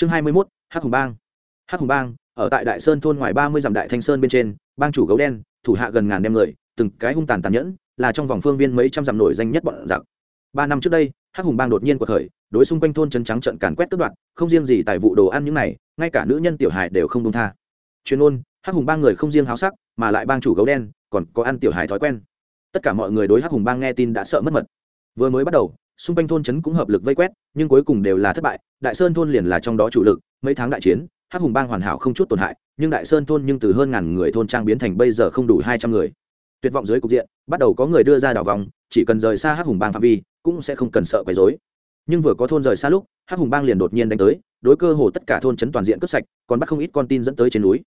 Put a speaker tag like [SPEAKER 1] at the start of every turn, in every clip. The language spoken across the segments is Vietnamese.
[SPEAKER 1] chương hai mươi mốt, hắc hùng bang. Hắc hùng bang, ở tại đại sơn thôn ngoài ba mươi dặm đại thanh sơn bên trên, bang chủ gấu đen, thủ hạ gần ngàn đem người, từng cái hung tàn tàn nhẫn, là trong vòng phương viên mấy trăm dặm nổi danh nhất bọn giặc. Ba năm trước đây, hắc hùng bang đột nhiên cuộc khởi, đối xung quanh thôn trấn trắng trận càn quét tước đoạt, không riêng gì tại vụ đồ ăn những này, ngay cả nữ nhân tiểu hài đều không đông tha. Chuyên ôn hắc hùng bang người không riêng háo sắc, mà lại bang chủ gấu đen, còn có ăn tiểu hài thói quen. Tất cả mọi người đối hắc hùng bang nghe tin đã sợ mất mật. Vừa mới bắt đầu xung quanh thôn trấn cũng hợp lực vây quét, nhưng cuối cùng đều là thất bại. Đại sơn thôn liền là trong đó chủ lực, mấy tháng đại chiến, hắc hùng bang hoàn hảo không chút tổn hại, nhưng đại sơn thôn nhưng từ hơn ngàn người thôn trang biến thành bây giờ không đủ hai trăm người. Tuyệt vọng dưới cục diện, bắt đầu có người đưa ra đảo vòng, chỉ cần rời xa hắc hùng bang phạm vi, cũng sẽ không cần sợ quấy rối. Nhưng vừa có thôn rời xa lúc, hắc hùng bang liền đột nhiên đánh tới, đối cơ hồ tất cả thôn trấn toàn diện cướp sạch, còn bắt không ít con tin dẫn tới trên núi.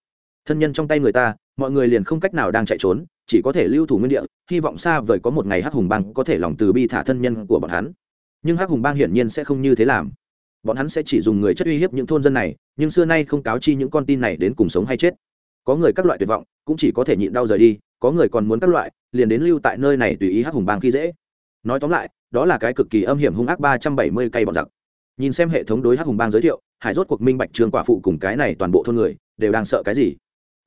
[SPEAKER 1] Thân nhân trong tay người ta mọi người liền không cách nào đang chạy trốn, chỉ có thể lưu thủ nguyên địa, hy vọng xa vời có một ngày hắc hùng bang có thể lòng từ bi thả thân nhân của bọn hắn. Nhưng hắc hùng bang hiển nhiên sẽ không như thế làm. Bọn hắn sẽ chỉ dùng người chất uy hiếp những thôn dân này, nhưng xưa nay không cáo chi những con tin này đến cùng sống hay chết. Có người các loại tuyệt vọng, cũng chỉ có thể nhịn đau rời đi, có người còn muốn các loại, liền đến lưu tại nơi này tùy ý hắc hùng bang khi dễ. Nói tóm lại, đó là cái cực kỳ âm hiểm hung ác ba trăm bảy mươi cây bọn giặc. Nhìn xem hệ thống đối hắc hùng bang giới thiệu, hải rốt cuộc minh bạch trường quả phụ cùng cái này toàn bộ thôn người, đều đang sợ cái gì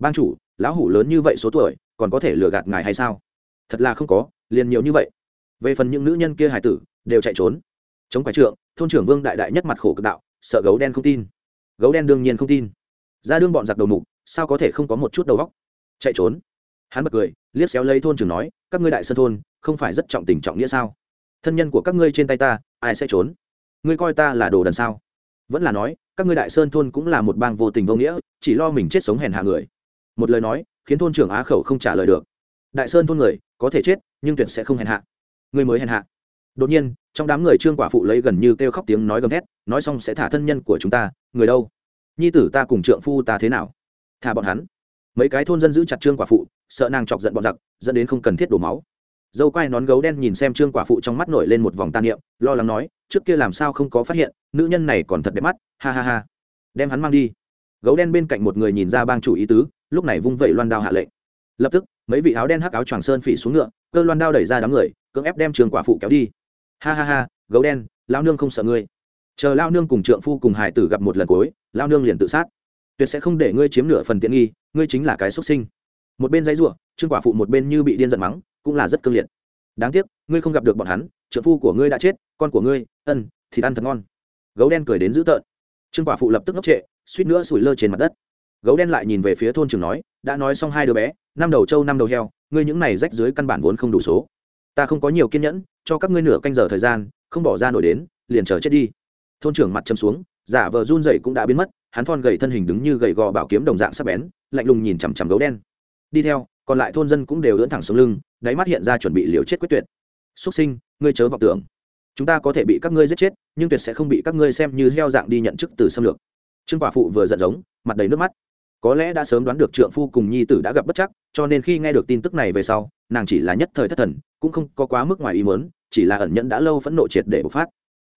[SPEAKER 1] bang chủ, lão hủ lớn như vậy số tuổi, còn có thể lừa gạt ngài hay sao? Thật là không có, liền nhiều như vậy. Về phần những nữ nhân kia hải tử, đều chạy trốn. Chống quái trượng, thôn trưởng vương đại đại nhất mặt khổ cực đạo, sợ gấu đen không tin. Gấu đen đương nhiên không tin. Ra đương bọn giặc đầu mục, sao có thể không có một chút đầu góc chạy trốn. Hắn bật cười, liếc xéo lấy thôn trưởng nói, các ngươi đại sơn thôn, không phải rất trọng tình trọng nghĩa sao? Thân nhân của các ngươi trên tay ta, ai sẽ trốn? Ngươi coi ta là đồ đần sao? Vẫn là nói, các ngươi đại sơn thôn cũng là một bang vô tình vô nghĩa, chỉ lo mình chết sống hèn hạ người một lời nói, khiến thôn trưởng á khẩu không trả lời được. Đại sơn thôn người, có thể chết, nhưng tuyệt sẽ không hèn hạ. Người mới hèn hạ. Đột nhiên, trong đám người trương quả phụ lấy gần như kêu khóc tiếng nói gầm thét, nói xong sẽ thả thân nhân của chúng ta, người đâu? Nhi tử ta cùng trượng phu ta thế nào? Thả bọn hắn. Mấy cái thôn dân giữ chặt trương quả phụ, sợ nàng chọc giận bọn giặc, dẫn đến không cần thiết đổ máu. Dâu quai nón gấu đen nhìn xem trương quả phụ trong mắt nổi lên một vòng tan niệm, lo lắng nói, trước kia làm sao không có phát hiện, nữ nhân này còn thật đẹp mắt, ha ha ha. Đem hắn mang đi. Gấu đen bên cạnh một người nhìn ra bang chủ ý tứ lúc này vung vẩy loan đao hạ lệnh. Lập tức, mấy vị áo đen hắc áo choàng sơn phỉ xuống ngựa, cơ loan đao đẩy ra đám người, cưỡng ép đem trường quả phụ kéo đi. Ha ha ha, gấu đen lao nương không sợ ngươi. Chờ lao nương cùng trượng phu cùng hải tử gặp một lần cuối lao nương liền tự sát. Tuyệt sẽ không để ngươi chiếm nửa phần tiện nghi, ngươi chính là cái xuất sinh. Một bên dãy ruộng trương quả phụ một bên như bị điên giận mắng, cũng là rất cương liệt. Đáng tiếc, ngươi không gặp được bọn hắn, trượng phu của ngươi đã chết, con của ngươi, ân, thì ăn thật ngon. Gấu đen cười đến dữ tợn. Trương quả phụ lập tức ngốc trệ, suýt nữa sủi lơ trên mặt đất gấu đen lại nhìn về phía thôn trường nói, đã nói xong hai đứa bé, năm đầu trâu, năm đầu heo, ngươi những này rách dưới căn bản vốn không đủ số. Ta không có nhiều kiên nhẫn, cho các ngươi nửa canh giờ thời gian, không bỏ ra nổi đến, liền chờ chết đi. Thôn trưởng mặt châm xuống, giả vờ run dậy cũng đã biến mất, hắn thon gầy thân hình đứng như gầy gò bảo kiếm đồng dạng sắp bén, lạnh lùng nhìn chằm chằm gấu đen. Đi theo, còn lại thôn dân cũng đều lưỡn thẳng xuống lưng, đáy mắt hiện ra chuẩn bị liều chết quyết tuyệt. Xúc sinh, ngươi chớ vọng tưởng. Chúng ta có thể bị các ngươi giết chết, nhưng tuyệt sẽ không bị các ngươi xem như heo dạng đi nhận chức từ xâm lược. Trương quả phụ vừa giận giống, mặt đầy nước mắt có lẽ đã sớm đoán được trượng phu cùng nhi tử đã gặp bất chắc, cho nên khi nghe được tin tức này về sau, nàng chỉ là nhất thời thất thần, cũng không có quá mức ngoài ý mớn chỉ là ẩn nhẫn đã lâu phẫn nộ triệt để bộc phát.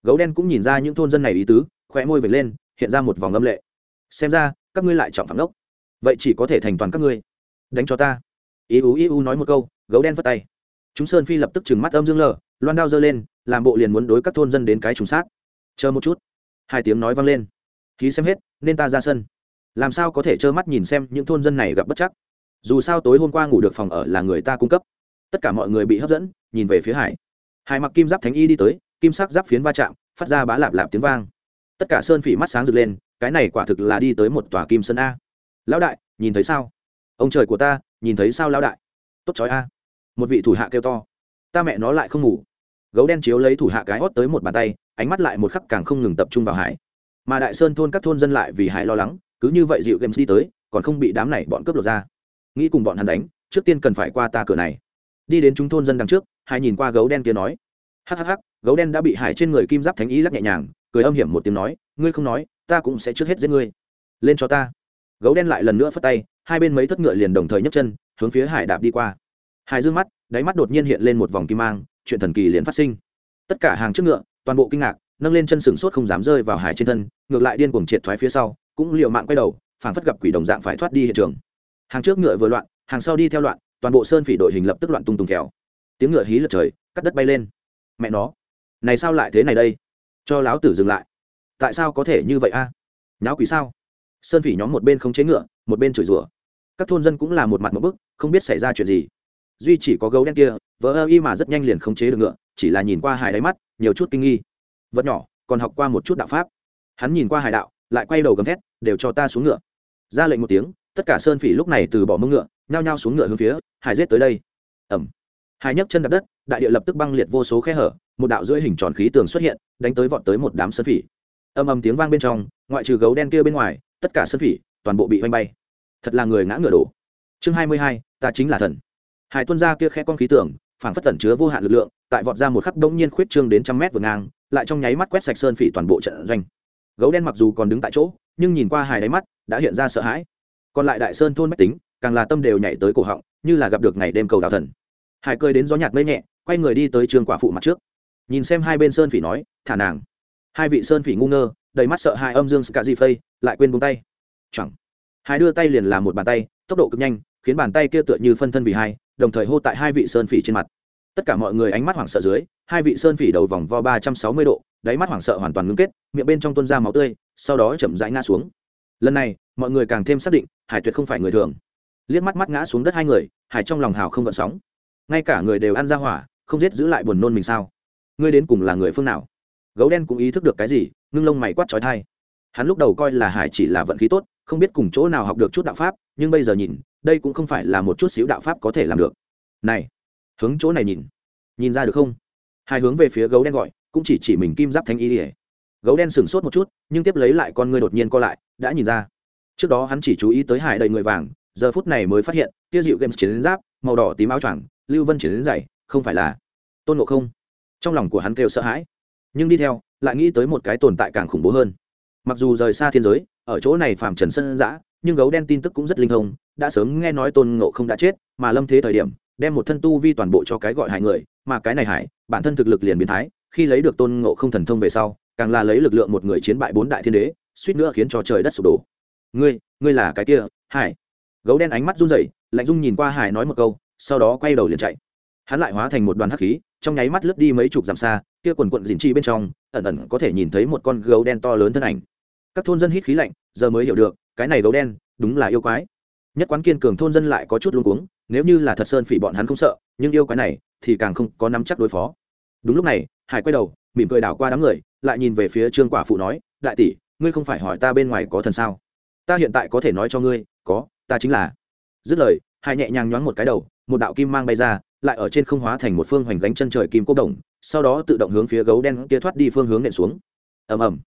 [SPEAKER 1] Gấu đen cũng nhìn ra những thôn dân này ý tứ, khóe môi vệt lên, hiện ra một vòng âm lệ. Xem ra, các ngươi lại trọng phản ốc vậy chỉ có thể thành toàn các ngươi. Đánh cho ta. Ý ú ý ú nói một câu, gấu đen vất tay. Chúng sơn phi lập tức trừng mắt âm dương lờ, loan đao giơ lên, làm bộ liền muốn đối các thôn dân đến cái trùng sát. Chờ một chút. Hai tiếng nói vang lên. Khí xem hết, nên ta ra sân làm sao có thể trơ mắt nhìn xem những thôn dân này gặp bất chắc? Dù sao tối hôm qua ngủ được phòng ở là người ta cung cấp. Tất cả mọi người bị hấp dẫn, nhìn về phía hải. Hải mặc kim giáp thánh y đi tới, kim sắc giáp phiến va chạm, phát ra bá lạp lạp tiếng vang. Tất cả sơn phỉ mắt sáng rực lên, cái này quả thực là đi tới một tòa kim sơn a. Lão đại, nhìn thấy sao? Ông trời của ta, nhìn thấy sao lão đại? Tốt chói a. Một vị thủ hạ kêu to. Ta mẹ nó lại không ngủ. Gấu đen chiếu lấy thủ hạ cái hót tới một bàn tay, ánh mắt lại một khắc càng không ngừng tập trung vào hải. Mà đại sơn thôn các thôn dân lại vì hải lo lắng cứ như vậy dịu games đi tới, còn không bị đám này bọn cướp lột ra. Nghĩ cùng bọn hắn đánh, trước tiên cần phải qua ta cửa này. Đi đến chúng thôn dân đằng trước hải nhìn qua gấu đen kia nói. Hhh gấu đen đã bị hải trên người kim giáp thánh ý lắc nhẹ nhàng, cười âm hiểm một tiếng nói, ngươi không nói, ta cũng sẽ trước hết giết ngươi. Lên cho ta. Gấu đen lại lần nữa phất tay, hai bên mấy thất ngựa liền đồng thời nhấc chân, hướng phía hải đạp đi qua. Hải dương mắt, đáy mắt đột nhiên hiện lên một vòng kim mang, chuyện thần kỳ liền phát sinh. Tất cả hàng trước ngựa, toàn bộ kinh ngạc, nâng lên chân sừng sốt không dám rơi vào hải trên thân, ngược lại điên cuồng triệt thoái phía sau cũng liều mạng quay đầu phản phất gặp quỷ đồng dạng phải thoát đi hiện trường. Hàng trước ngựa vừa loạn, hàng sau đi theo loạn, toàn bộ sơn phỉ đội hình lập tức loạn tung tung kéo. tiếng ngựa hí lật trời, cắt đất bay lên. Mẹ nó, này sao lại thế này đây? Cho láo tử dừng lại. Tại sao có thể như vậy a? Nháo quỷ sao? Sơn phỉ nhóm một bên không chế ngựa, một bên chửi rủa. Các thôn dân cũng là một mặt một bức, không biết xảy ra chuyện gì. Duy chỉ có gấu đen kia, vỡ ơ y mà rất nhanh liền không chế được ngựa, chỉ là nhìn qua hải đáy mắt, nhiều chút kinh nghi. Vật nhỏ, còn học qua một chút đạo pháp. Hắn nhìn qua hải đạo lại quay đầu gầm thét, đều cho ta xuống ngựa. Ra lệnh một tiếng, tất cả sơn phỉ lúc này từ bỏ mông ngựa, nhao nhao xuống ngựa hướng phía hải rết tới đây. Ẩm hải nhấc chân đập đất, đại địa lập tức băng liệt vô số khe hở, một đạo rưỡi hình tròn khí tường xuất hiện, đánh tới vọt tới một đám sơn phỉ. Âm âm tiếng vang bên trong, ngoại trừ gấu đen kia bên ngoài, tất cả sơn phỉ toàn bộ bị oanh bay. Thật là người ngã ngựa đổ. Chương hai mươi hai, ta chính là thần. Hải tuân ra kia khẽ con khí tường, phảng phất tẩn chứa vô hạn lực lượng, tại vọt ra một khắc đông nhiên khuyết trương đến trăm mét vượt ngang, lại trong nháy mắt quét sạch sơn phỉ toàn bộ trận doanh gấu đen mặc dù còn đứng tại chỗ, nhưng nhìn qua hài đáy mắt, đã hiện ra sợ hãi. Còn lại đại sơn thôn mách tính, càng là tâm đều nhảy tới cổ họng, như là gặp được ngày đêm cầu đào thần. Hải cười đến gió nhạt mây nhẹ, quay người đi tới trường quả phụ mặt trước. Nhìn xem hai bên sơn phỉ nói, thả nàng. Hai vị sơn phỉ ngu ngơ, đầy mắt sợ hai âm dương ska di phây, lại quên buông tay. Chẳng hai đưa tay liền làm một bàn tay, tốc độ cực nhanh, khiến bàn tay kia tựa như phân thân vì hai, đồng thời hô tại hai vị sơn phỉ trên mặt tất cả mọi người ánh mắt hoảng sợ dưới, hai vị sơn phỉ đầu vòng vo ba trăm sáu mươi độ, đáy mắt hoảng sợ hoàn toàn ngưng kết, miệng bên trong tuôn ra máu tươi, sau đó chậm rãi ngã xuống. Lần này, mọi người càng thêm xác định, hải tuyệt không phải người thường. Liếc mắt mắt ngã xuống đất hai người, hải trong lòng hào không gợn sóng. Ngay cả người đều ăn ra hỏa, không giết giữ lại buồn nôn mình sao? Ngươi đến cùng là người phương nào? Gấu đen cũng ý thức được cái gì, ngưng lông mày quát trói thai. Hắn lúc đầu coi là hải chỉ là vận khí tốt, không biết cùng chỗ nào học được chút đạo pháp, nhưng bây giờ nhìn, đây cũng không phải là một chút xíu đạo pháp có thể làm được. Này hướng chỗ này nhìn. Nhìn ra được không? Hai hướng về phía gấu đen gọi, cũng chỉ chỉ mình kim giáp thanh y ỉa gấu đen sửng sốt một chút, nhưng tiếp lấy lại con ngươi đột nhiên co lại, đã nhìn ra. Trước đó hắn chỉ chú ý tới hải đầy người vàng, giờ phút này mới phát hiện tiêu dịu games chiến giáp, màu đỏ tím áo choàng, lưu vân chiến dày không phải là tôn ngộ không. Trong lòng của hắn kêu sợ hãi, nhưng đi theo, lại nghĩ tới một cái tồn tại càng khủng bố hơn. Mặc dù rời xa thiên giới, ở chỗ này phàm trần sân giã nhưng gấu đen tin tức cũng rất linh thông, đã sớm nghe nói tôn ngộ không đã chết, mà lâm thế thời điểm đem một thân tu vi toàn bộ cho cái gọi hải người, mà cái này hải bản thân thực lực liền biến thái, khi lấy được tôn ngộ không thần thông về sau, càng là lấy lực lượng một người chiến bại bốn đại thiên đế, suýt nữa khiến cho trời đất sụp đổ. Ngươi ngươi là cái kia hải gấu đen ánh mắt run rẩy, lạnh dung nhìn qua hải nói một câu, sau đó quay đầu liền chạy. Hắn lại hóa thành một đoàn hắc khí, trong nháy mắt lướt đi mấy chục dặm xa, kia quần quận dình chi bên trong, ẩn ẩn có thể nhìn thấy một con gấu đen to lớn thân ảnh. Các thôn dân hít khí lạnh, giờ mới hiểu được, cái này gấu đen, đúng là yêu quái. Nhất quán kiên cường thôn dân lại có chút luống cuống nếu như là thật sơn phỉ bọn hắn không sợ, nhưng yêu quái này thì càng không có nắm chắc đối phó. Đúng lúc này, hải quay đầu, mỉm cười đảo qua đám người, lại nhìn về phía trương quả phụ nói, đại tỷ, ngươi không phải hỏi ta bên ngoài có thần sao? Ta hiện tại có thể nói cho ngươi, có, ta chính là. Dứt lời, hải nhẹ nhàng nhoáng một cái đầu, một đạo kim mang bay ra, lại ở trên không hóa thành một phương hoành gánh chân trời kim cô đồng, sau đó tự động hướng phía gấu đen kia thoát đi phương hướng nện xuống. Ầm ầm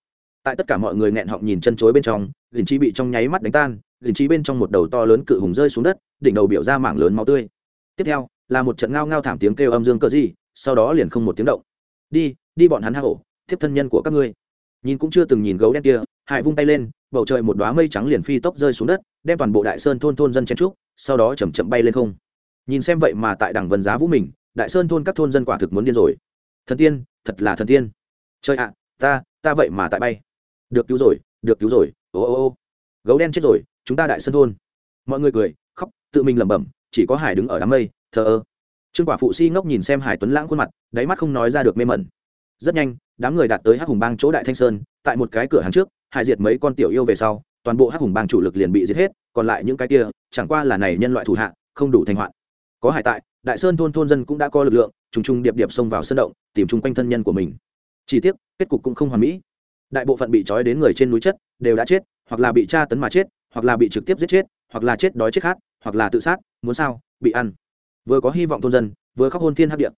[SPEAKER 1] tại tất cả mọi người nghẹn họng nhìn chân chối bên trong gìn chi bị trong nháy mắt đánh tan gìn chi bên trong một đầu to lớn cự hùng rơi xuống đất, đỉnh đầu biểu ra mảng lớn máu tươi. Tiếp theo, là một trận ngao ngao thảm tiếng kêu âm dương cờ gì, sau đó liền không một tiếng động. Đi đi bọn hắn hạ hổ, tiếp thân nhân của các ngươi. Nhìn cũng chưa từng nhìn gấu đen kia hại vung tay lên, bầu trời một đoá mây trắng liền phi tốc rơi xuống đất, đem toàn bộ đại sơn thôn thôn dân chen trúc sau đó chầm chậm bay lên không. Nhìn xem vậy mà tại đẳng vân giá vũ mình, đại sơn thôn các thôn dân quả thực muốn điên rồi. Thần tiên, thật là thần tiên. Chơi ạ, ta ta vậy mà tại bay được cứu rồi, được cứu rồi, ô ô ô. Gấu đen chết rồi, chúng ta đại sơn thôn. Mọi người cười, khóc, tự mình lẩm bẩm, chỉ có hải đứng ở đám mây, thờ ơ. Trương quả phụ si ngốc nhìn xem hải tuấn lãng khuôn mặt, đáy mắt không nói ra được mê mẩn. Rất nhanh, đám người đạt tới hắc hùng bang chỗ đại thanh sơn, tại một cái cửa hàng trước, hải diệt mấy con tiểu yêu về sau, toàn bộ hắc hùng bang chủ lực liền bị giết hết, còn lại những cái kia, chẳng qua là này nhân loại thủ hạ, không đủ thành hoạn. Có hải tại, đại sơn thôn thôn dân cũng đã có lực lượng, trùng trùng điệp điệp xông vào sân động, tìm chung quanh thân nhân của mình. Chỉ tiếc, kết cục cũng không hoàn mỹ đại bộ phận bị trói đến người trên núi chất đều đã chết, hoặc là bị tra tấn mà chết, hoặc là bị trực tiếp giết chết, hoặc là chết đói chết khát, hoặc là tự sát, muốn sao, bị ăn. Vừa có hy vọng thôn dân, vừa khóc hôn thiên hấp điện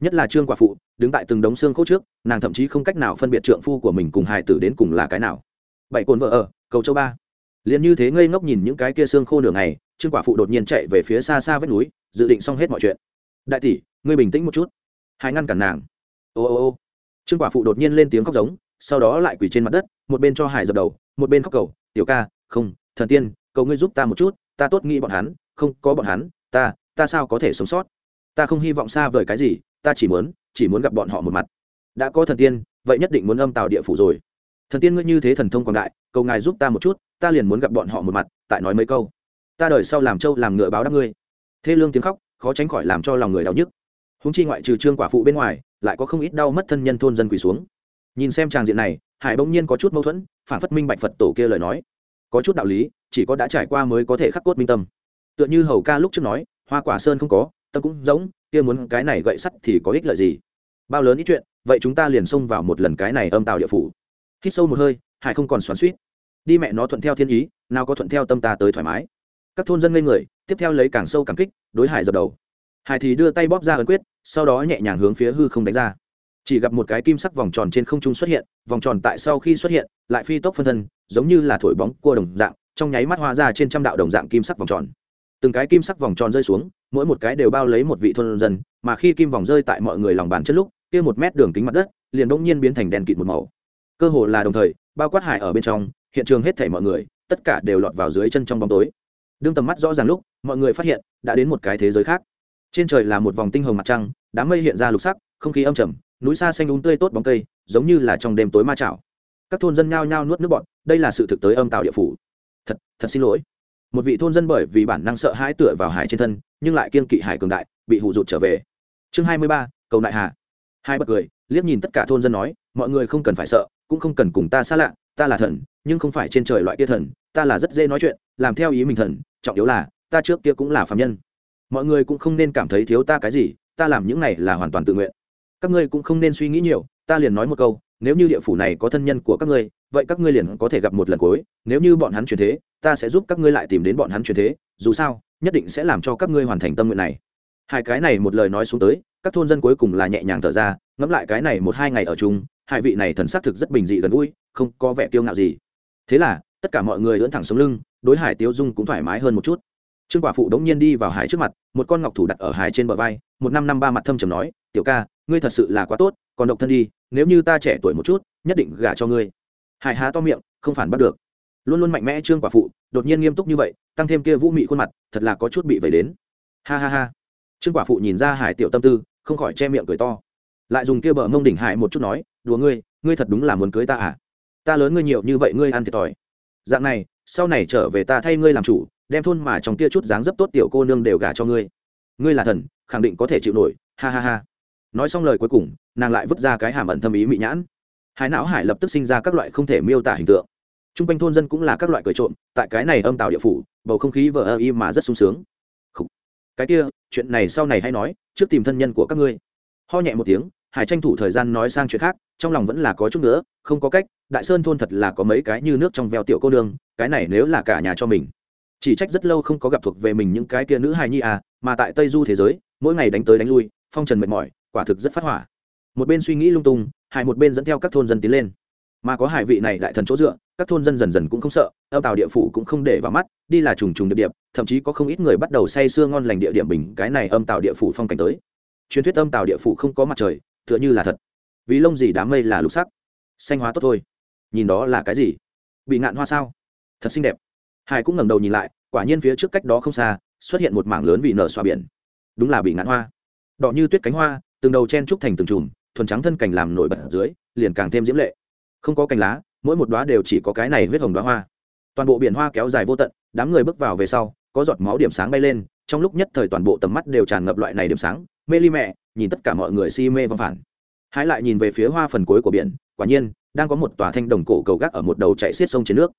[SPEAKER 1] nhất là trương quả phụ, đứng tại từng đống xương khô trước, nàng thậm chí không cách nào phân biệt trượng phu của mình cùng hài tử đến cùng là cái nào. Bảy cồn vợ ở, cầu châu ba. Liền như thế ngây ngốc nhìn những cái kia xương khô nửa ngày, trương quả phụ đột nhiên chạy về phía xa xa vách núi, dự định xong hết mọi chuyện. Đại tỷ, ngươi bình tĩnh một chút. Hai ngăn cản nàng. Ô ô ô. Trương quả phụ đột nhiên lên tiếng khóc giống sau đó lại quỳ trên mặt đất, một bên cho hải dập đầu, một bên khóc cầu, tiểu ca, không, thần tiên, cầu ngươi giúp ta một chút, ta tốt nghĩ bọn hắn, không có bọn hắn, ta ta sao có thể sống sót? Ta không hy vọng xa vời cái gì, ta chỉ muốn chỉ muốn gặp bọn họ một mặt. Đã có thần tiên, vậy nhất định muốn âm tạo địa phủ rồi. Thần tiên ngươi như thế thần thông quảng đại, cầu ngài giúp ta một chút, ta liền muốn gặp bọn họ một mặt, tại nói mấy câu. Ta đời sau làm trâu, làm ngựa báo đáp ngươi. Thế lương tiếng khóc, khó tránh khỏi làm cho lòng người đau nhức. Húng chi ngoại trừ trương quả phụ bên ngoài, lại có không ít đau mất thân nhân thôn dân quỳ xuống nhìn xem tràng diện này, hải bỗng nhiên có chút mâu thuẫn, phản phất minh bạch phật tổ kia lời nói. Có chút đạo lý, chỉ có đã trải qua mới có thể khắc cốt minh tâm. Tựa như hầu ca lúc trước nói, hoa quả sơn không có, tâm cũng giống kia muốn cái này gậy sắt thì có ích lợi gì? Bao lớn ít chuyện, vậy chúng ta liền xông vào một lần cái này âm tào địa phủ. Hít sâu một hơi, hải không còn xoắn suýt đi mẹ nó thuận theo thiên ý, nào có thuận theo tâm ta tới thoải mái. Các thôn dân ngây người, tiếp theo lấy càng sâu càng kích, đối hải dập đầu. Hải thì đưa tay bóp ra ấn quyết, sau đó nhẹ nhàng hướng phía hư không đánh ra chỉ gặp một cái kim sắc vòng tròn trên không trung xuất hiện, vòng tròn tại sau khi xuất hiện, lại phi tốc phân thân, giống như là thổi bóng cua đồng dạng, trong nháy mắt hoa ra trên trăm đạo đồng dạng kim sắc vòng tròn. Từng cái kim sắc vòng tròn rơi xuống, mỗi một cái đều bao lấy một vị thôn dân, mà khi kim vòng rơi tại mọi người lòng bàn chân lúc, kia một mét đường kính mặt đất, liền bỗng nhiên biến thành đèn kịt một màu. Cơ hồ là đồng thời, bao quát hải ở bên trong, hiện trường hết thảy mọi người, tất cả đều lọt vào dưới chân trong bóng tối. Đương tầm mắt rõ ràng lúc, mọi người phát hiện, đã đến một cái thế giới khác. Trên trời là một vòng tinh hồng mặt trăng, đám mây hiện ra lục sắc, không khí âm trầm núi xa xanh đúng tươi tốt bóng cây, giống như là trong đêm tối ma chảo. Các thôn dân nhao nhao nuốt nước bọn đây là sự thực tới âm tạo địa phủ. Thật thật xin lỗi. Một vị thôn dân bởi vì bản năng sợ hãi tựa vào hải trên thân, nhưng lại kiên kỵ hải cường đại, bị hụ rụt trở về. Chương hai mươi ba, cầu đại hà. Hai bật cười, liếc nhìn tất cả thôn dân nói, mọi người không cần phải sợ, cũng không cần cùng ta xa lạ, ta là thần, nhưng không phải trên trời loại kia thần, ta là rất dễ nói chuyện, làm theo ý mình thần, trọng yếu là, ta trước kia cũng là phạm nhân. Mọi người cũng không nên cảm thấy thiếu ta cái gì, ta làm những này là hoàn toàn tự nguyện các ngươi cũng không nên suy nghĩ nhiều, ta liền nói một câu, nếu như địa phủ này có thân nhân của các ngươi, vậy các ngươi liền có thể gặp một lần cuối, nếu như bọn hắn chuyển thế, ta sẽ giúp các ngươi lại tìm đến bọn hắn chuyển thế, dù sao, nhất định sẽ làm cho các ngươi hoàn thành tâm nguyện này. Hai cái này một lời nói xuống tới, các thôn dân cuối cùng là nhẹ nhàng thở ra, ngẫm lại cái này một hai ngày ở chung, hai vị này thần xác thực rất bình dị gần gũi, không có vẻ kiêu ngạo gì. Thế là, tất cả mọi người lưỡn thẳng xuống lưng, đối hải tiêu dung cũng thoải mái hơn một chút. Trương quả phụ đống nhiên đi vào hải trước mặt, một con ngọc thủ đặt ở hải trên bờ vai, một năm năm ba mặt thâm trầm nói, tiểu ca ngươi thật sự là quá tốt, còn độc thân đi, nếu như ta trẻ tuổi một chút, nhất định gả cho ngươi. Hải há to miệng, không phản bắt được. Luôn luôn mạnh mẽ trương quả phụ, đột nhiên nghiêm túc như vậy, tăng thêm kia vũ mị khuôn mặt, thật là có chút bị vẩy đến. Ha ha ha. Trương quả phụ nhìn ra hải tiểu tâm tư, không khỏi che miệng cười to. Lại dùng kia bờ mông đỉnh hải một chút nói, đùa ngươi ngươi thật đúng là muốn cưới ta à? Ta lớn ngươi nhiều như vậy ngươi ăn thiệt thòi. Dạng này, sau này trở về ta thay ngươi làm chủ, đem thôn mà trong kia chút dáng dấp tốt tiểu cô nương đều gả cho ngươi. Ngươi là thần, khẳng định có thể chịu nổi. Ha ha ha nói xong lời cuối cùng, nàng lại vứt ra cái hàm ẩn thâm ý mị nhãn. Hải não hải lập tức sinh ra các loại không thể miêu tả hình tượng. T r u n g quanh thôn dân cũng là các loại cười trộm, tại cái này âm tạo địa phủ, bầu không khí vờ ơ y mà rất sung sướng. Cái kia, chuyện này sau này hay nói, trước tìm thân nhân của các ngươi. Ho nhẹ một tiếng, hải tranh thủ thời gian nói sang chuyện khác, trong lòng vẫn là có chút nữa, không có cách, đại sơn thôn thật là có mấy cái như nước trong veo tiểu cô nương, cái này nếu là cả nhà cho mình. Chỉ trách rất lâu không có gặp thuộc về mình những cái kia nữ hài nhi à mà tại tây du thế giới, mỗi ngày đánh tới đánh lui, phong trần mệt mỏi quả thực rất phát hỏa. Một bên suy nghĩ lung tung, hải một bên dẫn theo các thôn dân tiến lên. Mà có hải vị này đại thần chỗ dựa, các thôn dân dần dần cũng không sợ, âm tàu địa phủ cũng không để vào mắt, đi là trùng trùng địa điểm thậm chí có không ít người bắt đầu say sưa ngon lành địa điểm bình cái này âm tàu địa phủ phong cảnh tới. Truyền thuyết âm tàu địa phủ không có mặt trời, tựa như là thật. Vì lông gì đám mây là lục sắc? Xanh hóa tốt thôi. Nhìn đó là cái gì? Bị ngạn hoa sao? Thật xinh đẹp. Hải cũng ngẩng đầu nhìn lại, quả nhiên phía trước cách đó không xa, xuất hiện một mảng lớn vị nở xoa biển. Đúng là bị ngạn hoa. Đỏ như tuyết cánh hoa từng đầu chen trúc thành từng chùm, thuần trắng thân cành làm nổi bật ở dưới, liền càng thêm diễm lệ. Không có cành lá, mỗi một đoá đều chỉ có cái này huyết hồng đoá hoa. Toàn bộ biển hoa kéo dài vô tận, đám người bước vào về sau, có giọt máu điểm sáng bay lên, trong lúc nhất thời toàn bộ tầm mắt đều tràn ngập loại này điểm sáng. Mê ly mẹ, nhìn tất cả mọi người si mê văng phản. Hãy lại nhìn về phía hoa phần cuối của biển, quả nhiên, đang có một tòa thanh đồng cổ cầu gác ở một đầu chạy xiết sông trên nước.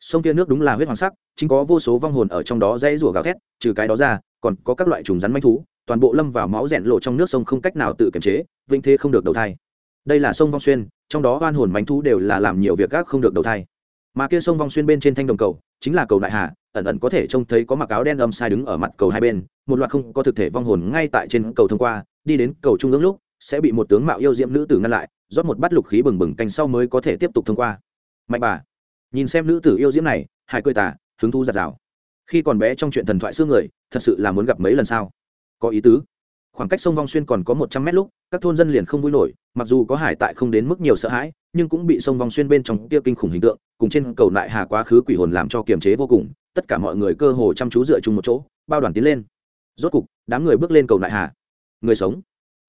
[SPEAKER 1] Sông kia nước đúng là huyết hoàng sắc, chính có vô số vong hồn ở trong đó dãy rủa gào thét, trừ cái đó ra, còn có các loại trùng rắn manh thú toàn bộ lâm vào máu rẽn lộ trong nước sông không cách nào tự kiềm chế, vĩnh thế không được đầu thai. Đây là sông vong xuyên, trong đó oan hồn mánh thú đều là làm nhiều việc gác không được đầu thai. Mà kia sông vong xuyên bên trên thanh đồng cầu, chính là cầu đại hà, ẩn ẩn có thể trông thấy có mặc áo đen âm sai đứng ở mặt cầu hai bên, một loạt không có thực thể vong hồn ngay tại trên cầu thông qua, đi đến cầu trung ương lúc, sẽ bị một tướng mạo yêu diễm nữ tử ngăn lại, rót một bát lục khí bừng bừng canh sau mới có thể tiếp tục thông qua. Mạnh bà, nhìn xem nữ tử yêu diễm này hải cười tả hứng thu giặt rào khi còn bé trong chuyện thần thoại xưa người, thật sự là muốn gặp mấy lần sao? Có ý tứ. Khoảng cách sông vong xuyên còn có một trăm mét lúc, các thôn dân liền không vui nổi, mặc dù có hải tại không đến mức nhiều sợ hãi, nhưng cũng bị sông vong xuyên bên trong kia kinh khủng hình tượng, cùng trên cầu lại hà quá khứ quỷ hồn làm cho kiềm chế vô cùng, tất cả mọi người cơ hồ chăm chú dựa chung một chỗ, bao đoàn tiến lên. Rốt cục, đám người bước lên cầu lại hà. Người sống.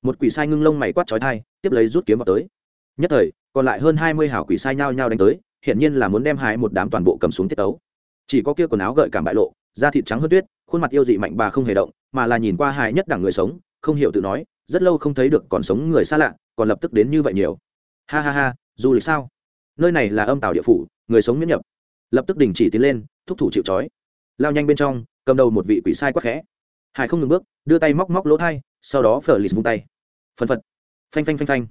[SPEAKER 1] Một quỷ sai ngưng lông mày quát trói thai tiếp lấy rút kiếm vào tới. Nhất thời, còn lại hơn hai mươi hảo quỷ sai nhao nhao đánh tới hiện nhiên là muốn đem hái một đám toàn bộ cầm xuống tiết tấu. Chỉ có kia quần áo gợi cảm bại lộ, da thịt trắng hơn tuyết, khuôn mặt yêu dị mạnh bà không hề động mà là nhìn qua hài nhất đẳng người sống, không hiểu tự nói, rất lâu không thấy được còn sống người xa lạ, còn lập tức đến như vậy nhiều. Ha ha ha du lịch sao? Nơi này là âm tào địa phủ, người sống miễn nhập. Lập tức đình chỉ tiến lên, thúc thủ chịu trói. Lao nhanh bên trong, cầm đầu một vị quỷ sai quắc khẽ. Hải không ngừng bước, đưa tay móc móc lỗ thai, sau đó phở lì vung tay. Phân phật. Phanh phanh phanh phanh.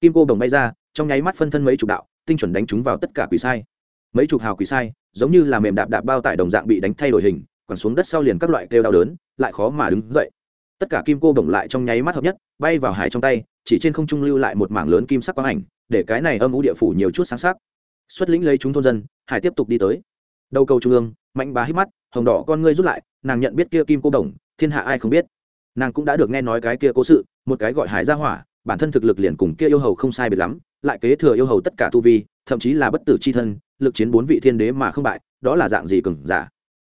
[SPEAKER 1] Kim cô đồng bay ra, trong nháy mắt phân thân mấy chục đạo, tinh chuẩn đánh chúng vào tất cả quỷ sai. Mấy chục hào quỷ sai, giống như là mềm đạp đạp bao tải đồng dạng bị đánh thay đổi hình quẳng xuống đất sau liền các loại kêu đau đớn, lại khó mà đứng dậy. Tất cả kim cô đồng lại trong nháy mắt hợp nhất, bay vào hải trong tay, chỉ trên không trung lưu lại một mảng lớn kim sắc quang ảnh, để cái này âm u địa phủ nhiều chút sáng sắc. Xuất lĩnh lấy chúng thôn dân, hải tiếp tục đi tới. Đầu cầu trung ương, mạnh bá hít mắt, hồng đỏ con ngươi rút lại, nàng nhận biết kia kim cô đồng thiên hạ ai không biết. Nàng cũng đã được nghe nói cái kia cố sự, một cái gọi hải ra hỏa, bản thân thực lực liền cùng kia yêu hầu không sai biệt lắm, lại kế thừa yêu hầu tất cả tu vi, thậm chí là bất tử c h i thân, lực chiến bốn vị thiên đế mà không bại, đó là dạng gì cừng giả.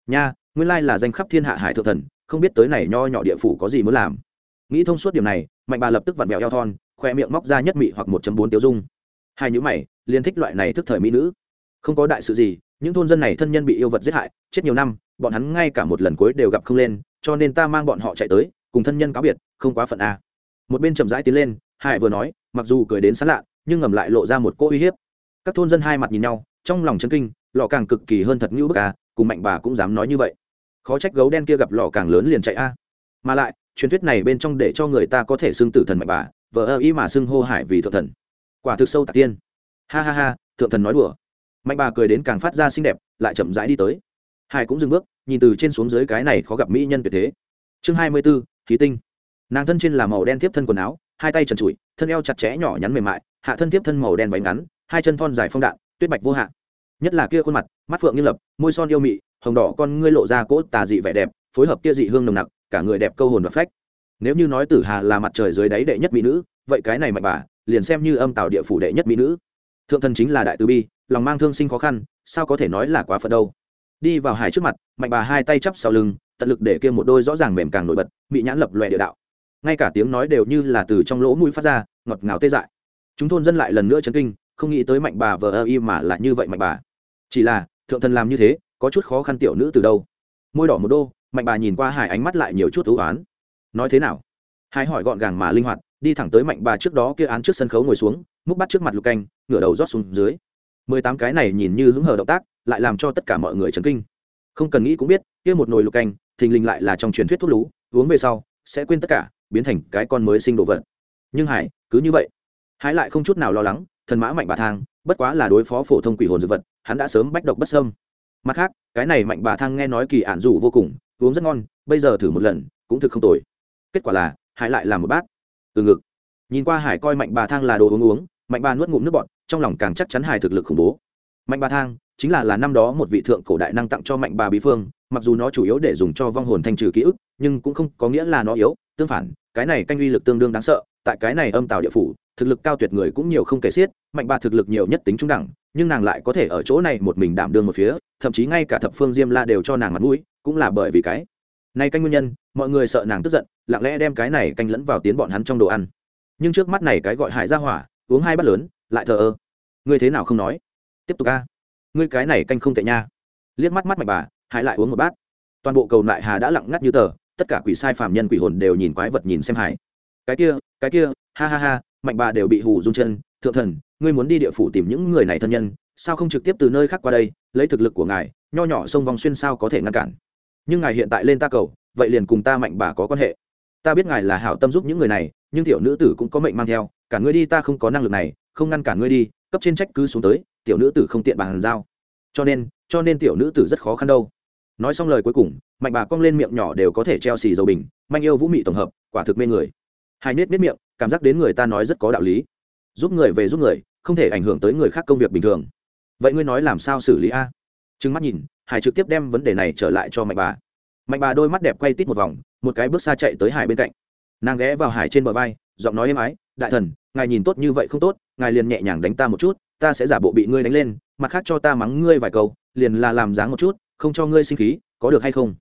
[SPEAKER 1] Nha nguyên lai là danh khắp thiên hạ hải thượng thần, không biết tới này nho nhỏ địa phủ có gì muốn làm. Nghĩ thông suốt điểm này, mạnh bà lập tức vặn vẹo eo thon, khoe miệng móc ra nhất mị hoặc một bốn tiêu dung. Hai nhữ mày liên thích loại này thức thời mỹ nữ. Không có đại sự gì, những thôn dân này thân nhân bị yêu vật giết hại, chết nhiều năm, bọn hắn ngay cả một lần cuối đều gặp không lên, cho nên ta mang bọn họ chạy tới, cùng thân nhân cáo biệt, không quá phận a. Một bên chậm rãi tiến lên, hải vừa nói, mặc dù cười đến sán lạ, nhưng ngầm lại lộ ra một cô uy hiếp. Các thôn dân hai mặt nhìn nhau, trong lòng chân kinh, lọ càng cực kỳ hơn thật như bức à cùng mạnh bà cũng dám nói như vậy khó trách gấu đen kia gặp lọ càng lớn liền chạy a. Mà lại, truyền thuyết này bên trong để cho người ta có thể xưng tử thần mạnh bà vợ ơ ý mà xưng hô hải vì thượng thần. Quả thực sâu tạc tiên. Ha ha ha, thượng thần nói đùa. Mạnh bà cười đến càng phát ra xinh đẹp, lại chậm rãi đi tới. Hải cũng dừng bước, nhìn từ trên xuống dưới cái này khó gặp mỹ nhân tuyệt thế. Chương hai mươi b ố khí tinh. Nàng thân trên là màu đen tiếp thân quần áo, hai tay trần trụi, thân eo chặt chẽ nhỏ nhắn mềm mại, hạ thân tiếp thân màu đen váy ngắn, hai chân thon dài phong đạn, tuyết bạch vô hạn nhất là kia khuôn mặt, mắt phượng như lập, môi son yêu mị, hồng đỏ con ngươi lộ ra cỗ tà dị vẻ đẹp, phối hợp kia dị hương nồng nặc, cả người đẹp câu hồn và phách. Nếu như nói tử hà là mặt trời dưới đáy đệ nhất mỹ nữ, vậy cái này mạnh bà, liền xem như âm tạo địa phủ đệ nhất mỹ nữ. Thượng thần chính là đại từ bi, lòng mang thương sinh khó khăn, sao có thể nói là quá phận đâu. Đi vào hải trước mặt, mạnh bà hai tay chắp sau lưng, tận lực để kia một đôi rõ ràng mềm càng nổi bật bị nhãn lập lòe địa đạo. Ngay cả tiếng nói đều như là từ trong lỗ mũi phát ra, ngọt ngào tê dại. Chúng thôn dân lại lần nữa chấn kinh không nghĩ tới mạnh bà vờ ơ y mà là như vậy mạnh bà. Chỉ là, thượng thần làm như thế, có chút khó khăn tiểu nữ từ đâu? Môi đỏ một đô, mạnh bà nhìn qua hải ánh mắt lại nhiều chút thú oán nói thế nào? Hai hỏi gọn gàng mà linh hoạt, đi thẳng tới mạnh bà trước đó kia án trước sân khấu ngồi xuống, múc bắt trước mặt lục canh, ngửa đầu rót xuống dưới. Mười tám cái này nhìn như hứng hờ động tác, lại làm cho tất cả mọi người chấn kinh. Không cần nghĩ cũng biết, kia một nồi lục canh, thình lình lại là trong truyền thuyết thuốc lú, uống về sau, sẽ quên tất cả, biến thành cái con mới sinh đồ vật. Nhưng hải, cứ như vậy. Hải lại không chút nào lo lắng thần mã mạnh bà thang, bất quá là đối phó phổ thông quỷ hồn dược vật, hắn đã sớm bách độc bất sâm mặt khác, cái này mạnh bà thang nghe nói kỳ ản dù vô cùng, uống rất ngon, bây giờ thử một lần, cũng thực không tồi. Kết quả là, hải lại làm một bát. Từ ngực. Nhìn qua hải coi mạnh bà thang là đồ uống uống, mạnh bà nuốt ngụm nước bọt, trong lòng càng chắc chắn hải thực lực khủng bố. Mạnh bà thang chính là là năm đó một vị thượng cổ đại năng tặng cho mạnh bà bí phương, mặc dù nó chủ yếu để dùng cho vong hồn thanh trừ ký ức, nhưng cũng không có nghĩa là nó yếu, tương phản, cái này canh uy lực tương đương đáng sợ, tại cái này âm tạo địa phủ thực lực cao tuyệt người cũng nhiều không kể xiết, mạnh bà thực lực nhiều nhất tính trung đẳng, nhưng nàng lại có thể ở chỗ này một mình đảm đương một phía, thậm chí ngay cả thập phương diêm la đều cho nàng mặt mũi, cũng là bởi vì cái này canh nguyên nhân, mọi người sợ nàng tức giận, lặng lẽ đem cái này canh lẫn vào tiến bọn hắn trong đồ ăn. Nhưng trước mắt này cái gọi hại ra hỏa, uống hai bát lớn, lại thờ ơ. Ngươi thế nào không nói? Tiếp tục a. Ngươi cái này canh không tệ nha. Liếc mắt mắt mạnh bà, hãy lại uống một bát. Toàn bộ cầu lại hà đã lặng ngắt như tờ, tất cả quỷ sai phạm nhân quỷ hồn đều nhìn quái vật nhìn xem hải. Cái kia cái kia, ha ha ha mạnh bà đều bị hù run chân. Thượng thần, ngươi muốn đi địa phủ tìm những người này thân nhân, sao không trực tiếp từ nơi khác qua đây, lấy thực lực của ngài, nho nhỏ sông vòng xuyên sao có thể ngăn cản? Nhưng ngài hiện tại lên ta cầu, vậy liền cùng ta mạnh bà có quan hệ. Ta biết ngài là hảo tâm giúp những người này, nhưng tiểu nữ tử cũng có mệnh mang theo, cả ngươi đi ta không có năng lực này, không ngăn cản ngươi đi, cấp trên trách cứ xuống tới, tiểu nữ tử không tiện bàn giao. Cho nên cho nên tiểu nữ tử rất khó khăn đâu. Nói xong lời cuối cùng, mạnh bà cong lên miệng nhỏ đều có thể treo xì dầu bình, manh yêu vũ mị tổng hợp, quả thực mê người hai nết nết miệng, cảm giác đến người ta nói rất có đạo lý. Giúp người về giúp người, không thể ảnh hưởng tới người khác công việc bình thường. Vậy ngươi nói làm sao xử lý a? Trừng mắt nhìn, hải trực tiếp đem vấn đề này trở lại cho mạnh bà. Mạnh bà đôi mắt đẹp quay tít một vòng, một cái bước xa chạy tới hải bên cạnh. Nàng ghé vào hải trên bờ vai, giọng nói êm ái, đại thần, ngài nhìn tốt như vậy không tốt, ngài liền nhẹ nhàng đánh ta một chút, ta sẽ giả bộ bị ngươi đánh lên, mặt khác cho ta mắng ngươi vài câu, liền là làm dáng một chút, không cho ngươi sinh khí, có được hay không?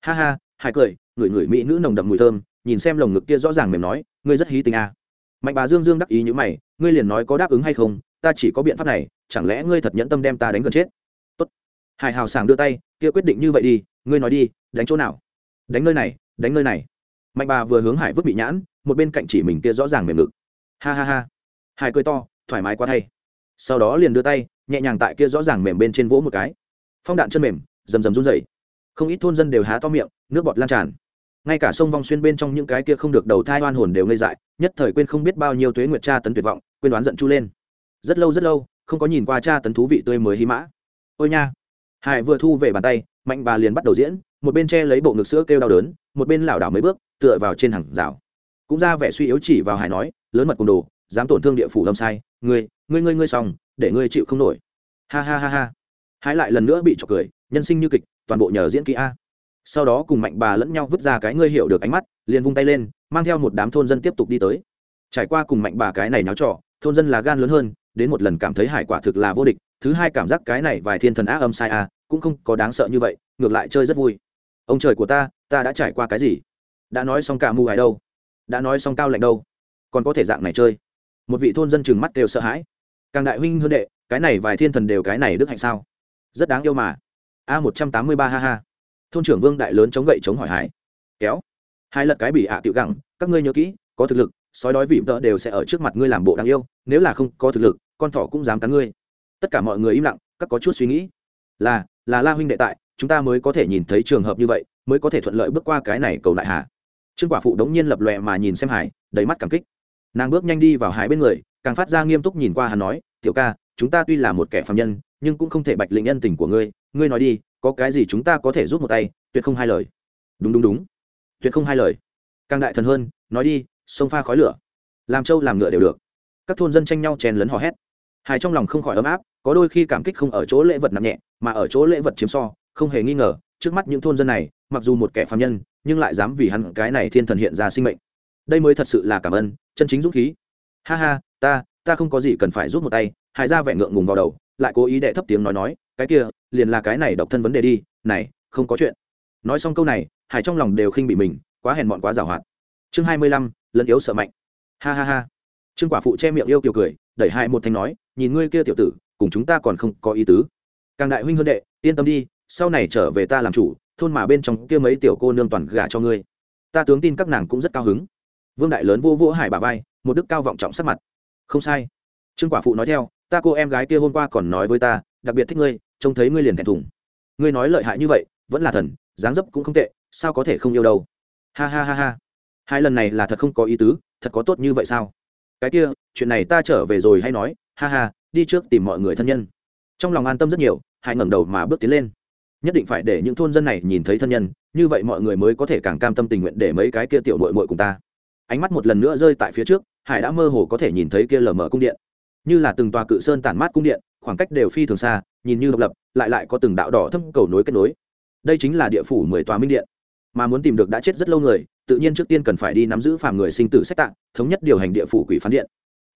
[SPEAKER 1] Ha ha, hải cười, ngửi ngửi mỹ nữ nồng đậm mùi thơm nhìn xem lồng ngực kia rõ ràng mềm nói ngươi rất hí tình à. mạnh bà dương dương đắc ý như mày ngươi liền nói có đáp ứng hay không? Ta chỉ có biện pháp này chẳng lẽ ngươi thật nhẫn tâm đem ta đánh gần chết? Tốt. hải hào sảng đưa tay kia quyết định như vậy đi ngươi nói đi đánh chỗ nào? Đánh nơi này đánh nơi này. Mạnh bà vừa hướng hải vứt bị nhãn một bên cạnh chỉ mình kia rõ ràng mềm ngực. Ha ha ha. Hải cười to thoải mái quá thay. Sau đó liền đưa tay nhẹ nhàng tại kia rõ ràng mềm bên trên vỗ một cái. Phong đạn chân mềm rầm rầm run rẩy, không ít thôn dân đều há to miệng nước bọt lan tràn ngay cả sông vong xuyên bên trong những cái kia không được đầu thai oan hồn đều ngây dại, nhất thời quên không biết bao nhiêu tuế nguyệt cha tấn tuyệt vọng, quên đoán giận chu lên. Rất lâu rất lâu, không có nhìn qua cha tấn thú vị tươi mới hí mã. Ôi nha! Hải vừa thu về bàn tay, mạnh bà liền bắt đầu diễn, một bên che lấy bộ ngực sữa kêu đau đớn, một bên lảo đảo mấy bước, tựa vào trên hàng rào. Cũng ra vẻ suy yếu chỉ vào hải nói, lớn mật cùng đồ, dám tổn thương địa phủ lâm sai, ngươi ngươi ngươi ngươi xong, để ngươi chịu không nổi. Ha ha ha ha. Hải lại lần nữa bị trọc cười, nhân sinh như kịch, toàn bộ nhờ diễn kỹ a sau đó cùng mạnh bà lẫn nhau vứt ra cái ngươi hiểu được ánh mắt, liền vung tay lên, mang theo một đám thôn dân tiếp tục đi tới. Trải qua cùng mạnh bà cái này náo trọ thôn dân là gan lớn hơn, đến một lần cảm thấy hải quả thực là vô địch, thứ hai cảm giác cái này vài thiên thần á âm sai a cũng không có đáng sợ như vậy, ngược lại chơi rất vui. Ông trời của ta ta đã trải qua cái gì? Đã nói xong cả mù hải đâu? Đã nói xong cao lạnh đâu? Còn có thể dạng này chơi? Một vị thôn dân chừng mắt đều sợ hãi. Càng đại huynh hơn đệ, cái này vài thiên thần đều cái này đức hạnh sao? Rất đáng yêu mà. A một trăm tám mươi ba ha ha thôn trưởng vương đại lớn chống gậy chống hỏi hải. Kéo. Hai lật cái bị ạ à tiểu gẳng, các ngươi nhớ kỹ, có thực lực, sói đói vịm tợ đều sẽ ở trước mặt ngươi làm bộ đáng yêu, nếu là không có thực lực, con thỏ cũng dám cắn ngươi. Tất cả mọi người im lặng, các có chút suy nghĩ. Là là la huynh đệ tại, chúng ta mới có thể nhìn thấy trường hợp như vậy, mới có thể thuận lợi bước qua cái này cầu lại hà trương quả phụ đống nhiên lập lòe mà nhìn xem hải, đầy mắt cảm kích. Nàng bước nhanh đi vào hải bên người, càng phát ra nghiêm túc nhìn qua hắn nói, tiểu ca, chúng ta tuy là một kẻ phạm nhân, nhưng cũng không thể bạch lĩnh nhân tình của ngươi ngươi nói đi có cái gì chúng ta có thể giúp một tay, tuyệt không hai lời. Đúng đúng đúng. Tuyệt không hai lời. Càng đại thần hơn, nói đi, sông pha khói lửa. Làm trâu làm ngựa đều được. Các thôn dân tranh nhau chèn lấn hò hét. Hài trong lòng không khỏi ấm áp, có đôi khi cảm kích không ở chỗ lễ vật nặng nhẹ, mà ở chỗ lễ vật chiếm so, không hề nghi ngờ, trước mắt những thôn dân này, mặc dù một kẻ phạm nhân, nhưng lại dám vì hắn cái này thiên thần hiện ra sinh mệnh. Đây mới thật sự là cảm ơn, chân chính dũng khí. Ha ha, ta ta không có gì cần phải giúp một tay hải ra vẻ ngượng ngùng vào đầu, lại cố ý đệ thấp tiếng nói nói cái kia, liền là cái này độc thân vấn đề đi, này, không có chuyện. Nói xong câu này, hải trong lòng đều khinh bị mình, quá hèn mọn quá giảo hoạt. Chương hai mươi lăm, lẫn yếu sợ mạnh. Ha ha ha. Trương quả phụ che miệng yêu kiều cười, đẩy hai một thanh nói, nhìn ngươi kia tiểu tử, cùng chúng ta còn không có ý tứ. Càng đại huynh hơn đệ, yên tâm đi, sau này trở về ta làm chủ, thôn mà bên trong kia mấy tiểu cô nương toàn gả cho ngươi. Ta tướng tin các nàng cũng rất cao hứng. Vương đại lớn vô vỗ hải bà vai, một đức cao vọng trọng sắc mặt. Không sai. Trương quả phụ nói theo, ta cô em gái kia hôm qua còn nói với ta, đặc biệt thích ngươi trông thấy ngươi liền thẹn thùng. Ngươi nói lợi hại như vậy, vẫn là thần, dáng dấp cũng không tệ, sao có thể không yêu đâu? Ha ha ha ha. Hai lần này là thật không có ý tứ, thật có tốt như vậy sao? Cái kia, chuyện này ta trở về rồi hay nói, ha ha, đi trước tìm mọi người thân nhân. Trong lòng an tâm rất nhiều hai ngẩng đầu mà bước tiến lên. Nhất định phải để những thôn dân này nhìn thấy thân nhân, như vậy mọi người mới có thể càng cam tâm tình nguyện để mấy cái kia tiểu muội mội cùng ta. Ánh mắt một lần nữa rơi tại phía trước, hải đã mơ hồ có thể nhìn thấy kia lờ mờ cung điện. Như là từng tòa cự sơn tản mát cung điện khoảng cách đều phi thường xa, nhìn như độc lập, lại lại có từng đạo đỏ thâm cầu nối kết nối. Đây chính là địa phủ mười tòa minh điện. Mà muốn tìm được đã chết rất lâu người, tự nhiên trước tiên cần phải đi nắm giữ phàm người sinh tử sách tạng, thống nhất điều hành địa phủ quỷ phán điện.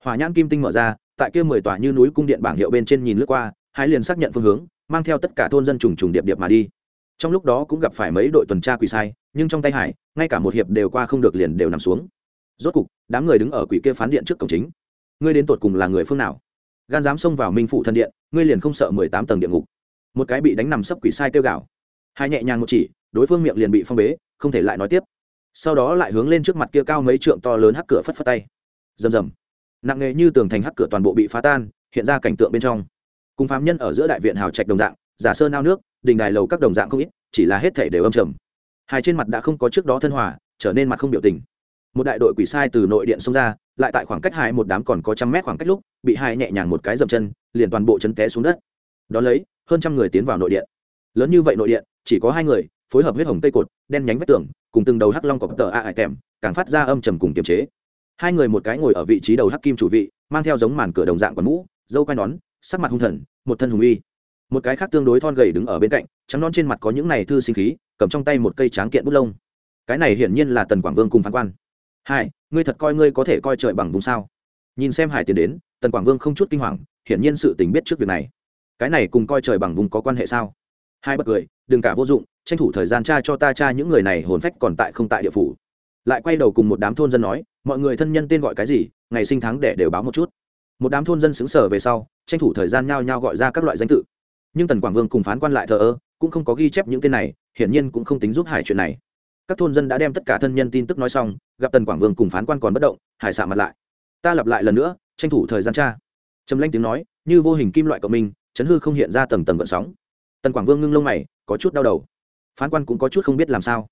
[SPEAKER 1] Hòa nhãn kim tinh mở ra, tại kia mười tòa như núi cung điện bảng hiệu bên trên nhìn lướt qua, hai liền xác nhận phương hướng, mang theo tất cả thôn dân trùng trùng điệp điệp mà đi. Trong lúc đó cũng gặp phải mấy đội tuần tra quỷ sai, nhưng trong tay hải, ngay cả một hiệp đều qua không được liền đều nằm xuống. Rốt cục, đám người đứng ở quỷ kia phán điện trước cổng chính. Ngươi đến tột cùng là người phương nào? Gan dám xông vào minh phụ thân điện, ngươi liền không sợ mười tám tầng địa ngục. Một cái bị đánh nằm sấp quỷ sai kêu gào. Hai nhẹ nhàng một chỉ, đối phương miệng liền bị phong bế, không thể lại nói tiếp. Sau đó lại hướng lên trước mặt kia cao mấy trượng to lớn hắc cửa phất phất tay. Rầm rầm. Nặng nghề như tường thành hắc cửa toàn bộ bị phá tan, hiện ra cảnh tượng bên trong. Cùng phám nhân ở giữa đại viện hào trạch đồng dạng, giả sơn ao nước, đình đài lầu các đồng dạng không ít, chỉ là hết thể đều âm trầm. Hai trên mặt đã không có trước đó thân hòa, trở nên mặt không biểu tình. Một đại đội quỷ sai từ nội điện xông ra lại tại khoảng cách hai một đám còn có trăm mét khoảng cách lúc, bị hai nhẹ nhàng một cái dậm chân, liền toàn bộ chân té xuống đất. Đ ó lấy, hơn trăm người tiến vào nội điện. Lớn như vậy nội điện, chỉ có hai người, phối hợp huyết hồng tây cột, đen nhánh vách tường, cùng từng đầu hắc long cọp tờ a ải tèm, càng phát ra âm trầm cùng kiềm chế. Hai người một cái ngồi ở vị trí đầu hắc kim chủ vị, mang theo giống màn cửa đồng dạng quần mũ dâu quai nón, sắc mặt hung thần, một thân hùng uy. Một cái khác tương đối thon gầy đứng ở bên cạnh, trắng non trên mặt có những này thư sinh khí, cầm trong tay một cây tráng kiện bút lông. Cái này hiển nhiên là tần quảng vương cùng phán quan hai ngươi thật coi ngươi có thể coi trời bằng vùng sao? Nhìn xem hải tiến đến, tần quảng vương không chút kinh hoàng, hiển nhiên sự tình biết trước việc này. Cái này cùng coi trời bằng vùng có quan hệ sao? Hai bật cười, đừng cả vô dụng, tranh thủ thời gian tra cho ta tra những người này hồn phách còn tại không tại địa phủ. Lại quay đầu cùng một đám thôn dân nói, mọi người thân nhân tên gọi cái gì, ngày sinh tháng để đều báo một chút. Một đám thôn dân xứng sở về sau, tranh thủ thời gian nhao nhao gọi ra các loại danh tự. Nhưng tần quảng vương cùng phán quan lại thờ ơ, cũng không có ghi chép những tên này, hiển nhiên cũng không tính giúp hải chuyện này các thôn dân đã đem tất cả thân nhân tin tức nói xong, gặp tần quảng vương cùng phán quan còn bất động, hải xạ mặt lại. Ta lặp lại lần nữa, tranh thủ thời gian tra. Trầm lanh tiếng nói, như vô hình kim loại cộng minh chấn hư không hiện ra tầng tầng gợn sóng. Tần quảng vương ngưng lông mày, có chút đau đầu. Phán quan cũng có chút không biết làm sao.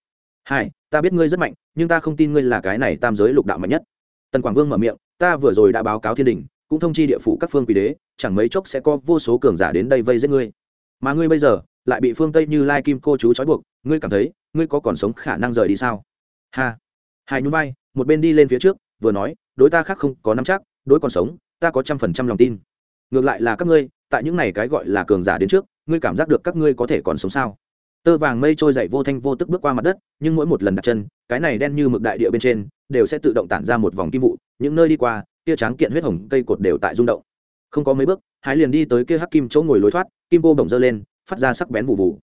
[SPEAKER 1] Hai ta biết ngươi rất mạnh, nhưng ta không tin ngươi là cái này tam giới lục đạo mạnh nhất. Tần quảng vương mở miệng, ta vừa rồi đã báo cáo thiên đình, cũng thông chi địa phủ các phương quỷ đế, chẳng mấy chốc sẽ có vô số cường giả đến đây vây giết ngươi. Mà ngươi bây giờ, lại bị phương tây như lai kim cô chú trói buộc, ngươi cảm thấy ngươi có còn sống khả năng rời đi sao? Ha. Hai nhún vai, một bên đi lên phía trước, vừa nói, đối ta khác không có nắm chắc, đối còn sống, ta có trăm phần trăm lòng tin. Ngược lại là các ngươi, tại những này cái gọi là cường giả đến trước, ngươi cảm giác được các ngươi có thể còn sống sao? Tơ vàng mây trôi dậy vô thanh vô tức bước qua mặt đất, nhưng mỗi một lần đặt chân, cái này đen như mực đại địa bên trên, đều sẽ tự động tản ra một vòng kim vụ, những nơi đi qua kia tráng kiện huyết hồng cây cột đều tại rung động. Không có mấy bước, hải liền đi tới kia hắc kim chỗ ngồi lối thoát, kim cô bổng dơ lên, phát ra sắc bén vụ vụ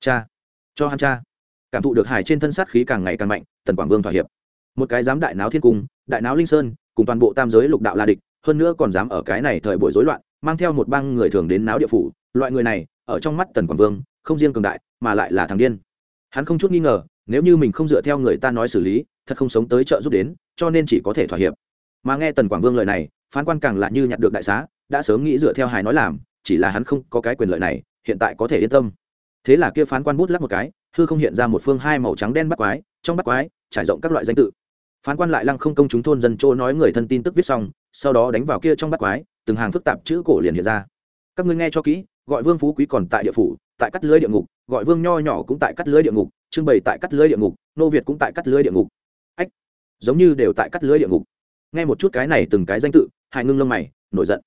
[SPEAKER 1] cha. Cho hắn cha cảm thụ được hải trên thân sát khí càng ngày càng mạnh, tần quảng vương thỏa hiệp. Một cái dám đại náo thiên cung, đại náo linh sơn, cùng toàn bộ tam giới lục đạo là địch, hơn nữa còn dám ở cái này thời buổi rối loạn, mang theo một bang người thường đến náo địa phủ. Loại người này, ở trong mắt tần quảng vương, không riêng cường đại, mà lại là thằng điên. Hắn không chút nghi ngờ, nếu như mình không dựa theo người ta nói xử lý, thật không sống tới trợ giúp đến, cho nên chỉ có thể thỏa hiệp. Mà nghe tần quảng vương lời này, phán quan càng là như nhặt được đại xá, đã sớm nghĩ dựa theo hài nói làm, chỉ là hắn không có cái quyền lợi này, hiện tại có thể yên tâm. Thế là kia phán quan bút lắc một cái hư không hiện ra một phương hai màu trắng đen bắt quái, trong bắt quái, trải rộng các loại danh tự. Phán quan lại lăng không công chúng thôn dân chỗ nói người thân tin tức viết xong, sau đó đánh vào kia trong bắt quái, từng hàng phức tạp chữ cổ liền hiện ra. Các ngươi nghe cho kỹ, gọi vương phú quý còn tại địa phủ, tại cắt lưới địa ngục, gọi vương nho nhỏ cũng tại cắt lưới địa ngục trưng bày tại cắt lưới địa ngục, nô việt cũng tại cắt lưới địa ngục. Ách, giống như đều tại cắt lưới địa ngục. Nghe một chút cái này từng cái danh tự hại ngưng lông mày, nổi giận.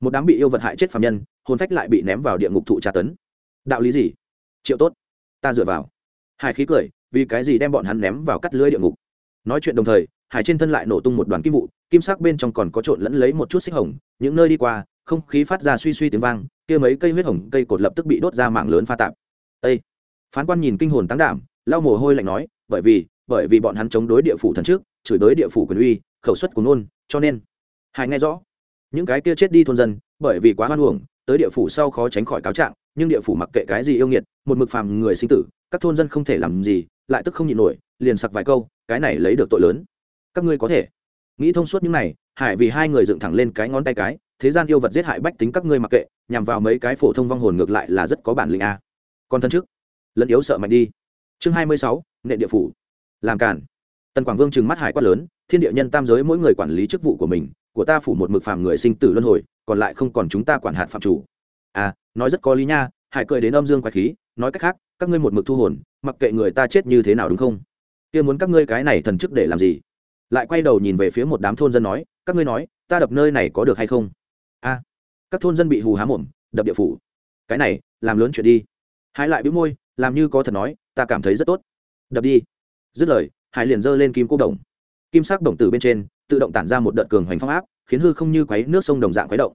[SPEAKER 1] Một đám bị yêu vật hại chết phạm nhân, hồn phách lại bị ném vào địa ngục thụ tra tấn. Đạo lý gì? Triệu tốt ta dựa vào. Hải khí cười, vì cái gì đem bọn hắn ném vào cắt lưới địa ngục? Nói chuyện đồng thời, hải trên thân lại nổ tung một đoàn kim vụ, kim sắc bên trong còn có trộn lẫn lấy một chút xích hồng, những nơi đi qua, không khí phát ra suy suy tiếng vang, kia mấy cây huyết hồng cây cột lập tức bị đốt ra mạng lớn pha tạp. Ê! phán quan nhìn kinh hồn tăng đảm, lau mồ hôi lạnh nói, bởi vì bởi vì bọn hắn chống đối địa phủ thần trước, chửi đối địa phủ quyền uy, khẩu suất của nôn, cho nên. Hải nghe rõ. Những cái kia chết đi thôn dân, bởi vì quá hoan uổng, tới địa phủ sau khó tránh khỏi cáo trạng nhưng địa phủ mặc kệ cái gì yêu nghiệt, một mực phàm người sinh tử, các thôn dân không thể làm gì, lại tức không nhịn nổi, liền sặc vài câu, cái này lấy được tội lớn. Các ngươi có thể. Nghĩ thông suốt những này, hải vì hai người dựng thẳng lên cái ngón tay cái, thế gian yêu vật giết hại bách tính các ngươi mặc kệ, nhằm vào mấy cái phổ thông vong hồn ngược lại là rất có bản lĩnh a. Còn thân trước. Lẫn yếu sợ mạnh đi. Chương hai mươi sáu nệ địa phủ. Làm cản tần quảng vương trừng mắt hải quát lớn, thiên địa nhân tam giới mỗi người quản lý chức vụ của mình, của ta phủ một mực phàm người sinh tử luân hồi, còn lại không còn chúng ta quản hạt phạm chủ. À nói rất có lý nha, hải cười đến âm dương quái khí, nói cách khác, các ngươi một mực thu hồn, mặc kệ người ta chết như thế nào đúng không? Kia muốn các ngươi cái này thần chức để làm gì? Lại quay đầu nhìn về phía một đám thôn dân nói, các ngươi nói, ta đập nơi này có được hay không? A, các thôn dân bị hù há mồm, đập địa phủ. Cái này, làm lớn chuyện đi. Hải lại bĩu môi, làm như có thật nói, ta cảm thấy rất tốt. Đập đi. Dứt lời, hải liền giơ lên kim cô đồng. Kim sắc đồng tử bên trên, tự động tản ra một đợt cường hoành phong áp, khiến hư không như quấy nước sông đồng dạng quấy động.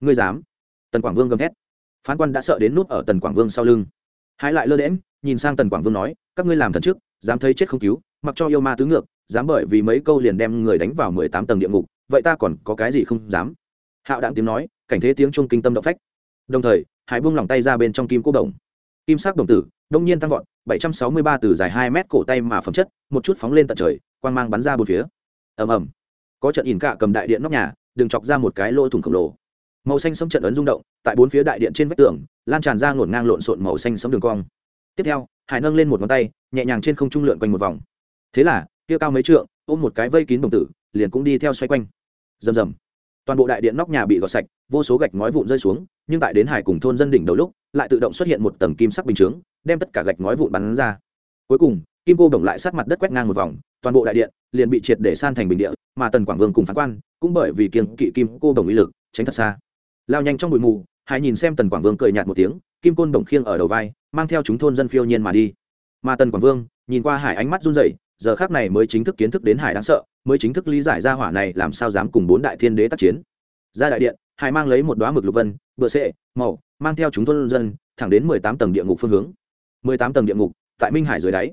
[SPEAKER 1] Ngươi dám? Tần quảng vương gầm thét phán quan đã sợ đến nút ở tần quảng vương sau lưng. Hai lại lơ đễm nhìn sang tần quảng vương nói, các ngươi làm thần trước, dám thấy chết không cứu, mặc cho yêu ma tứ ngược, dám bởi vì mấy câu liền đem người đánh vào mười tám tầng địa ngục, vậy ta còn có cái gì không dám? Hạo đạm tiếng nói, cảnh thế tiếng trung kinh tâm động phách. Đồng thời, hải buông lỏng tay ra bên trong kim cố đồng. Kim sắc đồng tử, đông nhiên tăng vọt, bảy trăm sáu mươi ba từ dài hai mét cổ tay mà phẩm chất, một chút phóng lên tận trời, quang mang bắn ra bốn phía. Ầm ầm. Có trận ỉn cạ cầm đại điện nóc nhà, đừng chọc ra một cái lỗ thủng khổng lồ màu xanh sấm trận ấn rung động, tại bốn phía đại điện trên vách tường, lan tràn ra ngổn ngang lộn xộn màu xanh sấm đường cong. Tiếp theo, hải nâng lên một ngón tay, nhẹ nhàng trên không trung lượn quanh một vòng. Thế là, kia cao mấy trượng, ôm một cái vây kín đồng tử, liền cũng đi theo xoay quanh. Rầm rầm. Toàn bộ đại điện nóc nhà bị gọt sạch, vô số gạch ngói vụn rơi xuống, nhưng tại đến hải cùng thôn dân đỉnh đầu lúc, lại tự động xuất hiện một tầng kim sắc bình chướng, đem tất cả gạch ngói vụn bắn ra. Cuối cùng, kim cô đồng lại sát mặt đất quét ngang một vòng, toàn bộ đại điện liền bị triệt để san thành bình địa, mà tần quảng vương cùng phán quan, cũng bởi vì kiêng kỵ kim cô đồng uy lực, tránh thật xa lao nhanh trong bụi mù hải nhìn xem tần quảng vương cười nhạt một tiếng, kim côn đồng khiêng ở đầu vai, mang theo chúng thôn dân phiêu nhiên mà đi. Mà tần quảng vương, nhìn qua hải ánh mắt run rẩy, giờ khác này mới chính thức kiến thức đến hải đáng sợ, mới chính thức lý giải ra hỏa này làm sao dám cùng bốn đại thiên đế tác chiến. Ra đại điện, hải mang lấy một đoá mực lục vân bựa sệ, màu, mang theo chúng thôn dân, thẳng đến mười tám tầng địa ngục phương hướng. mười tám tầng địa ngục, tại minh hải dưới đáy.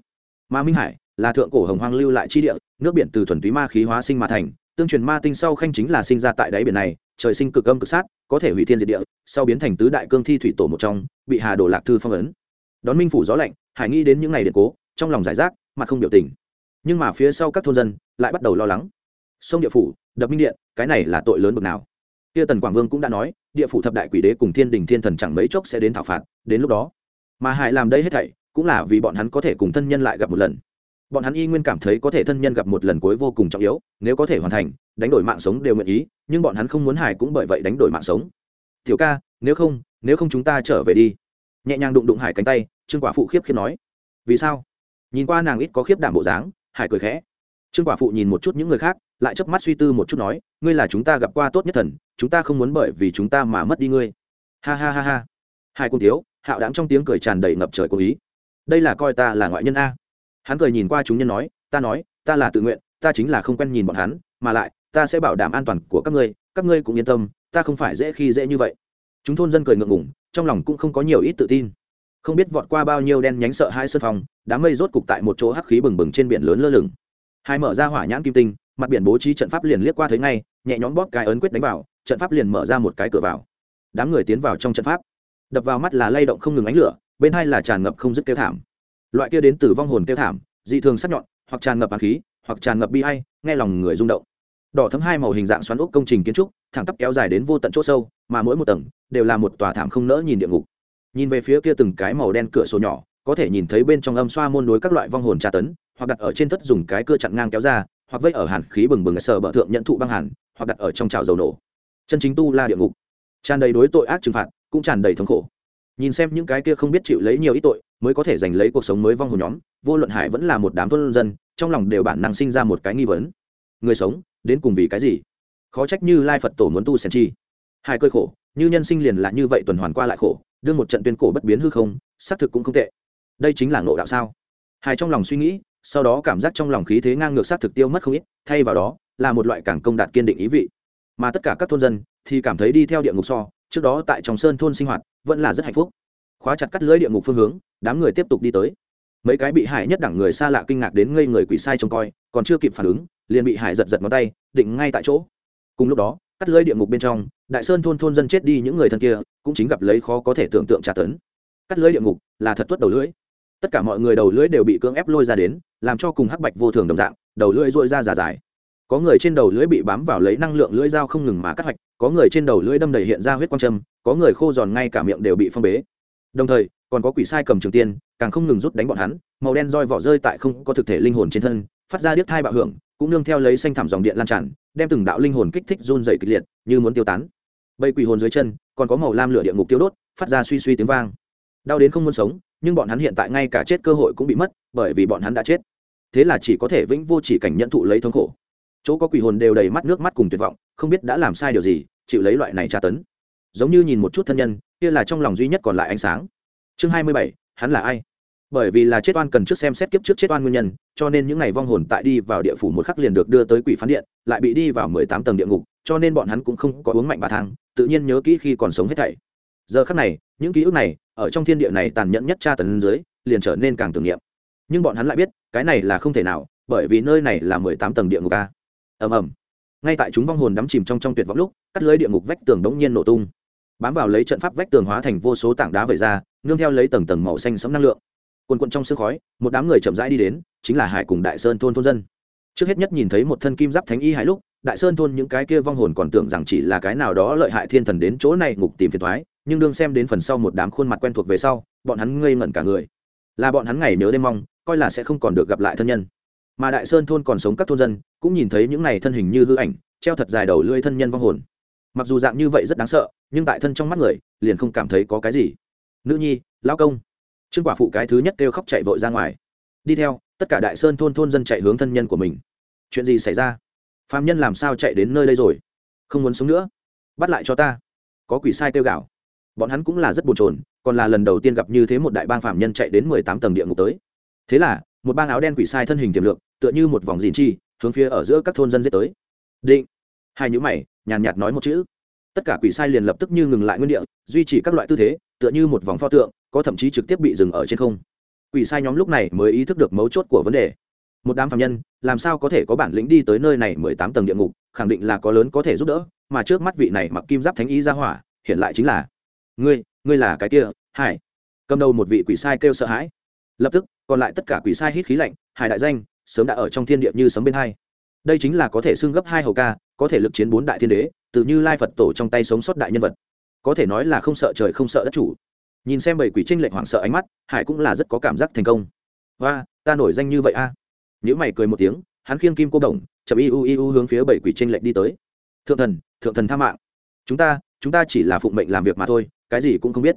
[SPEAKER 1] Mà minh hải là thượng cổ hồng hoang lưu lại chi địa, nước biển từ thuần túy ma khí hóa sinh mà thành, tương truyền ma tinh sau khanh chính là sinh ra tại đáy biển này trời sinh cực âm cực sát, có thể hủy thiên diệt địa, sau biến thành tứ đại cương thi thủy tổ một trong, bị hà đổ lạc thư phong ấn. Đón minh phủ gió lạnh, hải nghĩ đến những ngày điện cố, trong lòng giải rác, mặt không biểu tình. Nhưng mà phía sau các thôn dân lại bắt đầu lo lắng. Sông địa phủ, đập minh điện, cái này là tội lớn bậc nào? Kia tần quảng vương cũng đã nói, địa phủ thập đại quỷ đế cùng thiên đình thiên thần chẳng mấy chốc sẽ đến thảo phạt. Đến lúc đó, mà hải làm đây hết thảy cũng là vì bọn hắn có thể cùng thân nhân lại gặp một lần bọn hắn y nguyên cảm thấy có thể thân nhân gặp một lần cuối vô cùng trọng yếu, nếu có thể hoàn thành, đánh đổi mạng sống đều nguyện ý, nhưng bọn hắn không muốn hải cũng bởi vậy đánh đổi mạng sống. Tiểu ca, nếu không nếu không chúng ta trở về đi. Nhẹ nhàng đụng đụng hải cánh tay, trương quả phụ khiếp khiếp nói. Vì sao? Nhìn qua nàng ít có khiếp đảm bộ dáng, hải cười khẽ. Trương quả phụ nhìn một chút những người khác, lại chớp mắt suy tư một chút nói, ngươi là chúng ta gặp qua tốt nhất thần, chúng ta không muốn bởi vì chúng ta mà mất đi ngươi. Ha ha ha ha. Hai cung thiếu hạo đáng trong tiếng cười tràn đầy ngập trời cố ý. Đây là coi ta là ngoại nhân a hắn cười nhìn qua chúng nhân nói, ta nói, ta là tự nguyện, ta chính là không quen nhìn bọn hắn, mà lại, ta sẽ bảo đảm an toàn của các ngươi các ngươi cũng yên tâm, ta không phải dễ khi dễ như vậy. Chúng thôn dân cười ngượng ngủng trong lòng cũng không có nhiều ít tự tin. Không biết vọt qua bao nhiêu đen nhánh sợ hai sân phòng, đám mây rốt cục tại một chỗ hắc khí bừng bừng trên biển lớn lơ lửng. Hai mở ra hỏa nhãn kim tinh, mặt biển bố trí trận pháp liền liếc qua thấy ngay, nhẹ nhõm bóp cái ấn quyết đánh vào, trận pháp liền mở ra một cái cửa vào. Đám người tiến vào trong trận pháp. Đập vào mắt là lay động không ngừng ánh lửa, bên hai là tràn ngập không dứt kêu thảm loại kia đến từ vong hồn kêu thảm, dị thường sắc nhọn, hoặc tràn ngập hàn khí, hoặc tràn ngập bi hay nghe lòng người rung động. Đỏ thấm hai màu hình dạng xoắn ốc công trình kiến trúc, thẳng tắp kéo dài đến vô tận chỗ sâu, mà mỗi một tầng đều là một tòa thảm không nỡ nhìn địa ngục. Nhìn về phía kia từng cái màu đen cửa sổ nhỏ, có thể nhìn thấy bên trong âm xoa môn đối các loại vong hồn tra tấn, hoặc đặt ở trên thất dùng cái cưa chặn ngang kéo ra, hoặc vây ở hàn khí bừng bừng sờ bờ thượng nhận thụ băng hàn, hoặc đặt ở trong trào dầu nổ. Chân chính tu la địa ngục. Tràn đầy đối tội ác trừng phạt, cũng tràn đầy thống khổ. Nhìn xem những cái kia không biết chịu lấy nhiều ít tội mới có thể giành lấy cuộc sống mới vong hồn nhóm, vô luận hải vẫn là một đám thôn dân, trong lòng đều bản năng sinh ra một cái nghi vấn. Người sống, đến cùng vì cái gì? Khó trách như lai phật tổ muốn tu sen chi. Hai cơi khổ, như nhân sinh liền là như vậy tuần hoàn qua lại khổ đương một trận tuyên cổ bất biến hư không, xác thực cũng không tệ. Đây chính là ngộ đạo sao? Hai trong lòng suy nghĩ, sau đó cảm giác trong lòng khí thế ngang ngược xác thực tiêu mất không ít, thay vào đó, là một loại cảng công đạt kiên định ý vị. Mà tất cả các thôn dân thì cảm thấy đi theo địa ngục so, trước đó tại trong sơn thôn sinh hoạt, vẫn là rất hạnh phúc khóa chặt cắt lưới địa ngục phương hướng, đám người tiếp tục đi tới. Mấy cái bị hại nhất đẳng người xa lạ kinh ngạc đến ngây người quỷ sai trông coi, còn chưa kịp phản ứng, liền bị hại giật giật ngón tay, định ngay tại chỗ. Cùng lúc đó, cắt lưới địa ngục bên trong, đại sơn thôn thôn dân chết đi những người thân kia, cũng chính gặp lấy khó có thể tưởng tượng trả tấn. Cắt lưới địa ngục là thật tuất đầu lưỡi. Tất cả mọi người đầu lưỡi đều bị cưỡng ép lôi ra đến, làm cho cùng hắc bạch vô thường đồng dạng, đầu lưỡi dội ra giả dài. Có người trên đầu lưỡi bị bám vào lấy năng lượng lưỡi dao không ngừng mà cắt hoạch, có người trên đầu lưỡi đâm đầy hiện ra huyết quang châm có người khô giòn ngay cả miệng đều bị phong bế đồng thời, còn có quỷ sai cầm trường tiên, càng không ngừng rút đánh bọn hắn, màu đen roi vỏ rơi tại không có thực thể linh hồn trên thân, phát ra điếc thai bạo hưởng, cũng nương theo lấy xanh thảm dòng điện lan tràn, đem từng đạo linh hồn kích thích run dày kịch liệt, như muốn tiêu tán. Bầy quỷ hồn dưới chân, còn có màu lam lửa địa ngục tiêu đốt, phát ra suy suy tiếng vang. Đau đến không muốn sống, nhưng bọn hắn hiện tại ngay cả chết cơ hội cũng bị mất, bởi vì bọn hắn đã chết. Thế là chỉ có thể vĩnh vô chỉ cảnh nhận thụ lấy thống khổ. Chỗ có quỷ hồn đều đầy mắt nước mắt cùng tuyệt vọng, không biết đã làm sai điều gì, chịu lấy loại này tra tấn giống như nhìn một chút thân nhân, kia là trong lòng duy nhất còn lại ánh sáng. Chương hai mươi bảy, hắn là ai? Bởi vì là chết oan cần trước xem xét kiếp trước chết oan nguyên nhân, cho nên những ngày vong hồn tại đi vào địa phủ một khắc liền được đưa tới quỷ phán điện, lại bị đi vào mười tám tầng địa ngục, cho nên bọn hắn cũng không có uống mạnh bà thang, tự nhiên nhớ kỹ khi còn sống hết thảy. Giờ khắc này, những ký ức này, ở trong thiên địa này tàn nhẫn nhất tra tấn dưới, liền trở nên càng tưởng niệm. Nhưng bọn hắn lại biết, cái này là không thể nào, bởi vì nơi này là mười tám tầng địa ngục a. Ầm ầm. Ngay tại chúng vong hồn đắm chìm trong trong tuyệt vọng lúc, cắt lưới địa ngục vách tường đống nhiên nổ tung bám vào lấy trận pháp vách tường hóa thành vô số tảng đá vẩy ra, nương theo lấy tầng tầng màu xanh sẫm năng lượng. Quần quận trong sương khói, một đám người chậm rãi đi đến, chính là hải cùng đại sơn thôn thôn dân. Trước hết nhất nhìn thấy một thân kim giáp thánh y hải lúc, đại sơn thôn những cái kia vong hồn còn tưởng rằng chỉ là cái nào đó lợi hại thiên thần đến chỗ này ngục tìm phiền thoái nhưng đương xem đến phần sau một đám khuôn mặt quen thuộc về sau, bọn hắn ngây ngẩn cả người. Là bọn hắn ngày nhớ đêm mong, coi là sẽ không còn được gặp lại thân nhân. Mà đại sơn thôn còn sống các thôn dân, cũng nhìn thấy những này thân hình như hư ảnh, treo thật dài đầu lưỡi thân nhân vong hồn mặc dù dạng như vậy rất đáng sợ, nhưng tại thân trong mắt người, liền không cảm thấy có cái gì. Nữ nhi, lão công. Trương quả phụ cái thứ nhất kêu khóc chạy vội ra ngoài. Đi theo, tất cả đại sơn thôn thôn dân chạy hướng thân nhân của mình. Chuyện gì xảy ra? Phạm nhân làm sao chạy đến nơi đây rồi? Không muốn sống nữa. Bắt lại cho ta. Có quỷ sai kêu gạo bọn hắn cũng là rất bồn chồn, còn là lần đầu tiên gặp như thế một đại bang phạm nhân chạy đến mười tám tầng địa ngục tới. Thế là, một bang áo đen quỷ sai thân hình tiềm lượng tựa như một vòng dìn chi, hướng phía ở giữa các thôn dân giết tới. Định. Hai nhữ mày nhàn nhạt nói một chữ. Tất cả quỷ sai liền lập tức như ngừng lại nguyên địa, duy trì các loại tư thế, tựa như một vòng pho tượng, có thậm chí trực tiếp bị dừng ở trên không. Quỷ sai nhóm lúc này mới ý thức được mấu chốt của vấn đề. Một đám phạm nhân, làm sao có thể có bản lĩnh đi tới nơi này mười tám tầng địa ngục, khẳng định là có lớn có thể giúp đỡ, mà trước mắt vị này mặc kim giáp thánh ý ra hỏa, hiện lại chính là ngươi ngươi là cái kia, hải. Cầm đầu một vị quỷ sai kêu sợ hãi. Lập tức, còn lại tất cả quỷ sai hít khí lạnh, hải đại danh, sớm đã ở trong thiên địa như sấm bên hai đây chính là có thể xưng gấp hai hầu ca, có thể lực chiến bốn đại thiên đế, từ như lai phật tổ trong tay sống sót đại nhân vật. Có thể nói là không sợ trời không sợ đất chủ. Nhìn xem bảy quỷ tranh lệch hoảng sợ ánh mắt, hải cũng là rất có cảm giác thành công. Và ta nổi danh như vậy a? À? nếu mày cười một tiếng, hắn khiêng kim cô đồng, chậm iu iu hướng phía bảy quỷ tranh lệch đi tới. Thượng thần thượng thần tha mạng. Chúng ta chúng ta chỉ là phụng mệnh làm việc mà thôi, cái gì cũng không biết.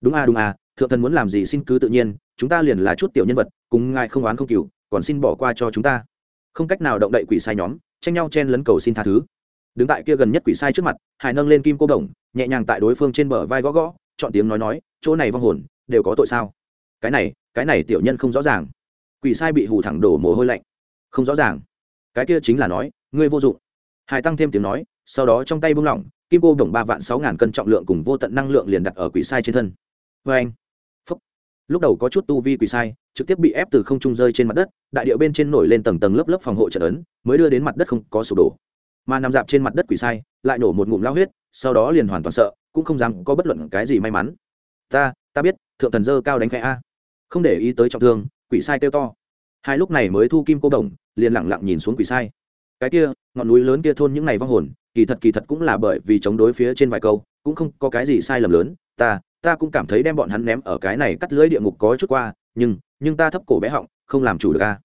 [SPEAKER 1] Đúng a đúng a, thượng thần muốn làm gì xin cứ tự nhiên, chúng ta liền là chút tiểu nhân vật, cùng ngài không oán không cừu, còn xin bỏ qua cho chúng ta không cách nào động đậy quỷ sai nhóm, tranh nhau chen lấn cầu xin tha thứ. Đứng tại kia gần nhất quỷ sai trước mặt, hải nâng lên kim cô đồng, nhẹ nhàng tại đối phương trên bờ vai gõ gõ, chọn tiếng nói nói, chỗ này vong hồn, đều có tội sao? Cái này cái này tiểu nhân không rõ ràng. Quỷ sai bị hù thẳng đổ mồ hôi lạnh. Không rõ ràng. Cái kia chính là nói, ngươi vô dụng. Hải tăng thêm tiếng nói, sau đó trong tay buông lỏng, kim cô đồng ba vạn sáu ngàn cân trọng lượng cùng vô tận năng lượng liền đặt ở quỷ sai trên thân. Vê anh phúc. Lúc đầu có chút tu vi quỷ sai trực tiếp bị ép từ không trung rơi trên mặt đất, đại điệu bên trên nổi lên tầng tầng lớp lớp phòng hộ trận ấn, mới đưa đến mặt đất không có sụp đổ. Mà nằm dạp trên mặt đất quỷ sai, lại nổ một ngụm lao huyết, sau đó liền hoàn toàn sợ, cũng không dám có bất luận cái gì may mắn. Ta ta biết, thượng thần dơ cao đánh khẽ a. Không để ý tới trọng thương, quỷ sai kêu to. Hai lúc này mới thu kim cô đồng, liền lẳng lặng nhìn xuống quỷ sai. Cái kia, ngọn núi lớn kia thôn những này vong hồn, kỳ thật kỳ thật cũng là bởi vì chống đối phía trên vài câu, cũng không có cái gì sai lầm lớn. Ta ta cũng cảm thấy đem bọn hắn ném ở cái này cắt lưới địa ngục có chút qua, nhưng nhưng ta thấp cổ bé họng, không làm chủ được a.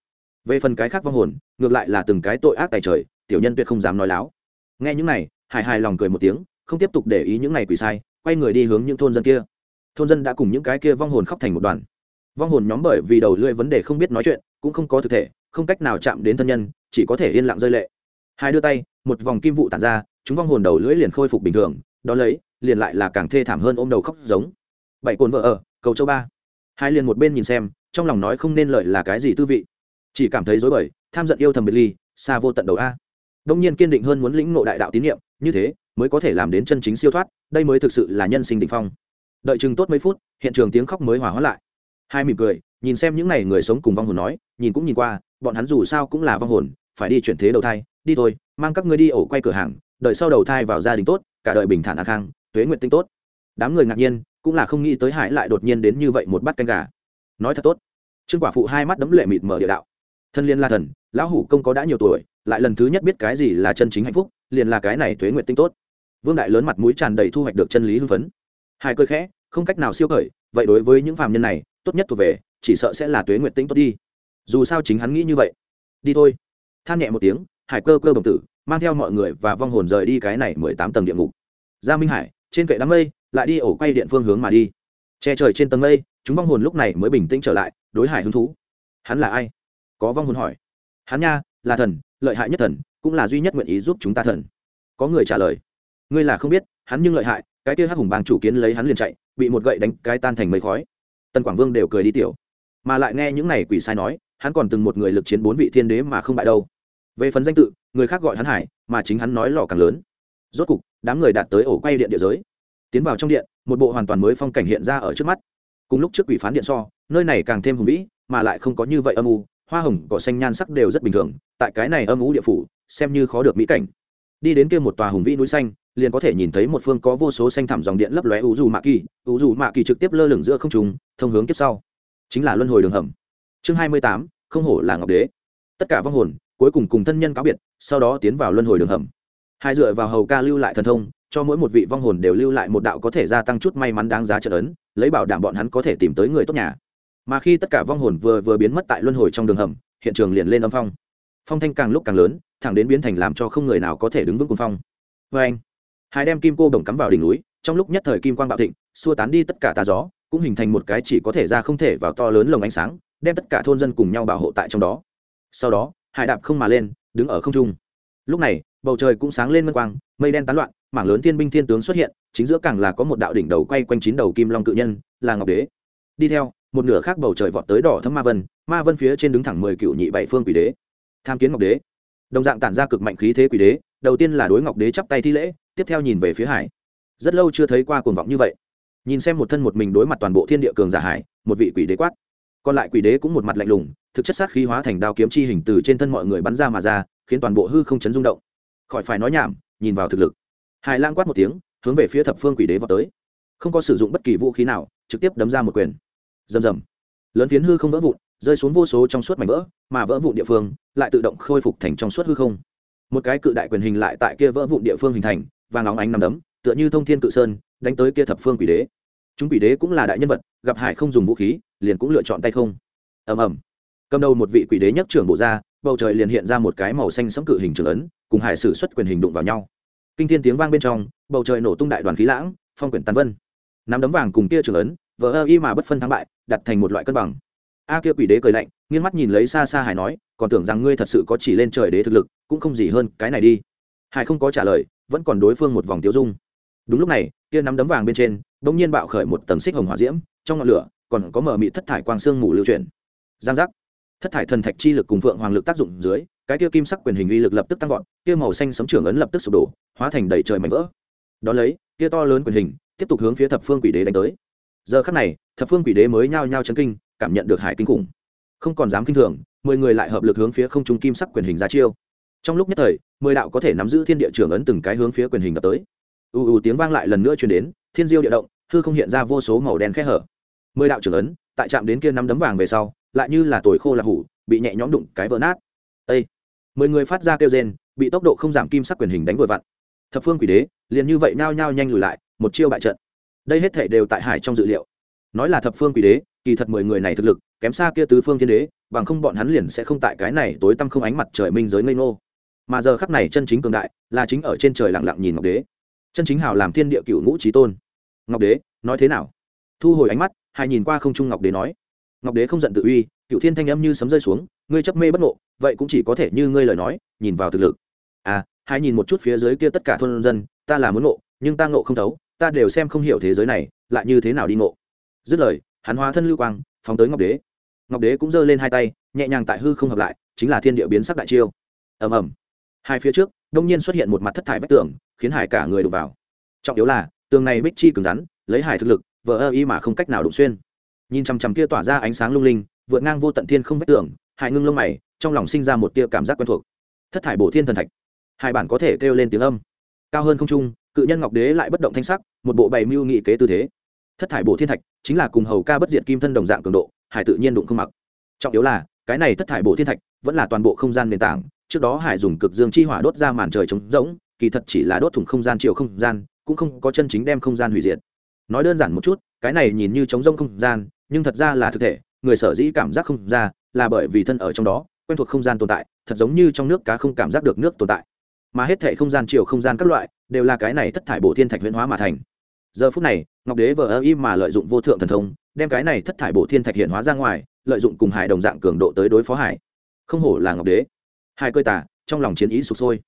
[SPEAKER 1] Về phần cái khác vong hồn, ngược lại là từng cái tội ác tài trời, tiểu nhân tuyệt không dám nói láo. Nghe những này, hải hài lòng cười một tiếng, không tiếp tục để ý những này quỷ sai, quay người đi hướng những thôn dân kia. Thôn dân đã cùng những cái kia vong hồn khóc thành một đoàn. Vong hồn nhóm bởi vì đầu lưỡi vấn đề không biết nói chuyện, cũng không có thực thể, không cách nào chạm đến thân nhân, chỉ có thể yên lặng rơi lệ. Hai đưa tay, một vòng kim vụ tản ra, chúng vong hồn đầu lưỡi liền khôi phục bình thường đó lấy liền lại là càng thê thảm hơn ôm đầu khóc giống. Bảy cồn vợ ở, cầu châu ba. Hai liền một bên nhìn xem, trong lòng nói không nên lợi là cái gì tư vị. Chỉ cảm thấy dối bời, tham giận yêu thầm biệt ly, xa vô tận đầu a. Đông nhiên kiên định hơn muốn lĩnh ngộ đại đạo tín nhiệm như thế mới có thể làm đến chân chính siêu thoát, đây mới thực sự là nhân sinh định phong. Đợi chừng tốt mấy phút, hiện trường tiếng khóc mới hòa hóa lại. Hai mỉm cười, nhìn xem những n à y người sống cùng vong hồn nói, nhìn cũng nhìn qua, bọn hắn dù sao cũng là vong hồn, phải đi chuyển thế đầu thai, đi thôi, mang các ngươi đi ổ quay cửa hàng, đợi sau đầu thai vào gia đình tốt, cả đời bình thản an khang tuế nguyện tinh tốt. Đám người ngạc nhiên, cũng là không nghĩ tới hải lại đột nhiên đến như vậy một bát canh gà. Nói thật tốt. Trương quả phụ hai mắt đấm lệ mịt mở địa đạo. Thân liên la thần, lão hủ công có đã nhiều tuổi, lại lần thứ nhất biết cái gì là chân chính hạnh phúc, liền là cái này tuế nguyện tinh tốt. Vương đại lớn mặt mũi tràn đầy thu hoạch được chân lý hưng phấn. Hai cơi khẽ, không cách nào siêu khởi, vậy đối với những phàm nhân này, tốt nhất thuộc về, chỉ sợ sẽ là tuế nguyện tinh tốt đi. Dù sao chính hắn nghĩ như vậy. Đi thôi. Than nhẹ một tiếng, hải cơ cơ đồng tử, mang theo mọi người và vong hồn rời đi cái này mười tám tầng địa ngục. Gia minh hải trên kệ đám mây lại đi ổ quay điện phương hướng mà đi. Che trời trên tầng mây, chúng vong hồn lúc này mới bình tĩnh trở lại, đối hải hứng thú. Hắn là ai? Có vong hồn hỏi. Hắn nha, là thần, lợi hại nhất thần, cũng là duy nhất nguyện ý giúp chúng ta thần. Có người trả lời. Ngươi là không biết, hắn nhưng lợi hại, cái kia hắc hùng bang chủ kiến lấy hắn liền chạy, bị một gậy đánh cái tan thành mây khói. Tần quảng vương đều cười đi tiểu. Mà lại nghe những này quỷ sai nói, hắn còn từng một người lực chiến bốn vị thiên đế mà không bại đâu. Về phần danh tự, người khác gọi hắn hải, mà chính hắn nói lò càng lớn rốt cục, đám người đạt tới ổ quay điện địa giới. Tiến vào trong điện, một bộ hoàn toàn mới phong cảnh hiện ra ở trước mắt. Cùng lúc trước quỷ phán điện so, nơi này càng thêm hùng vĩ, mà lại không có như vậy âm u, hoa hồng, cỏ xanh nhan sắc đều rất bình thường, tại cái này âm u địa phủ, xem như khó được mỹ cảnh. Đi đến kia một tòa hùng vĩ núi xanh, liền có thể nhìn thấy một phương có vô số xanh thẳm dòng điện lấp lóe ủ dù mạ kỳ ủ dù mạ kỳ trực tiếp lơ lửng giữa không trùng thông hướng tiếp sau. Chính là luân hồi đường hầm. Chương hai mươi tám, không hổ là ngọc đế. Tất cả vong hồn, cuối cùng cùng thân nhân cáo biệt, sau đó tiến vào luân hồi đường hầm hai dựa vào hầu ca lưu lại thần thông, cho mỗi một vị vong hồn đều lưu lại một đạo có thể gia tăng chút may mắn đáng giá trợ ấn, lấy bảo đảm bọn hắn có thể tìm tới người tốt nhà. Mà khi tất cả vong hồn vừa vừa biến mất tại luân hồi trong đường hầm, hiện trường liền lên âm phong. Phong thanh càng lúc càng lớn, thẳng đến biến thành làm cho không người nào có thể đứng vững cùng phong. Vê anh, hai đem kim cô đồng cắm vào đỉnh núi, trong lúc nhất thời kim quang bạo thịnh, xua tán đi tất cả tà gió, cũng hình thành một cái chỉ có thể ra không thể vào to lớn lồng ánh sáng, đem tất cả thôn dân cùng nhau bảo hộ tại trong đó. Sau đó hải đạp không mà lên, đứng ở không trung lúc này, bầu trời cũng sáng lên ngân quang, mây đen tán loạn, mảng lớn thiên binh thiên tướng xuất hiện, chính giữa càng là có một đạo đỉnh đầu quay quanh chín đầu kim long cự nhân, là ngọc đế. Đi theo, một nửa khác bầu trời vọt tới đỏ thấm ma vân ma vân phía trên đứng thẳng mười cựu nhị bảy phương quỷ đế. Tham kiến ngọc đế. Đồng dạng tản ra cực mạnh khí thế quỷ đế, đầu tiên là đối ngọc đế chắp tay thi lễ, tiếp theo nhìn về phía hải. Rất lâu chưa thấy qua cuồng vọng như vậy. Nhìn xem một thân một mình đối mặt toàn bộ thiên địa cường giả hải, một vị quỷ đế quát. Còn lại quỷ đế cũng một mặt lạnh lùng, thực chất sát khí hóa thành đao kiếm chi hình từ trên thân mọi người bắn ra mà ra khiến toàn bộ hư không chấn rung động. Khỏi phải nói nhảm, nhìn vào thực lực. Hải lang quát một tiếng, hướng về phía thập phương quỷ đế vào tới. Không có sử dụng bất kỳ vũ khí nào, trực tiếp đấm ra một quyền. Rầm rầm. Lớn phiến hư không vỡ vụn, rơi xuống vô số trong suốt mảnh vỡ, mà vỡ vụn địa phương lại tự động khôi phục thành trong suốt hư không. Một cái cự đại quyền hình lại tại kia vỡ vụn địa phương hình thành, vàng óng ánh nằm đấm, tựa như thông thiên cự sơn, đánh tới kia thập phương quỷ đế. Chúng quỷ đế cũng là đại nhân vật, gặp hải không dùng vũ khí, liền cũng lựa chọn tay không. Ầm ầm cầm đầu một vị quỷ đế nhất trưởng bộ ra, bầu trời liền hiện ra một cái màu xanh sẫm cự hình trường ấn, cùng hải sử xuất quyền hình đụng vào nhau. Kinh thiên tiếng vang bên trong, bầu trời nổ tung đại đoàn khí lãng, phong quyển tàn vân. Nắm đấm vàng cùng kia trường ấn vỡ ơ y mà bất phân thắng bại, đặt thành một loại cân bằng. A kia quỷ đế cười lạnh, nghiêng mắt nhìn lấy xa xa hải nói, còn tưởng rằng ngươi thật sự có chỉ lên trời đế thực lực, cũng không gì hơn cái này đi. Hải không có trả lời, vẫn còn đối phương một vòng tiêu dung. Đúng lúc này kia nắm đấm vàng bên trên, bỗng nhiên bạo khởi một tầng xích hồng hỏa diễm, trong ngọn lửa, còn có mở mị thất thải quang xương mù lưu chuyển. Giang giác thất thải thần thạch chi lực cùng phượng hoàng lực tác dụng dưới, cái kia kim sắc quyền hình uy lực lập tức tăng vọt, kia màu xanh sấm trưởng ấn lập tức sụp đổ, hóa thành đầy trời mảnh vỡ. Đón lấy, kia to lớn quyền hình, tiếp tục hướng phía thập phương quỷ đế đánh tới. Giờ khắc này, thập phương quỷ đế mới nhao nhao chấn kinh, cảm nhận được hải kinh khủng. Không còn dám kinh thường, mười người lại hợp lực hướng phía không trung kim sắc quyền hình ra chiêu. Trong lúc nhất thời, mười đạo có thể nắm giữ thiên địa trưởng ấn từng cái hướng phía quyền hình đập tới. Ù ù tiếng vang lại lần nữa truyền đến, thiên diêu địa động, hư không hiện ra vô số màu đen khẽ hở. Mười đạo trưởng ấn, tại chạm đến kia năm đấm vàng về sau lại như là tồi khô là hủ, bị nhẹ nhõm đụng cái vỡ nát. Ê! mười người phát ra kêu rên, bị tốc độ không giảm kim sắc quyền hình đánh vội vặn. Thập phương quỷ đế, liền như vậy nhao nhao nhanh lùi lại, một chiêu bại trận. Đây hết thể đều tại hải trong dự liệu. Nói là thập phương quỷ đế, kỳ thật mười người này thực lực, kém xa kia tứ phương thiên đế, bằng không bọn hắn liền sẽ không tại cái này tối tăm không ánh mặt trời minh giới ngây ngô. Mà giờ khắc này chân chính cường đại, là chính ở trên trời lặng lặng nhìn ngọc đế. Chân chính hào làm thiên địa cựu ngũ trí tôn. Ngọc đế, nói thế nào? Thu hồi ánh mắt, hai nhìn qua không trung ngọc đế nói ngọc đế không giận tự uy cựu thiên thanh âm như sấm rơi xuống, ngươi chấp mê bất ngộ, vậy cũng chỉ có thể như ngươi lời nói, nhìn vào thực lực. À hãy nhìn một chút phía dưới kia tất cả thôn dân, ta là muốn ngộ, nhưng ta ngộ không thấu, ta đều xem không hiểu thế giới này, lại như thế nào đi ngộ. Dứt lời, hắn hóa thân lưu quang, phóng tới ngọc đế. Ngọc đế cũng giơ lên hai tay, nhẹ nhàng tại hư không hợp lại, chính là thiên địa biến sắc đại chiêu. Ầm ầm. Hai phía trước, đông nhiên xuất hiện một mặt thất thải vách tường, khiến hải cả người đụng vào. Trọng yếu là, tường này bích chi cứng rắn, lấy hải thực lực vỡ ơ y mà không cách nào đụng xuyên nhìn chằm chằm kia tỏa ra ánh sáng lung linh vượt ngang vô tận thiên không vách tưởng, hải ngưng lông mày trong lòng sinh ra một tia cảm giác quen thuộc. Thất thải bổ thiên thần thạch. Hai bản có thể kêu lên tiếng âm. Cao hơn không trung cự nhân ngọc đế lại bất động thanh sắc một bộ bày mưu nghị kế tư thế. Thất thải bổ thiên thạch chính là cùng hầu ca bất diệt kim thân đồng dạng cường độ hải tự nhiên đụng không mặc. Trọng yếu là cái này thất thải bổ thiên thạch vẫn là toàn bộ không gian nền tảng trước đó hải dùng cực dương chi hỏa đốt ra màn trời trống rỗng kỳ thật chỉ là đốt thủng không gian chiều không gian cũng không có chân chính đem không gian hủy diệt. Nói đơn giản một chút cái này nhìn như trống rỗng không gian nhưng thật ra là thực thể, người sở dĩ cảm giác không ra là bởi vì thân ở trong đó, quen thuộc không gian tồn tại, thật giống như trong nước cá không cảm giác được nước tồn tại. Mà hết thể không gian, chiều không gian các loại, đều là cái này thất thải bổ thiên thạch huyễn hóa mà thành. Giờ phút này, ngọc đế vờ ơ im mà lợi dụng vô thượng thần thông, đem cái này thất thải bổ thiên thạch hiện hóa ra ngoài, lợi dụng cùng hải đồng dạng cường độ tới đối phó hải. Không hổ là ngọc đế. Hai cơi tả trong lòng chiến ý sụp sôi.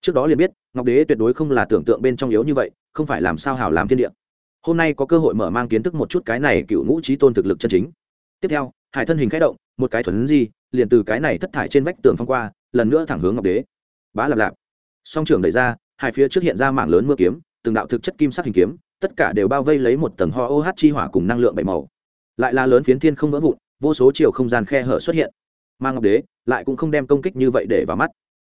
[SPEAKER 1] Trước đó liền biết, ngọc đế tuyệt đối không là tưởng tượng bên trong yếu như vậy, không phải làm sao hảo làm thiên địa hôm nay có cơ hội mở mang kiến thức một chút cái này cựu ngũ trí tôn thực lực chân chính. Tiếp theo, hải thân hình k h ẽ động, một cái thuần di, liền từ cái này thất thải trên vách tường phong qua, lần nữa thẳng hướng ngọc đế. Bá lạp lạp. Song trường đẩy ra, hai phía trước hiện ra mảng lớn mưa kiếm, từng đạo thực chất kim sắc hình kiếm, tất cả đều bao vây lấy một tầng ho oh chi hỏa cùng năng lượng bảy màu. Lại là lớn phiến thiên không vỡ vụn, vô số chiều không gian khe hở xuất hiện. Mà ngọc đế lại cũng không đem công kích như vậy để vào mắt.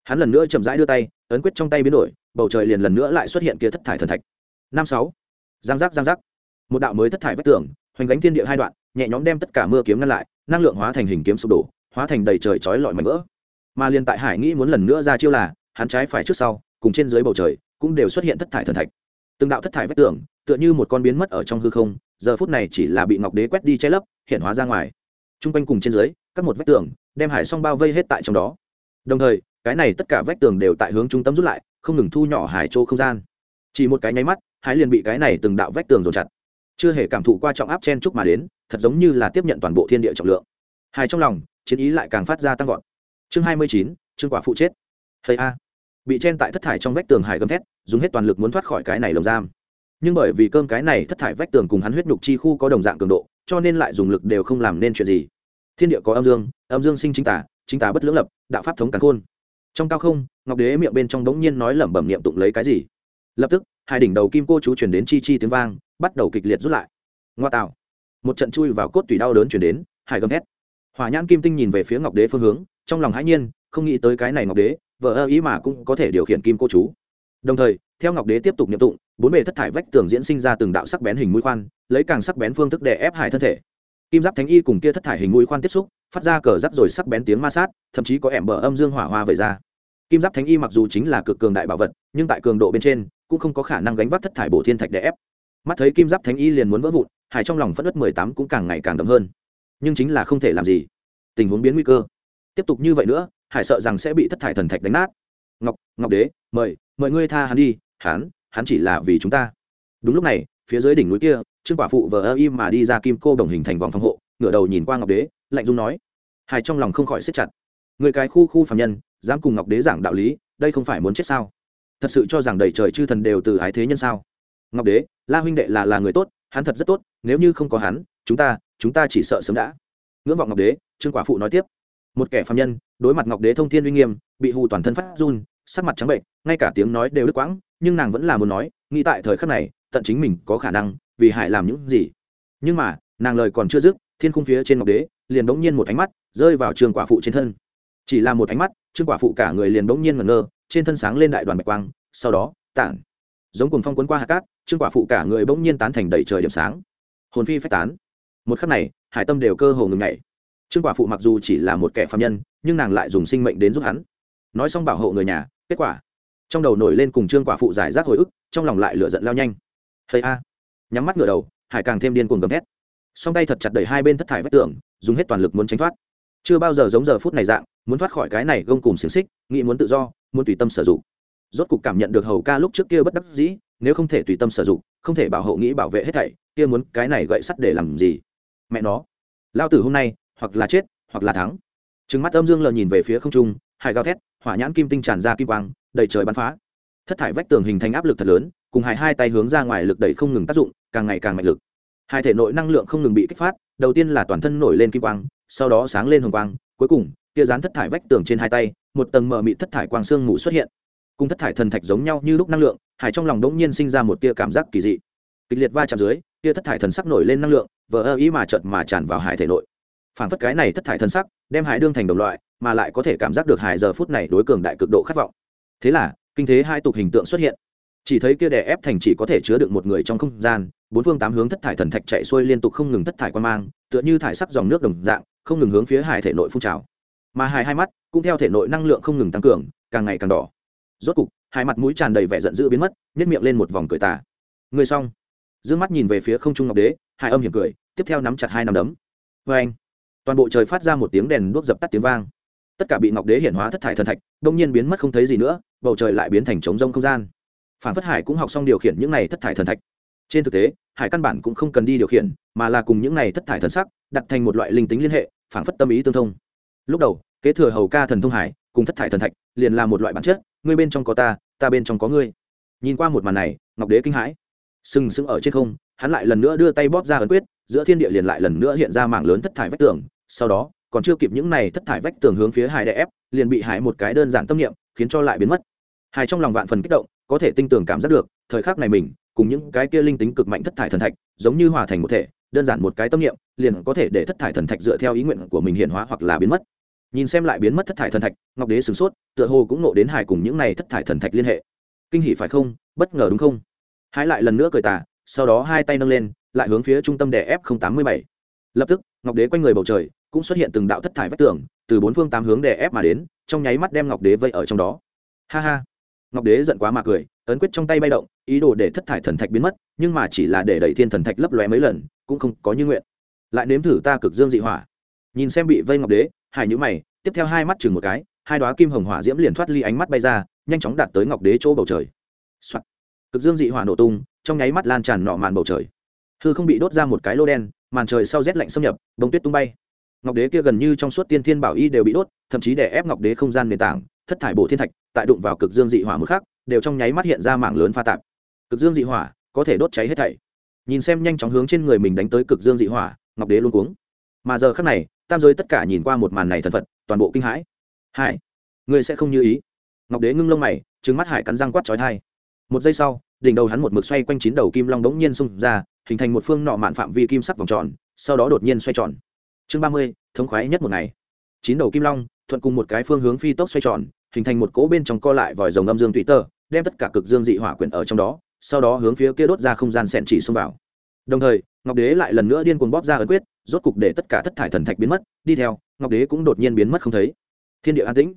[SPEAKER 1] Hắn lần nữa chậm rãi đưa tay, ấn quyết trong tay biến đổi, bầu trời liền lần nữa lại xuất hiện kia thất thải thần thạch. Năm sáu giang giác giang giác. Một đạo mới thất thải vách tường, hoành gánh thiên địa hai đoạn, nhẹ nhóm đem tất cả mưa kiếm ngăn lại, năng lượng hóa thành hình kiếm sụp đổ, hóa thành đầy trời trói lọi mảnh vỡ. Mà liền tại hải nghĩ muốn lần nữa ra chiêu là, hắn trái phải trước sau, cùng trên dưới bầu trời, cũng đều xuất hiện thất thải thần thạch. Từng đạo thất thải vách tường, tựa như một con biến mất ở trong hư không, giờ phút này chỉ là bị ngọc đế quét đi che lấp, hiện hóa ra ngoài. T r u n g quanh cùng trên dưới, các một vách tường, đem hải s bao vây hết tại trong đó. Đồng thời, cái này tất cả vách tường đều tại hướng trung tâm rút lại, không ngừng thu nhỏ hải chỗ không gian chỉ một cái nháy mắt hải liền bị cái này từng đạo vách tường dồn chặt. Chưa hề cảm thụ qua trọng áp chen chúc mà đến, thật giống như là tiếp nhận toàn bộ thiên địa trọng lượng. Hải trong lòng, chiến ý lại càng phát ra tăng vọt. Chương hai mươi chín, chương quả phụ chết. Hay a. Bị chen tại thất thải trong vách tường hải gầm thét, dùng hết toàn lực muốn thoát khỏi cái này lồng giam. Nhưng bởi vì cơm cái này thất thải vách tường cùng hắn huyết nhục chi khu có đồng dạng cường độ, cho nên lại dùng lực đều không làm nên chuyện gì. Thiên địa có âm dương âm dương sinh chính tả chính tả bất lưỡng lập, đạo pháp thống cắn khôn. Trong cao không, ngọc đế miệng bên trong đống nhiên nói lẩm bẩm niệm tụng lấy cái gì? Lập tức, hai đỉnh đầu kim cô chú chuyển đến chi chi tiếng vang, bắt đầu kịch liệt rút lại. Ngoa tạo. Một trận chui vào cốt tủy đau đớn chuyển đến, hải gầm thét. Hỏa nhãn kim tinh nhìn về phía ngọc đế phương hướng, trong lòng hãi nhiên, không nghĩ tới cái này ngọc đế vợ ơ ý mà cũng có thể điều khiển kim cô chú. Đồng thời, theo ngọc đế tiếp tục nhiệm tụng, bốn bề thất thải vách tường diễn sinh ra từng đạo sắc bén hình mũi khoan, lấy càng sắc bén phương thức để ép hải thân thể. Kim giáp thánh y cùng kia thất thải hình mũi khoan tiếp xúc, phát ra cờ giáp rồi sắc bén tiếng ma sát, thậm chí có ẻm bờ âm dương hỏa hoa về ra. Kim giáp thánh y mặc dù chính là cực cường đại bảo vật, nhưng tại cường độ bên trên cũng không có khả năng gánh vác thất thải bổ thiên thạch để ép. Mắt thấy kim giáp thánh y liền muốn vỡ vụn, hải trong lòng phẫn ất mười tám cũng càng ngày càng đậm hơn. Nhưng chính là không thể làm gì. Tình huống biến nguy cơ. Tiếp tục như vậy nữa, hải sợ rằng sẽ bị thất thải thần thạch đánh nát. Ngọc ngọc đế, mời mời ngươi tha hắn đi, hắn hắn chỉ là vì chúng ta. Đúng lúc này, phía dưới đỉnh núi kia, trương quả phụ vờ ơ im mà đi ra kim cô đồng hình thành vòng phòng hộ, ngửa đầu nhìn qua ngọc đế, lạnh dung nói. Hải trong lòng không khỏi xếp chặt. Người cái khu khu phạm nhân, dám cùng ngọc đế giảng đạo lý, đây không phải muốn chết sao? Thật sự cho rằng đầy trời chư thần đều từ ái thế nhân sao? Ngọc đế, la huynh đệ là là người tốt, hắn thật rất tốt, nếu như không có hắn, chúng ta chúng ta chỉ sợ sớm đã. Ngưỡng vọng ngọc đế, trương quả phụ nói tiếp. Một kẻ phạm nhân, đối mặt ngọc đế thông thiên uy nghiêm, bị hù toàn thân phát run, sắc mặt trắng bệnh, ngay cả tiếng nói đều đứt quãng, nhưng nàng vẫn là muốn nói, nghĩ tại thời khắc này, tận chính mình có khả năng, vì hại làm những gì. Nhưng mà, nàng lời còn chưa dứt, thiên khung phía trên ngọc đế, liền bỗng nhiên một ánh mắt rơi vào trường quả phụ trên thân. Chỉ là một ánh mắt, trương quả phụ cả người liền bỗng nhiên ngẩn ngơ trên thân sáng lên đại đoàn bạch quang, sau đó, tản. Giống cùng phong quấn qua hạt cát, trương quả phụ cả người bỗng nhiên tán thành đầy trời điểm sáng. Hồn phi phách tán. Một khắc này, hải tâm đều cơ hồ ngừng ngày trương quả phụ mặc dù chỉ là một kẻ phạm nhân, nhưng nàng lại dùng sinh mệnh đến giúp hắn. Nói xong bảo hộ người nhà, kết quả. Trong đầu nổi lên cùng trương quả phụ giải rác hồi ức, trong lòng lại lửa giận lao nhanh. Hay a. Nhắm mắt ngửa đầu, hải càng thêm điên cuồng gầm thét. Song tay thật chặt đẩy hai bên thất thải vách tường, dùng hết toàn lực muốn tránh thoát chưa bao giờ giống giờ phút này dạng, muốn thoát khỏi cái này gông cùng xiềng xích, nghĩ muốn tự do, muốn tùy tâm sử dụng. Rốt cục cảm nhận được hầu ca lúc trước kia bất đắc dĩ, nếu không thể tùy tâm sử dụng, không thể bảo hộ nghĩ bảo vệ hết thảy, kia muốn cái này gậy sắt để làm gì? Mẹ nó. Lao tử hôm nay, hoặc là chết, hoặc là thắng. Trừng mắt âm dương lờ nhìn về phía không trung hải gào thét, hỏa nhãn kim tinh tràn ra kim quang, đầy trời bắn phá. Thất thải vách tường hình thành áp lực thật lớn, cùng hải hai tay hướng ra ngoài lực đẩy không ngừng tác dụng, càng ngày càng mạnh lực. Hai thể nội năng lượng không ngừng bị kích phát, đầu tiên là toàn thân nổi lên kim quang sau đó sáng lên hồng quang, cuối cùng, tia dán thất thải vách tường trên hai tay, một tầng mờ mịt thất thải quang sương mù xuất hiện. Cùng thất thải thần thạch giống nhau như lúc năng lượng, hải trong lòng đống nhiên sinh ra một tia cảm giác kỳ dị. Kịch liệt va chạm dưới, tia thất thải thần sắc nổi lên năng lượng vỡ ơ ý mà chợt mà tràn vào hải thể nội. Phản phất cái này thất thải thần sắc, đem hải đương thành đồng loại, mà lại có thể cảm giác được hải giờ phút này đối cường đại cực độ khát vọng. Thế là, kinh thế hai tục hình tượng xuất hiện chỉ thấy kia đè ép thành chỉ có thể chứa được một người trong không gian, bốn phương tám hướng thất thải thần thạch chạy xuôi liên tục không ngừng thất thải quan mang, tựa như thải sắc dòng nước đồng dạng, không ngừng hướng phía hải thể nội phun trào. Mà hải hai mắt cũng theo thể nội năng lượng không ngừng tăng cường, càng ngày càng đỏ. Rốt cục, hai mặt mũi tràn đầy vẻ giận dữ biến mất nhét miệng lên một vòng cười tà. Người xong. D mắt nhìn về phía không trung ngọc đế, hai âm hiểm cười, tiếp theo nắm chặt hai nắm đấm. Vê anh, toàn bộ trời phát ra một tiếng đèn đuốc dập tắt tiếng vang. Tất cả bị ngọc đế hiển hóa thất thải thần thạch, đông nhiên biến mất không thấy gì nữa, bầu trời lại biến thành trống rông không gian phản phất hải cũng học xong điều khiển những này thất thải thần thạch. Trên thực tế, hải căn bản cũng không cần đi điều khiển, mà là cùng những này thất thải thần sắc, đặt thành một loại linh tính liên hệ, phản phất tâm ý tương thông. Lúc đầu, kế thừa hầu ca thần thông hải, cùng thất thải thần thạch, liền là một loại bản chất, ngươi bên trong có ta ta bên trong có ngươi. Nhìn qua một màn này, ngọc đế kinh hãi. Sừng sững ở trên không, hắn lại lần nữa đưa tay bóp ra ấn quyết, giữa thiên địa liền lại lần nữa hiện ra mảng lớn thất thải vách tường. Sau đó, còn chưa kịp những này thất thải vách tường hướng phía hải đè ép, liền bị hải một cái đơn giản tâm niệm, khiến cho lại biến mất. Hải trong lòng vạn phần kích động có thể tinh tường cảm giác được, thời khắc này mình, cùng những cái kia linh tính cực mạnh thất thải thần thạch, giống như hòa thành một thể, đơn giản một cái tâm niệm, liền có thể để thất thải thần thạch dựa theo ý nguyện của mình hiện hóa hoặc là biến mất. Nhìn xem lại biến mất thất thải thần thạch, ngọc đế sửng sốt, tựa hồ cũng nộ đến hải cùng những này thất thải thần thạch liên hệ. Kinh hỉ phải không? Bất ngờ đúng không? Hái lại lần nữa cười tà, sau đó hai tay nâng lên, lại hướng phía trung tâm đè f tám mươi bảy. Lập tức, ngọc đế quanh người bầu trời, cũng xuất hiện từng đạo thất thải vách tường, từ bốn phương tám hướng đè ép mà đến, trong nháy mắt đem ngọc đế vây ở trong đó. Ha ha! Ngọc đế giận quá mà cười, ấn quyết trong tay bay động, ý đồ để thất thải thần thạch biến mất, nhưng mà chỉ là để đẩy thiên thần thạch lấp lóe mấy lần, cũng không có như nguyện. Lại nếm thử ta cực dương dị hỏa. Nhìn xem bị vây ngọc đế, hải nhữ mày, tiếp theo hai mắt chừng một cái, hai đoá kim hồng hỏa diễm liền thoát ly ánh mắt bay ra, nhanh chóng đạt tới ngọc đế chỗ bầu trời、Soạn. cực dương dị hỏa nổ tung, trong nháy mắt lan tràn nọ màn bầu trời. Hư không bị đốt ra một cái lô đen, màn trời sau rét lạnh xâm nhập, bông tuyết tung bay. Ngọc đế kia gần như trong suốt tiên thiên bảo y đều bị đốt, thậm chí để ép ngọc đế không gian nền tảng thất thải bộ thiên thạch, tại đụng vào cực dương dị hỏa một khắc, đều trong nháy mắt hiện ra mảng lớn pha tạp. Cực dương dị hỏa, có thể đốt cháy hết thảy. Nhìn xem nhanh chóng hướng trên người mình đánh tới cực dương dị hỏa, ngọc đế luôn cuống. Mà giờ khắc này, tam giới tất cả nhìn qua một màn này thần phật, toàn bộ kinh hãi. Hải, ngươi sẽ không như ý. Ngọc đế ngưng lông mày trứng mắt hải cắn răng quát chói thai một giây sau, đỉnh đầu hắn một mực xoay quanh chín đầu kim long đống nhiên xung ra, hình thành một phương nọ mạn phạm vi kim sắc vòng tròn, sau đó đột nhiên xoay tròn. Chương ba mươi, thống khoái nhất một ngày chín đầu kim long, thuận cùng một cái phương hướng phi tốc xoay tròn, hình thành một cỗ bên trong co lại vòi rồng âm dương tùy tơ, đem tất cả cực dương dị hỏa quyển ở trong đó, sau đó hướng phía kia đốt ra không gian sẹn chỉ xông vào. Đồng thời, ngọc đế lại lần nữa điên cuồng bóp ra ấn quyết, rốt cục để tất cả thất thải thần thạch biến mất, đi theo, ngọc đế cũng đột nhiên biến mất không thấy. Thiên địa an tĩnh.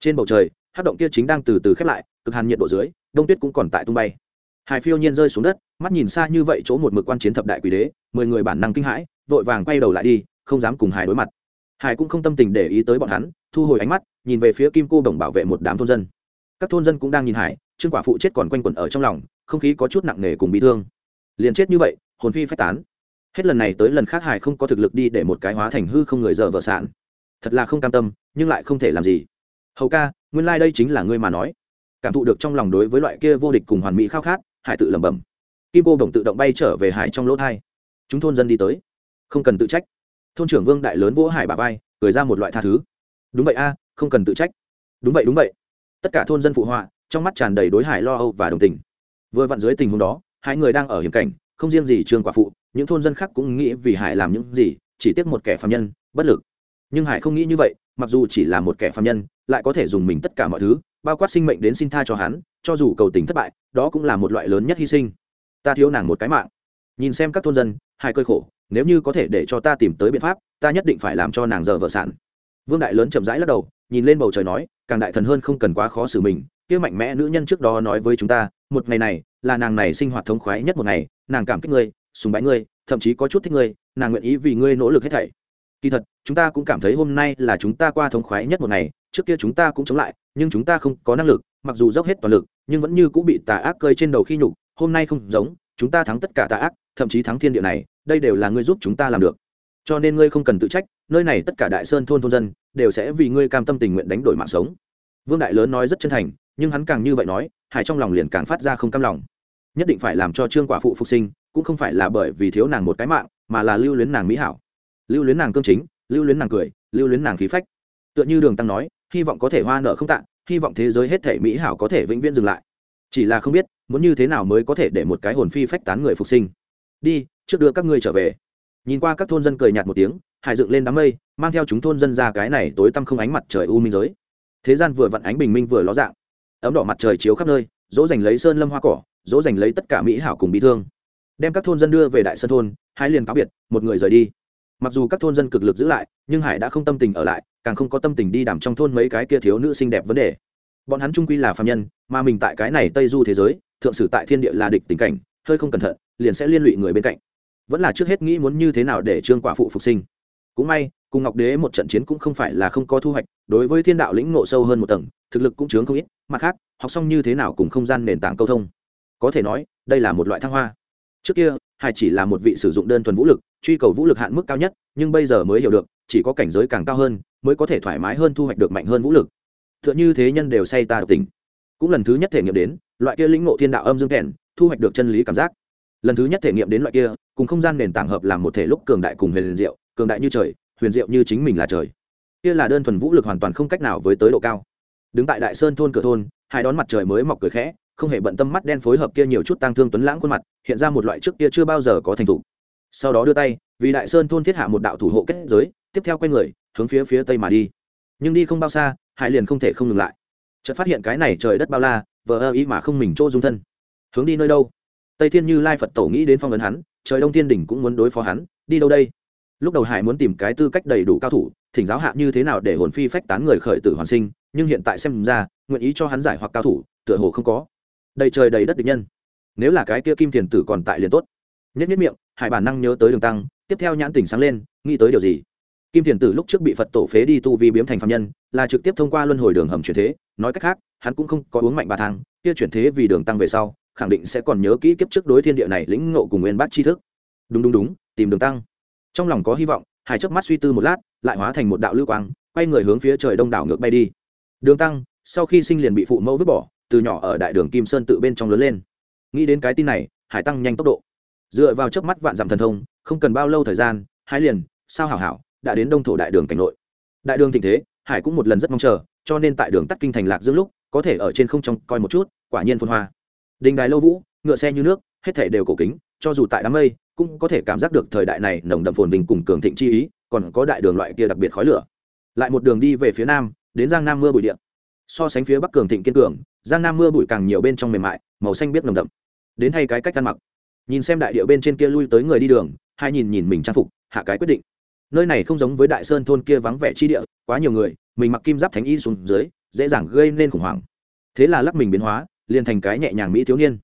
[SPEAKER 1] Trên bầu trời hát động kia chính đang từ từ khép lại, cực hàn nhiệt độ dưới, đông tuyết cũng còn tại tung bay. Hải phiêu nhiên rơi xuống đất, mắt nhìn xa như vậy chỗ một mực quan chiến thập đại quỷ đế, mười người bản năng kinh hãi, vội vàng quay đầu lại đi, không dám cùng hải đối mặt hải cũng không tâm tình để ý tới bọn hắn, thu hồi ánh mắt, nhìn về phía kim cô đồng bảo vệ một đám thôn dân. Các thôn dân cũng đang nhìn hải, trương quả phụ chết còn quanh quẩn ở trong lòng, không khí có chút nặng nề cùng bị thương. Liền chết như vậy, hồn phi phách tán. Hết lần này tới lần khác hải không có thực lực đi để một cái hóa thành hư không người dở vợ sản thật là không cam tâm, nhưng lại không thể làm gì. Hầu ca, nguyên lai、like、đây chính là ngươi mà nói. Cảm thụ được trong lòng đối với loại kia vô địch cùng hoàn mỹ khao khát, hải tự lẩm bẩm. Kim cô đồng tự động bay trở về hải trong lỗ thai. Chúng thôn dân đi tới. Không cần tự trách thôn trưởng vương đại lớn vỗ hải bà vai, cười ra một loại tha thứ. Đúng vậy a, không cần tự trách. Đúng vậy đúng vậy. Tất cả thôn dân phụ họa, trong mắt tràn đầy đối hải lo âu và đồng tình. Vừa vặn dưới tình huống đó, hai người đang ở hiểm cảnh, không riêng gì trường quả phụ, những thôn dân khác cũng nghĩ vì hải làm những gì, chỉ tiếc một kẻ phạm nhân, bất lực. Nhưng hải không nghĩ như vậy, mặc dù chỉ là một kẻ phạm nhân, lại có thể dùng mình tất cả mọi thứ, bao quát sinh mệnh đến xin tha cho hắn, cho dù cầu tình thất bại, đó cũng là một loại lớn nhất hy sinh. Ta thiếu nàng một cái mạng. Nhìn xem các thôn dân, hải cơi khổ nếu như có thể để cho ta tìm tới biện pháp, ta nhất định phải làm cho nàng giờ vợ sản vương đại lớn chậm rãi lắc đầu, nhìn lên bầu trời nói, càng đại thần hơn không cần quá khó xử mình, kia mạnh mẽ nữ nhân trước đó nói với chúng ta, một ngày này, là nàng này sinh hoạt thống khoái nhất một ngày, nàng cảm kích ngươi, sùng bái ngươi, thậm chí có chút thích ngươi, nàng nguyện ý vì ngươi nỗ lực hết thảy. Kỳ thật, chúng ta cũng cảm thấy hôm nay là chúng ta qua thống khoái nhất một ngày, trước kia chúng ta cũng chống lại, nhưng chúng ta không có năng lực, mặc dù dốc hết toàn lực, nhưng vẫn như cũng bị tà ác cơi trên đầu khi nhục, hôm nay không giống, chúng ta thắng tất cả tà ác thậm chí thắng thiên địa này, đây đều là ngươi giúp chúng ta làm được. Cho nên ngươi không cần tự trách, nơi này tất cả đại sơn thôn thôn dân, đều sẽ vì ngươi cam tâm tình nguyện đánh đổi mạng sống. Vương đại lớn nói rất chân thành, nhưng hắn càng như vậy nói hải trong lòng liền càng phát ra không cam lòng. Nhất định phải làm cho trương quả phụ phục sinh, cũng không phải là bởi vì thiếu nàng một cái mạng, mà là lưu luyến nàng mỹ hảo. Lưu luyến nàng cương chính, lưu luyến nàng cười, lưu luyến nàng khí phách. Tựa như đường tăng nói, hy vọng có thể hoa nợ không tạng hy vọng thế giới hết thể mỹ hảo có thể vĩnh viễn dừng lại. Chỉ là không biết, muốn như thế nào mới có thể để một cái hồn phi phách tán người phục sinh đi, trước đưa các ngươi trở về. Nhìn qua các thôn dân cười nhạt một tiếng, hải dựng lên đám mây, mang theo chúng thôn dân ra cái này tối tăm không ánh mặt trời u minh giới. Thế gian vừa vặn ánh bình minh vừa ló dạng. Ấm đỏ mặt trời chiếu khắp nơi, dỗ dành lấy sơn lâm hoa cỏ, dỗ dành lấy tất cả mỹ hảo cùng bị thương. Đem các thôn dân đưa về đại sơn thôn, hai liền cáo biệt, một người rời đi. Mặc dù các thôn dân cực lực giữ lại, nhưng hải đã không tâm tình ở lại, càng không có tâm tình đi đảm trong thôn mấy cái kia thiếu nữ xinh đẹp vấn đề. Bọn hắn trung quy là phạm nhân, mà mình tại cái này tây du thế giới, thượng sử tại thiên địa là địch tình cảnh, hơi không cẩn thận liền sẽ liên lụy người bên cạnh. Vẫn là trước hết nghĩ muốn như thế nào để trương quả phụ phục sinh. Cũng may, cùng ngọc đế một trận chiến cũng không phải là không có thu hoạch, đối với thiên đạo lĩnh ngộ sâu hơn một tầng, thực lực cũng chướng không ít, mặt khác, học xong như thế nào cùng không gian nền tảng câu thông. Có thể nói, đây là một loại thăng hoa. Trước kia hải chỉ là một vị sử dụng đơn thuần vũ lực, truy cầu vũ lực hạn mức cao nhất, nhưng bây giờ mới hiểu được, chỉ có cảnh giới càng cao hơn, mới có thể thoải mái hơn thu hoạch được mạnh hơn vũ lực. T h ư ợ n h ư thế nhân đều say ta độc tình. Cũng lần thứ nhất thể nghiệm đến, loại kia lĩnh ngộ thiên đạo âm dương kèn, thu hoạch được chân lý cảm giác lần thứ nhất thể nghiệm đến loại kia, cùng không gian nền tảng hợp làm một thể lúc cường đại cùng huyền diệu, cường đại như trời, huyền diệu như chính mình là trời. Kia là đơn thuần vũ lực hoàn toàn không cách nào với tới độ cao. Đứng tại đại sơn thôn cửa thôn, hai đón mặt trời mới mọc cười khẽ, không hề bận tâm mắt đen phối hợp kia nhiều chút tăng thương tuấn lãng khuôn mặt, hiện ra một loại trước kia chưa bao giờ có thành thủ sau đó đưa tay, vì đại sơn thôn thiết hạ một đạo thủ hộ kết giới, tiếp theo quay người, hướng phía phía tây mà đi. Nhưng đi không bao xa hải liền không thể không ngừng lại. Chợt phát hiện cái này trời đất bao la, vờ ơ ý mà không mình chỗ dung thân. Hướng đi nơi đâu? Tây thiên như lai phật tổ nghĩ đến phong ấn hắn, trời đông thiên đình cũng muốn đối phó hắn, đi đâu đây? Lúc đầu hải muốn tìm cái tư cách đầy đủ cao thủ, thỉnh giáo hạ như thế nào để hồn phi phách tán người khởi tử hoàn sinh, nhưng hiện tại xem ra, nguyện ý cho hắn giải hoặc cao thủ, tựa hồ không có. Đầy trời đầy đất địch nhân. Nếu là cái kia kim thiền tử còn tại liền tốt. Nhất nhất miệng, hải bản năng nhớ tới đường tăng, tiếp theo nhãn tỉnh sáng lên, nghĩ tới điều gì? Kim thiền tử lúc trước bị phật tổ phế đi tu vi biếm thành phạm nhân, là trực tiếp thông qua luân hồi đường hầm chuyển thế, nói cách khác, hắn cũng không có uống mạnh ba thang, kia chuyển thế vì đường tăng về sau khẳng định sẽ còn nhớ kỹ kiếp trước đối thiên địa này lĩnh ngộ cùng nguyên bát tri thức. Đúng đúng đúng, tìm đường tăng. Trong lòng có hy vọng hải chớp mắt suy tư một lát, lại hóa thành một đạo lưu quang, quay người hướng phía trời đông đảo ngược bay đi. Đường tăng, sau khi sinh liền bị phụ mẫu vứt bỏ, từ nhỏ ở đại đường kim sơn tự bên trong lớn lên. Nghĩ đến cái tin này, hải tăng nhanh tốc độ. Dựa vào chớp mắt vạn dặm thần thông, không cần bao lâu thời gian, hai liền, sao hảo hảo, đã đến đông thổ đại đường cảnh nội. Đại đường thịnh thế, hải cũng một lần rất mong chờ, cho nên tại đường tắt kinh thành lạc dương lúc, có thể ở trên không trong coi một chút, quả nhiên phun hoa đình đài lâu vũ, ngựa xe như nước, hết thể đều cổ kính, cho dù tại đám mây, cũng có thể cảm giác được thời đại này nồng đậm phồn vinh cùng cường thịnh chi ý, còn có đại đường loại kia đặc biệt khói lửa. Lại một đường đi về phía nam, đến giang nam mưa bụi điện so sánh phía bắc cường thịnh kiên cường, giang nam mưa bụi càng nhiều bên trong mềm mại, màu xanh biết nồng đậm. Đến thay cái cách ăn mặc. Nhìn xem đại điệu bên trên kia lui tới người đi đường, hai nhìn nhìn mình trang phục, hạ cái quyết định. Nơi này không giống với đại sơn thôn kia vắng vẻ chi địa, quá nhiều người, mình mặc kim giáp thánh y xuống dưới, dễ dàng gây nên khủng hoảng. Thế là lắc mình biến hóa liền thành cái nhẹ nhàng mỹ thiếu niên.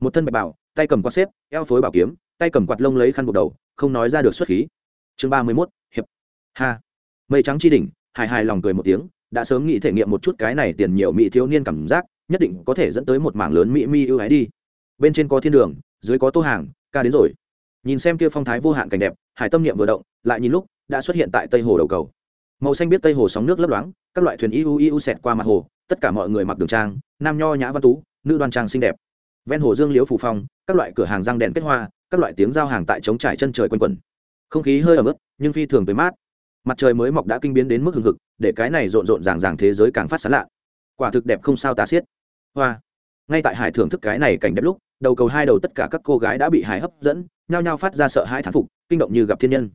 [SPEAKER 1] Một thân bạch bảo, tay cầm quạt xếp, eo phối bảo kiếm, tay cầm quạt lông lấy khăn buộc đầu, không nói ra được xuất khí. Chương ba mươi mốt, hiệp. Ha. Mây trắng chi đỉnh, hài hài lòng cười một tiếng, đã sớm nghĩ thể nghiệm một chút cái này tiền nhiều mỹ thiếu niên cảm giác, nhất định có thể dẫn tới một mảng lớn mỹ mi ưu ái đi. Bên trên có thiên đường, dưới có tô hàng, ca đến rồi. Nhìn xem kia phong thái vô hạn cảnh đẹp hải tâm niệm vừa động, lại nhìn lúc, đã xuất hiện tại tây hồ đầu cầu màu xanh biết tây hồ sóng nước lấp loáng, các loại thuyền iu iu xẹt qua mặt hồ, tất cả mọi người mặc đường trang, nam nho nhã văn tú, nữ đoan trang xinh đẹp. Ven hồ dương liễu phủ phong, các loại cửa hàng răng đèn kết hoa, các loại tiếng giao hàng tại trống trải chân trời quanh quẩn. Không khí hơi ẩm ướt, nhưng phi thường tới mát. Mặt trời mới mọc đã kinh biến đến mức hừng hực, để cái này rộn rộn ràng ràng thế giới càng phát sán lạ. Quả thực đẹp không sao tá xiết. Hoa. Ngay tại hải thưởng thức cái này cảnh đẹp lúc, đầu cầu hai đầu tất cả các cô gái đã bị hải hấp dẫn, nhao nhao phát ra sợ hãi thán phục, kinh động như gặp thiên nhân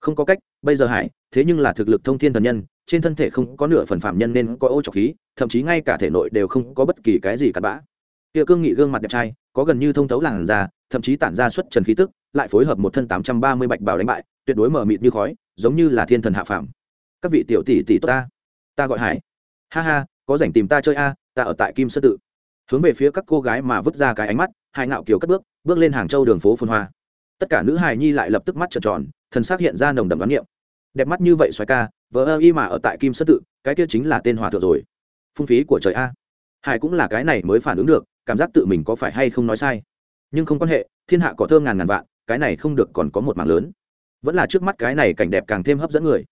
[SPEAKER 1] không có cách, bây giờ hải, thế nhưng là thực lực thông thiên thần nhân, trên thân thể không có nửa phần phạm nhân nên có ô trọc khí, thậm chí ngay cả thể nội đều không có bất kỳ cái gì cặn bã. Kia cương nghị gương mặt đẹp trai, có gần như thông thấu làn da, thậm chí tản ra xuất trần khí tức, lại phối hợp một thân tám trăm ba mươi bạch bảo đánh bại, tuyệt đối mờ mịt như khói, giống như là thiên thần hạ phàm. Các vị tiểu tỷ tỷ tốt ta. Ta gọi hải. Ha ha, có rảnh tìm ta chơi a, ta ở tại kim sơ tự. Hướng về phía các cô gái mà vứt ra cái ánh mắt, hai ngạo kiều cất bước bước lên hàng châu đường phố phun hoa. Tất cả nữ hài nhi lại lập tức mắt trợn tròn thần xác hiện ra nồng đậm đoán niệm. Đẹp mắt như vậy xoài ca vợ ơ y mà ở tại kim sơ tự, cái kia chính là tên hòa thượng rồi. Phung phí của trời a. Hải cũng là cái này mới phản ứng được, cảm giác tự mình có phải hay không nói sai. Nhưng không quan hệ, thiên hạ có thơm ngàn ngàn vạn, cái này không được còn có một mảng lớn. Vẫn là trước mắt cái này cảnh đẹp càng thêm hấp dẫn người.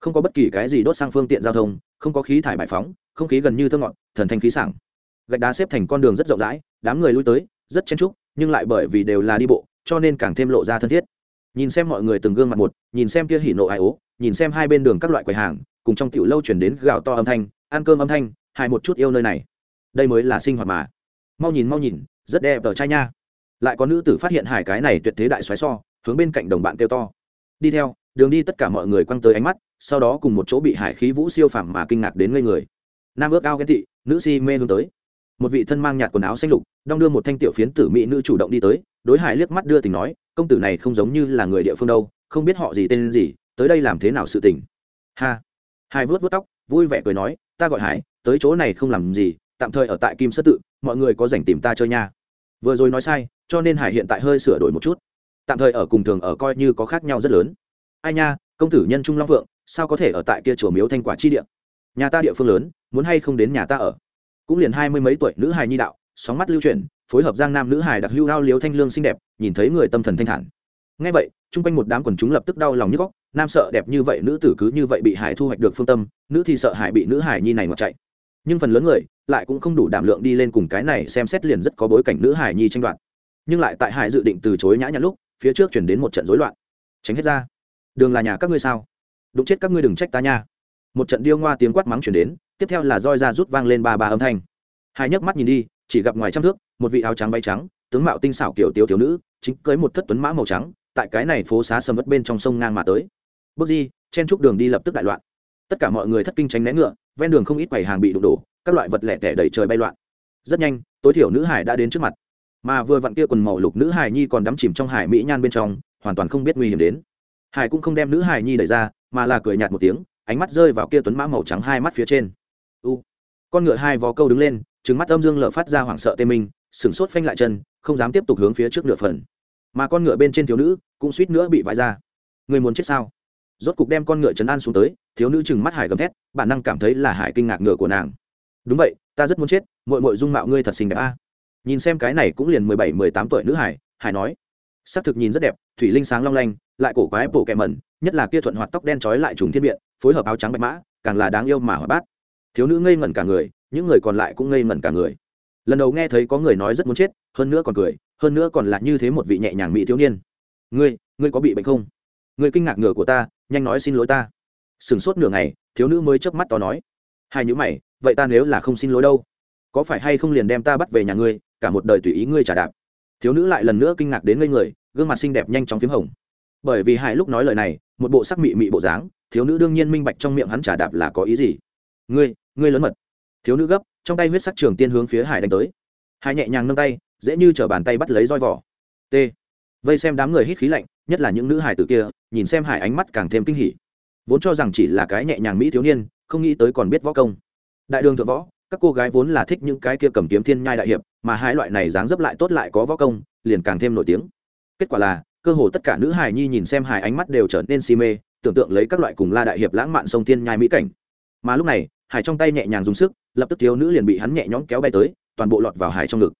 [SPEAKER 1] Không có bất kỳ cái gì đốt sang phương tiện giao thông, không có khí thải bài phóng, không khí gần như thơ ngọt, thần thanh khí sảng. Gạch đá xếp thành con đường rất rộng rãi, đám người lui tới, rất chen trúc nhưng lại bởi vì đều là đi bộ, cho nên càng thêm lộ ra thân thiết nhìn xem mọi người từng gương mặt một, nhìn xem kia hỉ nộ ai ố, nhìn xem hai bên đường các loại quầy hàng, cùng trong tiểu lâu chuyển đến gạo to âm thanh, ăn cơm âm thanh, hai một chút yêu nơi này. Đây mới là sinh hoạt mà. Mau nhìn mau nhìn, rất đẹp ở trai nha. Lại có nữ tử phát hiện hải cái này tuyệt thế đại xoáy so, hướng bên cạnh đồng bạn kêu to. Đi theo, đường đi tất cả mọi người quăng tới ánh mắt, sau đó cùng một chỗ bị hải khí vũ siêu phàm mà kinh ngạc đến ngây người. Nam ước ao ghen tị, nữ si mê hướng tới. Một vị thân mang nhạt quần áo xanh lục, đong đưa một thanh tiểu phiến tử mỹ nữ chủ động đi tới, đối hải liếc mắt đưa tình nói công tử này không giống như là người địa phương đâu, không biết họ gì tên gì, tới đây làm thế nào sự tình? Ha. Hải vớt vớt tóc, vui vẻ cười nói, ta gọi hải, tới chỗ này không làm gì, tạm thời ở tại kim sơ tự, mọi người có dành tìm ta chơi nha. Vừa rồi nói sai, cho nên hải hiện tại hơi sửa đổi một chút. Tạm thời ở cùng thường ở coi như có khác nhau rất lớn. Ai nha, công tử nhân trung long vượng sao có thể ở tại kia chùa miếu thanh quả chi địa? Nhà ta địa phương lớn, muốn hay không đến nhà ta ở? Cũng liền hai mươi mấy tuổi nữ hài nhi đạo, sóng mắt lưu chuyển phối hợp giang nam nữ hài đặc hưu hao liếu thanh lương xinh đẹp, nhìn thấy người tâm thần thanh thản. Ngay vậy, chung quanh một đám quần chúng lập tức đau lòng như góc, nam sợ đẹp như vậy, nữ tử cứ như vậy bị hải thu hoạch được phương tâm, nữ thì sợ hải bị nữ hải nhi này ngọt chạy. Nhưng phần lớn người lại cũng không đủ đảm lượng đi lên cùng cái này xem xét liền rất có bối cảnh nữ hải nhi tranh đoạt. Nhưng lại tại hải dự định từ chối nhã nhặn lúc, phía trước chuyển đến một trận rối loạn. Tránh hết ra. Đường là nhà các ngươi sao? Đụng chết các ngươi đừng trách ta nha. Một trận điêu ngoa tiếng quát mắng chuyển đến, tiếp theo là roi ra rút vang lên ba ba âm thanh. Hai nhấc mắt nhìn đi, chỉ gặp ngoài trăm thước một vị áo trắng bay trắng, tướng mạo tinh xảo kiểu tiểu tiểu nữ, chính cưới một thất tuấn mã màu trắng, tại cái này phố xá sầm mất bên trong sông ngang mà tới. Bước di chen trúc đường đi lập tức đại loạn. Tất cả mọi người thất kinh tránh né ngựa, ven đường không ít quầy hàng bị đụng đổ, các loại vật lẻ tẻ đầy trời bay loạn. Rất nhanh, tối thiểu nữ hải đã đến trước mặt. Mà vừa vặn kia quần màu lục nữ hải nhi còn đắm chìm trong hải mỹ nhan bên trong, hoàn toàn không biết nguy hiểm đến. Hải cũng không đem nữ hải nhi đẩy ra, mà là cười nhạt một tiếng, ánh mắt rơi vào kia tuấn mã màu trắng hai mắt phía trên. U, con ngựa hai vó câu đứng lên trứng mắt âm dương lở phát ra hoảng sợ tê minh sửng sốt phanh lại chân, không dám tiếp tục hướng phía trước nửa phần. Mà con ngựa bên trên thiếu nữ cũng suýt nữa bị vãi ra. Người muốn chết sao? Rốt cục đem con ngựa trấn an xuống tới, thiếu nữ chừng mắt hải gầm thét, bản năng cảm thấy là hải kinh ngạc ngựa của nàng. Đúng vậy, ta rất muốn chết mội mội dung mạo ngươi thật xinh đẹp a. Nhìn xem cái này cũng liền mười bảy, mười tám tuổi nữ hải hải nói. S ắ c thực nhìn rất đẹp, thủy linh sáng long lanh, lại cổ quái bổ kẹ mẩn, nhất là kia thuận hoạt tóc đen trói lại trùng thiên biện, phối hợp áo trắng bạch mã, càng là đáng yêu mà hoạt bát. Thiếu nữ ngây ngẩn cả người, những người còn lại cũng ngây ngẩn cả người lần đầu nghe thấy có người nói rất muốn chết, hơn nữa còn cười, hơn nữa còn là như thế một vị nhẹ nhàng mỹ thiếu niên. Ngươi ngươi có bị bệnh không? Ngươi kinh ngạc ngửa của ta, nhanh nói xin lỗi ta. Sửng sốt nửa ngày, thiếu nữ mới chớp mắt to nói. Hai nhữ mày, vậy ta nếu là không xin lỗi đâu? Có phải hay không liền đem ta bắt về nhà ngươi, cả một đời tùy ý ngươi trả đạp? Thiếu nữ lại lần nữa kinh ngạc đến ngây người, gương mặt xinh đẹp nhanh chóng p h í m hồng. Bởi vì hai lúc nói lời này, một bộ sắc mị mị bộ dáng, thiếu nữ đương nhiên minh bạch trong miệng hắn trả đạp là có ý gì. Ngươi ngươi lớn mật. Thiếu nữ gấp trong tay huyết sắc trường tiên hướng phía hải đánh tới. Hải nhẹ nhàng nâng tay, dễ như chở bàn tay bắt lấy roi vỏ. T. Vây xem đám người hít khí lạnh, nhất là những nữ hải tử kia, nhìn xem hải ánh mắt càng thêm kinh hỉ. Vốn cho rằng chỉ là cái nhẹ nhàng mỹ thiếu niên, không nghĩ tới còn biết võ công. Đại đường thượng võ, các cô gái vốn là thích những cái kia cầm kiếm thiên nhai đại hiệp, mà hai loại này dáng dấp lại tốt lại có võ công, liền càng thêm nổi tiếng. Kết quả là, cơ hồ tất cả nữ hài nhi nhìn xem hài ánh mắt đều trở nên si mê, tưởng tượng lấy các loại cùng la đại hiệp lãng mạn sông thiên nhai mỹ cảnh. Mà lúc này hải trong tay nhẹ nhàng dùng sức, lập tức thiếu nữ liền bị hắn nhẹ nhõm kéo bay tới, toàn bộ lọt vào hải trong ngực.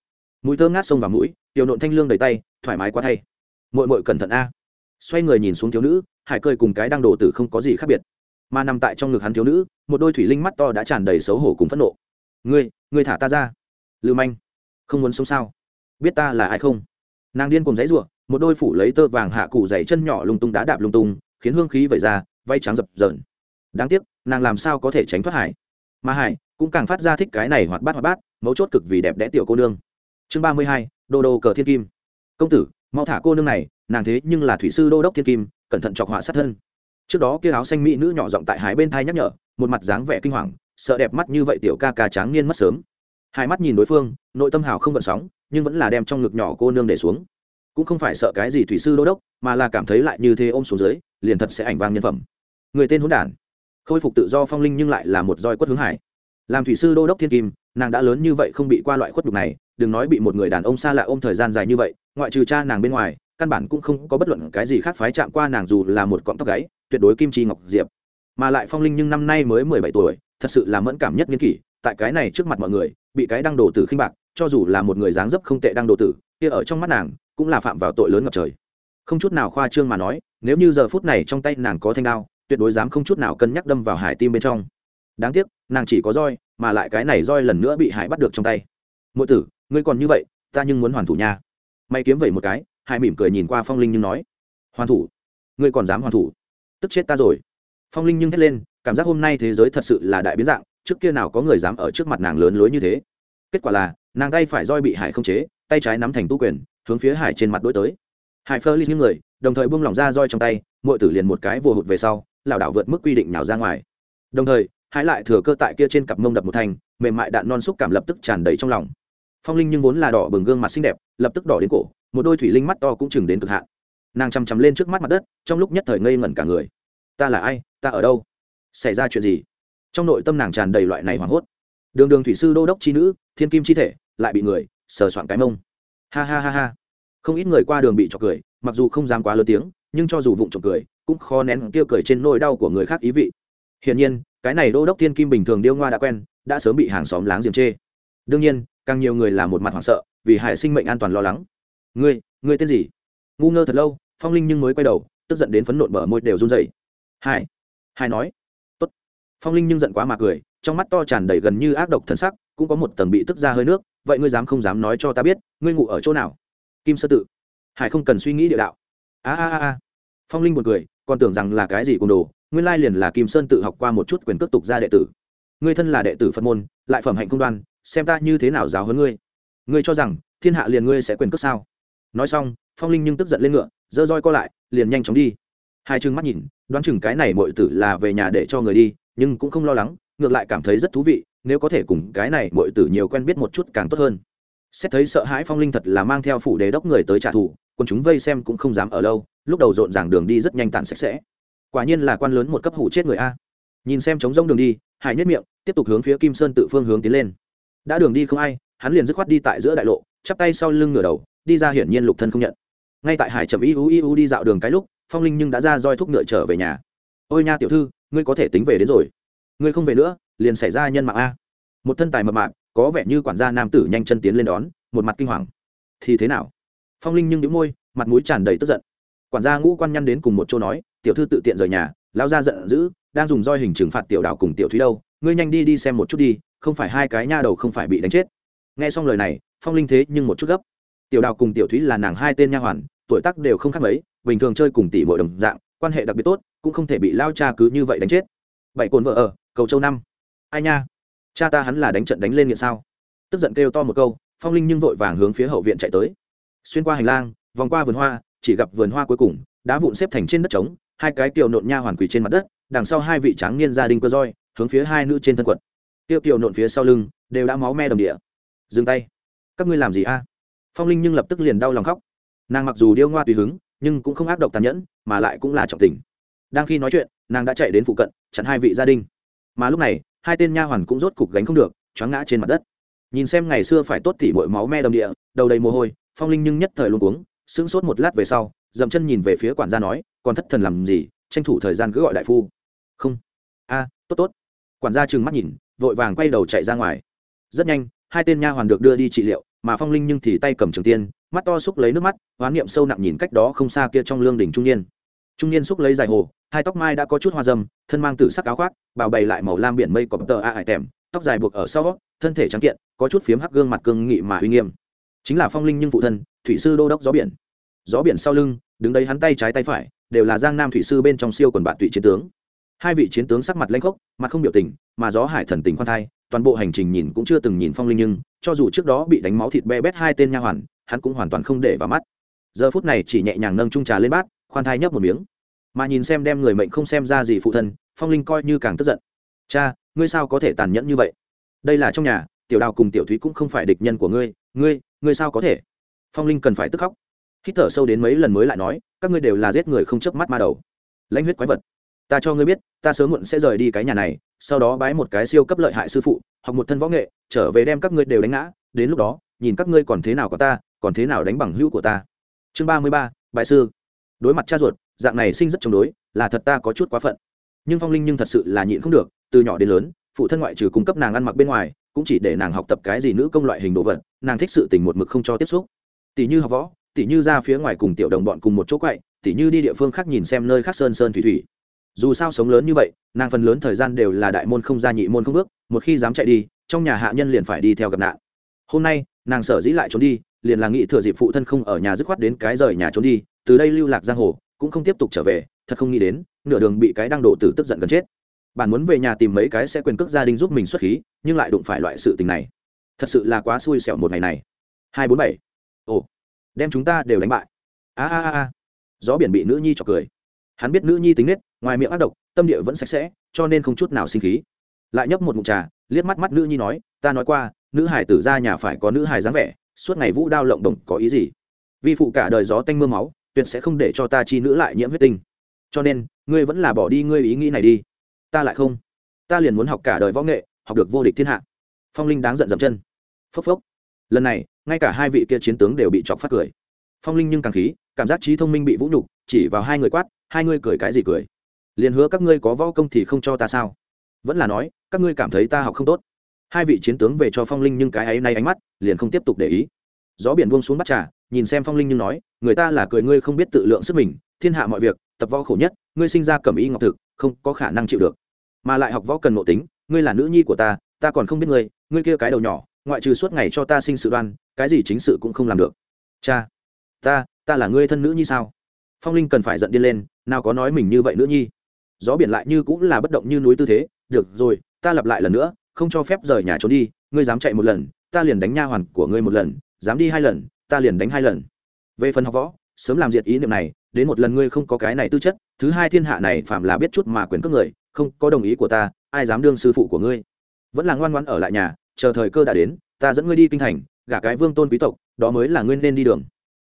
[SPEAKER 1] Mùi thơm ngát sông vào mũi, tiểu nộn thanh lương đầy tay, thoải mái quá thay. Mội mội cẩn thận a. Xoay người nhìn xuống thiếu nữ, hải cười cùng cái đang đổ tử không có gì khác biệt. Mà nằm tại trong ngực hắn thiếu nữ, một đôi thủy linh mắt to đã tràn đầy xấu hổ cùng phẫn nộ. Ngươi ngươi thả ta ra. Lưu manh, không muốn sống sao? Biết ta là ai không? Nàng điên cùng giấy ruộng một đôi phủ lấy tơ vàng hạ cụ dày chân nhỏ lung tung đá đạp lung tung, khiến hương khí vẩy ra vay trắng dập dờn. Đáng tiếc, nàng làm sao có thể tránh thoát hải? Mà hải cũng càng phát ra thích cái này hoạt bát hoạt bát, mấu chốt cực vì đẹp đẽ tiểu cô nương. Chương ba mươi hai, đô đô cờ thiên kim. Công tử, mau thả cô nương này, nàng thế nhưng là thủy sư đô đốc thiên kim, cẩn thận chọc họa sát thân. Trước đó kia áo xanh mỹ nữ nhỏ giọng tại hải bên thai nhắc nhở, một mặt dáng vẻ kinh hoàng, sợ đẹp mắt như vậy tiểu ca ca tráng niên mất sớm. Hai mắt nhìn đối phương, nội tâm hào không gợn sóng, nhưng vẫn là đem trong ngực nhỏ cô nương để xuống. Cũng không phải sợ cái gì thủy sư đô đốc, mà là cảm thấy lại như thế ôm xuống dưới, liền thật sẽ ảnh vang nhân phẩm. Người tên hỗn đản khôi phục tự do phong linh nhưng lại là một roi quất hướng hải. Làm thủy sư đô đốc thiên kim, nàng đã lớn như vậy không bị qua loại khuất đục này, đừng nói bị một người đàn ông xa lạ ôm thời gian dài như vậy, ngoại trừ cha nàng bên ngoài, căn bản cũng không có bất luận cái gì khác phái chạm qua nàng dù là một cọng tóc gáy, tuyệt đối kim chi ngọc diệp. Mà lại phong linh nhưng năm nay mới mười bảy tuổi, thật sự là mẫn cảm nhất nghiên kỷ, tại cái này trước mặt mọi người, bị cái đăng đồ tử khinh bạc, cho dù là một người dáng dấp không tệ đăng đồ tử, kia ở trong mắt nàng, cũng là phạm vào tội lớn ngập trời. Không chút nào khoa trương mà nói, nếu như giờ phút này trong tay nàng có thanh đao tuyệt đối dám không chút nào cân nhắc đâm vào hải tim bên trong. Đáng tiếc, nàng chỉ có roi, mà lại cái này roi lần nữa bị hải bắt được trong tay. Mỗi tử, ngươi còn như vậy, ta nhưng muốn hoàn thủ nha. May kiếm vậy một cái, hải mỉm cười nhìn qua phong linh nhưng nói. Hoàn thủ? Ngươi còn dám hoàn thủ? Tức chết ta rồi. Phong linh nhưng thét lên, cảm giác hôm nay thế giới thật sự là đại biến dạng, trước kia nào có người dám ở trước mặt nàng lớn lối như thế. Kết quả là, nàng tay phải roi bị hải không chế, tay trái nắm thành tu quyền, hướng phía hải trên mặt đ tới. Hải phơ ly những người, đồng thời buông lỏng ra roi trong tay mọi tử liền một cái vồ hụt về sau lảo đảo vượt mức quy định nào ra ngoài. Đồng thời hải lại thừa cơ tại kia trên cặp mông đập một thành mềm mại đạn non xúc cảm lập tức tràn đầy trong lòng. Phong linh nhưng vốn là đỏ bừng gương mặt xinh đẹp, lập tức đỏ đến cổ, một đôi thủy linh mắt to cũng chừng đến cực hạn. Nàng chằm chằm lên trước mắt mặt đất, trong lúc nhất thời ngây ngẩn cả người. Ta là ai? Ta ở đâu? Xảy ra chuyện gì? Trong nội tâm nàng tràn đầy loại này hoảng hốt. Đường đường thủy sư đô đốc chi nữ, thiên kim chi thể, lại bị người sờ soạn cái mông. Ha ha ha ha. Không ít người qua đường bị trọc cười, mặc dù không dám quá lớn tiếng nhưng cho dù vụng trộm cười, cũng khó nén kia cười trên nỗi đau của người khác ý vị. Hiển nhiên, cái này đô đốc thiên kim bình thường điêu ngoa đã quen, đã sớm bị hàng xóm láng giềng chê. Đương nhiên, càng nhiều người là một mặt hoảng sợ, vì hải sinh mệnh an toàn lo lắng. Ngươi ngươi tên gì? Ngu ngơ thật lâu, phong linh nhưng mới quay đầu, tức giận đến phấn nộn bờ môi đều run rẩy. Hải hải nói. Tốt. Phong linh nhưng giận quá mà cười, trong mắt to tràn đầy gần như ác độc thần sắc, cũng có một tầng bị tức ra hơi nước, vậy ngươi dám không dám nói cho ta biết, ngươi ngủ ở chỗ nào? Kim sơ tự. Hải không cần suy nghĩ địa đạo a a a phong linh buồn cười, còn tưởng rằng là cái gì cùng đồ, nguyên lai liền là kim sơn tự học qua một chút quyền cước tục ra đệ tử. Ngươi thân là đệ tử phật môn, lại phẩm hạnh công đoan, xem ta như thế nào giáo hơn ngươi. Ngươi cho rằng, thiên hạ liền ngươi sẽ quyền cước sao? Nói xong, phong linh nhưng tức giận lên ngựa dơ roi co lại, liền nhanh chóng đi. Hai chừng mắt nhìn, đoán chừng cái này mọi tử là về nhà để cho người đi, nhưng cũng không lo lắng, ngược lại cảm thấy rất thú vị, nếu có thể cùng cái này mọi tử nhiều quen biết một chút càng tốt hơn. Xét thấy sợ hãi phong linh thật là mang theo phủ đề đốc người tới trả thù còn chúng vây xem cũng không dám ở lâu, lúc đầu rộn ràng đường đi rất nhanh tàn sạch sẽ. Quả nhiên là quan lớn một cấp hủ chết người a. Nhìn xem trống rông đường đi, hải nhất miệng, tiếp tục hướng phía kim sơn tự phương hướng tiến lên. Đã đường đi không ai, hắn liền dứt khoát đi tại giữa đại lộ, chắp tay sau lưng ngửa đầu, đi ra hiển nhiên lục thân không nhận. Ngay tại hải chậm y u y u đi dạo đường cái lúc, phong linh nhưng đã ra roi thúc ngựa trở về nhà. Ôi nha tiểu thư, ngươi có thể tính về đến rồi. Ngươi không về nữa, liền xảy ra nhân mạng a. Một thân tài mập mạp, có vẻ như quản gia nam tử nhanh chân tiến lên đón, một mặt kinh hoàng. Thì thế nào? Phong linh nhưng đĩu môi, mặt mũi tràn đầy tức giận. Quản gia ngũ quan nhăn đến cùng một chỗ nói, tiểu thư tự tiện rời nhà lao ra giận dữ, đang dùng roi hình trừng phạt tiểu đảo cùng tiểu thúy đâu, ngươi nhanh đi đi xem một chút đi, không phải hai cái nha đầu không phải bị đánh chết. Nghe xong lời này, phong linh thế nhưng một chút gấp. Tiểu đào cùng tiểu thúy là nàng hai tên nha hoàn, tuổi tác đều không khác mấy, bình thường chơi cùng tỷ bội đồng dạng, quan hệ đặc biệt tốt, cũng không thể bị lao cha cứ như vậy đánh chết. Bảy cồn vợ ở, cầu châu năm. Ai nha? Cha ta hắn là đánh trận đánh lên nghiện sao? Tức giận kêu to một câu, phong linh nhưng vội vàng hướng phía hậu viện chạy tới xuyên qua hành lang, vòng qua vườn hoa, chỉ gặp vườn hoa cuối cùng, đá vụn xếp thành trên đất trống, hai cái kiều nộn nha hoàn quỳ trên mặt đất, đằng sau hai vị tráng niên gia đình cơ roi, hướng phía hai nữ trên thân quật. Tiêu kiều nộn phía sau lưng, đều đã máu me đồng địa. Dừng tay. Các ngươi làm gì a? Phong linh nhưng lập tức liền đau lòng khóc. Nàng mặc dù điêu ngoa tùy hứng, nhưng cũng không ác độc tàn nhẫn, mà lại cũng là trọng tình. Đang khi nói chuyện, nàng đã chạy đến phụ cận, chặn hai vị gia đình. Mà lúc này, hai tên nha hoàn cũng rốt cục gánh không được, choáng ngã trên mặt đất. Nhìn xem ngày xưa phải tốt tỉ bội máu me đồng địa, đầu đầy mồ hôi phong linh nhưng nhất thời luôn uống sững sốt một lát về sau, dậm chân nhìn về phía quản gia nói, còn thất thần làm gì? Tranh thủ thời gian cứ gọi đại phu. Không. A, tốt tốt. Quản gia trừng mắt nhìn, vội vàng quay đầu chạy ra ngoài. Rất nhanh, hai tên nha hoàn được đưa đi trị liệu, mà phong linh nhưng thì tay cầm trường tiên, mắt to xúc lấy nước mắt hoán niệm sâu nặng nhìn cách đó không xa kia trong lương đỉnh trung niên. Trung niên xúc lấy dài hồ, hai tóc mai đã có chút hoa dâm, thân mang tử sắc áo khoác, bào bày lại màu lam biển mây cọp tờ a ải tèm tóc dài buộc ở sau thân thể trắng kiện, có chút phiếm hắc gương mặt cương nghị mà uy nghiêm chính là phong linh nhưng phụ thân, thủy sư đô đốc gió biển. Gió biển sau lưng, đứng đấy hắn tay trái tay phải, đều là giang nam thủy sư bên trong siêu quần bạn tụy chiến tướng. Hai vị chiến tướng sắc mặt lanh khốc, mặt không biểu tình, mà gió hải thần tình khoan thai, toàn bộ hành trình nhìn cũng chưa từng nhìn phong linh nhưng, cho dù trước đó bị đánh máu thịt be bét hai tên nha hoàn, hắn cũng hoàn toàn không để vào mắt. Giờ phút này chỉ nhẹ nhàng nâng trung trà lên bát, khoan thai nhấp một miếng. Mà nhìn xem đem người mệnh không xem ra gì phụ thân, phong linh coi như càng tức giận. Cha, ngươi sao có thể tàn nhẫn như vậy? Đây là trong nhà, tiểu đào cùng tiểu thúy cũng không phải địch nhân của ngươi ngươi ngươi sao có thể? Phong linh cần phải tức khóc. Hít thở sâu đến mấy lần mới lại nói, các ngươi đều là giết người không chớp mắt ma đầu. Lãnh huyết quái vật. Ta cho ngươi biết, ta sớm muộn sẽ rời đi cái nhà này, sau đó bái một cái siêu cấp lợi hại sư phụ hoặc một thân võ nghệ, trở về đem các ngươi đều đánh ngã. Đến lúc đó, nhìn các ngươi còn thế nào có ta, còn thế nào đánh bằng hữu của ta. Chương ba mươi ba, bại sư. Đối mặt cha ruột, dạng này sinh rất chống đối, là thật ta có chút quá phận. Nhưng phong linh nhưng thật sự là nhịn không được, từ nhỏ đến lớn phụ thân ngoại trừ cung cấp nàng ăn mặc bên ngoài, cũng chỉ để nàng học tập cái gì nữ công loại hình đồ vật, nàng thích sự tình một mực không cho tiếp xúc. Tỷ như học võ, tỷ như ra phía ngoài cùng tiểu đồng bọn cùng một chỗ quậy, tỷ như đi địa phương khác nhìn xem nơi khác sơn sơn thủy thủy. Dù sao sống lớn như vậy, nàng phần lớn thời gian đều là đại môn không ra nhị môn không bước, một khi dám chạy đi, trong nhà hạ nhân liền phải đi theo gặp nạn. Hôm nay, nàng sở dĩ lại trốn đi, liền là nghĩ thừa dịp phụ thân không ở nhà dứt khoát đến cái rời nhà trốn đi, từ đây lưu lạc giang hồ, cũng không tiếp tục trở về, thật không nghĩ đến, nửa đường bị cái đang đổ tử tức giận gần chết bạn muốn về nhà tìm mấy cái sẽ quyền cước gia đình giúp mình xuất khí, nhưng lại đụng phải loại sự tình này. Thật sự là quá xui xẻo một ngày này. Hai bốn bảy. Ồ, đem chúng ta đều đánh bại. A a a a. Gió biển bị nữ nhi chọc cười. Hắn biết nữ nhi tính nết, ngoài miệng ác độc, tâm địa vẫn sạch sẽ, cho nên không chút nào sinh khí. Lại nhấp một mụn trà, liếc mắt mắt nữ nhi nói, ta nói qua, nữ hải tử ra nhà phải có nữ hải dáng vẻ, suốt ngày vũ đao lộng đồng có ý gì? Vi phụ cả đời gió tanh m ư a máu, tuyệt sẽ không để cho ta chi nữ lại nhiễm huyết tinh. Cho nên, ngươi vẫn là bỏ đi ngươi ý nghĩ này đi ta lại không? Ta liền muốn học cả đời võ nghệ, học được vô địch thiên hạ. Phong linh đáng giận dậm chân. Phốc phốc. Lần này, ngay cả hai vị kia chiến tướng đều bị chọc phát cười. Phong linh nhưng càng khí, cảm giác trí thông minh bị vũ nhục, chỉ vào hai người quát, hai ngươi cười cái gì cười? Liền hứa các ngươi có võ công thì không cho ta sao? Vẫn là nói, các ngươi cảm thấy ta học không tốt. Hai vị chiến tướng về cho phong linh nhưng cái ấy nay ánh mắt, liền không tiếp tục để ý. Gió biển buông xuống bắt trà, nhìn xem phong linh nhưng nói, người ta là cười ngươi không biết tự lượng sức mình, thiên hạ mọi việc, tập võ khổ nhất ngươi sinh ra cẩm ý ngọc thực, không có khả năng chịu được. Mà lại học võ cần nội tính, ngươi là nữ nhi của ta ta còn không biết ngươi ngươi kia cái đầu nhỏ, ngoại trừ suốt ngày cho ta sinh sự đoan, cái gì chính sự cũng không làm được. Cha, ta ta là ngươi thân nữ nhi sao? Phong linh cần phải giận điên lên, nào có nói mình như vậy nữ nhi? Gió biển lại như cũng là bất động như núi tư thế, được rồi, ta lặp lại lần nữa, không cho phép rời nhà trốn đi, ngươi dám chạy một lần, ta liền đánh nha hoàn của ngươi một lần, dám đi hai lần, ta liền đánh hai lần. Về phần học võ, sớm làm diệt ý niệm này đến một lần ngươi không có cái này tư chất, thứ hai thiên hạ này phạm là biết chút mà quyền cước người, không có đồng ý của ta, ai dám đương sư phụ của ngươi? Vẫn là ngoan ngoãn ở lại nhà, chờ thời cơ đã đến, ta dẫn ngươi đi kinh thành, gả cái vương tôn quý tộc, đó mới là ngươi nên đi đường.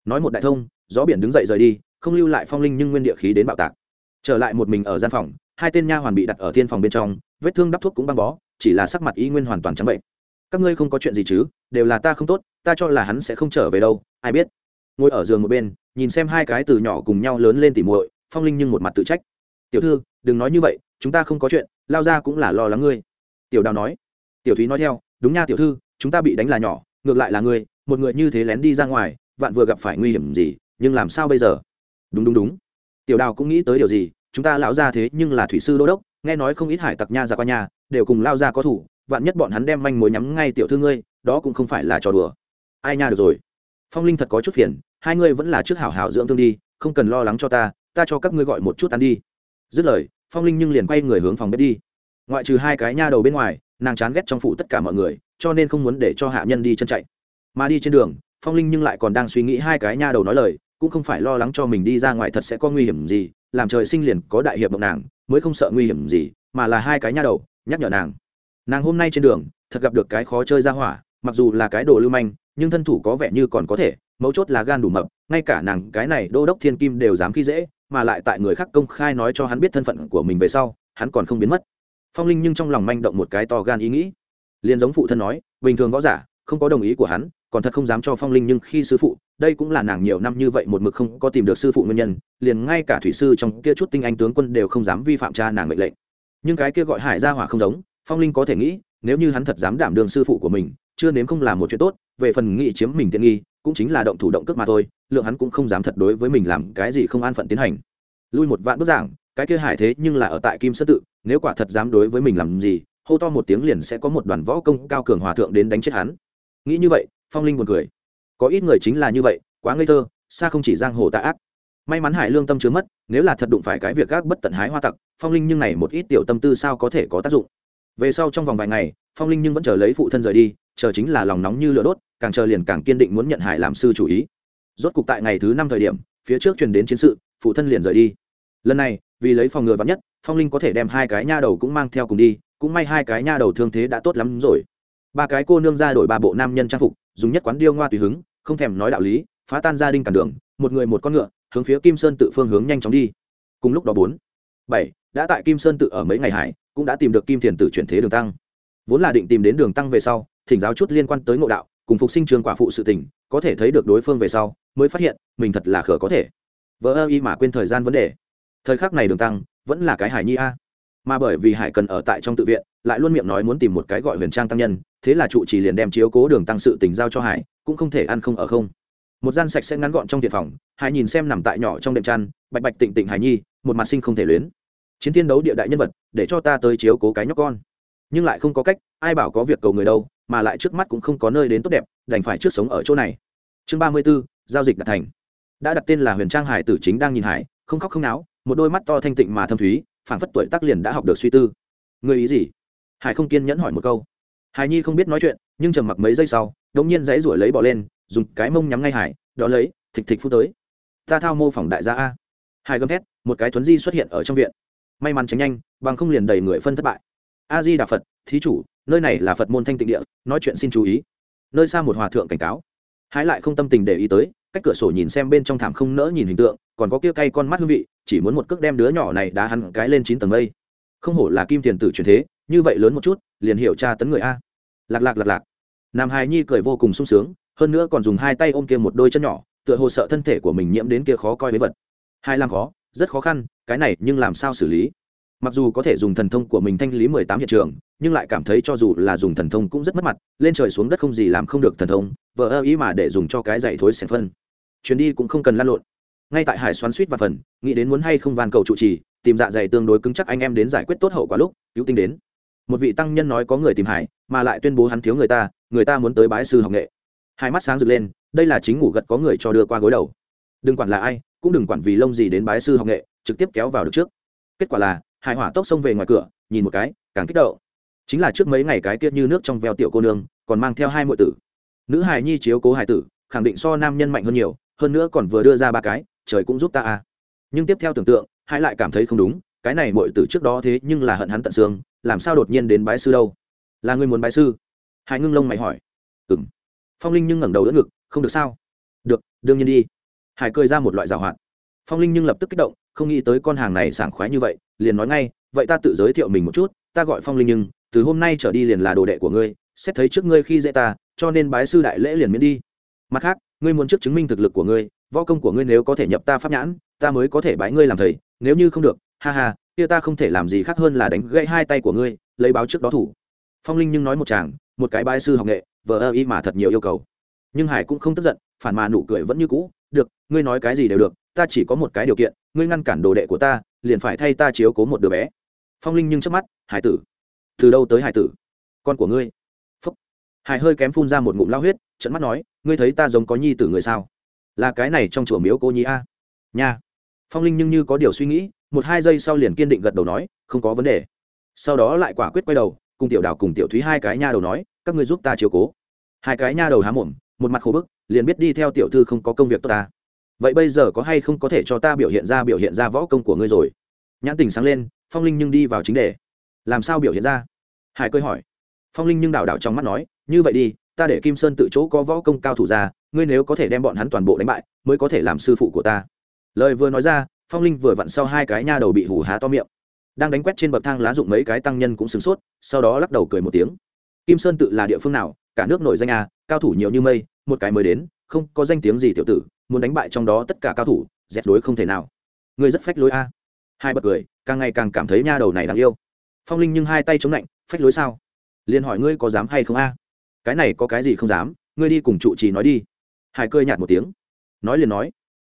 [SPEAKER 1] Nói một đại thông, gió biển đứng dậy rời đi, không lưu lại phong linh nhưng nguyên địa khí đến bạo tạc. Trở lại một mình ở gian phòng, hai tên nha hoàn bị đặt ở thiên phòng bên trong, vết thương đắp thuốc cũng băng bó, chỉ là sắc mặt y nguyên hoàn toàn trắng bệnh. Các ngươi không có chuyện gì chứ, đều là ta không tốt, ta cho là hắn sẽ không trở về đâu, ai biết? Ngồi ở giường một bên nhìn xem hai cái từ nhỏ cùng nhau lớn lên tỉ muội, phong linh nhưng một mặt tự trách. Tiểu thư, đừng nói như vậy, chúng ta không có chuyện, lao ra cũng là lo lắng ngươi. Tiểu đào nói. Tiểu thúy nói theo, đúng nha tiểu thư, chúng ta bị đánh là nhỏ, ngược lại là ngươi, một người như thế lén đi ra ngoài, vạn vừa gặp phải nguy hiểm gì, nhưng làm sao bây giờ? Đúng đúng đúng. Tiểu đào cũng nghĩ tới điều gì, chúng ta lão ra thế nhưng là thủy sư đô đốc, nghe nói không ít hải tặc nha ra qua nhà, đều cùng lao ra có thủ, vạn nhất bọn hắn đem manh mối nhắm ngay tiểu thư ngươi, đó cũng không phải là trò đùa. Ai nha, được rồi. Phong linh thật có chút phiền hai ngươi vẫn là trước hảo hảo dưỡng thương đi, không cần lo lắng cho ta ta cho các ngươi gọi một chút ăn đi. Dứt lời, phong linh nhưng liền quay người hướng phòng bếp đi. Ngoại trừ hai cái nha đầu bên ngoài, nàng chán ghét trong phủ tất cả mọi người, cho nên không muốn để cho hạ nhân đi chân chạy. Mà đi trên đường, phong linh nhưng lại còn đang suy nghĩ hai cái nha đầu nói lời, cũng không phải lo lắng cho mình đi ra ngoài thật sẽ có nguy hiểm gì, làm trời sinh liền có đại hiệp mộng nàng, mới không sợ nguy hiểm gì, mà là hai cái nha đầu, nhắc nhở nàng. Nàng hôm nay trên đường, thật gặp được cái khó chơi ra hỏa, mặc dù là cái đồ lưu manh, nhưng thân thủ có vẻ như còn có thể mấu chốt là gan đủ mập, ngay cả nàng cái này đô đốc thiên kim đều dám khi dễ, mà lại tại người khác công khai nói cho hắn biết thân phận của mình về sau, hắn còn không biến mất. Phong linh nhưng trong lòng manh động một cái to gan ý nghĩ. Liền giống phụ thân nói, bình thường võ giả, không có đồng ý của hắn, còn thật không dám cho phong linh nhưng khi sư phụ, đây cũng là nàng nhiều năm như vậy một mực không có tìm được sư phụ nguyên nhân, liền ngay cả thủy sư trong kia chút tinh anh tướng quân đều không dám vi phạm cha nàng mệnh lệnh. Nhưng cái kia gọi hải gia hỏa không giống, phong linh có thể nghĩ, nếu như hắn thật dám đảm đương sư phụ của mình, chưa nếm không làm một chuyện tốt về phần nghị chiếm mình tiện nghi, cũng chính là động thủ động cước mà thôi, lượng hắn cũng không dám thật đối với mình làm cái gì không an phận tiến hành. Lui một vạn bước giảng, cái kia hải thế nhưng là ở tại kim sơn tự, nếu quả thật dám đối với mình làm gì, hô to một tiếng liền sẽ có một đoàn võ công cao cường hòa thượng đến đánh chết hắn. Nghĩ như vậy, phong linh buồn cười. Có ít người chính là như vậy, quá ngây thơ, xa không chỉ giang hồ tạ ác. May mắn hải lương tâm chứa mất, nếu là thật đụng phải cái việc gác bất tận hái hoa tặc, phong linh nhưng này một ít tiểu tâm tư sao có thể có tác dụng. Về sau trong vòng vài ngày, phong linh nhưng vẫn chờ lấy phụ thân rời đi chờ chính là lòng nóng như lửa đốt, càng chờ liền càng kiên định muốn nhận hải làm sư chủ ý. Rốt cục tại ngày thứ năm thời điểm, phía trước truyền đến chiến sự, phụ thân liền rời đi. Lần này, vì lấy phòng ngừa vắn nhất, phong linh có thể đem hai cái nha đầu cũng mang theo cùng đi, cũng may hai cái nha đầu thương thế đã tốt lắm rồi. Ba cái cô nương ra đổi ba bộ nam nhân trang phục, dùng nhất quán điêu ngoa tùy hứng, không thèm nói đạo lý, phá tan gia đình cản đường, một người một con ngựa, hướng phía kim sơn tự phương hướng nhanh chóng đi. Cùng lúc đó bốn, bảy, đã tại kim sơn tự ở mấy ngày hải, cũng đã tìm được kim thiền tử chuyển thế đường tăng. Vốn là định tìm đến đường tăng về sau thỉnh giáo chút liên quan tới ngộ đạo, cùng phục sinh trường quả phụ sự tình, có thể thấy được đối phương về sau, mới phát hiện, mình thật là khở có thể. Vỡ ơ y mà quên thời gian vấn đề. Thời khắc này đường tăng, vẫn là cái hải nhi a. Mà bởi vì hải cần ở tại trong tự viện, lại luôn miệng nói muốn tìm một cái gọi huyền trang tăng nhân, thế là trụ chỉ liền đem chiếu cố đường tăng sự tình giao cho hải, cũng không thể ăn không ở không. Một gian sạch sẽ ngắn gọn trong tiệm phòng, hải nhìn xem nằm tại nhỏ trong đệm chăn, bạch bạch tịnh tịnh hải nhi, một mặt sinh không thể luyến. Chiến thiên đấu địa đại nhân vật, để cho ta tới chiếu cố cái nhóc con. Nhưng lại không có cách, ai bảo có việc cầu người đâu mà lại trước mắt cũng không có nơi đến tốt đẹp, đành phải trước sống ở chỗ này. Chương ba mươi b ố giao dịch đạt thành. Đã đặt tên là huyền trang hải tử chính đang nhìn hải, không khóc không náo, một đôi mắt to thanh tịnh mà thâm thúy, phảng phất tuổi tác liền đã học được suy tư. Người ý gì? Hải không kiên nhẫn hỏi một câu. Hải nhi không biết nói chuyện, nhưng trầm mặc mấy giây sau, đống nhiên dãy ruổi lấy bỏ lên, dùng cái mông nhắm ngay hải đó lấy, thịch thịch phu tới. Ta thao mô phỏng đại gia a. Hải gầm thét, một cái thuấn di xuất hiện ở trong viện. May mắn tránh nhanh, bằng không liền đầy người phân thất bại. A di đà phật, thí chủ nơi này là phật môn thanh tịnh địa nói chuyện xin chú ý nơi xa một hòa thượng cảnh cáo hái lại không tâm tình để ý tới cách cửa sổ nhìn xem bên trong thảm không nỡ nhìn hình tượng còn có kia cay con mắt hương vị chỉ muốn một cước đem đứa nhỏ này đá hắn cái lên chín tầng mây không hổ là kim tiền tử truyền thế như vậy lớn một chút liền hiểu tra tấn người a lạc lạc lạc lạc nam hài nhi cười vô cùng sung sướng hơn nữa còn dùng hai tay ôm kia một đôi chân nhỏ tựa hồ sợ thân thể của mình nhiễm đến kia khó coi với vật hai làm khó rất khó khăn cái này nhưng làm sao xử lý mặc dù có thể dùng thần thông của mình thanh lý mười tám hiện trường, nhưng lại cảm thấy cho dù là dùng thần thông cũng rất mất mặt, lên trời xuống đất không gì làm không được thần thông vợ ơ ý mà để dùng cho cái dạy thối xẻ phân. Chuyến đi cũng không cần lan lộn. Ngay tại hải xoắn suýt và phần, nghĩ đến muốn hay không van cầu trụ trì, tìm dạ dày tương đối cứng chắc anh em đến giải quyết tốt hậu quả lúc, cứu tinh đến. Một vị tăng nhân nói có người tìm hải, mà lại tuyên bố hắn thiếu người ta người ta muốn tới bái sư học nghệ. Hai mắt sáng rực lên, đây là chính ngủ gật có người cho đưa qua gối đầu. Đừng quản là ai, cũng đừng quản vì lông gì đến bái sư học nghệ, trực tiếp kéo vào được trước. Kết quả là hải hỏa tốc xông về ngoài cửa, nhìn một cái, càng kích động. Chính là trước mấy ngày cái tiết như nước trong veo tiểu cô nương, còn mang theo hai mọi tử. Nữ hài nhi chiếu cố hải tử, khẳng định so nam nhân mạnh hơn nhiều, hơn nữa còn vừa đưa ra ba cái, trời cũng giúp ta à. Nhưng tiếp theo tưởng tượng hải lại cảm thấy không đúng, cái này mọi tử trước đó thế nhưng là hận hắn tận xương, làm sao đột nhiên đến bái sư đâu? Là người muốn bái sư? Hải ngưng lông mày hỏi. Ừng phong linh nhưng ngẩng đầu đỡ ngực, không được sao? Được, đương nhiên đi. Hải cười ra một loại rào hoạt. Phong linh nhưng lập tức kích động, không nghĩ tới con hàng này sảng khoái như vậy liền nói ngay, vậy ta tự giới thiệu mình một chút, ta gọi phong linh nhưng, từ hôm nay trở đi liền là đồ đệ của ngươi, xét thấy trước ngươi khi dễ ta, cho nên bái sư đại lễ liền miễn đi. Mặt khác, ngươi muốn trước chứng minh thực lực của ngươi, võ công của ngươi nếu có thể nhập ta pháp nhãn, ta mới có thể bái ngươi làm thầy, nếu như không được, ha ha, kia ta không thể làm gì khác hơn là đánh gãy hai tay của ngươi, lấy báo trước đó thủ. Phong linh nhưng nói một chàng, một cái bái sư học nghệ, vờ ơ y mà thật nhiều yêu cầu. Nhưng hải cũng không tức giận, phản mà nụ cười vẫn như cũ, được, ngươi nói cái gì đều được, ta chỉ có một cái điều kiện, ngươi ngăn cản đồ đệ của ta liền phải thay ta chiếu cố một đứa bé. Phong linh nhưng trước mắt, hải tử, từ đâu tới hải tử? Con của ngươi. Phúc. Hải hơi kém phun ra một ngụm lao huyết trận mắt nói, ngươi thấy ta giống có nhi tử người sao? Là cái này trong chùa miếu cô nhi a? Nha. Phong linh nhưng như có điều suy nghĩ, một hai giây sau liền kiên định gật đầu nói, không có vấn đề. Sau đó lại quả quyết quay đầu, cùng tiểu đào cùng tiểu thúy hai cái nha đầu nói, các ngươi giúp ta chiếu cố. Hai cái nha đầu há mồm, một mặt khổ bức, liền biết đi theo tiểu thư không có công việc tốt ta vậy bây giờ có hay không có thể cho ta biểu hiện ra, biểu hiện ra võ công của ngươi rồi? Nhãn tình sáng lên, phong linh nhưng đi vào chính đề. Làm sao biểu hiện ra? Hải cơ hỏi. Phong linh nhưng đảo đảo trong mắt nói, như vậy đi, ta để kim sơn tự chỗ có võ công cao thủ ra, ngươi nếu có thể đem bọn hắn toàn bộ đánh bại, mới có thể làm sư phụ của ta. Lời vừa nói ra, phong linh vừa vặn sau hai cái nha đầu bị hủ há to miệng. Đang đánh quét trên bậc thang lá dụng mấy cái tăng nhân cũng sửng sốt, sau đó lắc đầu cười một tiếng. Kim sơn tự là địa phương nào? Cả nước nổi danh à cao thủ nhiều như mây, một cái mới đến không có danh tiếng gì tiểu tử, muốn đánh bại trong đó tất cả cao thủ dẹp đối không thể nào. Ngươi rất phách lối a. Hai bật cười, càng ngày càng cảm thấy nha đầu này đáng yêu. Phong linh nhưng hai tay chống lạnh, phách lối sao? Liền hỏi ngươi có dám hay không a? Cái này có cái gì không dám, ngươi đi cùng trụ trì nói đi. Hải cười nhạt một tiếng. Nói liền nói.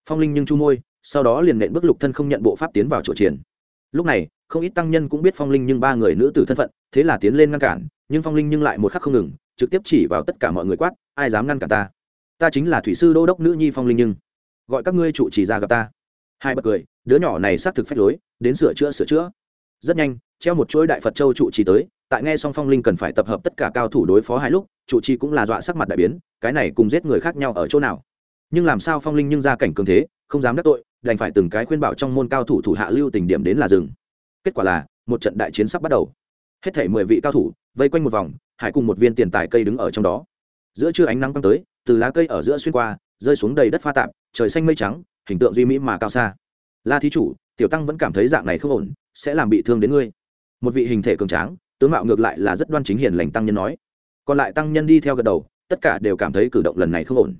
[SPEAKER 1] Phong linh nhưng chu môi, sau đó liền nện bước lục thân không nhận bộ pháp tiến vào chỗ triển. Lúc này, không ít tăng nhân cũng biết phong linh nhưng ba người nữ tử thân phận, thế là tiến lên ngăn cản, nhưng phong linh nhưng lại một khắc không ngừng, trực tiếp chỉ vào tất cả mọi người quát, ai dám ngăn cản ta? Ta chính là thủy sư đô đốc nữ nhi phong linh nhưng. Gọi các ngươi trụ trì ra gặp ta. Hai bật cười, đứa nhỏ này xác thực phách lối, đến sửa chữa sửa chữa. Rất nhanh, treo một chuỗi đại phật châu trụ trì tới, tại nghe xong phong linh cần phải tập hợp tất cả cao thủ đối phó hai lúc, trụ trì cũng là dọa sắc mặt đại biến, cái này cùng giết người khác nhau ở chỗ nào? Nhưng làm sao phong linh nhưng ra cảnh cường thế, không dám đắc tội, đành phải từng cái khuyên bảo trong môn cao thủ thủ hạ lưu tình điểm đến là rừng kết quả là, một trận đại chiến sắp bắt đầu. Hết thể mười vị cao thủ, vây quanh một vòng, hải cùng một viên tiền tài cây đứng ở trong đó. Giữa trưa ánh nắng quăng tới từ lá cây ở giữa xuyên qua rơi xuống đầy đất pha tạp trời xanh mây trắng hình tượng duy mỹ mà cao xa la thí chủ tiểu tăng vẫn cảm thấy dạng này không ổn sẽ làm bị thương đến ngươi một vị hình thể cường tráng tướng mạo ngược lại là rất đoan chính hiền lành tăng nhân nói còn lại tăng nhân đi theo gật đầu tất cả đều cảm thấy cử động lần này không ổn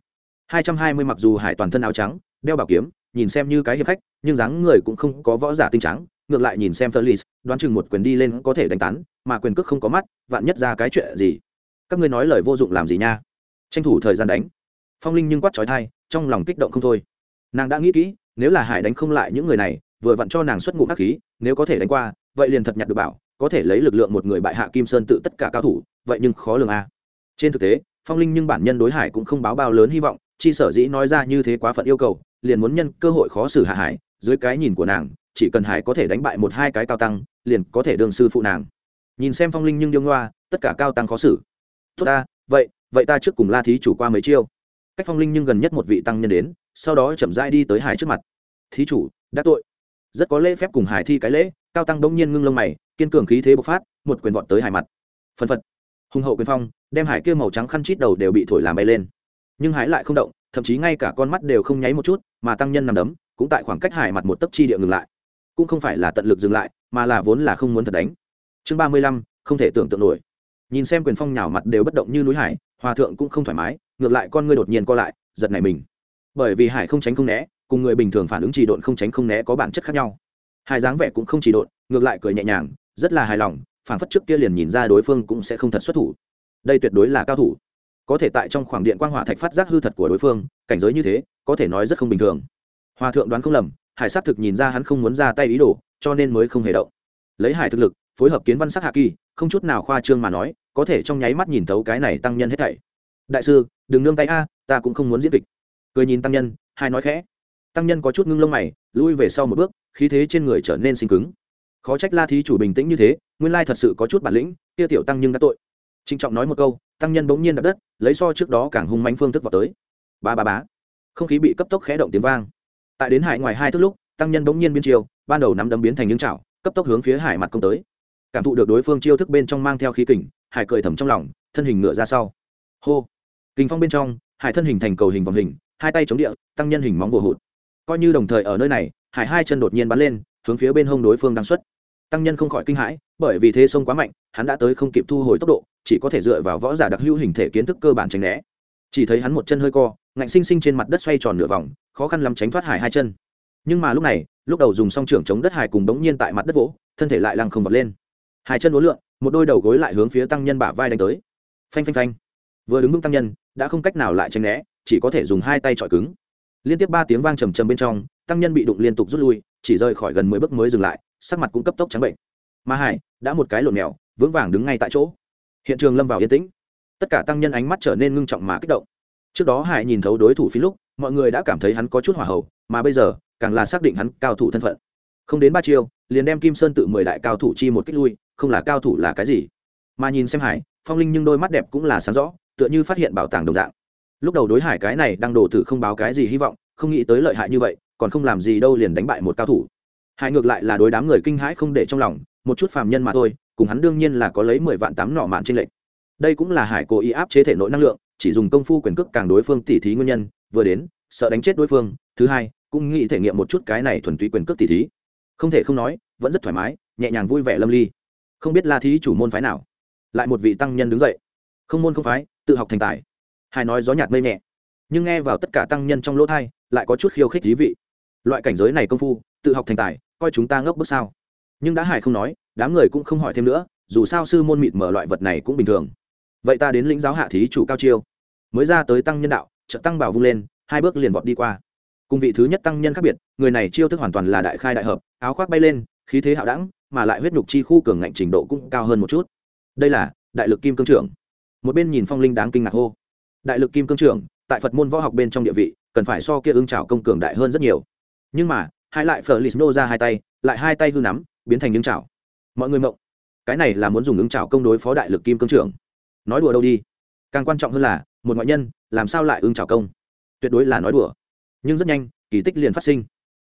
[SPEAKER 1] hai trăm hai mươi mặc dù hải toàn thân áo trắng đeo bảo kiếm nhìn xem như cái hiệp khách nhưng dáng người cũng không có võ giả tinh trắng ngược lại nhìn xem Felix, đoán chừng một quyền đi lên có thể đánh tán, mà quyền cước không có mắt, vạn nhất ra cái chuyện gì. Các ngươi nói lời vô dụng làm gì nha? Tranh thủ thời gian đánh. Phong Linh nhưng quát chói thai trong lòng kích động không thôi. Nàng đã nghĩ kỹ, nếu là Hải đánh không lại những người này, vừa vặn cho nàng xuất ngụ hắc khí, nếu có thể đánh qua, vậy liền thật nhặt được bảo, có thể lấy lực lượng một người bại hạ Kim Sơn tự tất cả cao thủ, vậy nhưng khó lường a. Trên thực tế, Phong Linh nhưng bản nhân đối Hải cũng không báo bao lớn hy vọng, chi sở dĩ nói ra như thế quá phận yêu cầu, liền muốn nhân cơ hội khó xử hạ Hải, dưới cái nhìn của nàng, chỉ cần hải có thể đánh bại một hai cái cao tăng liền có thể đương sư phụ nàng nhìn xem phong linh nhưng điêu ngoa tất cả cao tăng khó xử tốt ta vậy vậy ta trước cùng la thí chủ qua mấy chiêu. Cách phong linh nhưng gần nhất một vị tăng nhân đến, sau đó chậm rãi đi tới hải trước mặt. Thí chủ, đã tội. Rất có lễ phép cùng hải thi cái lễ, cao tăng đông nhiên ngưng lông mày, kiên cường khí thế bộc phát, một quyền vọt tới hải mặt. Phân phật. Hùng hậu quyền phong, đem hải kia màu trắng khăn chít đầu đều bị thổi làm bay lên. Nhưng hải lại không động, thậm chí ngay cả con mắt đều không nháy một chút, mà tăng nhân nằm đấm, cũng tại khoảng cách hải mặt một tấc chi địa ngừng lại. Cũng không phải là tận lực dừng lại, mà là vốn là không muốn thật đánh. Chương ba mươi lăm, không thể tưởng tượng nổi. Nhìn xem quyền phong nhào mặt đều bất động như núi hải hòa thượng cũng không thoải mái, ngược lại con ngươi đột nhiên co lại, giật này mình. Bởi vì hải không tránh không né, cùng người bình thường phản ứng chỉ độn không tránh không né có bản chất khác nhau. Hải dáng vẻ cũng không chỉ độn, ngược lại cười nhẹ nhàng, rất là hài lòng phản phất trước kia liền nhìn ra đối phương cũng sẽ không thật xuất thủ. Đây tuyệt đối là cao thủ. Có thể tại trong khoảng điện quang hỏa thạch phát giác hư thật của đối phương, cảnh giới như thế, có thể nói rất không bình thường. Hòa thượng đoán không lầm, hải s á t thực nhìn ra hắn không muốn ra tay ý đồ, cho nên mới không hề động. Lấy hải thực lực, phối hợp kiến văn sắc hạ kỳ, không chút nào khoa trương mà nói có thể trong nháy mắt nhìn thấu cái này tăng nhân hết thảy. Đại sư, đừng nương tay a, ta cũng không muốn diễn kịch. Cười nhìn tăng nhân, hai nói khẽ. Tăng nhân có chút ngưng lông mày, lui về sau một bước, khí thế trên người trở nên sinh cứng. Khó trách la thí chủ bình tĩnh như thế, nguyên lai thật sự có chút bản lĩnh, kia tiểu tăng nhưng đã tội. Trịnh trọng nói một câu, tăng nhân bỗng nhiên đập đất, lấy so trước đó càng hung mánh phương thức vào tới. Ba ba bá không khí bị cấp tốc khẽ động tiếng vang. Tại đến hải ngoài hai thước lúc, tăng nhân bỗng nhiên biến chiêu ban đầu nắm đấm biến thành những chảo, cấp tốc hướng phía hải mặt công tới. Cảm thụ được đối phương chiêu thức bên trong mang theo khí kình hải cười thầm trong lòng, thân hình ngựa ra sau. Hô. Kinh phong bên trong, hải thân hình thành cầu hình vòng hình, hai tay chống địa, tăng nhân hình móng bùa hụt. Coi như đồng thời ở nơi này, hải hai chân đột nhiên bắn lên, hướng phía bên hông đối phương đang xuất. Tăng nhân không khỏi kinh hãi, bởi vì thế sông quá mạnh, hắn đã tới không kịp thu hồi tốc độ, chỉ có thể dựa vào võ giả đặc hữu hình thể kiến thức cơ bản tránh né. Chỉ thấy hắn một chân hơi co, ngạnh sinh sinh trên mặt đất xoay tròn nửa vòng, khó khăn lắm tránh thoát hải hai chân. Nhưng mà lúc này, lúc đầu dùng song trưởng chống đất hải cùng đống nhiên tại mặt đất vỗ, thân thể lại lăng không vật lên. Hai chân uốn lượn một đôi đầu gối lại hướng phía tăng nhân bả vai đánh tới. Phanh phanh phanh. Vừa đứng vững tăng nhân, đã không cách nào lại tránh né, chỉ có thể dùng hai tay chọi cứng. Liên tiếp ba tiếng vang trầm trầm bên trong, tăng nhân bị đụng liên tục rút lui, chỉ rơi khỏi gần mười bước mới dừng lại, sắc mặt cũng cấp tốc trắng bệnh. Mà hải, đã một cái lộn mèo, vững vàng đứng ngay tại chỗ. Hiện trường lâm vào yên tĩnh. Tất cả tăng nhân ánh mắt trở nên ngưng trọng mà kích động. Trước đó hải nhìn thấu đối thủ phi lúc, mọi người đã cảm thấy hắn có chút hỏa hậu mà bây giờ, càng là xác định hắn cao thủ thân phận. Không đến ba chiêu, liền đem kim sơn tự mười đại cao thủ chi một kích lui không là cao thủ là cái gì? Mà nhìn xem hải, phong linh nhưng đôi mắt đẹp cũng là sáng rõ, tựa như phát hiện bảo tàng đồng dạng. Lúc đầu đối hải cái này đang đổ tử không báo cái gì hy vọng, không nghĩ tới lợi hại như vậy, còn không làm gì đâu liền đánh bại một cao thủ. Hải ngược lại là đối đám người kinh hãi không để trong lòng, một chút phàm nhân mà thôi, cùng hắn đương nhiên là có lấy mười vạn tám nọ mạn trên lệnh đây cũng là hải cố ý áp chế thể nội năng lượng, chỉ dùng công phu quyền cước càng đối phương tỉ thí nguyên nhân, vừa đến, sợ đánh chết đối phương, thứ hai, cũng nghĩ thể nghiệm một chút cái này thuần túy quyền cước tỉ thí. Không thể không nói, vẫn rất thoải mái, nhẹ nhàng vui vẻ lâm ly không biết la thí chủ môn phái nào. Lại một vị tăng nhân đứng dậy. Không môn không phái, tự học thành tài. Hai nói gió nhạt mây nhẹ. Nhưng nghe vào tất cả tăng nhân trong lỗ thai, lại có chút khiêu khích thí vị. Loại cảnh giới này công phu, tự học thành tài, coi chúng ta ngốc bước sao. Nhưng đã hải không nói, đám người cũng không hỏi thêm nữa, dù sao sư môn mịt mở loại vật này cũng bình thường. Vậy ta đến lĩnh giáo hạ thí chủ cao chiêu. Mới ra tới tăng nhân đạo trợ tăng bảo vung lên, hai bước liền vọt đi qua. Cùng vị thứ nhất tăng nhân khác biệt, người này chiêu thức hoàn toàn là đại khai đại hợp, áo khoác bay lên, khí thế hạo đẳng mà lại huyết nhục chi khu cường ngạnh trình độ cũng cao hơn một chút. Đây là đại lực kim cương trưởng. Một bên nhìn phong linh đáng kinh ngạc hô. Đại lực kim cương trưởng, tại phật môn võ học bên trong địa vị, cần phải so kia ưng trào công cường đại hơn rất nhiều. Nhưng mà, hai lại phở lì nô ra hai tay, lại hai tay hư nắm, biến thành những trào mọi người mộng. Cái này là muốn dùng ứng trào công đối phó đại lực kim cương trưởng. Nói đùa đâu đi. Càng quan trọng hơn là, một ngoại nhân, làm sao lại ứng trào công? Tuyệt đối là nói đùa. Nhưng rất nhanh, kỳ tích liền phát sinh.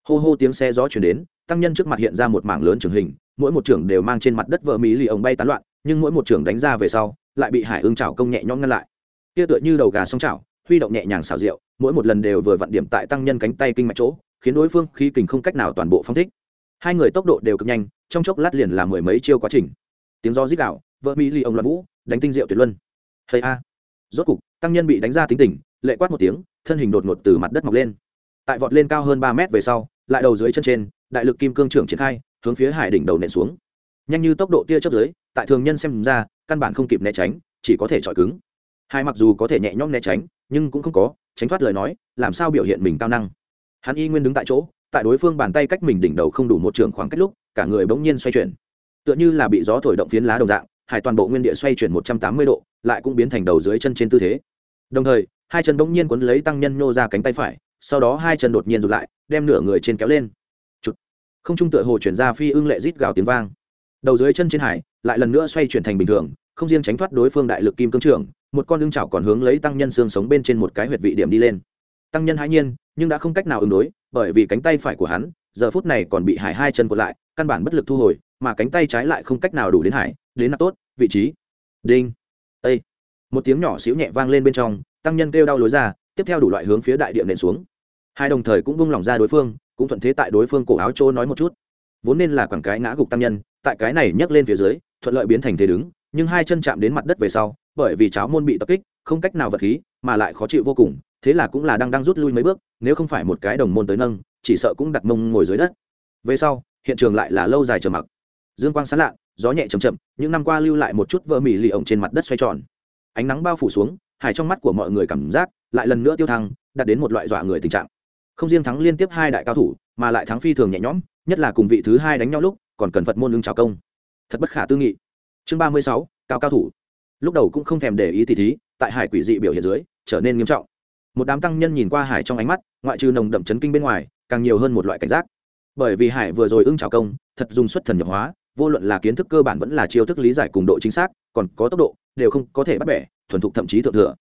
[SPEAKER 1] Hô hô tiếng xe gió chuyển đến, tăng nhân trước mặt hiện ra một mảng lớn trường hình mỗi một trưởng đều mang trên mặt đất vợ mỹ lì ống bay tán loạn, nhưng mỗi một trưởng đánh ra về sau, lại bị hải ương trào công nhẹ nhõm ngăn lại. Kia tựa như đầu gà song trào huy động nhẹ nhàng xào rượu mỗi một lần đều vừa vặn điểm tại tăng nhân cánh tay kinh mạch chỗ, khiến đối phương khí kình không cách nào toàn bộ phong thích. Hai người tốc độ đều cực nhanh, trong chốc lát liền là mười mấy chiêu quá trình. Tiếng do rít đạo vợ mỹ lì ông loạn vũ, đánh tinh rượu tuyệt luân. Hay a. Rốt cục, tăng nhân bị đánh ra tính tình, lệ quát một tiếng, thân hình đột ngột từ mặt đất mọc lên. Tại vọt lên cao hơn ba mét về sau, lại đầu dưới chân trên, đại lực kim cương trưởng triển khai hướng phía hải đỉnh đầu nện xuống. Nhanh như tốc độ tia chớp dưới, tại thường nhân xem ra, căn bản không kịp né tránh, chỉ có thể chọi cứng. Hai mặc dù có thể nhẹ nhõm né tránh, nhưng cũng không có, tránh thoát lời nói, làm sao biểu hiện mình cao năng? Hắn y nguyên đứng tại chỗ, tại đối phương bàn tay cách mình đỉnh đầu không đủ một trường khoảng cách lúc, cả người bỗng nhiên xoay chuyển. Tựa như là bị gió thổi động phiến lá đồng dạng, hải toàn bộ nguyên địa xoay chuyển một trăm tám mươi độ, lại cũng biến thành đầu dưới chân trên tư thế. Đồng thời, hai chân bỗng nhiên quấn lấy tăng nhân nhô ra cánh tay phải, sau đó hai chân đột nhiên rụt lại, đem nửa người trên kéo lên không trung tựa hồ chuyển ra phi ưng lệ rít gào tiếng vang. Đầu dưới chân trên hải, lại lần nữa xoay chuyển thành bình thường, không riêng tránh thoát đối phương đại lực kim cương trưởng, một con lưng chảo còn hướng lấy tăng nhân xương sống bên trên một cái huyệt vị điểm đi lên. Tăng nhân hãi nhiên, nhưng đã không cách nào ứng đối, bởi vì cánh tay phải của hắn, giờ phút này còn bị hải hai chân còn lại, căn bản bất lực thu hồi, mà cánh tay trái lại không cách nào đủ đến hải, đến nạp tốt, vị trí. Đinh. Ây một tiếng nhỏ xíu nhẹ vang lên bên trong, tăng nhân kêu đau lối ra, tiếp theo đủ loại hướng phía đại điện nện xuống. Hai đồng thời cũng bung lỏng ra đối phương cũng thuận thế tại đối phương cổ áo chỗ nói một chút. Vốn nên là quảng cái ngã gục tăng nhân, tại cái này nhấc lên phía dưới, thuận lợi biến thành thế đứng, nhưng hai chân chạm đến mặt đất về sau, bởi vì cháo môn bị tập kích, không cách nào vật khí, mà lại khó chịu vô cùng, thế là cũng là đang đang rút lui mấy bước, nếu không phải một cái đồng môn tới nâng, chỉ sợ cũng đặt mông ngồi dưới đất. Về sau, hiện trường lại là lâu dài trầm mặc. Dương quang sán lạ, gió nhẹ chầm chậm, những năm qua lưu lại một chút vỡ mì lì ổng trên mặt đất xoay tròn. Ánh nắng bao phủ xuống hải trong mắt của mọi người cảm giác lại lần nữa tiêu thăng, đạt đến một loại dọa người tình trạng không riêng thắng liên tiếp hai đại cao thủ, mà lại thắng phi thường nhẹ nhõm, nhất là cùng vị thứ hai đánh nhau lúc, còn cần phật môn lưng trào công. Thật bất khả tư nghị. Chương ba mươi sáu, cao cao thủ. Lúc đầu cũng không thèm để ý tỷ thí, tại hải quỷ dị biểu hiện dưới, trở nên nghiêm trọng. Một đám tăng nhân nhìn qua hải trong ánh mắt, ngoại trừ nồng đậm chấn kinh bên ngoài, càng nhiều hơn một loại cảnh giác. Bởi vì hải vừa rồi ưng trào công, thật dùng xuất thần nhập hóa, vô luận là kiến thức cơ bản vẫn là chiêu thức lý giải cùng độ chính xác, còn có tốc độ, đều không có thể bắt bẻ, thuần thục thậm chí thượng thừa.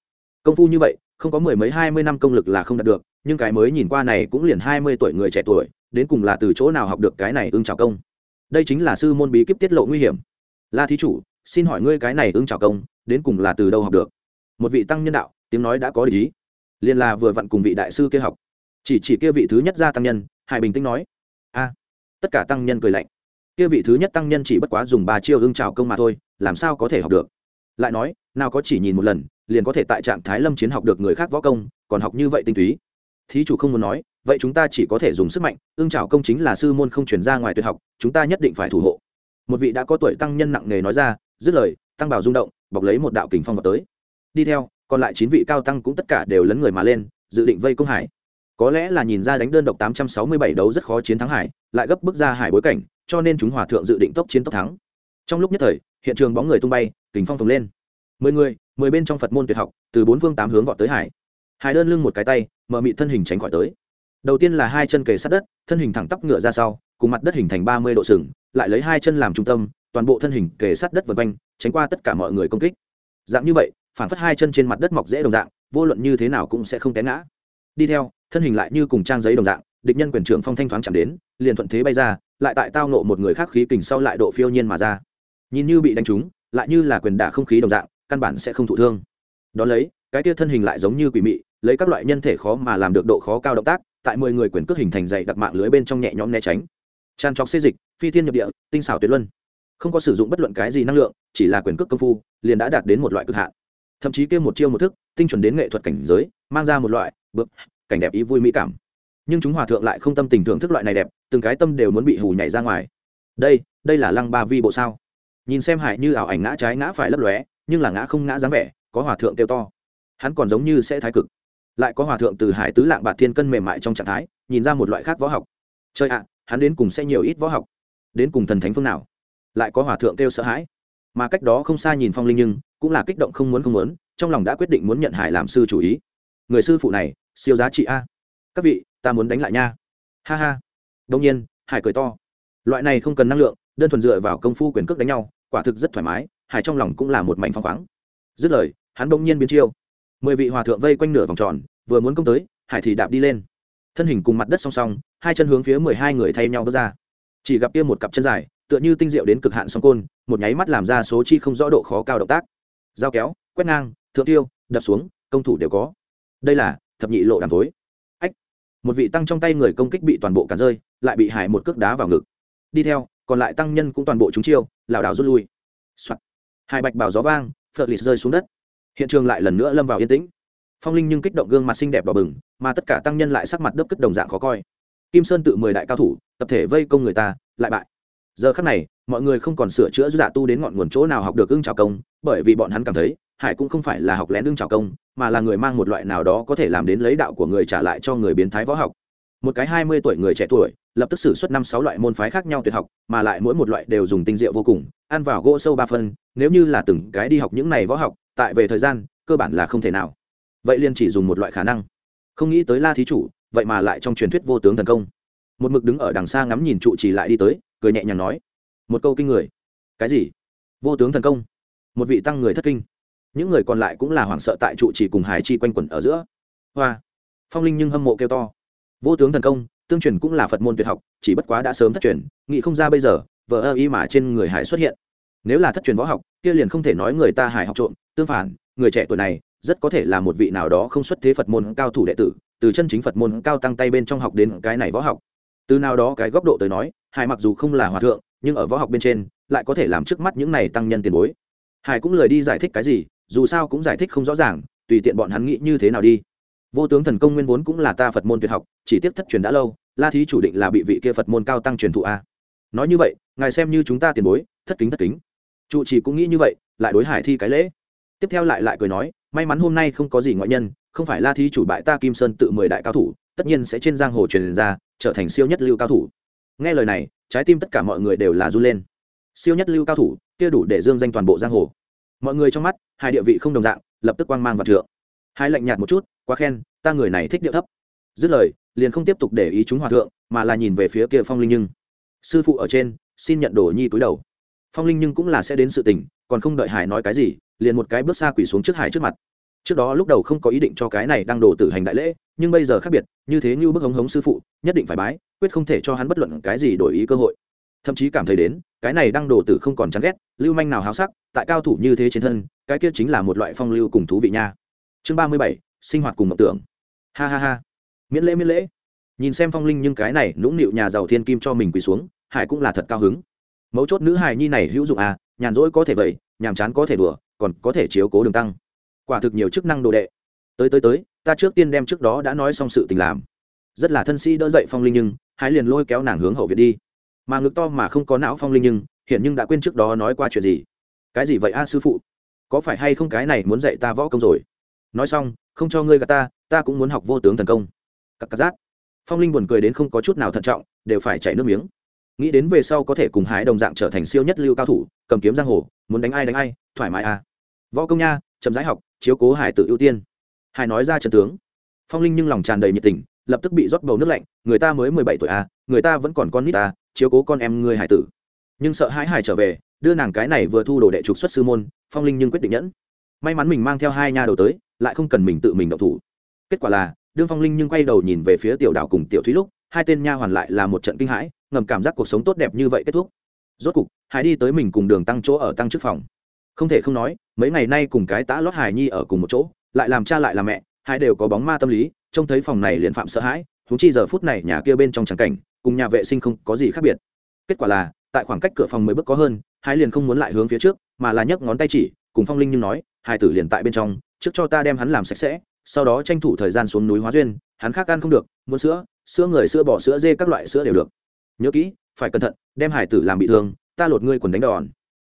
[SPEAKER 1] Công phu như vậy, không có mười mấy hai mươi năm công lực là không đạt được nhưng cái mới nhìn qua này cũng liền hai mươi tuổi người trẻ tuổi, đến cùng là từ chỗ nào học được cái này ưng trào công? Đây chính là sư môn bí kíp tiết lộ nguy hiểm. La thí chủ, xin hỏi ngươi cái này ưng trào công, đến cùng là từ đâu học được? Một vị tăng nhân đạo, tiếng nói đã có lý. Liền là vừa vặn cùng vị đại sư kia học. Chỉ chỉ kia vị thứ nhất gia tăng nhân, hải bình tĩnh nói. A, tất cả tăng nhân cười lạnh. Kia vị thứ nhất tăng nhân chỉ bất quá dùng ba chiêu ưng trào công mà thôi, làm sao có thể học được? Lại nói, nào có chỉ nhìn một lần, liền có thể tại trạng thái lâm chiến học được người khác võ công, còn học như vậy tinh túy thí chủ không muốn nói, vậy chúng ta chỉ có thể dùng sức mạnh, ương trào công chính là sư môn không chuyển ra ngoài tuyệt học, chúng ta nhất định phải thủ hộ. Một vị đã có tuổi tăng nhân nặng nề nói ra, dứt lời, tăng bảo rung động, bọc lấy một đạo kình phong vào tới. Đi theo, còn lại chín vị cao tăng cũng tất cả đều lấn người mà lên, dự định vây công hải. Có lẽ là nhìn ra đánh đơn độc tám trăm sáu mươi bảy đấu rất khó chiến thắng hải, lại gấp bước ra hải bối cảnh, cho nên chúng hòa thượng dự định tốc chiến tốc thắng. Trong lúc nhất thời, hiện trường bóng người tung bay, kình phong phồng lên. Mười người, mười bên trong phật môn tuyệt học, từ bốn phương tám hướng vọt tới hải hải đơn lưng một cái tay, mở mị thân hình tránh khỏi tới. Đầu tiên là hai chân kề sát đất, thân hình thẳng tắp ngựa ra sau, cùng mặt đất hình thành ba mươi độ sừng, lại lấy hai chân làm trung tâm, toàn bộ thân hình kề sát đất vượt quanh, tránh qua tất cả mọi người công kích. Dạng như vậy, phản phất hai chân trên mặt đất mọc dễ đồng dạng, vô luận như thế nào cũng sẽ không té ngã. Đi theo, thân hình lại như cùng trang giấy đồng dạng, địch nhân quyền trưởng phong thanh thoáng chạm đến, liền thuận thế bay ra, lại tại tao nộ một người khác khí kình sau lại độ phiêu nhiên mà ra. Nhìn như bị đánh trúng, lại như là quyền đả không khí đồng dạng, căn bản sẽ không thụ thương. Đ ó lấy, cái tia thân hình lại giống như quỷ mị lấy các loại nhân thể khó mà làm được độ khó cao động tác, tại mười người quyền cước hình thành dày đặc mạng lưới bên trong nhẹ nhõm né tránh. Tràn trọc xê dịch, phi thiên nhập địa, tinh xảo tuyệt luân. Không có sử dụng bất luận cái gì năng lượng, chỉ là quyền cước công phu, liền đã đạt đến một loại cực hạn. Thậm chí kêu một chiêu một thức, tinh chuẩn đến nghệ thuật cảnh giới, mang ra một loại bước cảnh đẹp ý vui mỹ cảm. Nhưng chúng hòa thượng lại không tâm tình thưởng thức loại này đẹp, từng cái tâm đều muốn bị hù nhảy ra ngoài. Đây đây là lăng ba vi bộ sao? Nhìn xem hải như ảo ảnh ngã trái ngã phải lấp lóe, nhưng là ngã không ngã dáng vẻ, có hòa thượng kêu to. Hắn còn giống như sẽ thái cực lại có hòa thượng từ hải tứ lạng bạt thiên cân mềm mại trong trạng thái, nhìn ra một loại khác võ học. Chơi ạ, hắn đến cùng sẽ nhiều ít võ học. Đến cùng thần thánh phương nào? Lại có hòa thượng kêu sợ hãi. Mà cách đó không xa nhìn phong linh nhưng, cũng là kích động không muốn không muốn, trong lòng đã quyết định muốn nhận hải làm sư chủ ý. Người sư phụ này, siêu giá trị a. Các vị, ta muốn đánh lại nha. Ha ha. Đông nhiên, hải cười to. Loại này không cần năng lượng, đơn thuần dựa vào công phu quyền cước đánh nhau, quả thực rất thoải mái, hải trong lòng cũng là một mảnh phong khoáng. Dứt lời, hắn bỗng nhiên biến chiêu mười vị hòa thượng vây quanh nửa vòng tròn, vừa muốn công tới, hải thì đạp đi lên. Thân hình cùng mặt đất song song, hai chân hướng phía mười hai người thay nhau bước ra. Chỉ gặp kia một cặp chân dài, tựa như tinh diệu đến cực hạn song côn, một nháy mắt làm ra số chi không rõ độ khó cao động tác. Dao kéo, quét ngang, thượng tiêu đập xuống, công thủ đều có. Đây là thập nhị lộ đàm tối ách! Một vị tăng trong tay người công kích bị toàn bộ cả rơi, lại bị hải một cước đá vào ngực. Đi theo, còn lại tăng nhân cũng toàn bộ chúng chiêu, lảo đảo rút lui. Soạt. hai bạch bảo gió vang, phật lịt rơi xuống đất hiện trường lại lần nữa lâm vào yên tĩnh. Phong linh nhưng kích động gương mặt xinh đẹp đỏ bừng, mà tất cả tăng nhân lại sắc mặt đớp cất đồng dạng khó coi. Kim sơn tự mười đại cao thủ, tập thể vây công người ta, lại bại. Giờ khắc này, mọi người không còn sửa chữa giả tu đến ngọn nguồn chỗ nào học được ưng trào công, bởi vì bọn hắn cảm thấy, hải cũng không phải là học lén ưng trào công, mà là người mang một loại nào đó có thể làm đến lấy đạo của người trả lại cho người biến thái võ học. Một cái hai mươi tuổi người trẻ tuổi, lập tức xử suất năm sáu loại môn phái khác nhau tuyệt học, mà lại mỗi một loại đều dùng tinh diệu vô cùng, ăn vào gỗ sâu ba phân nếu như là từng cái đi học những này võ học, tại về thời gian, cơ bản là không thể nào. Vậy liền chỉ dùng một loại khả năng. Không nghĩ tới la thí chủ, vậy mà lại trong truyền thuyết vô tướng thần công. Một mực đứng ở đằng xa ngắm nhìn trụ trì lại đi tới, cười nhẹ nhàng nói, một câu kinh người. Cái gì? Vô tướng thần công. Một vị tăng người thất kinh. Những người còn lại cũng là hoảng sợ tại trụ trì cùng hải chi quanh quẩn ở giữa. Hoa. Phong linh nhưng hâm mộ kêu to. Vô tướng thần công, tương truyền cũng là phật môn tuyệt học, chỉ bất quá đã sớm thất truyền, nghĩ không ra bây giờ vợ ơ y mà trên người hải xuất hiện nếu là thất truyền võ học, kia liền không thể nói người ta hải học trộm, tương phản, người trẻ tuổi này, rất có thể là một vị nào đó không xuất thế phật môn cao thủ đệ tử, từ chân chính phật môn cao tăng tay bên trong học đến cái này võ học. Từ nào đó cái góc độ tới nói, hải mặc dù không là hòa thượng, nhưng ở võ học bên trên, lại có thể làm trước mắt những này tăng nhân tiền bối. Hải cũng lời đi giải thích cái gì, dù sao cũng giải thích không rõ ràng, tùy tiện bọn hắn nghĩ như thế nào đi. Vô tướng thần công nguyên vốn cũng là ta phật môn tuyệt học, chỉ tiếp thất truyền đã lâu, la thí chủ định là bị vị kia phật môn cao tăng truyền thụ a. Nói như vậy, ngài xem như chúng ta tiền bối, thất kính thất kính trụ trì cũng nghĩ như vậy, lại đối hải thi cái lễ. Tiếp theo lại lại cười nói, may mắn hôm nay không có gì ngoại nhân, không phải la thi chủ bại ta kim sơn tự mười đại cao thủ, tất nhiên sẽ trên giang hồ truyền ra, trở thành siêu nhất lưu cao thủ. Nghe lời này, trái tim tất cả mọi người đều là run lên. Siêu nhất lưu cao thủ, kia đủ để dương danh toàn bộ giang hồ. Mọi người trong mắt, hai địa vị không đồng dạng, lập tức quang mang và trượng. Hai lạnh nhạt một chút, quá khen, ta người này thích điệu thấp. Dứt lời, liền không tiếp tục để ý chúng hòa thượng, mà là nhìn về phía kia phong linh nhưng. Sư phụ ở trên, xin nhận đồ nhi túi đầu phong linh nhưng cũng là sẽ đến sự tình, còn không đợi hải nói cái gì, liền một cái bước xa quỳ xuống trước hải trước mặt. Trước đó lúc đầu không có ý định cho cái này đang đổ tử hành đại lễ, nhưng bây giờ khác biệt, như thế như bức hống hống sư phụ, nhất định phải bái, quyết không thể cho hắn bất luận cái gì đổi ý cơ hội. Thậm chí cảm thấy đến, cái này đang đổ tử không còn chán ghét, lưu manh nào háo sắc, tại cao thủ như thế trên thân, cái kia chính là một loại phong lưu cùng thú vị nha. Chương ba mươi bảy, sinh hoạt cùng mộng tưởng. Ha ha ha. Miễn lễ miễn lễ. Nhìn xem phong linh nhưng cái này nũng nịu nhà giàu thiên kim cho mình quỳ xuống, hải cũng là thật cao hứng mấu chốt nữ hài nhi này hữu dụng à nhàn rỗi có thể vậy, nhàm chán có thể đùa, còn có thể chiếu cố đường tăng. Quả thực nhiều chức năng đồ đệ. Tới tới tới, ta trước tiên đem trước đó đã nói xong sự tình làm. Rất là thân sĩ đỡ dậy phong linh nhưng hãy liền lôi kéo nàng hướng hậu viện đi. Mà ngực to mà không có não phong linh nhưng hiện nhưng đã quên trước đó nói qua chuyện gì. Cái gì vậy a, sư phụ? Có phải hay không cái này muốn dạy ta võ công rồi? Nói xong, không cho ngươi gà ta ta cũng muốn học vô tướng thần công. Cặp cặp giác. Phong linh buồn cười đến không có chút nào thận trọng, đều phải chảy nước miếng nghĩ đến về sau có thể cùng hải đồng dạng trở thành siêu nhất lưu cao thủ, cầm kiếm giang hồ, muốn đánh ai đánh ai, thoải mái à. Võ công nha, chậm rãi học, chiếu cố hải tự ưu tiên. Hải nói ra trận tướng. Phong linh nhưng lòng tràn đầy nhiệt tình, lập tức bị rót bầu nước lạnh, người ta mới mười bảy tuổi à người ta vẫn còn con nít à chiếu cố con em ngươi hải tử. Nhưng sợ hãi hải trở về, đưa nàng cái này vừa thu đồ đệ trục xuất sư môn, phong linh nhưng quyết định nhẫn. May mắn mình mang theo hai nha đầu tới, lại không cần mình tự mình động thủ. Kết quả là, đương phong linh nhưng quay đầu nhìn về phía tiểu đảo cùng tiểu thúy lúc hai tên nha hoàn lại là một trận kinh hãi, ngầm cảm giác cuộc sống tốt đẹp như vậy kết thúc. Rốt cục, hải đi tới mình cùng đường tăng chỗ ở tăng trước phòng. Không thể không nói, mấy ngày nay cùng cái tã lót hải nhi ở cùng một chỗ, lại làm cha lại làm mẹ, hai đều có bóng ma tâm lý, trông thấy phòng này liền phạm sợ hãi thú chi giờ phút này nhà kia bên trong tràng cảnh, cùng nhà vệ sinh không có gì khác biệt. Kết quả là, tại khoảng cách cửa phòng mới bước có hơn hai liền không muốn lại hướng phía trước, mà là nhấc ngón tay chỉ, cùng phong linh nhưng nói, hải tử liền tại bên trong, trước cho ta đem hắn làm sạch sẽ, sau đó tranh thủ thời gian xuống núi hóa duyên, hắn khác ăn không được muốn sữa sữa người sữa bò sữa dê các loại sữa đều được. Nhớ kỹ, phải cẩn thận, đem hải tử làm bị thương, ta lột ngươi quần đánh đòn.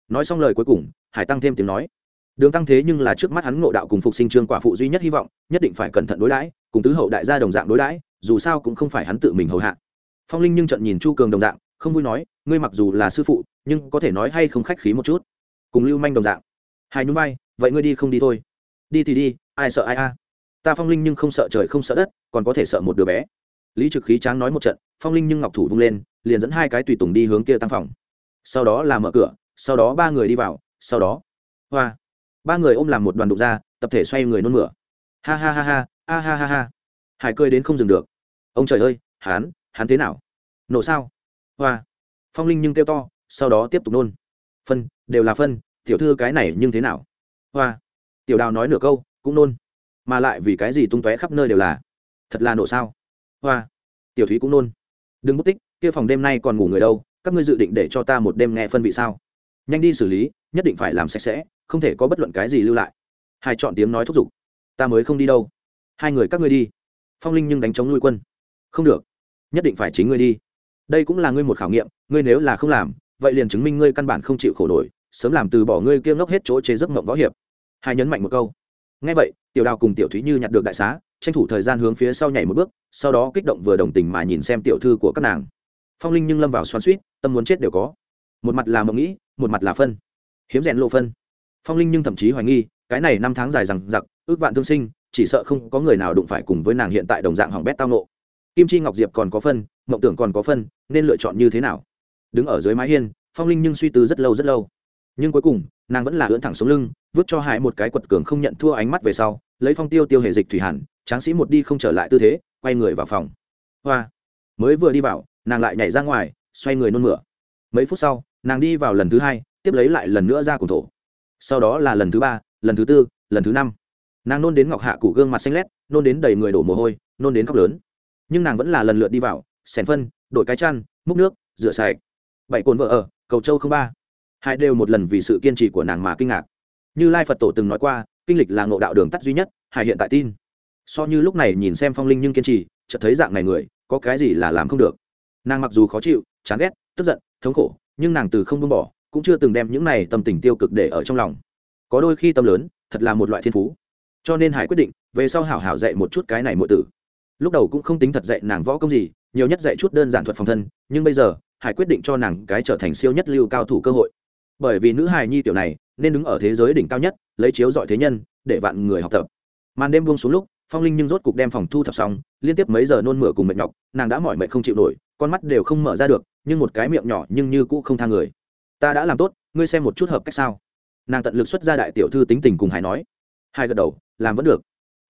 [SPEAKER 1] Nói xong lời cuối cùng, hải tăng thêm tiếng nói. Đường tăng thế nhưng là trước mắt hắn ngộ đạo cùng phục sinh trương quả phụ duy nhất hy vọng, nhất định phải cẩn thận đối đãi, cùng tứ hậu đại gia đồng dạng đối đãi, dù sao cũng không phải hắn tự mình hầu hạ. Phong linh nhưng trận nhìn chu cường đồng dạng, không vui nói, ngươi mặc dù là sư phụ, nhưng có thể nói hay không khách khí một chút. Cùng lưu manh đồng dạng. Hai nhún vai, vậy ngươi đi không đi thôi. Đi thì đi, ai sợ ai a. Ta phong linh nhưng không sợ trời không sợ đất còn có thể sợ một đứa bé. Lý trực khí tráng nói một trận, phong linh nhưng ngọc thủ vung lên, liền dẫn hai cái tùy tùng đi hướng kia tăng phòng. Sau đó là mở cửa, sau đó ba người đi vào, sau đó, hoa. Ba người ôm làm một đoàn đục ra, tập thể xoay người nôn mửa. Ha ha ha ha, a ha ha ha. Hải cười đến không dừng được. Ông trời ơi hán hán thế nào? Nổ sao? Hoa. Phong linh nhưng kêu to, sau đó tiếp tục nôn. Phân, đều là phân, tiểu thư cái này nhưng thế nào? Hoa. Tiểu đào nói nửa câu, cũng nôn. Mà lại vì cái gì tung tóe khắp nơi đều là thật là nổ sao? Hoa. Tiểu thúy cũng nôn. Đừng mất tích, kia phòng đêm nay còn ngủ người đâu, các ngươi dự định để cho ta một đêm nghe phân vị sao? Nhanh đi xử lý, nhất định phải làm sạch sẽ, không thể có bất luận cái gì lưu lại. Hai chọn tiếng nói thúc giục. Ta mới không đi đâu. Hai người các ngươi đi. Phong linh nhưng đánh chống nuôi quân. Không được. Nhất định phải chính ngươi đi. Đây cũng là ngươi một khảo nghiệm, ngươi nếu là không làm, vậy liền chứng minh ngươi căn bản không chịu khổ nổi, sớm làm từ bỏ ngươi kia ngốc hết chỗ chế giấc mộng võ hiệp. Hai nhấn mạnh một câu. Ngay vậy, tiểu đào cùng tiểu thúy như nhặt được đại xá tranh thủ thời gian hướng phía sau nhảy một bước, sau đó kích động vừa đồng tình mà nhìn xem tiểu thư của các nàng. Phong linh nhưng lâm vào xoắn suýt tâm muốn chết đều có. Một mặt là mộng nghĩ, một mặt là phân. Hiếm rèn lộ phân. Phong linh nhưng thậm chí hoài nghi, cái này năm tháng dài rằng giặc ước vạn thương sinh, chỉ sợ không có người nào đụng phải cùng với nàng hiện tại đồng dạng hỏng bét tao nộ. Kim chi ngọc diệp còn có phân, mộng tưởng còn có phân, nên lựa chọn như thế nào? Đứng ở dưới mái hiên, phong linh nhưng suy tư rất lâu rất lâu. Nhưng cuối cùng, nàng vẫn là ưỡn thẳng xuống lưng, vứt cho hải một cái quật cường không nhận thua ánh mắt về sau, lấy phong tiêu tiêu hệ dịch thủy hàn tráng sĩ một đi không trở lại tư thế, quay người vào phòng. Hoa. Mới vừa đi vào, nàng lại nhảy ra ngoài, xoay người nôn mửa. Mấy phút sau, nàng đi vào lần thứ hai, tiếp lấy lại lần nữa ra cùng thổ. Sau đó là lần thứ ba, lần thứ tư, lần thứ năm. Nàng nôn đến ngọc hạ cụ gương mặt xanh lét, nôn đến đầy người đổ mồ hôi, nôn đến khóc lớn. Nhưng nàng vẫn là lần lượt đi vào xẻn phân đổi cái chăn, múc nước, rửa sạch. Bảy cồn vợ ở, cầu châu không ba. Hai đều một lần vì sự kiên trì của nàng mà kinh ngạc. Như lai phật tổ từng nói qua, kinh lịch là ngộ đạo đường tắt duy nhất hải hiện tại tin so như lúc này nhìn xem phong linh nhưng kiên trì, chợt thấy dạng này người, có cái gì là làm không được. Nàng mặc dù khó chịu, chán ghét, tức giận, thống khổ, nhưng nàng từ không buông bỏ, cũng chưa từng đem những này tâm tình tiêu cực để ở trong lòng. Có đôi khi tâm lớn, thật là một loại thiên phú. Cho nên hải quyết định, về sau hảo hảo dạy một chút cái này muội tử. Lúc đầu cũng không tính thật dạy nàng võ công gì, nhiều nhất dạy chút đơn giản thuật phòng thân, nhưng bây giờ, hải quyết định cho nàng cái trở thành siêu nhất lưu cao thủ cơ hội. Bởi vì nữ hài nhi tiểu này, nên đứng ở thế giới đỉnh cao nhất, lấy chiếu dọi thế nhân, để vạn người học tập. Màn đêm buông xuống lúc phong linh nhưng rốt cục đem phòng thu thập xong, liên tiếp mấy giờ nôn mửa cùng mệt nhọc, nàng đã mỏi mệt không chịu nổi, con mắt đều không mở ra được, nhưng một cái miệng nhỏ nhưng như cũ không thang người. Ta đã làm tốt, ngươi xem một chút hợp cách sao? Nàng tận lực xuất ra đại tiểu thư tính tình cùng hải nói. Hai gật đầu, làm vẫn được.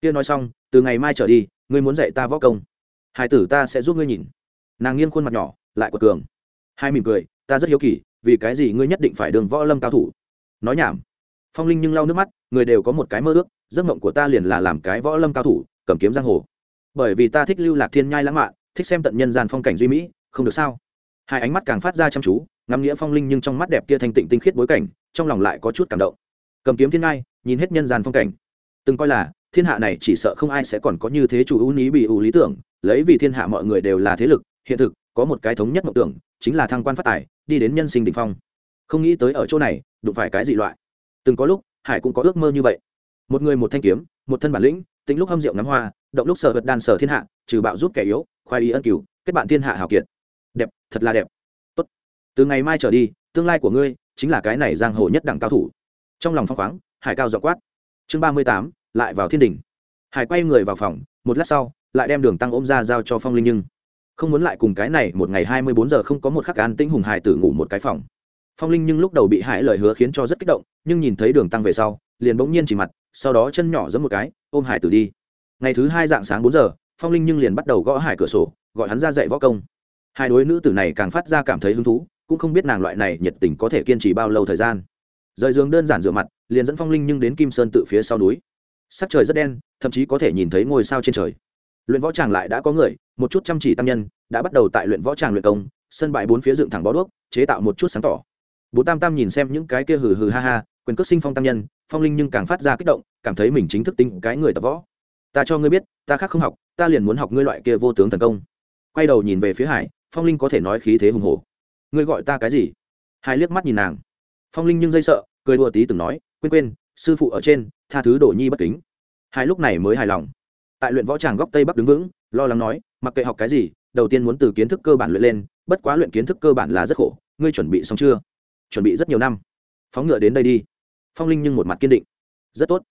[SPEAKER 1] Kia nói xong, từ ngày mai trở đi, ngươi muốn dạy ta võ công. Hải tử ta sẽ giúp ngươi nhìn. Nàng nghiêng khuôn mặt nhỏ, lại quật cường. Hai mỉm cười, ta rất hiếu kỳ, vì cái gì ngươi nhất định phải đường võ lâm cao thủ? Nói nhảm phong linh nhưng lau nước mắt, người đều có một cái mơ ước, giấc mộng của ta liền là làm cái võ lâm cao thủ, cầm kiếm giang hồ. Bởi vì ta thích lưu lạc thiên nhai lãng mạn, thích xem tận nhân gian phong cảnh duy mỹ, không được sao? Hai ánh mắt càng phát ra chăm chú, ngắm nghĩa phong linh nhưng trong mắt đẹp kia thanh tịnh tinh khiết bối cảnh, trong lòng lại có chút cảm động. Cầm kiếm thiên ngai nhìn hết nhân gian phong cảnh. Từng coi là, thiên hạ này chỉ sợ không ai sẽ còn có như thế chủ ưu ní bị ưu lý tưởng, lấy vì thiên hạ mọi người đều là thế lực, hiện thực, có một cái thống nhất mộng tưởng, chính là thăng quan phát tài, đi đến nhân sinh đ ỉ n h phong. Không nghĩ tới ở chỗ này, đụng phải cái dị loại từng có lúc, hải cũng có ước mơ như vậy. Một người một thanh kiếm, một thân bản lĩnh tính lúc hâm rượu ngắm hoa, động lúc sở vật đàn sở thiên hạ, trừ bạo giúp kẻ yếu, khoai ý ân cửu, kết bạn thiên hạ hào kiệt. Đẹp, thật là đẹp. Tốt. từ ngày mai trở đi, tương lai của ngươi chính là cái này giang hồ nhất đẳng cao thủ. Trong lòng phong khoáng, hải cao dọ quát. Chương ba mươi tám, lại vào thiên đình hải quay người vào phòng, một lát sau, lại đem đường tăng ôm ra giao cho phong linh nhưng. Không muốn lại cùng cái này một ngày hai mươi bốn giờ không có một khắc an tĩnh hùng hải tử ngủ một cái phòng phong linh nhưng lúc đầu bị hải lời hứa khiến cho rất kích động, nhưng nhìn thấy đường tăng về sau, liền bỗng nhiên chỉ mặt, sau đó chân nhỏ giấm một cái, ôm hải tử đi. Ngày thứ hai dạng sáng bốn giờ, phong linh nhưng liền bắt đầu gõ hải cửa sổ, gọi hắn ra dạy võ công. Hai đối nữ tử này càng phát ra cảm thấy hứng thú, cũng không biết nàng loại này nhiệt tình có thể kiên trì bao lâu thời gian. Rời giường đơn giản rửa mặt, liền dẫn phong linh nhưng đến kim sơn tự phía sau núi. Sắc trời rất đen, thậm chí có thể nhìn thấy ngôi sao trên trời. Luyện võ tràng lại đã có người, một chút chăm chỉ tăng nhân, đã bắt đầu tại luyện võ tràng luyện công, sân bãi bốn phía dựng thẳng bó đuốc, chế tạo một chút sáng tỏ bố tam tam nhìn xem những cái kia hừ hừ ha ha, quyền cước sinh phong Tam nhân, phong linh nhưng càng phát ra kích động, cảm thấy mình chính thức tính cái người tập võ. Ta cho ngươi biết, ta khác không học, ta liền muốn học ngươi loại kia vô tướng thần công. Quay đầu nhìn về phía hải, phong linh có thể nói khí thế hùng hồ ngươi gọi ta cái gì? Hải liếc mắt nhìn nàng. Phong linh nhưng dây sợ, cười đùa tí từng nói, quên quên, sư phụ ở trên, tha thứ đổ nhi bất kính. Hải lúc này mới hài lòng. Tại luyện võ tràng góc tây bắc đứng vững, lo lắng nói, mặc kệ học cái gì, đầu tiên muốn từ kiến thức cơ bản luyện lên, bất quá luyện kiến thức cơ bản là rất khổ, ngươi chuẩn bị xong chưa? Chuẩn bị rất nhiều năm. Phóng ngựa đến đây đi. Phong linh nhưng một mặt kiên định. Rất tốt.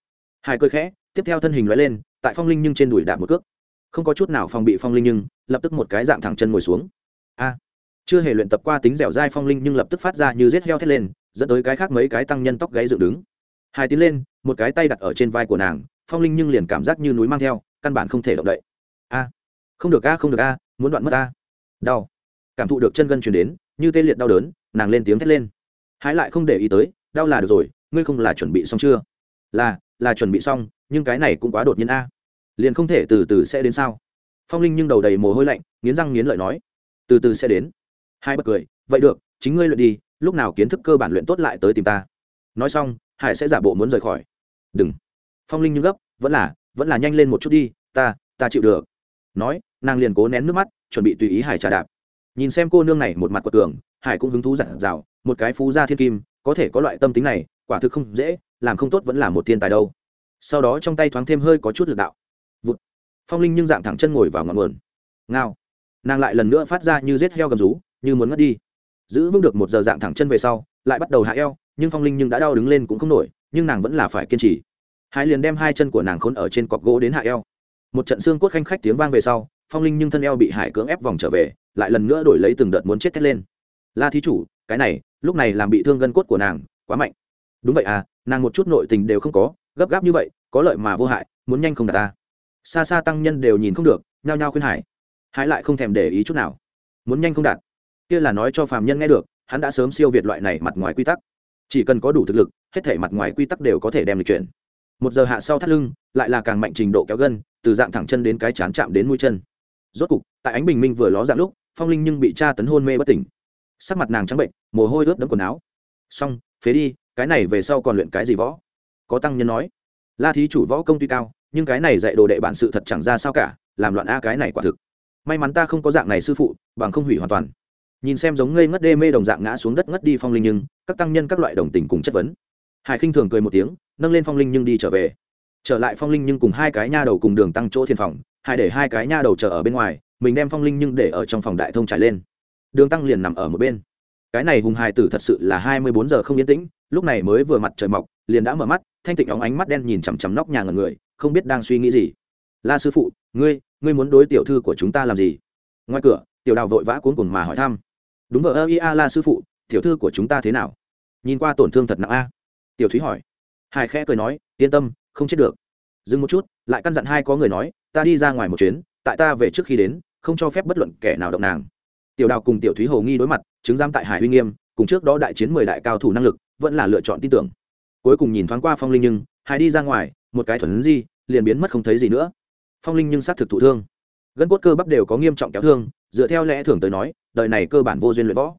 [SPEAKER 1] Hai cơi khẽ, tiếp theo thân hình loại lên, tại phong linh nhưng trên đùi đạp một cước. Không có chút nào phòng bị phong linh nhưng, lập tức một cái dạng thẳng chân ngồi xuống. A. Chưa hề luyện tập qua tính dẻo dai phong linh nhưng lập tức phát ra như rết heo thét lên, dẫn tới cái khác mấy cái tăng nhân tóc gáy dựng đứng. Hai tiến lên, một cái tay đặt ở trên vai của nàng, phong linh nhưng liền cảm giác như núi mang theo, căn bản không thể động đậy. A. Không được a, không được a, muốn đoạn mất a. Đau. Cảm thụ được chân gân chuyển đến, như tê liệt đau đớn, nàng lên tiếng thét lên hái lại không để ý tới, đau là được rồi, ngươi không là chuẩn bị xong chưa? Là là chuẩn bị xong, nhưng cái này cũng quá đột nhiên a. Liền không thể từ từ sẽ đến sao? Phong linh nhưng đầu đầy mồ hôi lạnh, nghiến răng nghiến lợi nói. Từ từ sẽ đến. Hai bật cười, vậy được, chính ngươi luyện đi, lúc nào kiến thức cơ bản luyện tốt lại tới tìm ta. Nói xong, hải sẽ giả bộ muốn rời khỏi. Đừng. Phong linh nhưng gấp, vẫn là vẫn là nhanh lên một chút đi, ta ta chịu được. Nói, nàng liền cố nén nước mắt, chuẩn bị tùy ý hải trà đạp. Nhìn xem cô nương này một mặt quật cường, hải cũng hứng thú dặn dào một cái phú gia thiên kim, có thể có loại tâm tính này, quả thực không dễ, làm không tốt vẫn là một thiên tài đâu. Sau đó trong tay thoáng thêm hơi có chút lực đạo. Vụt. Phong linh nhưng dạng thẳng chân ngồi vào ngọn nguồn. Ngao. Nàng lại lần nữa phát ra như rết heo gầm rú, như muốn ngất đi. Giữ vững được một giờ dạng thẳng chân về sau, lại bắt đầu hạ eo, nhưng phong linh nhưng đã đau đứng lên cũng không nổi, nhưng nàng vẫn là phải kiên trì. Hai liền đem hai chân của nàng khốn ở trên cọc gỗ đến hạ eo. Một trận xương cốt khanh khách tiếng vang về sau, phong linh nhưng thân eo bị hải cưỡng ép vòng trở về, lại lần nữa đổi lấy từng đợt muốn chết thét lên. La thí chủ, cái này lúc này làm bị thương gân cốt của nàng quá mạnh. Đúng vậy à nàng một chút nội tình đều không có, gấp gáp như vậy, có lợi mà vô hại, muốn nhanh không đạt ta. Xa xa tăng nhân đều nhìn không được, nhao nhao khuyên hải. Hải lại không thèm để ý chút nào. Muốn nhanh không đạt kia là nói cho phàm nhân nghe được, hắn đã sớm siêu việt loại này mặt ngoài quy tắc. Chỉ cần có đủ thực lực, hết thể mặt ngoài quy tắc đều có thể đem lịch chuyển một giờ hạ sau thắt lưng, lại là càng mạnh trình độ kéo gân, từ dạng thẳng chân đến cái chán chạm đến mũi chân. Rốt cục, tại ánh bình minh vừa ló dạng lúc, phong linh nhưng bị cha tấn hôn mê bất tỉnh sắc mặt nàng trắng bệnh, mồ hôi ướt đẫm quần áo. Xong, phế đi, cái này về sau còn luyện cái gì võ? Có tăng nhân nói. La thí chủ võ công tuy cao, nhưng cái này dạy đồ đệ bản sự thật chẳng ra sao cả, làm loạn a cái này quả thực. May mắn ta không có dạng này sư phụ, bằng không hủy hoàn toàn. Nhìn xem giống ngây ngất đê mê đồng dạng ngã xuống đất ngất đi phong linh nhưng, các tăng nhân các loại đồng tình cùng chất vấn. Hải khinh thường cười một tiếng, nâng lên phong linh nhưng đi trở về. Trở lại phong linh nhưng cùng hai cái nha đầu cùng đường tăng chỗ thiên phòng hải để hai cái nha đầu chờ ở bên ngoài, mình đem phong linh nhưng để ở trong phòng đại thông trải lên đường tăng liền nằm ở một bên. Cái này hùng hài tử thật sự là hai mươi bốn giờ không yên tĩnh, lúc này mới vừa mặt trời mọc, liền đã mở mắt, thanh tịnh óng ánh mắt đen nhìn chằm chằm nóc nhà ngần người, không biết đang suy nghĩ gì. La sư phụ, ngươi ngươi muốn đối tiểu thư của chúng ta làm gì? Ngoài cửa, tiểu đào vội vã cuốn cùng mà hỏi thăm. Đúng vợ ơ, ia, la sư phụ, tiểu thư của chúng ta thế nào? Nhìn qua tổn thương thật nặng a. Tiểu thúy hỏi. Hải khẽ cười nói, yên tâm, không chết được. Dừng một chút, lại căn dặn hai có người nói, ta đi ra ngoài một chuyến, tại ta về trước khi đến, không cho phép bất luận kẻ nào động nàng tiểu đào cùng tiểu thúy hồ nghi đối mặt, chứng giam tại hải Huy nghiêm, cùng trước đó đại chiến mười đại cao thủ năng lực, vẫn là lựa chọn tin tưởng. Cuối cùng nhìn thoáng qua phong linh nhưng hải đi ra ngoài, một cái thuần di, liền biến mất không thấy gì nữa. Phong linh nhưng xác thực thụ thương. Gân cốt cơ bắp đều có nghiêm trọng kéo thương, dựa theo lẽ thường tới nói, đời này cơ bản vô duyên luyện võ.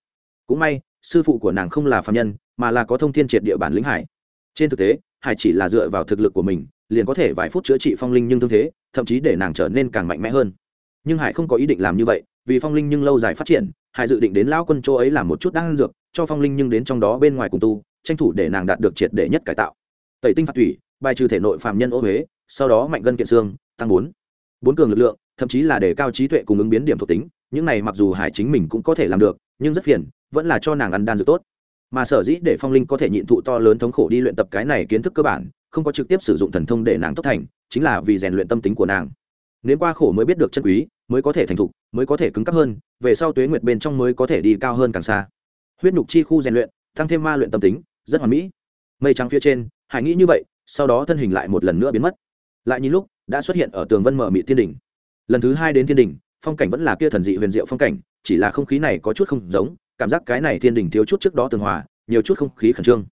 [SPEAKER 1] Cũng may, sư phụ của nàng không là phạm nhân, mà là có thông thiên triệt địa bản lĩnh hải. Trên thực tế, hải chỉ là dựa vào thực lực của mình, liền có thể vài phút chữa trị phong linh nhưng thương thế, thậm chí để nàng trở nên càng mạnh mẽ hơn. Nhưng hải không có ý định làm như vậy vì phong linh nhưng lâu dài phát triển, hải dự định đến lao quân chỗ ấy làm một chút đan dược, cho phong linh nhưng đến trong đó bên ngoài cùng tu, tranh thủ để nàng đạt được triệt để nhất cải tạo. Tẩy tinh phạt thủy, bài trừ thể nội phạm nhân ô huế sau đó mạnh gân kiện xương, tăng bốn. Bốn cường lực lượng, thậm chí là để cao trí tuệ cùng ứng biến điểm thuộc tính, những này mặc dù hải chính mình cũng có thể làm được, nhưng rất phiền, vẫn là cho nàng ăn đan dược tốt. Mà sở dĩ để phong linh có thể nhịn thụ to lớn thống khổ đi luyện tập cái này kiến thức cơ bản, không có trực tiếp sử dụng thần thông để nàng tốc thành, chính là vì rèn luyện tâm tính của nàng. Nếu qua khổ mới biết được chân quý mới có thể thành thục, mới có thể cứng cấp hơn, về sau tuế nguyệt bên trong mới có thể đi cao hơn càng xa. Huyết nhục chi khu rèn luyện tăng thêm ma luyện tâm tính, rất hoàn mỹ. Mây trắng phía trên, hải nghĩ như vậy, sau đó thân hình lại một lần nữa biến mất. Lại nhìn lúc, đã xuất hiện ở tường vân mở mị thiên đình lần thứ hai đến thiên đình phong cảnh vẫn là kia thần dị huyền diệu phong cảnh, chỉ là không khí này có chút không giống, cảm giác cái này thiên đình thiếu chút trước đó tường hòa, nhiều chút không khí khẩn trương.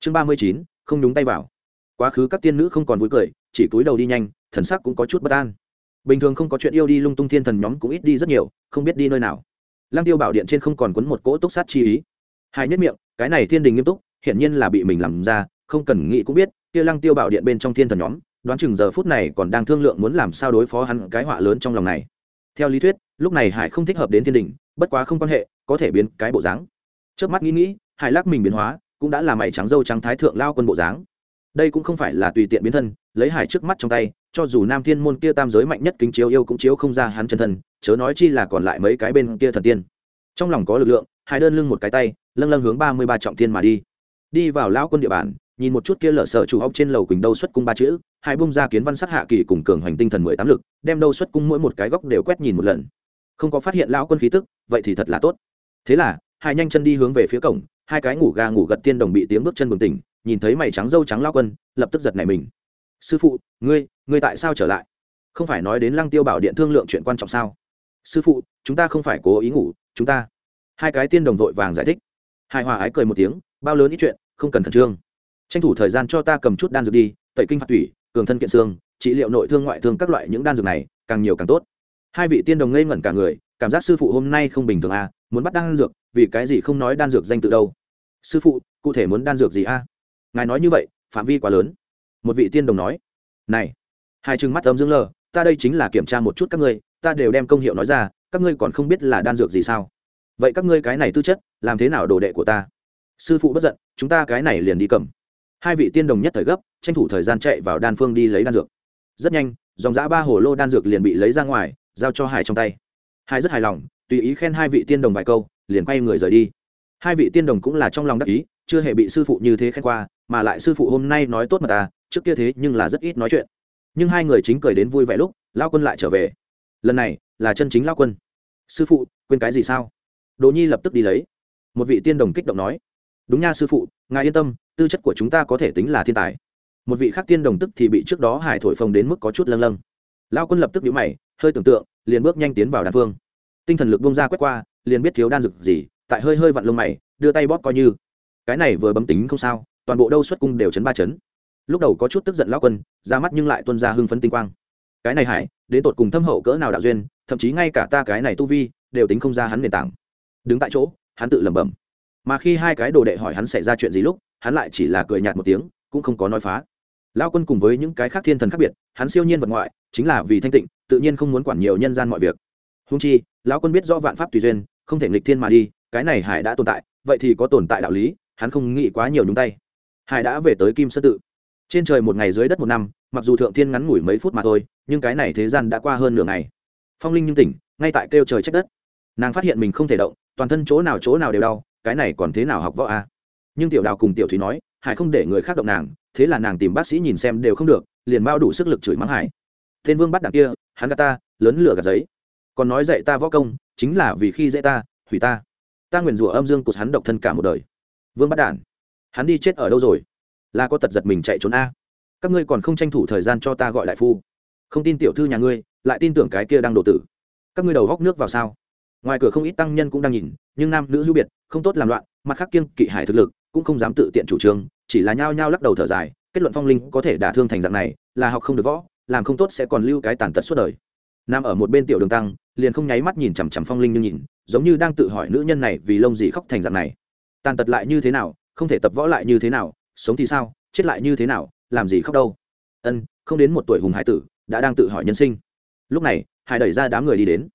[SPEAKER 1] Chương ba mươi chín, không đúng tay vào. Quá khứ các tiên nữ không còn vui cười, chỉ cúi đầu đi nhanh, thần sắc cũng có chút bất an bình thường không có chuyện yêu đi lung tung thiên thần nhóm cũng ít đi rất nhiều, không biết đi nơi nào. Lăng tiêu bảo điện trên không còn quấn một cỗ túc sát chi ý. Hai nhất miệng, cái này thiên đình nghiêm túc, hiển nhiên là bị mình làm ra, không cần nghĩ cũng biết, kia lăng tiêu bảo điện bên trong thiên thần nhóm, đoán chừng giờ phút này còn đang thương lượng muốn làm sao đối phó hắn cái họa lớn trong lòng này. Theo lý thuyết, lúc này hải không thích hợp đến thiên đình, bất quá không quan hệ, có thể biến cái bộ dáng. Trước mắt nghĩ nghĩ, hải lắc mình biến hóa, cũng đã là mày trắng dâu trắng thái thượng lao quân bộ dáng đây cũng không phải là tùy tiện biến thân, lấy hải trước mắt trong tay, cho dù nam thiên môn kia tam giới mạnh nhất kính chiếu yêu cũng chiếu không ra hắn chân thân, chớ nói chi là còn lại mấy cái bên kia thần tiên. Trong lòng có lực lượng, hải đơn lưng một cái tay, lâng lâng hướng ba mươi ba trọng thiên mà đi. Đi vào lão quân địa bàn, nhìn một chút kia lở sợ chủ học trên lầu quỳnh đâu xuất cung ba chữ, hai bung ra kiến văn sắc hạ kỳ cùng cường hoành tinh thần mười tám lực, đem đâu xuất cung mỗi một cái góc đều quét nhìn một lần. Không có phát hiện lão quân khí tức, vậy thì thật là tốt. Thế là, hai nhanh chân đi hướng về phía cổng, hai cái ngủ ga ngủ gật tiên đồng bị tiếng bước chân bừng tỉnh nhìn thấy mày trắng dâu trắng lao quân, lập tức giật nảy mình. Sư phụ, ngươi ngươi tại sao trở lại? Không phải nói đến lăng tiêu bảo điện thương lượng chuyện quan trọng sao? Sư phụ, chúng ta không phải cố ý ngủ, chúng ta. Hai cái tiên đồng vội vàng giải thích. Hai hòa ái cười một tiếng, bao lớn ít chuyện, không cần khẩn trương. Tranh thủ thời gian cho ta cầm chút đan dược đi, tẩy kinh phạt thủy cường thân kiện xương, trị liệu nội thương ngoại thương các loại những đan dược này, càng nhiều càng tốt. Hai vị tiên đồng ngây ngẩn cả người, cảm giác sư phụ hôm nay không bình thường à muốn bắt đan dược, vì cái gì không nói đan dược danh tự đâu? Sư phụ, cụ thể muốn đan dược gì a à? Ngài nói như vậy, phạm vi quá lớn. Một vị tiên đồng nói, này, hai chừng mắt âm dương lờ, ta đây chính là kiểm tra một chút các ngươi, ta đều đem công hiệu nói ra, các ngươi còn không biết là đan dược gì sao? Vậy các ngươi cái này tư chất, làm thế nào đồ đệ của ta? Sư phụ bất giận, chúng ta cái này liền đi cầm. Hai vị tiên đồng nhất thời gấp, tranh thủ thời gian chạy vào đan phương đi lấy đan dược. Rất nhanh, dòng giã ba hồ lô đan dược liền bị lấy ra ngoài, giao cho hải trong tay. Hải rất hài lòng, tùy ý khen hai vị tiên đồng vài câu, liền quay người rời đi. Hai vị tiên đồng cũng là trong lòng đắc ý chưa hề bị sư phụ như thế khen qua, mà lại sư phụ hôm nay nói tốt mà ta, trước kia thế nhưng là rất ít nói chuyện. Nhưng hai người chính cười đến vui vẻ lúc, lao quân lại trở về. Lần này, là chân chính lao quân. Sư phụ, quên cái gì sao? Đồ nhi lập tức đi lấy. Một vị tiên đồng kích động nói. Đúng nha sư phụ, ngài yên tâm, tư chất của chúng ta có thể tính là thiên tài. Một vị khác tiên đồng tức thì bị trước đó hải thổi phồng đến mức có chút lâng lâng. Lao quân lập tức nhíu mày, hơi tưởng tượng, liền bước nhanh tiến vào đan phương tinh thần lực bông ra quét qua, liền biết thiếu đan dược gì, tại hơi hơi vặn lông mày, đưa tay bóp coi như cái này vừa bấm tính không sao, toàn bộ đâu xuất cung đều chấn ba chấn. Lúc đầu có chút tức giận lao quân, ra mắt nhưng lại tuân ra hưng phấn tinh quang. Cái này hải, đến tột cùng thâm hậu cỡ nào đạo duyên, thậm chí ngay cả ta cái này tu vi, đều tính không ra hắn nền tảng. Đứng tại chỗ, hắn tự lẩm bẩm. Mà khi hai cái đồ đệ hỏi hắn xảy ra chuyện gì lúc, hắn lại chỉ là cười nhạt một tiếng, cũng không có nói phá. Lao quân cùng với những cái khác thiên thần khác biệt, hắn siêu nhiên vật ngoại, chính là vì thanh tịnh, tự nhiên không muốn quản nhiều nhân gian mọi việc. Húng chi, lão quân biết do vạn pháp tùy duyên, không thể nghịch thiên mà đi, cái này hải đã tồn tại, vậy thì có tồn tại đạo lý hắn không nghĩ quá nhiều nhúng tay. Hải đã về tới kim sơn tự. Trên trời một ngày dưới đất một năm, mặc dù thượng thiên ngắn ngủi mấy phút mà thôi, nhưng cái này thế gian đã qua hơn nửa ngày. Phong linh nhưng tỉnh, ngay tại kêu trời trách đất. Nàng phát hiện mình không thể động, toàn thân chỗ nào chỗ nào đều đau, cái này còn thế nào học võ a à? nhưng tiểu đào cùng tiểu thúy nói, hải không để người khác động nàng, thế là nàng tìm bác sĩ nhìn xem đều không được, liền bao đủ sức lực chửi mắng hải. Tên vương bắt đằng kia, hắn gạt ta, lớn lửa gạt giấy. Còn nói dạy ta võ công, chính là vì khi dễ ta, hủy ta. Ta nguyền rủa âm dương cột hắn độc thân cả một đời vương bắt đản, hắn đi chết ở đâu rồi? Là có tật giật mình chạy trốn a. Các ngươi còn không tranh thủ thời gian cho ta gọi lại phu. Không tin tiểu thư nhà ngươi, lại tin tưởng cái kia đang đổ tử. Các ngươi đầu góc nước vào sao? Ngoài cửa không ít tăng nhân cũng đang nhìn, nhưng nam nữ hữu biệt, không tốt làm loạn, mặt khác kiêng kỵ hải thực lực, cũng không dám tự tiện chủ trương, chỉ là nhao nhao lắc đầu thở dài, kết luận phong linh có thể đả thương thành dạng này, là học không được võ, làm không tốt sẽ còn lưu cái tàn tật suốt đời. Nam ở một bên tiểu đường tăng, liền không nháy mắt nhìn chằm chằm phong linh như nhìn, giống như đang tự hỏi nữ nhân này vì lông gì khóc thành dạng này tàn tật lại như thế nào, không thể tập võ lại như thế nào, sống thì sao, chết lại như thế nào, làm gì khóc đâu. Ân, không đến một tuổi hùng hải tử đã đang tự hỏi nhân sinh. Lúc này, hải đẩy ra đám người đi đến.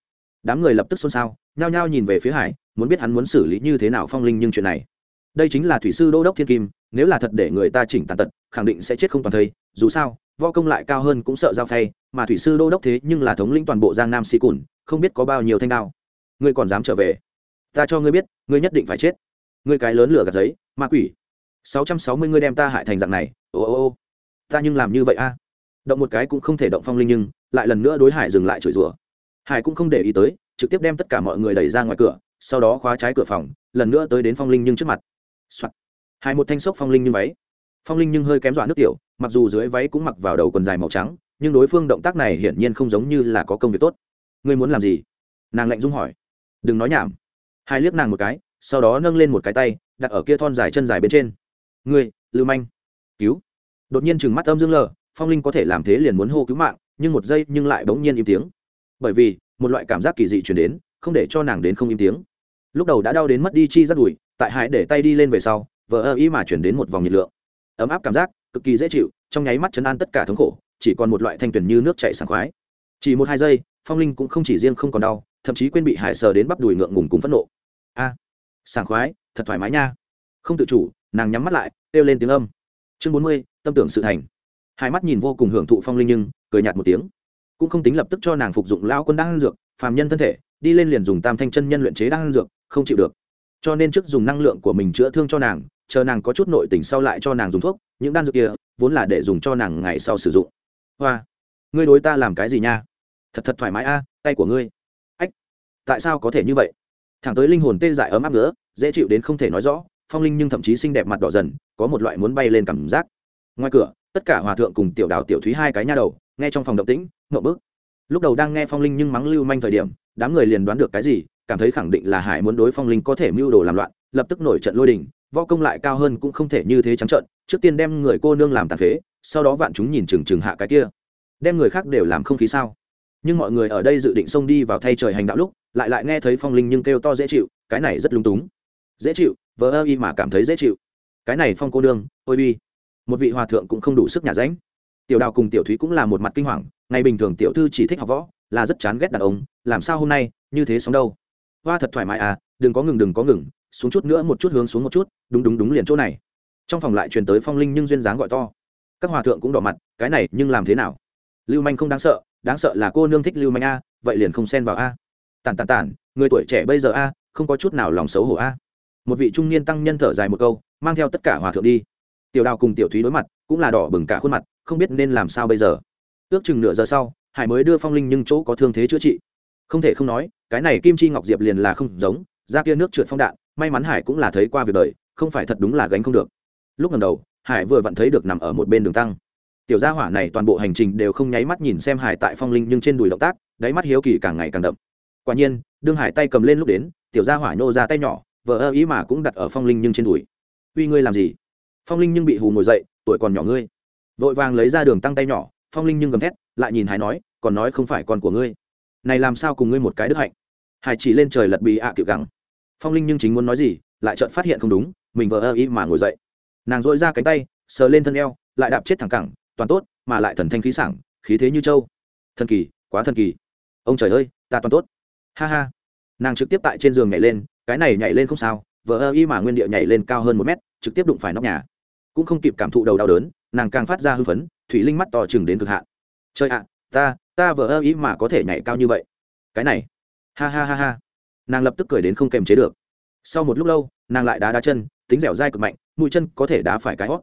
[SPEAKER 1] Đám người lập tức xôn xao, nhao nhao nhìn về phía hải, muốn biết hắn muốn xử lý như thế nào phong linh nhưng chuyện này. Đây chính là thủy sư đô đốc thiên kim, nếu là thật để người ta chỉnh tàn tật, khẳng định sẽ chết không toàn thây, dù sao, võ công lại cao hơn cũng sợ giao phay, mà thủy sư đô đốc thế nhưng là thống lĩnh toàn bộ giang nam sĩ cùn, không biết có bao nhiêu thanh đao. Ngươi còn dám trở về? Ta cho ngươi biết, ngươi nhất định phải chết ngươi cái lớn lửa gạt giấy, ma quỷ. Sáu trăm sáu mươi ngươi đem ta hại thành dạng này, ô ô ô. Ta nhưng làm như vậy a. Động một cái cũng không thể động phong linh nhưng lại lần nữa đối hải dừng lại chửi rủa. Hải cũng không để ý tới, trực tiếp đem tất cả mọi người đẩy ra ngoài cửa, sau đó khóa trái cửa phòng, lần nữa tới đến phong linh nhưng trước mặt、Soạn. hải một thanh sốc phong linh nhưng váy. Phong linh nhưng hơi kém dọa nước tiểu, mặc dù dưới váy cũng mặc vào đầu quần dài màu trắng, nhưng đối phương động tác này hiển nhiên không giống như là có công việc tốt. Ngươi muốn làm gì? Nàng lạnh dung hỏi. Đừng nói nhảm. Hai liếc nàng một cái sau đó nâng lên một cái tay, đặt ở kia thon dài chân dài bên trên. Ngươi, lưu manh, cứu. Đột nhiên chừng mắt âm dương lờ, phong linh có thể làm thế liền muốn hô cứu mạng, nhưng một giây nhưng lại bỗng nhiên im tiếng. Bởi vì, một loại cảm giác kỳ dị chuyển đến, không để cho nàng đến không im tiếng. Lúc đầu đã đau đến mất đi chi rất đùi, tại hải để tay đi lên về sau, vờ ơ ý mà chuyển đến một vòng nhiệt lượng. Ấm áp cảm giác, cực kỳ dễ chịu, trong nháy mắt chấn an tất cả thống khổ, chỉ còn một loại thanh tuyển như nước chảy sảng khoái. Chỉ một hai giây, phong linh cũng không chỉ riêng không còn đau, thậm chí quên bị hải sờ đến bắp đùi ngượng ngùng cùng phẫn nộ. A sảng khoái, thật thoải mái nha. Không tự chủ, nàng nhắm mắt lại, kêu lên tiếng âm. Chương bốn mươi, tâm tưởng sự thành. Hai mắt nhìn vô cùng hưởng thụ phong linh nhưng, cười nhạt một tiếng. Cũng không tính lập tức cho nàng phục dụng lao quân đan dược, phàm nhân thân thể, đi lên liền dùng tam thanh chân nhân luyện chế đan dược, không chịu được. Cho nên trước dùng năng lượng của mình chữa thương cho nàng, chờ nàng có chút nội tình sau lại cho nàng dùng thuốc, những đan dược kia, vốn là để dùng cho nàng ngày sau sử dụng. Hoa, ngươi đối ta làm cái gì nha? Thật thật thoải mái a, tay của ngươi. Ách, tại sao có thể như vậy? Thẳng tới linh hồn tê dại ấm áp nữa, dễ chịu đến không thể nói rõ, phong linh nhưng thậm chí xinh đẹp mặt đỏ dần, có một loại muốn bay lên cảm giác. Ngoài cửa, tất cả hòa thượng cùng tiểu đào tiểu thúy hai cái nha đầu, nghe trong phòng động tĩnh, ngậm bức lúc đầu đang nghe phong linh nhưng mắng lưu manh thời điểm, đám người liền đoán được cái gì, cảm thấy khẳng định là hải muốn đối phong linh có thể mưu đồ làm loạn, lập tức nổi trận lôi đình, võ công lại cao hơn cũng không thể như thế trắng trợn, trước tiên đem người cô nương làm tàn phế, sau đó vạn chúng nhìn chừng chừng hạ cái kia. Đem người khác đều làm không khí sao? Nhưng mọi người ở đây dự định xông đi vào thay trời hành đạo lúc lại lại nghe thấy phong linh nhưng kêu to dễ chịu, cái này rất lung túng. Dễ chịu, vờ ơ y mà cảm thấy dễ chịu. Cái này phong cô nương, ôi bi. Một vị hòa thượng cũng không đủ sức nhà ránh. Tiểu đào cùng tiểu thúy cũng là một mặt kinh hoàng, ngày bình thường tiểu thư chỉ thích học võ, là rất chán ghét đàn ông, làm sao hôm nay, như thế sống đâu? Hoa thật thoải mái à đừng có ngừng đừng có ngừng, xuống chút nữa một chút hướng xuống một chút, đúng đúng đúng liền chỗ này. Trong phòng lại truyền tới phong linh nhưng duyên dáng gọi to. Các hòa thượng cũng đỏ mặt, cái này nhưng làm thế nào? Lưu manh không đáng sợ đáng sợ là cô nương thích lưu manh a, vậy liền không xen vào a tàn tàn tàn người tuổi trẻ bây giờ a, không có chút nào lòng xấu hổ a. Một vị trung niên tăng nhân thở dài một câu, mang theo tất cả hòa thượng đi. Tiểu đào cùng tiểu thúy đối mặt, cũng là đỏ bừng cả khuôn mặt, không biết nên làm sao bây giờ. Ước chừng nửa giờ sau, hải mới đưa phong linh nhưng chỗ có thương thế chữa trị. Không thể không nói, cái này kim chi ngọc diệp liền là không giống ra kia nước trượt phong đạn, may mắn hải cũng là thấy qua việc đời, không phải thật đúng là gánh không được. Lúc lần đầu, hải vừa vặn thấy được nằm ở một bên đường tăng. Tiểu gia hỏa này toàn bộ hành trình đều không nháy mắt nhìn xem hải tại phong linh nhưng trên đùi động tác, đáy mắt hiếu kỳ càng ngày càng đậm quả nhiên, đương hải tay cầm lên lúc đến, tiểu gia hỏa nhô ra tay nhỏ vợ ơ ý mà cũng đặt ở phong linh nhưng trên đùi. Uy, ngươi làm gì? Phong linh nhưng bị hù ngồi dậy, tuổi còn nhỏ ngươi. Vội vàng lấy ra đường tăng tay nhỏ, phong linh nhưng gầm thét, lại nhìn hải nói, còn nói không phải con của ngươi. Này làm sao cùng ngươi một cái đức hạnh? Hải chỉ lên trời lật bị ạ à cựu gắng phong linh nhưng chính muốn nói gì, lại chợt phát hiện không đúng, mình vợ ơ ý mà ngồi dậy. Nàng dội ra cánh tay, sờ lên thân eo, lại đạp chết thẳng cẳng, toàn tốt, mà lại thần thanh khí sảng, khí thế như châu thần kỳ, quá thần kỳ. Ông trời ơi, ta toàn tốt ha ha. Nàng trực tiếp tại trên giường nhảy lên, cái này nhảy lên không sao vợ ơ y mà nguyên địa nhảy lên cao hơn một mét, trực tiếp đụng phải nóc nhà. Cũng không kịp cảm thụ đầu đau đớn, nàng càng phát ra hư phấn, thủy linh mắt to chừng đến cực hạn. Trời ạ, ta ta vợ ơ Y mà có thể nhảy cao như vậy. Cái này. Ha ha ha ha. Nàng lập tức cười đến không kềm chế được. Sau một lúc lâu, nàng lại đá đá chân, tính dẻo dai cực mạnh, mũi chân có thể đá phải cái hót.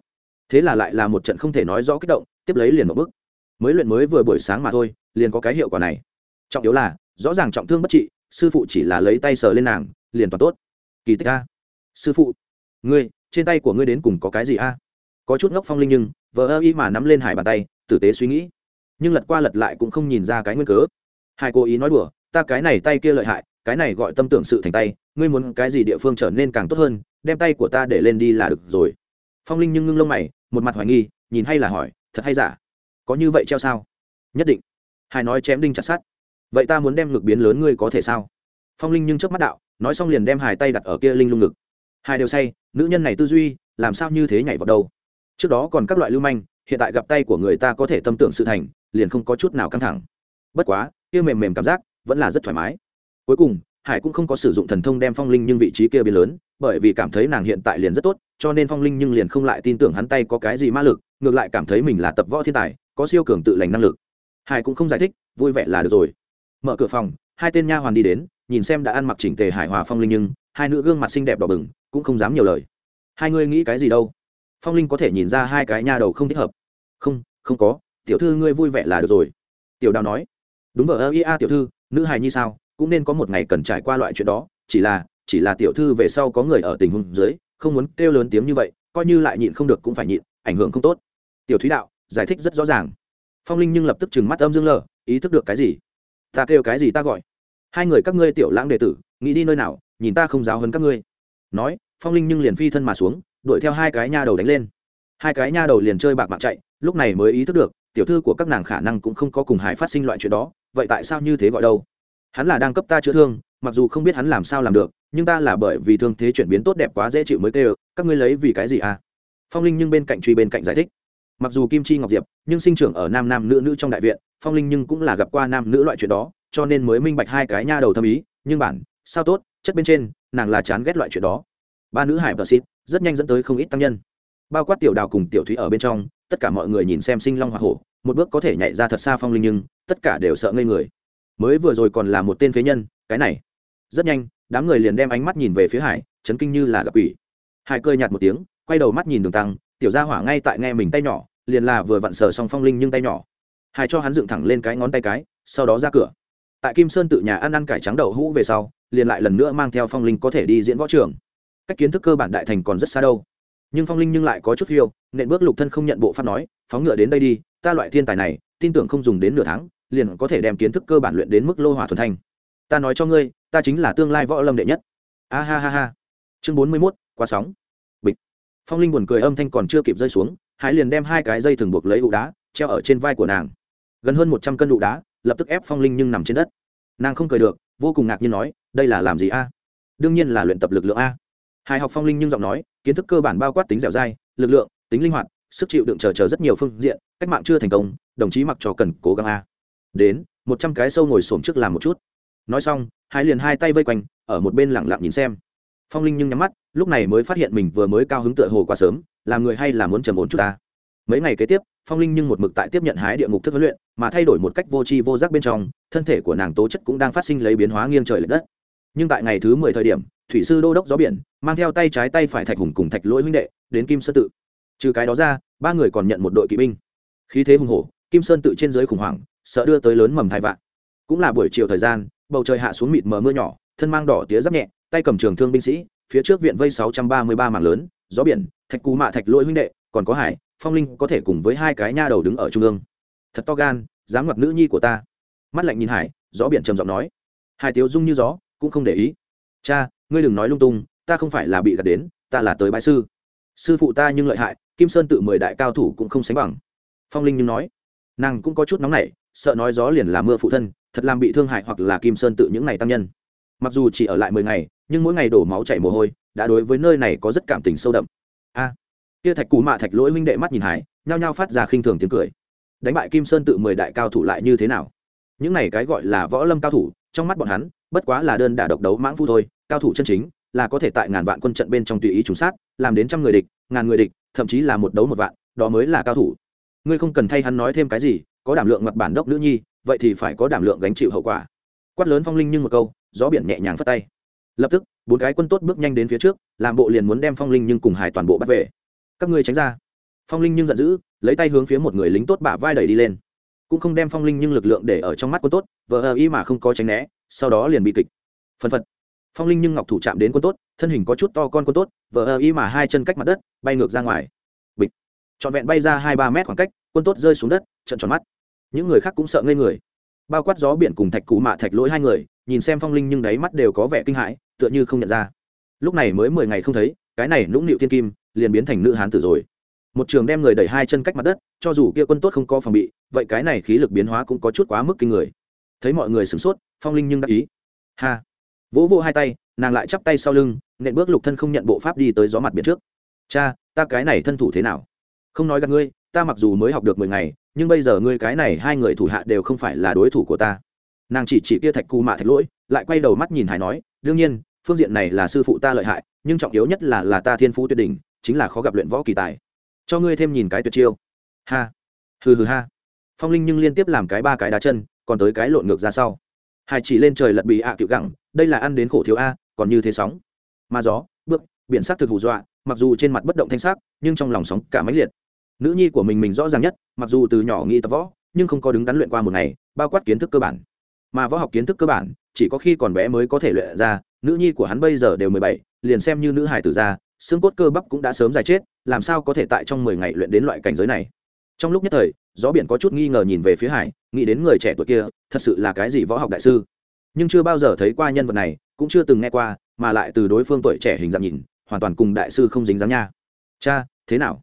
[SPEAKER 1] Thế là lại là một trận không thể nói rõ kích động, tiếp lấy liền một bước. Mới luyện mới vừa buổi sáng mà thôi, liền có cái hiệu quả này trọng yếu là, rõ ràng trọng thương bất trị, sư phụ chỉ là lấy tay sờ lên nàng, liền toàn tốt. Kỳ tích a. Sư phụ, ngươi, trên tay của ngươi đến cùng có cái gì a? Có chút ngốc phong linh nhưng, vờ ơ y mà nắm lên hải bàn tay, tử tế suy nghĩ. Nhưng lật qua lật lại cũng không nhìn ra cái nguyên cớ. Hai cố ý nói đùa, ta cái này tay kia lợi hại, cái này gọi tâm tưởng sự thành tay, ngươi muốn cái gì địa phương trở nên càng tốt hơn, đem tay của ta để lên đi là được rồi. Phong linh nhưng ngưng lông mày, một mặt hoài nghi, nhìn hay là hỏi, thật hay giả? Có như vậy treo sao? Nhất định. Hai nói chém đinh chặt sát vậy ta muốn đem ngực biến lớn ngươi có thể sao? Phong linh nhưng trước mắt đạo, nói xong liền đem hai tay đặt ở kia linh lung ngực. Hai đều say, nữ nhân này tư duy, làm sao như thế nhảy vào đâu? Trước đó còn các loại lưu manh, hiện tại gặp tay của người ta có thể tâm tưởng sự thành, liền không có chút nào căng thẳng. Bất quá, kia mềm mềm cảm giác vẫn là rất thoải mái. Cuối cùng, hải cũng không có sử dụng thần thông đem phong linh nhưng vị trí kia biến lớn, bởi vì cảm thấy nàng hiện tại liền rất tốt, cho nên phong linh nhưng liền không lại tin tưởng hắn tay có cái gì ma lực, ngược lại cảm thấy mình là tập võ thiên tài, có siêu cường tự lành năng lực. Hải cũng không giải thích, vui vẻ là được rồi mở cửa phòng, hai tên nha hoàn đi đến, nhìn xem đã ăn mặc chỉnh tề hải hòa phong linh nhưng hai nữ gương mặt xinh đẹp đỏ bừng, cũng không dám nhiều lời. Hai ngươi nghĩ cái gì đâu? Phong linh có thể nhìn ra hai cái nha đầu không thích hợp. Không không có, tiểu thư ngươi vui vẻ là được rồi. Tiểu đào nói. Đúng vợ ơ ia tiểu thư, nữ hài như sao? Cũng nên có một ngày cần trải qua loại chuyện đó, chỉ là chỉ là tiểu thư về sau có người ở tình huống dưới, không muốn kêu lớn tiếng như vậy, coi như lại nhịn không được cũng phải nhịn, ảnh hưởng không tốt. Tiểu thúy đạo giải thích rất rõ ràng. Phong linh nhưng lập tức trừng mắt âm dương lờ, ý thức được cái gì? Ta kêu cái gì ta gọi? Hai người các ngươi tiểu lãng đệ tử, nghĩ đi nơi nào, nhìn ta không giáo hơn các ngươi. Nói, phong linh nhưng liền phi thân mà xuống, đuổi theo hai cái nha đầu đánh lên. Hai cái nha đầu liền chơi bạc mạng chạy, lúc này mới ý thức được, tiểu thư của các nàng khả năng cũng không có cùng hải phát sinh loại chuyện đó, vậy tại sao như thế gọi đâu? Hắn là đang cấp ta chữa thương, mặc dù không biết hắn làm sao làm được, nhưng ta là bởi vì thương thế chuyển biến tốt đẹp quá dễ chịu mới kêu, các ngươi lấy vì cái gì à? Phong linh nhưng bên cạnh truy bên cạnh giải thích mặc dù kim chi ngọc diệp, nhưng sinh trưởng ở nam nam nữ nữ trong đại viện, phong linh nhưng cũng là gặp qua nam nữ loại chuyện đó, cho nên mới minh bạch hai cái nha đầu thâm ý. Nhưng bản, sao tốt, chất bên trên, nàng là chán ghét loại chuyện đó. Ba nữ hải bờ xịt rất nhanh dẫn tới không ít tăng nhân. Bao quát tiểu đào cùng tiểu thúy ở bên trong, tất cả mọi người nhìn xem sinh long hoa hổ, một bước có thể nhảy ra thật xa phong linh nhưng, tất cả đều sợ ngây người. Mới vừa rồi còn là một tên phế nhân, cái này. Rất nhanh, đám người liền đem ánh mắt nhìn về phía hải, chấn kinh như là gặp ủy hải cười nhạt một tiếng, quay đầu mắt nhìn đường tăng, tiểu gia hỏa ngay tại nghe mình tay nhỏ liền là vừa vặn sờ xong phong linh nhưng tay nhỏ. Hải cho hắn dựng thẳng lên cái ngón tay cái, sau đó ra cửa. Tại kim sơn tự nhà ăn ăn cải trắng đậu hũ về sau, liền lại lần nữa mang theo phong linh có thể đi diễn võ trường. Cách kiến thức cơ bản đại thành còn rất xa đâu. Nhưng phong linh nhưng lại có chút phiêu, nện bước lục thân không nhận bộ pháp nói, phóng ngựa đến đây đi, ta loại thiên tài này, tin tưởng không dùng đến nửa tháng, liền có thể đem kiến thức cơ bản luyện đến mức lô hỏa thuần thanh ta nói cho ngươi, ta chính là tương lai võ lâm đệ nhất. A ha ha ha. Chương bốn mươi mốt qua sóng. Bịch. Phong linh buồn cười âm thanh còn chưa kịp rơi xuống hãy liền đem hai cái dây thừng buộc lấy ụ đá, treo ở trên vai của nàng. Gần hơn một trăm cân ụ đá, lập tức ép phong linh nhưng nằm trên đất. Nàng không cười được, vô cùng ngạc nhiên nói, đây là làm gì a? Đương nhiên là luyện tập lực lượng a. Hài học phong linh nhưng giọng nói, kiến thức cơ bản bao quát tính dẻo dai, lực lượng, tính linh hoạt, sức chịu đựng chờ chờ rất nhiều phương diện, cách mạng chưa thành công, đồng chí mặc trò cần cố gắng a. Đến, một trăm cái sâu ngồi xổm trước làm một chút. Nói xong hai liền hai tay vây quanh, ở một bên lẳng lặng nhìn xem phong linh nhưng nhắm mắt, lúc này mới phát hiện mình vừa mới cao hứng tựa hồ quá sớm, làm người hay là muốn trầm ổn chút ta. Mấy ngày kế tiếp, phong linh nhưng một mực tại tiếp nhận hái địa ngục thức huấn luyện, mà thay đổi một cách vô tri vô giác bên trong, thân thể của nàng tố chất cũng đang phát sinh lấy biến hóa nghiêng trời l ệ đất. Nhưng tại ngày thứ mười thời điểm, thủy sư đô đốc gió biển, mang theo tay trái tay phải thạch hùng cùng thạch lỗi huynh đệ, đến kim sơn tự. Trừ cái đó ra, ba người còn nhận một đội kỵ binh. Khí thế hùng hổ, kim sơn tự trên dưới khủng hoảng, sợ đưa tới lớn mầm thai vạn. Cũng là buổi chiều thời gian, bầu trời hạ xuống mịt mờ mưa nhỏ, thân mang đỏ tía giáp nhẹ tay cầm trường thương binh sĩ, phía trước viện vây sáu trăm ba mươi ba mảng lớn, gió biển, thạch cú mạ thạch lỗi huynh đệ, còn có hải, phong linh có thể cùng với hai cái nha đầu đứng ở trung ương. Thật to gan, dám ngoặt nữ nhi của ta. Mắt lạnh nhìn hải, gió biển trầm giọng nói. Hải tiếu dung như gió, cũng không để ý. Cha, ngươi đừng nói lung tung, ta không phải là bị gạt đến, ta là tới bãi sư. Sư phụ ta nhưng lợi hại, kim sơn tự mười đại cao thủ cũng không sánh bằng. Phong linh nhưng nói. Nàng cũng có chút nóng nảy, sợ nói gió liền là mưa phụ thân, thật làm bị thương hại hoặc là kim sơn tự những ngày tăng nhân. Mặc dù chỉ ở lại mười ngày nhưng mỗi ngày đổ máu chảy mồ hôi, đã đối với nơi này có rất cảm tình sâu đậm. A, kia thạch cú mạ thạch lỗi huynh đệ mắt nhìn hải, nhao nhao phát ra khinh thường tiếng cười. Đánh bại kim sơn tự mười đại cao thủ lại như thế nào? Những này cái gọi là võ lâm cao thủ, trong mắt bọn hắn, bất quá là đơn đả độc đấu mãng phu thôi, cao thủ chân chính, là có thể tại ngàn vạn quân trận bên trong tùy ý trùng sát, làm đến trăm người địch, ngàn người địch, thậm chí là một đấu một vạn, đó mới là cao thủ. Ngươi không cần thay hắn nói thêm cái gì, có đảm lượng mặt bản đốc nữ nhi, vậy thì phải có đảm lượng gánh chịu hậu quả. Quát lớn phong linh nhưng một câu, gió biển nhẹ nhàng phất tay lập tức, bốn cái quân tốt bước nhanh đến phía trước, làm bộ liền muốn đem phong linh nhưng cùng hải toàn bộ bắt về. Các ngươi tránh ra. Phong linh nhưng giận dữ, lấy tay hướng phía một người lính tốt bả vai đẩy đi lên. Cũng không đem phong linh nhưng lực lượng để ở trong mắt quân tốt vợ ờ y mà không có tránh né, sau đó liền bị kịch. Phân phật. Phong linh nhưng ngọc thủ chạm đến quân tốt, thân hình có chút to con quân tốt vợ ờ y mà hai chân cách mặt đất, bay ngược ra ngoài. Bịch. Trọn vẹn bay ra hai ba mét khoảng cách, quân tốt rơi xuống đất trận tròn mắt. Những người khác cũng sợ ngây người bao quát gió biển cùng thạch cụ mạ thạch lỗi hai người, nhìn xem phong linh nhưng đáy mắt đều có vẻ kinh hãi, tựa như không nhận ra. Lúc này mới mười ngày không thấy, cái này nũng nịu thiên kim, liền biến thành nữ hán tử rồi. Một trường đem người đẩy hai chân cách mặt đất, cho dù kia quân tốt không có phòng bị, vậy cái này khí lực biến hóa cũng có chút quá mức kinh người. Thấy mọi người sửng sốt, phong linh nhưng đã ý. Ha! Vỗ vỗ hai tay, nàng lại chắp tay sau lưng, nện bước lục thân không nhận bộ pháp đi tới gió mặt biển trước. Cha, ta cái này thân thủ thế nào? Không nói gặp ngươi ta mặc dù mới học được mười ngày, nhưng bây giờ ngươi cái này hai người thủ hạ đều không phải là đối thủ của ta. Nàng chỉ chỉ kia thạch cù mạ thạch lỗi, lại quay đầu mắt nhìn hải nói, đương nhiên, phương diện này là sư phụ ta lợi hại, nhưng trọng yếu nhất là là ta thiên phú tuyệt đỉnh, chính là khó gặp luyện võ kỳ tài. Cho ngươi thêm nhìn cái tuyệt chiêu. Ha. Hừ hừ ha. Phong linh nhưng liên tiếp làm cái ba cái đá chân, còn tới cái lộn ngược ra sau. Hải chỉ lên trời lật bị ạ à cựu gẳng, đây là ăn đến khổ thiếu a, còn như thế sóng. Mà gió, bước, biển sắc thực hù dọa, mặc dù trên mặt bất động thanh sắc, nhưng trong lòng sóng cả máy liệt nữ nhi của mình mình rõ ràng nhất, mặc dù từ nhỏ nghĩ tập võ, nhưng không có đứng đắn luyện qua một ngày, bao quát kiến thức cơ bản. Mà võ học kiến thức cơ bản, chỉ có khi còn bé mới có thể luyện ra, nữ nhi của hắn bây giờ đều mười bảy, liền xem như nữ hải tử ra, xương cốt cơ bắp cũng đã sớm dài chết, làm sao có thể tại trong mười ngày luyện đến loại cảnh giới này? Trong lúc nhất thời, gió biển có chút nghi ngờ nhìn về phía hải, nghĩ đến người trẻ tuổi kia, thật sự là cái gì võ học đại sư? Nhưng chưa bao giờ thấy qua nhân vật này, cũng chưa từng nghe qua, mà lại từ đối phương tuổi trẻ hình dạng nhìn, hoàn toàn cùng đại sư không dính dáng nha. Cha, thế nào?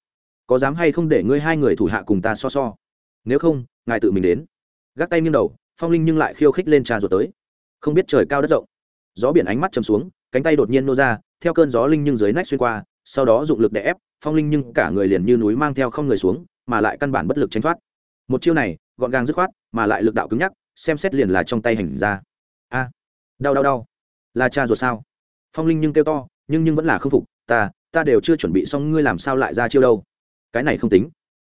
[SPEAKER 1] Có dám hay không để ngươi hai người thủ hạ cùng ta so so? Nếu không, ngài tự mình đến. Gác tay nghiêng đầu, phong linh nhưng lại khiêu khích lên trà ruột tới. Không biết trời cao đất rộng. Gió biển ánh mắt chầm xuống, cánh tay đột nhiên nô ra, theo cơn gió linh nhưng dưới nách xuyên qua, sau đó dụng lực đè ép, phong linh nhưng cả người liền như núi mang theo không người xuống, mà lại căn bản bất lực tránh thoát. Một chiêu này, gọn gàng dứt khoát, mà lại lực đạo cứng nhắc, xem xét liền là trong tay hành ra. A, đau đau đau. Là cha ruột sao? Phong linh nhưng kêu to, nhưng nhưng vẫn là không phục, ta ta đều chưa chuẩn bị xong, ngươi làm sao lại ra chiêu đâu? Cái này không tính.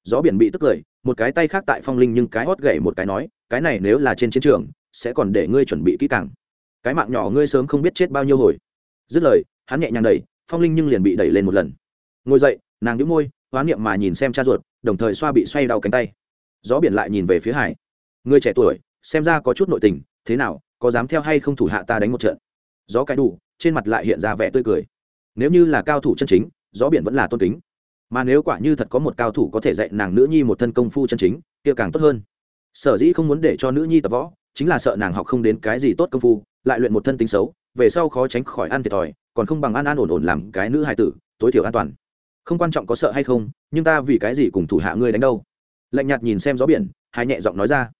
[SPEAKER 1] Gió biển bị tức cười, một cái tay khác tại phong linh nhưng cái hót gậy một cái nói, cái này nếu là trên chiến trường, sẽ còn để ngươi chuẩn bị kỹ càng. Cái mạng nhỏ ngươi sớm không biết chết bao nhiêu hồi. Dứt lời, hắn nhẹ nhàng đẩy, phong linh nhưng liền bị đẩy lên một lần. Ngồi dậy, nàng đĩu môi, hoán niệm mà nhìn xem cha ruột, đồng thời xoa bị xoay đau cánh tay. Gió biển lại nhìn về phía hải. Người trẻ tuổi, xem ra có chút nội tình, thế nào, có dám theo hay không thủ hạ ta đánh một trận? Gió cái đủ, trên mặt lại hiện ra vẻ tươi cười. Nếu như là cao thủ chân chính, gió biển vẫn là tôn kính mà nếu quả như thật có một cao thủ có thể dạy nàng nữ nhi một thân công phu chân chính, kia càng tốt hơn. Sở dĩ không muốn để cho nữ nhi tập võ, chính là sợ nàng học không đến cái gì tốt công phu, lại luyện một thân tính xấu, về sau khó tránh khỏi ăn thiệt thòi, còn không bằng an an ổn ổn làm cái nữ hài tử, tối thiểu an toàn. Không quan trọng có sợ hay không, nhưng ta vì cái gì cùng thủ hạ ngươi đánh đâu? Lạnh nhạt nhìn xem gió biển, hai nhẹ giọng nói ra.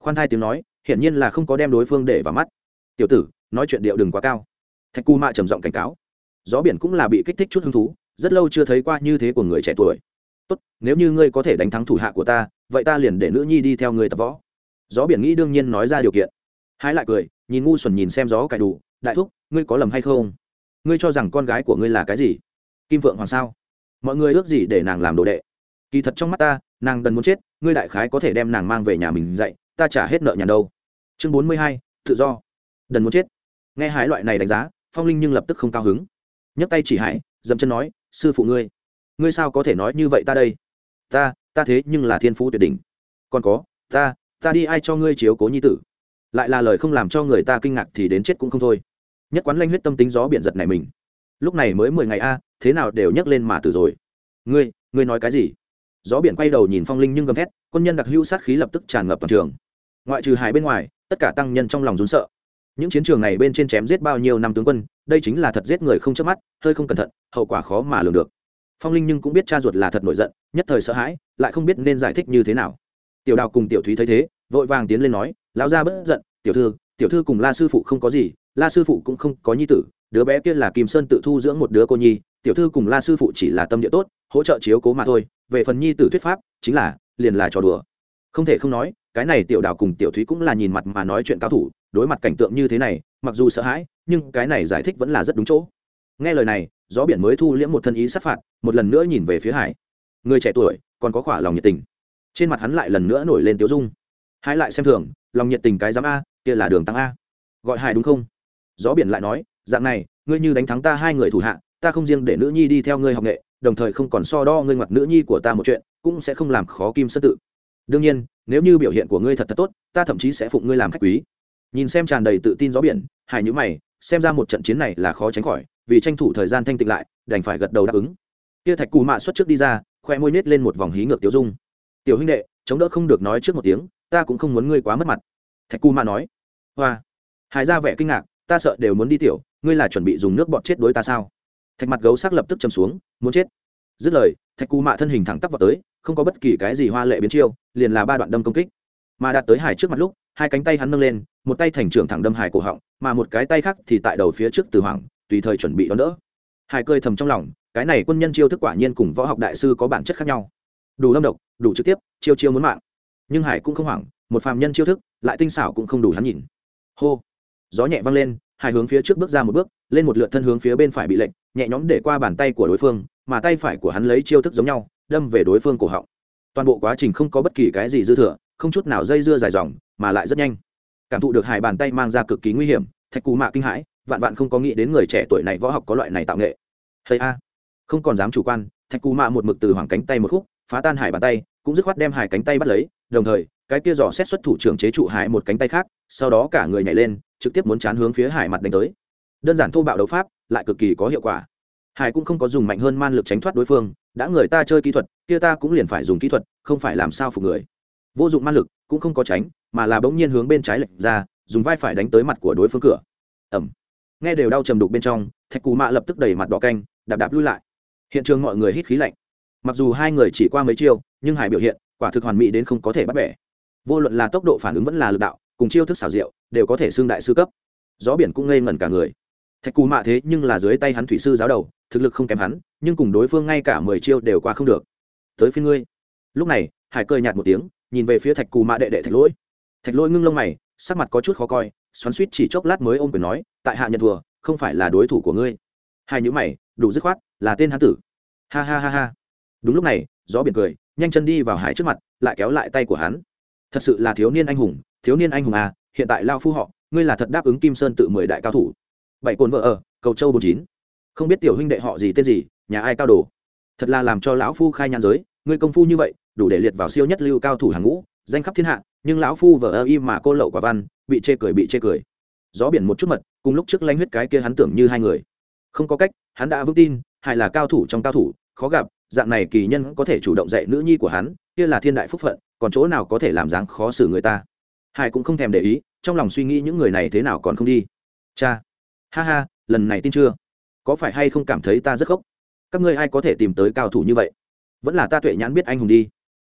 [SPEAKER 1] Khoan thai tiếng nói, hiển nhiên là không có đem đối phương để vào mắt. Tiểu tử, nói chuyện điệu đừng quá cao. Thạch cu mạ trầm giọng cảnh cáo. Gió biển cũng là bị kích thích chút hứng thú rất lâu chưa thấy qua như thế của người trẻ tuổi. Tốt, nếu như ngươi có thể đánh thắng thủ hạ của ta, vậy ta liền để nữ nhi đi theo người tập võ. Gió biển nghĩ đương nhiên nói ra điều kiện. Hái lại cười, nhìn ngu xuẩn nhìn xem gió cải đủ, đại thúc, ngươi có lầm hay không? Ngươi cho rằng con gái của ngươi là cái gì? Kim vượng hoàng sao? Mọi người ước gì để nàng làm đồ đệ? Kỳ thật trong mắt ta, nàng đần muốn chết, ngươi đại khái có thể đem nàng mang về nhà mình dạy, ta trả hết nợ nhà đâu. Chương bốn mươi hai, tự do. Đần muốn chết. Nghe hái loại này đánh giá, phong linh nhưng lập tức không cao hứng. Nhấc tay chỉ hải dầm chân nói sư phụ ngươi. Ngươi sao có thể nói như vậy ta đây? Ta ta thế nhưng là thiên phú tuyệt đỉnh. Còn có, ta ta đi ai cho ngươi chiếu cố nhi tử? Lại là lời không làm cho người ta kinh ngạc thì đến chết cũng không thôi. Nhất quán lanh huyết tâm tính gió biển giật này mình. Lúc này mới mười ngày a, thế nào đều nhắc lên mà từ rồi. Ngươi ngươi nói cái gì? Gió biển quay đầu nhìn phong linh nhưng gầm thét, quân nhân đặc hữu sát khí lập tức tràn ngập toàn trường. Ngoại trừ hải bên ngoài, tất cả tăng nhân trong lòng rún sợ những chiến trường này bên trên chém giết bao nhiêu năm tướng quân, đây chính là thật giết người không chớp mắt, hơi không cẩn thận, hậu quả khó mà lường được. Phong linh nhưng cũng biết cha ruột là thật nổi giận, nhất thời sợ hãi, lại không biết nên giải thích như thế nào. Tiểu đào cùng tiểu thúy thấy thế, vội vàng tiến lên nói, lão gia bất giận, tiểu thư tiểu thư cùng la sư phụ không có gì, la sư phụ cũng không có nhi tử, đứa bé kia là kim sơn tự thu dưỡng một đứa cô nhi, tiểu thư cùng la sư phụ chỉ là tâm địa tốt, hỗ trợ chiếu cố mà thôi, về phần nhi tử thuyết pháp, chính là, liền là trò đùa. Không thể không nói cái này tiểu đào cùng tiểu thúy cũng là nhìn mặt mà nói chuyện cao thủ, đối mặt cảnh tượng như thế này, mặc dù sợ hãi, nhưng cái này giải thích vẫn là rất đúng chỗ. Nghe lời này, gió biển mới thu liễm một thân ý sát phạt, một lần nữa nhìn về phía hải. Người trẻ tuổi, còn có khỏa lòng nhiệt tình. Trên mặt hắn lại lần nữa nổi lên tiếu dung. Hai lại xem thường, lòng nhiệt tình cái giám a, kia là đường tăng a. Gọi hải đúng không? Gió biển lại nói, dạng này, ngươi như đánh thắng ta hai người thủ hạ, ta không riêng để nữ nhi đi theo ngươi học nghệ, đồng thời không còn so đo ngươi ngoặt nữ nhi của ta một chuyện, cũng sẽ không làm khó kim sơn tự. Đương nhiên nếu như biểu hiện của ngươi thật thật tốt, ta thậm chí sẽ phụng ngươi làm khách quý. Nhìn xem tràn đầy tự tin gió biển, hải nhữ mày, xem ra một trận chiến này là khó tránh khỏi, vì tranh thủ thời gian thanh tịnh lại, đành phải gật đầu đáp ứng. Kia thạch cù mạ xuất trước đi ra, khoe môi nết lên một vòng hí ngược tiêu dung. Tiểu huynh đệ, chống đỡ không được nói trước một tiếng, ta cũng không muốn ngươi quá mất mặt. Thạch cù mạ nói. Hoa. Hải ra vẻ kinh ngạc, ta sợ đều muốn đi tiểu, ngươi là chuẩn bị dùng nước bọt chết đối ta sao? Thạch mặt gấu sắc lập tức chầm xuống, muốn chết. Dứt lời thạch cù mạ thân hình thẳng tắp vào tới, không có bất kỳ cái gì hoa lệ biến chiêu, liền là ba đoạn đâm công kích. Mà đạt tới hải trước mặt lúc, hai cánh tay hắn nâng lên, một tay thành trưởng thẳng đâm hải cổ họng, mà một cái tay khác thì tại đầu phía trước từ hoàng tùy thời chuẩn bị đón đỡ. Hải cười thầm trong lòng, cái này quân nhân chiêu thức quả nhiên cùng võ học đại sư có bản chất khác nhau. Đủ lâm độc, đủ trực tiếp, chiêu chiêu muốn mạng. Nhưng hải cũng không hoảng, một phàm nhân chiêu thức, lại tinh xảo cũng không đủ hắn nhìn. Hô. Gió nhẹ văng lên, hải hướng phía trước bước ra một bước, lên một lượt thân hướng phía bên phải bị lệnh nhẹ nhõm để qua bàn tay của đối phương mà tay phải của hắn lấy chiêu thức giống nhau, đâm về đối phương cổ họng. Toàn bộ quá trình không có bất kỳ cái gì dư thừa, không chút nào dây dưa dài dòng, mà lại rất nhanh. Cảm thụ được hải bàn tay mang ra cực kỳ nguy hiểm, thạch cù mạ kinh hãi, vạn vạn không có nghĩ đến người trẻ tuổi này võ học có loại này tạo nghệ. Hay a. Không còn dám chủ quan, thạch cù mạ một mực từ hoàng cánh tay một khúc, phá tan hải bàn tay, cũng dứt khoát đem hải cánh tay bắt lấy, đồng thời, cái kia dò xét xuất thủ trưởng chế trụ hải một cánh tay khác, sau đó cả người nhảy lên, trực tiếp muốn chán hướng phía hải mặt đánh tới. Đơn giản thô bạo đấu pháp, lại cực kỳ có hiệu quả hải cũng không có dùng mạnh hơn man lực tránh thoát đối phương, đã người ta chơi kỹ thuật, kia ta cũng liền phải dùng kỹ thuật, không phải làm sao phục người. Vô dụng man lực cũng không có tránh, mà là bỗng nhiên hướng bên trái lệch ra, dùng vai phải đánh tới mặt của đối phương cửa. Ẩm nghe đều đau trầm đục bên trong, thạch cù mạ lập tức đẩy mặt đỏ canh, đạp đạp lui lại. Hiện trường mọi người hít khí lạnh. Mặc dù hai người chỉ qua mấy chiêu, nhưng hải biểu hiện, quả thực hoàn mỹ đến không có thể bắt bẻ. Vô luận là tốc độ phản ứng vẫn là lực đạo, cùng chiêu thức xảo diệu, đều có thể xưng đại sư cấp. Gió biển cũng ngây ngẩn cả người. Thạch cù mạ thế nhưng là dưới tay hắn thủy sư giáo đầu thực lực không kém hắn, nhưng cùng đối phương ngay cả mười chiêu đều qua không được. Tới phía ngươi. Lúc này, hải cười nhạt một tiếng, nhìn về phía thạch cù mạ đệ đệ thạch lỗi. Thạch lỗi ngưng lông mày, sắc mặt có chút khó coi, xoắn suýt chỉ chốc lát mới ôm quyền nói, tại hạ nhận thùa không phải là đối thủ của ngươi. Hai nhữ mày, đủ dứt khoát, là tên hán tử. Ha ha ha ha. Đúng lúc này, gió biển cười, nhanh chân đi vào hải trước mặt, lại kéo lại tay của hắn. Thật sự là thiếu niên anh hùng, thiếu niên anh hùng à hiện tại lao phu họ, ngươi là thật đáp ứng kim sơn tự mười đại cao thủ. Bảy cồn vợ ở, cầu châu bốn chín không biết tiểu huynh đệ họ gì, tên gì, nhà ai cao đồ. Thật là làm cho lão phu khai nhàn giới, ngươi công phu như vậy, đủ để liệt vào siêu nhất lưu cao thủ hàng ngũ, danh khắp thiên hạ, nhưng lão phu vờ ơ y mà cô lậu quả văn, bị chê cười, bị chê cười. Gió biển một chút mật, cùng lúc trước lanh huyết cái kia hắn tưởng như hai người. Không có cách, hắn đã vững tin hay là cao thủ trong cao thủ, khó gặp, dạng này kỳ nhân có thể chủ động dạy nữ nhi của hắn, kia là thiên đại phúc phận, còn chỗ nào có thể làm dáng khó xử người ta. Hải cũng không thèm để ý, trong lòng suy nghĩ những người này thế nào còn không đi. Cha. Ha ha, lần này tin chưa? Có phải hay không cảm thấy ta rất khóc? Các ngươi ai có thể tìm tới cao thủ như vậy? Vẫn là ta tuệ nhãn biết anh hùng đi.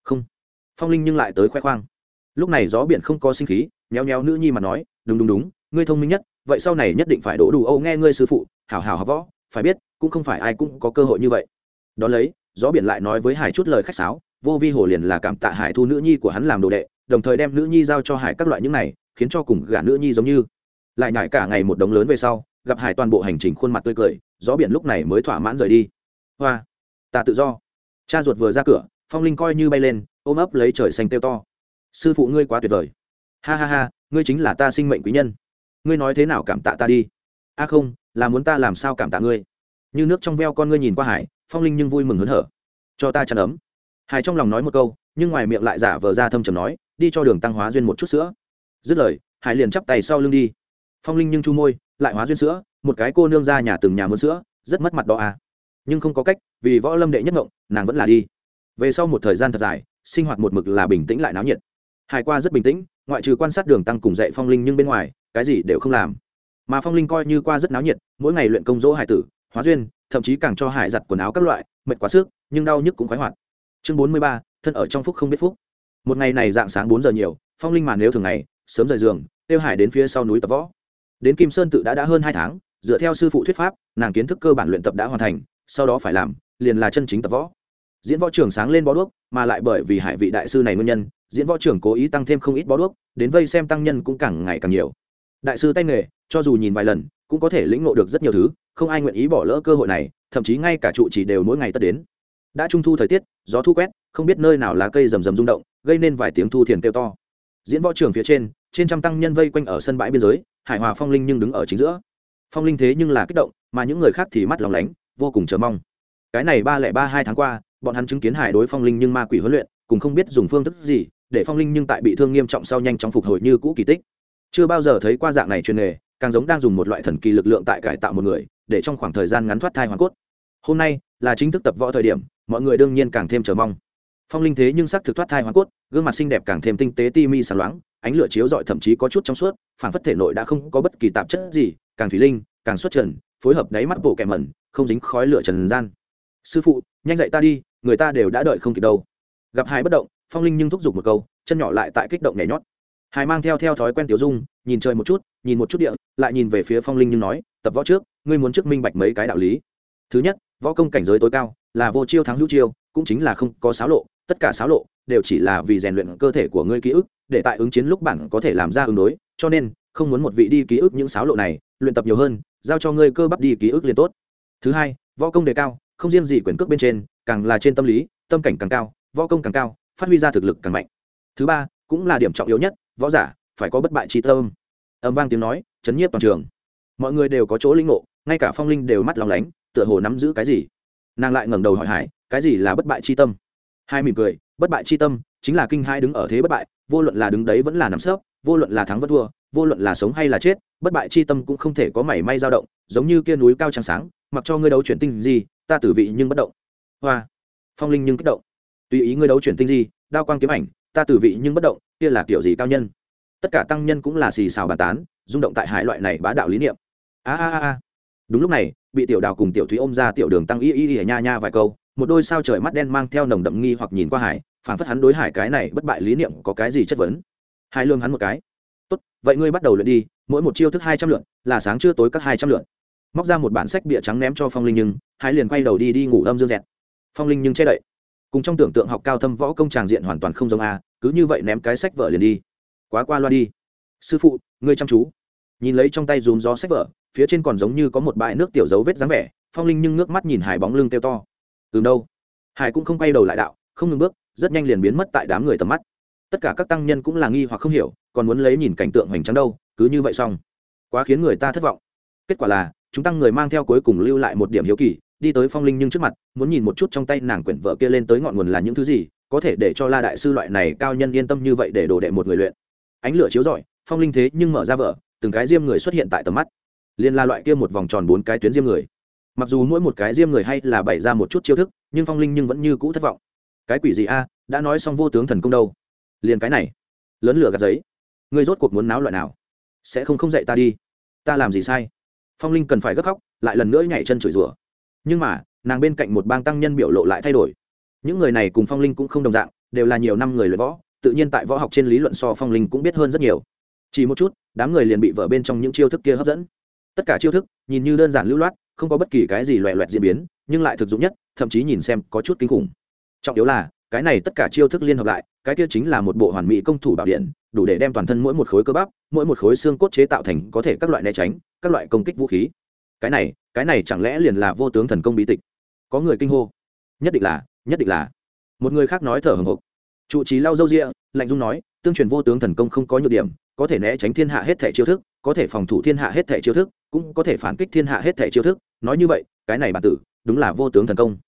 [SPEAKER 1] Không. Phong linh nhưng lại tới khoe khoang. Lúc này gió biển không có sinh khí nhéo nhéo nữ nhi mà nói, đúng đúng đúng, ngươi thông minh nhất, vậy sau này nhất định phải đổ đủ âu nghe ngươi sư phụ, hảo hảo học võ, phải biết, cũng không phải ai cũng có cơ hội như vậy. Đón lấy, gió biển lại nói với hải chút lời khách sáo, vô vi hồ liền là cảm tạ hải thu nữ nhi của hắn làm đồ đệ, đồng thời đem nữ nhi giao cho hải các loại những này, khiến cho cùng gả nữ nhi giống như. Lại nhải cả ngày một đống lớn về sau gặp hải toàn bộ hành trình khuôn mặt tươi cười, gió biển lúc này mới thỏa mãn rời đi. Hoa, ta tự do. Cha ruột vừa ra cửa, phong linh coi như bay lên, ôm ấp lấy trời xanh tiêu to. Sư phụ ngươi quá tuyệt vời. Ha ha ha, ngươi chính là ta sinh mệnh quý nhân. Ngươi nói thế nào cảm tạ ta đi? A không, là muốn ta làm sao cảm tạ ngươi? Như nước trong veo con ngươi nhìn qua hải, phong linh nhưng vui mừng hớn hở. Cho ta chăn ấm. Hải trong lòng nói một câu, nhưng ngoài miệng lại giả vờ ra thâm trầm nói, đi cho đường tăng hóa duyên một chút sữa. Dứt lời, hải liền chắp tay sau lưng đi phong linh nhưng chu môi, lại hóa duyên sữa, một cái cô nương ra nhà từng nhà muốn sữa, rất mất mặt đó à. Nhưng không có cách, vì võ lâm đệ nhất ngộng, nàng vẫn là đi. Về sau một thời gian thật dài, sinh hoạt một mực là bình tĩnh lại náo nhiệt. Hải qua rất bình tĩnh, ngoại trừ quan sát đường tăng cùng dạy phong linh nhưng bên ngoài, cái gì đều không làm. Mà phong linh coi như qua rất náo nhiệt, mỗi ngày luyện công dỗ hải tử, hóa duyên, thậm chí càng cho hải giặt quần áo các loại, mệt quá sức, nhưng đau nhức cũng khoái hoạt. Chương bốn mươi ba, thân ở trong phúc không biết phúc. Một ngày này dạng sáng bốn giờ nhiều, phong linh mà nếu thường ngày, sớm rời giường, tiêu hải đến phía sau núi tập võ đến kim sơn tự đã đã hơn hai tháng, dựa theo sư phụ thuyết pháp, nàng kiến thức cơ bản luyện tập đã hoàn thành, sau đó phải làm, liền là chân chính tập võ. Diễn võ trường sáng lên bó đuốc, mà lại bởi vì hải vị đại sư này nguyên nhân, diễn võ trường cố ý tăng thêm không ít bó đuốc, đến vây xem tăng nhân cũng càng ngày càng nhiều. Đại sư tay nghề, cho dù nhìn vài lần, cũng có thể lĩnh ngộ được rất nhiều thứ, không ai nguyện ý bỏ lỡ cơ hội này, thậm chí ngay cả trụ chỉ đều mỗi ngày tất đến. Đã trung thu thời tiết, gió thu quét, không biết nơi nào lá cây rầm rầm rung động, gây nên vài tiếng thu thiền kêu to. Diễn võ trường phía trên trên trăm tăng nhân vây quanh ở sân bãi biên giới hải hòa phong linh nhưng đứng ở chính giữa. Phong linh thế nhưng là kích động, mà những người khác thì mắt lòng lánh, vô cùng chờ mong. Cái này ba lẻ ba hai tháng qua, bọn hắn chứng kiến hải đối phong linh nhưng ma quỷ huấn luyện, cùng không biết dùng phương thức gì, để phong linh nhưng tại bị thương nghiêm trọng sau nhanh chóng phục hồi như cũ kỳ tích. Chưa bao giờ thấy qua dạng này chuyên nghề, càng giống đang dùng một loại thần kỳ lực lượng tại cải tạo một người, để trong khoảng thời gian ngắn thoát thai hoàn cốt. Hôm nay là chính thức tập võ thời điểm, mọi người đương nhiên càng thêm chờ mong. Phong linh thế nhưng sắc thực thoát thai hoàn cốt, gương mặt xinh đẹp càng thêm tinh tế, ti mi sáng loáng ánh lửa chiếu rọi thậm chí có chút trong suốt phản phất thể nội đã không có bất kỳ tạp chất gì, càng thủy linh, càng xuất trần, phối hợp đáy mắt bộ kẻ mẩn, không dính khói lửa trần gian. Sư phụ, nhanh dậy ta đi, người ta đều đã đợi không kịp đâu. Gặp hai bất động, phong linh nhưng thúc giục một câu, chân nhỏ lại tại kích động nhảy nhót. Hải mang theo theo thói quen tiểu dung, nhìn trời một chút, nhìn một chút địa, lại nhìn về phía phong linh nhưng nói, tập võ trước, ngươi muốn trước minh bạch mấy cái đạo lý. Thứ nhất, võ công cảnh giới tối cao, là vô chiêu thắng hữu chiêu, cũng chính là không có xáo lộ, tất cả xáo lộ đều chỉ là vì rèn luyện cơ thể của ngươi ký ức, để tại ứng chiến lúc bản có thể làm ra ứng đối, cho nên, không muốn một vị đi ký ức những xáo lộ này, luyện tập nhiều hơn, giao cho ngươi cơ bắp đi ký ức liền tốt. Thứ hai, võ công đề cao, không riêng gì quyền cước bên trên, càng là trên tâm lý, tâm cảnh càng cao, võ công càng cao, phát huy ra thực lực càng mạnh. Thứ ba, cũng là điểm trọng yếu nhất, võ giả, phải có bất bại trí tâm. Âm vang tiếng nói, chấn nhiếp toàn trường. Mọi người đều có chỗ linh ngộ, ngay cả phong linh đều mắt lòng lánh, tựa hồ nắm giữ cái gì? Nàng lại ngẩng đầu hỏi hải, cái gì là bất bại chi tâm? Hai mỉm cười, bất bại chi tâm, chính là kinh hai đứng ở thế bất bại, vô luận là đứng đấy vẫn là nằm sấp, vô luận là thắng vẫn thua, vô luận là sống hay là chết, bất bại chi tâm cũng không thể có mảy may dao động, giống như kia núi cao trắng sáng, mặc cho ngươi đấu chuyển tinh gì, ta tử vị nhưng bất động. Hoa, phong linh nhưng kích động. Tùy ý ngươi đấu chuyển tinh gì, đao quang kiếm ảnh, ta tử vị nhưng bất động, kia là kiểu gì cao nhân? Tất cả tăng nhân cũng là xì xào bàn tán, rung động tại hải loại này bá đạo lý niệm. A a a. Đúng lúc này, bị tiểu đào cùng tiểu thúy ôm ra tiểu đường tăng y y y nha nha vài câu một đôi sao trời mắt đen mang theo nồng đậm nghi hoặc nhìn qua hải phản phất hắn đối hải cái này bất bại lý niệm có cái gì chất vấn. Hai lương hắn một cái. Tốt, vậy ngươi bắt đầu luyện đi, mỗi một chiêu thức hai trăm lượn, là sáng trưa tối các hai trăm lượn. Móc ra một bản sách bịa trắng ném cho phong linh nhưng hải liền quay đầu đi đi ngủ âm dương dẹt. Phong linh nhưng che đậy. Cùng trong tưởng tượng học cao thâm võ công tràng diện hoàn toàn không giống a, cứ như vậy ném cái sách vở liền đi. Quá qua loa đi. Sư phụ, ngươi chăm chú. Nhìn lấy trong tay dùm gió sách vở, phía trên còn giống như có một bãi nước tiểu dấu vết dáng vẻ, phong linh nhưng ngước mắt nhìn hải bóng lưng kêu to từ đâu. Hải cũng không quay đầu lại đạo, không ngừng bước, rất nhanh liền biến mất tại đám người tầm mắt. Tất cả các tăng nhân cũng là nghi hoặc không hiểu, còn muốn lấy nhìn cảnh tượng hoành tráng đâu, cứ như vậy xong. Quá khiến người ta thất vọng. Kết quả là, chúng tăng người mang theo cuối cùng lưu lại một điểm hiếu kỳ, đi tới phong linh nhưng trước mặt, muốn nhìn một chút trong tay nàng quyển vợ kia lên tới ngọn nguồn là những thứ gì, có thể để cho la đại sư loại này cao nhân yên tâm như vậy để đổ đệ một người luyện. Ánh lửa chiếu rọi, phong linh thế nhưng mở ra vợ từng cái diêm người xuất hiện tại tầm mắt. Liên la loại kia một vòng tròn bốn cái tuyến diêm người mặc dù mỗi một cái diêm người hay là bày ra một chút chiêu thức, nhưng phong linh nhưng vẫn như cũ thất vọng. Cái quỷ gì a, đã nói xong vô tướng thần công đâu? Liền cái này, lớn lửa gạt giấy. Ngươi rốt cuộc muốn náo loại nào? Sẽ không không dạy ta đi. Ta làm gì sai? Phong linh cần phải gấp khóc, lại lần nữa nhảy chân chửi rủa. Nhưng mà, nàng bên cạnh một bang tăng nhân biểu lộ lại thay đổi. Những người này cùng phong linh cũng không đồng dạng, đều là nhiều năm người luyện võ, tự nhiên tại võ học trên lý luận so phong linh cũng biết hơn rất nhiều. Chỉ một chút, đám người liền bị vỡ bên trong những chiêu thức kia hấp dẫn. Tất cả chiêu thức, nhìn như đơn giản lưu loát không có bất kỳ cái gì loẹ loẹt diễn biến, nhưng lại thực dụng nhất, thậm chí nhìn xem có chút kinh khủng. Trọng yếu là, cái này tất cả chiêu thức liên hợp lại, cái kia chính là một bộ hoàn mỹ công thủ bảo điện, đủ để đem toàn thân mỗi một khối cơ bắp, mỗi một khối xương cốt chế tạo thành có thể các loại né tránh, các loại công kích vũ khí. Cái này cái này chẳng lẽ liền là vô tướng thần công bí tịch? Có người kinh hô. Nhất định là, nhất định là. Một người khác nói thở hồng hộc. Trụ trí lau dâu rịa lạnh dung nói, tương truyền vô tướng thần công không có nhược điểm, có thể né tránh thiên hạ hết thẻ chiêu thức có thể phòng thủ thiên hạ hết thể chiêu thức, cũng có thể phản kích thiên hạ hết thể chiêu thức. Nói như vậy, cái này bản tử, đúng là vô tướng thần công.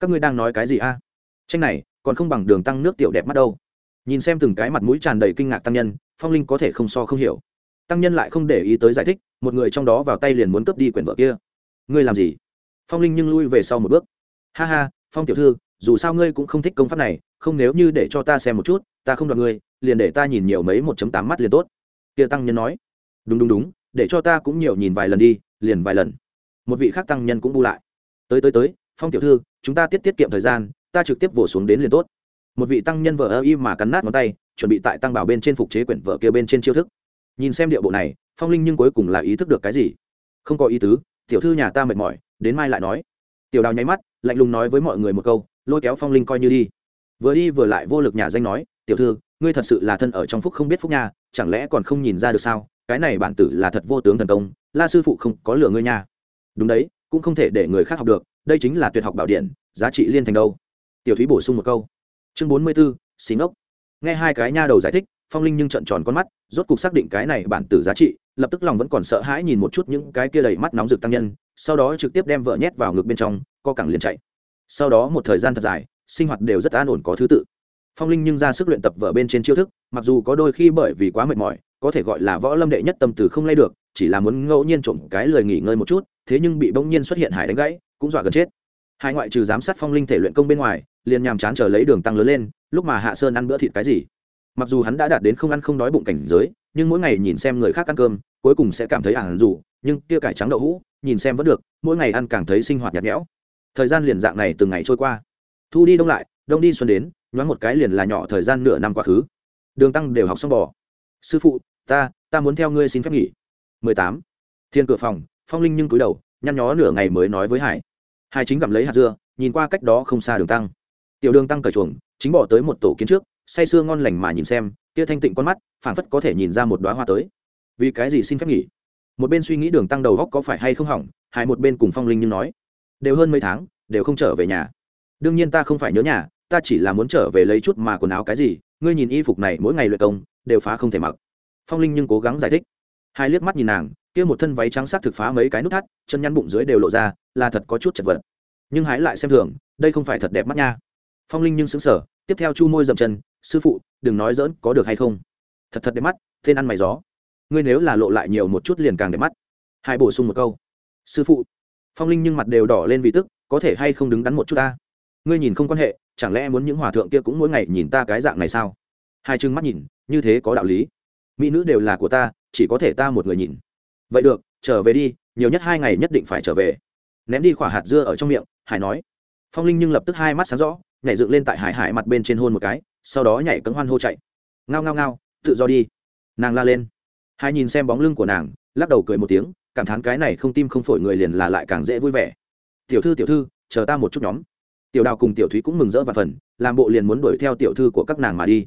[SPEAKER 1] Các ngươi đang nói cái gì a? Tranh này, còn không bằng đường tăng nước tiểu đẹp mắt đâu. Nhìn xem từng cái mặt mũi tràn đầy kinh ngạc tăng nhân, phong linh có thể không so không hiểu. Tăng nhân lại không để ý tới giải thích, một người trong đó vào tay liền muốn cướp đi quyển vợ kia. Ngươi làm gì? Phong linh nhưng lui về sau một bước. Ha ha, phong tiểu thư, dù sao ngươi cũng không thích công pháp này, không nếu như để cho ta xem một chút, ta không đoạt ngươi, liền để ta nhìn nhiều mấy một chấm tám mắt liền tốt. Kia tăng nhân nói đúng đúng đúng, để cho ta cũng nhiều nhìn vài lần đi, liền vài lần. Một vị khác tăng nhân cũng bu lại. Tới tới tới, phong tiểu thư, chúng ta tiết tiết kiệm thời gian, ta trực tiếp vỗ xuống đến liền tốt. Một vị tăng nhân vợ ơ y mà cắn nát ngón tay, chuẩn bị tại tăng bảo bên trên phục chế quyển vợ kia bên trên chiêu thức. Nhìn xem điệu bộ này, phong linh nhưng cuối cùng là ý thức được cái gì? Không có ý tứ, tiểu thư nhà ta mệt mỏi, đến mai lại nói. Tiểu đào nháy mắt, lạnh lùng nói với mọi người một câu, lôi kéo phong linh coi như đi. Vừa đi vừa lại vô lực nhà danh nói, tiểu thư, ngươi thật sự là thân ở trong phúc không biết phúc nha, chẳng lẽ còn không nhìn ra được sao? Cái này bản tử là thật vô tướng thần công, la sư phụ không có lừa ngươi nha. Đúng đấy, cũng không thể để người khác học được, đây chính là tuyệt học bảo điện, giá trị liên thành đâu. Tiểu thúy bổ sung một câu. Chương bốn mươi b ố xí ngốc. Nghe hai cái nha đầu giải thích, phong linh nhưng trận tròn con mắt, rốt cuộc xác định cái này bản tử giá trị, lập tức lòng vẫn còn sợ hãi nhìn một chút những cái kia đầy mắt nóng rực tăng nhân, sau đó trực tiếp đem vợ nhét vào ngực bên trong, co cẳng liền chạy. Sau đó một thời gian thật dài, sinh hoạt đều rất an ổn có thứ tự phong linh nhưng ra sức luyện tập vợ bên trên chiêu thức, mặc dù có đôi khi bởi vì quá mệt mỏi, có thể gọi là võ lâm đệ nhất tâm từ không lay được, chỉ là muốn ngẫu nhiên trộm cái lời nghỉ ngơi một chút, thế nhưng bị bỗng nhiên xuất hiện hải đánh gãy, cũng dọa gần chết. Hai ngoại trừ giám sát phong linh thể luyện công bên ngoài, liền nhàm chán chờ lấy đường tăng lớn lên, lúc mà hạ sơn ăn bữa thịt cái gì. Mặc dù hắn đã đạt đến không ăn không đói bụng cảnh giới, nhưng mỗi ngày nhìn xem người khác ăn cơm, cuối cùng sẽ cảm thấy ảng dù, nhưng kia cải trắng đậu hũ, nhìn xem vẫn được, mỗi ngày ăn càng thấy sinh hoạt nhạt nhẽo. Thời gian liền dạng này từng ngày trôi qua. Thu đi đông lại, đông đi xuân đến nhoáng một cái liền là nhỏ thời gian nửa năm quá khứ. Đường tăng đều học xong bò. Sư phụ, ta ta muốn theo ngươi xin phép nghỉ. 18. thiên cửa phòng, phong linh nhưng cúi đầu, nhăn nhó nửa ngày mới nói với hải. Hải chính gặm lấy hạt dưa, nhìn qua cách đó không xa đường tăng. Tiểu đường tăng cởi chuồng, chính bỏ tới một tổ kiến trước, say sưa ngon lành mà nhìn xem, kia thanh tịnh con mắt, phảng phất có thể nhìn ra một đoá hoa tới. Vì cái gì xin phép nghỉ? Một bên suy nghĩ đường tăng đầu góc có phải hay không hỏng, hải một bên cùng phong linh nhưng nói. Đều hơn mấy tháng, đều không trở về nhà. Đương nhiên ta không phải nhớ nhà ta chỉ là muốn trở về lấy chút mà quần áo cái gì, ngươi nhìn y phục này, mỗi ngày luyện công, đều phá không thể mặc. Phong linh nhưng cố gắng giải thích. Hai liếc mắt nhìn nàng, kia một thân váy trắng sắc thực phá mấy cái nút thắt, chân nhăn bụng dưới đều lộ ra, là thật có chút chật vật. Nhưng hái lại xem thường, đây không phải thật đẹp mắt nha. Phong linh nhưng xứng sở tiếp theo chu môi dậm chân, sư phụ, đừng nói dỡn có được hay không? Thật thật đẹp mắt, tên ăn mày gió. Ngươi nếu là lộ lại nhiều một chút liền càng đẹp mắt. Hai bổ sung một câu. Sư phụ. Phong linh nhưng mặt đều đỏ lên vì tức, có thể hay không đứng đắn một chút ta? Ngươi nhìn không quan hệ chẳng lẽ muốn những hòa thượng kia cũng mỗi ngày nhìn ta cái dạng này sao? Hai chừng mắt nhìn, như thế có đạo lý. Mỹ nữ đều là của ta, chỉ có thể ta một người nhìn. Vậy được, trở về đi, nhiều nhất hai ngày nhất định phải trở về. Ném đi khỏa hạt dưa ở trong miệng, hải nói. Phong linh nhưng lập tức hai mắt sáng rõ, nhảy dựng lên tại hải hải mặt bên trên hôn một cái, sau đó nhảy cấm hoan hô chạy. Ngao ngao ngao, tự do đi. Nàng la lên. Hai nhìn xem bóng lưng của nàng, lắc đầu cười một tiếng, cảm thán cái này không tim không phổi người liền là lại càng dễ vui vẻ. Tiểu thư tiểu thư, chờ ta một chút nhóm tiểu đào cùng tiểu thúy cũng mừng rỡ và phần, làm bộ liền muốn đuổi theo tiểu thư của các nàng mà đi.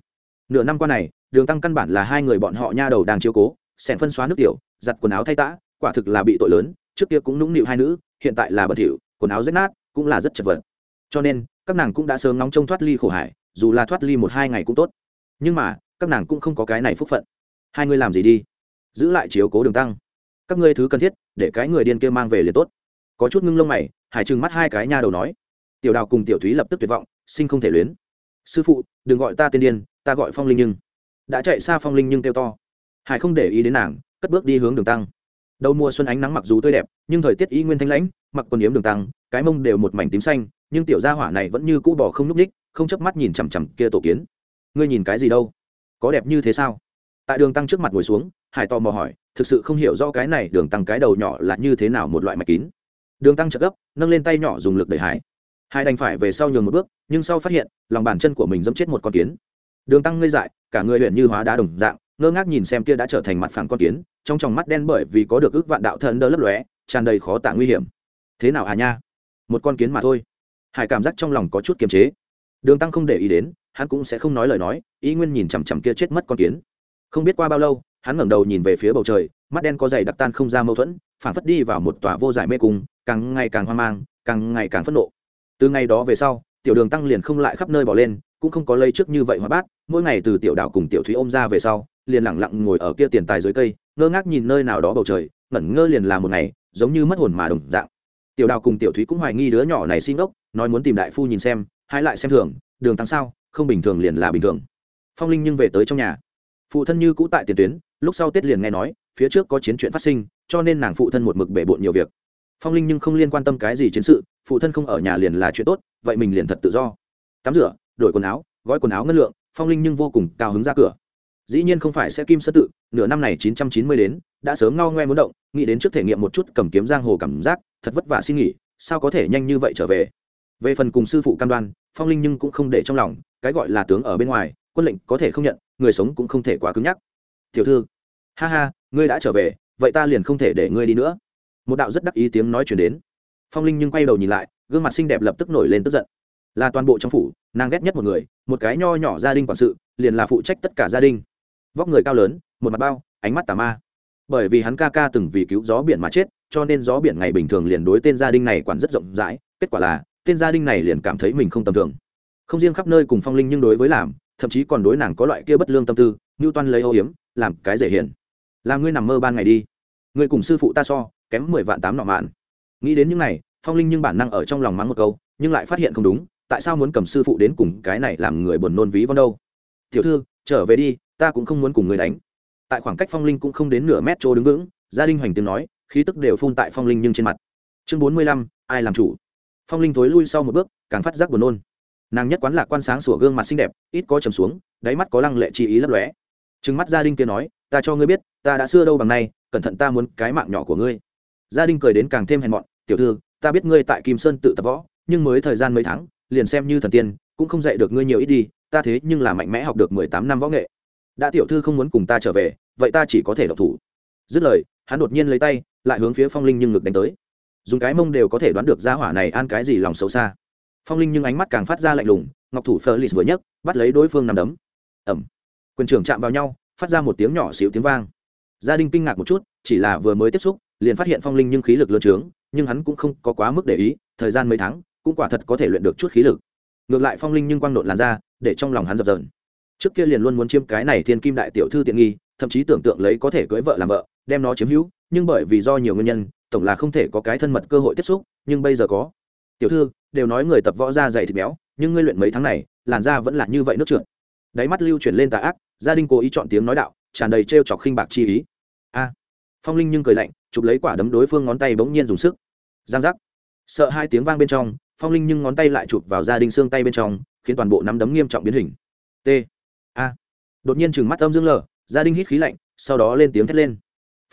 [SPEAKER 1] Nửa năm qua này, đường tăng căn bản là hai người bọn họ nha đầu đang chiếu cố, xẻn phân xóa nước tiểu, giặt quần áo thay tã, quả thực là bị tội lớn, trước kia cũng nũng nịu hai nữ, hiện tại là bẩn thỉu, quần áo rách nát, cũng là rất chật vật. Cho nên, các nàng cũng đã sớm nóng trông thoát ly khổ hải, dù là thoát ly một hai ngày cũng tốt. Nhưng mà, các nàng cũng không có cái này phúc phận. Hai ngươi làm gì đi? Giữ lại chiếu cố đường tăng. Các ngươi thứ cần thiết, để cái người điên kia mang về liền tốt. Có chút ngưng lông mày, hải trừng mắt hai cái nha đầu nói tiểu đào cùng tiểu thúy lập tức tuyệt vọng, sinh không thể luyến. Sư phụ, đừng gọi ta Tiên điên, ta gọi phong linh nhưng. Đã chạy xa phong linh nhưng kêu to. Hải không để ý đến nàng, cất bước đi hướng đường tăng. Đầu mùa xuân ánh nắng mặc dù tươi đẹp, nhưng thời tiết y nguyên thanh lãnh, mặc quần yếm đường tăng, cái mông đều một mảnh tím xanh, nhưng tiểu gia hỏa này vẫn như cũ bỏ không nhúc ních không chớp mắt nhìn chằm chằm kia tổ kiến. Ngươi nhìn cái gì đâu? Có đẹp như thế sao? Tại đường tăng trước mặt ngồi xuống, hải tò mò hỏi, thực sự không hiểu rõ cái này đường tăng cái đầu nhỏ là như thế nào một loại mạch kín. Đường tăng chợt gấp, nâng lên tay nhỏ dùng lực đẩy hải hải đành phải về sau nhường một bước, nhưng sau phát hiện, lòng bàn chân của mình dẫm chết một con kiến. Đường tăng ngây dại, cả người huyện như hóa đá đồng dạng, ngơ ngác nhìn xem kia đã trở thành mặt phẳng con kiến, trong tròng mắt đen bởi vì có được ước vạn đạo thần đỡ lấp lóe, tràn đầy khó tả nguy hiểm. Thế nào hà nha? Một con kiến mà thôi. Hải cảm giác trong lòng có chút kiềm chế. Đường tăng không để ý đến, hắn cũng sẽ không nói lời nói, ý nguyên nhìn chằm chằm kia chết mất con kiến. Không biết qua bao lâu, hắn ngẩng đầu nhìn về phía bầu trời, mắt đen có dày đặc tan không ra mâu thuẫn phản phất đi vào một tòa vô giải mê cung, càng ngày càng hoang mang, càng ngày càng phẫn nộ từ ngày đó về sau, tiểu đường tăng liền không lại khắp nơi bỏ lên, cũng không có lây trước như vậy hoa bát, mỗi ngày từ tiểu đảo cùng tiểu thúy ôm ra về sau, liền lẳng lặng ngồi ở kia tiền tài dưới cây, ngơ ngác nhìn nơi nào đó bầu trời, ngẩn ngơ liền là một ngày, giống như mất hồn mà đồng dạng. Tiểu đào cùng tiểu thúy cũng hoài nghi đứa nhỏ này xin ốc, nói muốn tìm đại phu nhìn xem hãy lại xem thường, đường tăng sao, không bình thường liền là bình thường. Phong linh nhưng về tới trong nhà. Phụ thân như cũ tại tiền tuyến, lúc sau tết liền nghe nói, phía trước có chiến chuyện phát sinh, cho nên nàng phụ thân một mực bể bộn nhiều việc. Phong linh nhưng không liên quan tâm cái gì chiến sự phụ thân không ở nhà liền là chuyện tốt, vậy mình liền thật tự do. Tắm rửa, đổi quần áo, gói quần áo ngân lượng, phong linh nhưng vô cùng cao hứng ra cửa. Dĩ nhiên không phải sẽ kim sơ tự, nửa năm này chín trăm chín mươi đến, đã sớm ngao ngoe muốn động, nghĩ đến trước thể nghiệm một chút cầm kiếm giang hồ cảm giác, thật vất vả xin nghỉ sao có thể nhanh như vậy trở về. Về phần cùng sư phụ cam đoan, phong linh nhưng cũng không để trong lòng, cái gọi là tướng ở bên ngoài, quân lệnh có thể không nhận, người sống cũng không thể quá cứng nhắc. Tiểu thư, ha ha, ngươi đã trở về, vậy ta liền không thể để ngươi đi nữa. Một đạo rất đắc ý tiếng nói chuyển đến phong linh nhưng quay đầu nhìn lại, gương mặt xinh đẹp lập tức nổi lên tức giận. Là toàn bộ trong phủ, nàng ghét nhất một người, một cái nho nhỏ gia đình quản sự, liền là phụ trách tất cả gia đình. Vóc người cao lớn, một mặt bao, ánh mắt tà ma. Bởi vì hắn ca ca từng vì cứu gió biển mà chết, cho nên gió biển ngày bình thường liền đối tên gia đình này quản rất rộng rãi, kết quả là, tên gia đình này liền cảm thấy mình không tầm thường. Không riêng khắp nơi cùng phong linh nhưng đối với làm, thậm chí còn đối nàng có loại kia bất lương tâm tư như toan lấy ô hiếm, làm cái dễ hiền. Làm ngươi nằm mơ ban ngày đi. Ngươi cùng sư phụ ta so, kém mười vạn tám nọ mạn nghĩ đến những này, phong linh nhưng bản năng ở trong lòng mắng một câu, nhưng lại phát hiện không đúng, tại sao muốn cầm sư phụ đến cùng cái này làm người buồn nôn ví von đâu? Tiểu thư, trở về đi, ta cũng không muốn cùng người đánh. Tại khoảng cách phong linh cũng không đến nửa mét chỗ đứng vững, gia đình hoành tiếng nói, khí tức đều phun tại phong linh nhưng trên mặt. Chương bốn mươi lăm, ai làm chủ? Phong linh thối lui sau một bước, càng phát giác buồn nôn. Nàng nhất quán lạc quan sáng sủa gương mặt xinh đẹp, ít có trầm xuống, đáy mắt có lăng lệ chi ý lấp lóe. Trừng mắt gia đình kia nói, ta cho ngươi biết, ta đã xưa đâu bằng nay, cẩn thận ta muốn cái mạng nhỏ của ngươi. Gia đình cười đến càng thêm hèn mọn tiểu thư, ta biết ngươi tại kim sơn tự tập võ, nhưng mới thời gian mấy tháng, liền xem như thần tiên, cũng không dạy được ngươi nhiều ít đi, ta thế nhưng là mạnh mẽ học được mười tám năm võ nghệ. Đã tiểu thư không muốn cùng ta trở về, vậy ta chỉ có thể độc thủ. Dứt lời, hắn đột nhiên lấy tay, lại hướng phía phong linh nhưng ngực đánh tới. Dùng cái mông đều có thể đoán được ra hỏa này an cái gì lòng xấu xa. Phong linh nhưng ánh mắt càng phát ra lạnh lùng, ngọc thủ phờ lì vừa nhấc, bắt lấy đối phương nằm đấm. Ẩm quyền trưởng chạm vào nhau, phát ra một tiếng nhỏ xíu tiếng vang. Gia đình kinh ngạc một chút, chỉ là vừa mới tiếp xúc, liền phát hiện phong linh nhưng khí lực lớn trướng nhưng hắn cũng không có quá mức để ý, thời gian mấy tháng, cũng quả thật có thể luyện được chút khí lực. Ngược lại phong linh nhưng quang nộn làn ra để trong lòng hắn dập dờn. Trước kia liền luôn muốn chiếm cái này thiên kim đại tiểu thư tiện nghi, thậm chí tưởng tượng lấy có thể cưới vợ làm vợ, đem nó chiếm hữu, nhưng bởi vì do nhiều nguyên nhân, tổng là không thể có cái thân mật cơ hội tiếp xúc, nhưng bây giờ có. Tiểu thư, đều nói người tập võ ra dày thịt béo, nhưng ngươi luyện mấy tháng này, làn da vẫn là như vậy nước trượt. Đáy mắt lưu chuyển lên tà ác, gia đình cố ý chọn tiếng nói đạo, tràn đầy trêu chọc khinh bạc chi ý. A. Phong linh nhưng cười lạnh chụp lấy quả đấm đối phương ngón tay bỗng nhiên dùng sức. Giang giác. Sợ hai tiếng vang bên trong, phong linh nhưng ngón tay lại chụp vào gia đình xương tay bên trong, khiến toàn bộ nắm đấm nghiêm trọng biến hình. T. A. Đột nhiên chừng mắt âm dương lở gia đình hít khí lạnh, sau đó lên tiếng thét lên.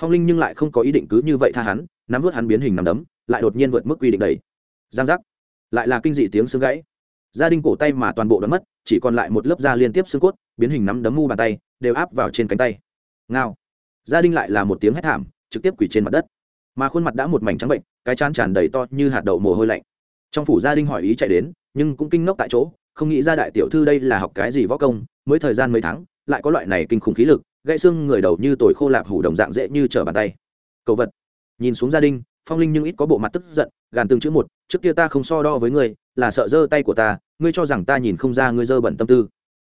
[SPEAKER 1] Phong linh nhưng lại không có ý định cứ như vậy tha hắn, nắm vớt hắn biến hình nằm đấm, lại đột nhiên vượt mức quy định đầy. Giang giác. Lại là kinh dị tiếng xương gãy. Gia đình cổ tay mà toàn bộ đã mất, chỉ còn lại một lớp da liên tiếp xương cốt, biến hình nắm đấm mu bàn tay, đều áp vào trên cánh tay. Ngao. Gia đình lại là một tiếng hét thảm trực tiếp quỳ trên mặt đất. Mà khuôn mặt đã một mảnh trắng bệnh, cái chán tràn đầy to như hạt đậu mồ hôi lạnh. Trong phủ gia đình hỏi ý chạy đến, nhưng cũng kinh ngốc tại chỗ, không nghĩ ra đại tiểu thư đây là học cái gì võ công, mới thời gian mấy tháng, lại có loại này kinh khủng khí lực, gãy xương người đầu như tồi khô lạp hủ đồng dạng dễ như trở bàn tay. Cầu vật. Nhìn xuống gia đình, phong linh nhưng ít có bộ mặt tức giận, gàn từng chữ một, trước kia ta không so đo với ngươi, là sợ giơ tay của ta, ngươi cho rằng ta nhìn không ra ngươi dơ bẩn tâm tư.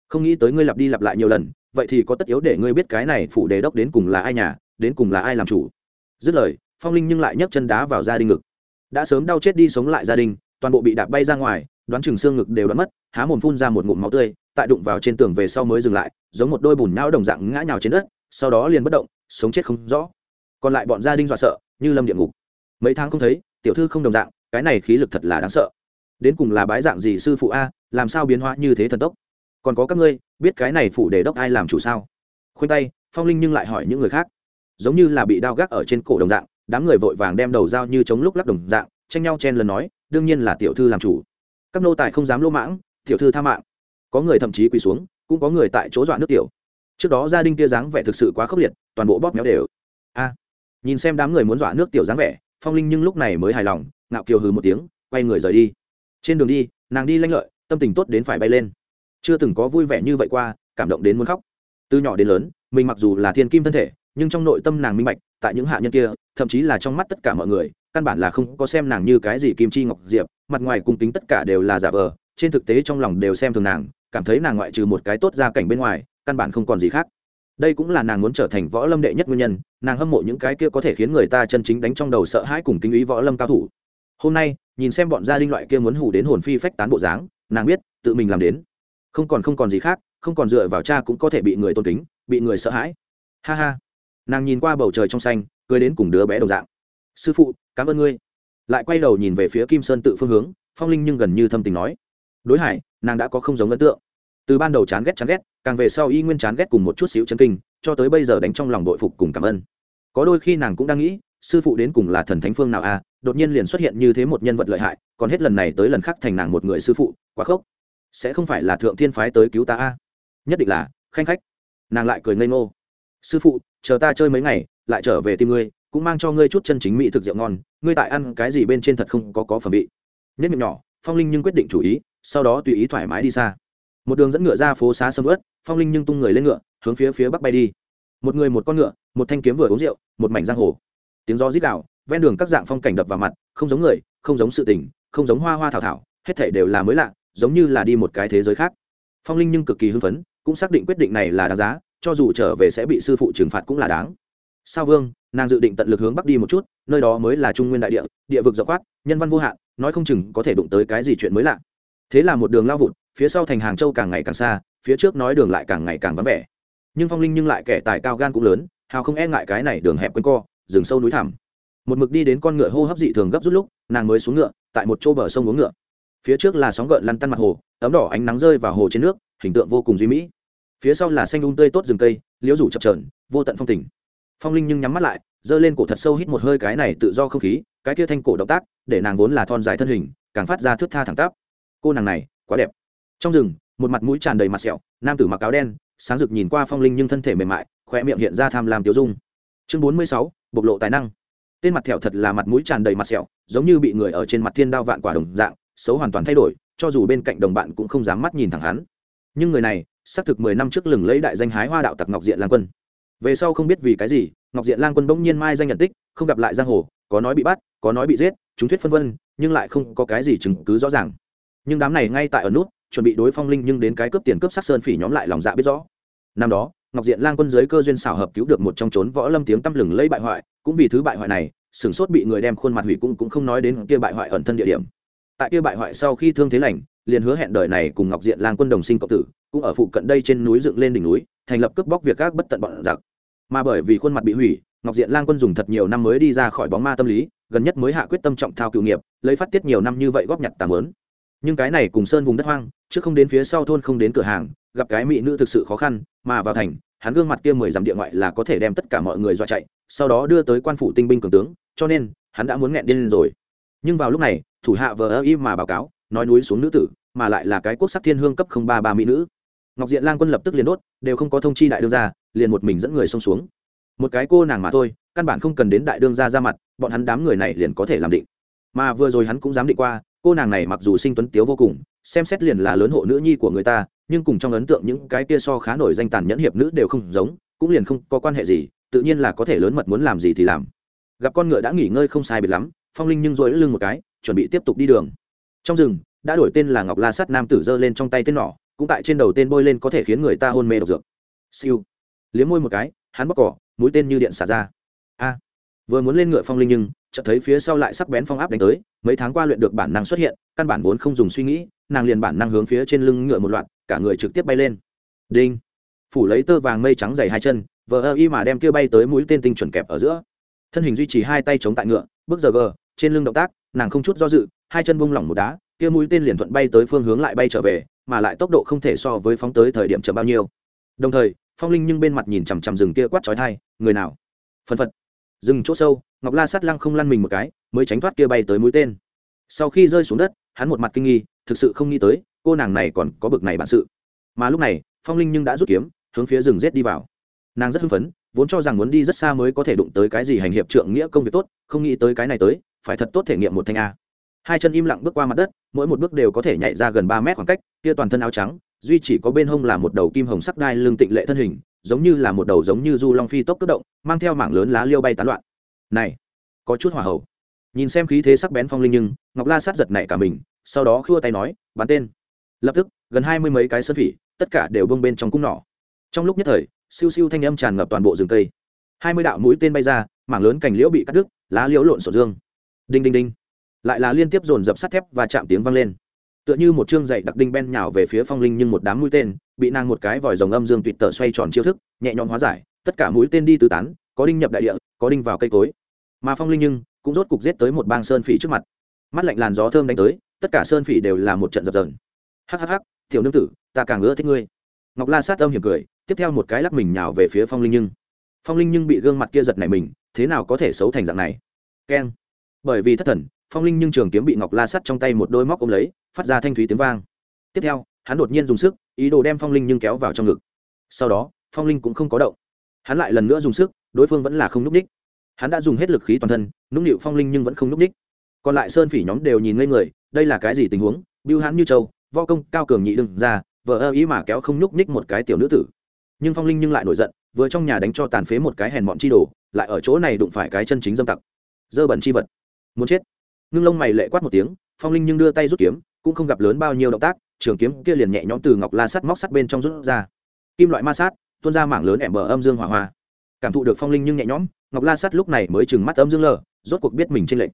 [SPEAKER 1] Không nghĩ tới ngươi lặp đi lặp lại nhiều lần, vậy thì có tất yếu để ngươi biết cái này phủ đề đốc đến cùng là ai nhà đến cùng là ai làm chủ? Dứt lời, phong linh nhưng lại nhấc chân đá vào gia đình ngực. Đã sớm đau chết đi sống lại gia đình, toàn bộ bị đạp bay ra ngoài, đoán chừng xương ngực đều đoán mất, há mồm phun ra một ngụm máu tươi, tại đụng vào trên tường về sau mới dừng lại, giống một đôi bùn não đồng dạng ngã nhào trên đất, sau đó liền bất động, sống chết không rõ. Còn lại bọn gia đình dọa sợ, như lâm địa ngục. Mấy tháng không thấy, tiểu thư không đồng dạng, cái này khí lực thật là đáng sợ. Đến cùng là bái dạng gì sư phụ a, làm sao biến hóa như thế thần tốc? Còn có các ngươi, biết cái này phụ đề đốc ai làm chủ sao? Khoanh tay, phong linh nhưng lại hỏi những người khác giống như là bị đao gác ở trên cổ đồng dạng, đám người vội vàng đem đầu dao như chống lúc lắc đồng dạng, tranh nhau chen lần nói, đương nhiên là tiểu thư làm chủ. Các nô tài không dám lỗ mãng, tiểu thư tha mạng. Có người thậm chí quỳ xuống, cũng có người tại chỗ dọa nước tiểu. Trước đó gia đình kia dáng vẻ thực sự quá khốc liệt, toàn bộ bóp méo đều. A. Nhìn xem đám người muốn dọa nước tiểu dáng vẻ, phong linh nhưng lúc này mới hài lòng, ngạo kiều hừ một tiếng, quay người rời đi. Trên đường đi, nàng đi lanh lợi, tâm tình tốt đến phải bay lên. Chưa từng có vui vẻ như vậy qua, cảm động đến muốn khóc. Từ nhỏ đến lớn, mình mặc dù là thiên kim thân thể nhưng trong nội tâm nàng minh bạch, tại những hạ nhân kia, thậm chí là trong mắt tất cả mọi người, căn bản là không có xem nàng như cái gì kim chi ngọc diệp, mặt ngoài cung kính tất cả đều là giả vờ, trên thực tế trong lòng đều xem thường nàng, cảm thấy nàng ngoại trừ một cái tốt ra cảnh bên ngoài, căn bản không còn gì khác. Đây cũng là nàng muốn trở thành võ lâm đệ nhất nguyên nhân, nàng hâm mộ những cái kia có thể khiến người ta chân chính đánh trong đầu sợ hãi cùng kinh ý võ lâm cao thủ. Hôm nay, nhìn xem bọn gia đình loại kia muốn hủ đến hồn phi phách tán bộ dáng, nàng biết, tự mình làm đến. Không còn không còn gì khác, không còn dựa vào cha cũng có thể bị người tôn kính, bị người sợ hãi. Ha ha nàng nhìn qua bầu trời trong xanh cười đến cùng đứa bé đồng dạng. Sư phụ cảm ơn ngươi. Lại quay đầu nhìn về phía kim sơn tự phương hướng phong linh nhưng gần như thâm tình nói đối hải nàng đã có không giống ấn tượng. Từ ban đầu chán ghét chán ghét càng về sau y nguyên chán ghét cùng một chút xíu chân kinh cho tới bây giờ đánh trong lòng đội phục cùng cảm ơn. Có đôi khi nàng cũng đang nghĩ sư phụ đến cùng là thần thánh phương nào a à, đột nhiên liền xuất hiện như thế một nhân vật lợi hại còn hết lần này tới lần khác thành nàng một người sư phụ quá khốc. Sẽ không phải là thượng thiên phái tới cứu ta a à? nhất định là khanh khách. Nàng lại cười ngây ngô. Sư phụ chờ ta chơi mấy ngày, lại trở về tìm ngươi, cũng mang cho ngươi chút chân chính mỹ thực rượu ngon, ngươi tại ăn cái gì bên trên thật không có có phẩm vị. Nhất miệng nhỏ, phong linh nhưng quyết định chủ ý, sau đó tùy ý thoải mái đi xa. Một đường dẫn ngựa ra phố xá sầm ướt phong linh nhưng tung người lên ngựa, hướng phía phía bắc bay đi. Một người một con ngựa, một thanh kiếm vừa uống rượu, một mảnh giang hồ. Tiếng gió rít đạo ven đường các dạng phong cảnh đập vào mặt, không giống người, không giống sự tình, không giống hoa hoa thảo thảo, hết thể đều là mới lạ, giống như là đi một cái thế giới khác. Phong linh nhưng cực kỳ hưng phấn, cũng xác định quyết định này là đáng giá cho dù trở về sẽ bị sư phụ trừng phạt cũng là đáng. Sao vương, nàng dự định tận lực hướng bắc đi một chút, nơi đó mới là trung nguyên đại địa địa vực rộng khoát, nhân văn vô hạn, nói không chừng có thể đụng tới cái gì chuyện mới lạ. Thế là một đường lao vụt, phía sau thành hàng châu càng ngày càng xa, phía trước nói đường lại càng ngày càng vắng vẻ. Nhưng phong linh nhưng lại kẻ tài cao gan cũng lớn, hào không e ngại cái này đường hẹp quanh co, rừng sâu núi thẳm. Một mực đi đến con ngựa hô hấp dị thường gấp rút lúc, nàng mới xuống ngựa, tại một chỗ bờ sông uống ngựa. Phía trước là sóng gợn lăn tăn mặt hồ, ấm đỏ ánh nắng rơi vào hồ trên nước, hình tượng vô cùng duy mỹ phía sau là xanh ung tươi tốt rừng cây, liễu rủ chập trờn vô tận phong tình. Phong linh nhưng nhắm mắt lại, giơ lên cổ thật sâu hít một hơi cái này tự do không khí, cái kia thanh cổ động tác, để nàng vốn là thon dài thân hình, càng phát ra thước tha thẳng tắp. Cô nàng này, quá đẹp. Trong rừng, một mặt mũi tràn đầy mặt sẹo, nam tử mặc áo đen, sáng rực nhìn qua phong linh nhưng thân thể mềm mại khỏe miệng hiện ra tham làm tiêu dung. Chương bốn mươi sáu, bộc lộ tài năng. Tên mặt thẹo thật là mặt mũi tràn đầy mặt sẹo, giống như bị người ở trên mặt thiên đao vạn quả đồng dạng, xấu hoàn toàn thay đổi, cho dù bên cạnh đồng bạn cũng không dám mắt nhìn thẳng hắn. Nhưng người này xác thực mười năm trước lừng lấy đại danh hái hoa đạo tặc ngọc diện lang quân. Về sau không biết vì cái gì, ngọc diện lang quân bỗng nhiên mai danh nhận tích, không gặp lại giang hồ, có nói bị bắt, có nói bị giết, chúng thuyết phân vân, nhưng lại không có cái gì chứng cứ rõ ràng. Nhưng đám này ngay tại ở nút, chuẩn bị đối phong linh nhưng đến cái cướp tiền cướp sắc sơn phỉ nhóm lại lòng dạ biết rõ. Năm đó, ngọc diện lang quân giới cơ duyên xảo hợp cứu được một trong trốn võ lâm tiếng tăm lừng lấy bại hoại, cũng vì thứ bại hoại này, sửng sốt bị người đem khuôn mặt hủy cũng cũng không nói đến kia bại hoại ẩn thân địa điểm tại kia bại hoại sau khi thương thế lành, liền hứa hẹn đời này cùng ngọc diện lang quân đồng sinh cộng tử, cũng ở phụ cận đây trên núi dựng lên đỉnh núi, thành lập cướp bóc việc các bất tận bọn giặc. Mà bởi vì khuôn mặt bị hủy, ngọc diện lang quân dùng thật nhiều năm mới đi ra khỏi bóng ma tâm lý, gần nhất mới hạ quyết tâm trọng thao cựu nghiệp, lấy phát tiết nhiều năm như vậy góp nhặt tàm lớn nhưng cái này cùng sơn vùng đất hoang chứ không đến phía sau thôn không đến cửa hàng, gặp cái mỹ nữ thực sự khó khăn, mà vào thành, hắn gương mặt kia mười dặm địa ngoại là có thể đem tất cả mọi người dọa chạy, sau đó đưa tới quan phủ tinh binh cường tướng, cho nên, hắn đã muốn nghẹn điên lên rồi nhưng vào lúc này, thủ hạ vờ ơ y mà báo cáo, nói núi xuống nữ tử, mà lại là cái quốc sắc thiên hương cấp không ba ba mỹ nữ. Ngọc diện lang quân lập tức liền đốt, đều không có thông chi đại đương gia, liền một mình dẫn người xông xuống. Một cái cô nàng mà thôi, căn bản không cần đến đại đương gia ra mặt, bọn hắn đám người này liền có thể làm định. Mà vừa rồi hắn cũng dám định qua, cô nàng này mặc dù sinh tuấn tiếu vô cùng, xem xét liền là lớn hộ nữ nhi của người ta, nhưng cùng trong ấn tượng những cái kia so khá nổi danh tàn nhẫn hiệp nữ đều không giống, cũng liền không có quan hệ gì, tự nhiên là có thể lớn mật muốn làm gì thì làm. Gặp con ngựa đã nghỉ ngơi không sai biệt lắm phong linh nhưng dối lưng một cái, chuẩn bị tiếp tục đi đường. Trong rừng, đã đổi tên là ngọc la sắt nam tử giơ lên trong tay tên nỏ, cũng tại trên đầu tên bôi lên có thể khiến người ta hôn mê độc dược. Siêu. Liếm môi một cái, hắn bóc cỏ, mũi tên như điện xả ra. A. Vừa muốn lên ngựa phong linh nhưng, chợt thấy phía sau lại sắc bén phong áp đánh tới, mấy tháng qua luyện được bản năng xuất hiện, căn bản vốn không dùng suy nghĩ, nàng liền bản năng hướng phía trên lưng ngựa một loạt, cả người trực tiếp bay lên. Đinh. Phủ lấy tơ vàng mây trắng dày hai chân, vờ ơ y mà đem kia bay tới mũi tên tinh chuẩn kẹp ở giữa thân hình duy trì hai tay chống tại ngựa, bước giờ gờ, trên lưng động tác, nàng không chút do dự, hai chân bung lỏng một đá, kia mũi tên liền thuận bay tới phương hướng lại bay trở về, mà lại tốc độ không thể so với phóng tới thời điểm chậm bao nhiêu. Đồng thời, phong linh nhưng bên mặt nhìn chằm chằm rừng kia quát trói thai người nào? Phân phật. Rừng chỗ sâu, ngọc la sát lăng không lăn mình một cái, mới tránh thoát kia bay tới mũi tên. Sau khi rơi xuống đất, hắn một mặt kinh nghi, thực sự không nghĩ tới, cô nàng này còn có bực này bản sự. Mà lúc này, phong linh nhưng đã rút kiếm, hướng phía rừng rết đi vào. Nàng rất hưng phấn vốn cho rằng muốn đi rất xa mới có thể đụng tới cái gì hành hiệp trượng nghĩa công việc tốt, không nghĩ tới cái này tới, phải thật tốt thể nghiệm một thanh a. Hai chân im lặng bước qua mặt đất, mỗi một bước đều có thể nhảy ra gần ba mét khoảng cách, kia toàn thân áo trắng, duy chỉ có bên hông là một đầu kim hồng sắc đai lưng tịnh lệ thân hình, giống như là một đầu giống như du long phi tốc cất động, mang theo mảng lớn lá liêu bay tán loạn. Này, có chút hỏa hậu nhìn xem khí thế sắc bén phong linh nhưng, ngọc la sát giật nảy cả mình, sau đó khua tay nói, bắn tên. Lập tức, gần hai mươi mấy cái sơn phỉ, tất cả đều bông bên trong cung nỏ. Trong lúc nhất thời siêu siêu thanh âm tràn ngập toàn bộ rừng cây. Hai mươi đạo mũi tên bay ra mảng lớn cành liễu bị cắt đứt lá liễu lộn sổ dương. Đinh đinh đinh. Lại là liên tiếp dồn dập sắt thép và chạm tiếng vang lên. Tựa như một chương dậy đặc đinh ben nhào về phía phong linh nhưng một đám mũi tên bị nàng một cái vòi rồng âm dương tuyệt tở xoay tròn chiêu thức nhẹ nhõm hóa giải tất cả mũi tên đi tứ tán có đinh nhập đại địa có đinh vào cây cối. Mà phong linh nhưng cũng rốt cục giết tới một bang sơn phỉ trước mặt. Mắt lạnh làn gió thơm đánh tới tất cả sơn phỉ đều là một trận dập dờn. Hắc, tiểu nương tử ta càng ưa thích ngươi ngọc la sát âm hiểm cười, tiếp theo một cái lắc mình nhào về phía phong linh nhưng. Phong linh nhưng bị gương mặt kia giật này mình, thế nào có thể xấu thành dạng này? Keng. Bởi vì thất thần, phong linh nhưng trường kiếm bị ngọc la sắt trong tay một đôi móc ôm lấy, phát ra thanh thúy tiếng vang. Tiếp theo, hắn đột nhiên dùng sức, ý đồ đem phong linh nhưng kéo vào trong ngực. Sau đó, phong linh cũng không có động. Hắn lại lần nữa dùng sức, đối phương vẫn là không núp ních. Hắn đã dùng hết lực khí toàn thân, nũng nịu phong linh nhưng vẫn không núp ních. Còn lại sơn phỉ nhóm đều nhìn ngây người, đây là cái gì tình huống? Biêu hắn như châu vo công cao cường nhị đừng ra vờ ơ ý mà kéo không nhúc nhích một cái tiểu nữ tử. Nhưng phong linh nhưng lại nổi giận, vừa trong nhà đánh cho tàn phế một cái hèn bọn chi đồ, lại ở chỗ này đụng phải cái chân chính dâm tặc. Dơ bẩn chi vật. Muốn chết. Ngưng lông mày lệ quát một tiếng, phong linh nhưng đưa tay rút kiếm, cũng không gặp lớn bao nhiêu động tác, trường kiếm kia liền nhẹ nhõm từ ngọc la sắt móc sắt bên trong rút ra. Kim loại ma sát, tuôn ra mảng lớn ẻm bờ âm dương hỏa hoa. Cảm thụ được phong linh nhưng nhẹ nhõm, ngọc la sắt lúc này mới chừng mắt âm dương lờ, rốt cuộc biết mình trên lệnh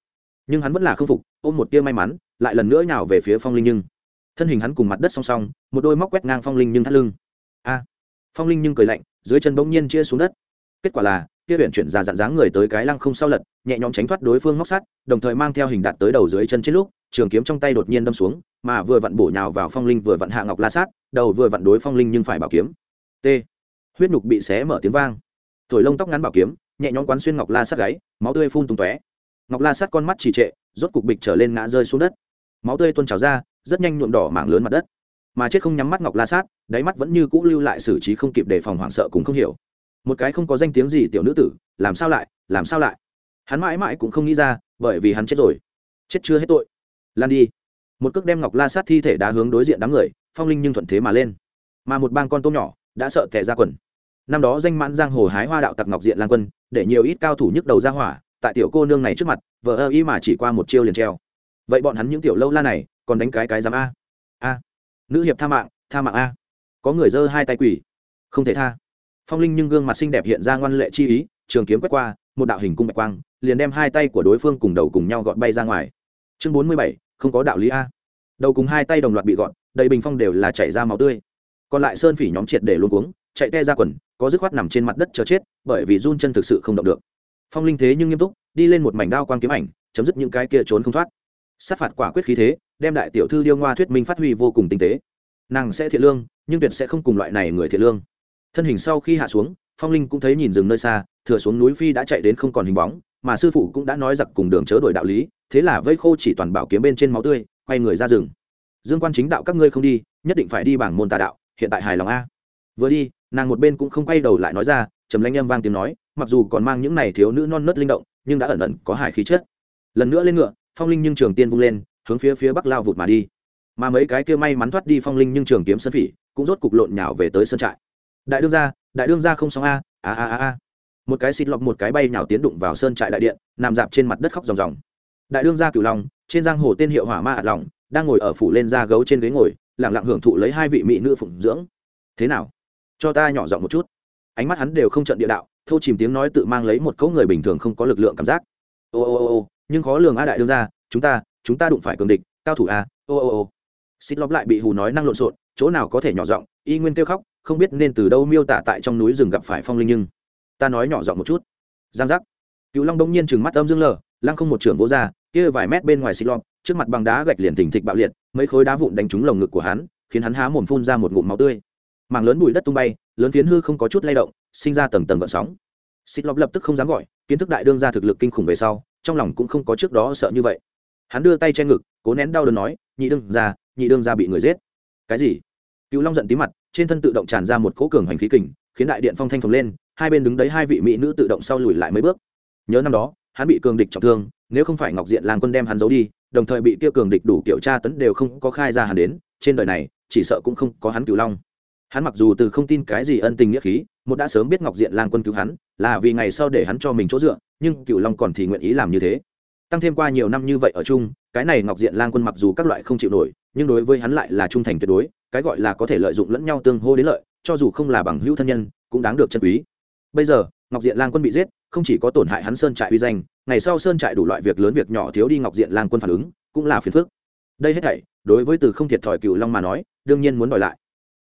[SPEAKER 1] nhưng hắn vẫn là khâm phục, ôm một tia may mắn, lại lần nữa nhào về phía phong linh nhưng thân hình hắn cùng mặt đất song song, một đôi móc quét ngang phong linh nhưng thắt lưng. A, phong linh nhưng cười lạnh, dưới chân bỗng nhiên chia xuống đất. Kết quả là, kia huyện chuyển ra dặn dáng người tới cái lăng không sao lật, nhẹ nhõm tránh thoát đối phương móc sắt, đồng thời mang theo hình đạt tới đầu dưới chân trên lúc, trường kiếm trong tay đột nhiên đâm xuống, mà vừa vặn bổ nhào vào phong linh vừa vặn hạ ngọc la sát, đầu vừa vặn đối phong linh nhưng phải bảo kiếm. T, huyết nhục bị xé mở tiếng vang. Thổi lông tóc ngắn bảo kiếm, nhẹ nhõm quán xuyên ngọc la sát gáy, máu tươi phun tung tóe. Ngọc la sát con mắt trì trệ, rốt cục bịch trở lên ngã rơi xuống đất. Máu tươi tuôn trào ra rất nhanh nhuộm đỏ mảng lớn mặt đất. Mà chết không nhắm mắt ngọc la sát, đáy mắt vẫn như cũ lưu lại xử trí không kịp đề phòng hoảng sợ cũng không hiểu. Một cái không có danh tiếng gì tiểu nữ tử, làm sao lại, làm sao lại? Hắn mãi mãi cũng không nghĩ ra, bởi vì hắn chết rồi. Chết chưa hết tội. Lan đi. Một cước đem ngọc la sát thi thể đá hướng đối diện đám người, phong linh nhưng thuận thế mà lên. Mà một bang con tôm nhỏ, đã sợ kẻ ra quần. Năm đó danh mãn giang hồ hái hoa đạo tặc ngọc diện lan quân, để nhiều ít cao thủ nhức đầu ra hỏa, tại tiểu cô nương này trước mặt vợ ơ ý mà chỉ qua một chiêu liền treo vậy bọn hắn những tiểu lâu la này, còn đánh cái cái dám a. A. Nữ hiệp tha mạng tha mạng a. Có người giơ hai tay quỷ không thể tha. Phong linh nhưng gương mặt xinh đẹp hiện ra ngoan lệ chi ý, trường kiếm quét qua, một đạo hình cung bạch quang, liền đem hai tay của đối phương cùng đầu cùng nhau gọt bay ra ngoài. Chương bốn mươi bảy, không có đạo lý a. Đầu cùng hai tay đồng loạt bị gọn đầy bình phong đều là chảy ra máu tươi. Còn lại sơn phỉ nhóm triệt để luôn cuống, chạy te ra quần, có dứt khoát nằm trên mặt đất chờ chết, bởi vì run chân thực sự không động được. Phong linh thế nhưng nghiêm túc, đi lên một mảnh đao quang kiếm ảnh, chấm dứt những cái kia trốn không thoát sát phạt quả quyết khí thế, đem đại tiểu thư điêu ngoa thuyết minh phát huy vô cùng tinh tế. Nàng sẽ thiện lương, nhưng tuyệt sẽ không cùng loại này người thiện lương. Thân hình sau khi hạ xuống, phong linh cũng thấy nhìn rừng nơi xa, thừa xuống núi phi đã chạy đến không còn hình bóng, mà sư phụ cũng đã nói giặc cùng đường chớ đổi đạo lý, thế là vây khô chỉ toàn bảo kiếm bên trên máu tươi, quay người ra rừng. Dương quan chính đạo các ngươi không đi, nhất định phải đi bảng môn tà đạo, hiện tại hài lòng a. Vừa đi, nàng một bên cũng không quay đầu lại nói ra, trầm lanh em vang tiếng nói, mặc dù còn mang những này thiếu nữ non nớt linh động, nhưng đã ẩn ẩn có hải khí chết. lần nữa lên ngựa phong linh nhưng trường tiên vung lên, hướng phía phía bắc lao vụt mà đi. Mà mấy cái kia may mắn thoát đi phong linh nhưng trường kiếm sân phỉ, cũng rốt cục lộn nhào về tới sân trại. Đại đương gia, đại đương gia không xong a a a a a. Một cái xịt lọc một cái bay nhào tiến đụng vào sơn trại đại điện, nằm dạp trên mặt đất khóc ròng ròng. Đại đương gia cửu long, trên giang hồ tên hiệu hỏa ma ạt lòng đang ngồi ở phủ lên da gấu trên ghế ngồi lẳng lặng hưởng thụ lấy hai vị mỹ nữ phụng dưỡng. Thế nào? Cho ta nhỏ giọng một chút. Ánh mắt hắn đều không trận địa đạo thâu chìm tiếng nói tự mang lấy một cấu người bình thường không có lực lượng cảm giác. Ô ô ô ô nhưng khó lường a đại đương ra chúng ta chúng ta đụng phải cường địch, cao thủ a, ô ô ô. Xịt lóp lại bị hù nói năng lộn xộn, chỗ nào có thể nhỏ giọng, y nguyên kêu khóc, không biết nên từ đâu miêu tả tại trong núi rừng gặp phải phong linh nhưng. Ta nói nhỏ giọng một chút. Giang giác. Cựu long đông nhiên chừng mắt âm dương lờ, lăng không một trưởng vỗ ra, kia vài mét bên ngoài xịt lóp, trước mặt bằng đá gạch liền thình thịch bạo liệt, mấy khối đá vụn đánh trúng lồng ngực của hắn, khiến hắn há mồm phun ra một ngụm máu tươi. Mảng lớn bụi đất tung bay, lớn phiến hư không có chút lay động, sinh ra tầng tầng gợn sóng. Xịt lóp lập tức không dám gọi, kiến thức đại đương ra thực lực kinh khủng về sau trong lòng cũng không có trước đó sợ như vậy. Hắn đưa tay che ngực, cố nén đau đớn nói, nhị đương ra nhị đương ra bị người giết. Cái gì? Cựu long giận tí mặt, trên thân tự động tràn ra một cỗ cường hành khí kình, khiến đại điện phong thanh phồng lên, hai bên đứng đấy hai vị mỹ nữ tự động sau lùi lại mấy bước. Nhớ năm đó, hắn bị cường địch trọng thương, nếu không phải ngọc diện làng quân đem hắn giấu đi, đồng thời bị kia cường địch đủ kiểu tra tấn đều không có khai ra hắn đến, trên đời này, chỉ sợ cũng không có hắn cửu long. Hắn mặc dù từ không tin cái gì ân tình nghĩa khí, một đã sớm biết ngọc diện lang quân cứu hắn, là vì ngày sau để hắn cho mình chỗ dựa nhưng cửu long còn thì nguyện ý làm như thế tăng thêm qua nhiều năm như vậy ở chung, cái này ngọc diện lang quân mặc dù các loại không chịu nổi, nhưng đối với hắn lại là trung thành tuyệt đối, cái gọi là có thể lợi dụng lẫn nhau tương hô đến lợi, cho dù không là bằng hữu thân nhân, cũng đáng được chân quý. Bây giờ, ngọc diện lang quân bị giết, không chỉ có tổn hại hắn sơn trại uy danh, ngày sau sơn trại đủ loại việc lớn việc nhỏ thiếu đi ngọc diện lang quân phản ứng, cũng là phiền phức. Đây hết thảy, đối với từ không thiệt thòi cựu long mà nói, đương nhiên muốn đòi lại.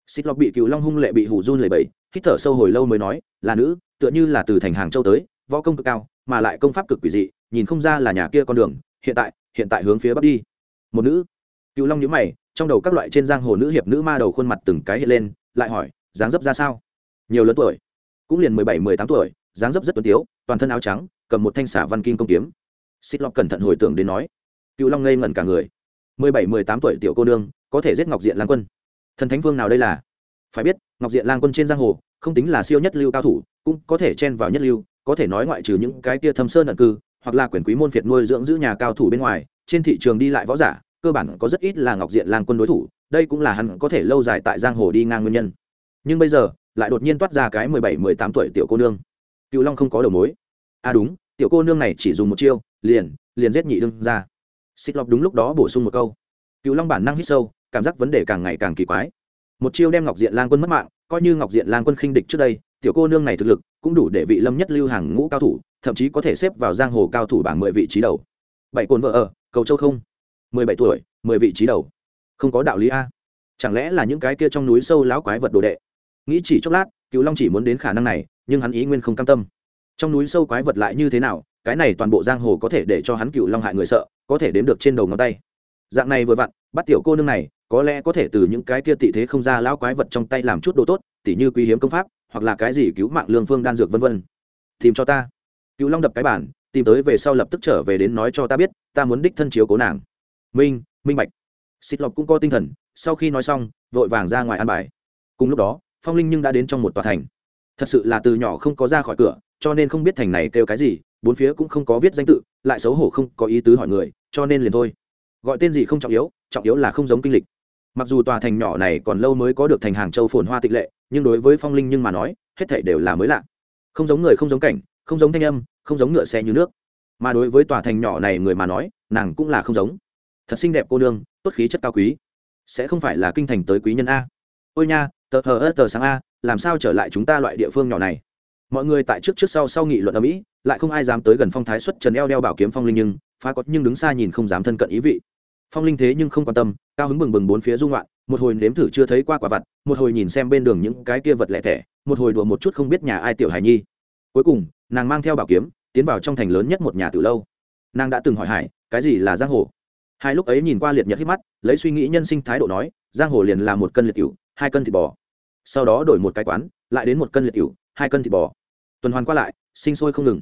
[SPEAKER 1] Xích lọc bị cựu long hung lệ bị hủ run lệ bẫy hít thở sâu hồi lâu mới nói, là nữ, tựa như là từ thành hàng châu tới, võ công cực cao mà lại công pháp cực quỷ dị, nhìn không ra là nhà kia con đường, hiện tại hiện tại hướng phía bắc đi. Một nữ. Cựu long nhữ mày, trong đầu các loại trên giang hồ nữ hiệp nữ ma đầu khuôn mặt từng cái hiện lên, lại hỏi, dáng dấp ra sao? Nhiều lớn tuổi. Cũng liền mười bảy, mười tám tuổi, dáng dấp rất tuấn tiếu, toàn thân áo trắng, cầm một thanh xả văn kim công kiếm. Xích lọc cẩn thận hồi tưởng đến nói. Cựu long ngây ngẩn cả người. Mười bảy, mười tám tuổi tiểu cô nương, có thể giết ngọc diện lang quân. Thần thánh vương nào đây là? Phải biết, ngọc diện lang quân trên giang hồ, không tính là siêu nhất lưu cao thủ, cũng có thể chen vào nhất lưu có thể nói ngoại trừ những cái tia thâm sơn ẩn cư, hoặc là quyền quý môn phiệt nuôi dưỡng giữ nhà cao thủ bên ngoài, trên thị trường đi lại võ giả, cơ bản có rất ít là ngọc diện lang quân đối thủ, đây cũng là hắn có thể lâu dài tại giang hồ đi ngang nguyên nhân. Nhưng bây giờ, lại đột nhiên toát ra cái mười bảy, mười tám tuổi tiểu cô nương. Cựu long không có đầu mối. À đúng, tiểu cô nương này chỉ dùng một chiêu, liền liền giết nhị đương ra xích lọc đúng lúc đó bổ sung một câu. Cựu long bản năng hít sâu, cảm giác vấn đề càng ngày càng kỳ quái. Một chiêu đem ngọc diện lang quân mất mạng, coi như ngọc diện lang quân khinh địch trước đây, tiểu cô nương này thực lực cũng đủ để vị lâm nhất lưu hàng ngũ cao thủ, thậm chí có thể xếp vào giang hồ cao thủ bảng mười vị trí đầu. Bảy cồn vợ ở, cầu châu không? Mười bảy tuổi, mười vị trí đầu. Không có đạo lý a. Chẳng lẽ là những cái kia trong núi sâu lão quái vật đồ đệ? Nghĩ chỉ chốc lát cựu long chỉ muốn đến khả năng này, nhưng hắn ý nguyên không cam tâm. Trong núi sâu quái vật lại như thế nào, cái này toàn bộ giang hồ có thể để cho hắn cựu long hại người sợ, có thể đếm được trên đầu ngón tay. Dạng này vừa vặn, bắt tiểu cô nương này có lẽ có thể từ những cái kia tị thế không ra lão quái vật trong tay làm chút đồ tốt, tỉ như quý hiếm công pháp, hoặc là cái gì cứu mạng lương phương đan dược vân vân. Tìm cho ta. Cựu long đập cái bản tìm tới về sau lập tức trở về đến nói cho ta biết, ta muốn đích thân chiếu cố nàng. Minh minh bạch. Xịt lọc cũng có tinh thần, sau khi nói xong, vội vàng ra ngoài ăn bài. Cùng lúc đó, phong linh nhưng đã đến trong một tòa thành. Thật sự là từ nhỏ không có ra khỏi cửa, cho nên không biết thành này kêu cái gì, bốn phía cũng không có viết danh tự, lại xấu hổ không có ý tứ hỏi người, cho nên liền thôi. Gọi tên gì không trọng yếu trọng yếu là không giống kinh lịch mặc dù tòa thành nhỏ này còn lâu mới có được thành hàng châu phồn hoa tịch lệ, nhưng đối với phong linh nhưng mà nói, hết thảy đều là mới lạ. Không giống người không giống cảnh, không giống thanh âm, không giống ngựa xe như nước. Mà đối với tòa thành nhỏ này người mà nói, nàng cũng là không giống. Thật xinh đẹp cô nương, tốt khí chất cao quý. Sẽ không phải là kinh thành tới quý nhân a. Ôi nha, tờ hờ ớt tờ sáng a, làm sao trở lại chúng ta loại địa phương nhỏ này? Mọi người tại trước trước sau sau nghị luận ở mỹ, lại không ai dám tới gần phong thái xuất trần eo đeo bảo kiếm phong linh nhưng, phá có nhưng đứng xa nhìn không dám thân cận ý vị phong linh thế nhưng không quan tâm, cao hứng bừng bừng bốn phía dung loạn một hồi nếm thử chưa thấy qua quả vặt, một hồi nhìn xem bên đường những cái kia vật lẻ thẻ, một hồi đùa một chút không biết nhà ai tiểu hải nhi. Cuối cùng, nàng mang theo bảo kiếm, tiến vào trong thành lớn nhất một nhà từ lâu. Nàng đã từng hỏi hải, cái gì là giang hồ? Hai lúc ấy nhìn qua liệt nhật hít mắt, lấy suy nghĩ nhân sinh thái độ nói, giang hồ liền là một cân liệt cựu hai cân thịt bò. Sau đó đổi một cái quán, lại đến một cân liệt cựu hai cân thịt bò. Tuần hoàn qua lại, sinh sôi không ngừng.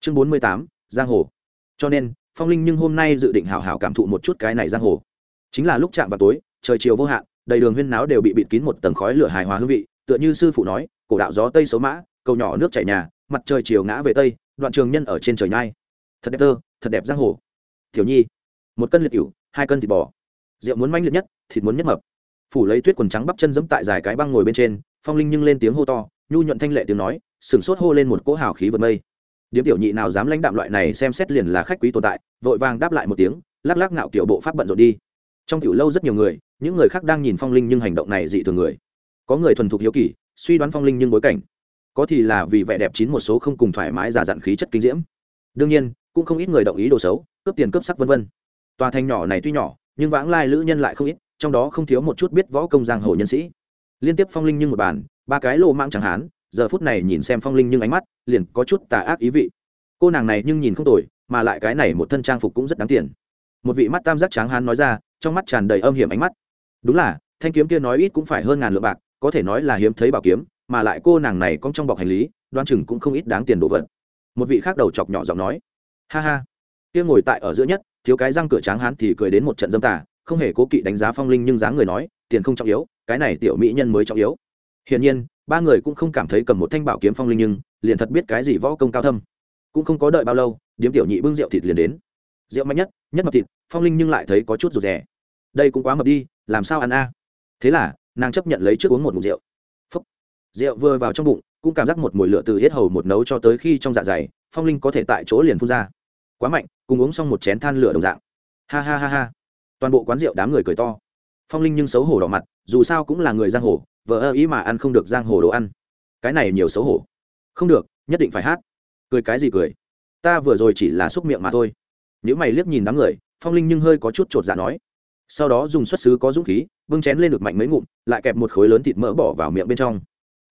[SPEAKER 1] Chương bốn mươi tám, giang hồ. Cho nên phong linh nhưng hôm nay dự định hào hào cảm thụ một chút cái này giang hồ. Chính là lúc chạm vào tối, trời chiều vô hạn, đầy đường huyên náo đều bị bịt kín một tầng khói lửa hài hòa hương vị, tựa như sư phụ nói, cổ đạo gió tây xấu mã, cầu nhỏ nước chảy nhà, mặt trời chiều ngã về tây, đoạn trường nhân ở trên trời nhai. Thật đẹp tơ thật đẹp giang hồ. Tiểu nhi, một cân liệt cựu hai cân thịt bò. Rượu muốn manh liệt nhất, thịt muốn nhất mập. Phủ lấy tuyết quần trắng bắp chân dẫm tại dài cái băng ngồi bên trên, phong linh nhưng lên tiếng hô to, nhu nhuận thanh lệ tiếng nói sửng sốt hô lên một cỗ hào khí vượt mây điếm tiểu nhị nào dám lãnh đạm loại này xem xét liền là khách quý tồn tại, vội vàng đáp lại một tiếng, lắc lắc ngạo kiểu bộ pháp bận rộn đi. Trong tiểu lâu rất nhiều người, những người khác đang nhìn phong linh nhưng hành động này dị thường người. Có người thuần thục hiếu kỳ, suy đoán phong linh nhưng bối cảnh. Có thì là vì vẻ đẹp chín một số không cùng thoải mái giả dặn khí chất kinh diễm. Đương nhiên, cũng không ít người động ý đồ xấu, cướp tiền cướp sắc vân vân. Tòa thành nhỏ này tuy nhỏ, nhưng vãng lai lữ nhân lại không ít, trong đó không thiếu một chút biết võ công giang hồ nhân sĩ. Liên tiếp phong linh nhưng một bàn, ba cái lô mang chẳng hán giờ phút này nhìn xem phong linh nhưng ánh mắt liền có chút tà ác ý vị. Cô nàng này nhưng nhìn không tồi, mà lại cái này một thân trang phục cũng rất đáng tiền. Một vị mắt tam giác tráng hán nói ra, trong mắt tràn đầy âm hiểm ánh mắt. Đúng là, thanh kiếm kia nói ít cũng phải hơn ngàn lượng bạc, có thể nói là hiếm thấy bảo kiếm, mà lại cô nàng này cong trong bọc hành lý, đoan chừng cũng không ít đáng tiền đồ vật. Một vị khác đầu chọc nhỏ giọng nói, ha ha. Kia ngồi tại ở giữa nhất, thiếu cái răng cửa tráng hán thì cười đến một trận dâm tà, không hề cố kỵ đánh giá phong linh nhưng dáng người nói, tiền không trọng yếu, cái này tiểu mỹ nhân mới trọng yếu. Hiển nhiên ba người cũng không cảm thấy cầm một thanh bảo kiếm phong linh nhưng liền thật biết cái gì võ công cao thâm. Cũng không có đợi bao lâu, điếm tiểu nhị bưng rượu thịt liền đến. Rượu mạnh nhất nhất mập thịt, phong linh nhưng lại thấy có chút rụt rè. Đây cũng quá mập đi, làm sao ăn a? Thế là, nàng chấp nhận lấy trước uống một mục rượu. Phúc. rượu vừa vào trong bụng, cũng cảm giác một mùi lửa từ hết hầu một nấu cho tới khi trong dạ dày, phong linh có thể tại chỗ liền phun ra. Quá mạnh, cùng uống xong một chén than lửa đồng dạng. Ha ha ha ha. Toàn bộ quán rượu đám người cười to. Phong linh nhưng xấu hổ đỏ mặt, dù sao cũng là người giang hồ vợ ơ ý mà ăn không được giang hồ đồ ăn. Cái này nhiều xấu hổ. Không được, nhất định phải hát. Cười cái gì cười? Ta vừa rồi chỉ là xúc miệng mà thôi. Nếu mày liếc nhìn đám người, phong linh nhưng hơi có chút chột dạ nói. Sau đó dùng xuất xứ có dũng khí, bưng chén lên được mạnh mấy ngụm, lại kẹp một khối lớn thịt mỡ bỏ vào miệng bên trong.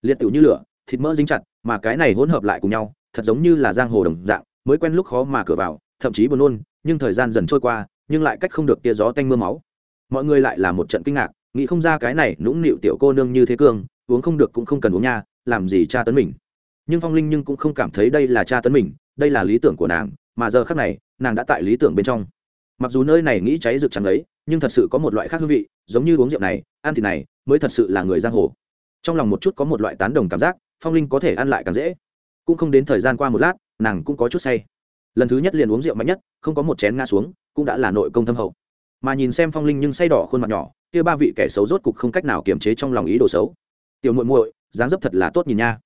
[SPEAKER 1] Liệt tiểu như lửa, thịt mỡ dính chặt, mà cái này hỗn hợp lại cùng nhau, thật giống như là giang hồ đồng dạng, mới quen lúc khó mà cửa vào, thậm chí buồn nôn, nhưng thời gian dần trôi qua, nhưng lại cách không được tia gió tanh mưa máu. Mọi người lại là một trận kinh ngạc nghĩ không ra cái này nũng nịu tiểu cô nương như thế cương, uống không được cũng không cần uống nha, làm gì cha tấn mình. Nhưng phong linh nhưng cũng không cảm thấy đây là cha tấn mình, đây là lý tưởng của nàng, mà giờ khác này, nàng đã tại lý tưởng bên trong. Mặc dù nơi này nghĩ cháy rực chẳng ấy, nhưng thật sự có một loại khác hương vị, giống như uống rượu này, ăn thịt này, mới thật sự là người giang hồ. Trong lòng một chút có một loại tán đồng cảm giác, phong linh có thể ăn lại càng dễ. Cũng không đến thời gian qua một lát, nàng cũng có chút say. Lần thứ nhất liền uống rượu mạnh nhất, không có một chén ngã xuống, cũng đã là nội công thâm hậu. Mà nhìn xem phong linh nhưng say đỏ khuôn mặt nhỏ kia ba vị kẻ xấu rốt cục không cách nào kiềm chế trong lòng ý đồ xấu. Tiểu muội muội, dáng dấp thật là tốt nhìn nha.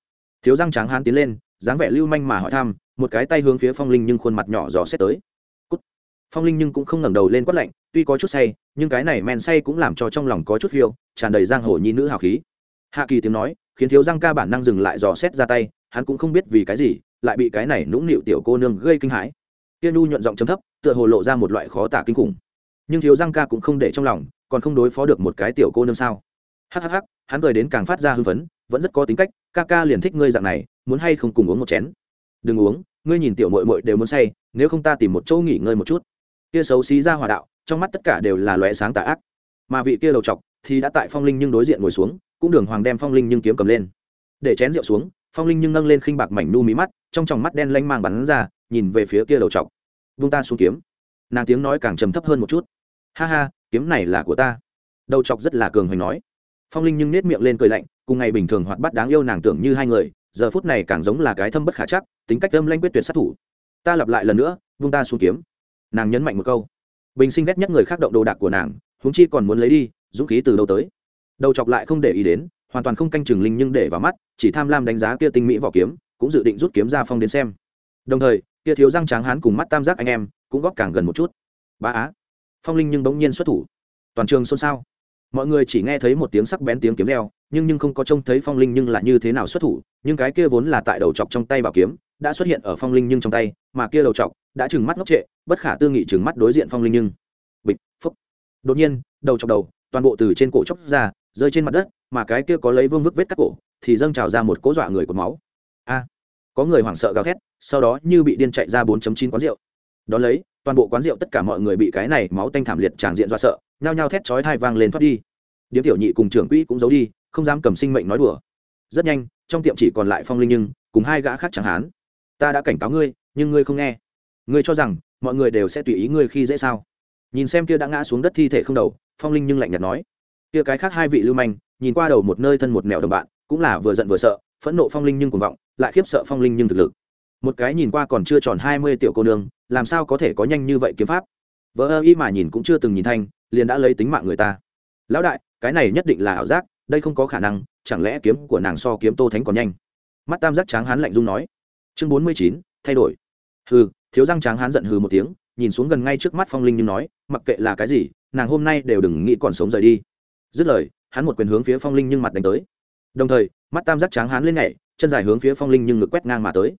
[SPEAKER 1] Thiếu răng trắng hán tiến lên, dáng vẻ lưu manh mà hỏi thăm, một cái tay hướng phía phong linh nhưng khuôn mặt nhỏ dò xét tới. Cút. phong linh nhưng cũng không ngẩng đầu lên quát lạnh, tuy có chút say, nhưng cái này men say cũng làm cho trong lòng có chút phiêu, tràn đầy giang hồ nhi nữ hào khí. Hạ kỳ tiếng nói, khiến thiếu răng ca bản năng dừng lại dò xét ra tay, hắn cũng không biết vì cái gì, lại bị cái này nũng nịu tiểu cô nương gây kinh hãi. Kia nhu nhuận giọng chấm thấp, tựa hồ lộ ra một loại khó tả kinh khủng. Nhưng thiếu răng ca cũng không để trong lòng còn không đối phó được một cái tiểu cô nương sao? Hhh hắn cười đến càng phát ra hư vấn vẫn rất có tính cách, ca ca liền thích ngươi dạng này, muốn hay không cùng uống một chén? Đừng uống, ngươi nhìn tiểu mội mội đều muốn say, nếu không ta tìm một chỗ nghỉ ngơi một chút. Kia xấu xí ra hòa đạo, trong mắt tất cả đều là lóe sáng tà ác. Mà vị kia đầu chọc thì đã tại phong linh nhưng đối diện ngồi xuống, cũng đường hoàng đem phong linh nhưng kiếm cầm lên. Để chén rượu xuống, phong linh nhưng nâng lên khinh bạc mảnh nu mí mắt, trong tròng mắt đen lanh mang bắn ra, nhìn về phía kia đầu chọc. Vung ta xuống kiếm. Nàng tiếng nói càng trầm thấp hơn một chút. Ha ha kiếm này là của ta. Đầu chọc rất là cường hoành nói. Phong linh nhưng nết miệng lên cười lạnh, cùng ngày bình thường hoạt bát đáng yêu nàng tưởng như hai người, giờ phút này càng giống là cái thâm bất khả chắc, tính cách âm lanh quyết tuyệt sát thủ. Ta lặp lại lần nữa, vung ta xuống kiếm. Nàng nhấn mạnh một câu. Bình sinh ghét nhất người khác động đồ đạc của nàng, huống chi còn muốn lấy đi, dũng khí từ đâu tới. Đầu chọc lại không để ý đến, hoàn toàn không canh chừng linh nhưng để vào mắt, chỉ tham lam đánh giá kia tinh mỹ vỏ kiếm, cũng dự định rút kiếm ra phong đến xem. Đồng thời, kia thiếu răng tráng hán cùng mắt tam giác anh em, cũng góp càng gần một chút. Ba á phong linh nhưng bỗng nhiên xuất thủ. Toàn trường xôn xao. Mọi người chỉ nghe thấy một tiếng sắc bén tiếng kiếm reo, nhưng nhưng không có trông thấy phong linh nhưng là như thế nào xuất thủ, nhưng cái kia vốn là tại đầu chọc trong tay bảo kiếm, đã xuất hiện ở phong linh nhưng trong tay, mà kia đầu chọc đã trừng mắt ngốc trệ, bất khả tư nghị trừng mắt đối diện phong linh nhưng. Bịch, phúc. Đột nhiên, đầu chọc đầu, toàn bộ từ trên cổ chóc ra, rơi trên mặt đất, mà cái kia có lấy vương vức vết cắt cổ, thì dâng trào ra một cố dọa người của máu. A. Có người hoảng sợ gào thét, sau đó như bị điên chạy ra 4 chín quán rượu. Đón lấy toàn bộ quán rượu tất cả mọi người bị cái này máu tanh thảm liệt tràn diện do sợ, nhao nhao thét chói thai vang lên thoát đi. Điếm tiểu nhị cùng trưởng quỹ cũng giấu đi, không dám cầm sinh mệnh nói đùa. Rất nhanh, trong tiệm chỉ còn lại phong linh nhưng, cùng hai gã khác chẳng hán. Ta đã cảnh cáo ngươi, nhưng ngươi không nghe. Ngươi cho rằng, mọi người đều sẽ tùy ý ngươi khi dễ sao? Nhìn xem kia đã ngã xuống đất thi thể không đầu, phong linh nhưng lạnh nhạt nói. Kia cái khác hai vị lưu manh, nhìn qua đầu một nơi thân một mèo đồng bạn, cũng là vừa giận vừa sợ, phẫn nộ phong linh nhưng cuồng vọng, lại khiếp sợ phong linh nhưng thực lực. Một cái nhìn qua còn chưa tròn hai mươi tiểu cô nương làm sao có thể có nhanh như vậy kiếm pháp? Vợ ơ y mà nhìn cũng chưa từng nhìn thanh, liền đã lấy tính mạng người ta. Lão đại, cái này nhất định là ảo giác, đây không có khả năng, chẳng lẽ kiếm của nàng so kiếm tô thánh còn nhanh? Mắt tam giác tráng hán lạnh dung nói. Chương bốn mươi chín, thay đổi. Hừ, thiếu răng tráng hán giận hừ một tiếng, nhìn xuống gần ngay trước mắt phong linh nhưng nói, mặc kệ là cái gì, nàng hôm nay đều đừng nghĩ còn sống rời đi. Dứt lời, hắn một quyền hướng phía phong linh nhưng mặt đánh tới. Đồng thời, mắt tam giác tráng hán lên nhảy, chân dài hướng phía phong linh nhưng ngực quét ngang mà tới.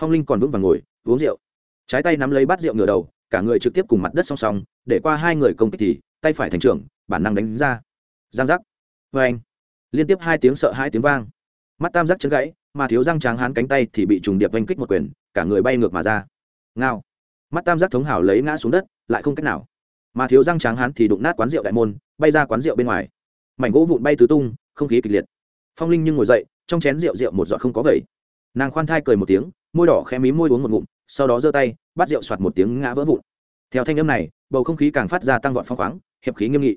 [SPEAKER 1] Phong linh còn vững vàng ngồi, uống rượu trái tay nắm lấy bát rượu ngửa đầu, cả người trực tiếp cùng mặt đất song song, để qua hai người công kích thì, tay phải thành trưởng, bản năng đánh ra. Giang giác. Vê anh. Liên tiếp hai tiếng sợ hai tiếng vang. Mắt tam giác chân gãy, mà thiếu răng tráng hán cánh tay thì bị trùng điệp oanh kích một quyền, cả người bay ngược mà ra. Ngao. Mắt tam giác thống hảo lấy ngã xuống đất, lại không cách nào. Mà thiếu răng tráng hán thì đụng nát quán rượu đại môn, bay ra quán rượu bên ngoài. Mảnh gỗ vụn bay tứ tung, không khí kịch liệt. Phong linh nhưng ngồi dậy, trong chén rượu rượu một giọt không có vẩy. Nàng khoan thai cười một tiếng, môi đỏ khẽ mí môi uống một ngụm sau đó giơ tay, bắt rượu soạt một tiếng ngã vỡ vụn. Theo thanh âm này, bầu không khí càng phát ra tăng vọt phong khoáng, hiệp khí nghiêm nghị.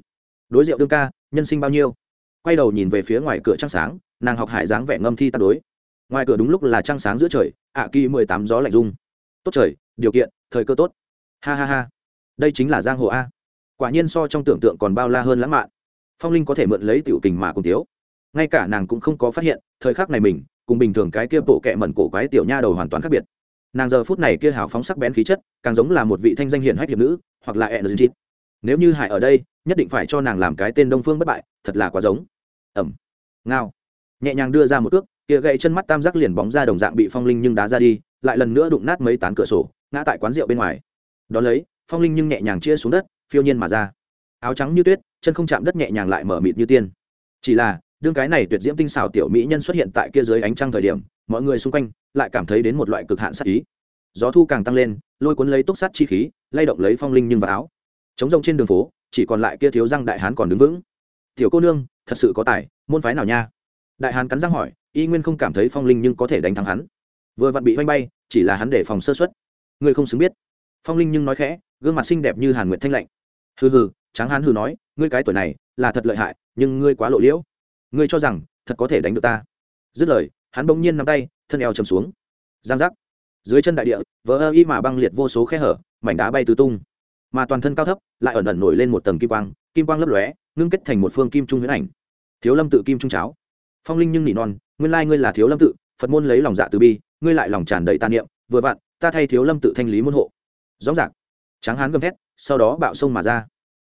[SPEAKER 1] Đối rượu đương ca, nhân sinh bao nhiêu? Quay đầu nhìn về phía ngoài cửa trăng sáng, nàng học hải dáng vẻ ngâm thi tắt đối. Ngoài cửa đúng lúc là trăng sáng giữa trời, ạ kỳ mười tám gió lạnh rung. tốt trời, điều kiện, thời cơ tốt. Ha ha ha. Đây chính là giang hồ a. Quả nhiên so trong tưởng tượng còn bao la hơn lãng mạn. Phong linh có thể mượn lấy tiểu kình mà cùng tiếu ngay cả nàng cũng không có phát hiện, thời khắc này mình, cùng bình thường cái kia bộ kẹ mẩn cổ quái tiểu nha đầu hoàn toàn khác biệt nàng giờ phút này kia hào phóng sắc bén khí chất, càng giống là một vị thanh danh hiển hách hiệp nữ, hoặc là energy nếu như hải ở đây, nhất định phải cho nàng làm cái tên đông phương bất bại, thật là quá giống. Ẩm. Ngao. Nhẹ nhàng đưa ra một ước kia gậy chân mắt tam giác liền bóng ra đồng dạng bị phong linh nhưng đá ra đi, lại lần nữa đụng nát mấy tán cửa sổ, ngã tại quán rượu bên ngoài. Đón lấy, phong linh nhưng nhẹ nhàng chia xuống đất, phiêu nhiên mà ra. Áo trắng như tuyết, chân không chạm đất nhẹ nhàng lại mở mịt như tiên. Chỉ là, đương cái này tuyệt diễm tinh xảo tiểu mỹ nhân xuất hiện tại kia dưới ánh trăng thời điểm mọi người xung quanh lại cảm thấy đến một loại cực hạn sát ý. Gió thu càng tăng lên, lôi cuốn lấy túc sát chi khí, lay động lấy phong linh nhưng vào áo. Chống rông trên đường phố, chỉ còn lại kia thiếu răng đại hán còn đứng vững. Tiểu cô nương, thật sự có tài, môn phái nào nha? Đại hán cắn răng hỏi, y nguyên không cảm thấy phong linh nhưng có thể đánh thắng hắn. Vừa vặn bị oanh bay, chỉ là hắn để phòng sơ xuất ngươi không xứng biết. Phong linh nhưng nói khẽ, gương mặt xinh đẹp như hàn nguyệt thanh lạnh. Hừ hừ, tráng hán hừ nói, ngươi cái tuổi này là thật lợi hại, nhưng ngươi quá lộ liễu. Ngươi cho rằng thật có thể đánh được ta. Dứt lời hắn bỗng nhiên nắm tay, thân eo chầm xuống. Giang giác. Dưới chân đại địa vỡ ơ y mà băng liệt vô số khe hở, mảnh đá bay tứ tung. Mà toàn thân cao thấp, lại ẩn ẩn nổi lên một tầng kim quang kim quang lấp lóe, ngưng kết thành một phương kim trung huyễn ảnh. Thiếu lâm tự kim trung cháo. Phong linh nhưng nỉ non, nguyên lai ngươi là thiếu lâm tự, phật môn lấy lòng dạ từ bi, ngươi lại lòng tràn đầy tàn niệm, vừa vặn, ta thay thiếu lâm tự thanh lý môn hộ. Rõ ràng. Tráng hán gầm thét, sau đó bạo sông mà ra.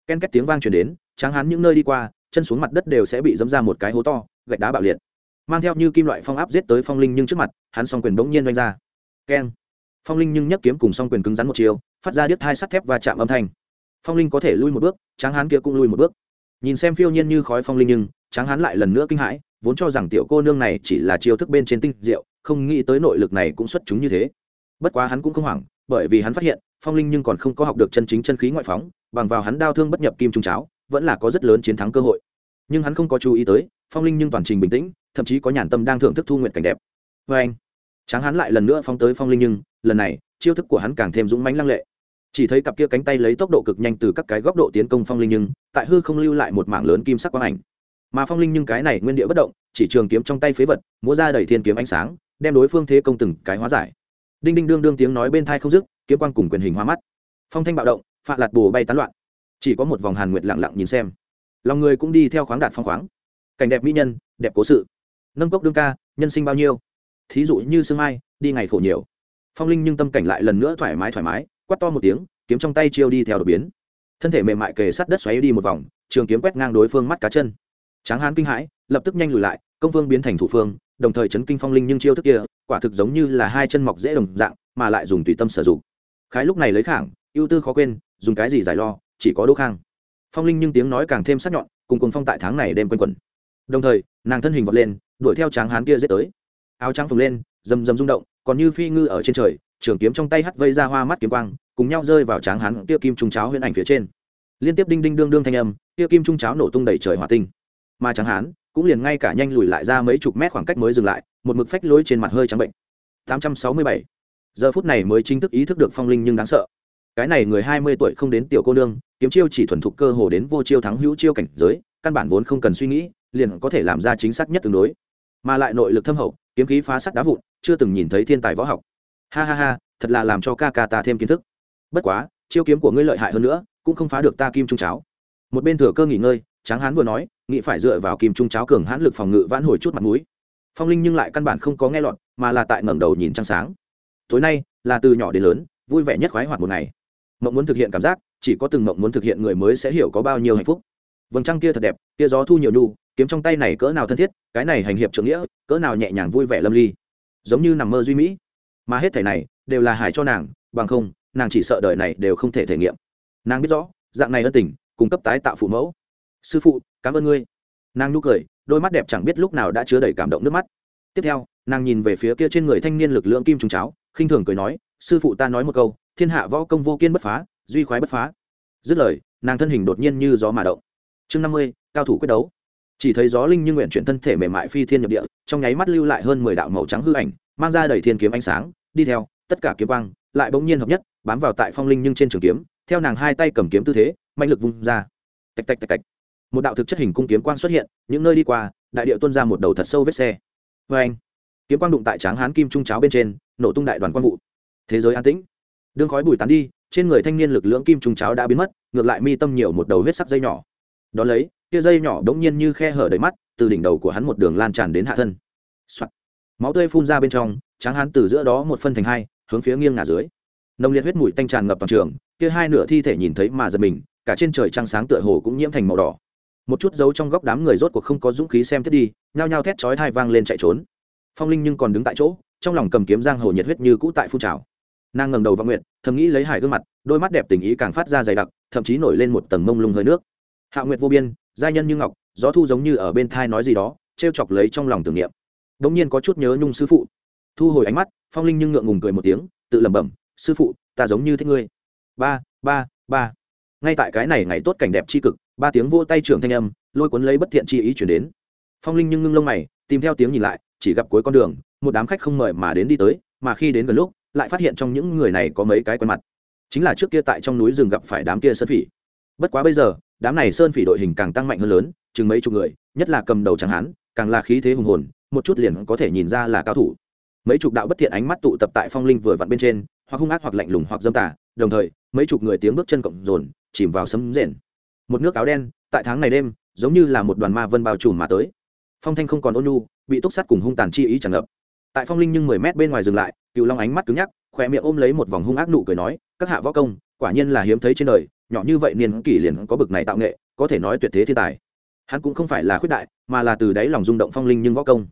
[SPEAKER 1] Ken két tiếng vang truyền đến, tráng hán những nơi đi qua, chân xuống mặt đất đều sẽ bị dẫm ra một cái hố to, gạch đá bạo liệt mang theo như kim loại phong áp giết tới phong linh nhưng trước mặt, hắn s o n g quyền bỗng nhiên doanh ra. Keng. Phong linh nhưng nhấc kiếm cùng s o n g quyền cứng rắn một chiều, phát ra điếc hai sắt thép và chạm âm thanh. Phong linh có thể lui một bước, tráng hán kia cũng lui một bước. Nhìn xem phiêu nhiên như khói phong linh nhưng, tráng hán lại lần nữa kinh hãi, vốn cho rằng tiểu cô nương này chỉ là chiêu thức bên trên tinh diệu, không nghĩ tới nội lực này cũng xuất chúng như thế. Bất quá hắn cũng không hoảng, bởi vì hắn phát hiện, phong linh nhưng còn không có học được chân chính chân khí ngoại phóng, bằng vào hắn đau thương bất nhập kim trung cháo, vẫn là có rất lớn chiến thắng cơ hội. Nhưng hắn không có chú ý tới, phong linh nhưng toàn trình bình tĩnh thậm chí có nhàn tâm đang thưởng thức thu nguyện cảnh đẹp. Vê anh, tráng hắn lại lần nữa phóng tới phong linh nhưng, lần này, chiêu thức của hắn càng thêm dũng mãnh lăng lệ. Chỉ thấy cặp kia cánh tay lấy tốc độ cực nhanh từ các cái góc độ tiến công phong linh nhưng, tại hư không lưu lại một mảng lớn kim sắc quang ảnh. Mà phong linh nhưng cái này nguyên địa bất động, chỉ trường kiếm trong tay phế vật, múa ra đẩy thiên kiếm ánh sáng, đem đối phương thế công từng cái hóa giải. Đinh đinh đương đương tiếng nói bên thai không dứt, kiếm quang cùng quyền hình hoa mắt. Phong thanh bạo động, phạ lạt bù bay tán loạn. Chỉ có một vòng hàn nguyệt lặng lặng nhìn xem. Lòng người cũng đi theo khoáng đạt phong khoáng. Cảnh đẹp mỹ nhân, đẹp cố sự nâng cốc đương ca, nhân sinh bao nhiêu? Thí dụ như sương mai, đi ngày khổ nhiều. Phong linh nhưng tâm cảnh lại lần nữa thoải mái thoải mái quắt to một tiếng, kiếm trong tay chiêu đi theo đột biến. Thân thể mềm mại kề sát đất xoáy đi một vòng, trường kiếm quét ngang đối phương mắt cá chân. Tráng hán kinh hãi, lập tức nhanh lùi lại, công phương biến thành thủ phương, đồng thời chấn kinh phong linh nhưng chiêu thức kia, quả thực giống như là hai chân mọc dễ đồng dạng, mà lại dùng tùy tâm sử dụng. Khái lúc này lấy khảng, ưu tư khó quên, dùng cái gì giải lo, chỉ có đỗ khang. Phong linh nhưng tiếng nói càng thêm sắc nhọn, cùng cùng phong tại tháng này đêm quanh quẩn đồng thời, nàng thân hình vọt lên, đuổi theo tráng hán kia giết tới. Áo trắng phồng lên, rầm rầm rung động, còn như phi ngư ở trên trời, trường kiếm trong tay hắt vây ra hoa mắt kiếm quang, cùng nhau rơi vào tráng hán kia kim trung cháo huyễn ảnh phía trên. Liên tiếp đinh đinh đương đương thanh âm, kia kim trung cháo nổ tung đầy trời hỏa tinh. Mà tráng hán, cũng liền ngay cả nhanh lùi lại ra mấy chục mét khoảng cách mới dừng lại, một mực phách lối trên mặt hơi trắng bệnh. 867. giờ phút này mới chính thức ý thức được phong linh nhưng đáng sợ. Cái này người hai mươi tuổi không đến tiểu cô nương, kiếm chiêu chỉ thuần thục cơ hồ đến vô chiêu thắng hữu chiêu cảnh giới, căn bản vốn không cần suy nghĩ liền có thể làm ra chính xác nhất tương đối. Mà lại nội lực thâm hậu, kiếm khí phá sắt đá vụn, chưa từng nhìn thấy thiên tài võ học. Ha ha ha, thật là làm cho ca ca ta thêm kiến thức. Bất quá, chiêu kiếm của ngươi lợi hại hơn nữa, cũng không phá được ta kim trung cháo. Một bên thừa cơ nghỉ ngơi, tráng hán vừa nói, nghĩ phải dựa vào kim trung cháo cường hãn lực phòng ngự vãn hồi chút mặt mũi. Phong linh nhưng lại căn bản không có nghe lọt, mà là tại ngẩng đầu nhìn trăng sáng. Tối nay, là từ nhỏ đến lớn, vui vẻ nhất khoái hoạt một ngày. Mộng muốn thực hiện cảm giác, chỉ có từng mộng muốn thực hiện người mới sẽ hiểu có bao nhiêu hạnh phúc. Vầng trăng kia thật đẹp, kia gió thu nhiều nhu kiếm trong tay này cỡ nào thân thiết, cái này hành hiệp trưởng nghĩa, cỡ nào nhẹ nhàng vui vẻ lâm ly. Giống như nằm mơ duy mỹ. Mà hết thể này đều là hải cho nàng, bằng không, nàng chỉ sợ đời này đều không thể thể nghiệm. Nàng biết rõ, dạng này ân tình, cung cấp tái tạo phụ mẫu. Sư phụ, cảm ơn ngươi. Nàng nhu cười, đôi mắt đẹp chẳng biết lúc nào đã chứa đầy cảm động nước mắt. Tiếp theo, nàng nhìn về phía kia trên người thanh niên lực lượng kim trùng cháo, khinh thường cười nói, sư phụ ta nói một câu, thiên hạ võ công vô kiên bất phá, duy khoái bất phá. Dứt lời, nàng thân hình đột nhiên như gió mà động. Chương năm mươi, cao thủ quyết đấu chỉ thấy gió linh như nguyện chuyển thân thể mềm mại phi thiên nhập địa, trong nháy mắt lưu lại hơn mười đạo màu trắng hư ảnh, mang ra đầy thiên kiếm ánh sáng, đi theo, tất cả kiếm quang lại bỗng nhiên hợp nhất, bám vào tại phong linh nhưng trên trường kiếm, theo nàng hai tay cầm kiếm tư thế, mạnh lực vung ra. Tạch tạch tạch tạch. Một đạo thực chất hình cung kiếm quang xuất hiện, những nơi đi qua, đại điệu tuân ra một đầu thật sâu vết xe. Vê anh, kiếm quang đụng tại tráng hán kim trung cháo bên trên, nổ tung đại đoàn quang vụ. Thế giới an tĩnh. Đương khói bùi tán đi, trên người thanh niên lực lượng kim trung cháo đã biến mất, ngược lại mi tâm nhiều một đầu huyết sắc dây nhỏ. Đ ó lấy kia dây nhỏ đống nhiên như khe hở đầy mắt, từ đỉnh đầu của hắn một đường lan tràn đến hạ thân、Soạn. máu tươi phun ra bên trong, tráng hắn từ giữa đó một phân thành hai, hướng phía nghiêng ngả dưới. Nồng liệt huyết mùi tanh tràn ngập toàn trường, kia hai nửa thi thể nhìn thấy mà giật mình, cả trên trời trăng sáng tựa hồ cũng nhiễm thành màu đỏ. Một chút dấu trong góc đám người rốt cuộc không có dũng khí xem thiết đi, nhao nhao thét chói thai vang lên chạy trốn. Phong linh nhưng còn đứng tại chỗ, trong lòng cầm kiếm giang hồ nhiệt huyết như cũ tại phun trào. Nàng ngầm đầu vào nguyện thầm nghĩ lấy hải gương mặt, đôi mắt đẹp tình ý càng phát ra dày đặc, thậm chí nổi lên một tầng mông lung hơi nước hạ nguyệt vô biên, giai nhân như ngọc, gió thu giống như ở bên thai nói gì đó t r e o chọc lấy trong lòng tưởng niệm. Đ ỗ n g nhiên có chút nhớ nhung sư phụ. Thu hồi ánh mắt, phong linh nhưng ngượng ngùng cười một tiếng, tự lẩm bẩm, sư phụ, ta giống như thích ngươi. Ba ba ba. Ngay tại cái này ngày tốt cảnh đẹp c h i cực, ba tiếng vô tay trưởng thanh âm, lôi cuốn lấy bất thiện chi ý chuyển đến. Phong linh nhưng ngưng lông mày, tìm theo tiếng nhìn lại, chỉ gặp cuối con đường, một đám khách không mời mà đến đi tới, mà khi đến gần lúc, lại phát hiện trong những người này có mấy cái quen mặt. Chính là trước kia tại trong núi rừng gặp phải đám kia sơn phỉ bất quá bây giờ, đám này sơn phỉ đội hình càng tăng mạnh hơn lớn, chừng mấy chục người, nhất là cầm đầu chẳng hán, càng là khí thế hùng hồn, một chút liền có thể nhìn ra là cao thủ. Mấy chục đạo bất thiện ánh mắt tụ tập tại phong linh vừa vặn bên trên, hoặc hung ác hoặc lạnh lùng hoặc dâm tả đồng thời, mấy chục người tiếng bước chân cộng dồn, chìm vào sấm rền. Một nước áo đen, tại tháng này đêm, giống như là một đoàn ma vân bao trùm mà tới. Phong thanh không còn ôn nhu, bị túc sắt cùng hung tàn chi ý tràn ngập. Tại phong linh nhưng mười mét bên ngoài dừng lại cựu long ánh mắt cứng nhắc, khỏe miệng ôm lấy một vòng hung ác nụ cười nói, các hạ võ công, quả nhiên là hiếm thấy trên đời nhỏ như vậy niên kỷ liền có bực này tạo nghệ, có thể nói tuyệt thế thiên tài. Hắn cũng không phải là khuyết đại, mà là từ đáy lòng rung động phong linh nhưng võ công.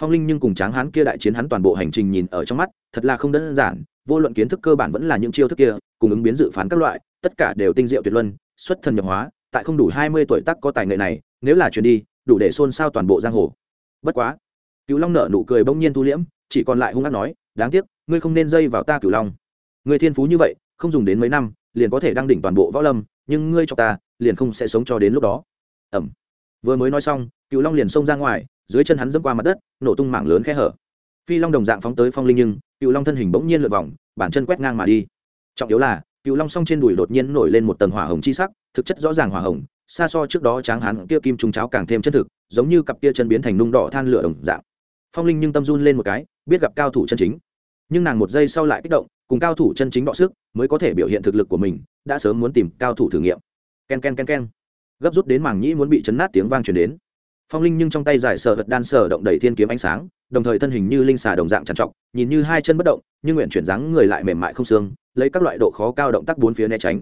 [SPEAKER 1] Phong linh nhưng cùng tráng hắn kia đại chiến hắn toàn bộ hành trình nhìn ở trong mắt, thật là không đơn giản, vô luận kiến thức cơ bản vẫn là những chiêu thức kia, cùng ứng biến dự phán các loại, tất cả đều tinh diệu tuyệt luân, xuất thần nhập hóa, tại không đủ hai mươi tuổi tác có tài nghệ này, nếu là chuyển đi, đủ để xôn xao toàn bộ giang hồ. Bất quá cựu long nở nụ cười bỗng nhiên thu liễm, chỉ còn lại hung ác nói, đáng tiếc, ngươi không nên dây vào ta cửu long. Ngươi thiên phú như vậy, không dùng đến mấy năm liền có thể đăng đỉnh toàn bộ võ lâm, nhưng ngươi cho ta, liền không sẽ sống cho đến lúc đó. Ẩm. Vừa mới nói xong cựu long liền xông ra ngoài, dưới chân hắn dẫm qua mặt đất, nổ tung mảng lớn khe hở. Phi long đồng dạng phóng tới phong linh nhưng cựu long thân hình bỗng nhiên lượt vòng, bản chân quét ngang mà đi. Trọng yếu là cựu long song trên đùi đột nhiên nổi lên một tầng hỏa hồng chi sắc, thực chất rõ ràng hỏa hồng, xa so trước đó tráng hắn kia kim trùng cháo càng thêm chân thực, giống như cặp kia chân biến thành nung đỏ than lửa đồng dạng. Phong linh nhưng tâm run lên một cái, biết gặp cao thủ chân chính nhưng nàng một giây sau lại kích động, cùng cao thủ chân chính đọ sức, mới có thể biểu hiện thực lực của mình, đã sớm muốn tìm cao thủ thử nghiệm. K e n k e n k e n k e n gấp rút đến màng nhĩ muốn bị chấn nát tiếng vang truyền đến. Phong linh nhưng trong tay giải sợ vật đan sờ động đầy thiên kiếm ánh sáng, đồng thời thân hình như linh xà đồng dạng trằn trọc, nhìn như hai chân bất động, nhưng nguyện chuyển dáng người lại mềm mại không xương, lấy các loại độ khó cao động tác bốn phía né tránh.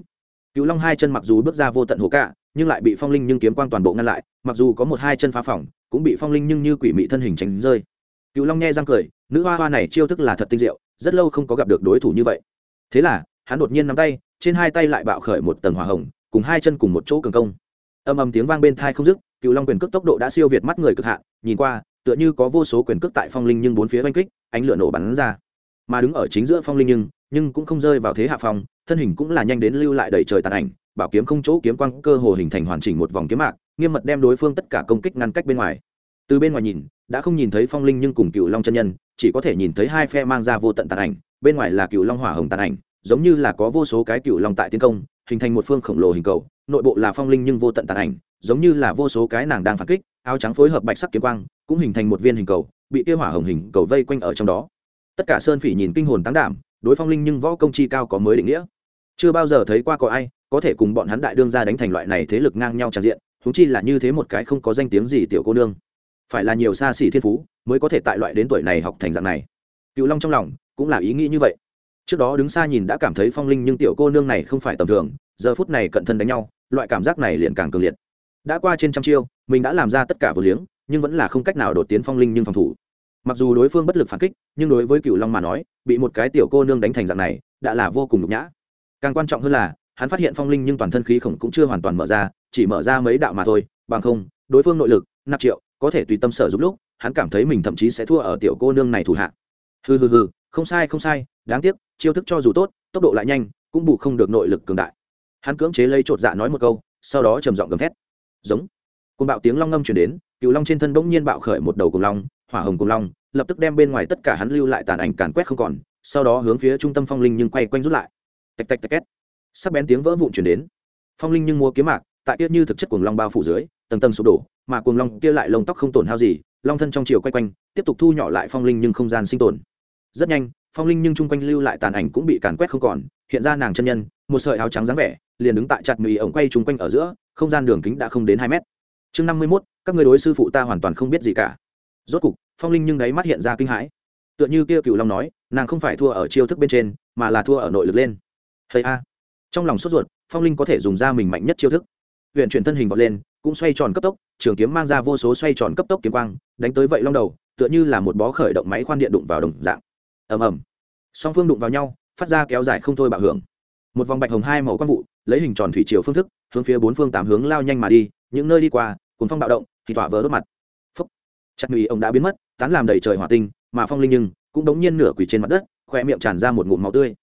[SPEAKER 1] Cựu long hai chân mặc dù bước ra vô tận hồ cạ, nhưng lại bị phong linh nhưng kiếm quang toàn bộ ngăn lại, mặc dù có một hai chân phá phỏng cũng bị phong linh nhưng như quỷ mị thân hình tránh rơi. Cựu long nghe răng cười nữ hoa hoa này chiêu thức là thật tinh diệu, rất lâu không có gặp được đối thủ như vậy. Thế là, hắn đột nhiên nắm tay, trên hai tay lại bạo khởi một tầng hỏa hồng, cùng hai chân cùng một chỗ cường công. Âm âm tiếng vang bên thai không dứt cựu long quyền cước tốc độ đã siêu việt mắt người cực hạn, nhìn qua, tựa như có vô số quyền cước tại phong linh nhưng bốn phía oanh kích, ánh lửa nổ bắn ra. Mà đứng ở chính giữa phong linh nhưng nhưng cũng không rơi vào thế hạ phong, thân hình cũng là nhanh đến lưu lại đầy trời tàn ảnh, bảo kiếm không chỗ kiếm quang cơ hồ hình thành hoàn chỉnh một vòng kiếm mạc, nghiêm mật đem đối phương tất cả công kích ngăn cách bên ngoài. Từ bên ngoài nhìn, đã không nhìn thấy phong linh nhưng cùng cựu long chân nhân chỉ có thể nhìn thấy hai phe mang ra vô tận tàn ảnh, bên ngoài là cựu long hỏa hồng tàn ảnh, giống như là có vô số cái cựu long tại tiến công, hình thành một phương khổng lồ hình cầu, nội bộ là phong linh nhưng vô tận tàn ảnh, giống như là vô số cái nàng đang phản kích, áo trắng phối hợp bạch sắc kiếm quang, cũng hình thành một viên hình cầu, bị tiêu hỏa hồng hình cầu vây quanh ở trong đó. Tất cả sơn phỉ nhìn kinh hồn tăng đảm, đối phong linh nhưng võ công chi cao có mới định nghĩa. Chưa bao giờ thấy qua có ai có thể cùng bọn hắn đại đương ra đánh thành loại này thế lực ngang nhau tràn diện húng chi là như thế một cái không có danh tiếng gì tiểu cô nương phải là nhiều xa xỉ thiên phú mới có thể tại loại đến tuổi này học thành dạng này. Cựu long trong lòng cũng là ý nghĩ như vậy. Trước đó đứng xa nhìn đã cảm thấy phong linh nhưng tiểu cô nương này không phải tầm thường, giờ phút này cận thân đánh nhau, loại cảm giác này liền càng cường liệt. Đã qua trên trăm chiêu, mình đã làm ra tất cả vừa liếng, nhưng vẫn là không cách nào đột tiến phong linh nhưng phòng thủ. Mặc dù đối phương bất lực phản kích, nhưng đối với cựu long mà nói, bị một cái tiểu cô nương đánh thành dạng này, đã là vô cùng nhục nhã. Càng quan trọng hơn là, hắn phát hiện phong linh nhưng toàn thân khí khổng cũng chưa hoàn toàn mở ra, chỉ mở ra mấy đạo mà thôi, bằng không, đối phương nội lực nạp triệu có thể tùy tâm sở giúp lúc, hắn cảm thấy mình thậm chí sẽ thua ở tiểu cô nương này thủ hạ. Hừ hừ hừ, không sai không sai, đáng tiếc, chiêu thức cho dù tốt, tốc độ lại nhanh, cũng bù không được nội lực cường đại. Hắn cưỡng chế lấy chột dạ nói một câu, sau đó trầm giọng gầm thét. Giống. Côn bạo tiếng long ngâm chuyển đến cựu long trên thân bỗng nhiên bạo khởi một đầu cùng long, hỏa hồng cùng long, lập tức đem bên ngoài tất cả hắn lưu lại tàn ảnh càn quét không còn, sau đó hướng phía trung tâm phong linh nhưng quay quanh rút lại. Tạch tạch tạch két. Sắc bén tiếng vỡ vụn chuyển đến. Phong linh nhưng mua kiếm mạc, tại tiết như thực chất cuồng long bao phủ dưới tầng tầng sụp đổ, mà cuồng long kia lại lông tóc không tổn hao gì, long thân trong chiều quay quanh, tiếp tục thu nhỏ lại phong linh nhưng không gian sinh tồn. Rất nhanh, phong linh nhưng chung quanh lưu lại tàn ảnh cũng bị càn quét không còn, hiện ra nàng chân nhân, một sợi áo trắng dáng vẻ, liền đứng tại chặt mì ổng quay chung quanh ở giữa, không gian đường kính đã không đến hai mét. Chương năm mươi mốt, các người đối sư phụ ta hoàn toàn không biết gì cả. Rốt cục, phong linh nhưng đáy mắt hiện ra kinh hãi. Tựa như kia cựu long nói, nàng không phải thua ở chiêu thức bên trên, mà là thua ở nội lực lên. Hay a. Trong lòng sốt ruột, phong linh có thể dùng ra mình mạnh nhất chiêu thức. Huyện chuyển thân hình vọt lên cũng xoay tròn cấp tốc, trường kiếm mang ra vô số xoay tròn cấp tốc kiếm quang, đánh tới vậy long đầu, tựa như là một bó khởi động máy khoan điện đụng vào đồng dạng. Ầm ầm. Song phương đụng vào nhau, phát ra kéo dài không thôi bạo hưởng. Một vòng bạch hồng hai màu quang vụ, lấy hình tròn thủy chiều phương thức, hướng phía bốn phương tám hướng lao nhanh mà đi, những nơi đi qua cùng phong bạo động, thì tỏa vỡ đốt mặt. Phúc. Chặt mì ông đã biến mất, tán làm đầy trời hỏa tinh, mà phong linh nhưng cũng đống nhiên nửa quỳ trên mặt đất khoe miệng tràn ra một ngụm máu tươi.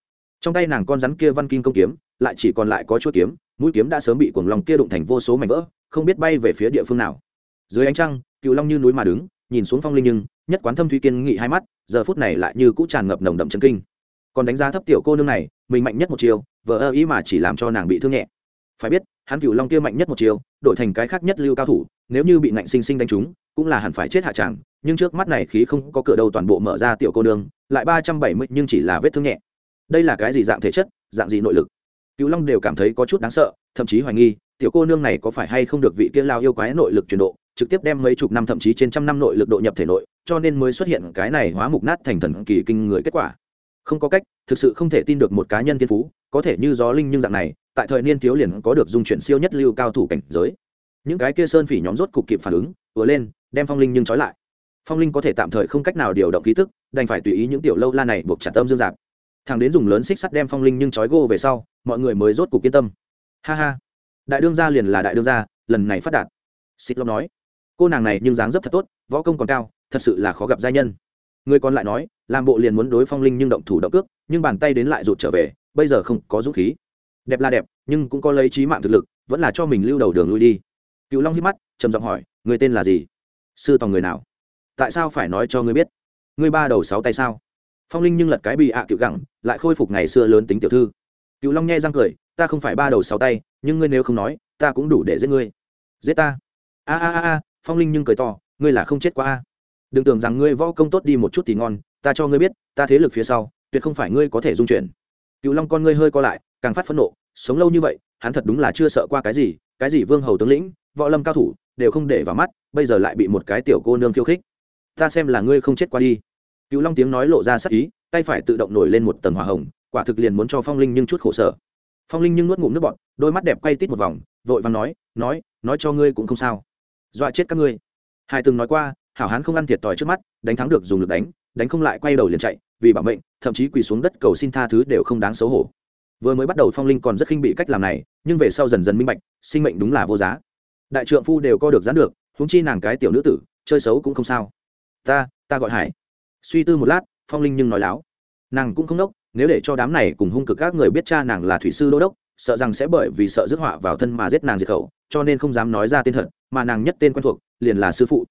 [SPEAKER 1] Trong tay nàng con rắn kia văn kim công kiếm, lại chỉ còn lại có chuỗi kiếm mũi kiếm đã sớm bị cuồng long kia đụng thành vô số mảnh vỡ, không biết bay về phía địa phương nào. Dưới ánh trăng, cựu long như núi mà đứng, nhìn xuống phong linh nhưng, nhất quán thâm thủy kiên nghị hai mắt, giờ phút này lại như cũ tràn ngập nồng đậm chân kinh. Còn đánh giá thấp tiểu cô nương này, mình mạnh nhất một chiều vợ ơ ý mà chỉ làm cho nàng bị thương nhẹ. Phải biết, hắn cựu long kia mạnh nhất một chiều, đổi thành cái khác nhất lưu cao thủ, nếu như bị nạnh sinh sinh đánh trúng, cũng là hẳn phải chết hạ tràng nhưng trước mắt này khí không có cửa đâu toàn bộ mở ra tiểu cô nương, lại ba trăm bảy mươi nhưng chỉ là vết thương nhẹ. Đây là cái gì dạng thể chất, dạng gì nội lực? Cựu long đều cảm thấy có chút đáng sợ, thậm chí hoài nghi, tiểu cô nương này có phải hay không được vị kia lao yêu quái nội lực chuyển độ, trực tiếp đem mấy chục năm thậm chí trên trăm năm nội lực độ nhập thể nội, cho nên mới xuất hiện cái này hóa mục nát thành thần kỳ kinh người kết quả. Không có cách, thực sự không thể tin được một cá nhân thiên phú, có thể như gió linh nhưng dạng này, tại thời niên thiếu liền có được dung chuyển siêu nhất lưu cao thủ cảnh giới. Những cái kia sơn phỉ nhóm rốt cục kịp phản ứng, vừa lên, đem phong linh nhưng trói lại. Phong linh có thể tạm thời không cách nào điều động khí tức, đành phải tùy ý những tiểu lâu la này buộc chặt tâm dương dạp thằng đến dùng lớn xích sắt đem phong linh nhưng trói gô về sau, mọi người mới rốt cục yên tâm. Ha ha. Đại đương gia liền là đại đương gia, lần này phát đạt. Xích long nói. Cô nàng này nhưng dáng dấp thật tốt, võ công còn cao, thật sự là khó gặp gia nhân. Người còn lại nói, làm bộ liền muốn đối phong linh nhưng động thủ động cước, nhưng bàn tay đến lại rụt trở về, bây giờ không có dũng khí. Đẹp là đẹp, nhưng cũng có lấy trí mạng thực lực, vẫn là cho mình lưu đầu đường lui đi. Cựu long hít mắt, trầm giọng hỏi, người tên là gì? Sư tòng người nào? Tại sao phải nói cho ngươi biết? Ngươi ba đầu sáu tay sao? Phong linh nhưng lật cái bị ạ à cựu gẳng, lại khôi phục ngày xưa lớn tính tiểu thư. Cựu long nghe răng cười, ta không phải ba đầu sáu tay, nhưng ngươi nếu không nói, ta cũng đủ để giết ngươi. Giết ta. A a a a, phong linh nhưng cười to, ngươi là không chết quá a. Đừng tưởng rằng ngươi võ công tốt đi một chút thì ngon, ta cho ngươi biết, ta thế lực phía sau, tuyệt không phải ngươi có thể dung chuyển. Cựu long con ngươi hơi co lại, càng phát phẫn nộ, sống lâu như vậy, hắn thật đúng là chưa sợ qua cái gì cái gì vương hầu tướng lĩnh, võ lâm cao thủ, đều không để vào mắt, bây giờ lại bị một cái tiểu cô nương khiêu khích. Ta xem là ngươi không chết qua đi cựu long tiếng nói lộ ra sắc ý, tay phải tự động nổi lên một tầng hỏa hồng, quả thực liền muốn cho phong linh nhưng chút khổ sở. Phong linh nhưng nuốt ngụm nước bọt, đôi mắt đẹp quay tít một vòng, vội vàng nói nói nói cho ngươi cũng không sao. Dọa chết các ngươi. Hai từng nói qua, hảo hán không ăn thiệt thòi trước mắt, đánh thắng được dùng lực đánh đánh không lại quay đầu liền chạy, vì bảo mệnh, thậm chí quỳ xuống đất cầu xin tha thứ đều không đáng xấu hổ. Vừa mới bắt đầu phong linh còn rất khinh bị cách làm này, nhưng về sau dần dần minh bạch, sinh mệnh đúng là vô giá. Đại trượng phu đều co được gián được húng chi nàng cái tiểu nữ tử, chơi xấu cũng không sao. Ta ta gọi hải suy tư một lát, phong linh nhưng nói láo. Nàng cũng không đốc, nếu để cho đám này cùng hung cực các người biết cha nàng là thủy sư đô đốc, sợ rằng sẽ bởi vì sợ rước họa vào thân mà giết nàng diệt khẩu, cho nên không dám nói ra tên thật, mà nàng nhất tên quen thuộc, liền là sư phụ.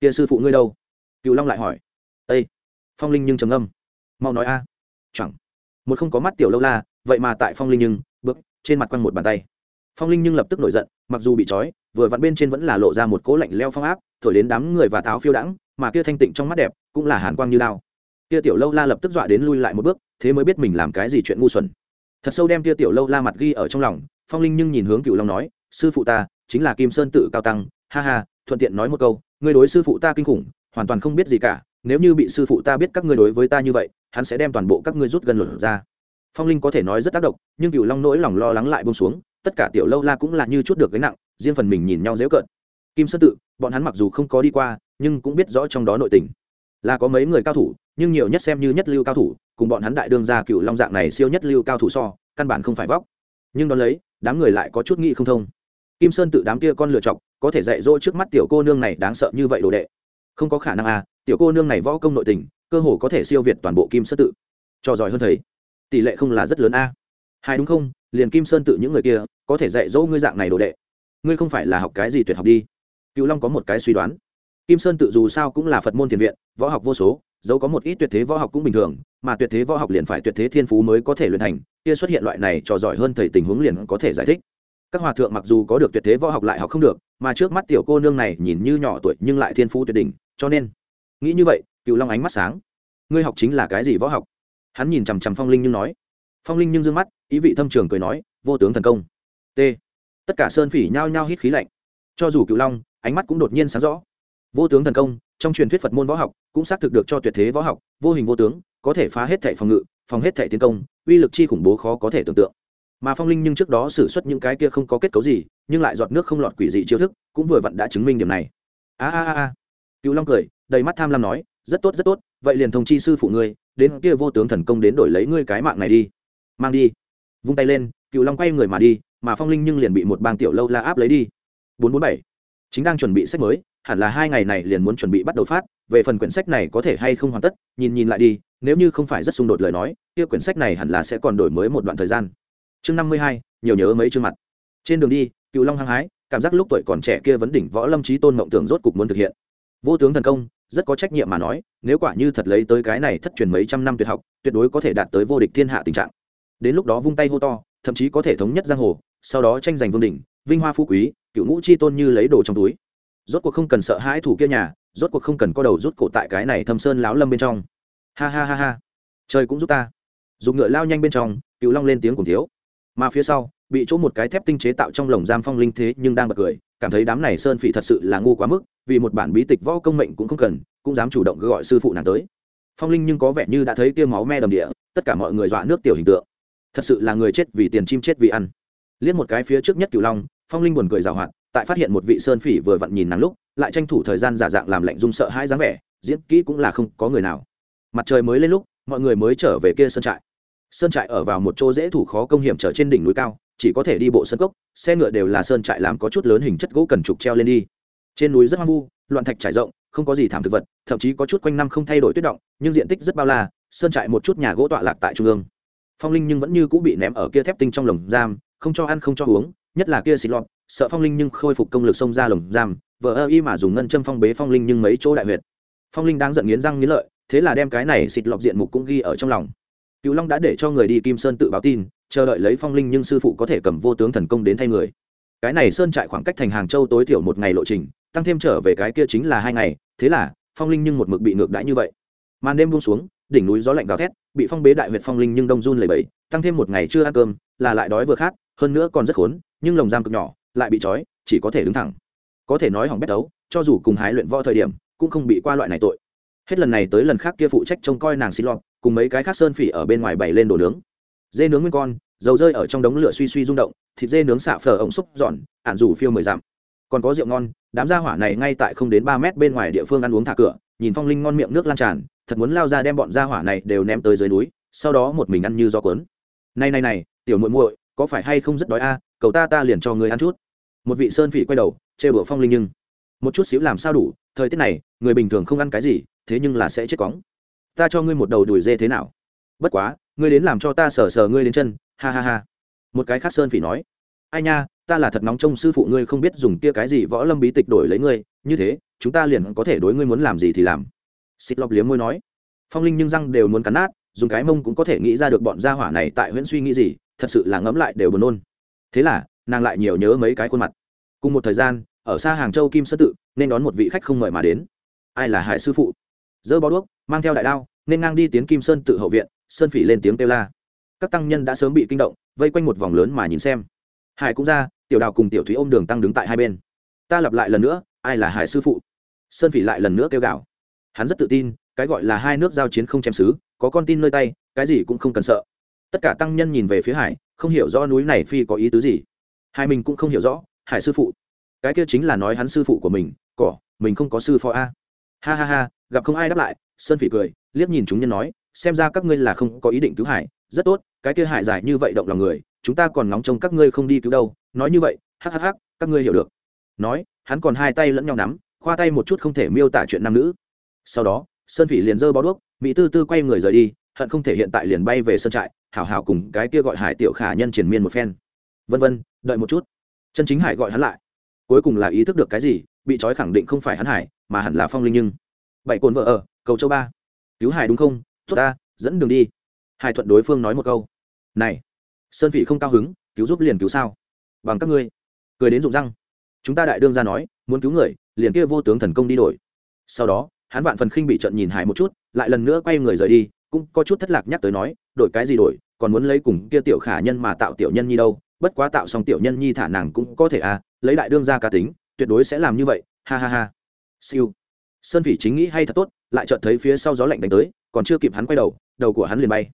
[SPEAKER 1] Kia sư phụ ngươi đâu? Cựu long lại hỏi. Ây phong linh nhưng trầm âm mau nói a. Chẳng. Một không có mắt tiểu lâu la, vậy mà tại phong linh nhưng, bước trên mặt quăng một bàn tay. Phong linh nhưng lập tức nổi giận, mặc dù bị trói, vừa vặn bên trên vẫn là lộ ra một cỗ lạnh leo phong áp, thổi đến đám người và táo phiêu đãng mà kia thanh tịnh trong mắt đẹp cũng là hàn quang như đao. Kia tiểu lâu la lập tức dọa đến lui lại một bước, thế mới biết mình làm cái gì chuyện ngu xuẩn. Thật sâu đem kia tiểu lâu la mặt ghi ở trong lòng, phong linh nhưng nhìn hướng cựu long nói, sư phụ ta, chính là kim sơn tự cao tăng, ha ha, thuận tiện nói một câu, ngươi đối sư phụ ta kinh khủng, hoàn toàn không biết gì cả, nếu như bị sư phụ ta biết các ngươi đối với ta như vậy, hắn sẽ đem toàn bộ các ngươi rút gần lửa ra. Phong linh có thể nói rất tác động, nhưng cựu long nỗi lòng lo lắng lại bông xuống, tất cả tiểu lâu la cũng là như chút được gánh nặng, riêng phần mình nhìn nhau dễ cợt. Kim sơn tự, bọn hắn mặc dù không có đi qua nhưng cũng biết rõ trong đó nội tình. Là có mấy người cao thủ, nhưng nhiều nhất xem như nhất lưu cao thủ, cùng bọn hắn đại đương gia cựu long dạng này siêu nhất lưu cao thủ so, căn bản không phải vóc. Nhưng đón lấy, đám người lại có chút nghĩ không thông. Kim sơn tự đám kia con lựa chọc, có thể dạy dỗ trước mắt tiểu cô nương này đáng sợ như vậy đồ đệ. Không có khả năng à tiểu cô nương này võ công nội tình, cơ hồ có thể siêu việt toàn bộ kim sơn tự. Cho giỏi hơn thầy, tỷ lệ không là rất lớn a. À. hai đúng không? Liền kim sơn tự những người kia, có thể dạy dỗ ngươi dạng này đồ đệ. Ngươi không phải là học cái gì tuyệt học đi. Cựu long có một cái suy đoán kim sơn tự dù sao cũng là phật môn thiền viện, võ học vô số, dẫu có một ít tuyệt thế võ học cũng bình thường, mà tuyệt thế võ học liền phải tuyệt thế thiên phú mới có thể luyện thành, kia xuất hiện loại này trò giỏi hơn thầy tình huống liền có thể giải thích. Các hòa thượng mặc dù có được tuyệt thế võ học lại học không được, mà trước mắt tiểu cô nương này nhìn như nhỏ tuổi nhưng lại thiên phú tuyệt đỉnh, cho nên, nghĩ như vậy cựu long ánh mắt sáng. Ngươi học chính là cái gì võ học? Hắn nhìn chằm chằm phong linh nhưng nói. Phong linh nhưng d ư ơ n g mắt, ý vị thâm trường cười nói, vô tướng thần công. T. Tất cả sơn phỉ nhao nhao hít khí lạnh. Cho dù cựu long, ánh mắt cũng đột nhiên sáng rõ vô tướng thần công, trong truyền thuyết phật môn võ học cũng xác thực được cho tuyệt thế võ học, vô hình vô tướng, có thể phá hết thẻ phòng ngự, phòng hết thẻ tiến công, uy lực chi khủng bố khó có thể tưởng tượng. Mà phong linh nhưng trước đó xử suất những cái kia không có kết cấu gì, nhưng lại giọt nước không lọt quỷ dị chiêu thức, cũng vừa vặn đã chứng minh điểm này. A a a cựu long cười, đầy mắt tham lam nói, rất tốt rất tốt, vậy liền thông chi sư phụ ngươi, đến kia vô tướng thần công đến đổi lấy ngươi cái mạng này đi. Mang đi. Vung tay lên cựu long quay người mà đi, mà phong linh nhưng liền bị một bang tiểu lâu la áp lấy đi. Bốn bốn bảy chính đang chuẩn bị sách mới, hẳn là hai ngày này liền muốn chuẩn bị bắt đầu phát, về phần quyển sách này có thể hay không hoàn tất, nhìn nhìn lại đi, nếu như không phải rất xung đột lời nói, kia quyển sách này hẳn là sẽ còn đổi mới một đoạn thời gian. Chương năm mươi hai, nhiều nhớ mấy chương mặt. Trên đường đi, cựu long hăng hái, cảm giác lúc tuổi còn trẻ kia vấn đỉnh võ lâm trí tôn mộng tưởng rốt cục muốn thực hiện. Vô tướng thần công, rất có trách nhiệm mà nói, nếu quả như thật lấy tới cái này thất truyền mấy trăm năm tuyệt học, tuyệt đối có thể đạt tới vô địch thiên hạ tình trạng. Đến lúc đó vung tay hô to, thậm chí có thể thống nhất giang hồ, sau đó tranh giành vương đỉnh, vinh hoa phú quý cựu ngũ chi tôn như lấy đồ trong túi. Rốt cuộc không cần sợ hãi thủ kia nhà, rốt cuộc không cần có đầu rút cổ tại cái này thâm sơn láo lâm bên trong. Ha ha ha ha. Trời cũng giúp ta. Dùng ngựa lao nhanh bên trong, cựu long lên tiếng cùng thiếu. Mà phía sau, bị chỗ một cái thép tinh chế tạo trong lồng giam phong linh thế nhưng đang bật cười, cảm thấy đám này sơn phỉ thật sự là ngu quá mức, vì một bản bí tịch võ công mệnh cũng không cần, cũng dám chủ động gọi sư phụ nàng tới. Phong linh nhưng có vẻ như đã thấy kia máu me đầm địa, tất cả mọi người dọa nước tiểu hình tượng. Thật sự là người chết vì tiền chim chết vì ăn. Liếc một cái phía trước nhất cửu long phong linh buồn cười rào hoạt, tại phát hiện một vị sơn phỉ vừa vặn nhìn nắng lúc, lại tranh thủ thời gian giả dạng làm lạnh dung sợ hãi dáng vẻ, diễn kỹ cũng là không có người nào. Mặt trời mới lên lúc, mọi người mới trở về kia sơn trại. Sơn trại ở vào một chỗ dễ thủ khó công hiểm trở trên đỉnh núi cao, chỉ có thể đi bộ sân cốc, xe ngựa đều là sơn trại làm có chút lớn hình chất gỗ cần trục treo lên đi. Trên núi rất hoang vu, loạn thạch trải rộng, không có gì thảm thực vật, thậm chí có chút quanh năm không thay đổi tuyết động, nhưng diện tích rất bao la, sơn trại một chút nhà gỗ tọa lạc tại trung ương. Phong linh nhưng vẫn như cũng bị ném ở kia thép tinh trong lồng giam, không cho ăn không cho uống nhất là kia xịt lọt, sợ phong linh nhưng khôi phục công lực xông ra lồng giam vợ ơ y mà dùng ngân châm phong bế phong linh nhưng mấy chỗ đại huyệt. Phong linh đang giận nghiến răng nghiến lợi, thế là đem cái này xịt lọt diện mục cũng ghi ở trong lòng. Cựu long đã để cho người đi kim sơn tự báo tin, chờ đợi lấy phong linh nhưng sư phụ có thể cầm vô tướng thần công đến thay người. Cái này sơn trại khoảng cách thành hàng châu tối thiểu một ngày lộ trình, tăng thêm trở về cái kia chính là hai ngày, thế là phong linh nhưng một mực bị ngược đãi như vậy. Màn đêm buông xuống, đỉnh núi gió lạnh gào thét, bị phong bế đại huyệt phong linh nhưng đông run lầy bẫy tăng thêm một ngày chưa ăn cơm, là lại đói vừa khát, hơn nữa còn rất khốn nhưng lồng giam cực nhỏ, lại bị trói, chỉ có thể đứng thẳng. Có thể nói hỏng bét đấu cho dù cùng hái luyện võ thời điểm, cũng không bị qua loại này tội. Hết lần này tới lần khác kia phụ trách trông coi nàng xin lọt cùng mấy cái khác sơn phỉ ở bên ngoài bày lên đồ nướng. Dê nướng nguyên con, dầu rơi ở trong đống lửa suy suy rung động, thịt dê nướng xạ phở ống xúc giòn ản rủ phiêu mười dặm. Còn có rượu ngon, đám gia hỏa này ngay tại không đến ba mét bên ngoài địa phương ăn uống thả cửa, nhìn phong linh ngon miệng nước lan tràn, thật muốn lao ra đem bọn gia hỏa này đều ném tới dưới núi, sau đó một mình ăn như gió cuốn. Này này này, tiểu muội muội, có phải hay không rất đói a? Cầu ta ta liền cho người ăn chút. Một vị sơn phỉ quay đầu chê bửa phong linh nhưng, một chút xíu làm sao đủ, thời tiết này, người bình thường không ăn cái gì, thế nhưng là sẽ chết cóng. Ta cho ngươi một đầu đùi dê thế nào? Bất quá, ngươi đến làm cho ta sờ sờ ngươi đến chân, ha ha ha. Một cái khác sơn phỉ nói, ai nha, ta là thật nóng trông sư phụ ngươi không biết dùng kia cái gì võ lâm bí tịch đổi lấy ngươi, như thế, chúng ta liền có thể đối ngươi muốn làm gì thì làm. Xịt lọc liếm môi nói, phong linh nhưng răng đều muốn cắn nát, dùng cái mông cũng có thể nghĩ ra được bọn gia hỏa này tại huyễn suy nghĩ gì, thật sự là ngẫm lại đều buồn nôn thế là, nàng lại nhiều nhớ mấy cái khuôn mặt. Cùng một thời gian, ở xa hàng châu kim sơn tự, nên đón một vị khách không mời mà đến. Ai là hải sư phụ? Dỡ bó đuốc, mang theo đại đao, nên ngang đi tiến kim sơn tự hậu viện, sơn phỉ lên tiếng kêu la. Các tăng nhân đã sớm bị kinh động, vây quanh một vòng lớn mà nhìn xem. Hải cũng ra, tiểu đào cùng tiểu thúy ôm đường tăng đứng tại hai bên. Ta lặp lại lần nữa, ai là hải sư phụ? Sơn phỉ lại lần nữa kêu gào. Hắn rất tự tin, cái gọi là hai nước giao chiến không chém xứ, có con tin nơi tay, cái gì cũng không cần sợ. Tất cả tăng nhân nhìn về phía hải không hiểu rõ núi này phi có ý tứ gì. Hai mình cũng không hiểu rõ, hải sư phụ. Cái kia chính là nói hắn sư phụ của mình, cỏ, mình không có sư phó a. Ha ha ha, gặp không ai đáp lại, sơn phỉ cười, liếc nhìn chúng nhân nói, xem ra các ngươi là không có ý định cứu hải, rất tốt, cái kia hải giải như vậy động lòng người, chúng ta còn nóng trông các ngươi không đi cứu đâu, nói như vậy, hắc hắc hắc, các ngươi hiểu được. Nói, hắn còn hai tay lẫn nhau nắm, khoa tay một chút không thể miêu tả chuyện nam nữ. Sau đó, sơn phỉ liền giơ bó đuốc, mỹ tư tư quay người rời đi hận không thể hiện tại liền bay về sân trại hảo hảo cùng cái kia gọi hải tiểu khả nhân triển miên một phen. Vân vân, đợi một chút. Chân chính hải gọi hắn lại. Cuối cùng là ý thức được cái gì, bị trói khẳng định không phải hắn hải, mà hẳn là phong linh nhưng. Bảy cồn vợ ở, cầu châu ba. Cứu hải đúng không? Tốt ta, dẫn đường đi. Hải thuận đối phương nói một câu. Này, sơn vị không cao hứng, cứu giúp liền cứu sao? Bằng các ngươi. Cười đến rụng răng. Chúng ta đại đương ra nói, muốn cứu người, liền kia vô tướng thần công đi đổi. Sau đó, hắn vạn phần khinh bị trận nhìn hải một chút, lại lần nữa quay người rời đi cũng có chút thất lạc nhắc tới nói, đổi cái gì đổi, còn muốn lấy cùng kia tiểu khả nhân mà tạo tiểu nhân nhi đâu, bất quá tạo xong tiểu nhân nhi thả nàng cũng có thể à lấy đại đương ra cá tính, tuyệt đối sẽ làm như vậy, ha ha ha. Siêu. Sơn phỉ chính nghĩ hay thật tốt, lại chợt thấy phía sau gió lạnh đánh tới, còn chưa kịp hắn quay đầu đầu của hắn liền bay.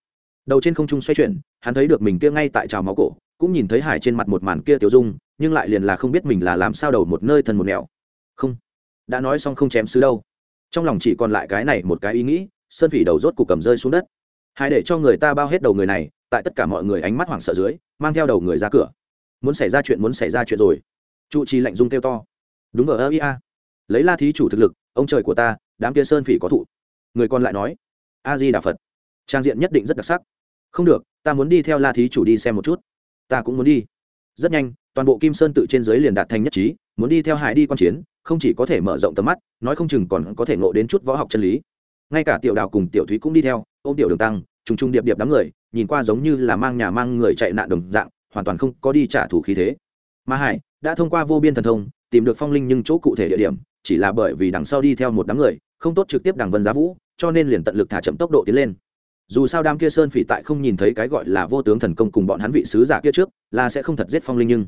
[SPEAKER 1] Đầu trên không trung xoay chuyển, hắn thấy được mình kia ngay tại trào máu cổ, cũng nhìn thấy hải trên mặt một màn kia tiểu dung, nhưng lại liền là không biết mình là làm sao đầu một nơi thần một nẻo. Không. Đã nói xong không chém xứ đâu. Trong lòng chỉ còn lại cái này một cái ý nghĩ sơn phỉ đầu rốt cục cầm rơi xuống đất. Hải để cho người ta bao hết đầu người này, tại tất cả mọi người ánh mắt hoảng sợ dưới, mang theo đầu người ra cửa. Muốn xảy ra chuyện muốn xảy ra chuyện rồi. Trụ trì lạnh dung kêu to. Đúng vờ ơ ia lấy la thí chủ thực lực, ông trời của ta, đám kia sơn phỉ có thụ. Người còn lại nói, a di đà phật. Trang diện nhất định rất đặc sắc. Không được, ta muốn đi theo la thí chủ đi xem một chút. Ta cũng muốn đi. Rất nhanh, toàn bộ kim sơn tự trên dưới liền đạt thành nhất trí, muốn đi theo hải đi quan chiến, không chỉ có thể mở rộng tầm mắt, nói không chừng còn có thể ngộ đến chút võ học chân lý ngay cả tiểu đào cùng tiểu thúy cũng đi theo ô m tiểu đường tăng, trùng trùng điệp điệp đám người, nhìn qua giống như là mang nhà mang người chạy nạn đồng dạng, hoàn toàn không có đi trả thù khí thế. Mà hải đã thông qua vô biên thần thông, tìm được phong linh nhưng chỗ cụ thể địa điểm, chỉ là bởi vì đằng sau đi theo một đám người, không tốt trực tiếp đằng vân giá vũ, cho nên liền tận lực thả chậm tốc độ tiến lên. Dù sao đám kia sơn phỉ tại không nhìn thấy cái gọi là vô tướng thần công cùng bọn hắn vị sứ giả kia trước, là sẽ không thật giết phong linh nhưng.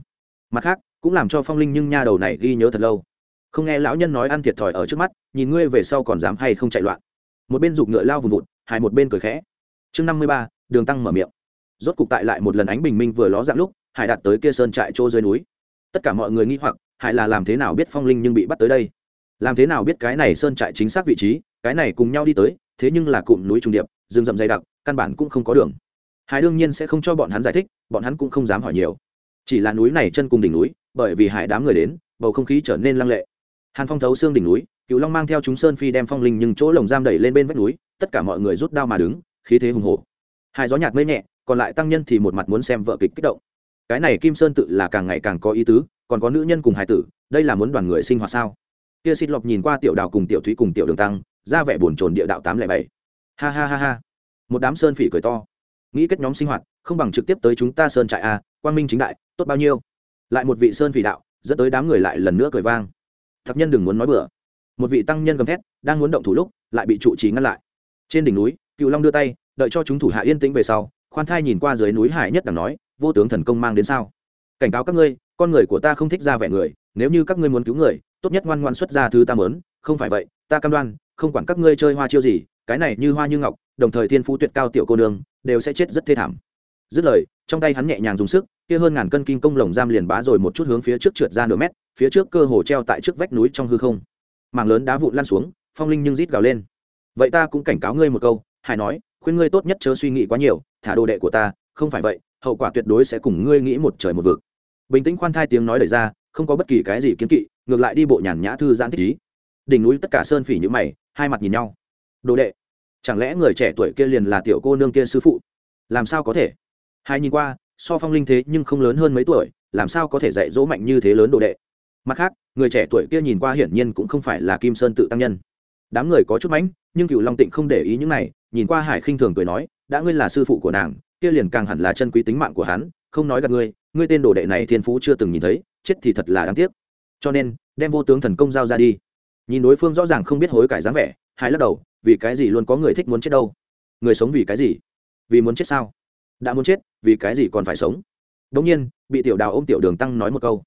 [SPEAKER 1] Mặt khác, cũng làm cho phong linh nhưng nha đầu này ghi nhớ thật lâu. Không nghe lão nhân nói ăn thiệt thòi ở trước mắt, nhìn ngươi về sau còn dám hay không chạy loạn một bên giục ngựa lao vùng vụt, hai một bên cười khẽ. Chương năm mươi ba, đường tăng mở miệng. Rốt cục tại lại một lần ánh bình minh vừa ló dạng lúc, hải đạt tới kia sơn trại chỗ dưới núi. Tất cả mọi người nghi hoặc, hải là làm thế nào biết phong linh nhưng bị bắt tới đây? Làm thế nào biết cái này sơn trại chính xác vị trí, cái này cùng nhau đi tới, thế nhưng là cụm núi trung điệp, rừng rậm dày đặc, căn bản cũng không có đường. Hải đương nhiên sẽ không cho bọn hắn giải thích, bọn hắn cũng không dám hỏi nhiều. Chỉ là núi này chân cùng đỉnh núi, bởi vì hải đám người đến, bầu không khí trở nên lăng lệ hàn phong thấu xương đỉnh núi cựu long mang theo chúng sơn phi đem phong linh nhưng chỗ lồng giam đẩy lên bên vách núi, tất cả mọi người rút đao mà đứng, khí thế hùng hổ. Hai gió nhạt mây nhẹ, còn lại tăng nhân thì một mặt muốn xem vợ kịch kích động. Cái này kim sơn tự là càng ngày càng có ý tứ, còn có nữ nhân cùng hải tử, đây là muốn đoàn người sinh hoạt sao? Kia xịt lọc nhìn qua tiểu đào cùng tiểu thúy cùng tiểu đường tăng, ra vẻ buồn chồn địa đạo tám lẻ bảy. Ha ha ha ha. Một đám sơn phỉ cười to. Nghĩ kết nhóm sinh hoạt, không bằng trực tiếp tới chúng ta sơn trại a, quang minh chính đại, tốt bao nhiêu? Lại một vị sơn phỉ đạo, dẫn tới đám người lại lần nữa cười vang thật nhân đừng muốn nói bừa. Một vị tăng nhân gầm thét, đang muốn động thủ lúc, lại bị trụ trì ngăn lại. Trên đỉnh núi, cựu long đưa tay, đợi cho chúng thủ hạ yên tĩnh về sau, khoan thai nhìn qua dưới núi hải nhất đằng nói, vô tướng thần công mang đến sao? Cảnh cáo các ngươi, con người của ta không thích ra vẻ người, nếu như các ngươi muốn cứu người, tốt nhất ngoan ngoan xuất ra thứ ta mớn không phải vậy, ta cam đoan, không quản các ngươi chơi hoa chiêu gì, cái này như hoa như ngọc, đồng thời thiên phú tuyệt cao tiểu cô nương, đều sẽ chết rất thê thảm. Dứt lời, trong tay hắn nhẹ nhàng dùng sức, kia hơn ngàn cân kim công lồng giam liền bá rồi một chút hướng phía trước trượt ra nửa mét phía trước cơ hồ treo tại trước vách núi trong hư không. Mảng lớn đá vụn lăn xuống, phong linh nhưng rít gào lên. Vậy ta cũng cảnh cáo ngươi một câu, hải nói, khuyên ngươi tốt nhất chớ suy nghĩ quá nhiều, thả đồ đệ của ta, không phải vậy, hậu quả tuyệt đối sẽ cùng ngươi nghĩ một trời một vực. Bình tĩnh khoan thai tiếng nói lời ra, không có bất kỳ cái gì kiến kỵ, ngược lại đi bộ nhàn nhã thư giãn thích ý. Đỉnh núi tất cả sơn phỉ như mày, hai mặt nhìn nhau. Đồ đệ, chẳng lẽ người trẻ tuổi kia liền là tiểu cô nương kia sư phụ? Làm sao có thể? Hai nhìn qua, so phong linh thế nhưng không lớn hơn mấy tuổi, làm sao có thể dạy dỗ mạnh như thế lớn đồ đệ? Mặt khác, người trẻ tuổi kia nhìn qua hiển nhiên cũng không phải là kim sơn tự tăng nhân. Đám người có chút mánh nhưng cựu long tịnh không để ý những này, nhìn qua hải khinh thường cười nói, đã ngươi là sư phụ của nàng, kia liền càng hẳn là chân quý tính mạng của hắn, không nói gặp ngươi ngươi tên đồ đệ này thiên phú chưa từng nhìn thấy, chết thì thật là đáng tiếc. Cho nên, đem vô tướng thần công giao ra đi. Nhìn đối phương rõ ràng không biết hối cải dáng vẻ, hải lắc đầu, vì cái gì luôn có người thích muốn chết đâu? Người sống vì cái gì? Vì muốn chết sao? Đã muốn chết, vì cái gì còn phải sống? Đống nhiên, bị tiểu đào ôm tiểu đường tăng nói một câu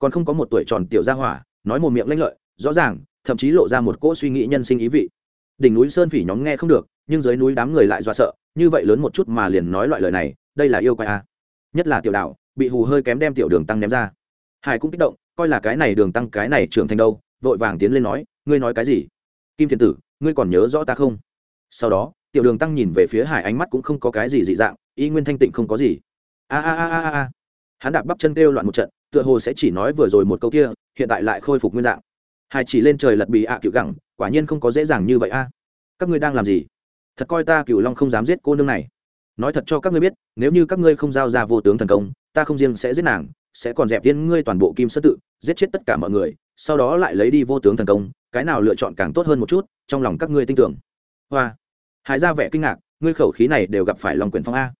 [SPEAKER 1] còn không có một tuổi tròn tiểu gia hỏa, nói một miệng lanh lợi, rõ ràng, thậm chí lộ ra một cỗ suy nghĩ nhân sinh ý vị. Đỉnh núi sơn phỉ nhóm nghe không được, nhưng dưới núi đám người lại dọa sợ, như vậy lớn một chút mà liền nói loại lời này, đây là yêu quái a nhất là tiểu đạo, bị hù hơi kém đem tiểu đường tăng ném ra. Hải cũng kích động, coi là cái này đường tăng, cái này trưởng thành đâu, vội vàng tiến lên nói, ngươi nói cái gì? Kim thiên tử, ngươi còn nhớ rõ ta không? Sau đó, tiểu đường tăng nhìn về phía hải, ánh mắt cũng không có cái gì dị dạng, y nguyên thanh tịnh không có gì. A a a a a. Hắn đạp bắp chân kêu loạn một trận tựa hồ sẽ chỉ nói vừa rồi một câu kia, hiện tại lại khôi phục nguyên dạng. Hải chỉ lên trời lật bị ạ à cựu gẳng, quả nhiên không có dễ dàng như vậy a. Các ngươi đang làm gì? Thật coi ta cựu long không dám giết cô nương này. Nói thật cho các ngươi biết, nếu như các ngươi không giao ra vô tướng thần công, ta không riêng sẽ giết nàng, sẽ còn dẹp viên ngươi toàn bộ kim sơ tự, giết chết tất cả mọi người, sau đó lại lấy đi vô tướng thần công, cái nào lựa chọn càng tốt hơn một chút, trong lòng các ngươi tin tưởng. Hoa. Hải ra vẻ kinh ngạc, ngươi khẩu khí này đều gặp phải lòng quyền phong a.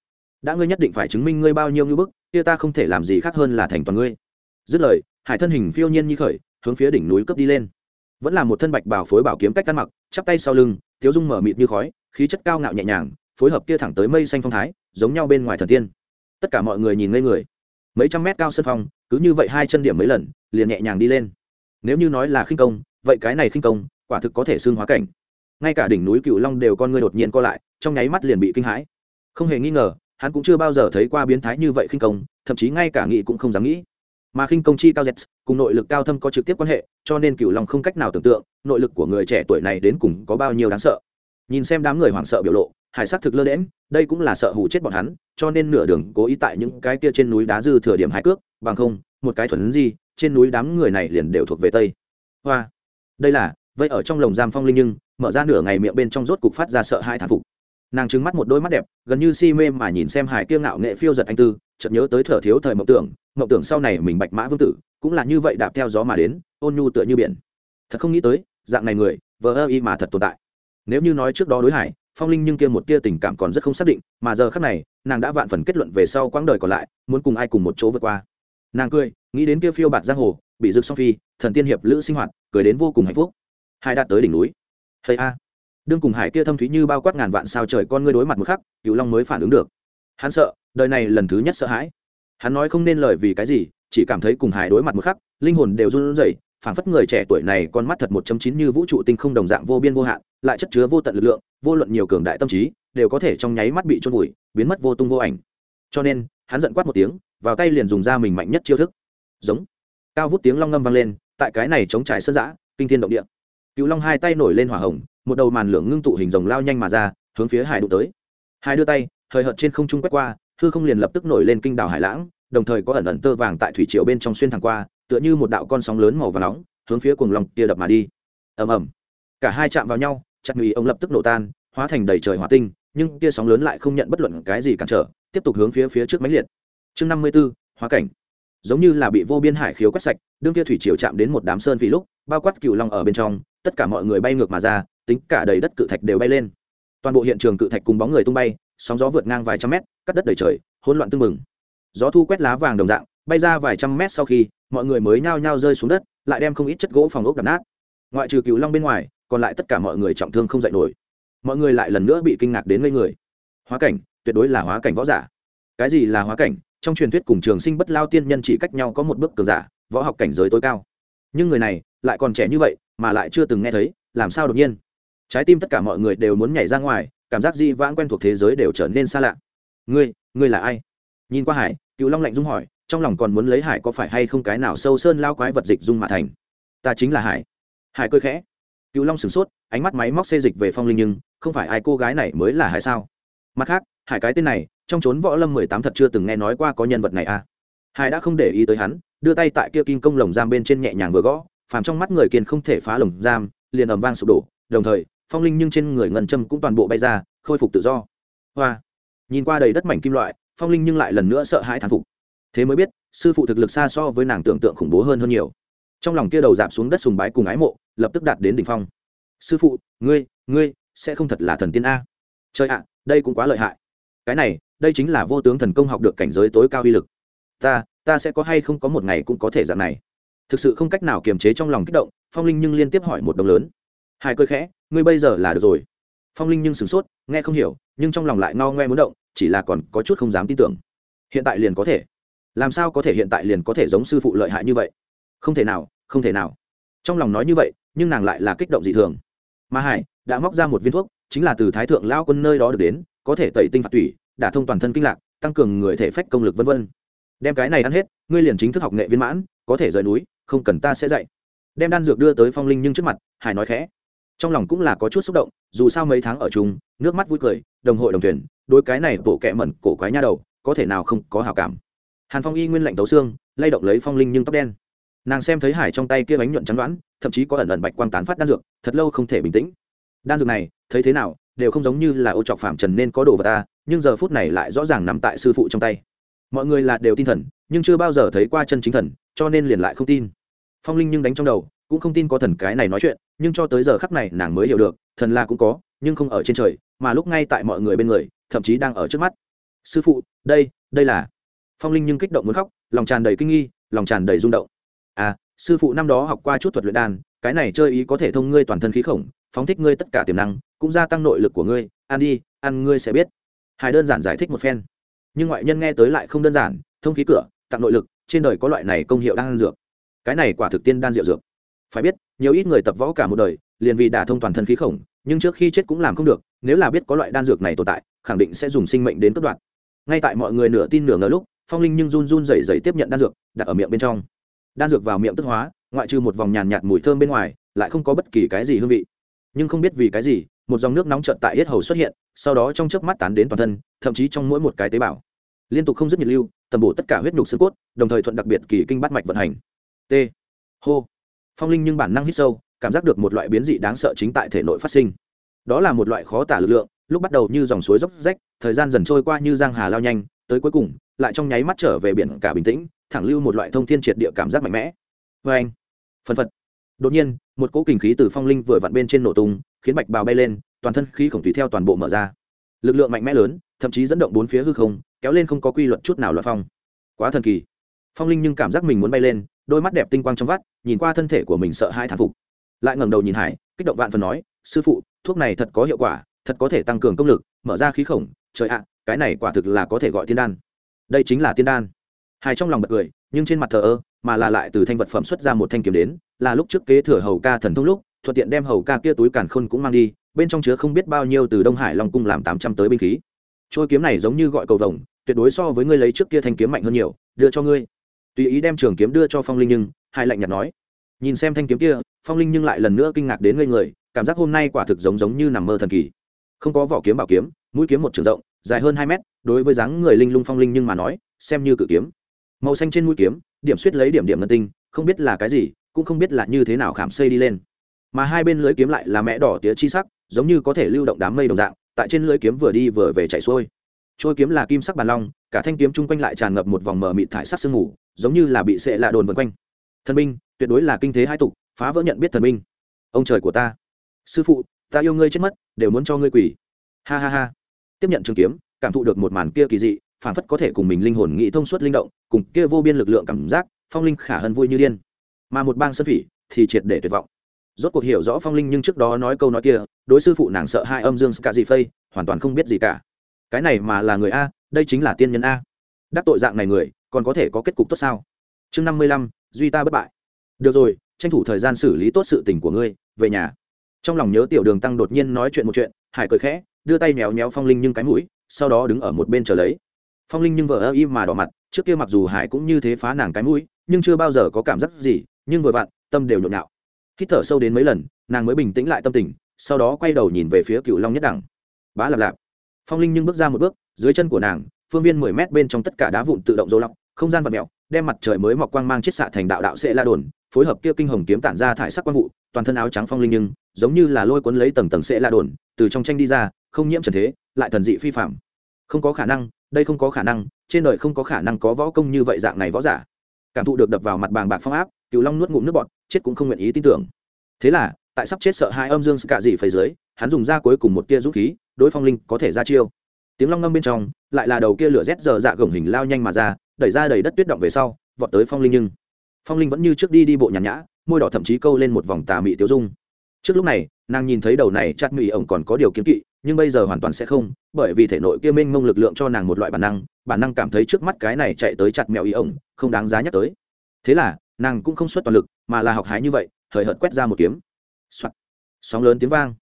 [SPEAKER 1] Đã ngươi nhất định phải chứng minh ngươi bao nhiêu ngưỡng bức kia ta không thể làm gì khác hơn là thành toàn ngươi. Dứt lời, hải thân hình phiêu nhiên như khởi, hướng phía đỉnh núi cấp đi lên. Vẫn là một thân bạch bảo phối bảo kiếm cách ăn mặc, chắp tay sau lưng thiếu dung mở mịt như khói, khí chất cao ngạo nhẹ nhàng, phối hợp kia thẳng tới mây xanh phong thái, giống nhau bên ngoài thần tiên. Tất cả mọi người nhìn ngây người. Mấy trăm mét cao sân phong, cứ như vậy hai chân điểm mấy lần, liền nhẹ nhàng đi lên. Nếu như nói là khinh công, vậy cái này khinh công, quả thực có thể xương hóa cảnh. Ngay cả đỉnh núi cựu long đều con ngươi đột nhiên co lại, trong nháy mắt liền bị kinh hãi. Không hề nghi ngờ hắn cũng chưa bao giờ thấy qua biến thái như vậy khinh công, thậm chí ngay cả nghĩ cũng không dám nghĩ. Mà khinh công chi cao z cùng nội lực cao thâm có trực tiếp quan hệ, cho nên cựu long không cách nào tưởng tượng, nội lực của người trẻ tuổi này đến cùng có bao nhiêu đáng sợ. Nhìn xem đám người hoảng sợ biểu lộ, hải sắc thực lơ đễm đây cũng là sợ hù chết bọn hắn, cho nên nửa đường cố ý tại những cái kia trên núi đá dư thừa điểm hải cước, bằng không, một cái thuần gì trên núi đám người này liền đều thuộc về tây. Hoa. Đây là vậy ở trong lồng giam phong linh nhưng, mở ra nửa ngày miệng bên trong rốt cục phát ra sợ hai thản phục nàng trứng mắt một đôi mắt đẹp, gần như si mê mà nhìn xem hải kiêng ngạo nghệ phiêu giật anh tư, chợt nhớ tới thở thiếu thời mộng tưởng mộng tưởng sau này mình bạch mã vương tử, cũng là như vậy đạp theo gió mà đến, ôn nhu tựa như biển. Thật không nghĩ tới, dạng này người, vờ ơ y mà thật tồn tại. Nếu như nói trước đó đối hải, phong linh nhưng kia một tia tình cảm còn rất không xác định, mà giờ khác này, nàng đã vạn phần kết luận về sau quãng đời còn lại, muốn cùng ai cùng một chỗ vượt qua. Nàng cười, nghĩ đến kia phiêu bạt giang hồ, bị rực song phi, thần tiên hiệp lữ sinh hoạt, cười đến vô cùng hạnh phúc. Hai đạt tới đỉnh núi. Hay a đương cùng hải kia thâm thúy như bao quát ngàn vạn sao trời con ngươi đối mặt một khắc cựu long mới phản ứng được. Hắn sợ, đời này lần thứ nhất sợ hãi. Hắn nói không nên lời vì cái gì, chỉ cảm thấy cùng hải đối mặt một khắc, linh hồn đều run rẩy, phảng phất người trẻ tuổi này con mắt thật một chấm chín như vũ trụ tinh không đồng dạng vô biên vô hạn, lại chất chứa vô tận lực lượng, vô luận nhiều cường đại tâm trí, đều có thể trong nháy mắt bị trôn vùi, biến mất vô tung vô ảnh. Cho nên, hắn giận quát một tiếng, vào tay liền dùng ra mình mạnh nhất chiêu thức. Giống. Cao vút tiếng long ngâm vang lên, tại cái này chống trải sơn giã, kinh thiên động địa. Cựu long hai tay nổi lên hỏa hồng một đầu màn lửa ngưng tụ hình rồng lao nhanh mà ra, hướng phía hải đụng tới. Hai đưa tay, hời hợt trên không trung quét qua, hư không liền lập tức nổi lên kinh đảo hải lãng, đồng thời có ẩn ẩn tơ vàng tại thủy triều bên trong xuyên thẳng qua, tựa như một đạo con sóng lớn màu và nóng, hướng phía cuồng long tia đập mà đi. Ầm ầm. Cả hai chạm vào nhau, chặt nhụy ông lập tức nổ tan, hóa thành đầy trời hỏa tinh, nhưng tia sóng lớn lại không nhận bất luận cái gì cản trở, tiếp tục hướng phía phía trước máy liệt. Chương năm mươi b ố hóa cảnh. Giống như là bị vô biên hải khiếu quét sạch, đương kia thủy triều chạm đến một đám sơn phỉ lúc, bao quát cựu long ở bên trong, tất cả mọi người bay ngược mà ra tính cả đầy đất cự thạch đều bay lên. Toàn bộ hiện trường cự thạch cùng bóng người tung bay, sóng gió vượt ngang vài trăm mét, cắt đất đầy trời, hỗn loạn tưng mừng gió thu quét lá vàng đồng dạng, bay ra vài trăm mét sau khi, mọi người mới nhao nhao rơi xuống đất, lại đem không ít chất gỗ phòng ốc đập nát. Ngoại trừ cựu long bên ngoài, còn lại tất cả mọi người trọng thương không dạy nổi. Mọi người lại lần nữa bị kinh ngạc đến ngây người. Hóa cảnh, tuyệt đối là hóa cảnh võ giả. Cái gì là hóa cảnh? Trong truyền thuyết cùng trường sinh bất lao tiên nhân chỉ cách nhau có một bước cường giả, võ học cảnh giới tối cao. Nhưng người này lại còn trẻ như vậy, mà lại chưa từng nghe thấy, làm sao đột nhiên? Trái tim tất cả mọi người đều muốn nhảy ra ngoài, cảm giác di vãng quen thuộc thế giới đều trở nên xa lạ. Ngươi ngươi là ai? Nhìn qua hải cựu long lạnh dung hỏi, trong lòng còn muốn lấy hải có phải hay không cái nào sâu sơn lao quái vật dịch dung mà thành? Ta chính là hải. Hải cơi khẽ. Cựu long sửng sốt, ánh mắt máy móc xê dịch về phong linh nhưng, không phải ai cô gái này mới là hải sao? Mặt khác, hải cái tên này, trong trốn võ lâm mười tám thật chưa từng nghe nói qua có nhân vật này à? Hải đã không để ý tới hắn, đưa tay tại kia kim công lồng giam bên trên nhẹ nhàng vừa gõ, phàm trong mắt người kiên không thể phá lồng giam, liền ầm vang sụp đổ, đồng thời phong linh nhưng trên người ngân châm cũng toàn bộ bay ra, khôi phục tự do. Hoa. Nhìn qua đầy đất mảnh kim loại, phong linh nhưng lại lần nữa sợ hãi thán phục. Thế mới biết, sư phụ thực lực xa so với nàng tưởng tượng khủng bố hơn hơn nhiều. Trong lòng kia đầu dạp xuống đất sùng bái cùng ái mộ, lập tức đạt đến đỉnh phong. Sư phụ, ngươi ngươi sẽ không thật là thần tiên a. Trời ạ, đây cũng quá lợi hại. Cái này, đây chính là vô tướng thần công học được cảnh giới tối cao uy lực. Ta ta sẽ có hay không có một ngày cũng có thể dạng này. Thực sự không cách nào kiềm chế trong lòng kích động, phong linh nhưng liên tiếp hỏi một đồng lớn. Hai cơ khẽ ngươi bây giờ là được rồi. Phong linh nhưng sửng sốt, nghe không hiểu, nhưng trong lòng lại no ngoe muốn động, chỉ là còn có chút không dám tin tưởng. Hiện tại liền có thể. Làm sao có thể hiện tại liền có thể giống sư phụ lợi hại như vậy? Không thể nào, không thể nào. Trong lòng nói như vậy, nhưng nàng lại là kích động dị thường. Mà hải, đã móc ra một viên thuốc, chính là từ thái thượng lao quân nơi đó được đến, có thể tẩy tinh phạt tủy, đả thông toàn thân kinh lạc, tăng cường người thể phách công lực v v đem cái này ăn hết, ngươi liền chính thức học nghệ viên mãn, có thể rời núi, không cần ta sẽ dạy. Đem đan dược đưa tới phong linh nhưng trước mặt, hải nói khẽ trong lòng cũng là có chút xúc động, dù sao mấy tháng ở chung, nước mắt vui cười, đồng hội đồng thuyền đôi cái này bộ kẹ mẩn cổ quái nha đầu, có thể nào không có hào cảm. Hàn phong y nguyên lạnh tấu xương, lay động lấy phong linh nhưng tóc đen. Nàng xem thấy hải trong tay kia bánh nhuận chắn đoán, thậm chí có ẩn ẩn bạch quang tán phát đan dược, thật lâu không thể bình tĩnh. Đan dược này, thấy thế nào, đều không giống như là ô trọc phạm trần nên có đồ vật ta, nhưng giờ phút này lại rõ ràng nằm tại sư phụ trong tay. Mọi người là đều tin thần, nhưng chưa bao giờ thấy qua chân chính thần, cho nên liền lại không tin. Phong linh nhưng đánh trong đầu cũng không tin có thần cái này nói chuyện, nhưng cho tới giờ khắc này nàng mới hiểu được, thần là cũng có, nhưng không ở trên trời, mà lúc ngay tại mọi người bên người, thậm chí đang ở trước mắt. Sư phụ, đây đây là. Phong linh nhưng kích động muốn khóc, lòng tràn đầy kinh nghi, lòng tràn đầy rung động. À sư phụ năm đó học qua chút thuật luyện đan, cái này chơi ý có thể thông ngươi toàn thân khí khổng, phóng thích ngươi tất cả tiềm năng, cũng gia tăng nội lực của ngươi, ăn đi, ăn ngươi sẽ biết. Hải đơn giản giải thích một phen. Nhưng ngoại nhân nghe tới lại không đơn giản, thông khí cửa, tặng nội lực, trên đời có loại này công hiệu đan dược. Cái này quả thực tiên đan diệu dược phải biết, nhiều ít người tập võ cả một đời, liền vì đả thông toàn thân khí khổng, nhưng trước khi chết cũng làm không được, nếu là biết có loại đan dược này tồn tại, khẳng định sẽ dùng sinh mệnh đến cất đoạn. Ngay tại mọi người nửa tin nửa ngờ lúc, phong linh nhưng run run rẩy rẩy tiếp nhận đan dược, đặt ở miệng bên trong. Đan dược vào miệng tức hóa, ngoại trừ một vòng nhàn nhạt mùi thơm bên ngoài, lại không có bất kỳ cái gì hương vị. Nhưng không biết vì cái gì, một dòng nước nóng trợn tại yết hầu xuất hiện, sau đó trong chớp mắt tán đến toàn thân, thậm chí trong mỗi một cái tế bào. Liên tục không dứt nhiệt lưu, tầm bổ tất cả huyết nhục xương cốt, đồng thời thuận đặc biệt kỳ kinh bắt mạch vận hành. T. Hô phong linh nhưng bản năng hít sâu, cảm giác được một loại biến dị đáng sợ chính tại thể nội phát sinh. Đó là một loại khó tả lực lượng, lúc bắt đầu như dòng suối dốc rách, thời gian dần trôi qua như giang hà lao nhanh, tới cuối cùng, lại trong nháy mắt trở về biển cả bình tĩnh, thẳng lưu một loại thông thiên triệt địa cảm giác mạnh mẽ. Vê anh, phân phật. Đột nhiên, một cỗ kinh khí từ phong linh vừa vặn bên trên nổ tung, khiến bạch bào bay lên, toàn thân khí khổng tùy theo toàn bộ mở ra. Lực lượng mạnh mẽ lớn, thậm chí dẫn động bốn phía hư không, kéo lên không có quy luật chút nào loạt phong. Quá thần kỳ. Phong linh nhưng cảm giác mình muốn bay lên đôi mắt đẹp tinh quang trong vắt, nhìn qua thân thể của mình sợ hai thán phục. Lại ngẩng đầu nhìn hải, kích động vạn phần nói, sư phụ, thuốc này thật có hiệu quả, thật có thể tăng cường công lực, mở ra khí khổng. Trời ạ, cái này quả thực là có thể gọi tiên đan. Đây chính là tiên đan. Hải trong lòng bật cười, nhưng trên mặt thờ ơ, mà là lại từ thanh vật phẩm xuất ra một thanh kiếm đến, là lúc trước kế thừa hầu ca thần thông lúc, thuận tiện đem hầu ca kia túi càn khôn cũng mang đi, bên trong chứa không biết bao nhiêu từ đông hải long cung làm tám trăm tới binh khí. Trôi kiếm này giống như gọi cầu vồng, tuyệt đối so với ngươi lấy trước kia thanh kiếm mạnh hơn nhiều, đưa cho ngươi tùy ý đem trường kiếm đưa cho phong linh nhưng, hai lạnh nhạt nói. Nhìn xem thanh kiếm kia, phong linh nhưng lại lần nữa kinh ngạc đến ngây người, cảm giác hôm nay quả thực giống giống như nằm mơ thần kỳ. Không có vỏ kiếm bảo kiếm, mũi kiếm một trường rộng, dài hơn hai mét, đối với dáng người linh lung phong linh nhưng mà nói, xem như cự kiếm. Màu xanh trên mũi kiếm, điểm suýt lấy điểm điểm ngân tinh, không biết là cái gì, cũng không biết là như thế nào khảm xây đi lên. Mà hai bên lưới kiếm lại là mẹ đỏ tía chi sắc, giống như có thể lưu động đám mây đồng dạng, tại trên lưới kiếm vừa đi vừa về chạy xuôi. Trôi kiếm là kim sắc bàn long, cả thanh kiếm chung quanh lại tràn ngập một vòng mờ mịt thải sắc sương ngủ giống như là bị sệ lạ đồn vần quanh. Thần binh, tuyệt đối là kinh thế hai tục, phá vỡ nhận biết thần binh. Ông trời của ta. Sư phụ, ta yêu ngươi chết mất, đều muốn cho ngươi quỷ ha ha ha. Tiếp nhận trường kiếm, cảm thụ được một màn kia kỳ dị phản phất có thể cùng mình linh hồn nghĩ thông suốt linh động, cùng kia vô biên lực lượng cảm giác, phong linh khả hơn vui như điên. Mà một bang sơn phỉ thì triệt để tuyệt vọng. Rốt cuộc hiểu rõ phong linh nhưng trước đó nói câu nói kia, đối sư phụ nàng sợ hai âm dương ska gì phây, hoàn toàn không biết gì cả. Cái này mà là người a, đây chính là tiên nhân a. Đắc tội dạng này người còn có thể có kết cục tốt sao? Chương năm mươi lăm, duy ta bất bại. Được rồi, tranh thủ thời gian xử lý tốt sự tình của ngươi, về nhà. Trong lòng nhớ tiểu đường tăng đột nhiên nói chuyện một chuyện, hải cười khẽ, đưa tay méo méo phong linh nhưng cái mũi, sau đó đứng ở một bên chờ lấy. Phong linh nhưng vợ ơ im mà đỏ mặt, trước kia mặc dù hải cũng như thế phá nàng cái mũi, nhưng chưa bao giờ có cảm giác gì, nhưng vừa vặn, tâm đều nhộn nhạo. Hít thở sâu đến mấy lần, nàng mới bình tĩnh lại tâm tình, sau đó quay đầu nhìn về phía cựu long nhất đẳng. Bá lạp lạp. Phong linh nhưng bước ra một bước, dưới chân của nàng, phương viên mười mét bên trong tất cả đá vụn tự động dô lọc không gian vật mẹo, đem mặt trời mới mọc quang mang chiết xạ thành đạo đạo sẽ la đồn, phối hợp kia kinh hồng kiếm tản ra thải sắc quang vụ, toàn thân áo trắng phong linh nhưng, giống như là lôi cuốn lấy tầng tầng sẽ la đồn, từ trong tranh đi ra, không nhiễm trần thế, lại thần dị phi phạm. Không có khả năng, đây không có khả năng, trên đời không có khả năng có võ công như vậy dạng này võ giả. Cảm thụ được đập vào mặt bàng bạc phong áp cựu long nuốt ngụm nước bọt, chết cũng không nguyện ý tin tưởng. Thế là, tại sắp chết sợ hai âm dương cả dị phầy dưới, hắn dùng ra cuối cùng một tia dũng khí, đối phong linh có thể ra chiêu. Tiếng long ngâm bên trong, lại là đầu kia lửa rét giờ dạ gồng hình lao nhanh mà ra đẩy ra đầy đất tuyết động về sau, vọt tới phong linh nhưng phong linh vẫn như trước đi đi bộ nhàn nhã, môi đỏ thậm chí câu lên một vòng tà mị tiêu dung. Trước lúc này, nàng nhìn thấy đầu này chát mị ổng còn có điều kiến kỵ, nhưng bây giờ hoàn toàn sẽ không, bởi vì thể nội kia mênh mông lực lượng cho nàng một loại bản năng bản năng cảm thấy trước mắt cái này chạy tới chặt mèo ý ổng, không đáng giá nhắc tới. Thế là, nàng cũng không xuất toàn lực, mà là học hái như vậy, hời hợt quét ra một kiếm、Soạn. sóng lớn tiếng vang.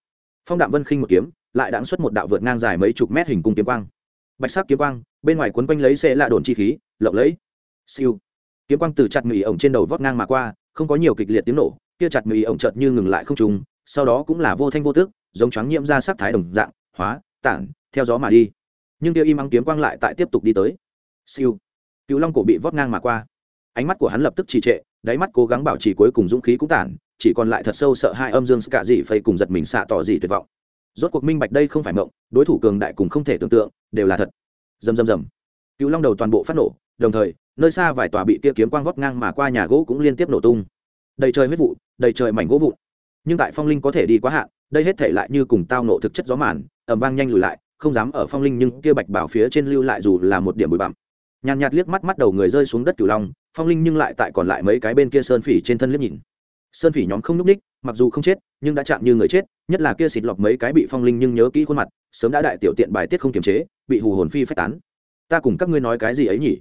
[SPEAKER 1] Phong đạm vân khinh một kiếm, lại đãng xuất một đạo vượt ngang dài mấy chục mét hình cung kiếm quang bạch sắc kiếm quang, bên ngoài quấn quanh lấy xe lạ đồn chi khí, lộng lẫy. Siêu. Kiếm quang từ chặt mì ổng trên đầu vót ngang mà qua, không có nhiều kịch liệt tiếng nổ, kia chặt mì ổng chợt như ngừng lại không trùng sau đó cũng là vô thanh vô tước giống choáng nhiễm ra sắc thái đồng dạng, hóa, tản, theo gió mà đi. Nhưng kia im ắng kiếm quang lại tại tiếp tục đi tới. Siêu. Cựu long cổ bị vót ngang mà qua. Ánh mắt của hắn lập tức trì trệ, đáy mắt cố gắng bảo trì cuối cùng dũng khí cũng tản, chỉ còn lại thật sâu sợ hai âm dương cả dị phây cùng giật mình xạ tỏ dị tuyệt vọng rốt cuộc minh bạch đây không phải mộng, đối thủ cường đại cùng không thể tưởng tượng, đều là thật. Rầm rầm rầm. Cựu long đầu toàn bộ phát nổ, đồng thời, nơi xa vài tòa bị kia kiếm quang vót ngang mà qua nhà gỗ cũng liên tiếp nổ tung. Đầy trời huyết vụ, đầy trời mảnh gỗ vụn. Nhưng tại phong linh có thể đi quá hạn, đây hết thể lại như cùng tao nộ thực chất gió màn ẩm vang nhanh lùi lại, không dám ở phong linh nhưng kia bạch bảo phía trên lưu lại dù là một điểm bụi bặm. Nhàn nhạt liếc mắt mắt đầu người rơi xuống đất cửu long, phong linh nhưng lại tại còn lại mấy cái bên kia sơn phỉ trên thân liếc nhìn. Sơn phỉ nhóm không n ú c ních mặc dù không chết, nhưng đã chạm như người chết, nhất là kia xịt lọc mấy cái bị phong linh nhưng nhớ kỹ khuôn mặt, sớm đã đại tiểu tiện bài tiết không kiềm chế, bị hù hồn phi phách tán. Ta cùng các ngươi nói cái gì ấy nhỉ?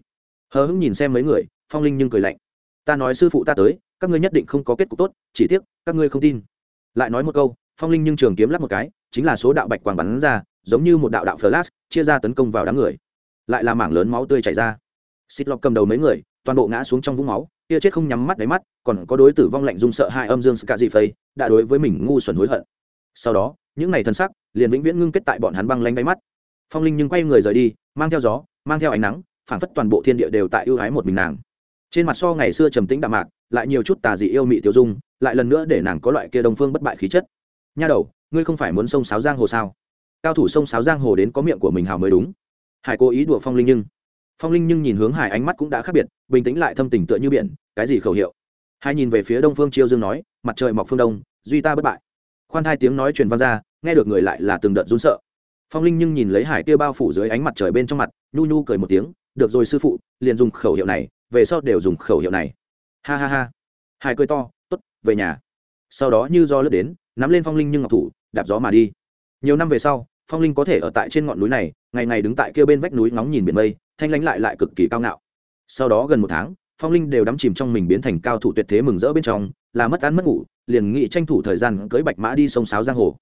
[SPEAKER 1] Hờ hững nhìn xem mấy người, phong linh nhưng cười lạnh. Ta nói sư phụ ta tới, các ngươi nhất định không có kết cục tốt, chỉ tiếc, các ngươi không tin. Lại nói một câu, phong linh nhưng trường kiếm lắp một cái, chính là số đạo bạch quang bắn ra, giống như một đạo đạo flash, chia ra tấn công vào đám người. Lại là mảng lớn máu tươi chảy ra. Xịt lọc cầm đầu mấy người, toàn bộ ngã xuống trong vũng máu kia chết không nhắm mắt đáy mắt, còn có đối tử vong lạnh dung sợ hai âm dương ska gì phây đã đối với mình ngu xuẩn hối hận. Sau đó, những ngày thân sắc liền vĩnh viễn ngưng kết tại bọn hắn băng lanh đáy mắt. Phong linh nhưng quay người rời đi, mang theo gió, mang theo ánh nắng, phảng phất toàn bộ thiên địa đều tại ưu ái một mình nàng. Trên mặt so ngày xưa trầm tĩnh đạm mạc, lại nhiều chút tà dị yêu mị tiêu dung, lại lần nữa để nàng có loại kia đồng phương bất bại khí chất. Nha đầu, ngươi không phải muốn sông sáo giang hồ sao? Cao thủ sông sáo giang hồ đến có miệng của mình hào mới đúng. Hải cố ý đùa phong linh nhưng phong linh nhưng nhìn hướng hải ánh mắt cũng đã khác biệt, bình tĩnh lại thâm tình tựa như biển, cái gì khẩu hiệu? Hai nhìn về phía đông phương chiêu dương nói, mặt trời mọc phương đông, duy ta bất bại. Khoan hai tiếng nói truyền văn ra, nghe được người lại là từng đợt run sợ. Phong linh nhưng nhìn lấy hải kia bao phủ dưới ánh mặt trời bên trong mặt, nhu nhu cười một tiếng, được rồi sư phụ, liền dùng khẩu hiệu này, về sau đều dùng khẩu hiệu này. Ha ha ha. Hải cười to t ố t về nhà. Sau đó như do lướt đến, nắm lên phong linh nhưng ngọc thủ, đạp gió mà đi. Nhiều năm về sau, phong linh có thể ở tại trên ngọn núi này, ngày ngày đứng tại kia bên vách núi ngóng nhìn biển mây thanh lãnh lại lại cực kỳ cao ngạo. Sau đó gần một tháng, phong linh đều đắm chìm trong mình biến thành cao thủ tuyệt thế mừng rỡ bên trong, là mất ăn mất ngủ, liền nghĩ tranh thủ thời gian cưỡi bạch mã đi sông sáo giang hồ.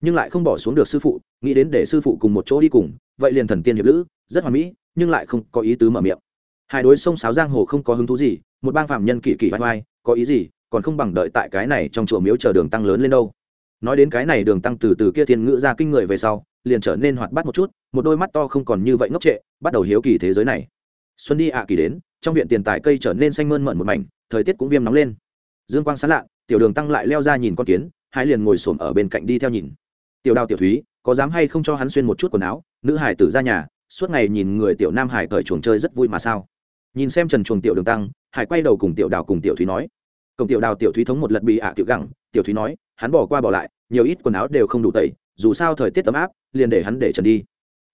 [SPEAKER 1] Nhưng lại không bỏ xuống được sư phụ, nghĩ đến để sư phụ cùng một chỗ đi cùng, vậy liền thần tiên hiệp lữ, rất hoàn mỹ, nhưng lại không có ý tứ mở miệng. Hai đối sông sáo giang hồ không có hứng thú gì, một bang phạm nhân kỳ kỳ vai vai có ý gì, còn không bằng đợi tại cái này trong chùa miếu chờ đường tăng lớn lên đâu nói đến cái này đường tăng từ từ kia thiên ngữ ra kinh người về sau, liền trở nên hoạt bát một chút, một đôi mắt to không còn như vậy ngốc trệ, bắt đầu hiếu kỳ thế giới này. Xuân đi ạ kỳ đến, trong viện tiền tài cây trở nên xanh mơn mận một mảnh, thời tiết cũng viêm nóng lên. Dương quang sán lạ, tiểu đường tăng lại leo ra nhìn con kiến, hai liền ngồi xổm ở bên cạnh đi theo nhìn. Tiểu đào tiểu thúy, có dám hay không cho hắn xuyên một chút quần áo, nữ hải tử ra nhà, suốt ngày nhìn người tiểu nam hải cởi chuồng chơi rất vui mà sao? Nhìn xem trần chuồng tiểu đường tăng, hải quay đầu cùng tiểu đào cùng tiểu thúy nói cổng tiểu đào tiểu thúy thống một lật bị ạ tiểu gẳng, tiểu thúy nói, hắn bỏ qua bỏ lại, nhiều ít quần áo đều không đủ tẩy, dù sao thời tiết ấm áp, liền để hắn để trần đi.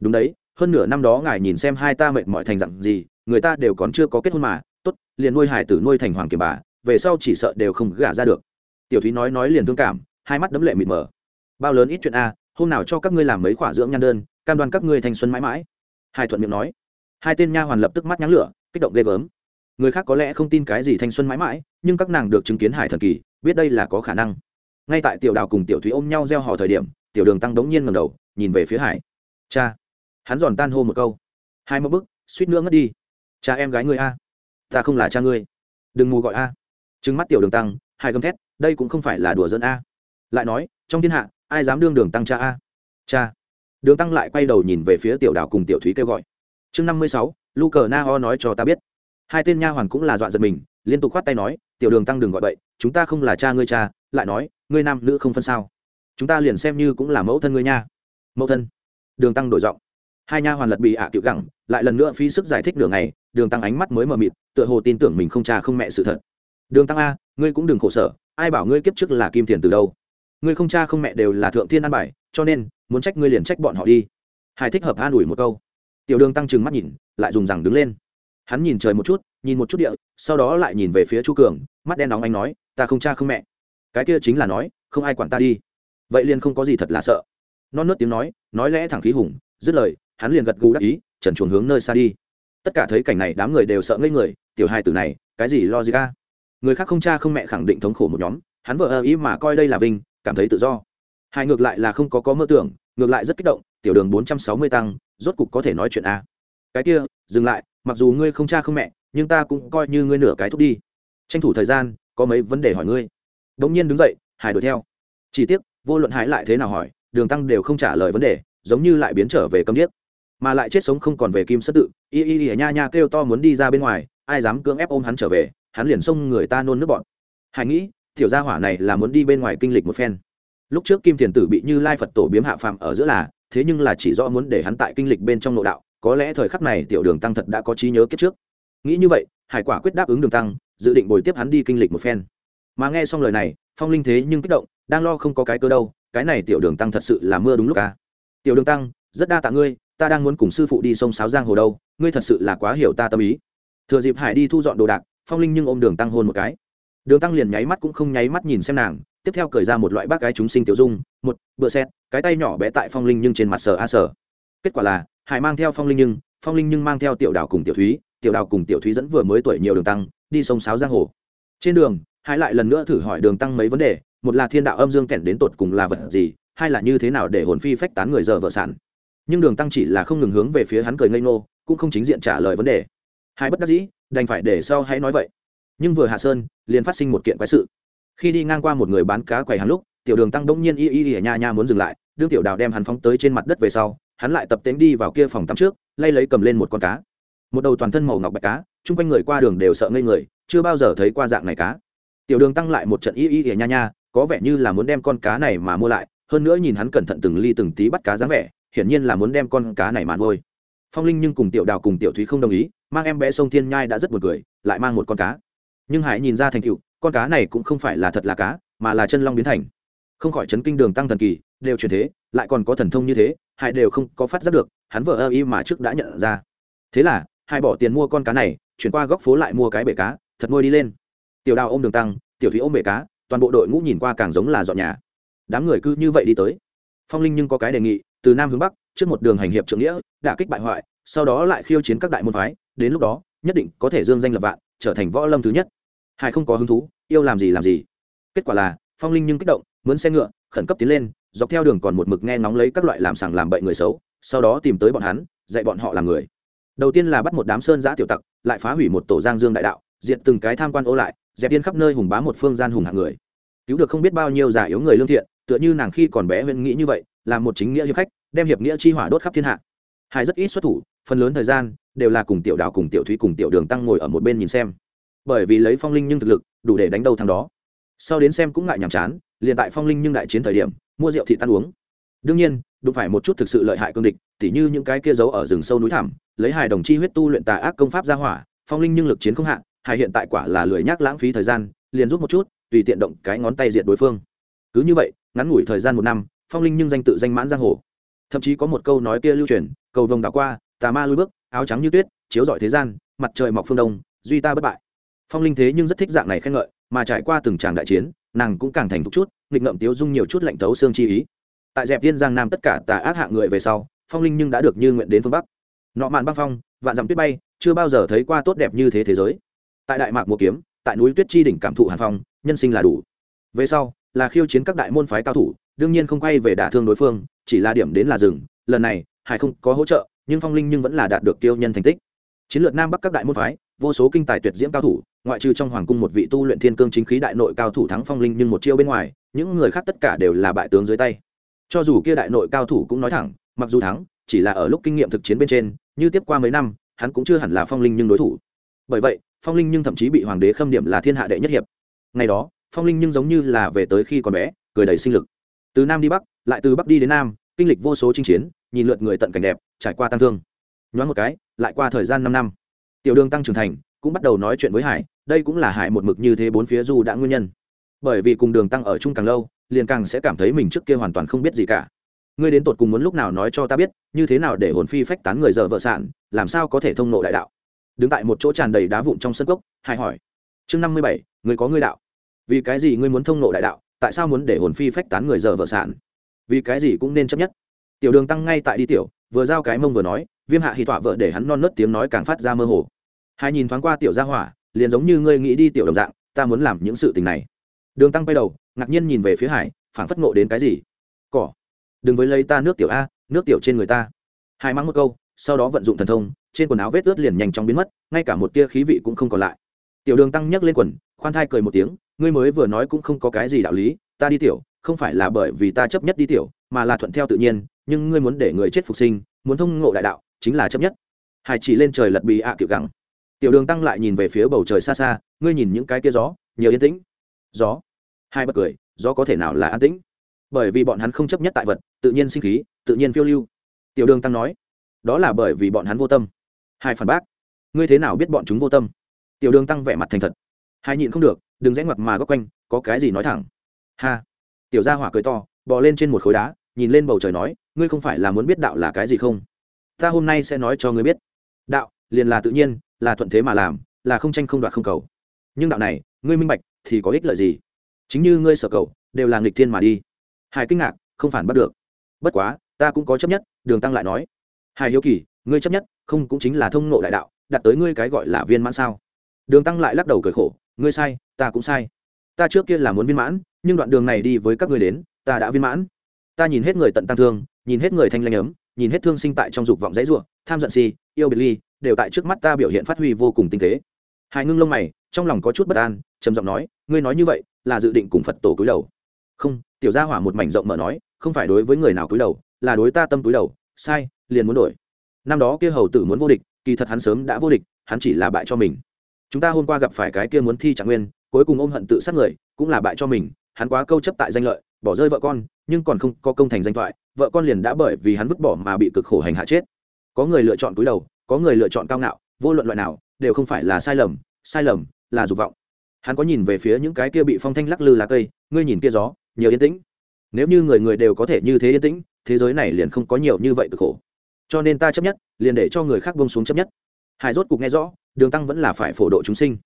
[SPEAKER 1] Đúng đấy, hơn nửa năm đó ngài nhìn xem hai ta mệt mỏi thành dặn gì, người ta đều còn chưa có kết hôn mà, tốt, liền nuôi hải tử nuôi thành hoàng kiềm bà, về sau chỉ sợ đều không gả ra được. Tiểu thúy nói nói liền thương cảm, hai mắt đấm lệ mịt mờ. Bao lớn ít chuyện a, hôm nào cho các ngươi làm mấy khỏa dưỡng nhan đơn, cam đoan các ngươi thanh xuân mãi mãi. Hai thuận miệng nói. Hai tên nha hoàn lập tức mắt nháng lửa, kích động ghê gớm người khác có lẽ không tin cái gì thanh xuân mãi mãi, nhưng các nàng được chứng kiến hải thần kỳ, biết đây là có khả năng. Ngay tại tiểu đào cùng tiểu thúy ôm nhau gieo hò thời điểm, tiểu đường tăng đống nhiên ngầm đầu, nhìn về phía hải. Cha. Hắn giòn tan hô một câu. Hai mẫu bức, suýt nữa ngất đi. Cha em gái ngươi a. Ta không là cha ngươi. Đừng mù gọi a. Trứng mắt tiểu đường tăng, hai gầm thét, đây cũng không phải là đùa dân a. Lại nói, trong thiên hạ, ai dám đương đường tăng cha a? Cha. Đường tăng lại quay đầu nhìn về phía tiểu đào cùng tiểu thúy kêu gọi. Chương năm mươi sáu, lu cờ na ho nói cho ta biết hai tên nha hoàn cũng là dọa giật mình, liên tục khoát tay nói, tiểu đường tăng đừng gọi bậy, chúng ta không là cha ngươi cha. Lại nói, ngươi nam nữ không phân sao? Chúng ta liền xem như cũng là mẫu thân ngươi nha. Mẫu thân? Đường tăng đổi giọng. Hai nha hoàn lật bị ạ à gẳng, lại lần nữa phí sức giải thích đường này đường tăng ánh mắt mới mờ mịt, tựa hồ tin tưởng mình không cha không mẹ sự thật. Đường tăng a, ngươi cũng đừng khổ sở, ai bảo ngươi kiếp trước là kim tiền từ đâu? Ngươi không cha không mẹ đều là thượng thiên an bài, cho nên, muốn trách ngươi liền trách bọn họ đi. Hải thích hợp an ủi một câu. Tiểu đường tăng trừng mắt nhìn, lại dùng rằng đứng lên hắn nhìn trời một chút, nhìn một chút địa, sau đó lại nhìn về phía chu cường, mắt đen nóng anh nói, ta không cha không mẹ. Cái kia chính là nói, không ai quản ta đi. Vậy liền không có gì thật là sợ. Non nớt tiếng nói nói lẽ thẳng khí hùng, dứt lời, hắn liền gật gù đắc ý, trần chuồn hướng nơi xa đi. Tất cả thấy cảnh này, đám người đều sợ ngây người, tiểu hai tử này, cái gì lo gì ca người khác không cha không mẹ khẳng định thống khổ một nhóm, hắn vợ ơ ý mà coi đây là vinh, cảm thấy tự do. Hai ngược lại là không có có mơ tưởng, ngược lại rất kích động, tiểu đường bốn trăm sáu mươi tăng, rốt cục có thể nói chuyện a. Cái kia, dừng lại mặc dù ngươi không cha không mẹ, nhưng ta cũng coi như ngươi nửa cái thúc đi. Tranh thủ thời gian, có mấy vấn đề hỏi ngươi. Đ ỗ n g nhiên đứng dậy, hải đuổi theo. Chỉ tiếc, vô luận hải lại thế nào hỏi, đường tăng đều không trả lời vấn đề, giống như lại biến trở về câm điếc. Mà lại chết sống không còn về kim sất tự. Y y y, nha nha kêu to muốn đi ra bên ngoài, ai dám cưỡng ép ôm hắn trở về, hắn liền xông người ta nôn nước bọn. Hải nghĩ, tiểu gia hỏa này là muốn đi bên ngoài kinh lịch một phen. Lúc trước kim thiền tử bị như lai phật tổ biếm hạ phàm ở giữa là, thế nhưng là chỉ rõ muốn để hắn tại kinh lịch bên trong nội đạo có lẽ thời khắc này tiểu đường tăng thật đã có trí nhớ kiếp trước. Nghĩ như vậy, hải quả quyết đáp ứng đường tăng, dự định bồi tiếp hắn đi kinh lịch một phen. Mà nghe xong lời này, phong linh thế nhưng kích động, đang lo không có cái cơ đâu, cái này tiểu đường tăng thật sự là mưa đúng lúc à. tiểu đường tăng, rất đa tạ ngươi, ta đang muốn cùng sư phụ đi sông sáo giang hồ đâu, ngươi thật sự là quá hiểu ta tâm ý. Thừa dịp hải đi thu dọn đồ đạc, phong linh nhưng ôm đường tăng hôn một cái. Đường tăng liền nháy mắt cũng không nháy mắt nhìn xem nàng, tiếp theo cởi ra một loại bác gái chúng sinh tiểu dung, một bựa xét, cái tay nhỏ bé tại phong linh nhưng trên mặt sờ a sờ. Kết quả là hải mang theo phong linh nhưng, phong linh nhưng mang theo tiểu đào cùng tiểu thúy, tiểu đào cùng tiểu thúy dẫn vừa mới tuổi nhiều đường tăng, đi sông sáo giang hồ. Trên đường, hải lại lần nữa thử hỏi đường tăng mấy vấn đề, một là thiên đạo âm dương kẻn đến tột cùng là vật gì, hai là như thế nào để hồn phi phách tán người giờ vợ sản. Nhưng đường tăng chỉ là không ngừng hướng về phía hắn cười ngây ngô, cũng không chính diện trả lời vấn đề. Hai bất đắc dĩ, đành phải để sau hãy nói vậy. Nhưng vừa hạ sơn, liền phát sinh một kiện quái sự. Khi đi ngang qua một người bán cá quầy hàng lúc, tiểu đường tăng đông nhiên y y y nha nha muốn dừng lại, đương tiểu đào đem hắn phóng tới trên mặt đất về sau hắn lại tập tễnh đi vào kia phòng tắm trước, lay lấy cầm lên một con cá. Một đầu toàn thân màu ngọc bạch cá, chung quanh người qua đường đều sợ ngây người, chưa bao giờ thấy qua dạng này cá. Tiểu đường tăng lại một trận y y ỉa nha nha, có vẻ như là muốn đem con cá này mà mua lại, hơn nữa nhìn hắn cẩn thận từng ly từng tí bắt cá dáng vẻ, hiển nhiên là muốn đem con cá này mà nuôi. Phong linh nhưng cùng tiểu đào cùng tiểu thúy không đồng ý, mang em bé sông thiên nhai đã rất buồn cười, lại mang một con cá. Nhưng hải nhìn ra thành tựu, con cá này cũng không phải là thật là cá, mà là chân long biến thành. Không khỏi chấn kinh đường tăng thần kỳ đều chuyển thế, lại còn có thần thông như thế, hải đều không có phát giác được, hắn vợ ơ y mà trước đã nhận ra. Thế là, hải bỏ tiền mua con cá này, chuyển qua góc phố lại mua cái bể cá, thật nuôi đi lên. Tiểu đào ôm đường tăng, tiểu thúy ôm bể cá, toàn bộ đội ngũ nhìn qua càng giống là dọn nhà. Đám người cứ như vậy đi tới. Phong linh nhưng có cái đề nghị, từ nam hướng bắc, trước một đường hành hiệp trượng nghĩa, đả kích bại hoại, sau đó lại khiêu chiến các đại môn phái, đến lúc đó, nhất định có thể dương danh lập vạn, trở thành võ lâm thứ nhất. Hải không có hứng thú, yêu làm gì làm gì. Kết quả là, phong linh nhưng kích động, mướn xe ngựa, khẩn cấp tiến lên dọc theo đường còn một mực nghe ngóng lấy các loại làm sảng làm bậy người xấu, sau đó tìm tới bọn hắn, dạy bọn họ làm người. Đầu tiên là bắt một đám sơn giã tiểu tặc, lại phá hủy một tổ giang dương đại đạo, diệt từng cái tham quan ô lại, dẹp yên khắp nơi hùng bá một phương gian hùng hạng người. Cứu được không biết bao nhiêu giả yếu người lương thiện, tựa như nàng khi còn bé huyện nghĩ như vậy là một chính nghĩa hiệp khách, đem hiệp nghĩa chi hỏa đốt khắp thiên hạ. Hai rất ít xuất thủ, phần lớn thời gian đều là cùng tiểu đào cùng tiểu thúy, cùng tiểu đường tăng ngồi ở một bên nhìn xem. Bởi vì lấy phong linh nhưng thực lực, đủ để đánh đầu thằng đó. Sau đến xem cũng ngại nhàm chán, liền tại phong linh nhưng đại chiến thời điểm mua rượu thị tan uống. Đương nhiên, đụng phải một chút thực sự lợi hại cương địch, tỉ như những cái kia giấu ở rừng sâu núi thẳm, lấy hài đồng chi huyết tu luyện tà ác công pháp ra hỏa, phong linh nhưng lực chiến không hạ, hài hiện tại quả là lười nhác lãng phí thời gian, liền rút một chút, tùy tiện động cái ngón tay diệt đối phương. Cứ như vậy, ngắn ngủi thời gian một năm, phong linh nhưng danh tự danh mãn giang hồ. Thậm chí có một câu nói kia lưu truyền, cầu vồng đảo qua, tà ma lui bước, áo trắng như tuyết, chiếu rọi thế gian, mặt trời mọc phương đông, duy ta bất bại. Phong linh thế nhưng rất thích dạng này khen ngợi, mà trải qua từng tràng đại chiến, nàng cũng càng thành thục chút nghịch ngậm tiếu dung nhiều chút lạnh tấu xương chi ý. Tại dẹp viên giang nam tất cả tà ác hạng người về sau, phong linh nhưng đã được như nguyện đến phương bắc. Nọ mạn băng phong, vạn dặm tuyết bay, chưa bao giờ thấy qua tốt đẹp như thế thế giới. Tại đại mạc mùa kiếm, tại núi tuyết chi đỉnh cảm thụ hàn phong, nhân sinh là đủ. Về sau, là khiêu chiến các đại môn phái cao thủ, đương nhiên không quay về đả thương đối phương, chỉ là điểm đến là rừng lần này, hải không có hỗ trợ, nhưng phong linh nhưng vẫn là đạt được tiêu nhân thành tích. Chiến lược nam bắc các đại môn phái, vô số kinh tài tuyệt diễm cao thủ, ngoại trừ trong hoàng cung một vị tu luyện thiên cương chính khí đại nội cao thủ thắng phong linh nhưng một chiêu bên ngoài những người khác tất cả đều là bại tướng dưới tay. Cho dù kia đại nội cao thủ cũng nói thẳng, mặc dù thắng, chỉ là ở lúc kinh nghiệm thực chiến bên trên, như tiếp qua mấy năm, hắn cũng chưa hẳn là phong linh nhưng đối thủ. Bởi vậy, phong linh nhưng thậm chí bị hoàng đế khâm điểm là thiên hạ đệ nhất hiệp. Ngày đó, phong linh nhưng giống như là về tới khi còn bé, cười đầy sinh lực. Từ nam đi bắc, lại từ bắc đi đến nam, kinh lịch vô số chinh chiến, nhìn lượt người tận cảnh đẹp, trải qua tăng thương. Nhoáng một cái, lại qua thời gian năm năm. Tiểu đường tăng trưởng thành, cũng bắt đầu nói chuyện với hải, đây cũng là hải một mực như thế bốn phía du đã nguyên nhân bởi vì cùng đường tăng ở chung càng lâu, liền càng sẽ cảm thấy mình trước kia hoàn toàn không biết gì cả. Ngươi đến tột cùng muốn lúc nào nói cho ta biết, như thế nào để hồn phi phách tán người giờ vợ sản làm sao có thể thông nộ đại đạo? Đứng tại một chỗ tràn đầy đá vụn trong sân cốc hải hỏi. Chương năm mươi bảy người có ngươi đạo. Vì cái gì ngươi muốn thông nộ đại đạo, tại sao muốn để hồn phi phách tán người giờ vợ sản vì cái gì cũng nên chấp nhất. Tiểu đường tăng ngay tại đi tiểu, vừa giao cái mông vừa nói, viêm hạ hì tọa vợ để hắn non nớt tiếng nói càng phát ra mơ hồ. Hai nhìn thoáng qua tiểu gia hỏa, liền giống như ngươi nghĩ đi tiểu đồng dạng, ta muốn làm những sự tình này đường tăng quay đầu, ngạc nhiên nhìn về phía hải, phảng phất ngộ đến cái gì. Cỏ, đừng với lấy ta nước tiểu a, nước tiểu trên người ta. Hải mắng một câu, sau đó vận dụng thần thông, trên quần áo vết ướt liền nhanh chóng biến mất, ngay cả một tia khí vị cũng không còn lại. Tiểu đường tăng nhấc lên quần, khoan thai cười một tiếng, ngươi mới vừa nói cũng không có cái gì đạo lý, ta đi tiểu, không phải là bởi vì ta chấp nhất đi tiểu, mà là thuận theo tự nhiên, nhưng ngươi muốn để người chết phục sinh, muốn thông ngộ đại đạo, chính là chấp nhất. Hải chỉ lên trời lật bị ạ à kiểu gắng tiểu đường tăng lại nhìn về phía bầu trời xa xa, ngươi nhìn những cái kia gió, nhiều yên tĩnh. Gió? Hai bật cười do có thể nào là an tĩnh? Bởi vì bọn hắn không chấp nhất tại vật, tự nhiên sinh khí, tự nhiên phiêu lưu. Tiểu đường tăng nói, đó là bởi vì bọn hắn vô tâm. Hai phản bác, ngươi thế nào biết bọn chúng vô tâm? Tiểu đường tăng vẻ mặt thành thật. Hai nhịn không được, đừng rẽ ngoặt mà góc quanh, có cái gì nói thẳng? Ha! Tiểu gia hỏa cười to, bò lên trên một khối đá, nhìn lên bầu trời nói, ngươi không phải là muốn biết đạo là cái gì không? Ta hôm nay sẽ nói cho ngươi biết. Đạo, liền là tự nhiên, là thuận thế mà làm, là không tranh không đoạt không cầu. Nhưng đạo này, ngươi minh bạch, thì có ích lợi gì? Chính như ngươi sở cầu, đều là nghịch thiên mà đi. Hải kinh ngạc, không phản bắt được. Bất quá, ta cũng có chấp nhất, đường tăng lại nói. Hải hiếu kỳ, ngươi chấp nhất, không cũng chính là thông ngộ đại đạo đặt tới ngươi cái gọi là viên mãn sao? Đường tăng lại lắc đầu cười khổ. Ngươi sai, ta cũng sai. Ta trước kia là muốn viên mãn, nhưng đoạn đường này đi với các ngươi đến, ta đã viên mãn. Ta nhìn hết người tận tăng thương, nhìn hết người thanh lanh ấm, nhìn hết thương sinh tại trong dục vọng dãy ruộng tham giận si, yêu biệt ly, đều tại trước mắt ta biểu hiện phát huy vô cùng tinh tế. Hải ngưng lông mày trong lòng có chút bất an, trầm giọng nói, ngươi nói như vậy, là dự định cùng phật tổ cúi đầu. Không, tiểu gia hỏa một mảnh rộng mở nói, không phải đối với người nào cúi đầu, là đối ta tâm cúi đầu, sai, liền muốn đổi. Năm đó kia hầu tử muốn vô địch, kỳ thật hắn sớm đã vô địch, hắn chỉ là bại cho mình. Chúng ta hôm qua gặp phải cái kia muốn thi trạng nguyên, cuối cùng ôm hận tự sát người, cũng là bại cho mình, hắn quá câu chấp tại danh lợi, bỏ rơi vợ con, nhưng còn không có công thành danh thoại, vợ con liền đã bởi vì hắn vứt bỏ mà bị cực khổ hành hạ chết. Có người lựa chọn cúi đầu, có người lựa chọn cao ngạo, vô luận loại nào, đều không phải là sai lầm sai lầm là dục vọng. Hắn có nhìn về phía những cái kia bị phong thanh lắc lư lá cây, ngươi nhìn kia gió, nhiều yên tĩnh. Nếu như người người đều có thể như thế yên tĩnh, thế giới này liền không có nhiều như vậy cực khổ. Cho nên ta chấp nhất, liền để cho người khác bông xuống chấp nhất. Hải rốt cục nghe rõ, đường tăng vẫn là phải phổ độ chúng sinh.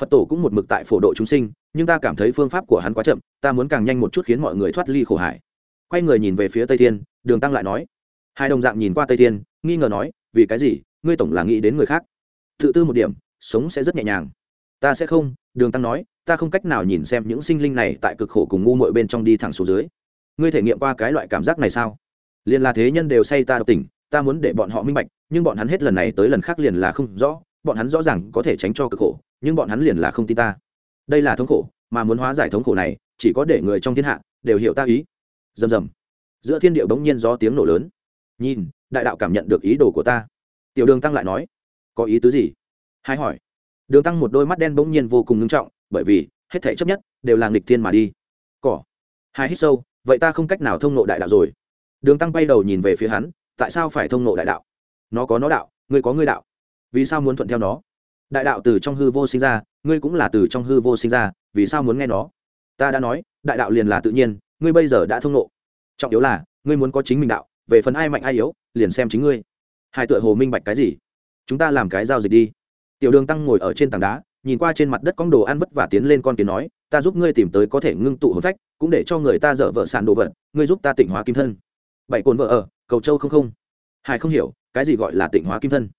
[SPEAKER 1] Phật tổ cũng một mực tại phổ độ chúng sinh, nhưng ta cảm thấy phương pháp của hắn quá chậm, ta muốn càng nhanh một chút khiến mọi người thoát ly khổ hải. Quay người nhìn về phía tây thiên, đường tăng lại nói. Hai đồng dạng nhìn qua tây thiên, nghi ngờ nói, vì cái gì, ngươi tổng là nghĩ đến người khác? Tự tư một điểm, sống sẽ rất nhẹ nhàng ta sẽ không, đường tăng nói, ta không cách nào nhìn xem những sinh linh này tại cực khổ cùng ngu mội bên trong đi thẳng xuống dưới. Ngươi thể nghiệm qua cái loại cảm giác này sao? Liền là thế nhân đều say ta độc tỉnh, ta muốn để bọn họ minh bạch, nhưng bọn hắn hết lần này tới lần khác liền là không rõ, bọn hắn rõ ràng có thể tránh cho cực khổ, nhưng bọn hắn liền là không tin ta. Đây là thống khổ, mà muốn hóa giải thống khổ này, chỉ có để người trong thiên hạ đều hiểu ta ý. Rầm rầm. Giữa thiên điệu bỗng nhiên do tiếng nổ lớn. Nhìn, đại đạo cảm nhận được ý đồ của ta. Tiểu đường tăng lại nói, có ý tứ gì? Hai hỏi đường tăng một đôi mắt đen bỗng nhiên vô cùng ngưng trọng, bởi vì, hết thể chấp nhất, đều là nghịch thiên mà đi. Cỏ. Hai hít sâu, vậy ta không cách nào thông nộ đại đạo rồi. Đường tăng bay đầu nhìn về phía hắn, tại sao phải thông nộ đại đạo? Nó có nó đạo, ngươi có ngươi đạo. Vì sao muốn thuận theo nó? Đại đạo từ trong hư vô sinh ra, ngươi cũng là từ trong hư vô sinh ra, vì sao muốn nghe nó? Ta đã nói, đại đạo liền là tự nhiên, ngươi bây giờ đã thông nộ trọng yếu là, ngươi muốn có chính mình đạo, về phần ai mạnh ai yếu, liền xem chính ngươi. Hai tựa hồ minh bạch cái gì? Chúng ta làm cái giao dịch đi tiểu đường tăng ngồi ở trên tảng đá, nhìn qua trên mặt đất con đồ ăn vất vả tiến lên con kiến nói, ta giúp ngươi tìm tới có thể ngưng tụ hồn phách, cũng để cho người ta dở vợ sàn đồ vật, ngươi giúp ta tịnh hóa kim thân. Bảy cồn vợ ở, cầu châu không không. Hải không hiểu, cái gì gọi là tịnh hóa kim thân?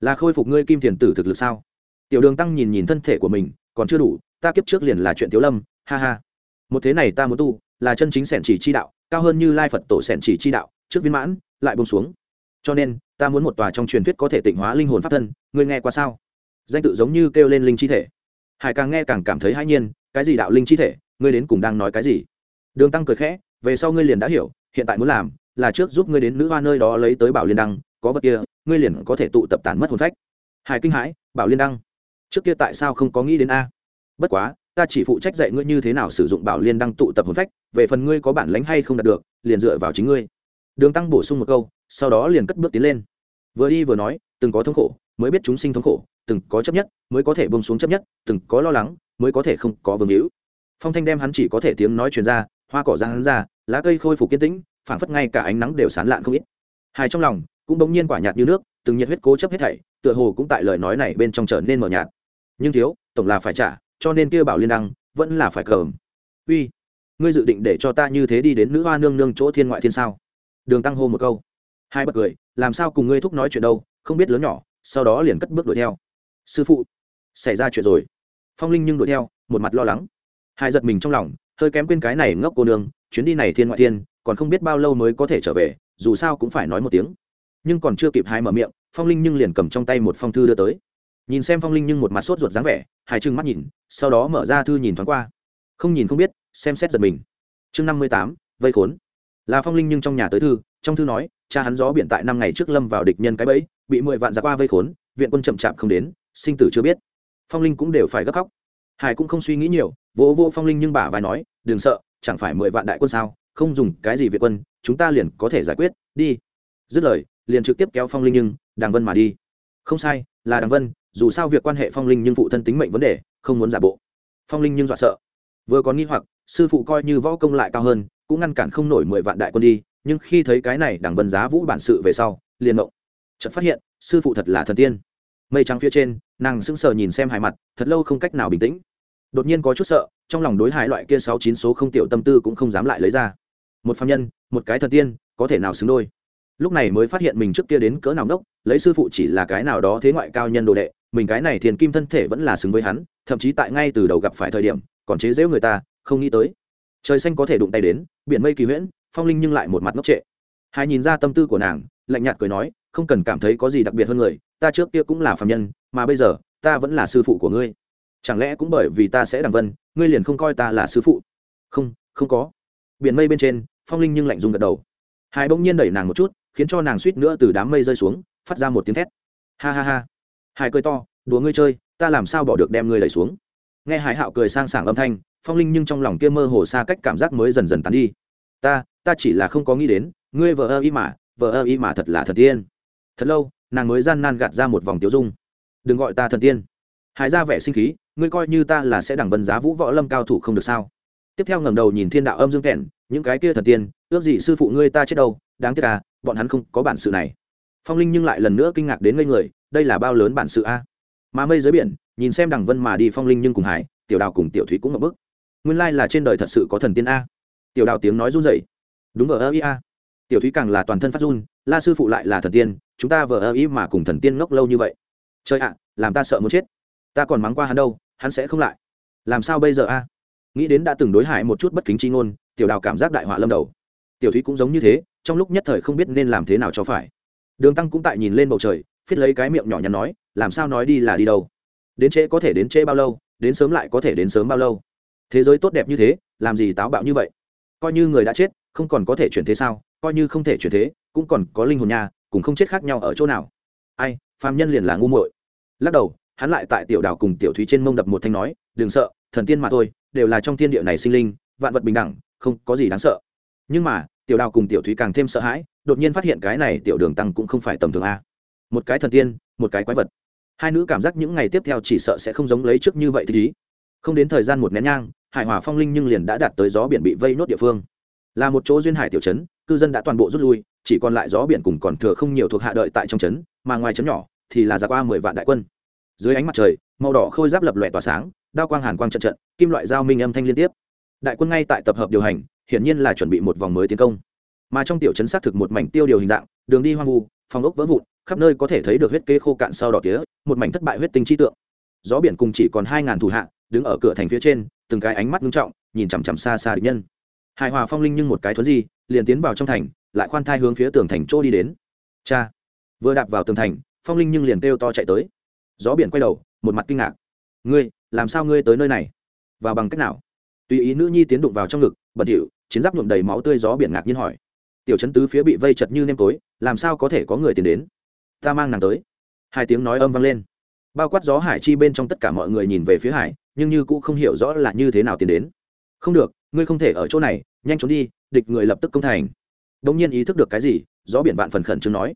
[SPEAKER 1] Là khôi phục ngươi kim thiền tử thực lực sao? Tiểu đường tăng nhìn nhìn thân thể của mình, còn chưa đủ, ta kiếp trước liền là chuyện thiếu lâm, ha ha. Một thế này ta muốn tu, là chân chính sẻn chỉ chi đạo, cao hơn như lai phật tổ sẻn chỉ chi đạo, trước viên mãn, lại bông xuống. Cho nên, ta muốn một tòa trong truyền thuyết có thể tịnh hóa linh hồn pháp thân, ngươi nghe qua sao? Danh tự giống như kêu lên linh chi thể. Hải càng nghe càng cảm thấy hãi nhiên, cái gì đạo linh chi thể, ngươi đến cùng đang nói cái gì? Đường tăng cười khẽ, về sau ngươi liền đã hiểu, hiện tại muốn làm là trước giúp ngươi đến nữ hoa nơi đó lấy tới bảo liên đăng, có vật kia, ngươi liền có thể tụ tập tản mất hồn phách. Hải kinh hãi, bảo liên đăng, trước kia tại sao không có nghĩ đến a? Bất quá, ta chỉ phụ trách dạy ngươi như thế nào sử dụng bảo liên đăng tụ tập hồn phách, về phần ngươi có bản lánh hay không đạt được, liền dựa vào chính ngươi. Đường tăng bổ sung một câu, sau đó liền cất bước tiến lên. Vừa đi vừa nói, từng có thống khổ, mới biết chúng sinh thống khổ từng có chấp nhất, mới có thể bông xuống chấp nhất, từng có lo lắng, mới có thể không có vương hữu. Phong thanh đem hắn chỉ có thể tiếng nói truyền ra, hoa cỏ ra hắn ra, lá cây khôi phục kiên tĩnh, phảng phất ngay cả ánh nắng đều sán lạn không ít. Hai trong lòng cũng bỗng nhiên quả nhạt như nước, từng nhiệt huyết cố chấp hết thảy, tựa hồ cũng tại lời nói này bên trong trở nên mờ nhạt. Nhưng thiếu, tổng là phải trả, cho nên kia bảo liên đăng, vẫn là phải cờm uy, ngươi dự định để cho ta như thế đi đến nữ hoa nương nương chỗ thiên ngoại thiên sao? Đường tăng hô một câu. Hai bật cười, làm sao cùng ngươi thúc nói chuyện đâu, không biết lớn nhỏ, sau đó liền cất bước đuổi theo sư phụ, xảy ra chuyện rồi. Phong linh nhưng đuổi theo, một mặt lo lắng. Hai giật mình trong lòng, hơi kém quên cái này ngốc cô nương, chuyến đi này thiên ngoại thiên, còn không biết bao lâu mới có thể trở về, dù sao cũng phải nói một tiếng. Nhưng còn chưa kịp hai mở miệng, phong linh nhưng liền cầm trong tay một phong thư đưa tới. Nhìn xem phong linh nhưng một mặt sốt ruột dáng vẻ, hai trừng mắt nhìn, sau đó mở ra thư nhìn thoáng qua. Không nhìn không biết, xem xét giật mình. Chương năm mươi tám, vây khốn. Là phong linh nhưng trong nhà tới thư, trong thư nói, cha hắn gió biện tại năm ngày trước lâm vào địch nhân cái bẫy, bị mười vạn giặc qua vây khốn, viện quân chậm chạp không đến sinh tử chưa biết. Phong linh cũng đều phải gấp khóc. Hải cũng không suy nghĩ nhiều, vỗ vô phong linh nhưng bả vai nói, đừng sợ, chẳng phải mười vạn đại quân sao? Không dùng cái gì viện quân, chúng ta liền có thể giải quyết, đi. Dứt lời, liền trực tiếp kéo phong linh nhưng đàng vân mà đi. Không sai, là đàng vân, dù sao việc quan hệ phong linh nhưng phụ thân tính mệnh vấn đề, không muốn giả bộ. Phong linh nhưng dọa sợ. Vừa còn nghi hoặc, sư phụ coi như võ công lại cao hơn, cũng ngăn cản không nổi mười vạn đại quân đi, nhưng khi thấy cái này đằng vân giá vũ bản sự về sau, liền mộng chợt phát hiện, sư phụ thật là thần tiên mây trắng phía trên, nàng sững sờ nhìn xem hải mặt, thật lâu không cách nào bình tĩnh. Đột nhiên có chút sợ, trong lòng đối hải loại kia sáu chín số không tiểu tâm tư cũng không dám lại lấy ra. Một phạm nhân, một cái thần tiên, có thể nào xứng đôi? Lúc này mới phát hiện mình trước kia đến cỡ nào đốc lấy sư phụ chỉ là cái nào đó thế ngoại cao nhân đồ đệ, mình cái này thiền kim thân thể vẫn là xứng với hắn, thậm chí tại ngay từ đầu gặp phải thời điểm, còn chế giễu người ta, không nghĩ tới. Trời xanh có thể đụng tay đến, biển mây kỳ huyễn, phong linh nhưng lại một mặt ngốc trệ. Hai nhìn ra tâm tư của nàng, lạnh nhạt cười nói không cần cảm thấy có gì đặc biệt hơn người, ta trước kia cũng là phạm nhân, mà bây giờ, ta vẫn là sư phụ của ngươi. Chẳng lẽ cũng bởi vì ta sẽ đằng vân, ngươi liền không coi ta là sư phụ? Không không có. Biển mây bên trên, phong linh nhưng lạnh rung gật đầu. Hai bỗng nhiên đẩy nàng một chút, khiến cho nàng suýt nữa từ đám mây rơi xuống, phát ra một tiếng thét. Ha ha ha. Hai cười to, đùa ngươi chơi, ta làm sao bỏ được đem ngươi đẩy xuống? Nghe hải hạo cười sang sảng âm thanh, phong linh nhưng trong lòng kia mơ hồ xa cách cảm giác mới dần dần tán đi. Ta ta chỉ là không có nghĩ đến, ngươi vợ ơ y mà vợ ơ y mà thật là thật tiên thật lâu, nàng mới gian nan gạt ra một vòng tiêu dung. Đừng gọi ta thần tiên. Hải ra vẻ sinh khí, ngươi coi như ta là sẽ đẳng vân giá vũ võ lâm cao thủ không được sao? Tiếp theo ngẩng đầu nhìn thiên đạo âm dương kèn những cái kia thần tiên, ước gì sư phụ ngươi ta chết đâu, đáng tiếc à bọn hắn không có bản sự này. Phong linh nhưng lại lần nữa kinh ngạc đến ngây người, đây là bao lớn bản sự a? Mà mây dưới biển, nhìn xem đằng vân mà đi phong linh nhưng cùng hải tiểu đào cùng tiểu thúy cũng ngập bức. Nguyên lai là trên đời thật sự có thần tiên a. Tiểu đào tiếng nói run rẩy. Đúng vờ ơ ý a tiểu thúy càng là toàn thân phát run, la sư phụ lại là thần tiên, chúng ta vờ ơ ý mà cùng thần tiên ngốc lâu như vậy. Trời ạ, làm ta sợ muốn chết. Ta còn mắng qua hắn đâu, hắn sẽ không lại. Làm sao bây giờ a? Nghĩ đến đã từng đối hại một chút bất kính chi ngôn, tiểu đào cảm giác đại họa lâm đầu. Tiểu thúy cũng giống như thế, trong lúc nhất thời không biết nên làm thế nào cho phải. Đường tăng cũng tại nhìn lên bầu trời, phiết lấy cái miệng nhỏ nhắn nói, làm sao nói đi là đi đâu? Đến trễ có thể đến trễ bao lâu, đến sớm lại có thể đến sớm bao lâu? Thế giới tốt đẹp như thế, làm gì táo bạo như vậy? Coi như người đã chết không còn có thể chuyển thế sao? Coi như không thể chuyển thế cũng còn có linh hồn nha, cùng không chết khác nhau ở chỗ nào? Ai phàm nhân liền là ngu muội. Lắc đầu hắn lại tại tiểu đảo cùng tiểu thúy trên mông đập một thanh nói đừng sợ thần tiên mà thôi đều là trong thiên địa này sinh linh vạn vật bình đẳng không có gì đáng sợ. Nhưng mà tiểu đào cùng tiểu thúy càng thêm sợ hãi đột nhiên phát hiện cái này tiểu đường tăng cũng không phải tầm thường a. Một cái thần tiên một cái quái vật. Hai nữ cảm giác những ngày tiếp theo chỉ sợ sẽ không giống lấy trước như vậy thì ý. Không đến thời gian một nén nhang hải hòa phong linh nhưng liền đã đạt tới gió biển bị vây nốt địa phương là một chỗ duyên hải tiểu trấn, cư dân đã toàn bộ rút lui, chỉ còn lại gió biển cùng còn thừa không nhiều thuộc hạ đợi tại trong trấn, mà ngoài trấn nhỏ thì là giặc qua mười vạn đại quân. Dưới ánh mặt trời, màu đỏ khôi giáp lập lòe tỏa sáng, đao quang hàn quang trận trận, kim loại giao minh âm thanh liên tiếp. Đại quân ngay tại tập hợp điều hành, hiển nhiên là chuẩn bị một vòng mới tiến công. Mà trong tiểu trấn xác thực một mảnh tiêu điều hình dạng, đường đi hoang vu, phòng ốc vỡ vụn, khắp nơi có thể thấy được huyết kê khô cạn sau đỏ tía, một mảnh thất bại huyết tinh chi tượng. Gió biển cùng chỉ còn hai ngàn thủ hạ, đứng ở cửa thành phía trên, từng cái ánh mắt nghiêm trọng, nhìn chằm chằm xa xa địch nhân hài hòa phong linh nhưng một cái thuấn di, liền tiến vào trong thành, lại khoan thai hướng phía tường thành chỗ đi đến. Cha! Vừa đạp vào tường thành, phong linh nhưng liền kêu to chạy tới. Gió biển quay đầu, một mặt kinh ngạc. Ngươi, làm sao ngươi tới nơi này? Và bằng cách nào? Tùy ý nữ nhi tiến đụng vào trong ngực bẩn thỉu chiến giáp nhuộm đầy máu tươi gió biển ngạc nhiên hỏi. Tiểu chấn tứ phía bị vây chật như nêm tối, làm sao có thể có người tiến đến? Ta mang nàng tới. Hai tiếng nói âm vang lên. Bao quát gió hải chi bên trong tất cả mọi người nhìn về phía hải, nhưng như cũng không hiểu rõ là như thế nào tiến đến. Không được ngươi không thể ở chỗ này, nhanh trốn đi, địch người lập tức công thành. Đông nhiên ý thức được cái gì, gió biển vạn phần khẩn trương nói.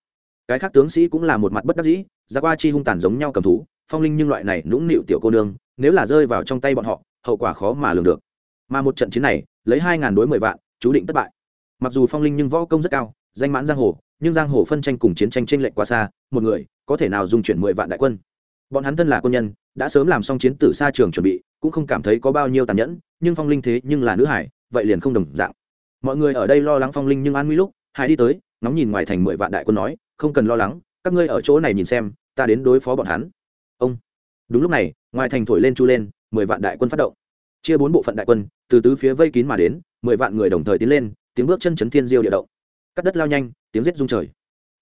[SPEAKER 1] Cái khác tướng sĩ cũng là một mặt bất đắc dĩ ra qua chi hung tàn giống nhau cầm thú, phong linh nhưng loại này nũng nịu tiểu cô nương, nếu là rơi vào trong tay bọn họ, hậu quả khó mà lường được. Mà một trận chiến này, lấy hai ngàn đối mười vạn, chú định thất bại. Mặc dù phong linh nhưng võ công rất cao, danh mãn giang hồ, nhưng giang hồ phân tranh cùng chiến tranh tranh lệch quá xa, một người có thể nào dung chuyển mười vạn đại quân? Bọn hắn thân là quân nhân đã sớm làm xong chiến tử xa trường chuẩn bị, cũng không cảm thấy có bao nhiêu tàn nhẫn, nhưng phong linh thế nhưng là nữ hải, vậy liền không đồng dạng. Mọi người ở đây lo lắng phong linh nhưng an nguy lúc, hải đi tới, ngóng nhìn ngoài thành mười vạn đại quân nói, không cần lo lắng, các ngươi ở chỗ này nhìn xem, ta đến đối phó bọn hắn. Ông. Đúng lúc này, ngoài thành thổi lên chu lên, mười vạn đại quân phát động. Chia bốn bộ phận đại quân, từ tứ phía vây kín mà đến, mười vạn người đồng thời tiến lên, tiếng bước chân chấn thiên diêu địa động. Cắt đất lao nhanh, tiếng rết rung trời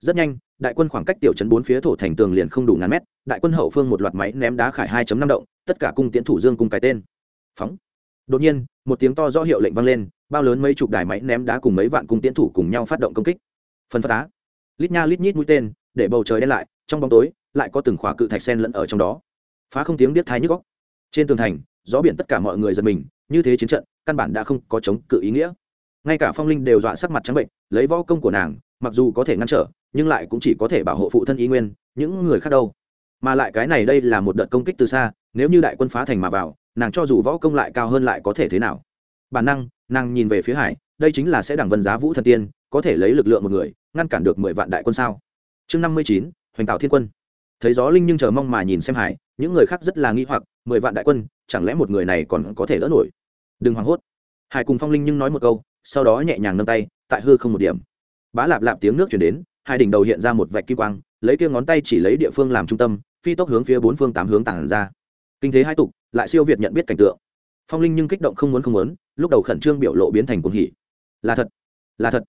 [SPEAKER 1] rất nhanh, đại quân khoảng cách tiểu trấn bốn phía thổ thành tường liền không đủ ngàn mét, đại quân hậu phương một loạt máy ném đá khải hai năm động, tất cả cung tiến thủ dương cùng cái tên. Phóng. Đột nhiên, một tiếng to rõ hiệu lệnh vang lên, bao lớn mấy chục đài máy ném đá cùng mấy vạn cung tiến thủ cùng nhau phát động công kích. Phân phát á. Lít nha lít nhít mũi tên, để bầu trời đen lại, trong bóng tối, lại có từng khóa cự thạch sen lẫn ở trong đó. Phá không tiếng biết thái nhức góc trên tường thành, gió biển tất cả mọi người giật mình, như thế chiến trận, căn bản đã không có chống cự ý nghĩa. Ngay cả phong linh đều dọa sắc mặt trắng bệnh, lấy võ công của nàng, mặc dù có thể ngăn trở nhưng lại cũng chỉ có thể bảo hộ phụ thân ý nguyên, những người khác đâu. Mà lại cái này đây là một đợt công kích từ xa, nếu như đại quân phá thành mà vào, nàng cho dù võ công lại cao hơn lại có thể thế nào? Bản năng, nàng nhìn về phía hải, đây chính là sẽ đảng vân giá vũ thần tiên, có thể lấy lực lượng một người, ngăn cản được mười vạn đại quân sao? Chương năm mươi chín, hoành tạo thiên quân. Thấy gió linh nhưng chờ mong mà nhìn xem hải, những người khác rất là nghi hoặc, mười vạn đại quân, chẳng lẽ một người này còn có thể đỡ nổi? Đừng hoảng hốt. Hải cùng phong linh nhưng nói một câu, sau đó nhẹ nhàng nâng tay, tại hư không một điểm. Bá lạp lạp tiếng nước chuyển đến hai đỉnh đầu hiện ra một vạch kim quang, lấy kia ngón tay chỉ lấy địa phương làm trung tâm, phi tốc hướng phía bốn phương tám hướng tản ra. Kinh thế hai tục, lại siêu việt nhận biết cảnh tượng. Phong linh nhưng kích động không muốn không muốn, lúc đầu khẩn trương biểu lộ biến thành cuồng hỉ. Là thật là thật.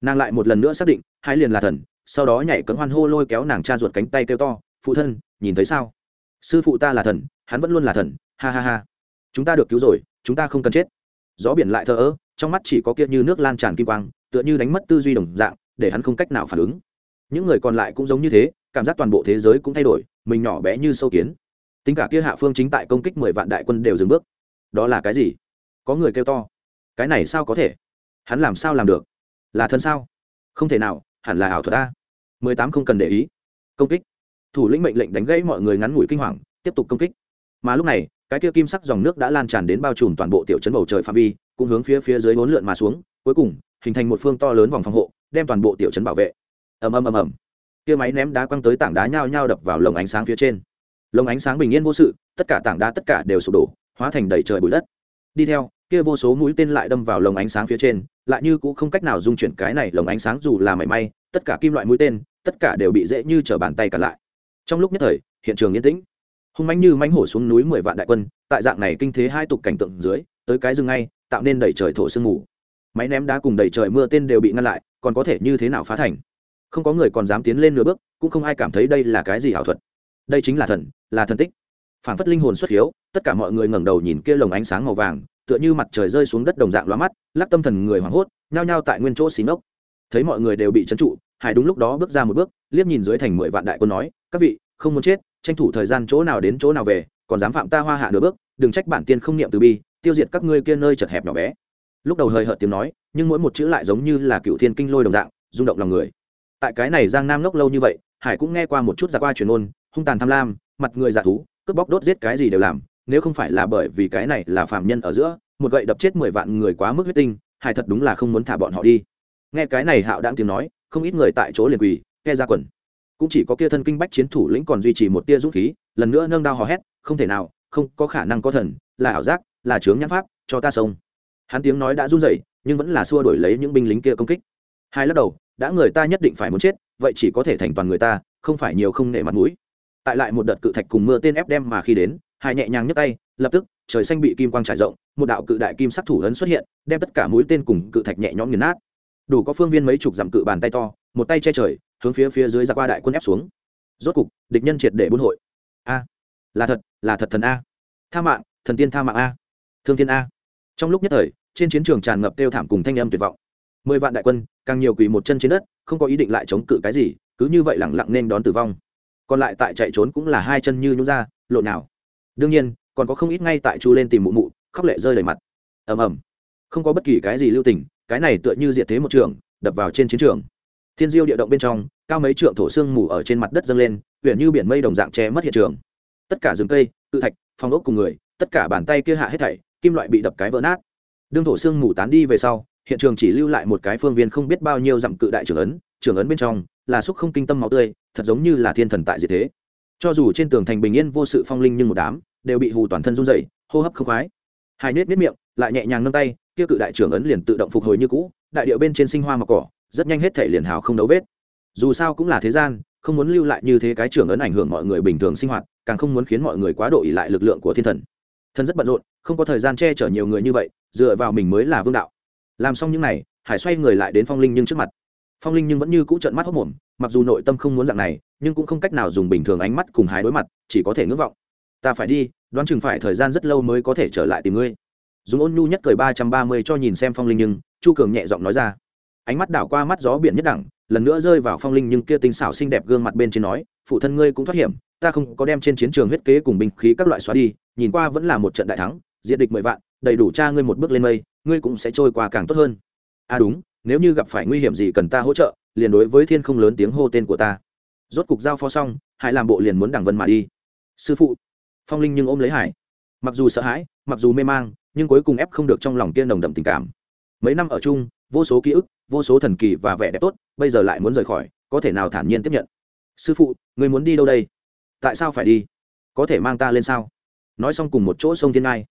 [SPEAKER 1] Nàng lại một lần nữa xác định, hai liền là thần, sau đó nhảy cấm hoan hô lôi kéo nàng cha ruột cánh tay kêu to, phụ thân, nhìn thấy sao? Sư phụ ta là thần, hắn vẫn luôn là thần, ha ha ha. Chúng ta được cứu rồi, chúng ta không cần chết. Gió biển lại thờ ơ, trong mắt chỉ có kia như nước lan tràn kim quang, tựa như đánh mất tư duy đồng dạng để hắn không cách nào phản ứng. Những người còn lại cũng giống như thế, cảm giác toàn bộ thế giới cũng thay đổi, mình nhỏ bé như sâu kiến. Tính cả kia hạ phương chính tại công kích mười vạn đại quân đều dừng bước. Đó là cái gì? Có người kêu to. Cái này sao có thể? Hắn làm sao làm được? Là thân sao? Không thể nào, hẳn là ảo thuật ta mười tám không cần để ý. Công kích. Thủ lĩnh mệnh lệnh đánh gãy mọi người ngắn ngủi kinh hoàng, tiếp tục công kích. Mà lúc này, cái kia kim sắc dòng nước đã lan tràn đến bao trùm toàn bộ tiểu trấn bầu trời phạm vi, cũng hướng phía phía dưới bốn lượn mà xuống, cuối cùng, hình thành một phương to lớn vòng phòng hộ đem toàn bộ tiểu trấn bảo vệ. Ầm ầm ầm ầm. Kia máy ném đá quăng tới tảng đá nhao nhao đập vào lồng ánh sáng phía trên. Lồng ánh sáng bình yên vô sự, tất cả tảng đá tất cả đều sụp đổ, hóa thành đầy trời bụi đất. Đi theo, kia vô số mũi tên lại đâm vào lồng ánh sáng phía trên, lại như cũng không cách nào dung chuyển cái này lồng ánh sáng dù là mảy may, tất cả kim loại mũi tên, tất cả đều bị dễ như t bàn tay cả lại. Trong lúc nhất thời, hiện trường yên tĩnh. Hung mánh như mánh hổ xuống núi mười vạn đại quân, tại dạng này kinh thế hai tục cảnh tượng dưới, tới cái rừng ngay, tạo nên đầy trời thổ sương mù máy ném đá cùng đầy trời mưa tên đều bị ngăn lại, còn có thể như thế nào phá thành? Không có người còn dám tiến lên nửa bước, cũng không ai cảm thấy đây là cái gì ảo thuật. Đây chính là thần là thần tích. Phản phất linh hồn xuất hiếu, tất cả mọi người ngẩng đầu nhìn kia lồng ánh sáng màu vàng, tựa như mặt trời rơi xuống đất đồng dạng loa mắt, lắc tâm thần người hoảng hốt, nhao nhao tại nguyên chỗ xí nốc. thấy mọi người đều bị trấn trụ, hải đúng lúc đó bước ra một bước, liếc nhìn dưới thành mười vạn đại quân nói, các vị, không muốn chết, tranh thủ thời gian chỗ nào đến chỗ nào về, còn dám phạm ta hoa hạ nửa bước, đừng trách bản tiên không niệm từ bi, tiêu diệt các ngươi kia nơi chật hẹp nhỏ bé lúc đầu hơi hợt tiếng nói, nhưng mỗi một chữ lại giống như là cựu thiên kinh lôi đồng dạng, rung động lòng người. Tại cái này giang nam ngốc lâu như vậy, hải cũng nghe qua một chút giả qua truyền ôn hung tàn tham lam, mặt người giả thú, cướp bóc đốt giết cái gì đều làm, nếu không phải là bởi vì cái này là phạm nhân ở giữa, một gậy đập chết mười vạn người quá mức huyết tinh, hải thật đúng là không muốn thả bọn họ đi. Nghe cái này hạo đang tiếng nói, không ít người tại chỗ liền quỳ, ke ra quần. Cũng chỉ có kia thân kinh bách chiến thủ lĩnh còn duy trì một tia dũng khí, lần nữa nâng đao hò hét, không thể nào, không có khả năng có thần, là ảo giác, là chướng nhãn pháp, cho ta sông hắn tiếng nói đã run rẩy, nhưng vẫn là xua đổi lấy những binh lính kia công kích. Hai lắc đầu, đã người ta nhất định phải muốn chết, vậy chỉ có thể thành toàn người ta, không phải nhiều không nể mặt mũi. Tại lại một đợt cự thạch cùng mưa tên ép đem mà khi đến, hai nhẹ nhàng nhấc tay, lập tức, trời xanh bị kim quang trải rộng, một đạo cự đại kim sắc thủ ấn xuất hiện, đem tất cả mũi tên cùng cự thạch nhẹ nhõm nghiền nát. Đủ có phương viên mấy chục dặm cự bàn tay to, một tay che trời, hướng phía phía dưới ra qua đại quân ép xuống. Rốt cục, địch nhân triệt để buôn hội. A, là thật là thật thần a. Tha mạng, thần tiên tha mạng a. Thương tiên a trong lúc nhất thời, trên chiến trường tràn ngập kêu thảm cùng thanh âm tuyệt vọng. Mười vạn đại quân, càng nhiều quỳ một chân trên đất, không có ý định lại chống cự cái gì, cứ như vậy lẳng lặng nên đón tử vong. Còn lại tại chạy trốn cũng là hai chân như nhún ra, lộn nào. Đương nhiên, còn có không ít ngay tại chu lên tìm mụ mụ, khóc lệ rơi đầy mặt. Ầm ầm. Không có bất kỳ cái gì lưu tình, cái này tựa như diệt thế một trường, đập vào trên chiến trường. Thiên diêu địa động bên trong, cao mấy trượng thổ xương mù ở trên mặt đất dâng lên huyện như biển mây đồng dạng che mất hiện trường. Tất cả rừng cây tự thạch phong ốc cùng người, tất cả bàn tay kia hạ hết thảy kim loại bị đập cái vỡ nát. Đương thổ xương mù tán đi về sau, hiện trường chỉ lưu lại một cái phương viên không biết bao nhiêu dặm cự đại trưởng ấn trưởng ấn bên trong là xúc không kinh tâm máu tươi, thật giống như là thiên thần tại diệt thế. Cho dù trên tường thành bình yên vô sự phong linh nhưng một đám đều bị hù toàn thân run rẩy, hô hấp không khoái. Hai nết nết miệng, lại nhẹ nhàng nâng tay, kia cự đại trưởng ấn liền tự động phục hồi như cũ, đại điệu bên trên sinh hoa mọc cỏ, rất nhanh hết thể liền hào không đấu vết. Dù sao cũng là thế gian, không muốn lưu lại như thế cái trưởng ấn ảnh hưởng mọi người bình thường sinh hoạt, càng không muốn khiến mọi người quá độ ỉ lại lực lượng của thiên thần thần rất bận rộn, không có thời gian che chở nhiều người như vậy, dựa vào mình mới là vương đạo. Làm xong những n à y hải xoay người lại đến phong linh nhưng trước mặt. Phong linh nhưng vẫn như cũ trợn mắt hốc mồm, mặc dù nội tâm không muốn dạng này, nhưng cũng không cách nào dùng bình thường ánh mắt cùng hải đối mặt, chỉ có thể ngưỡng vọng. Ta phải đi, đoán chừng phải thời gian rất lâu mới có thể trở lại tìm ngươi. Dùng ôn nhu nhất cười ba trăm ba mươi cho nhìn xem phong linh nhưng, chu cường nhẹ giọng nói ra. Ánh mắt đảo qua mắt gió biển nhất đẳng, lần nữa rơi vào phong linh nhưng kia tinh xảo xinh đẹp gương mặt bên trên nói phụ thân ngươi cũng thoát hiểm, ta không có đem trên chiến trường huyết kế cùng binh khí các loại xóa đi, nhìn qua vẫn là một trận đại thắng diện địch mười vạn, đầy đủ cha ngươi một bước lên mây, ngươi cũng sẽ trôi qua càng tốt hơn. À đúng, nếu như gặp phải nguy hiểm gì cần ta hỗ trợ, liền đối với thiên không lớn tiếng hô tên của ta. Rốt cục giao phó xong, hải làm bộ liền muốn đằng vân mà đi. Sư phụ, phong linh nhưng ôm lấy hải. Mặc dù sợ hãi, mặc dù mê mang, nhưng cuối cùng ép không được trong lòng kia nồng đậm tình cảm. Mấy năm ở chung, vô số ký ức, vô số thần kỳ và vẻ đẹp tốt, bây giờ lại muốn rời khỏi, có thể nào thản nhiên tiếp nhận? Sư phụ người muốn đi đâu đây? Tại sao phải đi? Có thể mang ta lên sao? Nói xong cùng một chỗ sông thiên ngai.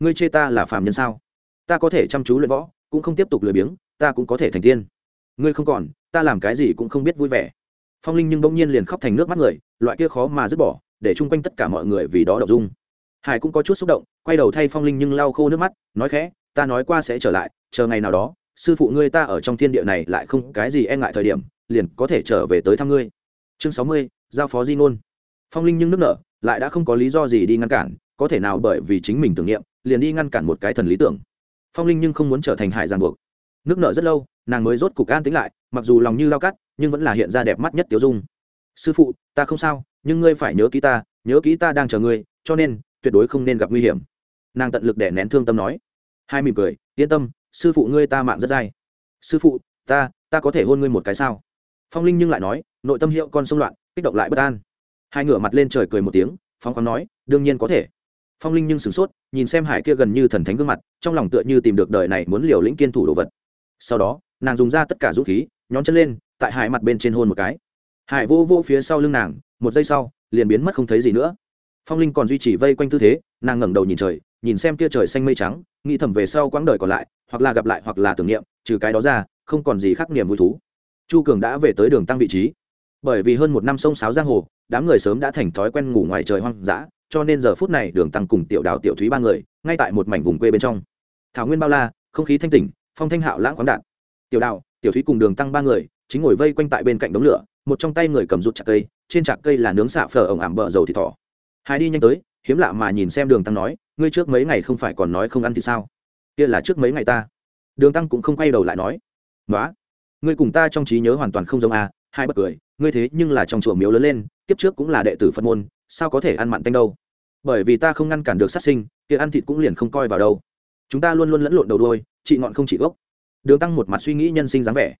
[SPEAKER 1] Ngươi chê ta là phàm nhân sao? Ta có thể chăm chú luyện võ, cũng không tiếp tục lười biếng, ta cũng có thể thành tiên. Ngươi không còn, ta làm cái gì cũng không biết vui vẻ. Phong linh nhưng bỗng nhiên liền khóc thành nước mắt người, loại kia khó mà dứt bỏ, để chung quanh tất cả mọi người vì đó đậu dung. Hải cũng có chút xúc động, quay đầu thay phong linh nhưng lau khô nước mắt, nói khẽ, ta nói qua sẽ trở lại, chờ ngày nào đó, sư phụ ngươi ta ở trong thiên địa này lại không cái gì e ngại thời điểm, liền có thể trở về tới thăm ngươi chương sáu mươi, giao phó di ngôn. Phong linh nhưng nước nở, lại đã không có lý do gì đi ngăn cản, có thể nào bởi vì chính mình tưởng niệm, liền đi ngăn cản một cái thần lý tưởng. Phong linh nhưng không muốn trở thành hải giàn buộc. Nước nở rất lâu, nàng mới rốt cục an tính lại, mặc dù lòng như lao cắt, nhưng vẫn là hiện ra đẹp mắt nhất tiểu dung. Sư phụ, ta không sao, nhưng ngươi phải nhớ kỹ ta, nhớ kỹ ta đang chờ ngươi, cho nên tuyệt đối không nên gặp nguy hiểm. Nàng tận lực để nén thương tâm nói. Hai mỉm cười, yên tâm, sư phụ ngươi ta mạng rất dai. Sư phụ, ta ta có thể hôn ngươi một cái sao? Phong linh nhưng lại nói, nội tâm hiệu con sông loạn, kích động lại bất an. Hai ngửa mặt lên trời cười một tiếng phong khoáng nói, đương nhiên có thể. Phong linh nhưng sửng sốt, nhìn xem hải kia gần như thần thánh gương mặt, trong lòng tựa như tìm được đời này muốn liều lĩnh kiên thủ đồ vật. Sau đó, nàng dùng ra tất cả dũng khí, nhón chân lên, tại hải mặt bên trên hôn một cái. Hải vô vô phía sau lưng nàng, một giây sau, liền biến mất không thấy gì nữa. Phong linh còn duy trì vây quanh tư thế, nàng ngẩng đầu nhìn trời, nhìn xem kia trời xanh mây trắng, nghĩ thầm về sau quãng đời còn lại, hoặc là gặp lại hoặc là tưởng niệm, trừ cái đó ra, không còn gì khác niềm vui thú chu cường đã về tới đường tăng vị trí. Bởi vì hơn một năm sông sáo giang hồ, đám người sớm đã thành thói quen ngủ ngoài trời hoang dã, cho nên giờ phút này đường tăng cùng tiểu đào tiểu thúy ba người, ngay tại một mảnh vùng quê bên trong. Thảo nguyên bao la, không khí thanh tỉnh, phong thanh hạo lãng khoáng đạn tiểu đào, tiểu thúy cùng đường tăng ba người, chính ngồi vây quanh tại bên cạnh đống lửa, một trong tay người cầm rụt chặt cây, trên chặt cây là nướng xạ phở ổng ảm bờ dầu thịt thỏ. Hai đi nhanh tới, hiếm lạ mà nhìn xem đường tăng nói, ngươi trước mấy ngày không phải còn nói không ăn thì sao? Kia là trước mấy ngày ta. Đường tăng cũng không quay đầu lại nói nói ngươi cùng ta trong trí nhớ hoàn toàn không giống à hai bất cười, ngươi thế nhưng là trong chùa miếu lớn lên, kiếp trước cũng là đệ tử phật môn, sao có thể ăn mặn tanh đâu? Bởi vì ta không ngăn cản được sát sinh, kia ăn thịt cũng liền không coi vào đâu. Chúng ta luôn luôn lẫn lộn đầu đôi chị ngọn không chỉ gốc. Đường tăng một mặt suy nghĩ nhân sinh dáng vẻ.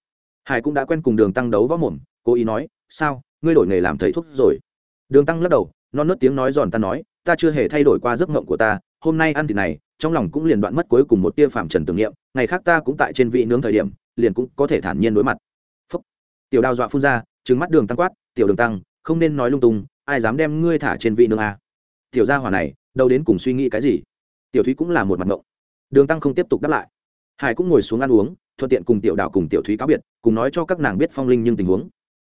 [SPEAKER 1] Hải cũng đã quen cùng đường tăng đấu võ mồm, cố ý nói, sao, ngươi đổi nghề làm thầy thuốc rồi? Đường tăng lắc đầu, non nớt tiếng nói giòn ta nói, ta chưa hề thay đổi qua giấc mộng của ta, hôm nay ăn thịt này, trong lòng cũng liền đoạn mất cuối cùng một tia phạm trần tưởng niệm, ngày khác ta cũng tại trên vị nướng thời điểm liền cũng có thể thản nhiên đối mặt. Phúc. tiểu đào dọa phun ra, trừng mắt đường tăng quát, tiểu đường tăng, không nên nói lung tung, ai dám đem ngươi thả trên vị nương à. tiểu gia hỏa này, đâu đến cùng suy nghĩ cái gì? Tiểu thúy cũng là một mặt ngộng. Đường tăng không tiếp tục đáp lại. Hải cũng ngồi xuống ăn uống, thuận tiện cùng tiểu đào cùng tiểu thúy cáo biệt, cùng nói cho các nàng biết phong linh nhưng tình huống.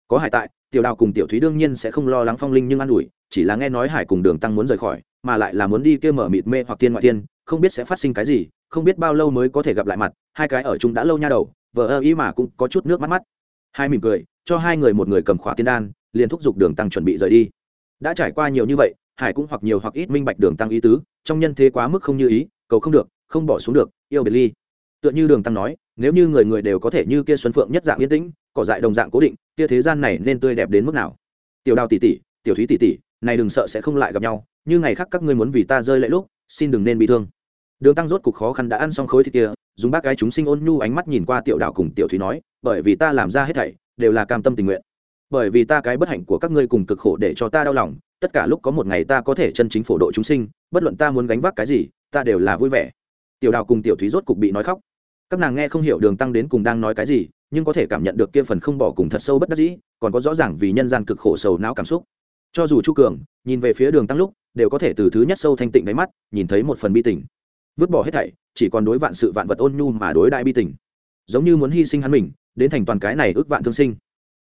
[SPEAKER 1] Có hải tại, tiểu đào cùng tiểu thúy đương nhiên sẽ không lo lắng phong linh nhưng an ủi, chỉ là nghe nói hải cùng đường tăng muốn rời khỏi, mà lại là muốn đi kia mở mịt mê hoặc tiên ngoại tiên không biết sẽ phát sinh cái gì, không biết bao lâu mới có thể gặp lại mặt, hai cái ở chung đã lâu nha đầu vợ ơ ý mà cũng có chút nước mắt mắt. Hai mỉm cười, cho hai người một người cầm khóa tiên đan, liền thúc giục đường tăng chuẩn bị rời đi. Đã trải qua nhiều như vậy, hải cũng hoặc nhiều hoặc ít minh bạch đường tăng ý tứ, trong nhân thế quá mức không như ý, cầu không được, không bỏ xuống được, yêu biệt ly. Tựa như đường tăng nói, nếu như người người đều có thể như kia xuân phượng nhất dạng yên tĩnh, cỏ dại đồng dạng cố định, kia thế gian này nên tươi đẹp đến mức nào? Tiểu đào tỷ tỷ, tiểu thúy tỷ tỷ, này đừng sợ sẽ không lại gặp nhau, như ngày khác các ngươi muốn vì ta rơi lệ lúc, xin đừng nên bị thương. Đường tăng rốt cục khó khăn đã ăn xong khối thịt kia dùng bác gái chúng sinh ôn nhu ánh mắt nhìn qua tiểu đảo cùng tiểu thúy nói, bởi vì ta làm ra hết thảy, đều là cam tâm tình nguyện. Bởi vì ta cái bất hạnh của các ngươi cùng cực khổ để cho ta đau lòng, tất cả lúc có một ngày ta có thể chân chính phổ độ chúng sinh, bất luận ta muốn gánh vác cái gì, ta đều là vui vẻ. Tiểu đào cùng tiểu thúy rốt cục bị nói khóc. Các nàng nghe không hiểu đường tăng đến cùng đang nói cái gì, nhưng có thể cảm nhận được kia phần không bỏ cùng thật sâu bất đắc dĩ, còn có rõ ràng vì nhân gian cực khổ sầu não cảm xúc. Cho dù chu cường, nhìn về phía đường tăng lúc, đều có thể từ thứ nhất sâu thanh tịnh đáy mắt, nhìn thấy một phần bi tình vứt bỏ hết thảy, chỉ còn đối vạn sự vạn vật ôn nhu mà đối đại bi tình. Giống như muốn hy sinh hắn mình, đến thành toàn cái này ước vạn thương sinh.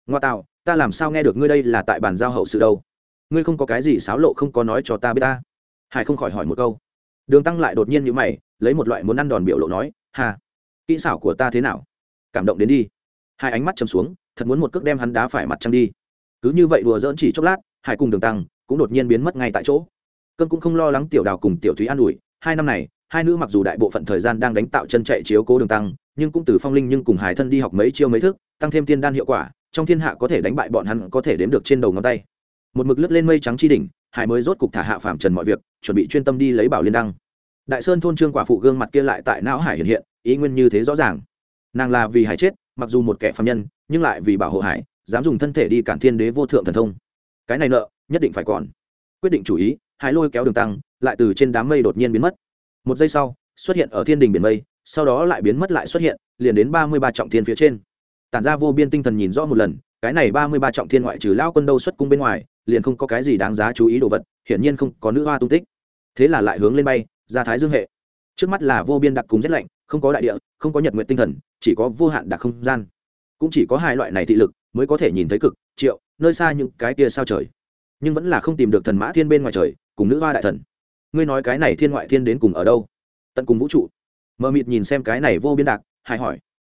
[SPEAKER 1] Ngoa tạo, ta làm sao nghe được ngươi đây là tại bàn giao hậu sự đâu? Ngươi không có cái gì xáo lộ không có nói cho ta biết ta. Hải không khỏi hỏi một câu. Đường tăng lại đột nhiên như mày, lấy một loại muốn ăn đòn biểu lộ nói hà kỹ xảo của ta thế nào? Cảm động đến đi. Hai ánh mắt chầm xuống, thật muốn một cước đem hắn đá phải mặt trăng đi. Cứ như vậy đùa dỡn chỉ chốc lát, hải cùng đường tăng cũng đột nhiên biến mất ngay tại chỗ. Cơn cũng không lo lắng tiểu đào cùng tiểu thúy an ủi, hai năm này hai nữ mặc dù đại bộ phận thời gian đang đánh tạo chân chạy chiếu cố đường tăng, nhưng cũng từ phong linh nhưng cùng hải thân đi học mấy chiêu mấy thức, tăng thêm tiên đan hiệu quả, trong thiên hạ có thể đánh bại bọn hắn có thể đếm được trên đầu ngón tay. Một mực lướt lên mây trắng chi đỉnh, hải mới rốt cục thả hạ phạm trần mọi việc, chuẩn bị chuyên tâm đi lấy bảo liên đăng. Đại sơn thôn trương quả phụ gương mặt kia lại tại não hải hiện hiện, ý nguyên như thế rõ ràng. Nàng là vì hải chết, mặc dù một kẻ phạm nhân, nhưng lại vì bảo hộ hải, dám dùng thân thể đi cản thiên đế vô thượng thần thông. Cái này nợ, nhất định phải còn. Quyết định chủ ý, hải lôi kéo đường tăng, lại từ trên đám mây đột nhiên biến mất một giây sau, xuất hiện ở thiên đình biển mây, sau đó lại biến mất lại xuất hiện, liền đến ba mươi ba trọng thiên phía trên. Tản ra vô biên tinh thần nhìn rõ một lần, cái này ba mươi ba trọng thiên ngoại trừ lao quân đâu xuất cung bên ngoài, liền không có cái gì đáng giá chú ý đồ vật, hiển nhiên không có nữ hoa tung tích. Thế là lại hướng lên bay, ra thái dương hệ. Trước mắt là vô biên đặc cùng rét lạnh, không có đại địa, không có nhật nguyện tinh thần, chỉ có vô hạn đặc không gian. Cũng chỉ có hai loại này thị lực mới có thể nhìn thấy cực, triệu, nơi xa những cái kia sao trời. Nhưng vẫn là không tìm được thần mã thiên bên ngoài trời, cùng nữ hoa đại thần ngươi nói cái này thiên ngoại thiên đến cùng ở đâu? Tận cùng vũ trụ. Mờ mịt nhìn xem cái này vô biên đạc, hải hỏi.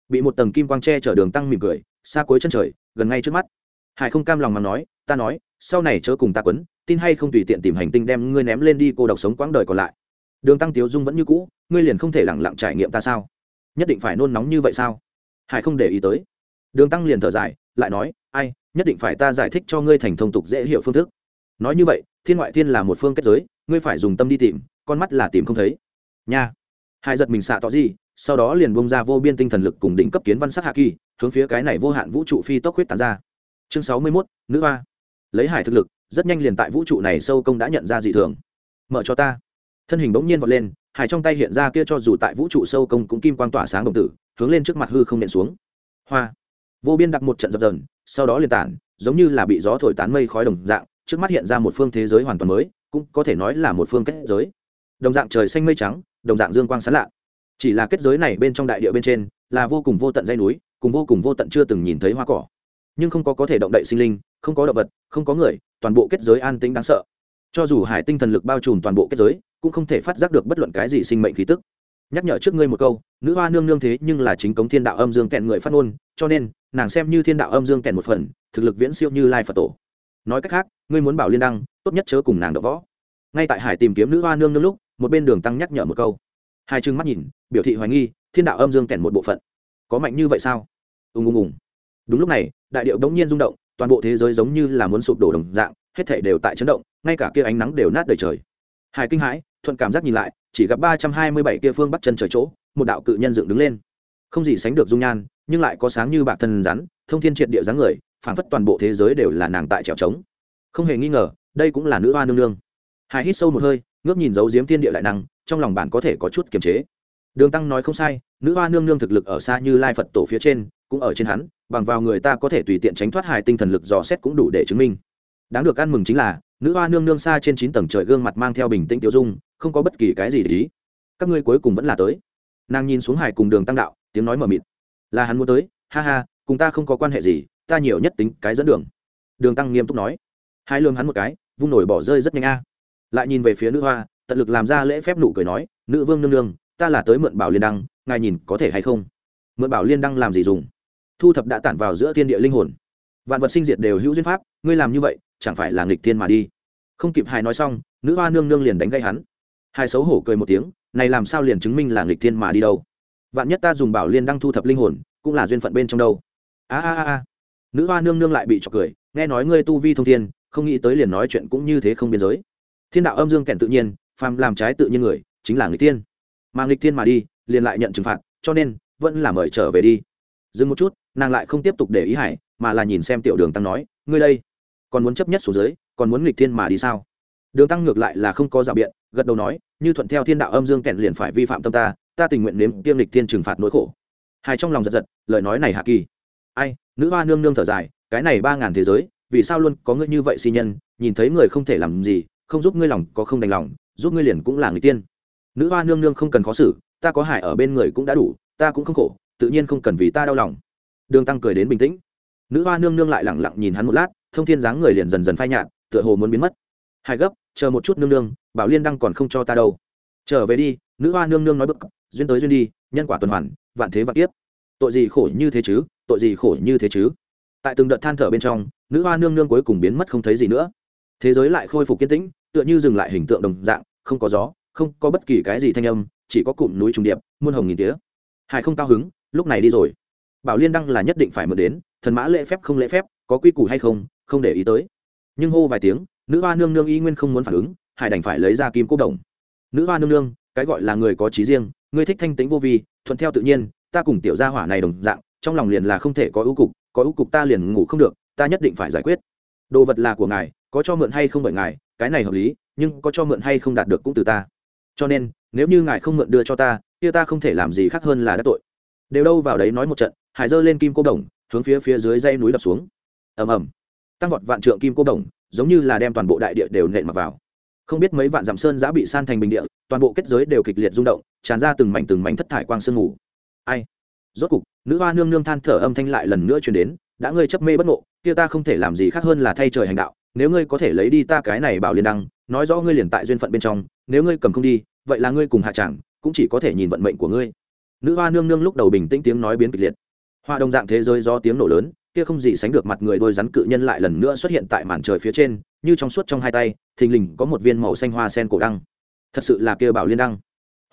[SPEAKER 1] Bị một tầng kim quang tre chở đường tăng mỉm cười xa cuối chân trời gần ngay trước mắt. Hải không cam lòng mà nói ta nói sau này chớ cùng ta quấn tin hay không tùy tiện tìm hành tinh đem ngươi ném lên đi cô độc sống quãng đời còn lại. Đường tăng tiếu dung vẫn như cũ ngươi liền không thể lẳng lặng trải nghiệm ta sao? Nhất định phải nôn nóng như vậy sao? Hải không để ý tới. Đường tăng liền thở dài lại nói ai nhất định phải ta giải thích cho ngươi thành thông tục dễ hiểu phương thức. Nói như vậy thiên ngoại thiên là một phương kết giới ngươi phải dùng tâm đi tìm, con mắt là tìm không thấy. Nha. Hai giật mình xạ tỏ gì, sau đó liền bông ra vô biên tinh thần lực cùng đỉnh cấp kiến văn sắc hạ kỳ, hướng phía cái này vô hạn vũ trụ phi tốc huyết tàn ra. Chương sáu mươi mốt, nữ hoa. Lấy hải thực lực, rất nhanh liền tại vũ trụ này sâu công đã nhận ra dị thường. Mở cho ta. Thân hình bỗng nhiên vọt lên, hải trong tay hiện ra kia cho dù tại vũ trụ sâu công cũng kim quang tỏa sáng đồng tử, hướng lên trước mặt hư không nện xuống. Hoa. Vô biên đặt một trận dập dần sau đó liền tản, giống như là bị gió thổi tán mây khói đồng dạng, trước mắt hiện ra một phương thế giới hoàn toàn mới cũng có thể nói là một phương kết giới. Đồng dạng trời xanh mây trắng, đồng dạng dương quang sán lạ. Chỉ là kết giới này bên trong đại địa bên trên là vô cùng vô tận dây núi, cùng vô cùng vô tận chưa từng nhìn thấy hoa cỏ. Nhưng không có có thể động đậy sinh linh, không có động vật, không có người, toàn bộ kết giới an tĩnh đáng sợ. Cho dù hải tinh thần lực bao trùm toàn bộ kết giới, cũng không thể phát giác được bất luận cái gì sinh mệnh khí tức. Nhắc nhở trước ngươi một câu, nữ hoa nương nương thế nhưng là chính cống thiên đạo âm dương kẹn người phát ngôn, cho nên, nàng xem như thiên đạo âm dương kẹn một phần, thực lực viễn siêu như lai phật tổ. Nói cách khác, ngươi muốn bảo liên đăng tốt nhất chớ cùng nàng đỡ võ. Ngay tại hải tìm kiếm nữ hoa nương nương lúc, một bên đường tăng nhắc nhở một câu. Hai chừng mắt nhìn, biểu thị hoài nghi, thiên đạo âm dương kèn một bộ phận. Có mạnh như vậy sao? Ùng ùng ùng. Đúng lúc này, đại điệu đống nhiên rung động, toàn bộ thế giới giống như là muốn sụp đổ đồng dạng, hết thể đều tại chấn động, ngay cả kia ánh nắng đều nát đầy trời. Hải kinh hãi, thuận cảm giác nhìn lại, chỉ gặp ba trăm hai mươi bảy kia phương bắt chân trời chỗ, một đạo cự nhân dựng đứng lên. Không gì sánh được dung nhan, nhưng lại có sáng như bạc thân rắn, thông thiên triệt địa dáng người, phảng phất toàn bộ thế giới đều là nàng tại trèo trống. Không hề nghi ngờ đây cũng là nữ hoa nương nương. Hải hít sâu một hơi, ngước nhìn dấu diếm thiên địa lại năng, trong lòng bạn có thể có chút kiềm chế. Đường tăng nói không sai, nữ hoa nương nương thực lực ở xa như lai phật tổ phía trên, cũng ở trên hắn, bằng vào người ta có thể tùy tiện tránh thoát hài tinh thần lực dò xét cũng đủ để chứng minh. Đáng được ăn mừng chính là, nữ hoa nương nương xa trên chín tầng trời gương mặt mang theo bình tĩnh tiêu dung, không có bất kỳ cái gì để ý. Các ngươi cuối cùng vẫn là tới. Nàng nhìn xuống hải cùng đường tăng đạo, tiếng nói mờ mịt. Là hắn muốn tới, ha ha, cùng ta không có quan hệ gì, ta nhiều nhất tính cái dẫn đường. Đường tăng nghiêm túc nói. Hai lương hắn một cái vung nổi bỏ rơi rất nhanh a. Lại nhìn về phía nữ hoa, tận lực làm ra lễ phép nụ cười nói, nữ vương nương nương, ta là tới mượn bảo liên đăng, ngài nhìn có thể hay không? Mượn bảo liên đăng làm gì dùng? Thu thập đã tản vào giữa thiên địa linh hồn. Vạn vật sinh diệt đều hữu duyên pháp, ngươi làm như vậy, chẳng phải là nghịch thiên mà đi? Không kịp hài nói xong, nữ hoa nương nương liền đánh gây hắn. Hai xấu hổ cười một tiếng, này làm sao liền chứng minh là nghịch thiên mà đi đâu? Vạn nhất ta dùng bảo liên đăng thu thập linh hồn, cũng là duyên phận bên trong đâu? A a a nữ hoa nương nương lại bị trọc cười, nghe nói ngươi tu vi thông thiên không nghĩ tới liền nói chuyện cũng như thế không biên giới. Thiên đạo âm dương kèn tự nhiên, phàm làm trái tự nhiên người, chính là người tiên mà nghịch tiên mà đi, liền lại nhận trừng phạt, cho nên, vẫn là mời trở về đi. Dừng một chút, nàng lại không tiếp tục để ý hải, mà là nhìn xem tiểu đường tăng nói, ngươi đây, còn muốn chấp nhất số dưới còn muốn nghịch thiên mà đi sao? Đường tăng ngược lại là không có dạo biện, gật đầu nói, như thuận theo thiên đạo âm dương kẹn liền phải vi phạm tâm ta ta tình nguyện nếm tiêm lịch thiên trừng phạt nỗi khổ. Hai trong lòng giật giật, lời nói này hạ kỳ. Ai, nữ hoa nương nương thở dài, cái này ba ngàn thế giới vì sao luôn có ngươi như vậy si nhân, nhìn thấy người không thể làm gì, không giúp ngươi lòng có không đành lòng, giúp ngươi liền cũng là người tiên. Nữ hoa nương nương không cần khó xử, ta có hải ở bên người cũng đã đủ, ta cũng không khổ, tự nhiên không cần vì ta đau lòng. Đường tăng cười đến bình tĩnh. Nữ hoa nương nương lại lẳng lặng nhìn hắn một lát, thông thiên dáng người liền dần dần phai nhạt, tựa hồ muốn biến mất. Hai gấp, chờ một chút nương nương, bảo liên đăng còn không cho ta đâu. Trở về đi, nữ hoa nương nương nói bực, duyên tới duyên đi, nhân quả tuần hoàn, vạn thế vạn tiếp tội gì khổ như thế chứ, tội gì khổ như thế chứ tại từng đợt than thở bên trong, nữ hoa nương nương cuối cùng biến mất không thấy gì nữa. Thế giới lại khôi phục kiên tĩnh, tựa như dừng lại hình tượng đồng dạng, không có gió, không có bất kỳ cái gì thanh âm, chỉ có cụm núi trùng điệp, muôn hồng nghìn tía. Hải không cao hứng, lúc này đi rồi. Bảo liên đăng là nhất định phải mượn đến, thần mã lễ phép không lễ phép, có quy củ hay không không để ý tới. Nhưng hô vài tiếng, nữ hoa nương nương y nguyên không muốn phản ứng, hải đành phải lấy ra kim cốc đồng. Nữ hoa nương nương, cái gọi là người có trí riêng, người thích thanh tính vô vi, thuận theo tự nhiên, ta cùng tiểu gia hỏa này đồng dạng, trong lòng liền là không thể có ưu cục có ưu cục ta liền ngủ không được, ta nhất định phải giải quyết. Đồ vật là của ngài, có cho mượn hay không bởi ngài, cái này hợp lý, nhưng có cho mượn hay không đạt được cũng từ ta. Cho nên, nếu như ngài không mượn đưa cho ta, kia ta không thể làm gì khác hơn là đã tội. Đều đâu vào đấy nói một trận, hải dơ lên kim cô đồng, hướng phía phía dưới dây núi đập xuống. Ầm ầm. Tăng vọt vạn trượng kim cô đồng, giống như là đem toàn bộ đại địa đều nện mặc vào. Không biết mấy vạn dặm sơn đã bị san thành bình địa, toàn bộ kết giới đều kịch liệt rung động, tràn ra từng mảnh từng mảnh thất thải quang sương ngủ ai? Rốt cục nữ hoa nương nương than thở âm thanh lại lần nữa truyền đến, đã ngươi chấp mê bất ngộ, kia ta không thể làm gì khác hơn là thay trời hành đạo. Nếu ngươi có thể lấy đi ta cái này bảo liên đăng, nói rõ ngươi liền tại duyên phận bên trong, nếu ngươi cầm không đi, vậy là ngươi cùng hạ chẳng, cũng chỉ có thể nhìn vận mệnh của ngươi. Nữ hoa nương nương lúc đầu bình tĩnh tiếng nói biến kịch liệt. Hoa đồng dạng thế giới do tiếng nổ lớn, kia không gì sánh được mặt người đôi rắn cự nhân lại lần nữa xuất hiện tại màn trời phía trên, như trong suốt trong hai tay, thình lình có một viên màu xanh hoa sen cổ đăng. Thật sự là kia bảo liên đăng.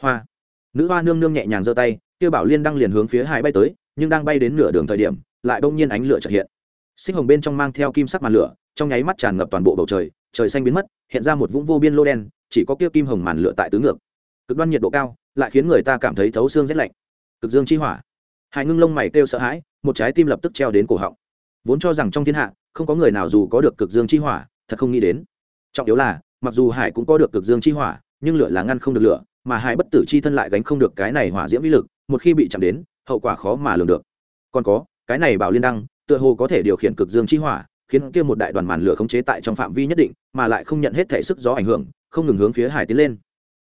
[SPEAKER 1] Hoa. Nữ hoa nương nương nhẹ nhàng giơ tay, kia bảo liên đăng liền hướng phía hai bay tới nhưng đang bay đến nửa đường thời điểm, lại bỗng nhiên ánh lửa chợt hiện. Sinh hồng bên trong mang theo kim sắc màn lửa, trong nháy mắt tràn ngập toàn bộ bầu trời trời xanh biến mất, hiện ra một vũng vô biên lô đen, chỉ có kia kim hồng màn lửa tại tứ ngược. Cực đoan nhiệt độ cao, lại khiến người ta cảm thấy thấu xương rét lạnh. Cực dương chi hỏa. Hải ngưng lông mày kêu sợ hãi, một trái tim lập tức treo đến cổ họng. Vốn cho rằng trong thiên hạ, không có người nào dù có được cực dương chi hỏa, thật không nghĩ đến. Trọng yếu là, mặc dù hải cũng có được cực dương chi hỏa, nhưng lửa là ngăn không được lửa, mà hải bất tử chi thân lại gánh không được cái này hỏa diễm vĩ lực, một khi bị chạm đến hậu quả khó mà lường được. Còn có, cái này bảo liên đăng, tựa hồ có thể điều khiển cực dương chi hỏa, khiến kia một đại đoàn màn lửa khống chế tại trong phạm vi nhất định, mà lại không nhận hết thể sức gió ảnh hưởng, không ngừng hướng phía hải tiến lên.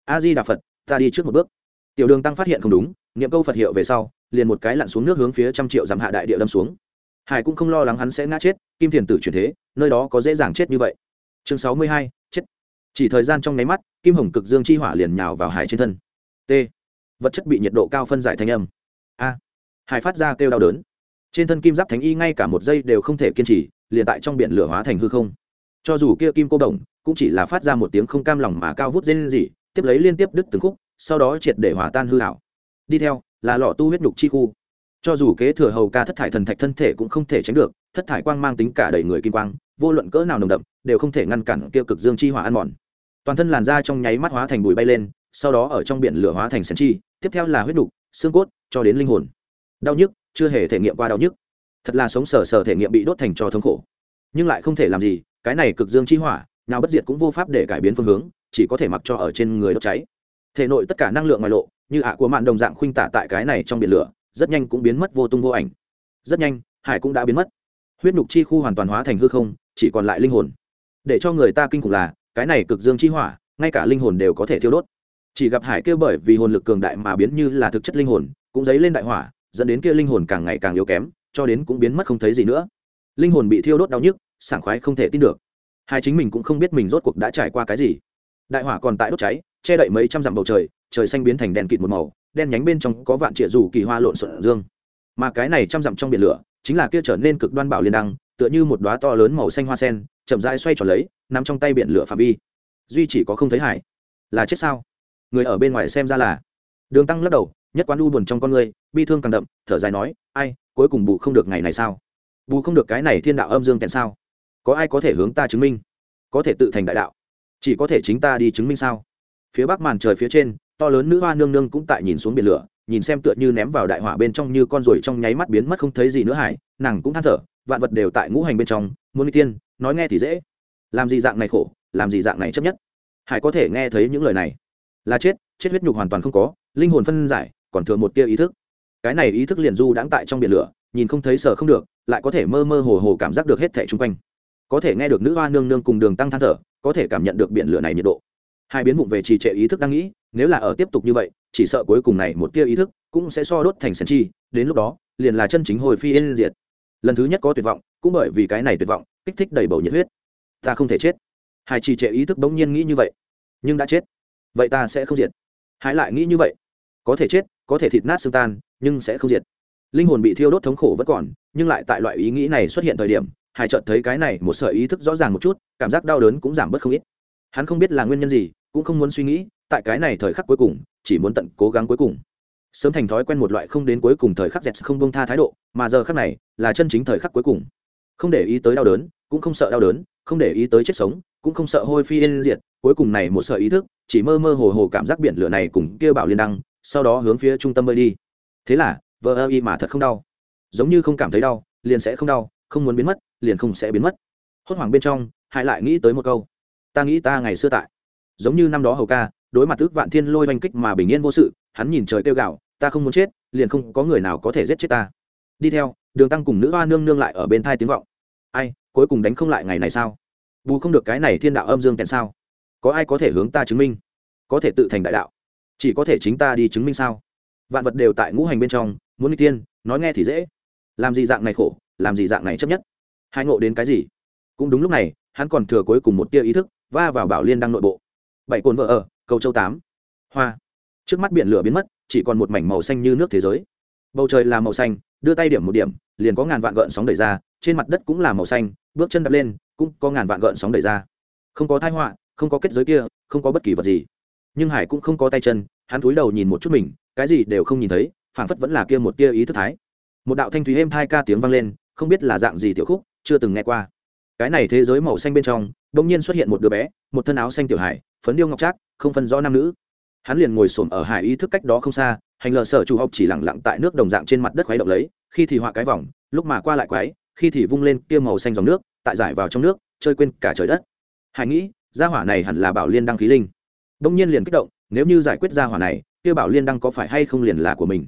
[SPEAKER 1] A di đà phật ta đi trước một bước. Tiểu đường tăng phát hiện không đúng, niệm câu phật hiệu về sau, liền một cái lặn xuống nước hướng phía trăm triệu dặm hạ đại địa đâm xuống. Hải cũng không lo lắng hắn sẽ ngã chết, kim thiền tử chuyển thế, nơi đó có dễ dàng chết như vậy. Chương sáu mươi hai, chết. Chỉ thời gian trong nháy mắt, kim hồng cực dương chi hỏa liền nhào vào hải trên thân. T. Vật chất bị nhiệt độ cao phân giải thanh âm hải phát ra kêu đau đớn. Trên thân kim giáp thánh y ngay cả một giây đều không thể kiên trì, liền tại trong biển lửa hóa thành hư không. Cho dù kia kim cô đồng, cũng chỉ là phát ra một tiếng không cam lòng mà cao vút dây gì tiếp lấy liên tiếp đứt từng khúc, sau đó triệt để hỏa tan hư hảo đi theo, là lọ tu huyết nhục chi khu. Cho dù kế thừa hầu ca thất thải thần thạch thân thể cũng không thể tránh được, thất thải quang mang tính cả đầy người kim quang, vô luận cỡ nào nồng đậm, đều không thể ngăn cản kia cực dương chi hỏa ăn mòn. Toàn thân làn da trong nháy mắt hóa thành bụi bay lên, sau đó ở trong biển lửa hóa thành sén chi, tiếp theo là huyết nhục, xương cốt, cho đến linh hồn đau nhức, chưa hề thể nghiệm qua đau nhức. Thật là sống sờ sờ thể nghiệm bị đốt thành cho thống khổ. Nhưng lại không thể làm gì, cái này cực dương chi hỏa, nào bất diệt cũng vô pháp để cải biến phương hướng, chỉ có thể mặc cho ở trên người đốt cháy. Thể nội tất cả năng lượng ngoài lộ, như ạ của mạn đồng dạng khuynh tả tại cái này trong biển lửa, rất nhanh cũng biến mất vô tung vô ảnh. Rất nhanh, hải cũng đã biến mất. Huyết nhục chi khu hoàn toàn hóa thành hư không, chỉ còn lại linh hồn. Để cho người ta kinh khủng là, cái này cực dương chi hỏa, ngay cả linh hồn đều có thể thiêu đốt. Chỉ gặp hải kêu bởi vì hồn lực cường đại mà biến như là thực chất linh hồn, cũng dấy lên đại hỏa dẫn đến kia linh hồn càng ngày càng yếu kém, cho đến cũng biến mất không thấy gì nữa. Linh hồn bị thiêu đốt đau nhức, sảng khoái không thể tin được. Hai chính mình cũng không biết mình rốt cuộc đã trải qua cái gì. Đại hỏa còn tại đốt cháy, che đậy mấy trăm dặm bầu trời trời xanh biến thành đèn kịt một màu, đen nhánh bên trong có vạn trịa rủ kỳ hoa lộn xộn dương. Mà cái này trăm dặm trong biển lửa, chính là kia trở nên cực đoan bảo liên đăng, tựa như một đóa to lớn màu xanh hoa sen, chậm rãi xoay tròn lấy, nằm trong tay biển lửa phạm vi. Duy chỉ có không thấy hải. Là chết sao? Người ở bên ngoài xem ra là. Đường tăng lắc đầu nhất quán u buồn trong con người bi thương càng đậm, thở dài nói, ai, cuối cùng bù không được ngày này sao? Bù không được cái này thiên đạo âm dương kèn sao? Có ai có thể hướng ta chứng minh? Có thể tự thành đại đạo? Chỉ có thể chính ta đi chứng minh sao? Phía bắc màn trời phía trên, to lớn nữ hoa nương nương cũng tại nhìn xuống biển lửa, nhìn xem tựa như ném vào đại hỏa bên trong như con ruồi trong nháy mắt biến mất không thấy gì nữa hải, nàng cũng than thở, vạn vật đều tại ngũ hành bên trong, muốn đi tiên, nói nghe thì dễ. Làm gì dạng này khổ, làm gì dạng này chấp nhất. Hải có thể nghe thấy những lời này. Là chết chết huyết nhục hoàn toàn không có, linh hồn phân giải còn thừa một tia ý thức. Cái này ý thức liền du đãng tại trong biển lửa, nhìn không thấy sợ không được, lại có thể mơ mơ hồ hồ cảm giác được hết thẻ chung quanh. Có thể nghe được nữ hoa nương nương cùng đường tăng than thở, có thể cảm nhận được biển lửa này nhiệt độ. Hai biến vụng về trì trệ ý thức đang nghĩ, nếu là ở tiếp tục như vậy, chỉ sợ cuối cùng này một tia ý thức cũng sẽ so đốt thành sền chi, đến lúc đó, liền là chân chính hồi phi yên diệt. Lần thứ nhất có tuyệt vọng, cũng bởi vì cái này tuyệt vọng, kích thích đầy bầu nhiệt huyết. Ta không thể chết. Hai trì trệ ý thức bỗng nhiên nghĩ như vậy. Nhưng đã chết. Vậy ta sẽ không diệt. Hãy lại nghĩ như vậy. Có thể chết có thể thịt nát xương tan, nhưng sẽ không diệt. Linh hồn bị thiêu đốt thống khổ vẫn còn, nhưng lại tại loại ý nghĩ này xuất hiện thời điểm, hải trợt thấy cái này một sợi ý thức rõ ràng một chút, cảm giác đau đớn cũng giảm bớt không ít. Hắn không biết là nguyên nhân gì, cũng không muốn suy nghĩ, tại cái này thời khắc cuối cùng, chỉ muốn tận cố gắng cuối cùng. Sớm thành thói quen một loại không đến cuối cùng thời khắc dẹt không bông tha thái độ, mà giờ khắc này, là chân chính thời khắc cuối cùng. Không để ý tới đau đớn, cũng không sợ đau đớn, không để ý tới chết sống, cũng không sợ hôi phi yên diệt, cuối cùng này một sợi ý thức, chỉ mơ mơ hồ hồ cảm giác biển lửa này cùng kia bảo liên đăng sau đó hướng phía trung tâm bơi đi. Thế là, vợ ơ y mà thật không đau. Giống như không cảm thấy đau, liền sẽ không đau, không muốn biến mất, liền không sẽ biến mất. Hốt hoảng bên trong, hải lại nghĩ tới một câu. Ta nghĩ ta ngày xưa tại. Giống như năm đó hầu ca, đối mặt tước vạn thiên lôi oanh kích mà bình yên vô sự, hắn nhìn trời kêu gạo ta không muốn chết, liền không có người nào có thể giết chết ta. Đi theo, đường tăng cùng nữ hoa nương nương lại ở bên thai tiếng vọng. Ai, cuối cùng đánh không lại ngày này sao? Bù không được cái này thiên đạo âm dương kèn sao? Có ai có thể hướng ta chứng minh? Có thể tự thành đại đạo? Chỉ có thể chính ta đi chứng minh sao? Vạn vật đều tại ngũ hành bên trong, muốn đi tiên nói nghe thì dễ. Làm gì dạng này khổ, làm gì dạng này chấp nhất. Hai ngộ đến cái gì? Cũng đúng lúc này, hắn còn thừa cuối cùng một tia ý thức, va vào bảo liên đăng nội bộ. Bảy cồn vợ ở, cầu châu tám. Hoa. Trước mắt biển lửa biến mất, chỉ còn một mảnh màu xanh như nước thế giới. Bầu trời là màu xanh, đưa tay điểm một điểm, liền có ngàn vạn gợn sóng đẩy ra, trên mặt đất cũng là màu xanh, bước chân đập lên, cũng có ngàn vạn gợn sóng đẩy ra. Không có thai họa, không có kết giới kia, không có bất kỳ vật gì. Nhưng hải cũng không có tay chân hắn cúi đầu nhìn một chút mình, cái gì đều không nhìn thấy, phảng phất vẫn là kia một tia ý thức thái. Một đạo thanh thúy êm hai ca tiếng vang lên, không biết là dạng gì tiểu khúc, chưa từng nghe qua. Cái này thế giới màu xanh bên trong đông nhiên xuất hiện một đứa bé, một thân áo xanh tiểu hải phấn điêu ngọc trác, không phân rõ nam nữ. Hắn liền ngồi xổm ở hải ý thức cách đó không xa, hành lờ sở chủ học chỉ lẳng lặng tại nước đồng dạng trên mặt đất khuấy động lấy, khi thì họa cái vòng, lúc mà qua lại quái khi thì vung lên kia màu xanh dòng nước, tại giải vào trong nước, chơi quên cả trời đất. Hải nghĩ, gia hỏa này hẳn là bảo liên đăng khí linh. Đông nhiên liền kích động nếu như giải quyết gia hỏa này, kia bảo liên đăng có phải hay không liền là của mình?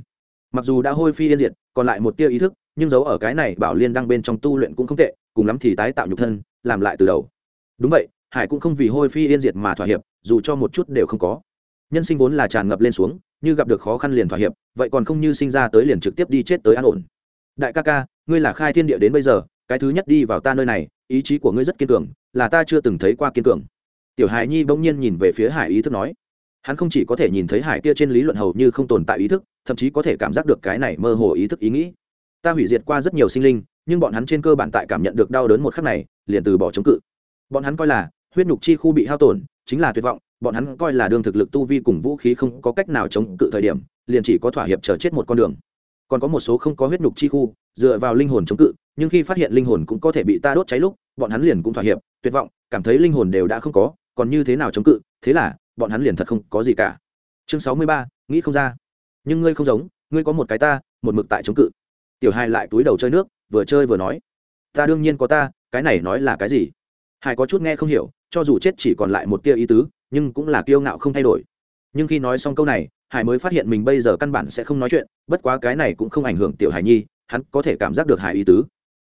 [SPEAKER 1] Mặc dù đã hôi phi yên diệt, còn lại một tia ý thức, nhưng giấu ở cái này bảo liên đăng bên trong tu luyện cũng không tệ, cùng lắm thì tái tạo nhục thân, làm lại từ đầu. Đúng vậy, hải cũng không vì hôi phi yên diệt mà thỏa hiệp, dù cho một chút đều không có. Nhân sinh vốn là tràn ngập lên xuống, như gặp được khó khăn liền thỏa hiệp, vậy còn không như sinh ra tới liền trực tiếp đi chết tới an ổn. Đại ca ca, ngươi là khai thiên địa đến bây giờ, cái thứ nhất đi vào ta nơi này, ý chí của ngươi rất kiên cường, là ta chưa từng thấy qua kiên cường. Tiểu hải nhi bỗng nhiên nhìn về phía hải ý thức nói hắn không chỉ có thể nhìn thấy hải kia trên lý luận hầu như không tồn tại ý thức, thậm chí có thể cảm giác được cái này mơ hồ ý thức, ý nghĩ. Ta hủy diệt qua rất nhiều sinh linh, nhưng bọn hắn trên cơ bản tại cảm nhận được đau đớn một khắc này, liền từ bỏ chống cự. Bọn hắn coi là huyết nhục chi khu bị hao tổn, chính là tuyệt vọng, bọn hắn coi là đương thực lực tu vi cùng vũ khí không có cách nào chống cự thời điểm, liền chỉ có thỏa hiệp chờ chết một con đường. Còn có một số không có huyết nhục chi khu, dựa vào linh hồn chống cự, nhưng khi phát hiện linh hồn cũng có thể bị ta đốt cháy lúc, bọn hắn liền cũng thỏa hiệp, tuyệt vọng, cảm thấy linh hồn đều đã không có, còn như thế nào chống cự, thế là bọn hắn liền thật không có gì cả. Chương sáu mươi ba, nghĩ không ra. Nhưng ngươi không giống, ngươi có một cái ta, một mực tại chống cự. Tiểu hai lại túi đầu chơi nước, vừa chơi vừa nói. Ta đương nhiên có ta, cái này nói là cái gì? Hải có chút nghe không hiểu, cho dù chết chỉ còn lại một tia ý tứ, nhưng cũng là kiêu ngạo không thay đổi. Nhưng khi nói xong câu này, hải mới phát hiện mình bây giờ căn bản sẽ không nói chuyện, bất quá cái này cũng không ảnh hưởng tiểu hải nhi, hắn có thể cảm giác được hải ý tứ.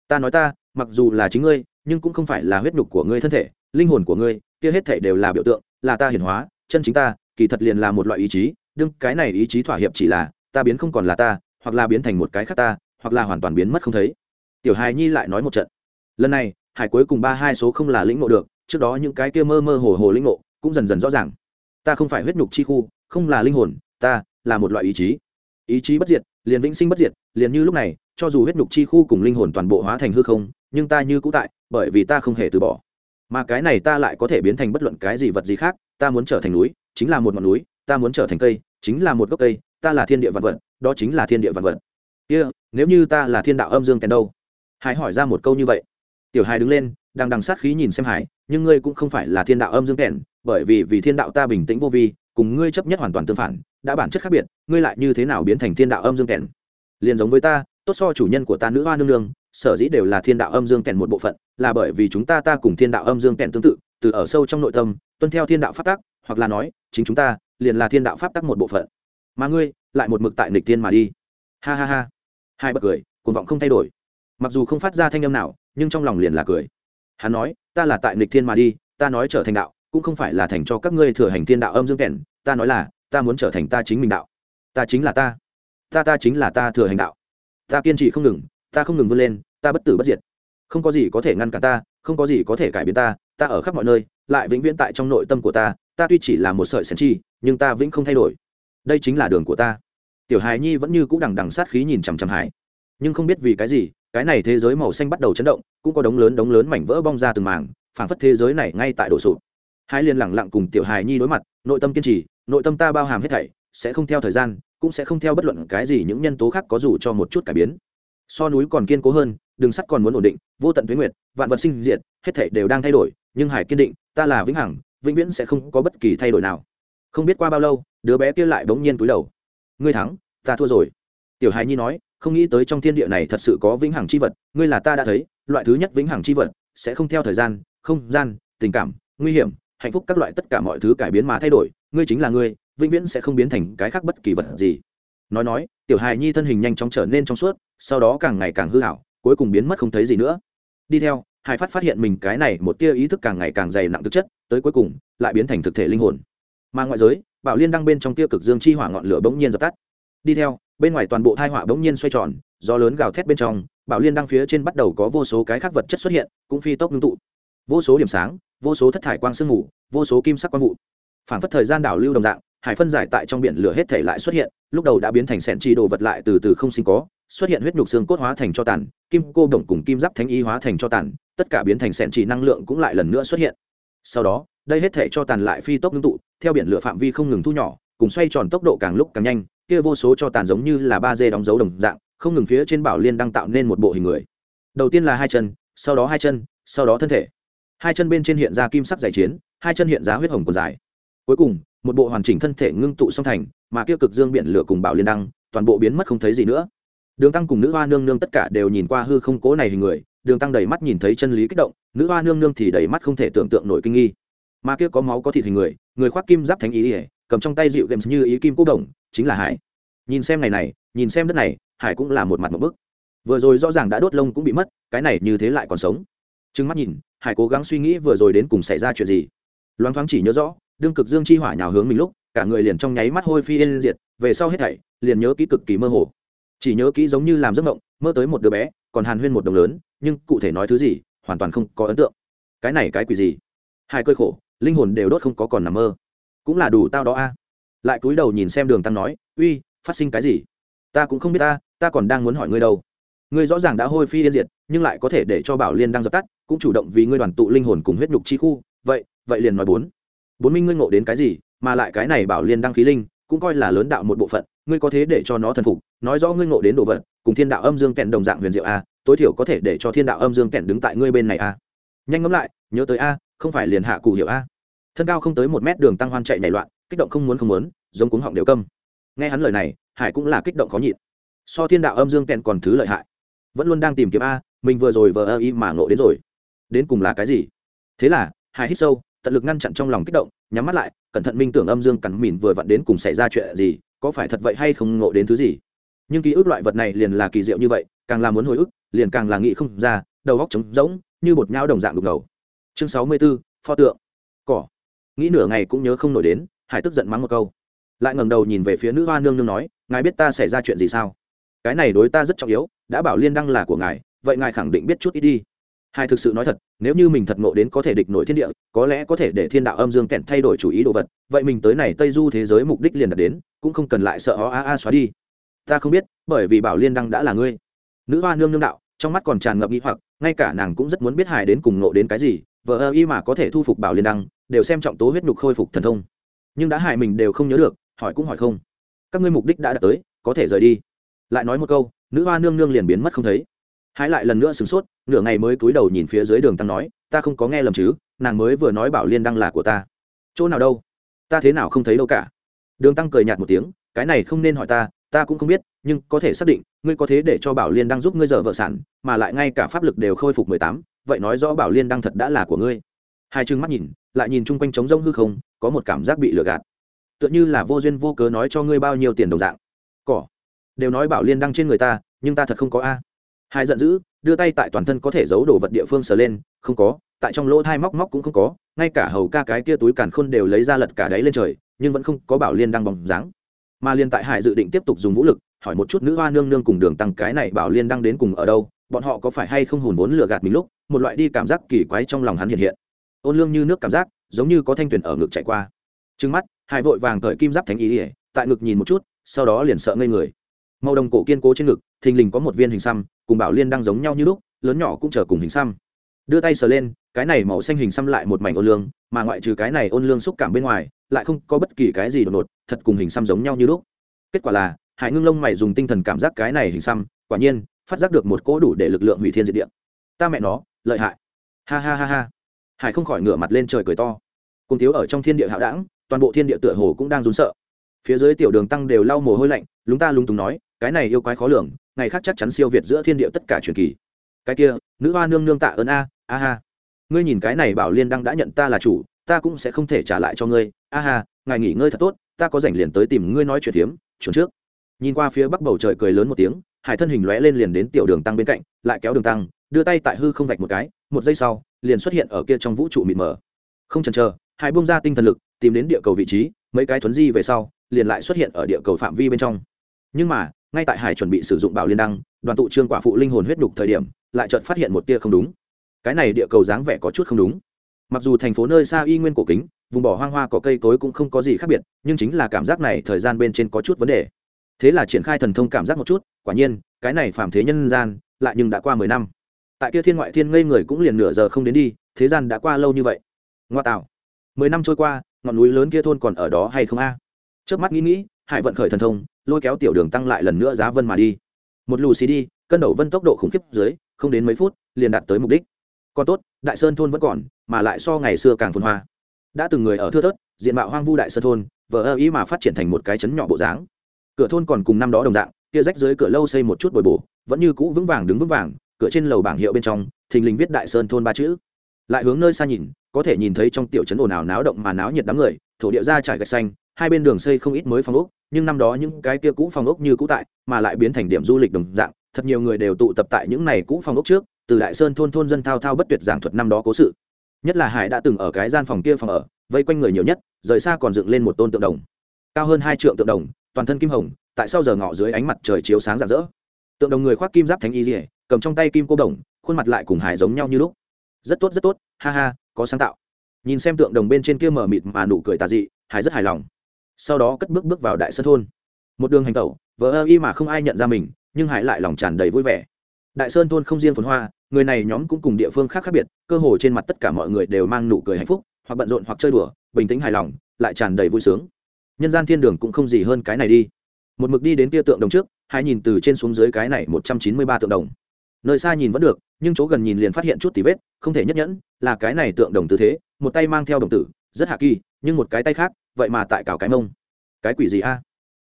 [SPEAKER 1] Ta nói ta, mặc dù là chính ngươi, nhưng cũng không phải là huyết nhục của ngươi thân thể, linh hồn của ngươi, kia hết thể đều là biểu tượng, là ta hiển hóa chân chính ta, kỳ thật liền là một loại ý chí, đương cái này ý chí thỏa hiệp chỉ là, ta biến không còn là ta, hoặc là biến thành một cái khác ta, hoặc là hoàn toàn biến mất không thấy. Tiểu hài nhi lại nói một trận. Lần này, hải cuối cùng ba hai số không là lĩnh ngộ được, trước đó những cái kia mơ mơ hồ hồ lĩnh ngộ, cũng dần dần rõ ràng. Ta không phải huyết nhục chi khu, không là linh hồn, ta là một loại ý chí. Ý chí bất diệt, liền vĩnh sinh bất diệt, liền như lúc này, cho dù huyết nhục chi khu cùng linh hồn toàn bộ hóa thành hư không, nhưng ta như cũ tại, bởi vì ta không hề từ bỏ mà cái này ta lại có thể biến thành bất luận cái gì vật gì khác ta muốn trở thành núi chính là một ngọn núi ta muốn trở thành cây chính là một gốc cây ta là thiên địa vạn vật đó chính là thiên địa vạn vật. Kia、yeah, nếu như ta là thiên đạo âm dương kèn đâu? Hải hỏi ra một câu như vậy. Tiểu hải đứng lên đang đằng sát khí nhìn xem hải nhưng ngươi cũng không phải là thiên đạo âm dương kèn bởi vì vì thiên đạo ta bình tĩnh vô vi cùng ngươi chấp nhất hoàn toàn tương phản đã bản chất khác biệt ngươi lại như thế nào biến thành thiên đạo âm dương kèn? Liền giống với ta tốt so chủ nhân của ta nữ hoa nương nương sở dĩ đều là thiên đạo âm dương kèn một bộ phận là bởi vì chúng ta ta cùng thiên đạo âm dương kèn tương tự, từ ở sâu trong nội tâm, tuân theo thiên đạo pháp tắc, hoặc là nói, chính chúng ta, liền là thiên đạo pháp tắc một bộ phận. Mà ngươi, lại một mực tại nịch thiên mà đi. Ha ha ha. Hai bật cười, cuồng vọng không thay đổi. Mặc dù không phát ra thanh âm nào, nhưng trong lòng liền là cười. Hắn nói, ta là tại nịch thiên mà đi, ta nói trở thành đạo, cũng không phải là thành cho các ngươi thừa hành thiên đạo âm dương kèn ta nói là, ta muốn trở thành ta chính mình đạo. Ta chính là ta. Ta ta chính là ta thừa hành đạo. Ta kiên trì không ngừng, ta không ngừng vươn lên, ta bất tử bất diệt không có gì có thể ngăn cản ta không có gì có thể cải biến ta ta ở khắp mọi nơi lại vĩnh viễn tại trong nội tâm của ta ta tuy chỉ là một sợi sẻn chi nhưng ta vĩnh không thay đổi. Đây chính là đường của ta. Tiểu hài nhi vẫn như c ũ đằng đằng sát khí nhìn chằm chằm hải. Nhưng không biết vì cái gì cái này thế giới màu xanh bắt đầu chấn động cũng có đống lớn đống lớn mảnh vỡ bong ra từng mảng, phảng phất thế giới này ngay tại đổ sụp. Hai liên lẳng lặng cùng tiểu hài nhi đối mặt nội tâm kiên trì nội tâm ta bao hàm hết thảy sẽ không theo thời gian cũng sẽ không theo bất luận cái gì những nhân tố khác có dù cho một chút cải biến. So núi còn kiên cố hơn đường sắt còn muốn ổn định, vô tận tuyến nguyệt, vạn vật sinh diệt, hết thể đều đang thay đổi, nhưng hải kiên định, ta là vĩnh hằng, vĩnh viễn sẽ không có bất kỳ thay đổi nào. Không biết qua bao lâu, đứa bé kia lại bỗng nhiên túi đầu. Ngươi thắng, ta thua rồi. Tiểu hài nhi nói, không nghĩ tới trong thiên địa này thật sự có vĩnh hằng chi vật, ngươi là ta đã thấy, loại thứ nhất vĩnh hằng chi vật sẽ không theo thời gian, không gian, tình cảm, nguy hiểm, hạnh phúc các loại tất cả mọi thứ cải biến mà thay đổi, ngươi chính là ngươi, vĩnh viễn sẽ không biến thành cái khác bất kỳ vật gì. Nói nói, tiểu hài nhi thân hình nhanh chóng trở nên trong suốt, sau đó càng ngày càng hư hảo cuối cùng biến mất không thấy gì nữa. Đi theo, hải phát phát hiện mình cái này một tia ý thức càng ngày càng dày nặng thực chất, tới cuối cùng, lại biến thành thực thể linh hồn. Mà ngoại giới, bảo liên đăng bên trong tia cực dương chi hỏa ngọn lửa bỗng nhiên dập tắt. Đi theo, bên ngoài toàn bộ thai hỏa bỗng nhiên xoay tròn do lớn gào thét bên trong, bảo liên đăng phía trên bắt đầu có vô số cái khác vật chất xuất hiện, cũng phi tốc ngưng tụ. Vô số điểm sáng, vô số thất thải quang sương mù, vô số kim sắc quang vụ. Phản phất thời gian đảo lưu đồng dạng hải phân giải tại trong biển lửa hết thể lại xuất hiện, lúc đầu đã biến thành sẹn chi đồ vật lại từ từ không sinh có, xuất hiện huyết nhục xương cốt hóa thành cho tàn, kim cô đồng cùng kim giáp thánh y hóa thành cho tàn, tất cả biến thành sẹn chỉ năng lượng cũng lại lần nữa xuất hiện. Sau đó, đây hết thể cho tàn lại phi tốc ngưng tụ, theo biển lửa phạm vi không ngừng thu nhỏ, cùng xoay tròn tốc độ càng lúc càng nhanh, kia vô số cho tàn giống như là ba dê đóng dấu đồng dạng, không ngừng phía trên bảo liên đang tạo nên một bộ hình người. Đầu tiên là hai chân, sau đó hai chân, sau đó thân thể. Hai chân bên trên hiện ra kim sắc giải chiến, hai chân hiện ra huyết hồng còn dài. Cuối cùng một bộ hoàn chỉnh thân thể ngưng tụ song thành, mà kia cực dương biển lửa cùng bảo liên đăng, toàn bộ biến mất không thấy gì nữa. Đường tăng cùng nữ hoa nương nương tất cả đều nhìn qua hư không cố này hình người, đường tăng đầy mắt nhìn thấy chân lý kích động, nữ hoa nương nương thì đầy mắt không thể tưởng tượng nổi kinh nghi. Mà kia có máu có thịt hình người người khoác kim giáp thánh ý ỉa cầm trong tay dịu games như ý kim cố đồng, chính là hải. Nhìn xem này này, nhìn xem đất này, hải cũng là một mặt một bức. Vừa rồi rõ ràng đã đốt lông cũng bị mất, cái này như thế lại còn sống. Trừng mắt nhìn, hải cố gắng suy nghĩ vừa rồi đến cùng xảy ra chuyện gì. Loáng thoáng chỉ nhớ rõ đương cực dương chi hỏa nhào hướng mình lúc, cả người liền trong nháy mắt hôi phi yên diệt, về sau hết thảy, liền nhớ kỹ cực kỳ mơ hồ. Chỉ nhớ kỹ giống như làm giấc mộng, mơ tới một đứa bé, còn hàn huyên một đồng lớn, nhưng cụ thể nói thứ gì, hoàn toàn không có ấn tượng. Cái này cái quỷ gì? Hai cơi khổ, linh hồn đều đốt không có còn nằm mơ. Cũng là đủ tao đó a. Lại cúi đầu nhìn xem đường tăng nói, uy, phát sinh cái gì? Ta cũng không biết ta ta còn đang muốn hỏi ngươi đâu. Ngươi rõ ràng đã hôi phi yên diệt, nhưng lại có thể để cho bảo liên đang dập tắt, cũng chủ động vì ngươi đoàn tụ linh hồn cùng huyết nhục chi khu. Vậy vậy liền nói bốn bốn minh ngươi ngộ đến cái gì, mà lại cái này bảo liên đăng khí linh, cũng coi là lớn đạo một bộ phận, ngươi có thế để cho nó thần phục, nói rõ ngươi ngộ đến đồ vật, cùng thiên đạo âm dương kẹn đồng dạng huyền diệu a, tối thiểu có thể để cho thiên đạo âm dương kẹn đứng tại ngươi bên này a. Nhanh ngẫm lại, nhớ tới a, không phải liền hạ cụ hiểu a. Thân cao không tới một mét đường tăng hoan chạy nảy loạn, kích động không muốn không muốn, giống cuống họng đều câm. Nghe hắn lời này, hải cũng là kích động khó nhịn. So thiên đạo âm dương kẹn còn thứ lợi hại. Vẫn luôn đang tìm kiếm a, mình vừa rồi vờ ơ y mà ngộ đến rồi. Đến cùng là cái gì? Thế là, hải hít sâu tận lực ngăn chặn trong lòng kích động nhắm mắt lại cẩn thận minh tưởng âm dương cắn mìn vừa vặn đến cùng xảy ra chuyện gì có phải thật vậy hay không ngộ đến thứ gì. Nhưng ký ức loại vật này liền là kỳ diệu như vậy càng là muốn hồi ức liền càng là nghĩ không ra đầu góc trống rỗng như bột nhau đồng dạng đục ngầu. Chương sáu mươi 64, pho tượng. Cỏ. Nghĩ nửa ngày cũng nhớ không nổi đến hải tức giận mắng một câu. Lại ngẩng đầu nhìn về phía nữ hoa nương nương nói ngài biết ta xảy ra chuyện gì sao? Cái này đối ta rất trọng yếu đã bảo liên đăng là của ngài vậy ngài khẳng định biết chút ít đi hai thực sự nói thật, nếu như mình thật ngộ đến có thể địch nổi thiên địa, có lẽ có thể để thiên đạo âm dương kẹn thay đổi chủ ý đồ vật. Vậy mình tới này tây du thế giới mục đích liền đạt đến, cũng không cần lại sợ ho a a xóa đi. Ta không biết, bởi vì bảo liên đăng đã là ngươi. Nữ hoa nương nương đạo, trong mắt còn tràn ngập nghi hoặc, ngay cả nàng cũng rất muốn biết hài đến cùng ngộ đến cái gì vợ ơ y mà có thể thu phục bảo liên đăng, đều xem trọng tố huyết nhục khôi phục thần thông. Nhưng đã hại mình đều không nhớ được, hỏi cũng hỏi không. Các ngươi mục đích đã đạt tới, có thể rời đi. Lại nói một câu, nữ hoa nương nương liền biến mất không thấy hái lại lần nữa sửng sốt, nửa ngày mới cúi đầu nhìn phía dưới đường tăng nói, ta không có nghe lầm chứ, nàng mới vừa nói bảo liên đăng là của ta. Chỗ nào đâu? Ta thế nào không thấy đâu cả? Đường tăng cười nhạt một tiếng, cái này không nên hỏi ta ta cũng không biết, nhưng có thể xác định, ngươi có thế để cho bảo liên đăng giúp ngươi dở vợ sản, mà lại ngay cả pháp lực đều khôi phục mười tám, vậy nói rõ bảo liên đăng thật đã là của ngươi. Hai chừng mắt nhìn, lại nhìn chung quanh trống rông hư không, có một cảm giác bị lừa gạt. Tựa như là vô duyên vô cớ nói cho ngươi bao nhiêu tiền đồng dạng. Cỏ, đều nói bảo liên đăng trên người ta, nhưng ta thật không có a hai giận dữ, đưa tay tại toàn thân có thể giấu đồ vật địa phương sờ lên, không có, tại trong lỗ thai móc móc cũng không có, ngay cả hầu ca cái kia túi càn khôn đều lấy ra lật cả đáy lên trời, nhưng vẫn không có bảo liên đang bóng dáng. Mà liên tại hải dự định tiếp tục dùng vũ lực, hỏi một chút nữ hoa nương nương cùng đường tăng cái này bảo liên đang đến cùng ở đâu, bọn họ có phải hay không hùn vốn lừa gạt mình lúc, một loại đi cảm giác kỳ quái trong lòng hắn hiện hiện. Ôn lương như nước cảm giác, giống như có thanh tuyển ở ngực chạy qua. Trứng mắt, hải vội vàng cởi kim giáp thánh ý ỉa tại ngực nhìn một chút, sau đó liền sợ ngây người. Màu đồng cổ kiên cố trên ngực, thình lình có một viên hình xăm cùng bảo liên đang giống nhau như lúc, lớn nhỏ cũng chờ cùng hình xăm. Đưa tay sờ lên, cái này màu xanh hình xăm lại một mảnh ôn lương, mà ngoại trừ cái này ôn lương xúc cảm bên ngoài, lại không có bất kỳ cái gì đột ngột, thật cùng hình xăm giống nhau như lúc. Kết quả là, hải ngưng lông mày dùng tinh thần cảm giác cái này hình xăm, quả nhiên, phát giác được một cỗ đủ để lực lượng hủy thiên diệt địa. Ta mẹ nó, lợi hại. Ha ha ha ha. Hải không khỏi ngửa mặt lên trời cười to. Cùng thiếu ở trong thiên địa hạo đảng, toàn bộ thiên địa tựa hồ cũng đang run sợ. Phía dưới tiểu đường tăng đều lau mồ hôi lạnh, lúng ta lúng túng nói, cái này yêu quái khó lường ngày khác chắc chắn siêu việt giữa thiên địa tất cả truyền kỳ. Cái kia, nữ hoa nương nương tạ ơn a a ha. Ngươi nhìn cái này bảo liên đăng đã nhận ta là chủ, ta cũng sẽ không thể trả lại cho ngươi. A ha, ngài nghỉ ngơi thật tốt, ta có rảnh liền tới tìm ngươi nói chuyện phiếm, chuẩn trước. Nhìn qua phía bắc bầu trời cười lớn một tiếng, hải thân hình lóe lên liền đến tiểu đường tăng bên cạnh, lại kéo đường tăng, đưa tay tại hư không vạch một cái, một giây sau, liền xuất hiện ở kia trong vũ trụ mịt mờ. Không chần chờ hải bung ra tinh thần lực, tìm đến địa cầu vị trí, mấy cái thuấn di về sau, liền lại xuất hiện ở địa cầu phạm vi bên trong nhưng mà, ngay tại hải chuẩn bị sử dụng bảo liên đăng, đoàn tụ trương quả phụ linh hồn huyết đục thời điểm, lại chợt phát hiện một tia không đúng. Cái này địa cầu dáng vẻ có chút không đúng. Mặc dù thành phố nơi xa y nguyên cổ kính, vùng bỏ hoang hoa có cây cối cũng không có gì khác biệt, nhưng chính là cảm giác này thời gian bên trên có chút vấn đề. Thế là triển khai thần thông cảm giác một chút, quả nhiên, cái này phàm thế nhân gian, lại nhưng đã qua mười năm. Tại kia thiên ngoại thiên ngây người cũng liền nửa giờ không đến đi, thế gian đã qua lâu như vậy. Ngoa tạo. Mười năm trôi qua, ngọn núi lớn kia thôn còn ở đó hay không a? Trước mắt nghĩ nghĩ hải vận khởi thần thông, lôi kéo tiểu đường tăng lại lần nữa giá vân mà đi. Một lù xì đi, cân đầu vân tốc độ khủng khiếp dưới, không đến mấy phút, liền đạt tới mục đích. Còn tốt, đại sơn thôn vẫn còn, mà lại so ngày xưa càng phồn hoa. Đã từng người ở thưa thớt, diện mạo hoang vu đại sơn thôn, vờ ơ ý mà phát triển thành một cái chấn nhỏ bộ dáng. Cửa thôn còn cùng năm đó đồng dạng, kia rách dưới cửa lâu xây một chút bồi bổ, vẫn như cũ vững vàng đứng vững vàng, cửa trên lầu bảng hiệu bên trong, thình lình viết đại sơn thôn ba chữ. Lại hướng nơi xa nhìn, có thể nhìn thấy trong tiểu trấn ồn ào náo động mà náo nhiệt đám người, thổ địa ra trải gạch xanh hai bên đường xây không ít mới phòng ốc, nhưng năm đó những cái kia cũ phòng ốc như cũ tại, mà lại biến thành điểm du lịch đồng dạng, thật nhiều người đều tụ tập tại những này cũ phòng ốc trước, từ đại sơn thôn thôn dân thao thao bất tuyệt giảng thuật năm đó cố sự. Nhất là hải đã từng ở cái gian phòng kia phòng ở, vây quanh người nhiều nhất, rời xa còn dựng lên một tôn tượng đồng. Cao hơn hai trượng tượng đồng, toàn thân kim hồng, tại sau giờ ngọ dưới ánh mặt trời chiếu sáng rạng rỡ. Tượng đồng người khoác kim giáp thánh y dỉa cầm trong tay kim cô đồng, khuôn mặt lại cùng hải giống nhau như lúc. Rất tốt rất tốt, ha ha, có sáng tạo. Nhìn xem tượng đồng bên trên kia mở mịt mà nụ cười tà dị, hải rất hài lòng sau đó cất bước bước vào đại sơn thôn. Một đường hành tẩu, vờ ơ y mà không ai nhận ra mình, nhưng hải lại lòng tràn đầy vui vẻ. Đại sơn thôn không riêng phồn hoa, người này nhóm cũng cùng địa phương khác khác biệt, cơ hồ trên mặt tất cả mọi người đều mang nụ cười hạnh phúc, hoặc bận rộn hoặc chơi đùa, bình tĩnh hài lòng, lại tràn đầy vui sướng. Nhân gian thiên đường cũng không gì hơn cái này đi. Một mực đi đến kia tượng đồng trước hai nhìn từ trên xuống dưới cái này một trăm chín mươi ba tượng đồng. Nơi xa nhìn vẫn được, nhưng chỗ gần nhìn liền phát hiện chút tí vết, không thể nhất nhẫn, là cái này tượng đồng tư thế, một tay mang theo đồng tử, rất hạ kỳ, nhưng một cái tay khác vậy mà tại cào cái mông. Cái quỷ gì a?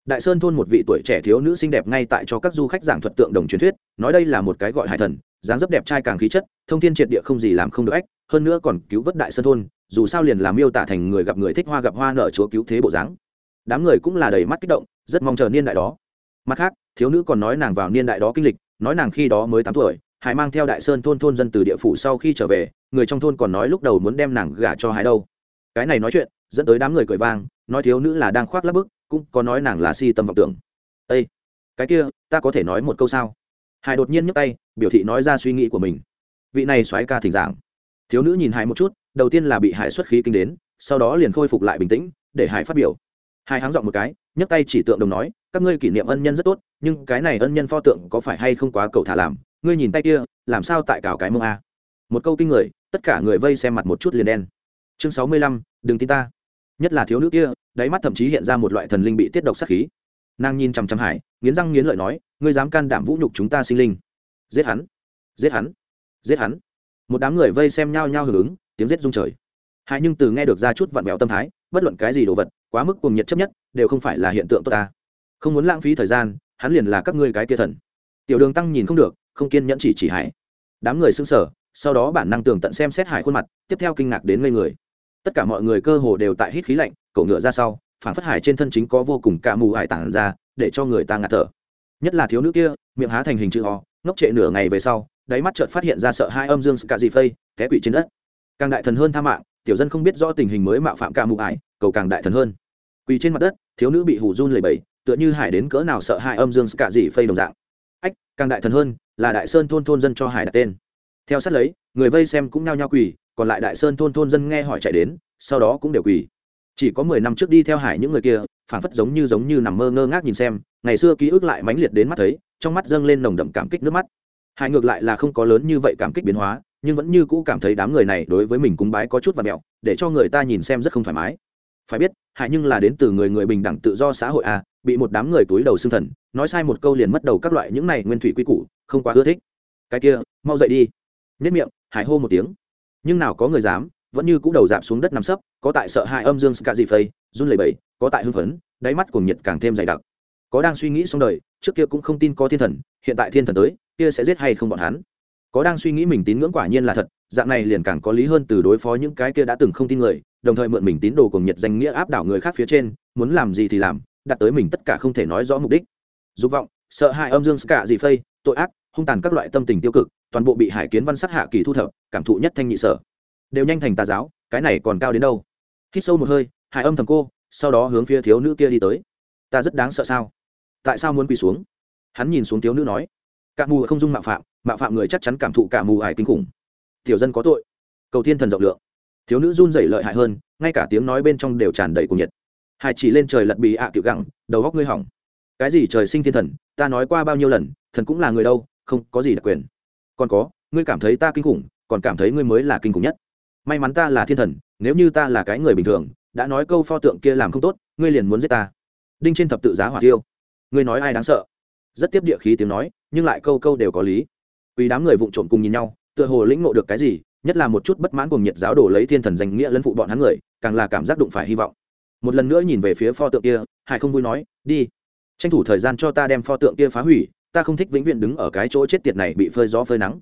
[SPEAKER 1] Đại sơn thôn một vị tuổi trẻ thiếu nữ xinh đẹp ngay tại cho các du khách giảng thuật tượng đồng truyền thuyết, nói đây là một cái gọi hải thần, dáng dấp đẹp trai càng khí chất, thông thiên triệt địa không gì làm không được ách, hơn nữa còn cứu vớt đại sơn thôn, dù sao liền làm miêu tả thành người gặp người thích hoa gặp hoa nợ chúa cứu thế bộ dáng. Đám người cũng là đầy mắt kích động, rất mong chờ niên đại đó. Mặt khác, thiếu nữ còn nói nàng vào niên đại đó kinh lịch, nói nàng khi đó mới tám tuổi hải mang theo đại sơn thôn thôn dân từ địa phủ sau khi trở về, người trong thôn còn nói lúc đầu muốn đem nàng gả cho hải đâu. Cái này nói chuyện dẫn tới đám người cười vang, nói thiếu nữ là đang khoác lắp bức, cũng có nói nàng là si tâm vọng tưởng. Ây cái kia, ta có thể nói một câu sao? Hải đột nhiên nhấc tay, biểu thị nói ra suy nghĩ của mình. Vị này xoáy ca thỉnh giảng. Thiếu nữ nhìn hải một chút, đầu tiên là bị hải xuất khí kinh đến, sau đó liền khôi phục lại bình tĩnh, để hải phát biểu. Hai háng giọng một cái, nhấc tay chỉ tượng đồng nói, các ngươi kỷ niệm ân nhân rất tốt, nhưng cái này ân nhân pho tượng có phải hay không quá cầu thả làm? Ngươi nhìn tay kia, làm sao tại cào cái mông a? Một câu kinh người, tất cả người vây xem mặt một chút liền đen. Chương sáu mươi lăm, đừng tin ta nhất là thiếu nữ kia, đáy mắt thậm chí hiện ra một loại thần linh bị tiết độc sát khí. Nàng nhìn chằm chằm hải, nghiến răng nghiến lợi nói, ngươi dám can đảm vũ nhục chúng ta sinh linh? Giết hắn giết hắn giết hắn. Một đám người vây xem nhau nhau hưởng ứng, tiếng giết rung trời. Hải nhưng từ nghe được ra chút vặn vẹo tâm thái, bất luận cái gì đồ vật, quá mức cùng nhiệt chấp nhất, đều không phải là hiện tượng tốt ta. Không muốn lãng phí thời gian, hắn liền là các ngươi cái kia thần. Tiểu đường tăng nhìn không được, không kiên nhẫn chỉ chỉ hải. Đám người xưng sở sau đó bản năng tường tận xem xét hải khuôn mặt, tiếp theo kinh ngạc đến ngây người tất cả mọi người cơ hồ đều tại hít khí lạnh cậu ngựa ra sau phản phất hải trên thân chính có vô cùng ca mù hải tản ra, để cho người ta ngạt thở. Nhất là thiếu nữ kia, miệng há thành hình chữ ho ngốc trệ nửa ngày về sau, đáy mắt chợt phát hiện ra sợ hai âm dương cả dị phây, té quỵ trên đất. Càng đại thần hơn tha mạng, tiểu dân không biết rõ tình hình mới mạo phạm ca mù ải cầu càng đại thần hơn. Quỳ trên mặt đất, thiếu nữ bị hủ run lẩy bẩy, tựa như hải đến cỡ nào sợ hai âm dương cả dị phây đồng dạng. Ách, càng đại thần hơn, là đại sơn thôn thôn dân cho hải đặt tên. Theo sát lấy, người vây xem cũng nhao nhao quỳ còn lại đại sơn thôn thôn dân nghe hỏi chạy đến, sau đó cũng đều quỳ. Chỉ có mười năm trước đi theo hải những người kia, phảng phất giống như giống như nằm mơ ngơ ngác nhìn xem, ngày xưa ký ức lại mãnh liệt đến mắt thấy, trong mắt dâng lên nồng đậm cảm kích nước mắt. Hải ngược lại là không có lớn như vậy cảm kích biến hóa, nhưng vẫn như cũ cảm thấy đám người này đối với mình cúng bái có chút và mẹo, để cho người ta nhìn xem rất không thoải mái. Phải biết hại nhưng là đến từ người người bình đẳng tự do xã hội à bị một đám người túi đầu xương thần, nói sai một câu liền mất đầu các loại những này nguyên thủy quy củ, không quá ưa thích. Cái kia, mau dậy đi. Nếp miệng, hải hô một tiếng nhưng nào có người dám, vẫn như cũ đầu dạp xuống đất nằm sấp, có tại sợ hãi âm dương ska dị phây run lẩy bẩy, có tại hưng phấn, đáy mắt cùng nhiệt càng thêm dày đặc. Có đang suy nghĩ xong đời, trước kia cũng không tin có thiên thần, hiện tại thiên thần tới, kia sẽ giết hay không bọn hắn? Có đang suy nghĩ mình tín ngưỡng quả nhiên là thật, dạng này liền càng có lý hơn từ đối phó những cái kia đã từng không tin người, đồng thời mượn mình tín đồ cùng nhiệt danh nghĩa áp đảo người khác phía trên, muốn làm gì thì làm, đặt tới mình tất cả không thể nói rõ mục đích. Dục vọng, sợ hãi âm dương ska dị phây tội ác, hung tàn các loại tâm tình tiêu cực toàn bộ bị hải kiến văn sắc hạ kỳ thu thập, cảm thụ nhất thanh nhị sở. Đều nhanh thành tà giáo, cái này còn cao đến đâu? Hít sâu một hơi, hải âm thầm cô, sau đó hướng phía thiếu nữ kia đi tới. Ta rất đáng sợ sao? Tại sao muốn quỳ xuống? Hắn nhìn xuống thiếu nữ nói. Cả mù không dung mạo phạm mạo phạm người chắc chắn cảm thụ cả mù hải kinh khủng. Tiểu dân có tội. Cầu thiên thần rộng lượng. Thiếu nữ run rẩy lợi hại hơn, ngay cả tiếng nói bên trong đều tràn đầy cuồng nhiệt. Hải chỉ lên trời lật bì ạ à tiểu gặng đầu góc ngươi hỏng. Cái gì trời sinh thiên thần, ta nói qua bao nhiêu lần, thần cũng là người đâu, không có gì đặc quyền còn có, ngươi cảm thấy ta kinh khủng, còn cảm thấy ngươi mới là kinh khủng nhất. May mắn ta là thiên thần, nếu như ta là cái người bình thường, đã nói câu pho tượng kia làm không tốt, ngươi liền muốn giết ta. Đinh trên thập tự giá hỏa tiêu. Ngươi nói ai đáng sợ? Rất tiếp địa khí tiếng nói, nhưng lại câu câu đều có lý. Vì đám người vụng trộm cùng nhìn nhau, tựa hồ lĩnh ngộ được cái gì, nhất là một chút bất mãn cùng nhiệt giáo đổ lấy thiên thần danh nghĩa lân phụ bọn hắn người, càng là cảm giác đụng phải hy vọng. Một lần nữa nhìn về phía pho tượng kia, hải không vui nói, đi, tranh thủ thời gian cho ta đem pho tượng kia phá hủy ta không thích vĩnh viễn đứng ở cái chỗ chết tiệt này bị phơi gió phơi nắng.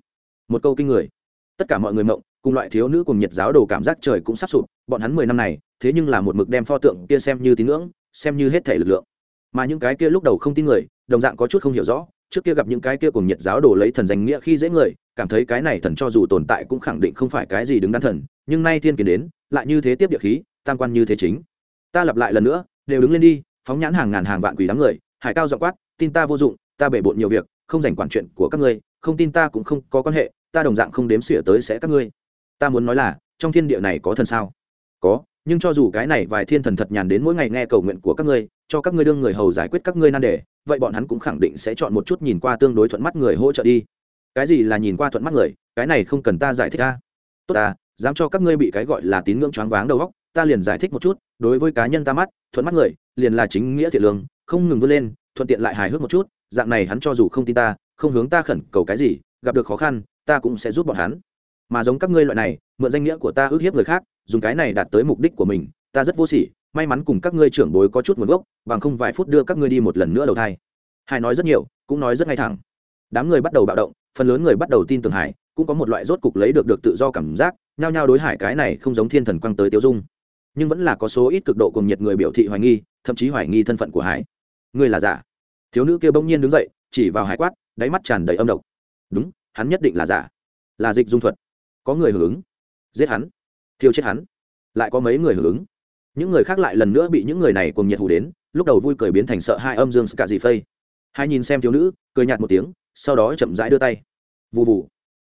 [SPEAKER 1] Một câu kinh người. Tất cả mọi người mộng, cùng loại thiếu nữ cùng nhiệt giáo đồ cảm giác trời cũng sắp sụp, bọn hắn mười năm này, thế nhưng là một mực đem pho tượng kia xem như tín ngưỡng, xem như hết thể lực lượng. Mà những cái kia lúc đầu không tin người, đồng dạng có chút không hiểu rõ, trước kia gặp những cái kia cùng nhiệt giáo đồ lấy thần danh nghĩa khi dễ người, cảm thấy cái này thần cho dù tồn tại cũng khẳng định không phải cái gì đứng đắn thần, nhưng nay thiên kiến đến, lại như thế tiếp địa khí, tam quan như thế chính. Ta lặp lại lần nữa, đều đứng lên đi, phóng nhãn hàng ngàn hàng vạn quỷ đám người, hải cao dọ quát, tin ta vô dụng ta bể bộn nhiều việc, không dành quản chuyện của các ngươi, không tin ta cũng không có quan hệ, ta đồng dạng không đếm xỉa tới sẽ các ngươi. Ta muốn nói là, trong thiên địa này có thần sao? Có, nhưng cho dù cái này vài thiên thần thật nhàn đến mỗi ngày nghe cầu nguyện của các ngươi, cho các ngươi đương người hầu giải quyết các ngươi nan đề, vậy bọn hắn cũng khẳng định sẽ chọn một chút nhìn qua tương đối thuận mắt người hỗ trợ đi. Cái gì là nhìn qua thuận mắt người? Cái này không cần ta giải thích ta tốt ta, dám cho các ngươi bị cái gọi là tín ngưỡng choáng váng đầu góc ta liền giải thích một chút, đối với cá nhân ta mắt, thuận mắt người, liền là chính nghĩa thiện lương, không ngừng vươn lên, thuận tiện lại hài hước một chút dạng này hắn cho dù không tin ta, không hướng ta khẩn cầu cái gì, gặp được khó khăn, ta cũng sẽ giúp bọn hắn. Mà giống các ngươi loại này, mượn danh nghĩa của ta ước hiếp người khác, dùng cái này đạt tới mục đích của mình, ta rất vô sỉ, may mắn cùng các ngươi trưởng bối có chút nguồn gốc, bằng không vài phút đưa các ngươi đi một lần nữa đầu thai. Hải nói rất nhiều, cũng nói rất ngay thẳng. Đám người bắt đầu bạo động, phần lớn người bắt đầu tin tưởng hải, cũng có một loại rốt cục lấy được được tự do cảm giác, nhao nhao đối hải cái này không giống thiên thần quăng tới tiêu dung. Nhưng vẫn là có số ít cực độ cùng nhiệt người biểu thị hoài nghi, thậm chí hoài nghi thân phận của hải. Ngươi là giả? Thiếu nữ kia bỗng nhiên đứng dậy, chỉ vào hải quát, đáy mắt tràn đầy âm độc. Đúng, hắn nhất định là giả. Là dịch dung thuật. Có người hưởng ứng. Giết hắn. Thiêu chết hắn. Lại có mấy người hưởng ứng. Những người khác lại lần nữa bị những người này cùng nhiệt hù đến, lúc đầu vui cười biến thành sợ hai âm dương cả gì phây. Hai nhìn xem thiếu nữ, cười nhạt một tiếng, sau đó chậm rãi đưa tay. Vụ vụ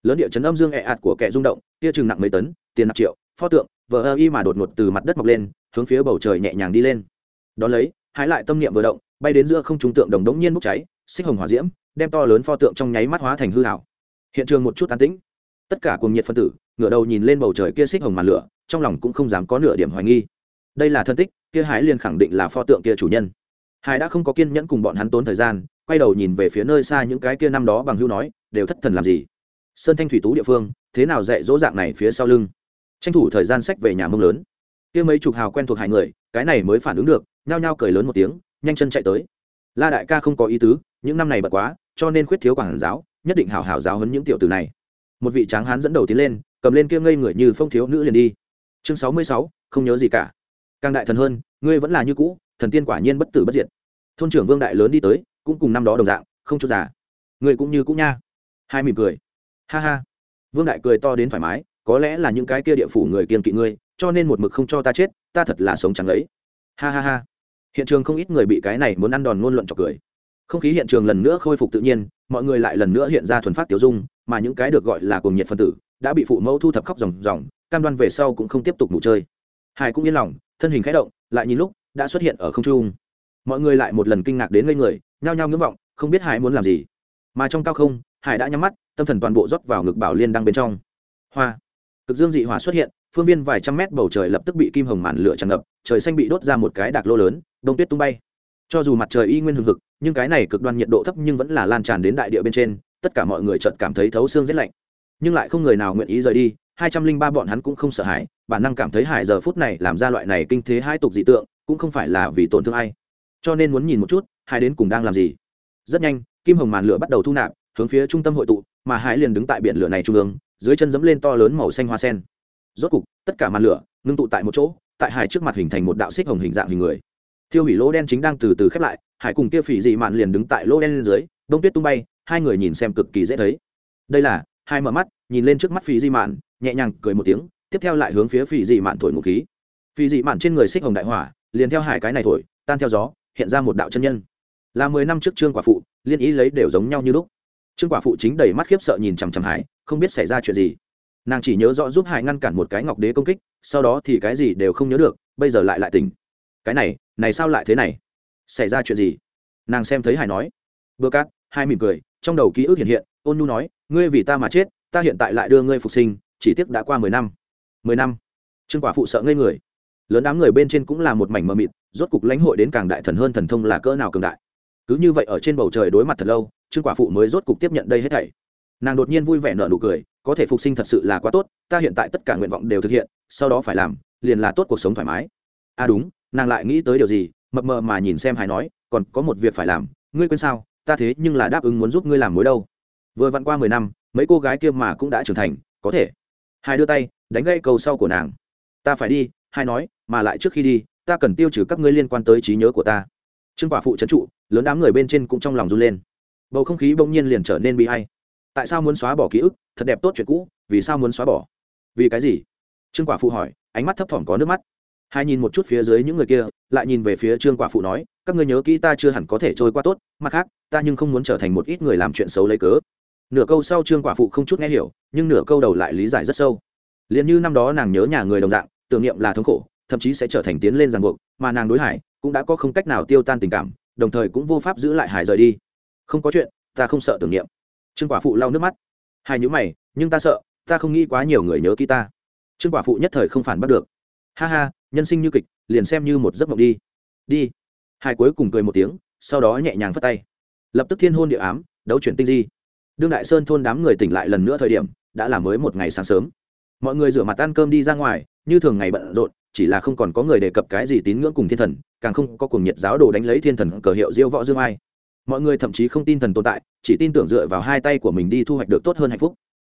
[SPEAKER 1] lớn địa chấn âm dương ẹ ạt của kẻ rung động tia chừng nặng mấy tấn, tiền nạp triệu, pho tượng, vờ ơ y mà đột ngột từ mặt đất mọc lên, hướng phía bầu trời nhẹ nhàng đi lên. Đón lấy hái lại tâm niệm vừa động, bay đến giữa không trung tượng đồng đống nhiên bốc cháy, xích hồng hỏa diễm, đem to lớn pho tượng trong nháy mắt hóa thành hư hảo hiện trường một chút an tĩnh. Tất cả cùng nhiệt phân tử, ngửa đầu nhìn lên bầu trời kia xích hồng màn lửa, trong lòng cũng không dám có nửa điểm hoài nghi. Đây là thân tích, kia hải liền khẳng định là pho tượng kia chủ nhân. Hải đã không có kiên nhẫn cùng bọn hắn tốn thời gian, quay đầu nhìn về phía nơi xa những cái kia năm đó bằng hưu nói, đều thất thần làm gì? Sơn thanh thủy tú địa phương, thế nào dạy dỗ dạng này phía sau lưng? Tranh thủ thời gian sách về nhà mông lớn kia mấy chục hào quen thuộc hải người, cái này mới phản ứng được, nhao nhao cười lớn một tiếng, nhanh chân chạy tới. La đại ca không có ý tứ, những năm này bật quá, cho nên khuyết thiếu quảng giáo, nhất định hảo hảo giáo hấn những tiểu tử này. Một vị tráng hán dẫn đầu tiến lên, cầm lên kia ngây người như phong thiếu nữ liền đi. Chương sáu mươi sáu, không nhớ gì cả. Càng đại thần hơn, ngươi vẫn là như cũ, thần tiên quả nhiên bất tử bất diệt. Thôn trưởng vương đại lớn đi tới, cũng cùng năm đó đồng dạng, không chút già. Ngươi cũng như cũ nha. Hai mỉm cười. Ha ha. Vương đại cười to đến thoải mái, có lẽ là những cái kia địa phủ người kiên kỵ ngươi cho nên một mực không cho ta chết, ta thật là sống chẳng lấy ha ha ha. Hiện trường không ít người bị cái này muốn ăn đòn ngôn luận chọc cười. Không khí hiện trường lần nữa khôi phục tự nhiên, mọi người lại lần nữa hiện ra thuần phát tiểu dung, mà những cái được gọi là cuồng nhiệt phân tử đã bị phụ mẫu thu thập khóc ròng ròng, cam đoan về sau cũng không tiếp tục ngủ chơi. Hải cũng yên lòng, thân hình khẽ động, lại nhìn lúc đã xuất hiện ở không trung. Mọi người lại một lần kinh ngạc đến ngây người, nhao nhao ngưỡng vọng, không biết hải muốn làm gì. Mà trong cao không, hải đã nhắm mắt, tâm thần toàn bộ rót vào ngực bảo liên đang bên trong. Hoa! Cực dương dị hỏa xuất hiện phương viên vài trăm mét bầu trời lập tức bị kim hồng màn lửa tràn ngập, trời xanh bị đốt ra một cái đạc lô lớn, đông tuyết tung bay. Cho dù mặt trời y nguyên hừng hực, nhưng cái này cực đoan nhiệt độ thấp nhưng vẫn là lan tràn đến đại địa bên trên, tất cả mọi người chợt cảm thấy thấu xương rét lạnh. Nhưng lại không người nào nguyện ý rời đi, hai trăm linh ba bọn hắn cũng không sợ hãi, bản năng cảm thấy hải giờ phút này làm ra loại này kinh thế hai tục dị tượng, cũng không phải là vì tổn thương ai. Cho nên muốn nhìn một chút hai đến cùng đang làm gì. Rất nhanh, kim hồng màn lửa bắt đầu thu nạp, hướng phía trung tâm hội tụ, mà hải liền đứng tại biển lửa này trung ương, dưới chân dẫm lên to lớn màu xanh hoa sen rốt cục, tất cả màn lửa ngưng tụ tại một chỗ, tại hải trước mặt hình thành một đạo xích hồng hình dạng hình người. Thiêu hủy lỗ đen chính đang từ từ khép lại, hải cùng kia phỉ dị mạn liền đứng tại lỗ đen dưới, đông tuyết tung bay, hai người nhìn xem cực kỳ dễ thấy. Đây là, hai mở mắt, nhìn lên trước mắt phỉ dị mạn, nhẹ nhàng cười một tiếng, tiếp theo lại hướng phía phỉ dị mạn thổi ngụ khí. Phỉ dị mạn trên người xích hồng đại hỏa, liền theo hải cái này thổi, tan theo gió, hiện ra một đạo chân nhân. Là mười năm trước trương quả phụ, liên ý lấy đều giống nhau như lúc. Trương quả phụ chính đầy mắt khiếp sợ nhìn chằm chằm hải, không biết xảy ra chuyện gì nàng chỉ nhớ rõ giúp hải ngăn cản một cái ngọc đế công kích, sau đó thì cái gì đều không nhớ được, bây giờ lại lại tỉnh. Cái này này sao lại thế này? Xảy ra chuyện gì? Nàng xem thấy hải nói. Bữa cát hai mỉm cười, trong đầu ký ức hiện hiện, ôn nu nói, ngươi vì ta mà chết, ta hiện tại lại đưa ngươi phục sinh, chỉ tiếc đã qua mười năm. Mười năm? Trương quả phụ sợ ngây người. Lớn đám người bên trên cũng là một mảnh mờ mịt, rốt cục lãnh hội đến càng đại thần hơn thần thông là cỡ nào cường đại. Cứ như vậy ở trên bầu trời đối mặt thật lâu, trương quả phụ mới rốt cục tiếp nhận đây hết thảy. Nàng đột nhiên vui vẻ nở nụ cười có thể phục sinh thật sự là quá tốt, ta hiện tại tất cả nguyện vọng đều thực hiện, sau đó phải làm, liền là tốt cuộc sống thoải mái. À đúng, nàng lại nghĩ tới điều gì, mập mờ mà nhìn xem hải nói, còn có một việc phải làm, ngươi quên sao, ta thế nhưng là đáp ứng muốn giúp ngươi làm mối đâu. Vừa vặn qua mười năm, mấy cô gái kia mà cũng đã trưởng thành, có thể. Hai đưa tay, đánh gây câu sau của nàng. Ta phải đi, hai nói, mà lại trước khi đi, ta cần tiêu trừ các ngươi liên quan tới trí nhớ của ta. Trương quả phụ trấn trụ, lớn đám người bên trên cũng trong lòng run lên. Bầu không khí bỗng nhiên liền trở nên bị hay tại sao muốn xóa bỏ ký ức? Thật đẹp tốt chuyện cũ, vì sao muốn xóa bỏ? Vì cái gì? Trương quả phụ hỏi, ánh mắt thấp thỏm có nước mắt. Hai nhìn một chút phía dưới những người kia, lại nhìn về phía trương quả phụ nói, các ngươi nhớ kỹ ta chưa hẳn có thể trôi qua tốt, mặt khác, ta nhưng không muốn trở thành một ít người làm chuyện xấu lấy cớ. Nửa câu sau trương quả phụ không chút nghe hiểu, nhưng nửa câu đầu lại lý giải rất sâu. Liền như năm đó nàng nhớ nhà người đồng dạng, tưởng niệm là thống khổ, thậm chí sẽ trở thành tiến lên ràng buộc, mà nàng đối hải cũng đã có không cách nào tiêu tan tình cảm, đồng thời cũng vô pháp giữ lại hải rời đi. Không có chuyện, ta không sợ tưởng niệm. Trương quả phụ lau nước mắt hai nhữ mày, nhưng ta sợ, ta không nghĩ quá nhiều người nhớ ký ta. Trương quả phụ nhất thời không phản bắt được. Ha ha, nhân sinh như kịch, liền xem như một giấc mộng đi. Đi. Hai cuối cùng cười một tiếng, sau đó nhẹ nhàng phất tay. Lập tức thiên hôn địa ám, đấu chuyển tinh di. Đương đại sơn thôn đám người tỉnh lại lần nữa thời điểm, đã là mới một ngày sáng sớm. Mọi người rửa mặt ăn cơm đi ra ngoài, như thường ngày bận rộn, chỉ là không còn có người đề cập cái gì tín ngưỡng cùng thiên thần, càng không có cùng nhiệt giáo đồ đánh lấy thiên thần cờ hiệu diêu võ dương ai mọi người thậm chí không tin thần tồn tại, chỉ tin tưởng dựa vào hai tay của mình đi thu hoạch được tốt hơn hạnh phúc.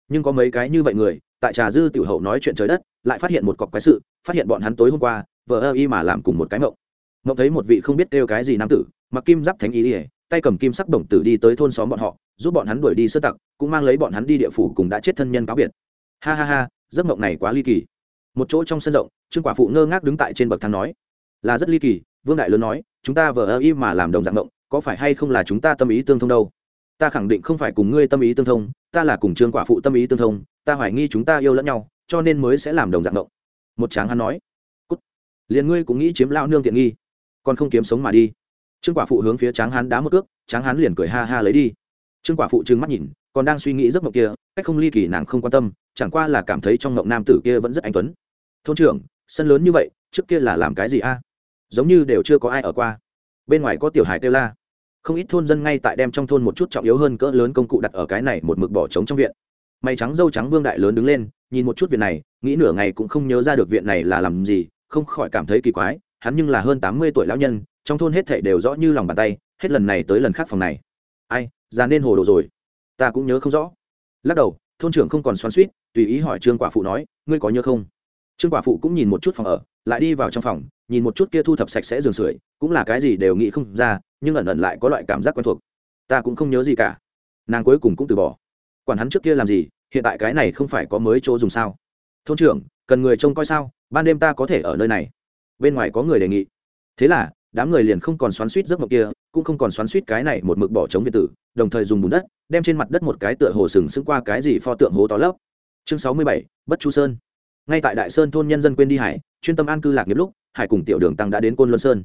[SPEAKER 1] Nhưng có mấy cái như vậy người, tại trà dư tiểu hậu nói chuyện trời đất, lại phát hiện một cọc quái sự, phát hiện bọn hắn tối hôm qua, vờ ơ y mà làm cùng một cái mộng. Mộng thấy một vị không biết kêu cái gì nam tử, mặc kim giáp thánh ý ỉa tay cầm kim sắc đồng tử đi tới thôn xóm bọn họ, giúp bọn hắn đuổi đi sơ tặc, cũng mang lấy bọn hắn đi địa phủ cùng đã chết thân nhân cáo biệt. Ha ha ha, giấc mộng này quá ly kỳ. Một chỗ trong sân rộng, trương quả phụ ngơ ngác đứng tại trên bậc thang nói, là rất ly kỳ, vương đại lớn nói, chúng ta vờ ơ y mà làm đồng dạng mộng có phải hay không là chúng ta tâm ý tương thông đâu? Ta khẳng định không phải cùng ngươi tâm ý tương thông, ta là cùng trương quả phụ tâm ý tương thông, ta hoài nghi chúng ta yêu lẫn nhau, cho nên mới sẽ làm đồng dạng động một tráng hắn nói. Cút. Liền ngươi cũng nghĩ chiếm lao nương tiện nghi, còn không kiếm sống mà đi. Trương quả phụ hướng phía tráng hắn đá một cước, tráng hắn liền cười ha ha lấy đi. Trương quả phụ trừng mắt nhìn, còn đang suy nghĩ giấc mộng kia, cách không ly kỳ nàng không quan tâm, chẳng qua là cảm thấy trong mộng nam tử kia vẫn rất anh tuấn. Thôn trưởng, sân lớn như vậy, trước kia là làm cái gì a? Giống như đều chưa có ai ở qua. Bên ngoài có tiểu hải kêu la không ít thôn dân ngay tại đem trong thôn một chút trọng yếu hơn cỡ lớn công cụ đặt ở cái này một mực bỏ trống trong viện. Mày trắng, dâu trắng vương đại lớn đứng lên, nhìn một chút viện này, nghĩ nửa ngày cũng không nhớ ra được viện này là làm gì, không khỏi cảm thấy kỳ quái, hắn nhưng là hơn tám mươi tuổi lão nhân, trong thôn hết thảy đều rõ như lòng bàn tay, hết lần này tới lần khác phòng này. Ai, già nên hồ đồ rồi. Ta cũng nhớ không rõ. Lắc đầu, thôn trưởng không còn xoắn suýt tùy ý hỏi trương quả phụ nói, ngươi có nhớ không? Trương quả phụ cũng nhìn một chút phòng ở lại đi vào trong phòng, nhìn một chút kia thu thập sạch sẽ giường sưởi, cũng là cái gì đều nghĩ không ra, nhưng ẩn ẩn lại có loại cảm giác quen thuộc. Ta cũng không nhớ gì cả. Nàng cuối cùng cũng từ bỏ. Quản hắn trước kia làm gì, hiện tại cái này không phải có mới chỗ dùng sao? Thôn trưởng, cần người trông coi sao? Ban đêm ta có thể ở nơi này. Bên ngoài có người đề nghị. Thế là, đám người liền không còn xoắn suýt giấc mộng kia, cũng không còn xoắn suýt cái này một mực bỏ trống việt tử, đồng thời dùng bùn đất, đem trên mặt đất một cái tựa hồ sừng sững qua cái gì pho tượng hố to lấp. Chương sáu mươi bảy, bất chu sơn. Ngay tại đại sơn thôn nhân dân quên đi hải chuyên tâm an cư lạc nghiệp lúc, hải cùng tiểu đường tăng đã đến côn luân sơn.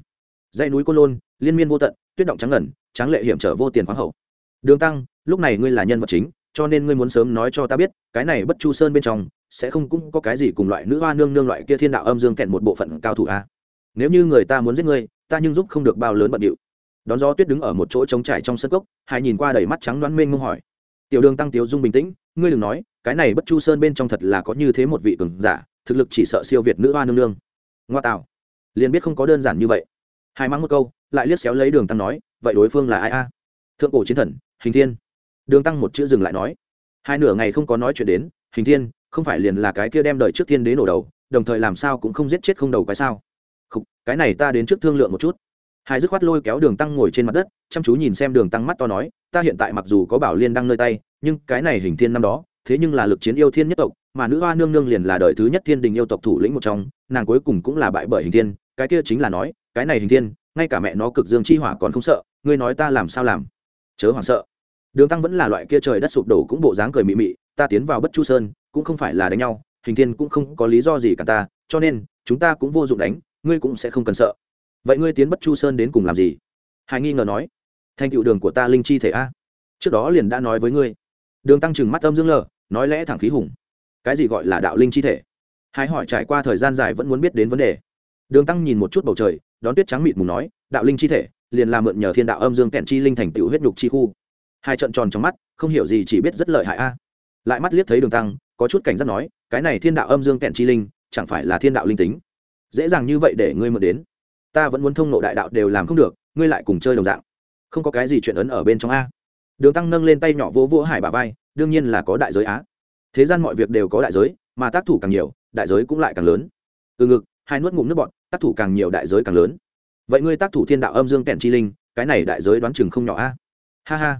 [SPEAKER 1] Dãy núi côn lôn, liên miên vô tận, tuyết động trắng ngẩn, tráng lệ hiểm trở vô tiền khoáng hậu. Đường tăng, lúc này ngươi là nhân vật chính, cho nên ngươi muốn sớm nói cho ta biết, cái này bất chu sơn bên trong, sẽ không cũng có cái gì cùng loại nữ hoa nương nương loại kia thiên đạo âm dương kẹn một bộ phận cao thủ a nếu như người ta muốn giết ngươi, ta nhưng giúp không được bao lớn bận điệu. Đón gió tuyết đứng ở một chỗ trống trải trong sân cốc hải nhìn qua đầy mắt trắng đoán mênh mông hỏi. Tiểu đường tăng tiếu dung bình tĩnh, ngươi đừng nói, cái này bất chu sơn bên trong thật là có như thế một vị cường giả thực lực chỉ sợ siêu việt nữ hoa nương nương. Ngoa tạo. Liền biết không có đơn giản như vậy. Hai mắng một câu lại liếc xéo lấy đường tăng nói vậy đối phương là ai a? Thượng cổ chiến thần hình thiên. Đường tăng một chữ dừng lại nói hai nửa ngày không có nói chuyện đến hình thiên không phải liền là cái kia đem đợi trước thiên đế nổ đầu đồng thời làm sao cũng không giết chết không đầu cái sao? Khúc, cái này ta đến trước thương lượng một chút. Hai dứt khoát lôi kéo đường tăng ngồi trên mặt đất chăm chú nhìn xem đường tăng mắt to nói ta hiện tại mặc dù có bảo liên đang nơi tay nhưng cái này hình thiên năm đó thế nhưng là lực chiến yêu thiên nhất tộc mà nữ hoa nương nương liền là đời thứ nhất thiên đình yêu tộc thủ lĩnh một trong, nàng cuối cùng cũng là bại bởi hình thiên. Cái kia chính là nói, cái này hình thiên, ngay cả mẹ nó cực dương chi hỏa còn không sợ, ngươi nói ta làm sao làm? Chớ hoảng sợ. Đường tăng vẫn là loại kia trời đất sụp đổ cũng bộ dáng cười mị mị, ta tiến vào bất chu sơn, cũng không phải là đánh nhau, hình thiên cũng không có lý do gì cả ta, cho nên, chúng ta cũng vô dụng đánh, ngươi cũng sẽ không cần sợ. Vậy ngươi tiến bất chu sơn đến cùng làm gì? Hải nghi ngờ nói. Thành tựu đường của ta linh chi thể a. Trước đó liền đã nói với ngươi. Đường tăng chừng mắt âm dương lờ, nói lẽ thẳng khí hùng cái gì gọi là đạo linh chi thể? Hai hỏi trải qua thời gian dài vẫn muốn biết đến vấn đề. Đường tăng nhìn một chút bầu trời, đón tuyết trắng mịt mùng nói, đạo linh chi thể, liền làm mượn nhờ thiên đạo âm dương kẹn chi linh thành tựu huyết nhục chi khu. Hai trận tròn trong mắt, không hiểu gì chỉ biết rất lợi hại a. Lại mắt liếc thấy đường tăng, có chút cảnh giác nói, cái này thiên đạo âm dương kẹn chi linh, chẳng phải là thiên đạo linh tính? Dễ dàng như vậy để ngươi mượn đến. Ta vẫn muốn thông nộ đại đạo đều làm không được, ngươi lại cùng chơi đồng dạng. Không có cái gì chuyện ấn ở bên trong a. Đường tăng nâng lên tay nhỏ vỗ vỗ hải bà vai, đương nhiên là có đại giới á thế gian mọi việc đều có đại giới, mà tác thủ càng nhiều, đại giới cũng lại càng lớn. Từ ngực, hai nuốt ngụm nước bọn tác thủ càng nhiều đại giới càng lớn. Vậy ngươi tác thủ thiên đạo âm dương kẹn chi linh, cái này đại giới đoán chừng không nhỏ a. Ha ha.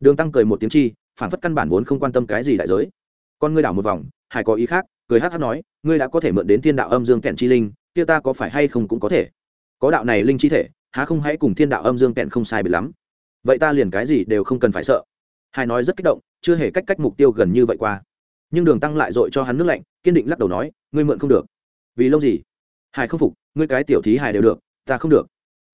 [SPEAKER 1] Đường tăng cười một tiếng chi, phản phất căn bản vốn không quan tâm cái gì đại giới. Con ngươi đảo một vòng, hải có ý khác, cười hát hát nói, ngươi đã có thể mượn đến thiên đạo âm dương kẹn chi linh, kia ta có phải hay không cũng có thể. Có đạo này linh chi thể, há không hãy cùng thiên đạo âm dương kẹn không sai biệt lắm. Vậy ta liền cái gì đều không cần phải sợ. Hải nói rất kích động, chưa hề cách cách mục tiêu gần như vậy qua nhưng đường tăng lại dội cho hắn nước lạnh, kiên định lắc đầu nói, ngươi mượn không được. Vì lâu gì? Hải không phục, ngươi cái tiểu thí hải đều được, ta không được.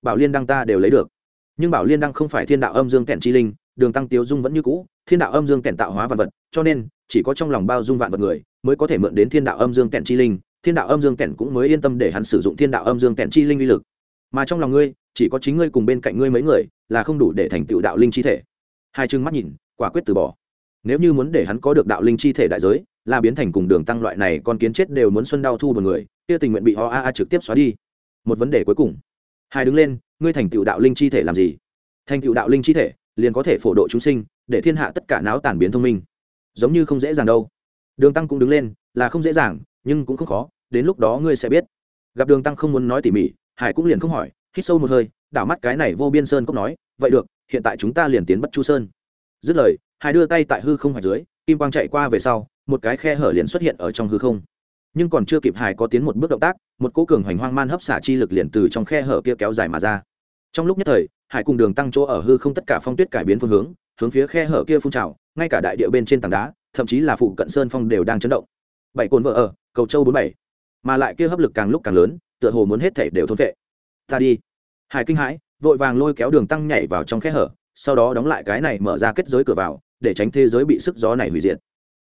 [SPEAKER 1] Bảo liên đăng ta đều lấy được. Nhưng bảo liên đăng không phải thiên đạo âm dương kẹn chi linh, đường tăng tiêu dung vẫn như cũ, thiên đạo âm dương kẹn tạo hóa vạn vật, cho nên, chỉ có trong lòng bao dung vạn vật người, mới có thể mượn đến thiên đạo âm dương kẹn chi linh, thiên đạo âm dương kẹn cũng mới yên tâm để hắn sử dụng thiên đạo âm dương kẹn chi linh uy lực. Mà trong lòng ngươi, chỉ có chính ngươi cùng bên cạnh ngươi mấy người, là không đủ để thành tựu đạo linh chi thể. Hai chừng mắt nhìn, quả quyết từ bỏ nếu như muốn để hắn có được đạo linh chi thể đại giới là biến thành cùng đường tăng loại này con kiến chết đều muốn xuân đau thu một người, kia tình nguyện bị ho a a trực tiếp xóa đi. Một vấn đề cuối cùng. Hai đứng lên, ngươi thành tựu đạo linh chi thể làm gì? Thành tựu đạo linh chi thể, liền có thể phổ độ chúng sinh, để thiên hạ tất cả náo tản biến thông minh. Giống như không dễ dàng đâu. Đường tăng cũng đứng lên, là không dễ dàng, nhưng cũng không khó, đến lúc đó ngươi sẽ biết. Gặp đường tăng không muốn nói tỉ mỉ, hải cũng liền không hỏi, hít sâu một hơi, đảo mắt cái này vô biên sơn cốc nói, vậy được, hiện tại chúng ta liền tiến bất chu sơn. Dứt lời hải đưa tay tại hư không hoạch dưới, kim quang chạy qua về sau, một cái khe hở liền xuất hiện ở trong hư không. Nhưng còn chưa kịp hải có tiến một bước động tác, một cỗ cường hoành hoang man hấp xả chi lực liền từ trong khe hở kia kéo dài mà ra. Trong lúc nhất thời, hải cùng đường tăng chỗ ở hư không tất cả phong tuyết cải biến phương hướng hướng phía khe hở kia phun trào, ngay cả đại địa bên trên tảng đá, thậm chí là phụ cận sơn phong đều đang chấn động. Bảy cồn vợ ở, cầu châu bốn bảy. Mà lại kia hấp lực càng lúc càng lớn, tựa hồ muốn hết thể đều thôn vệ ta đi. Hải kinh hãi, vội vàng lôi kéo đường tăng nhảy vào trong khe hở, sau đó đóng lại cái này mở ra kết giới cửa vào để tránh thế giới bị sức gió này hủy diệt.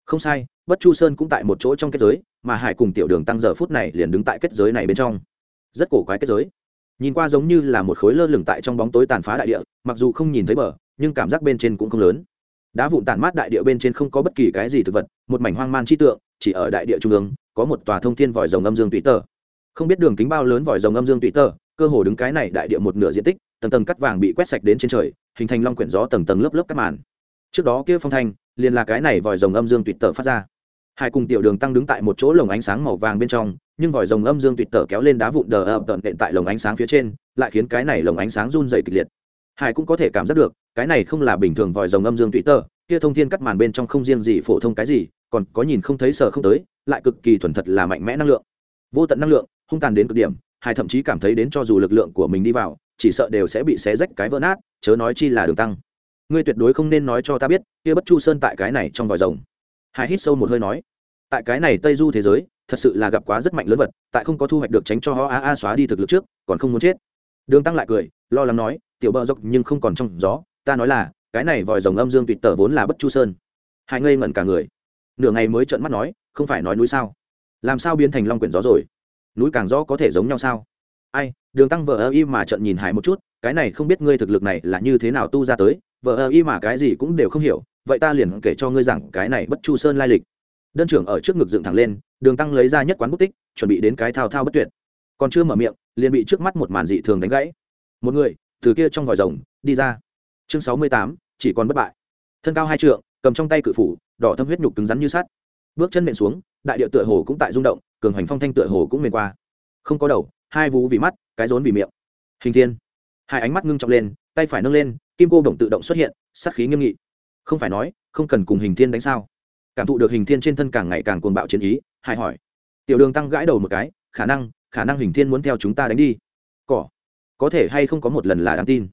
[SPEAKER 1] Không sai, bất chu sơn cũng tại một chỗ trong kết giới, mà hải cùng tiểu đường tăng giờ phút này liền đứng tại kết giới này bên trong. Rất cổ quái kết giới. Nhìn qua giống như là một khối lơ lửng tại trong bóng tối tàn phá đại địa, mặc dù không nhìn thấy bờ, nhưng cảm giác bên trên cũng không lớn. Đá vụn tàn mát đại địa bên trên không có bất kỳ cái gì thực vật, một mảnh hoang man chi tượng, chỉ ở đại địa trung ương, có một tòa thông thiên vòi rồng âm dương tùy tờ. Không biết đường kính bao lớn vòi rồng âm dương tùy tờ, cơ hồ đứng cái này đại địa một nửa diện tích, tầng tầng cắt vàng bị quét sạch đến trên trời, hình thành long quyển gió tầng tầng lớp lớp cắt màn trước đó kia phong thanh, liền là cái này vòi rồng âm dương tuyệt tở phát ra. Hai cùng tiểu đường tăng đứng tại một chỗ lồng ánh sáng màu vàng bên trong, nhưng vòi rồng âm dương tuyệt tở kéo lên đá vụn đờ ập tận đệm tại lồng ánh sáng phía trên, lại khiến cái này lồng ánh sáng run dày kịch liệt. Hải cũng có thể cảm giác được, cái này không là bình thường vòi rồng âm dương tuyệt tở, kia thông thiên cắt màn bên trong không riêng gì phổ thông cái gì, còn có nhìn không thấy sờ không tới, lại cực kỳ thuần thật là mạnh mẽ năng lượng. Vô tận năng lượng, hung tàn đến cực điểm hải thậm chí cảm thấy đến cho dù lực lượng của mình đi vào, chỉ sợ đều sẽ bị xé rách cái vỡ nát, chớ nói chi là đường tăng ngươi tuyệt đối không nên nói cho ta biết, kia bất chu sơn tại cái này trong vòi rồng. Hải hít sâu một hơi nói, tại cái này tây du thế giới, thật sự là gặp quá rất mạnh lớn vật, tại không có thu hoạch được tránh cho ho a a xóa đi thực lực trước, còn không muốn chết. Đường tăng lại cười, lo lắng nói, tiểu bờ dốc nhưng không còn trong gió, ta nói là, cái này vòi rồng âm dương tuyệt tờ vốn là bất chu sơn. Hải ngây ngẩn cả người. Nửa ngày mới trợn mắt nói, không phải nói núi sao? Làm sao biến thành long quyển gió rồi? Núi càng gió có thể giống nhau sao? Ai, đường tăng vợ ơ y mà trợn nhìn hải một chút, cái này không biết ngươi thực lực này là như thế nào tu ra tới vợ ơ y mà cái gì cũng đều không hiểu, vậy ta liền kể cho ngươi rằng cái này bất chu sơn lai lịch. Đơn trưởng ở trước ngực dựng thẳng lên, đường tăng lấy ra nhất quán bút tích, chuẩn bị đến cái thao thao bất tuyệt. Còn chưa mở miệng, liền bị trước mắt một màn dị thường đánh gãy. Một người, từ kia trong vòi rồng, đi ra. Chương sáu mươi tám, chỉ còn bất bại. Thân cao hai trượng, cầm trong tay cự phủ, đỏ thâm huyết nhục cứng rắn như sắt. Bước chân nện xuống, đại địa tựa hồ cũng tại rung động, cường hoành phong thanh tựa hồ cũng mềm qua. Không có đầu, hai vú vì mắt, cái rốn vì miệng. Hình thiên. Hai ánh mắt ngưng trọng lên, tay phải nâng lên kim cô bổng tự động xuất hiện, sát khí nghiêm nghị. Không phải nói, không cần cùng hình thiên đánh sao? Cảm thụ được hình thiên trên thân càng ngày càng cuồng bạo chiến ý hải hỏi. Tiểu đường tăng gãi đầu một cái, khả năng khả năng hình thiên muốn theo chúng ta đánh đi. Cỏ. Có thể hay không có một lần là đáng tin.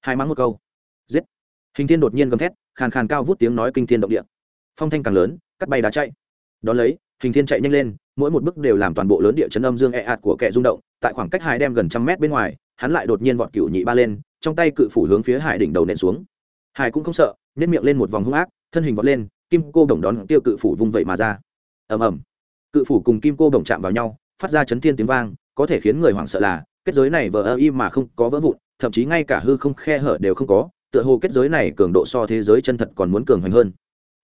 [SPEAKER 1] Hai mắng một câu. Giết. Hình thiên đột nhiên gầm thét, khàn khàn cao vút tiếng nói kinh thiên động địa. Phong thanh càng lớn, cắt bay đá chạy. Đón lấy, hình thiên chạy nhanh lên, mỗi một bước đều làm toàn bộ lớn địa chấn âm dương e ạt của kẻ rung động, tại khoảng cách hai đem gần trăm mét bên ngoài, hắn lại đột nhiên vọt cựu nhị ba lên trong tay cự phủ hướng phía hải đỉnh đầu nện xuống. Hải cũng không sợ nhét miệng lên một vòng hung ác, thân hình vọt lên, kim cô đồng đón tiêu cự phủ vung vậy mà ra. Ầm ầm. Cự phủ cùng kim cô đồng chạm vào nhau, phát ra chấn thiên tiếng vang, có thể khiến người hoảng sợ là, kết giới này vờ ơ y mà không có vỡ vụn, thậm chí ngay cả hư không khe hở đều không có, tựa hồ kết giới này cường độ so thế giới chân thật còn muốn cường hoành hơn.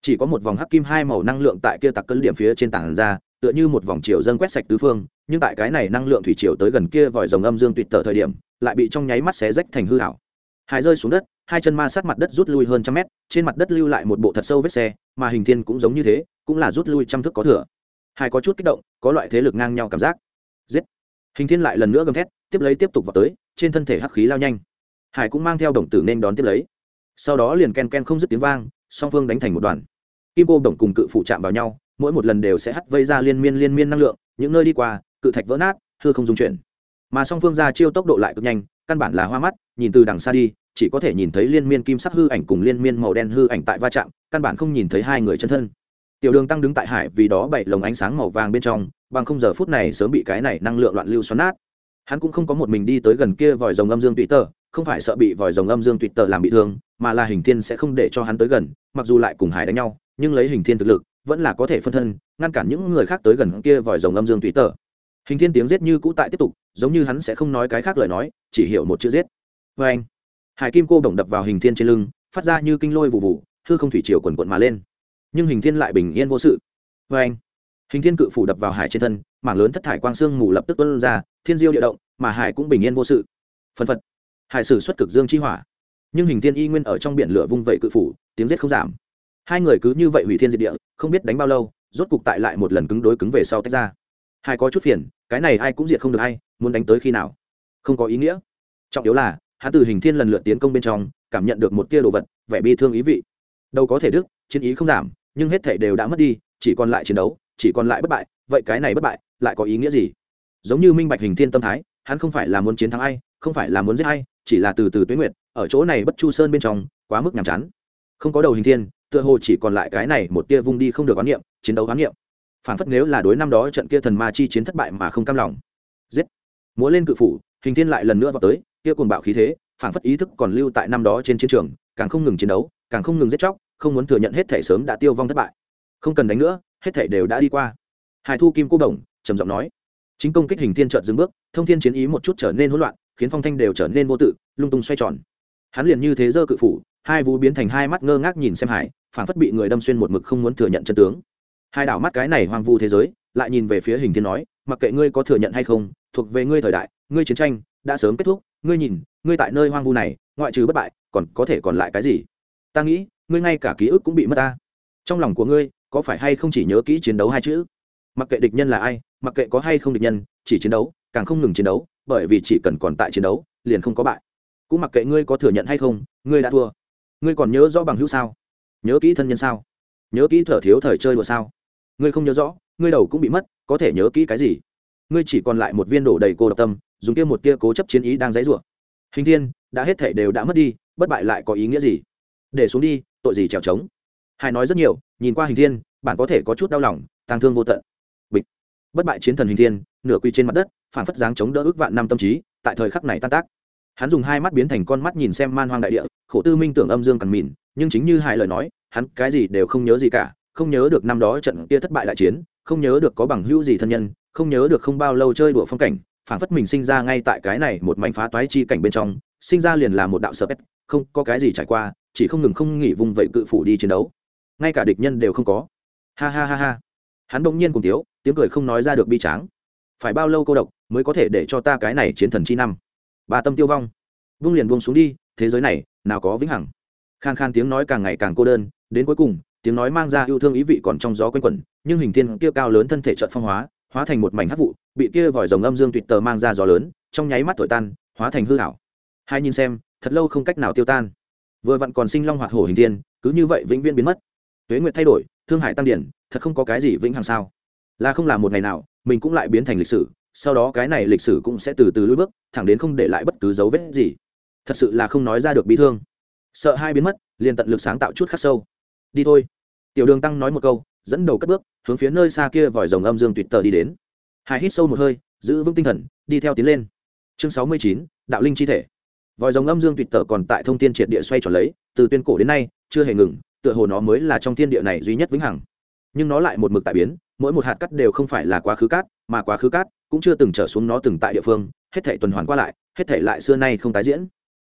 [SPEAKER 1] Chỉ có một vòng hắc kim hai màu năng lượng tại kia tặc cân điểm phía trên tảng ra, tựa như một vòng chiều dâng quét sạch tứ phương, nhưng tại cái này năng lượng thủy chiều tới gần kia vòi rồng âm dương tuyệt tở thời điểm lại bị trong nháy mắt xé rách thành hư hảo hải rơi xuống đất, hai chân ma sát mặt đất rút lui hơn trăm mét, trên mặt đất lưu lại một bộ thật sâu vết xe, mà hình thiên cũng giống như thế, cũng là rút lui trăm thước có thừa. Hải có chút kích động, có loại thế lực ngang nhau cảm giác. Giết! Hình thiên lại lần nữa gầm thét, tiếp lấy tiếp tục vào tới, trên thân thể hắc khí lao nhanh. Hải cũng mang theo đồng tử nên đón tiếp lấy. Sau đó liền ken ken không dứt tiếng vang, song phương đánh thành một đoàn. Kim cô đồng cùng cự phụ chạm vào nhau, mỗi một lần đều sẽ hắt vây ra liên miên liên miên năng lượng, những nơi đi qua, cự thạch vỡ nát, hư không dung chuyển mà song phương ra chiêu tốc độ lại cực nhanh, căn bản là hoa mắt, nhìn từ đằng xa đi, chỉ có thể nhìn thấy liên miên kim sắc hư ảnh cùng liên miên màu đen hư ảnh tại va chạm, căn bản không nhìn thấy hai người chân thân. Tiểu đường tăng đứng tại hải vì đó bảy lồng ánh sáng màu vàng bên trong, bằng không giờ phút này sớm bị cái này năng lượng loạn lưu xoắn nát. Hắn cũng không có một mình đi tới gần kia vòi rồng âm dương tùy tờ, không phải sợ bị vòi rồng âm dương tùy tờ làm bị thương, mà là hình thiên sẽ không để cho hắn tới gần, mặc dù lại cùng hải đánh nhau, nhưng lấy hình thiên thực lực, vẫn là có thể phân thân, ngăn cản những người khác tới gần kia vòi rồng âm dương tùy tờ hình thiên tiếng giết như cũ tại tiếp tục, giống như hắn sẽ không nói cái khác lời nói, chỉ hiểu một chữ giết. Vê anh, hải kim cô bổng đập vào hình thiên trên lưng, phát ra như kinh lôi vụ vụ, hư không thủy chiều quần quận mà lên. Nhưng hình thiên lại bình yên vô sự. Vê anh, hình thiên cự phủ đập vào hải trên thân, mảng lớn thất thải quang xương mù lập tức tuân ra, thiên diêu địa động, mà hải cũng bình yên vô sự. Phân phật, hải sử xuất cực dương chi hỏa. Nhưng hình thiên y nguyên ở trong biển lửa vung vẩy cự phủ, tiếng giết không giảm. Hai người cứ như vậy hủy thiên diệt địa, không biết đánh bao lâu, rốt cục tại lại một lần cứng đối cứng về sau tách ra hai có chút phiền, cái này ai cũng diệt không được hay muốn đánh tới khi nào? Không có ý nghĩa. Trọng yếu là, hắn từ hình thiên lần lượt tiến công bên trong, cảm nhận được một tia đồ vật, vẻ bi thương ý vị. Đâu có thể đức, chiến ý không giảm, nhưng hết thể đều đã mất đi, chỉ còn lại chiến đấu, chỉ còn lại bất bại, vậy cái này bất bại, lại có ý nghĩa gì? Giống như minh bạch hình thiên tâm thái, hắn không phải là muốn chiến thắng ai, không phải là muốn giết ai, chỉ là từ từ tuế nguyệt, ở chỗ này bất chu sơn bên trong, quá mức nhàm chán. Không có đầu hình thiên, tựa hồ chỉ còn lại cái này một tia vung đi không được quán niệm, chiến đấu quán niệm phản phất nếu là đối năm đó trận kia thần ma chi chiến thất bại mà không cam lòng. Giết. Múa lên cự phủ, hình thiên lại lần nữa vào tới, kia cuồng bạo khí thế phản phất ý thức còn lưu tại năm đó trên chiến trường, càng không ngừng chiến đấu, càng không ngừng giết chóc, không muốn thừa nhận hết thể sớm đã tiêu vong thất bại. Không cần đánh nữa, hết thể đều đã đi qua. Hải thu kim cô đồng, trầm giọng nói. Chính công kích hình thiên trợt dừng bước, thông thiên chiến ý một chút trở nên hỗn loạn, khiến phong thanh đều trở nên vô tự, lung tung xoay tròn. Hắn liền như thế dơ cự phủ, hai vú biến thành hai mắt ngơ ngác nhìn xem hải phản phất bị người đâm xuyên một mực không muốn thừa nhận chân tướng hai đảo mắt cái này hoang vu thế giới, lại nhìn về phía hình thiên nói, mặc kệ ngươi có thừa nhận hay không, thuộc về ngươi thời đại, ngươi chiến tranh đã sớm kết thúc, ngươi nhìn, ngươi tại nơi hoang vu này, ngoại trừ bất bại, còn có thể còn lại cái gì? Ta nghĩ, ngươi ngay cả ký ức cũng bị mất ta. Trong lòng của ngươi, có phải hay không chỉ nhớ kỹ chiến đấu hai chữ? Mặc kệ địch nhân là ai, mặc kệ có hay không địch nhân, chỉ chiến đấu, càng không ngừng chiến đấu, bởi vì chỉ cần còn tại chiến đấu, liền không có bại. Cũng mặc kệ ngươi có thừa nhận hay không, ngươi đã thua. Ngươi còn nhớ rõ bằng hữu sao? Nhớ kỹ thân nhân sao? Nhớ kỹ thở thiếu thời chơi đùa sao? Ngươi không nhớ rõ, ngươi đầu cũng bị mất, có thể nhớ kỹ cái gì? Ngươi chỉ còn lại một viên đổ đầy cô độc tâm, dùng kia một tia cố chấp chiến ý đang dãy rủa. Hình thiên, đã hết thể đều đã mất đi, bất bại lại có ý nghĩa gì? Để xuống đi, tội gì trèo trống? Hải nói rất nhiều, nhìn qua hình thiên, bạn có thể có chút đau lòng, tang thương vô tận. Bịch. Bất bại chiến thần hình thiên, nửa quy trên mặt đất phản phất dáng chống đỡ ước vạn năm tâm trí, tại thời khắc này tan tác. Hắn dùng hai mắt biến thành con mắt nhìn xem man hoang đại địa, khổ tư minh tưởng âm dương cằn mìn nhưng chính như hai lời nói, hắn cái gì đều không nhớ gì cả không nhớ được năm đó trận kia thất bại đại chiến, không nhớ được có bằng hữu gì thân nhân, không nhớ được không bao lâu chơi đùa phong cảnh phản phất mình sinh ra ngay tại cái này một mảnh phá toái chi cảnh bên trong, sinh ra liền là một đạo sợ pet không có cái gì trải qua, chỉ không ngừng không nghỉ vùng vậy cự phủ đi chiến đấu. Ngay cả địch nhân đều không có. Ha ha ha ha. Hắn bỗng nhiên cùng tiếu, tiếng cười không nói ra được bi tráng. Phải bao lâu cô độc mới có thể để cho ta cái này chiến thần chi năm? Ba tâm tiêu vong. Vung liền buông xuống đi, thế giới này, nào có vĩnh hằng. Khan khan tiếng nói càng ngày càng cô đơn, đến cuối cùng tiếng nói mang ra yêu thương ý vị còn trong gió quanh quẩn, nhưng hình thiên kia cao lớn thân thể trợn phong hóa hóa thành một mảnh hắc vụ, bị kia vòi rồng âm dương tuyệt tờ mang ra gió lớn, trong nháy mắt thổi tan, hóa thành hư hảo hai nhìn xem, thật lâu không cách nào tiêu tan. Vừa vặn còn sinh long hoạt hổ hình thiên, cứ như vậy vĩnh viễn biến mất. Tuế nguyệt thay đổi, thương hải tăng điển, thật không có cái gì vĩnh hằng sao. Là không làm một ngày nào, mình cũng lại biến thành lịch sử, sau đó cái này lịch sử cũng sẽ từ từ lùi bước, thẳng đến không để lại bất cứ dấu vết gì. Thật sự là không nói ra được bi thương. Sợ hai biến mất, liền tận lực sáng tạo chút khắc sâu đi thôi. Tiểu đường tăng nói một câu, dẫn đầu cất bước, hướng phía nơi xa kia vòi rồng âm dương tuyệt tờ đi đến. Hai hít sâu một hơi, giữ vững tinh thần, đi theo tiến lên. Chương sáu mươi chín, đạo linh chi thể. Vòi rồng âm dương tuyệt tờ còn tại thông tin triệt địa xoay tròn lấy, từ tuyên cổ đến nay, chưa hề ngừng, tựa hồ nó mới là trong thiên địa này duy nhất vĩnh hằng. Nhưng nó lại một mực tại biến, mỗi một hạt cắt đều không phải là quá khứ cát, mà quá khứ cát cũng chưa từng trở xuống nó từng tại địa phương, hết thể tuần hoàn qua lại, hết thể lại xưa nay không tái diễn.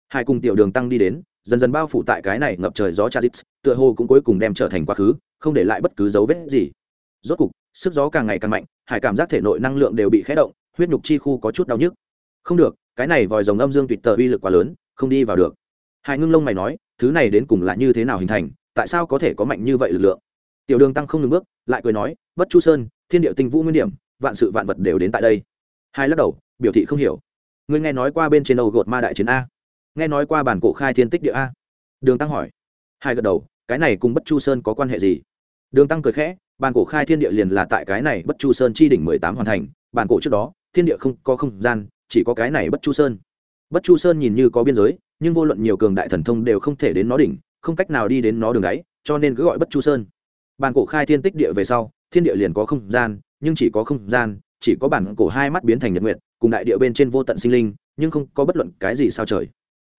[SPEAKER 1] Hai cùng tiểu đường tăng đi đến dần dần bao phủ tại cái này ngập trời gió cha dịp tựa hồ cũng cuối cùng đem trở thành quá khứ, không để lại bất cứ dấu vết gì. Rốt cục, sức gió càng ngày càng mạnh, hải cảm giác thể nội năng lượng đều bị khé động, huyết nhục chi khu có chút đau nhức. Không được, cái này vòi rồng âm dương tuyệt tờ uy lực quá lớn, không đi vào được. Hải ngưng lông mày nói, thứ này đến cùng là như thế nào hình thành, tại sao có thể có mạnh như vậy lực lượng? Tiểu đường tăng không ngừng bước, lại cười nói, bất chu sơn, thiên địa tinh vũ nguyên điểm, vạn sự vạn vật đều đến tại đây. Hai lắc đầu, biểu thị không hiểu. Ngươi nghe nói qua bên trên đầu gột ma đại chiến a? Nghe nói qua bản cổ khai thiên tích địa a. Đường tăng hỏi. Hai gật đầu, cái này cùng bất chu sơn có quan hệ gì? Đường tăng cười khẽ, bản cổ khai thiên địa liền là tại cái này bất chu sơn chi đỉnh mười tám hoàn thành, bản cổ trước đó, thiên địa không có không gian, chỉ có cái này bất chu sơn. Bất chu sơn nhìn như có biên giới, nhưng vô luận nhiều cường đại thần thông đều không thể đến nó đỉnh, không cách nào đi đến nó đường đáy, cho nên cứ gọi bất chu sơn. Bản cổ khai thiên tích địa về sau, thiên địa liền có không gian, nhưng chỉ có không gian, chỉ có bản cổ hai mắt biến thành nhật nguyện cùng đại địa bên trên vô tận sinh linh, nhưng không có bất luận cái gì sao trời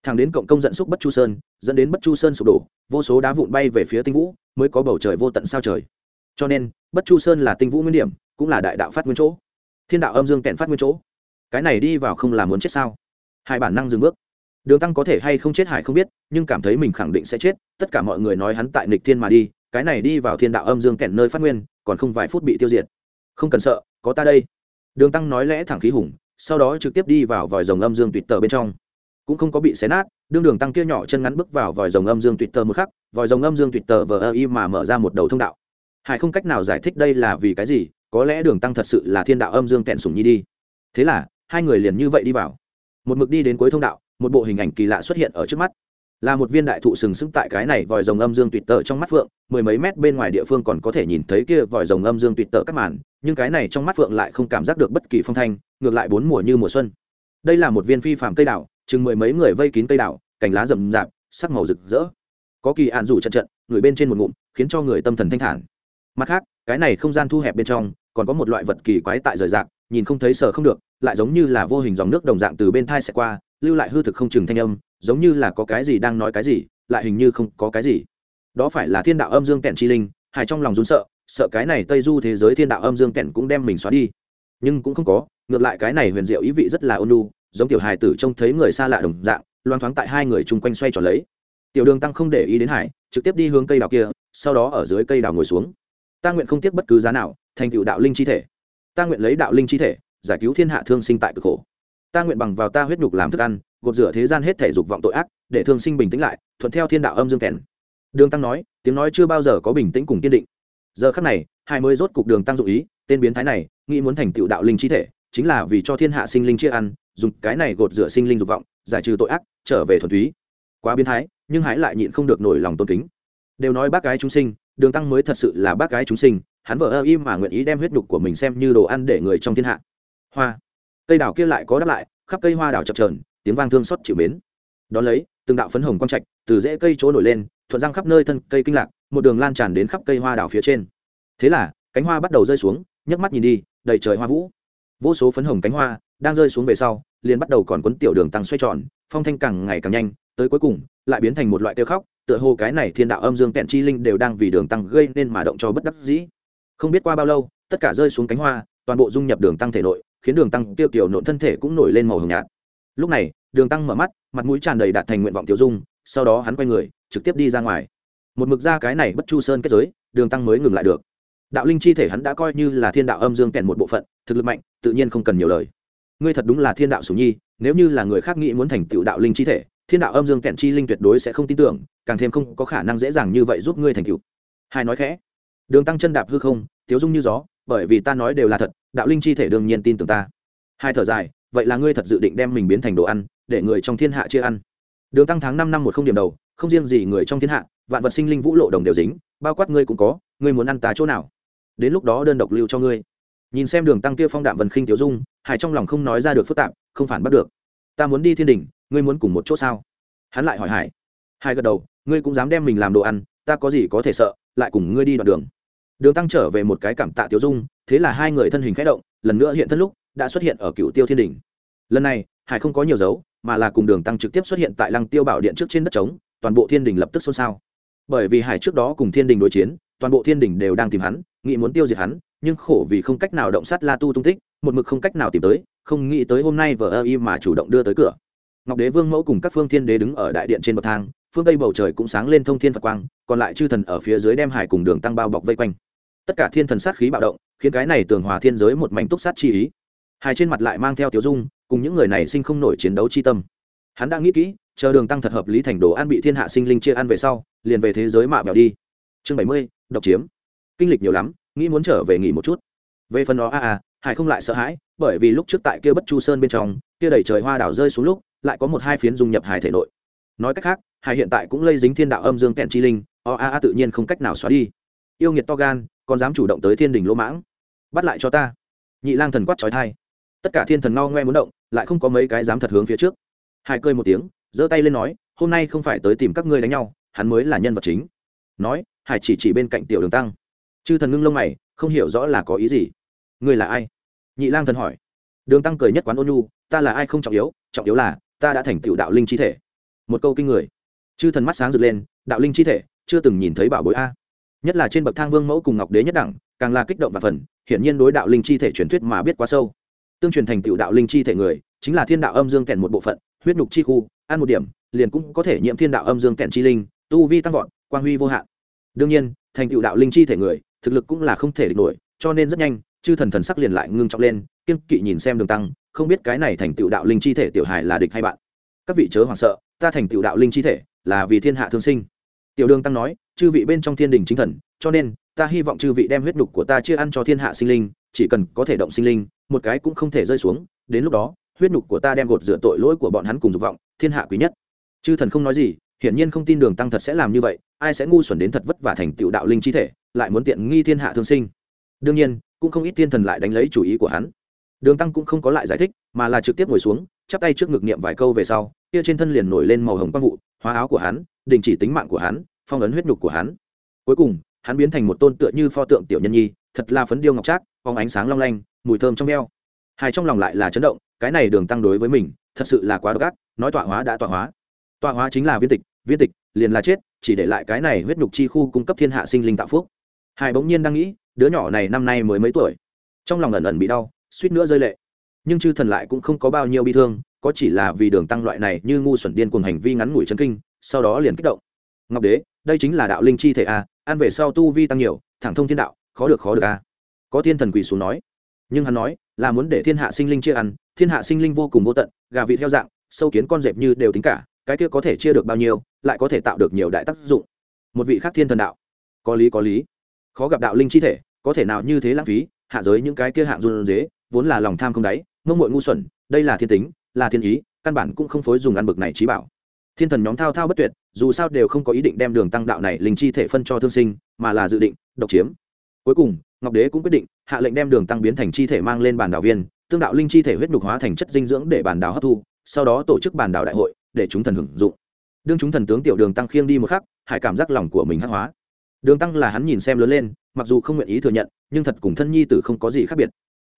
[SPEAKER 1] thằng đến cộng công dẫn xúc bất chu sơn, dẫn đến bất chu sơn sụp đổ, vô số đá vụn bay về phía tinh vũ, mới có bầu trời vô tận sao trời. Cho nên, bất chu sơn là tinh vũ nguyên điểm, cũng là đại đạo phát nguyên chỗ. Thiên đạo âm dương kẹn phát nguyên chỗ. Cái này đi vào không làm muốn chết sao? Hai bản năng dừng bước. Đường tăng có thể hay không chết hải không biết, nhưng cảm thấy mình khẳng định sẽ chết, tất cả mọi người nói hắn tại nịch thiên mà đi, cái này đi vào thiên đạo âm dương kẹn nơi phát nguyên, còn không vài phút bị tiêu diệt. Không cần sợ, có ta đây. Đường tăng nói lẽ thẳng khí hùng, sau đó trực tiếp đi vào vòi rồng âm dương tuyệt tờ bên trong cũng không có bị xé nát, đương đường tăng kia nhỏ chân ngắn bước vào vòi rồng âm dương tuyệt tờ một khắc, vòi rồng âm dương tuyệt tờ vờ ơ y mà mở ra một đầu thông đạo. Hải không cách nào giải thích đây là vì cái gì, có lẽ đường tăng thật sự là thiên đạo âm dương kẹn sùng nhi đi. Thế là, hai người liền như vậy đi vào. Một mực đi đến cuối thông đạo, một bộ hình ảnh kỳ lạ xuất hiện ở trước mắt. Là một viên đại thụ sừng sững tại cái này vòi rồng âm dương tuyệt tờ trong mắt phượng, mười mấy mét bên ngoài địa phương còn có thể nhìn thấy kia vòi rồng âm dương tuyệt tờ các màn, nhưng cái này trong mắt phượng lại không cảm giác được bất kỳ phong thanh, ngược lại bốn mùa như mùa xuân. Đây là một viên phi phạm cây đảo chừng mười mấy người vây kín cây đảo, cành lá rậm rạp, sắc màu rực rỡ. Có kỳ ạn rủ trận trận, người bên trên một ngụm, khiến cho người tâm thần thanh thản. Mặt khác, cái này không gian thu hẹp bên trong, còn có một loại vật kỳ quái tại rời rạc, nhìn không thấy sờ không được, lại giống như là vô hình dòng nước đồng dạng từ bên thai sẽ qua, lưu lại hư thực không chừng thanh âm, giống như là có cái gì đang nói cái gì, lại hình như không có cái gì. Đó phải là thiên đạo âm dương kẹn chi linh hài trong lòng rún sợ sợ cái này tây du thế giới thiên đạo âm dương kẹn cũng đem mình xóa đi. Nhưng cũng không có, ngược lại cái này huyền diệu ý vị rất là ôn lu giống tiểu hài tử trông thấy người xa lạ đồng dạng, loang thoáng tại hai người chung quanh xoay tròn lấy. Tiểu đường tăng không để ý đến hải, trực tiếp đi hướng cây đào kia, sau đó ở dưới cây đào ngồi xuống. Ta nguyện không tiếc bất cứ giá nào, thành tựu đạo linh chi thể. Ta nguyện lấy đạo linh chi thể, giải cứu thiên hạ thương sinh tại cực khổ. Ta nguyện bằng vào ta huyết nhục làm thức ăn, gột rửa thế gian hết thể dục vọng tội ác, để thương sinh bình tĩnh lại, thuận theo thiên đạo âm dương kèn. Đường tăng nói, tiếng nói chưa bao giờ có bình tĩnh cùng kiên định. Giờ khắc này hai mươi rốt cục đường tăng dụ ý, tên biến thái này, nghĩ muốn thành tựu đạo linh chi thể, chính là vì cho thiên hạ sinh linh chia ăn dùng cái này gột rửa sinh linh dục vọng, giải trừ tội ác, trở về thuần túy. Quá biến thái, nhưng hãy lại nhịn không được nổi lòng tôn kính. Đều nói bác gái chúng sinh, đường tăng mới thật sự là bác gái chúng sinh, hắn vợ ơ im mà nguyện ý đem huyết đục của mình xem như đồ ăn để người trong thiên hạ. Hoa. Cây đào kia lại có đáp lại, khắp cây hoa đào chập trờn tiếng vang thương xót chịu mến. Đón lấy, từng đạo phấn hồng quang trạch từ rễ cây chỗ nổi lên, thuận răng khắp nơi thân cây kinh lạc, một đường lan tràn đến khắp cây hoa đào phía trên. Thế là, cánh hoa bắt đầu rơi xuống, nhấc mắt nhìn đi, đầy trời hoa vũ. Vô số phấn hồng cánh hoa đang rơi xuống về sau, liền bắt đầu còn quấn tiểu đường tăng xoay tròn, phong thanh càng ngày càng nhanh, tới cuối cùng, lại biến thành một loại tiêu khóc, tựa hồ cái này thiên đạo âm dương kẹn chi linh đều đang vì đường tăng gây nên mà động cho bất đắc dĩ. Không biết qua bao lâu, tất cả rơi xuống cánh hoa, toàn bộ dung nhập đường tăng thể nội, khiến đường tăng tiêu kiểu nộn thân thể cũng nổi lên màu hồng nhạt. Lúc này, đường tăng mở mắt, mặt mũi tràn đầy đạt thành nguyện vọng tiêu dung, sau đó hắn quay người, trực tiếp đi ra ngoài. Một mực ra cái này bất chu sơn kết giới, đường tăng mới ngừng lại được. Đạo linh chi thể hắn đã coi như là thiên đạo âm dương kèn một bộ phận, thực lực mạnh, tự nhiên không cần nhiều lời ngươi thật đúng là thiên đạo sủng nhi, nếu như là người khác nghĩ muốn thành tựu đạo linh chi thể, thiên đạo âm dương kẹn chi linh tuyệt đối sẽ không tin tưởng, càng thêm không có khả năng dễ dàng như vậy giúp ngươi thành tựu. Hai nói khẽ. Đường tăng chân đạp hư không, tiếu dung như gió, bởi vì ta nói đều là thật, đạo linh chi thể đương nhiên tin tưởng ta. Hai thở dài, vậy là ngươi thật dự định đem mình biến thành đồ ăn, để người trong thiên hạ chia ăn. Đường tăng tháng năm năm một không điểm đầu, không riêng gì người trong thiên hạ, vạn vật sinh linh vũ lộ đồng đều dính, bao quát ngươi cũng có, ngươi muốn ăn tá chỗ nào? Đến lúc đó đơn độc lưu cho ngươi. Nhìn xem đường tăng kia phong đạm vần khinh tiểu dung hải trong lòng không nói ra được phức tạp, không phản bắt được. Ta muốn đi thiên đình ngươi muốn cùng một chỗ sao? Hắn lại hỏi hải. Hai gật đầu, ngươi cũng dám đem mình làm đồ ăn, ta có gì có thể sợ, lại cùng ngươi đi đoạn đường. Đường tăng trở về một cái cảm tạ Tiêu dung, thế là hai người thân hình khẽ động, lần nữa hiện thân lúc, đã xuất hiện ở cựu tiêu thiên đình lần này, hải không có nhiều dấu, mà là cùng đường tăng trực tiếp xuất hiện tại lăng tiêu bảo điện trước trên đất trống, toàn bộ thiên đình lập tức xôn xao. Bởi vì hải trước đó cùng thiên đình đối chiến, toàn bộ thiên đình đều đang tìm hắn, nghĩ muốn tiêu diệt hắn, nhưng khổ vì không cách nào động sát la tu tung tích một mực không cách nào tìm tới, không nghĩ tới hôm nay vờ ơ y mà chủ động đưa tới cửa. Ngọc đế vương mẫu cùng các phương thiên đế đứng ở đại điện trên bậc thang, phương tây bầu trời cũng sáng lên thông thiên phật quang, còn lại chư thần ở phía dưới đem hải cùng đường tăng bao bọc vây quanh. Tất cả thiên thần sát khí bạo động, khiến cái này tường hòa thiên giới một mảnh túc sát chi ý. Hải trên mặt lại mang theo tiểu dung, cùng những người này sinh không nổi chiến đấu chi tâm. Hắn đã nghĩ kỹ, chờ đường tăng thật hợp lý thành đồ ăn bị thiên hạ sinh linh chia ăn về sau, liền về thế giới mạ vẹo đi. Chương bảy mươi, độc chiếm. Kinh lịch nhiều lắm, nghĩ muốn trở về nghỉ một chút. Về phần đó, a a hải không lại sợ hãi, bởi vì lúc trước tại kia bất chu sơn bên trong, kia đầy trời hoa đảo rơi xuống lúc, lại có một hai phiến dung nhập hải thể nội. Nói cách khác, hải hiện tại cũng lây dính thiên đạo âm dương kẹn chi linh, o a a tự nhiên không cách nào xóa đi. Yêu nghiệt to gan, còn dám chủ động tới thiên đình lỗ mãng? Bắt lại cho ta. Nhị lang thần quát trói thai tất cả thiên thần ngao ngoe muốn động, lại không có mấy cái dám thật hướng phía trước. Hải cười một tiếng, giơ tay lên nói, hôm nay không phải tới tìm các ngươi đánh nhau, hắn mới là nhân vật chính. Nói, hải chỉ chỉ bên cạnh tiểu đường tăng. Chư thần ngưng lông mày, không hiểu rõ là có ý gì ngươi là ai? Nhị lang thần hỏi. Đường tăng cười nhất quán ôn nhu, ta là ai không trọng yếu trọng yếu là, ta đã thành tựu đạo linh chi thể. Một câu kinh người. Chư thần mắt sáng rực lên, đạo linh chi thể, chưa từng nhìn thấy bảo bối a. Nhất là trên bậc thang vương mẫu cùng ngọc đế nhất đẳng, càng là kích động và phần, hiển nhiên đối đạo linh chi thể truyền thuyết mà biết quá sâu. Tương truyền thành tựu đạo linh chi thể người, chính là thiên đạo âm dương kèn một bộ phận, huyết nhục chi khu, ăn một điểm, liền cũng có thể nhiễm thiên đạo âm dương kèn chi linh, tu vi tăng vọt, quang huy vô hạn. Đương nhiên, thành tựu đạo linh chi thể người, thực lực cũng là không thể địch nổi, cho nên rất nhanh chư thần thần sắc liền lại ngưng trọng lên kiên kỵ nhìn xem đường tăng, không biết cái này thành tựu đạo linh chi thể tiểu hài là địch hay bạn. Các vị chớ hoảng sợ, ta thành tựu đạo linh chi thể là vì thiên hạ thương sinh. Tiểu đường tăng nói, chư vị bên trong thiên đình chính thần, cho nên, ta hy vọng chư vị đem huyết đục của ta chia ăn cho thiên hạ sinh linh, chỉ cần có thể động sinh linh, một cái cũng không thể rơi xuống, đến lúc đó, huyết nhục của ta đem gột rửa tội lỗi của bọn hắn cùng dục vọng, thiên hạ quý nhất. Chư thần không nói gì, hiển nhiên không tin đường tăng thật sẽ làm như vậy, ai sẽ ngu xuẩn đến thật vất vả thành tựu đạo linh chi thể, lại muốn tiện nghi thiên hạ thương sinh. Đương nhiên cũng không ít thiên thần lại đánh lấy chủ ý của hắn. Đường tăng cũng không có lại giải thích, mà là trực tiếp ngồi xuống, chắp tay trước ngực niệm vài câu về sau, kia trên thân liền nổi lên màu hồng quang vụ, hóa áo của hắn, đình chỉ tính mạng của hắn, phong ấn huyết nhục của hắn. Cuối cùng, hắn biến thành một tôn tựa như pho tượng tiểu nhân nhi, thật là phấn điêu ngọc trác phóng ánh sáng long lanh, mùi thơm trong veo. Hai trong lòng lại là chấn động, cái này đường tăng đối với mình, thật sự là quá độc ác, nói tọa hóa đã tọa hóa. Tọa hóa chính là viên tịch viên tịch liền là chết, chỉ để lại cái này huyết nhục chi khu cung cấp thiên hạ sinh linh tạo phúc. Hai bỗng nhiên đang nghĩ đứa nhỏ này năm nay mới mấy tuổi. Trong lòng ẩn ẩn bị đau, suýt nữa rơi lệ. Nhưng chư thần lại cũng không có bao nhiêu bi thương, có chỉ là vì đường tăng loại này như ngu xuẩn điên cùng hành vi ngắn ngủi chân kinh, sau đó liền kích động. Ngọc đế, đây chính là đạo linh chi thể a ăn về sau tu vi tăng nhiều, thẳng thông thiên đạo, khó được khó được a. Có thiên thần quỳ xuống nói. Nhưng hắn nói, là muốn để thiên hạ sinh linh chia ăn, thiên hạ sinh linh vô cùng vô tận, gà vị theo dạng, sâu kiến con dẹp như đều tính cả, cái kia có thể chia được bao nhiêu, lại có thể tạo được nhiều đại tác dụng. Một vị khác thiên thần đạo. Có lý có lý khó gặp đạo linh chi thể, có thể nào như thế lãng phí, hạ giới những cái kia hạng run dế vốn là lòng tham không đáy mông mội ngu xuẩn, đây là thiên tính, là thiên ý, căn bản cũng không phối dùng ăn bực này trí bảo. Thiên thần nhóm thao thao bất tuyệt, dù sao đều không có ý định đem đường tăng đạo này linh chi thể phân cho thương sinh, mà là dự định, độc chiếm. Cuối cùng, ngọc đế cũng quyết định, hạ lệnh đem đường tăng biến thành chi thể mang lên bàn đảo viên, tương đạo linh chi thể huyết nhục hóa thành chất dinh dưỡng để bản đảo hấp thu, sau đó tổ chức bàn đảo đại hội, để chúng thần hưởng dụng. Đương chúng thần tướng tiểu đường tăng khiêng đi một khắc hải cảm giác lòng của mình hắc hóa đường tăng là hắn nhìn xem lớn lên, mặc dù không nguyện ý thừa nhận, nhưng thật cùng thân nhi tử không có gì khác biệt.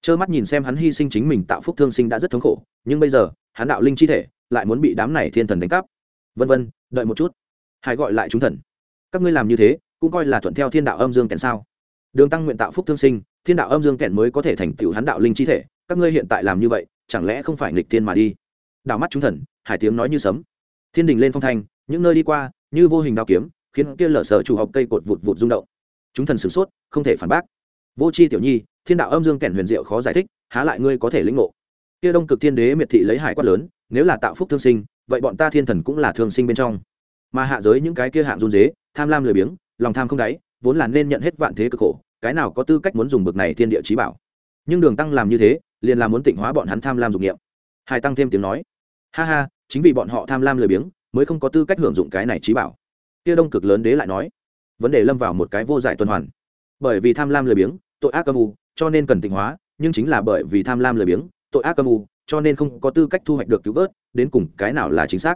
[SPEAKER 1] Trơ mắt nhìn xem hắn hy sinh chính mình tạo phúc thương sinh đã rất thống khổ, nhưng bây giờ, hắn đạo linh chi thể lại muốn bị đám này thiên thần đánh cắp. Vân vân, đợi một chút. Hải gọi lại chúng thần. Các ngươi làm như thế, cũng coi là thuận theo thiên đạo âm dương kẹn sao? Đường tăng nguyện tạo phúc thương sinh, thiên đạo âm dương kẹn mới có thể thành tựu hắn đạo linh chi thể. Các ngươi hiện tại làm như vậy, chẳng lẽ không phải nghịch thiên mà đi? Đạo mắt chúng thần hải tiếng nói như sấm. Thiên đình lên phong thanh, những nơi đi qua, như vô hình đao kiếm khiến kia lở sở chủ học cây cột vụt vụt rung động. Chúng thần sửng sốt, không thể phản bác. Vô c h i tiểu nhi, thiên đạo âm dương kèn huyền diệu khó giải thích, há lại ngươi có thể lĩnh ngộ? Kia đông cực thiên đế miệt thị lấy hải quát lớn, nếu là tạo phúc thương sinh, vậy bọn ta thiên thần cũng là thương sinh bên trong. Mà hạ giới những cái kia hạng run dế, tham lam lười biếng, lòng tham không đáy, vốn là nên nhận hết vạn thế cực khổ, cái nào có tư cách muốn dùng bực này thiên địa trí bảo? Nhưng đường tăng làm như thế, liền là muốn tịnh hóa bọn hắn tham lam dục nghiệm hải tăng thêm tiếng nói. Ha ha, chính vì bọn họ tham lam lười biếng, mới không có tư cách hưởng dụng cái này trí bảo kia đông cực lớn đế lại nói, vấn đề lâm vào một cái vô giải tuần hoàn. Bởi vì tham lam lười biếng, tội ác âm u, cho nên cần tịnh hóa, nhưng chính là bởi vì tham lam lười biếng, tội ác âm u, cho nên không có tư cách thu hoạch được cứu vớt, đến cùng cái nào là chính xác.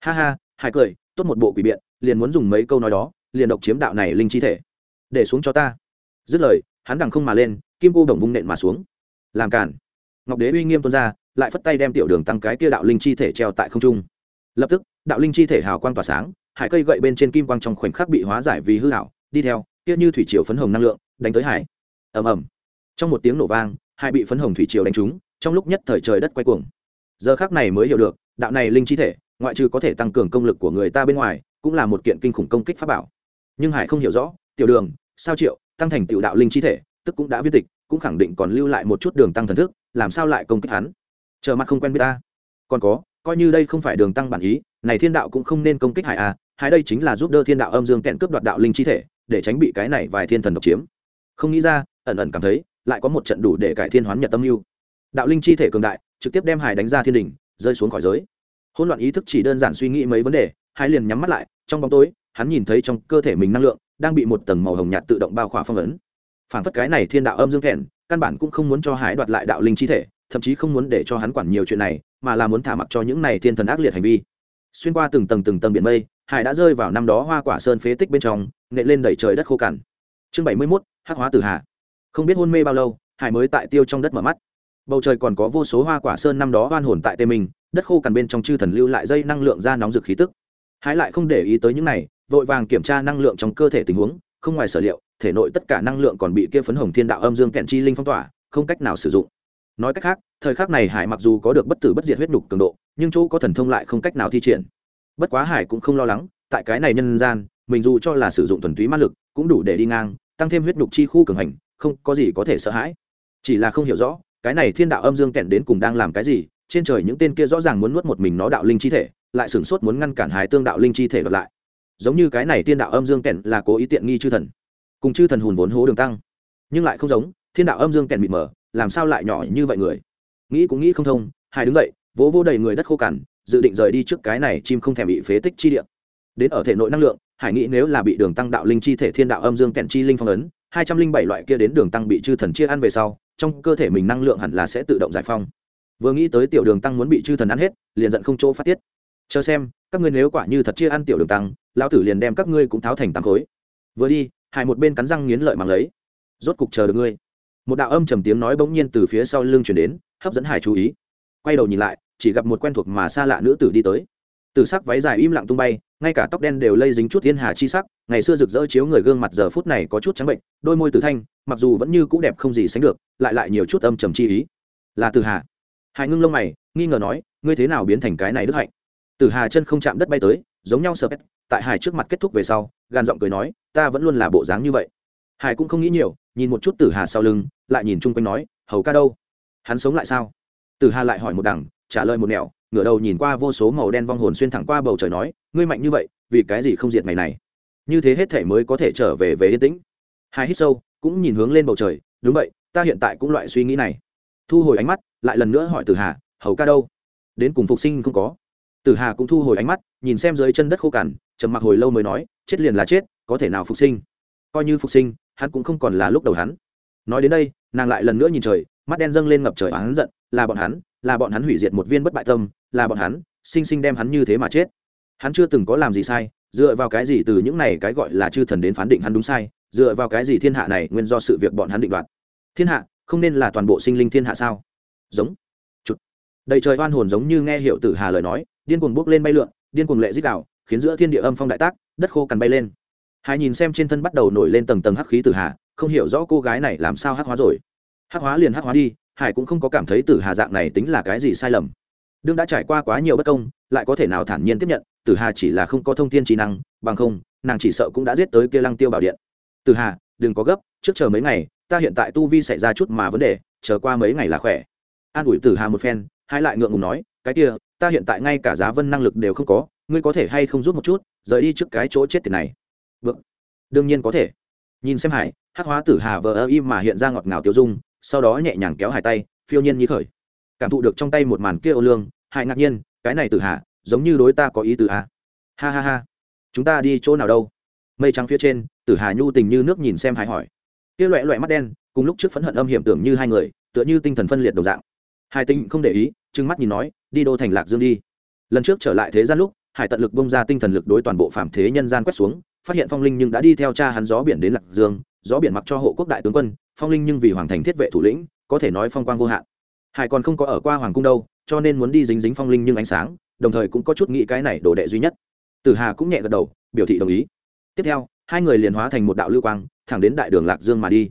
[SPEAKER 1] Ha ha hai cười, tốt một bộ quỷ biện, liền muốn dùng mấy câu nói đó, liền độc chiếm đạo này linh chi thể. Để xuống cho ta. Dứt lời, hắn đằng không mà lên, kim cô đồng vung nện mà xuống. Làm cản ngọc đế uy nghiêm tuôn ra, lại phất tay đem tiểu đường tăng cái kia đạo linh chi thể treo tại không trung. Lập tức, đạo linh chi thể hào quang tỏa sáng hải cây gậy bên trên kim quang trong khoảnh khắc bị hóa giải vì hư hảo, đi theo, kia như thủy triều phấn hồng năng lượng, đánh tới hải. Ầm ầm. Trong một tiếng nổ vang, hải bị phấn hồng thủy triều đánh trúng, trong lúc nhất thời trời đất quay cuồng. Giờ khác này mới hiểu được, đạo này linh chi thể, ngoại trừ có thể tăng cường công lực của người ta bên ngoài, cũng là một kiện kinh khủng công kích pháp bảo. Nhưng hải không hiểu rõ, tiểu đường, sao triệu, tăng thành tiểu đạo linh chi thể, tức cũng đã viết tịch, cũng khẳng định còn lưu lại một chút đường tăng thần thức, làm sao lại công kích hắn? Chờ mặt không quen biết ta. Còn có, coi như đây không phải đường tăng bản ý, này thiên đạo cũng không nên công kích hải à? Hải đây chính là giúp đỡ thiên đạo âm dương kẹn cướp đoạt đạo linh chi thể, để tránh bị cái này vài thiên thần độc chiếm. Không nghĩ ra, ẩn ẩn cảm thấy, lại có một trận đủ để cải thiên hoán nhật tâm mưu. Đạo linh chi thể cường đại, trực tiếp đem hải đánh ra thiên đình rơi xuống khỏi giới. Hỗn loạn ý thức chỉ đơn giản suy nghĩ mấy vấn đề, hai liền nhắm mắt lại, trong bóng tối, hắn nhìn thấy trong cơ thể mình năng lượng, đang bị một tầng màu hồng nhạt tự động bao khỏa phong ấn. Phản phất cái này thiên đạo âm dương kẹn, căn bản cũng không muốn cho hải đoạt lại đạo linh chi thể, thậm chí không muốn để cho hắn quản nhiều chuyện này, mà là muốn thả mặc cho những này thiên thần ác liệt hành vi. Xuyên qua từng tầng từng tầng biển mây hải đã rơi vào năm đó hoa quả sơn phế tích bên trong nệ lên đẩy trời đất khô cằn. Chương bảy mươi mốt hắc hóa tử hà. Không biết hôn mê bao lâu hải mới tại tiêu trong đất mở mắt. Bầu trời còn có vô số hoa quả sơn năm đó hoan hồn tại tê mình, đất khô cằn bên trong chư thần lưu lại dây năng lượng ra nóng rực khí tức. Hải lại không để ý tới những này vội vàng kiểm tra năng lượng trong cơ thể tình huống không ngoài sở liệu thể nội tất cả năng lượng còn bị kia phấn hồng thiên đạo âm dương kẹn chi linh phong tỏa không cách nào sử dụng. Nói cách khác thời khắc này hải mặc dù có được bất tử bất diệt huyết nhục cường độ nhưng chỗ có thần thông lại không cách nào thi triển bất quá hải cũng không lo lắng, tại cái này nhân gian, mình dù cho là sử dụng thuần túy ma lực, cũng đủ để đi ngang, tăng thêm huyết nhục chi khu cường hành, không có gì có thể sợ hãi. Chỉ là không hiểu rõ, cái này thiên đạo âm dương kẹn đến cùng đang làm cái gì, trên trời những tên kia rõ ràng muốn nuốt một mình nó đạo linh chi thể, lại sửng sốt muốn ngăn cản hải tương đạo linh chi thể đoạt lại. Giống như cái này thiên đạo âm dương kẹn là cố ý tiện nghi chư thần. Cùng chư thần hùn vốn hố đường tăng. Nhưng lại không giống, thiên đạo âm dương kẹn mịt mờ, làm sao lại nhỏ như vậy người? Nghĩ cũng nghĩ không thông, hải đứng dậy, vỗ vô đầy người đất khô cằn dự định rời đi trước cái này chim không thèm bị phế tích chi địa. Đến ở thể nội năng lượng, hải nghĩ nếu là bị đường tăng đạo linh chi thể thiên đạo âm dương kẹn chi linh phong ấn, hai trăm linh bảy loại kia đến đường tăng bị chư thần chia ăn về sau, trong cơ thể mình năng lượng hẳn là sẽ tự động giải phong vừa nghĩ tới tiểu đường tăng muốn bị chư thần ăn hết, liền giận không chỗ phát tiết. Chờ xem, các ngươi nếu quả như thật chia ăn tiểu đường tăng, lão tử liền đem các ngươi cũng tháo thành tám khối. Vừa đi, hải một bên cắn răng nghiến lợi mang lấy. Rốt cục chờ được ngươi. Một đạo âm trầm tiếng nói bỗng nhiên từ phía sau lưng chuyển đến, hấp dẫn hải chú ý. Quay đầu nhìn lại chỉ gặp một quen thuộc mà xa lạ nữ tử đi tới. Từ sắc váy dài im lặng tung bay, ngay cả tóc đen đều lây dính chút thiên hà chi sắc, ngày xưa rực rỡ chiếu người gương mặt giờ phút này có chút trắng bệnh, đôi môi tử thanh, mặc dù vẫn như cũ đẹp không gì sánh được, lại lại nhiều chút âm trầm chi ý. Là từ hà. Hải ngưng lông mày, nghi ngờ nói, ngươi thế nào biến thành cái này đức hạnh? Từ hà chân không chạm đất bay tới, giống nhau sờ pet tại hải trước mặt kết thúc về sau, gan giọng cười nói, ta vẫn luôn là bộ dáng như vậy. Hải cũng không nghĩ nhiều, nhìn một chút tử hà sau lưng, lại nhìn chung quanh nói, hầu ca đâu? Hắn sống lại sao? Tử hà lại hỏi một đằng trả lời một nẻo, ngửa đầu nhìn qua vô số màu đen vong hồn xuyên thẳng qua bầu trời nói, ngươi mạnh như vậy, vì cái gì không diệt ngày này? Như thế hết thể mới có thể trở về về yên tĩnh. Hai hít sâu, cũng nhìn hướng lên bầu trời, đúng vậy, ta hiện tại cũng loại suy nghĩ này. Thu hồi ánh mắt, lại lần nữa hỏi tử hà, hầu ca đâu? Đến cùng phục sinh không có? Tử hà cũng thu hồi ánh mắt, nhìn xem dưới chân đất khô cằn, trầm mặc hồi lâu mới nói, chết liền là chết, có thể nào phục sinh? Coi như phục sinh, hắn cũng không còn là lúc đầu hắn. Nói đến đây, nàng lại lần nữa nhìn trời, mắt đen dâng lên ngập trời, hắn giận là bọn hắn, là bọn hắn hủy diệt một viên bất bại tâm, là bọn hắn, sinh sinh đem hắn như thế mà chết. Hắn chưa từng có làm gì sai, dựa vào cái gì từ những này cái gọi là chư thần đến phán định hắn đúng sai, dựa vào cái gì thiên hạ này nguyên do sự việc bọn hắn định đoạt? Thiên hạ, không nên là toàn bộ sinh linh thiên hạ sao? Giống. Chụt. Đầy trời oan hồn giống như nghe hiệu tử hà lời nói, điên cuồng bước lên bay lượn, điên cuồng lệ dích đạo, khiến giữa thiên địa âm phong đại tác, đất khô cằn bay lên. Hai nhìn xem trên thân bắt đầu nổi lên tầng tầng hắc khí tử hà, không hiểu rõ cô gái này làm sao hắc hóa rồi. Hắc hóa liền hắc hóa đi hải cũng không có cảm thấy tử hà dạng này tính là cái gì sai lầm. Đương đã trải qua quá nhiều bất công, lại có thể nào thản nhiên tiếp nhận, tử hà chỉ là không có thông tin trí năng, bằng không, nàng chỉ sợ cũng đã giết tới kia lăng tiêu bảo điện. Tử hà, đừng có gấp, trước chờ mấy ngày, ta hiện tại tu vi xảy ra chút mà vấn đề, chờ qua mấy ngày là khỏe. An ủi tử hà một phen, hai lại ngượng ngùng nói, cái kia, ta hiện tại ngay cả giá vân năng lực đều không có, ngươi có thể hay không giúp một chút, rời đi trước cái chỗ chết tiền này. Vâng. Đương nhiên có thể. Nhìn xem hải hát hóa tử hà vờ ơ im mà hiện ra ngọt ngào tiêu dung sau đó nhẹ nhàng kéo hải tay, phiêu nhiên như khởi. Cảm thụ được trong tay một màn kia ô lương hải ngạc nhiên, cái này tử hà, giống như đối ta có ý từ a ha ha ha. Chúng ta đi chỗ nào đâu? Mây trắng phía trên tử hà nhu tình như nước nhìn xem hải hỏi. Kia loẹ loẹ mắt đen, cùng lúc trước phẫn hận âm hiểm tưởng như hai người, tựa như tinh thần phân liệt đầu dạng. Hải tinh không để ý, trừng mắt nhìn nói, đi đô thành lạc dương đi. Lần trước trở lại thế gian lúc, hải tận lực bông ra tinh thần lực đối toàn bộ phạm thế nhân gian quét xuống, phát hiện phong linh nhưng đã đi theo cha hắn gió biển đến lạc dương, gió biển mặc cho hộ quốc đại tướng quân phong linh nhưng vì hoàng thành thiết vệ thủ lĩnh, có thể nói phong quang vô hạn. Hải còn không có ở qua hoàng cung đâu, cho nên muốn đi dính dính phong linh nhưng ánh sáng, đồng thời cũng có chút nghĩ cái này đồ đệ duy nhất. Tử hà cũng nhẹ gật đầu, biểu thị đồng ý. Tiếp theo, hai người liền hóa thành một đạo lưu quang, thẳng đến đại đường lạc dương mà đi.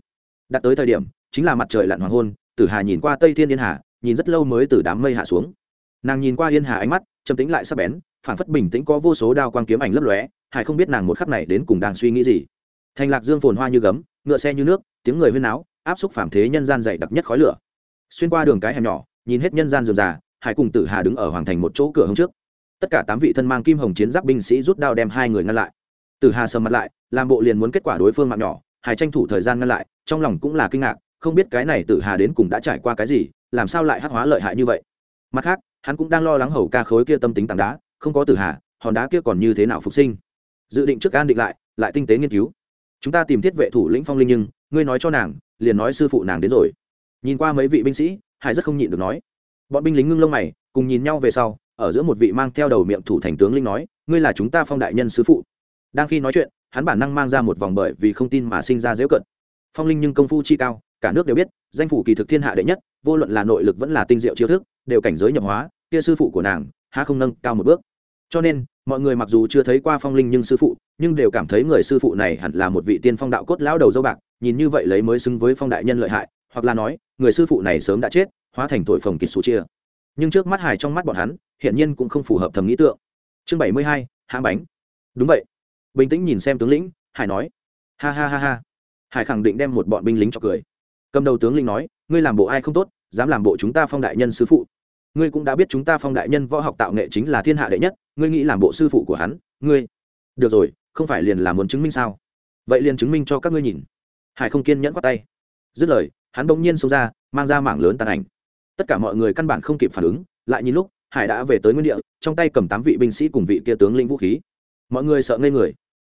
[SPEAKER 1] Đặt tới thời điểm, chính là mặt trời lặn hoàng hôn, tử hà nhìn qua tây thiên yên hà, nhìn rất lâu mới từ đám mây hạ xuống. Nàng nhìn qua yên hà ánh mắt châm tính lại sắp bén phản phất bình tĩnh có vô số đao quang kiếm ảnh lấp lóe, hải không biết nàng một khắc này đến cùng đang suy nghĩ gì thành lạc dương phồn hoa như gấm, ngựa xe như nước, tiếng người huyên náo, áp xúc phản thế nhân gian dày đặc nhất khói lửa. Xuyên qua đường cái hẻm nhỏ, nhìn hết nhân gian rườm rà, hải cùng tử hà đứng ở hoàng thành một chỗ cửa hôm trước. Tất cả tám vị thân mang kim hồng chiến giáp binh sĩ rút đao đem hai người ngăn lại. Tử hà sầm mặt lại, làm bộ liền muốn kết quả đối phương mạng nhỏ, hải tranh thủ thời gian ngăn lại, trong lòng cũng là kinh ngạc, không biết cái này tử hà đến cùng đã trải qua cái gì, làm sao lại hắc hóa lợi hại như vậy. Mặt khác, hắn cũng đang lo lắng hầu ca khối kia tâm tính tảng đá, không có tử hà, hòn đá kia còn như thế nào phục sinh. Dự định trước an định lại lại tinh tế nghiên cứu chúng ta tìm thiết vệ thủ lĩnh phong linh nhưng, ngươi nói cho nàng, liền nói sư phụ nàng đến rồi. Nhìn qua mấy vị binh sĩ, hải rất không nhịn được nói. Bọn binh lính ngưng lông mày, cùng nhìn nhau về sau, ở giữa một vị mang theo đầu miệng thủ thành tướng linh nói, ngươi là chúng ta phong đại nhân sứ phụ. Đang khi nói chuyện, hắn bản năng mang ra một vòng bởi vì không tin mà sinh ra dễu cận. Phong linh nhưng công phu chi cao, cả nước đều biết, danh phủ kỳ thực thiên hạ đệ nhất, vô luận là nội lực vẫn là tinh diệu chiêu thức, đều cảnh giới nhập hóa, kia sư phụ của nàng, há không nâng cao một bước. Cho nên mọi người mặc dù chưa thấy qua phong linh nhưng sư phụ, nhưng đều cảm thấy người sư phụ này hẳn là một vị tiên phong đạo cốt lão đầu dâu bạc, nhìn như vậy lấy mới xứng với phong đại nhân lợi hại, hoặc là nói, người sư phụ này sớm đã chết, hóa thành thổi phồng kịch sủ chia. Nhưng trước mắt hải trong mắt bọn hắn hiện nhiên cũng không phù hợp thầm nghĩ tượng. Chương bảy mươi hai, hãng bánh. Đúng vậy. Bình tĩnh nhìn xem tướng lĩnh, hải nói. Ha ha ha ha. Hải khẳng định đem một bọn binh lính cho cười. Cầm đầu tướng lĩnh nói, ngươi làm bộ ai không tốt, dám làm bộ chúng ta phong đại nhân sư phụ ngươi cũng đã biết chúng ta phong đại nhân võ học tạo nghệ chính là thiên hạ đệ nhất, ngươi nghĩ làm bộ sư phụ của hắn, ngươi. Được rồi, không phải liền là muốn chứng minh sao? Vậy liền chứng minh cho các ngươi nhìn. Hải không kiên nhẫn khoát tay. Dứt lời, hắn bỗng nhiên xông ra, mang ra mảng lớn tàn ảnh. Tất cả mọi người căn bản không kịp phản ứng, lại nhìn lúc, hải đã về tới nguyên địa, trong tay cầm tám vị binh sĩ cùng vị kia tướng lĩnh vũ khí. Mọi người sợ ngây người.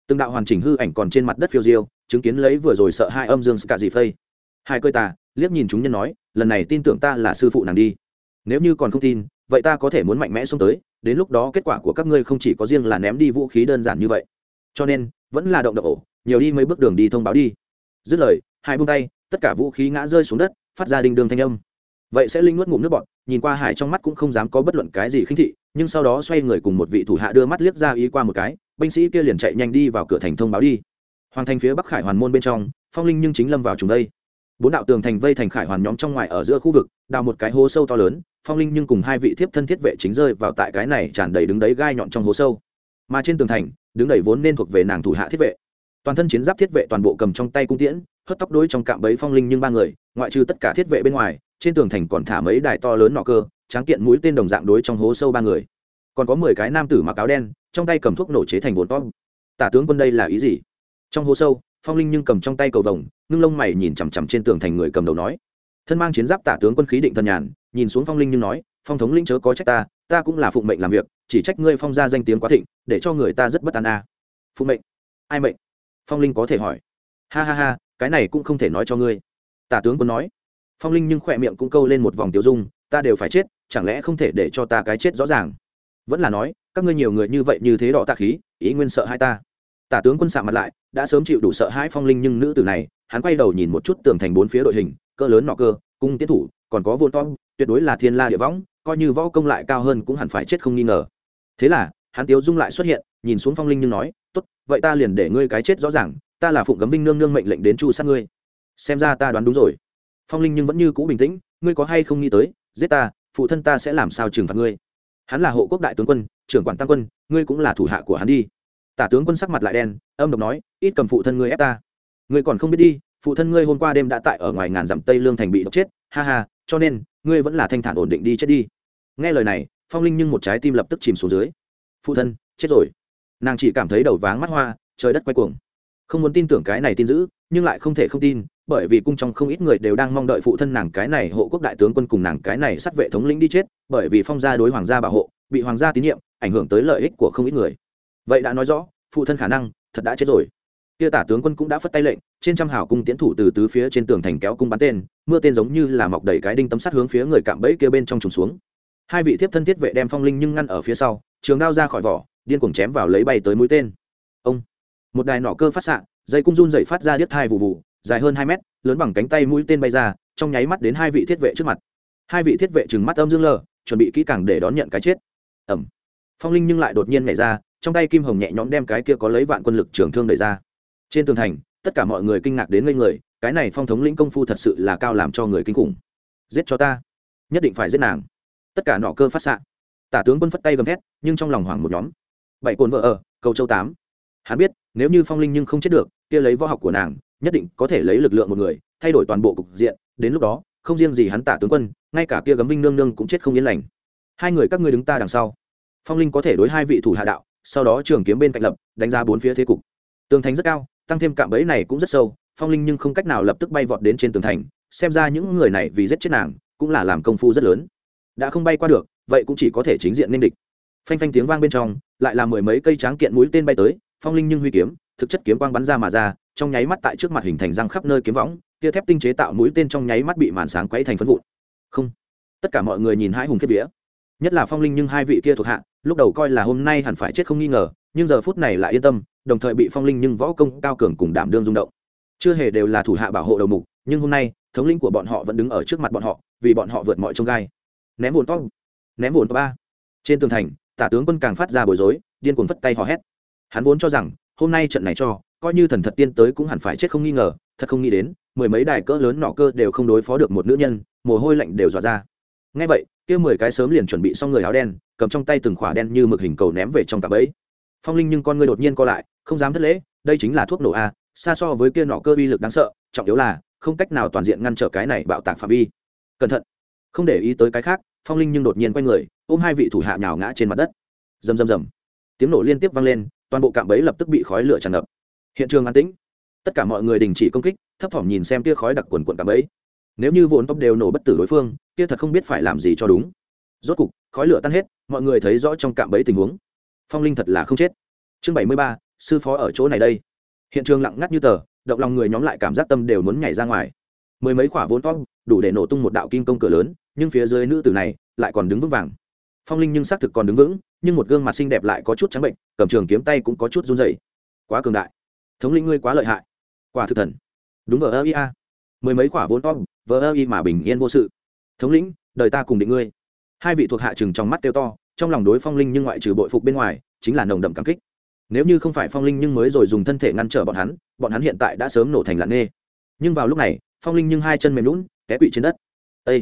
[SPEAKER 1] Từng đạo hoàn chỉnh hư ảnh còn trên mặt đất phiêu diêu, chứng kiến lấy vừa rồi sợ hai âm dương cả gì phây. Hai cơi tà, liếc nhìn chúng nhân nói, lần này tin tưởng ta là sư phụ nàng đi nếu như còn không tin, vậy ta có thể muốn mạnh mẽ xông tới, đến lúc đó kết quả của các ngươi không chỉ có riêng là ném đi vũ khí đơn giản như vậy. Cho nên, vẫn là động đậu ổ, nhiều đi mấy bước đường đi thông báo đi. Dứt lời hai bông tay, tất cả vũ khí ngã rơi xuống đất, phát ra đinh đường thanh âm. Vậy sẽ linh nuốt ngụm nước bọn nhìn qua hải trong mắt cũng không dám có bất luận cái gì khinh thị, nhưng sau đó xoay người cùng một vị thủ hạ đưa mắt liếc ra ý qua một cái, binh sĩ kia liền chạy nhanh đi vào cửa thành thông báo đi. Hoàng thành phía bắc khải hoàn môn bên trong, phong linh nhưng chính lâm vào chúng đây bốn đạo tường thành vây thành khải hoàn nhóm trong ngoài ở giữa khu vực, đào một cái hố sâu to lớn, phong linh nhưng cùng hai vị thiếp thân thiết vệ chính rơi vào tại cái này tràn đầy đứng đấy gai nhọn trong hố sâu. Mà trên tường thành, đứng đầy vốn nên thuộc về nàng thủ hạ thiết vệ. Toàn thân chiến giáp thiết vệ toàn bộ cầm trong tay cung tiễn hất tóc đối trong cạm bẫy phong linh nhưng ba người, ngoại trừ tất cả thiết vệ bên ngoài, trên tường thành còn thả mấy đài to lớn nọ cơ, tráng kiện mũi tên đồng dạng đối trong hố sâu ba người. Còn có mười cái nam tử mặc áo đen, trong tay cầm thuốc nổ chế thành vốn to tả tướng quân đây là ý gì? Trong hố sâu, phong linh nhưng cầm trong tay cầu vồng ngưng lông mày nhìn chằm chằm trên tường thành người cầm đầu nói. Thân mang chiến giáp tả tướng quân khí định thần nhàn, nhìn xuống phong linh nhưng nói, phong thống linh chớ có trách ta ta cũng là phụng mệnh làm việc, chỉ trách ngươi phong ra danh tiếng quá thịnh, để cho người ta rất bất an a. À. phụng mệnh? Ai mệnh? Phong linh có thể hỏi. Ha ha ha, cái này cũng không thể nói cho ngươi. Tả tướng quân nói. Phong linh nhưng khỏe miệng cũng câu lên một vòng tiêu dung, ta đều phải chết, chẳng lẽ không thể để cho ta cái chết rõ ràng? Vẫn là nói, các ngươi nhiều người như vậy như thế đỏ tạ khí, ý nguyên sợ hai ta. Tả tướng quân sạ mặt lại đã sớm chịu đủ sợ hãi phong linh nhưng nữ tử này, hắn quay đầu nhìn một chút tường thành bốn phía đội hình, cỡ lớn nọ cơ, cung tiến thủ, còn có vôn to tuyệt đối là thiên la địa võng, coi như võ công lại cao hơn cũng hẳn phải chết không nghi ngờ. Thế là, hắn tiếu dung lại xuất hiện, nhìn xuống phong linh nhưng nói, tốt, vậy ta liền để ngươi cái chết rõ ràng, ta là phụng gấm vinh nương nương mệnh lệnh đến chu sát ngươi. Xem ra ta đoán đúng rồi. Phong linh nhưng vẫn như cũ bình tĩnh, ngươi có hay không nghĩ tới, giết ta, phụ thân ta sẽ làm sao trừng phạt ngươi? Hắn là hộ quốc đại tướng quân, trưởng quản tăng quân, ngươi cũng là thủ hạ của hắn đi tả tướng quân sắc mặt lại đen, âm độc nói, ít cầm phụ thân ngươi ép ta. Ngươi còn không biết đi, phụ thân ngươi hôm qua đêm đã tại ở ngoài ngàn dặm tây lương thành bị độc chết, ha ha, cho nên, ngươi vẫn là thanh thản ổn định đi chết đi. Nghe lời này, phong linh nhưng một trái tim lập tức chìm xuống dưới. Phụ thân, chết rồi. Nàng chỉ cảm thấy đầu váng mắt hoa, trời đất quay cuồng. Không muốn tin tưởng cái này tin dữ, nhưng lại không thể không tin, bởi vì cung trong không ít người đều đang mong đợi phụ thân nàng cái này hộ quốc đại tướng quân cùng nàng cái này sát vệ thống lĩnh đi chết, bởi vì phong gia đối hoàng gia bảo hộ, bị hoàng gia tín nhiệm, ảnh hưởng tới lợi ích của không ít người vậy đã nói rõ, phụ thân khả năng, thật đã chết rồi. Kia tả tướng quân cũng đã phất tay lệnh, trên trăm hào cung tiến thủ từ tứ phía trên tường thành kéo cung bắn tên, mưa tên giống như là mọc đầy cái đinh tấm sắt hướng phía người cạm bẫy kia bên trong trùng xuống. Hai vị thiếp thân thiết vệ đem phong linh nhưng ngăn ở phía sau, trường đao ra khỏi vỏ, điên cuồng chém vào lấy bay tới mũi tên. Ông, một đài nỏ cơ phát xạ, dây cung run dậy phát ra điếc thai vụ vụ dài hơn hai mét, lớn bằng cánh tay mũi tên bay ra, trong nháy mắt đến hai vị thiết vệ trước mặt. Hai vị thiết vệ trừng mắt âm dương lờ, chuẩn bị kỹ càng để đón nhận cái chết. Ẩm phong linh nhưng lại đột nhiên nhảy ra trong tay kim hồng nhẹ nhõm đem cái kia có lấy vạn quân lực trường thương đẩy ra. Trên tường thành, tất cả mọi người kinh ngạc đến ngây người, cái này phong thống lĩnh công phu thật sự là cao làm cho người kinh khủng. Giết cho ta. Nhất định phải giết nàng. Tất cả nọ cơ phát xạ. Tả tướng quân phất tay gầm thét, nhưng trong lòng hoảng một nhóm. Bảy cồn vợ ở, cầu châu tám. Hắn biết, nếu như phong linh nhưng không chết được, kia lấy võ học của nàng, nhất định có thể lấy lực lượng một người, thay đổi toàn bộ cục diện. Đến lúc đó, không riêng gì hắn tả tướng quân, ngay cả kia gấm vinh nương nương cũng chết không yên lành. Hai người các ngươi đứng ta đằng sau. Phong linh có thể đối hai vị thủ hạ đạo sau đó trường kiếm bên cạnh lập, đánh ra bốn phía thế cục. Tường thành rất cao, tăng thêm cạm bẫy này cũng rất sâu, phong linh nhưng không cách nào lập tức bay vọt đến trên tường thành, xem ra những người này vì giết chết nàng, cũng là làm công phu rất lớn. Đã không bay qua được, vậy cũng chỉ có thể chính diện nên địch. Phanh phanh tiếng vang bên trong, lại là mười mấy cây tráng kiện mũi tên bay tới, phong linh nhưng huy kiếm, thực chất kiếm quang bắn ra mà ra, trong nháy mắt tại trước mặt hình thành răng khắp nơi kiếm võng, tia thép tinh chế tạo mũi tên trong nháy mắt bị màn sáng quấy thành phân vụn. Không. Tất cả mọi người nhìn hai hùng kiếp vía. Nhất là phong linh nhưng hai vị kia thuộc hạ lúc đầu coi là hôm nay hẳn phải chết không nghi ngờ, nhưng giờ phút này lại yên tâm, đồng thời bị phong linh nhưng võ công cao cường cùng đảm đương rung động. Chưa hề đều là thủ hạ bảo hộ đầu mục, nhưng hôm nay, thống lĩnh của bọn họ vẫn đứng ở trước mặt bọn họ, vì bọn họ vượt mọi trông gai. Ném vồn to, ném vồn to ba. Trên tường thành, tả tướng quân càng phát ra bối rối, điên cuồng phất tay hò hét. Hắn vốn cho rằng, hôm nay trận này cho, coi như thần thật tiên tới cũng hẳn phải chết không nghi ngờ, thật không nghĩ đến, mười mấy đài cỡ lớn nọ cơ đều không đối phó được một nữ nhân, mồ hôi lạnh đều dọa ra ngay vậy, kia mười cái sớm liền chuẩn bị xong người áo đen, cầm trong tay từng khỏa đen như mực hình cầu ném về trong cặp ấy. Phong linh nhưng con ngươi đột nhiên co lại, không dám thất lễ, đây chính là thuốc nổ a, xa so với kia nọ cơ uy lực đáng sợ, trọng yếu là, không cách nào toàn diện ngăn trở cái này bạo tạc phạm vi. Cẩn thận, không để ý tới cái khác, phong linh nhưng đột nhiên quay người, ôm hai vị thủ hạ nhào ngã trên mặt đất. Rầm rầm rầm. Tiếng nổ liên tiếp vang lên, toàn bộ cạm bẫy lập tức bị khói lửa tràn ngập. Hiện trường an tĩnh. Tất cả mọi người đình chỉ công kích, thấp thỏm nhìn xem kia khói đặc quần quần cạm bẫy nếu như vốn tóc đều nổ bất tử đối phương, kia thật không biết phải làm gì cho đúng. Rốt cục, khói lửa tan hết, mọi người thấy rõ trong cạm bẫy tình huống. Phong linh thật là không chết. Chương bảy mươi ba, sư phó ở chỗ này đây. Hiện trường lặng ngắt như tờ, động lòng người nhóm lại cảm giác tâm đều muốn nhảy ra ngoài. Mười mấy quả vốn to đủ để nổ tung một đạo kim công cửa lớn, nhưng phía dưới nữ tử này lại còn đứng vững vàng. Phong linh nhưng xác thực còn đứng vững, nhưng một gương mặt xinh đẹp lại có chút trắng bệnh, cầm trường kiếm tay cũng có chút run dày quá cường đại. Thống linh ngươi quá lợi hại. Quả thực thần. Đúng vờ ơ ia mười mấy quả vốn to vỡ ơ y mà bình yên vô sự. Thống lĩnh, đời ta cùng định ngươi. Hai vị thuộc hạ chừng trong mắt kêu to, trong lòng đối phong linh nhưng ngoại trừ bội phục bên ngoài, chính là nồng đậm cảm kích. Nếu như không phải phong linh nhưng mới rồi dùng thân thể ngăn trở bọn hắn bọn hắn hiện tại đã sớm nổ thành lạng nghê nhưng vào lúc này, phong linh nhưng hai chân mềm lún té quỵ trên đất. Â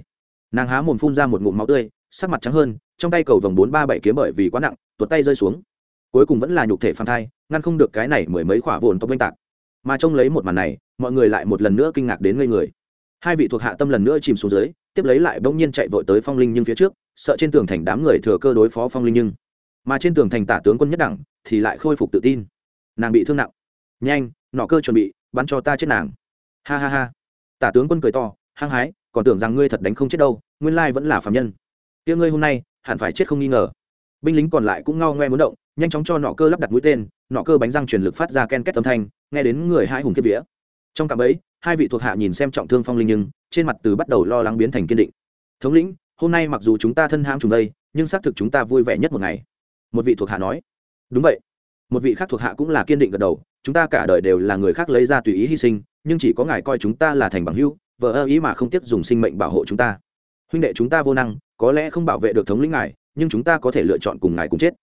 [SPEAKER 1] nàng há mồm phun ra một ngụm máu tươi, sắc mặt trắng hơn, trong tay cầu vồng bốn ba bảy kiếm bởi vì quá nặng, tuột tay rơi xuống. Cuối cùng vẫn là nhục thể phản thai, ngăn không được cái này mười mấy khỏa vồn tóc oanh tạc mà trông lấy một màn này, mọi người lại một lần nữa kinh ngạc đến ngây người. Hai vị thuộc hạ tâm lần nữa chìm xuống dưới, tiếp lấy lại bỗng nhiên chạy vội tới phong linh nhưng phía trước, sợ trên tường thành đám người thừa cơ đối phó phong linh nhưng. Mà trên tường thành tả tướng quân nhất đẳng thì lại khôi phục tự tin. Nàng bị thương nặng. Nhanh, nọ cơ chuẩn bị, bắn cho ta chết nàng. Ha ha ha. Tả tướng quân cười to, hăng hái, còn tưởng rằng ngươi thật đánh không chết đâu, nguyên lai vẫn là phạm nhân. Tia ngươi hôm nay, hẳn phải chết không nghi ngờ. Binh lính còn lại cũng ngao ngoe muốn động nhanh chóng cho nọ cơ lắp đặt mũi tên, nọ cơ bánh răng truyền lực phát ra ken két âm thanh, nghe đến người hai hùng kiếp vía. Trong cạm ấy hai vị thuộc hạ nhìn xem trọng thương phong linh nhưng, trên mặt từ bắt đầu lo lắng biến thành kiên định. Thống lĩnh, hôm nay mặc dù chúng ta thân ham trùng đây, nhưng xác thực chúng ta vui vẻ nhất một ngày. Một vị thuộc hạ nói. Đúng vậy. Một vị khác thuộc hạ cũng là kiên định gật đầu, chúng ta cả đời đều là người khác lấy ra tùy ý hy sinh, nhưng chỉ có ngài coi chúng ta là thành bằng hữu vợ ơ ý mà không tiếc dùng sinh mệnh bảo hộ chúng ta. Huynh đệ chúng ta vô năng, có lẽ không bảo vệ được thống lĩnh ngài, nhưng chúng ta có thể lựa chọn cùng ngài cùng chết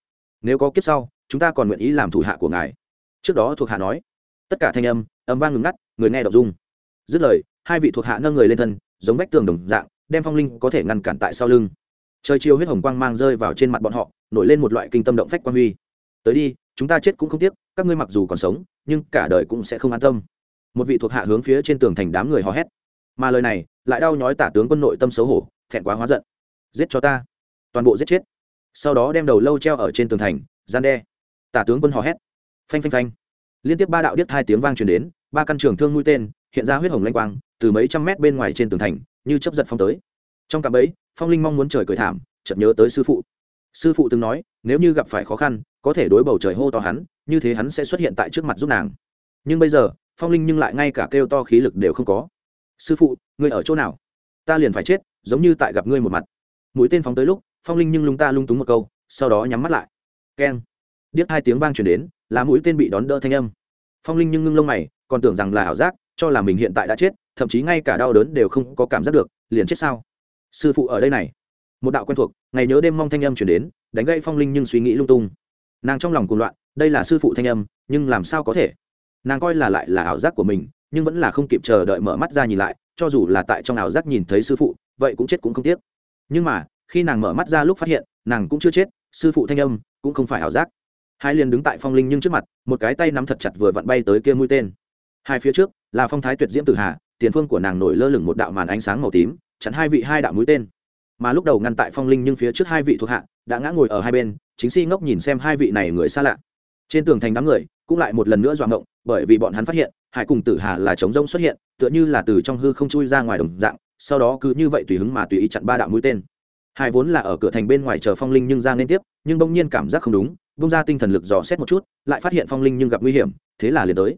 [SPEAKER 1] nếu có kiếp sau, chúng ta còn nguyện ý làm thủ hạ của ngài. Trước đó thuộc hạ nói, tất cả thanh âm âm vang ngừng ngắt, người nghe đọc dung dứt lời, hai vị thuộc hạ nâng người lên thân, giống vách tường đồng dạng, đem phong linh có thể ngăn cản tại sau lưng. Trời chiều huyết hồng quang mang rơi vào trên mặt bọn họ, nổi lên một loại kinh tâm động phách quan huy. Tới đi, chúng ta chết cũng không tiếc, các ngươi mặc dù còn sống, nhưng cả đời cũng sẽ không an tâm. Một vị thuộc hạ hướng phía trên tường thành đám người hò hét. Mà lời này, lại đau nhói tả tướng quân nội tâm xấu hổ, thẹn quá hóa giận. Giết cho ta. Toàn bộ giết chết sau đó đem đầu lâu treo ở trên tường thành, gian đe. Tả tướng quân hò hét. Phanh phanh phanh. Liên tiếp ba đạo điếc hai tiếng vang truyền đến, ba căn trường thương mũi tên hiện ra huyết hồng lanh quang, từ mấy trăm mét bên ngoài trên tường thành, như chấp giật phong tới. Trong cạm ấy, phong linh mong muốn trời cười thảm, chợt nhớ tới sư phụ. Sư phụ từng nói, nếu như gặp phải khó khăn, có thể đối bầu trời hô to hắn, như thế hắn sẽ xuất hiện tại trước mặt giúp nàng. Nhưng bây giờ, phong linh nhưng lại ngay cả kêu to khí lực đều không có. Sư phụ, ngươi ở chỗ nào? Ta liền phải chết, giống như tại gặp ngươi một mặt. Mũi tên phóng tới lúc phong linh nhưng lung ta lung túng một câu, sau đó nhắm mắt lại. Keng. Điếc hai tiếng vang truyền đến là mũi tên bị đón đỡ thanh âm. Phong linh nhưng ngưng lông mày, còn tưởng rằng là ảo giác, cho là mình hiện tại đã chết, thậm chí ngay cả đau đớn đều không có cảm giác được, liền chết sao? Sư phụ ở đây này. Một đạo quen thuộc, ngày nhớ đêm mong thanh âm chuyển đến, đánh gây phong linh nhưng suy nghĩ lung tung. Nàng trong lòng cuồng loạn, đây là sư phụ thanh âm, nhưng làm sao có thể? Nàng coi là lại là ảo giác của mình, nhưng vẫn là không kịp chờ đợi mở mắt ra nhìn lại, cho dù là tại trong ảo giác nhìn thấy sư phụ, vậy cũng chết cũng không tiếc. Nhưng mà khi nàng mở mắt ra lúc phát hiện, nàng cũng chưa chết, sư phụ thanh âm cũng không phải ảo giác. Hai liền đứng tại phong linh nhưng trước mặt, một cái tay nắm thật chặt vừa vặn bay tới kia mũi tên. Hai phía trước, là phong thái tuyệt diễm tử hà, tiền phương của nàng nổi lơ lửng một đạo màn ánh sáng màu tím chắn hai vị hai đạo mũi tên. Mà lúc đầu ngăn tại phong linh nhưng phía trước hai vị thuộc hạ, đã ngã ngồi ở hai bên, chính si ngốc nhìn xem hai vị này người xa lạ. Trên tường thành đám người, cũng lại một lần nữa dọa ngộng, bởi vì bọn hắn phát hiện hải cùng tử hà là trống rông xuất hiện, tựa như là từ trong hư không chui ra ngoài đồng dạng, sau đó cứ như vậy tùy hứng mà tùy ý chặn ba đạo mũi tên hải vốn là ở cửa thành bên ngoài chờ phong linh nhưng ra liên tiếp, nhưng bỗng nhiên cảm giác không đúng bung ra tinh thần lực dò xét một chút, lại phát hiện phong linh nhưng gặp nguy hiểm, thế là liền tới.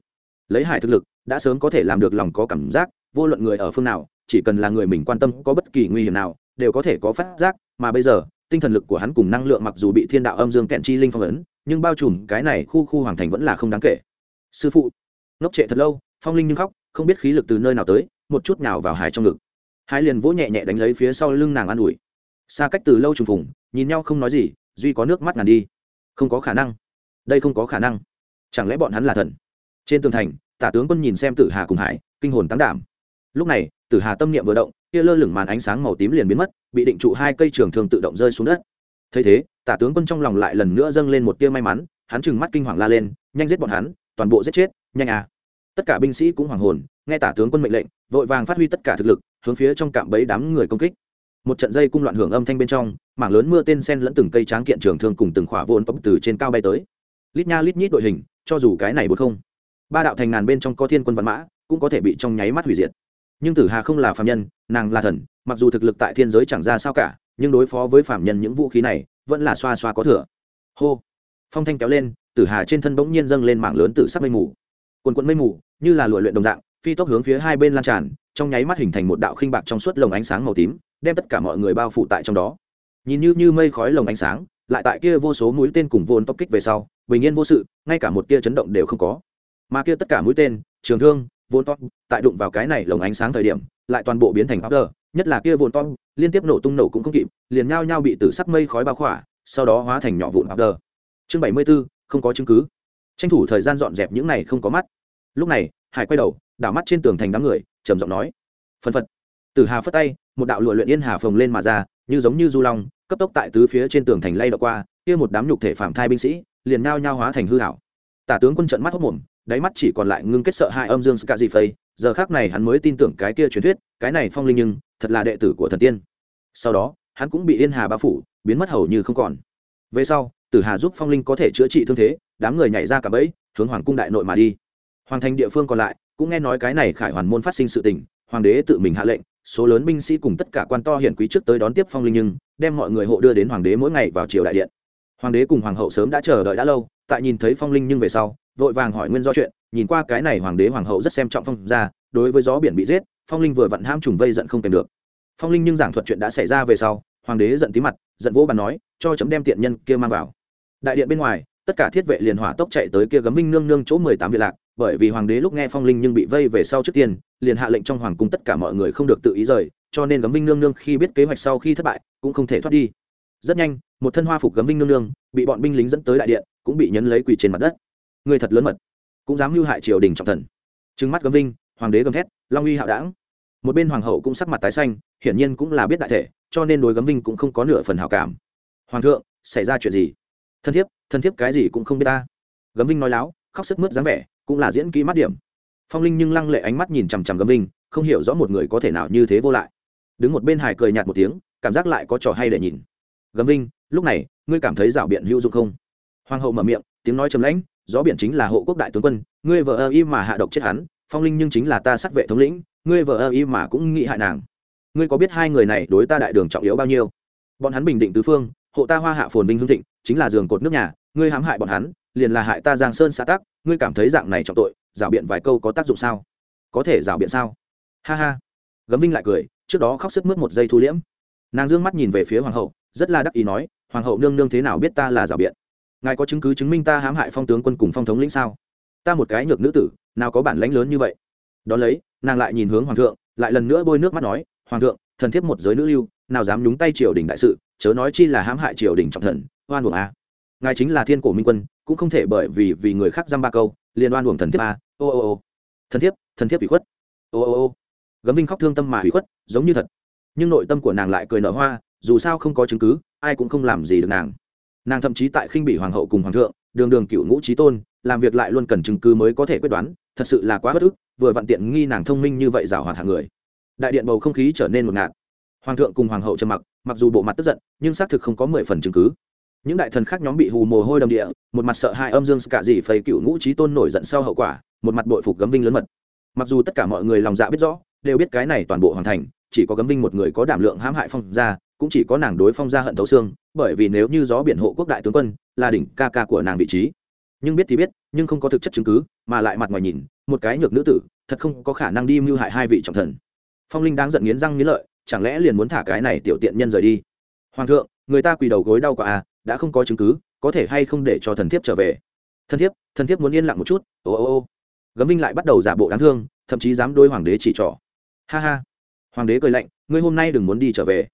[SPEAKER 1] Lấy hải thực lực, đã sớm có thể làm được lòng có cảm giác, vô luận người ở phương nào, chỉ cần là người mình quan tâm có bất kỳ nguy hiểm nào, đều có thể có phát giác, mà bây giờ, tinh thần lực của hắn cùng năng lượng mặc dù bị thiên đạo âm dương kẹn chi linh phong ấn, nhưng bao trùm cái này khu khu hoàng thành vẫn là không đáng kể. Sư phụ, ngốc trệ thật lâu, phong linh nhưng khóc, không biết khí lực từ nơi nào tới, một chút nào vào hải trong ngực. Hai liền vỗ nhẹ nhẹ đánh lấy phía sau lưng nàng an ủi xa cách từ lâu trùng phùng, nhìn nhau không nói gì, duy có nước mắt ngàn đi. Không có khả năng. Đây không có khả năng. Chẳng lẽ bọn hắn là thần? Trên tường thành, tả tướng quân nhìn xem tử hà cùng hải, kinh hồn tăng đảm. Lúc này, tử hà tâm niệm vừa động, kia lơ lửng màn ánh sáng màu tím liền biến mất, bị định trụ hai cây trường thường tự động rơi xuống đất. Thấy thế, tả tướng quân trong lòng lại lần nữa dâng lên một tia may mắn, hắn chừng mắt kinh hoàng la lên, nhanh giết bọn hắn, toàn bộ giết chết, nhanh à. Tất cả binh sĩ cũng hoàng hồn, nghe tả tướng quân mệnh lệnh, vội vàng phát huy tất cả thực lực, hướng phía trong cạm bẫy đám người công kích một trận dây cung loạn hưởng âm thanh bên trong, mảng lớn mưa tên sen lẫn từng cây tráng kiện trường thương cùng từng khỏa vôn bấm từ trên cao bay tới. Lít nha lít nhít đội hình, cho dù cái này bột không. Ba đạo thành ngàn bên trong có thiên quân văn mã, cũng có thể bị trong nháy mắt hủy diệt. Nhưng tử hà không là phạm nhân, nàng là thần, mặc dù thực lực tại thiên giới chẳng ra sao cả, nhưng đối phó với phạm nhân những vũ khí này, vẫn là xoa xoa có thừa. Hô! Phong thanh kéo lên, tử hà trên thân bỗng nhiên dâng lên mảng lớn tử sắc mây mù. Quần quận mây mù, như là lụa luyện đồng dạng, phi tốc hướng phía hai bên lan tràn, trong nháy mắt hình thành một đạo khinh bạc trong suốt lồng ánh sáng màu tím đem tất cả mọi người bao phủ tại trong đó. Nhìn như như mây khói lồng ánh sáng lại tại kia vô số mũi tên cùng vốn tốc kích về sau bình yên vô sự ngay cả một tia chấn động đều không có. Mà kia tất cả mũi tên trường thương vốn tóc tại đụng vào cái này lồng ánh sáng thời điểm lại toàn bộ biến thành áp đờ nhất là kia vốn tóc liên tiếp nổ tung nổ cũng không kịp liền nhao nhao bị tử sắc mây khói bao khỏa sau đó hóa thành nhỏ vụn áp đờ chương bảy mươi 74, không có chứng cứ. Tranh thủ thời gian dọn dẹp những này không có mắt. Lúc này hải quay đầu đảo mắt trên tường thành đám người trầm giọng nói phân phật tử hà phất tay, một đạo lụa luyện yên hà phồng lên mà ra, như giống như du long, cấp tốc tại tứ phía trên tường thành lay động qua, kia một đám nhục thể phạm thai binh sĩ, liền nao nhao hóa thành hư ảo. tả tướng quân trận mắt hốt mồm, đáy mắt chỉ còn lại ngưng kết sợ hai âm dương ska phây, giờ khắc này hắn mới tin tưởng cái kia truyền thuyết, cái này phong linh nhưng, thật là đệ tử của thần tiên. Sau đó, hắn cũng bị yên hà bao phủ, biến mất hầu như không còn. Về sau, tử hà giúp phong linh có thể chữa trị thương thế, đám người nhảy ra cả bẫy, hướng hoàng cung đại nội mà đi. Hoàng thành địa phương còn lại, cũng nghe nói cái này khải hoàn môn phát sinh sự tình, hoàng đế tự mình hạ lệnh số lớn binh sĩ cùng tất cả quan to hiển quý trước tới đón tiếp phong linh nhưng, đem mọi người hộ đưa đến hoàng đế mỗi ngày vào triều đại điện. Hoàng đế cùng hoàng hậu sớm đã chờ đợi đã lâu, tại nhìn thấy phong linh nhưng về sau, vội vàng hỏi nguyên do chuyện, nhìn qua cái này hoàng đế hoàng hậu rất xem trọng phong ra đối với gió biển bị giết, phong linh vừa vặn ham trùng vây giận không kèm được. Phong linh nhưng giảng thuật chuyện đã xảy ra về sau, hoàng đế giận tí mặt, giận vỗ bàn nói, cho chấm đem tiện nhân kia mang vào. Đại điện bên ngoài tất cả thiết vệ liền hỏa tốc chạy tới kia gấm vinh nương nương chỗ mười tám viện lạc, bởi vì hoàng đế lúc nghe phong linh nhưng bị vây về sau trước tiên, liền hạ lệnh trong hoàng cung tất cả mọi người không được tự ý rời, cho nên gấm vinh nương nương khi biết kế hoạch sau khi thất bại, cũng không thể thoát đi. Rất nhanh, một thân hoa phục gấm vinh nương nương, bị bọn binh lính dẫn tới đại điện, cũng bị nhấn lấy quỳ trên mặt đất. Người thật lớn mật, cũng dám lưu hại triều đình trọng thần. Trừng mắt gấm vinh hoàng đế gầm thét, long uy hạo đảng một bên hoàng hậu cũng sắc mặt tái xanh, hiển nhiên cũng là biết đại thể, cho nên đối gấm vinh cũng không có nửa phần hảo cảm. Hoàng thượng, xảy ra chuyện gì? Thân thiết thân thiết cái gì cũng không biết ta. Gấm vinh nói láo, khóc sức mướt dáng vẻ, cũng là diễn kỹ mắt điểm. Phong linh nhưng lăng lệ ánh mắt nhìn chằm chằm gấm vinh, không hiểu rõ một người có thể nào như thế vô lại. Đứng một bên hải cười nhạt một tiếng, cảm giác lại có trò hay để nhìn. Gấm vinh, lúc này, ngươi cảm thấy rảo biện hữu dụng không? Hoàng hậu mở miệng, tiếng nói trầm lãnh, gió biển chính là hộ quốc đại tướng quân, ngươi vợ ơ y mà hạ độc chết hắn, phong linh nhưng chính là ta sát vệ thống lĩnh, ngươi vợ ơ y mà cũng nghĩ hại nàng. Ngươi có biết hai người này đối ta đại đường trọng yếu bao nhiêu? Bọn hắn bình định tứ phương, hộ ta hoa hạ phồn vinh hương thịnh chính là giường cột nước nhà, ngươi hãm hại bọn hắn, liền là hại ta giang sơn xã tắc, ngươi cảm thấy dạng này trọng tội rảo biện vài câu có tác dụng sao? Có thể rảo biện sao? Ha ha. Gấm vinh lại cười, trước đó khóc sức mướt một giây thu liễm. Nàng d ư ơ n g mắt nhìn về phía hoàng hậu, rất là đắc ý nói, hoàng hậu nương nương thế nào biết ta là rảo biện? Ngài có chứng cứ chứng minh ta hãm hại phong tướng quân cùng phong thống lĩnh sao? Ta một cái nhược nữ tử, nào có bản lãnh lớn như vậy? Đ ó lấy, nàng lại nhìn hướng hoàng thượng, lại lần nữa bôi nước mắt nói, hoàng thượng, thần thiếp một giới nữ lưu, nào dám nhúng tay triều đình đại sự, chớ nói chi là hãm hại triều đình trọng thần oan uổng a. Ngài chính là thiên cổ minh quân, cũng không thể bởi vì vì người khác dăm ba câu, liền oan uổng thần thiếp a. Ô ô ô. Thần thiếp thần thiếp bị khuất. Ô ô ô. Gấm vinh khóc thương tâm mà hủy khuất, giống như thật. Nhưng nội tâm của nàng lại cười nở hoa, dù sao không có chứng cứ, ai cũng không làm gì được nàng. Nàng thậm chí tại khinh bị hoàng hậu cùng hoàng thượng, đường đường cựu ngũ trí tôn, làm việc lại luôn cần chứng cứ mới có thể quyết đoán, thật sự là quá bất ức, vừa vặn tiện nghi nàng thông minh như vậy rào hoạt hạng người. Đại điện bầu không khí trở nên một ngạt. Hoàng thượng cùng hoàng hậu trầm mặc mặc dù bộ mặt tức giận, nhưng xác thực không có mười phần chứng cứ những đại thần khác nhóm bị hù mồ hôi đầm địa, một mặt sợ hai âm dương cả gì phầy cựu ngũ trí tôn nổi giận sau hậu quả, một mặt bội phục gấm vinh lớn mật. Mặc dù tất cả mọi người lòng dạ biết rõ, đều biết cái này toàn bộ hoàn thành, chỉ có gấm vinh một người có đảm lượng hãm hại phong gia, cũng chỉ có nàng đối phong gia hận thấu xương, bởi vì nếu như gió biển hộ quốc đại tướng quân, là đỉnh ca ca của nàng vị trí. Nhưng biết thì biết, nhưng không có thực chất chứng cứ, mà lại mặt ngoài nhìn, một cái nhược nữ tử, thật không có khả năng đi mưu hại hai vị trọng thần. Phong linh đang giận nghiến răng nghiến lợi, chẳng lẽ liền muốn thả cái này tiểu tiện nhân rời đi? Hoàng thượng, người ta quỳ đầu gối đau quá à đã không có chứng cứ, có thể hay không để cho thần thiếp trở về. Thần thiếp thần thiếp muốn yên lặng một chút, ô ô ô. Gấm vinh lại bắt đầu giả bộ đáng thương, thậm chí dám đôi hoàng đế chỉ trỏ. Ha ha. Hoàng đế cười lạnh, ngươi hôm nay đừng muốn đi trở về.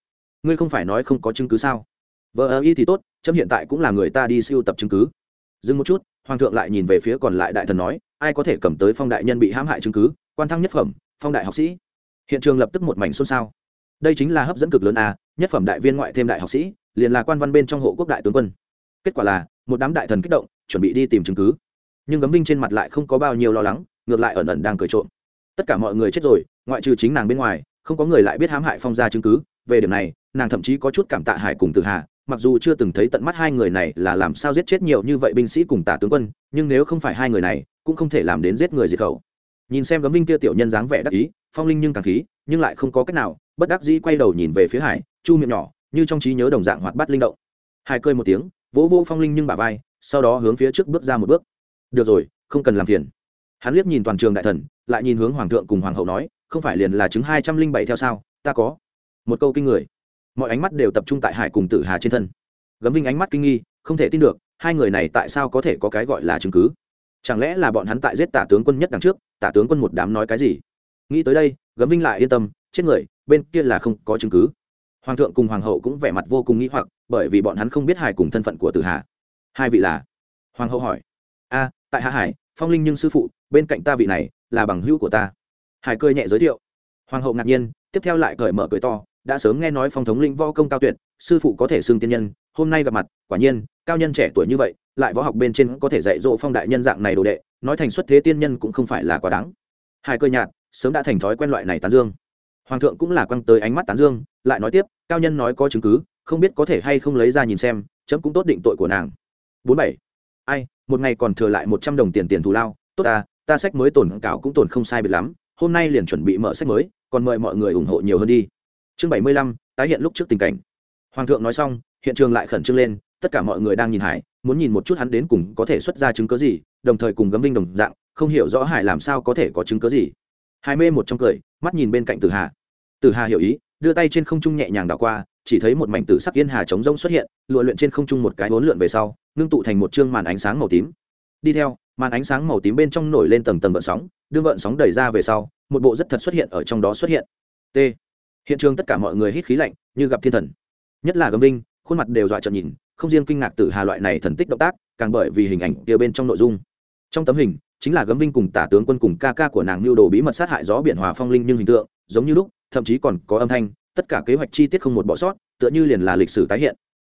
[SPEAKER 1] Ngươi không phải nói không có chứng cứ sao? Vợ ơ y thì tốt, chấm hiện tại cũng là người ta đi siêu tập chứng cứ. Dừng một chút, hoàng thượng lại nhìn về phía còn lại đại thần nói, ai có thể cầm tới phong đại nhân bị hãm hại chứng cứ, quan thăng nhất phẩm, phong đại học sĩ. Hiện trường lập tức một mảnh xôn xao. Đây chính là hấp dẫn cực lớn a nhất phẩm đại viên ngoại thêm đại học sĩ liền là quan văn bên trong hộ quốc đại tướng quân. Kết quả là, một đám đại thần kích động, chuẩn bị đi tìm chứng cứ. Nhưng gấm vinh trên mặt lại không có bao nhiêu lo lắng, ngược lại ẩn ẩn đang cười trộm. Tất cả mọi người chết rồi, ngoại trừ chính nàng bên ngoài, không có người lại biết hãm hại phong gia chứng cứ. Về điểm này, nàng thậm chí có chút cảm tạ hải cùng tự hạ mặc dù chưa từng thấy tận mắt hai người này là làm sao giết chết nhiều như vậy binh sĩ cùng tả tướng quân, nhưng nếu không phải hai người này, cũng không thể làm đến giết người diệt khẩu. Nhìn xem gấm vinh kia tiểu nhân dáng vẻ đắc ý, phong linh nhưng càng khí, nhưng lại không có cách nào, bất đắc dĩ quay đầu nhìn về phía hải, chu miệng nhỏ như trong trí nhớ đồng dạng hoạt bát linh động. Hải cười một tiếng, vỗ vỗ phong linh nhưng bả vai, sau đó hướng phía trước bước ra một bước. Được rồi, không cần làm phiền. Hắn liếc nhìn toàn trường đại thần, lại nhìn hướng hoàng thượng cùng hoàng hậu nói, không phải liền là chứng hai trăm linh bảy theo sao, ta có một câu kinh người. Mọi ánh mắt đều tập trung tại hải cùng tử hà trên thân. Gấm vinh ánh mắt kinh nghi, không thể tin được, hai người này tại sao có thể có cái gọi là chứng cứ? Chẳng lẽ là bọn hắn tại giết tả tướng quân nhất đằng trước, tả tướng quân một đám nói cái gì? Nghĩ tới đây, gấm vinh lại yên tâm, chết người, bên kia là không có chứng cứ hoàng thượng cùng hoàng hậu cũng vẻ mặt vô cùng nghĩ hoặc, bởi vì bọn hắn không biết hải cùng thân phận của tử hà. Hai vị là? Hoàng hậu hỏi. A, tại hạ hải, phong linh nhưng sư phụ, bên cạnh ta vị này, là bằng hữu của ta. Hải cười nhẹ giới thiệu. Hoàng hậu ngạc nhiên, tiếp theo lại cởi mở cười to, đã sớm nghe nói phong thống linh võ công cao tuyệt, sư phụ có thể xưng tiên nhân, hôm nay gặp mặt, quả nhiên, cao nhân trẻ tuổi như vậy, lại võ học bên trên có thể dạy dỗ phong đại nhân dạng này đồ đệ, nói thành xuất thế tiên nhân cũng không phải là quá đáng. Hải cơ nhạt, sớm đã thành thói quen loại này tán dương. Hoàng thượng cũng là quăng tới ánh mắt tán dương lại nói tiếp, cao nhân nói có chứng cứ, không biết có thể hay không lấy ra nhìn xem, chấm cũng tốt định tội của nàng. Bốn bảy. Ai, một ngày còn thừa lại một trăm đồng tiền tiền thù lao, tốt ta ta sách mới tổn cảo cũng tổn không sai biệt lắm, hôm nay liền chuẩn bị mở sách mới, còn mời mọi người ủng hộ nhiều hơn đi. Chương bảy mươi lăm, tái hiện lúc trước tình cảnh. Hoàng thượng nói xong, hiện trường lại khẩn trương lên, tất cả mọi người đang nhìn hải, muốn nhìn một chút hắn đến cùng có thể xuất ra chứng cớ gì, đồng thời cùng gấm vinh đồng dạng, không hiểu rõ hải làm sao có thể có chứng cớ gì. Hai mê một trong cười, mắt nhìn bên cạnh tử hà. Tử hà hiểu ý đưa tay trên không trung nhẹ nhàng đảo qua, chỉ thấy một mảnh tử sắc yên hà trống rông xuất hiện lụa luyện trên không trung một cái hỗn lượn về sau, ngưng tụ thành một chương màn ánh sáng màu tím. Đi theo, màn ánh sáng màu tím bên trong nổi lên tầng tầng gợn sóng, đương gợn sóng đẩy ra về sau, một bộ rất thật xuất hiện ở trong đó xuất hiện. T. Hiện trường tất cả mọi người hít khí lạnh, như gặp thiên thần. Nhất là gấm vinh, khuôn mặt đều dọa trợn nhìn, không riêng kinh ngạc tử hà loại này thần tích động tác, càng bởi vì hình ảnh kia bên trong nội dung. Trong tấm hình, chính là gấm vinh cùng tả tướng quân cùng ca ca của nàng lưu đồ bí mật sát hại gió biển hòa phong linh nhưng hình tượng, giống như lúc thậm chí còn có âm thanh, tất cả kế hoạch chi tiết không một bỏ sót, tựa như liền là lịch sử tái hiện.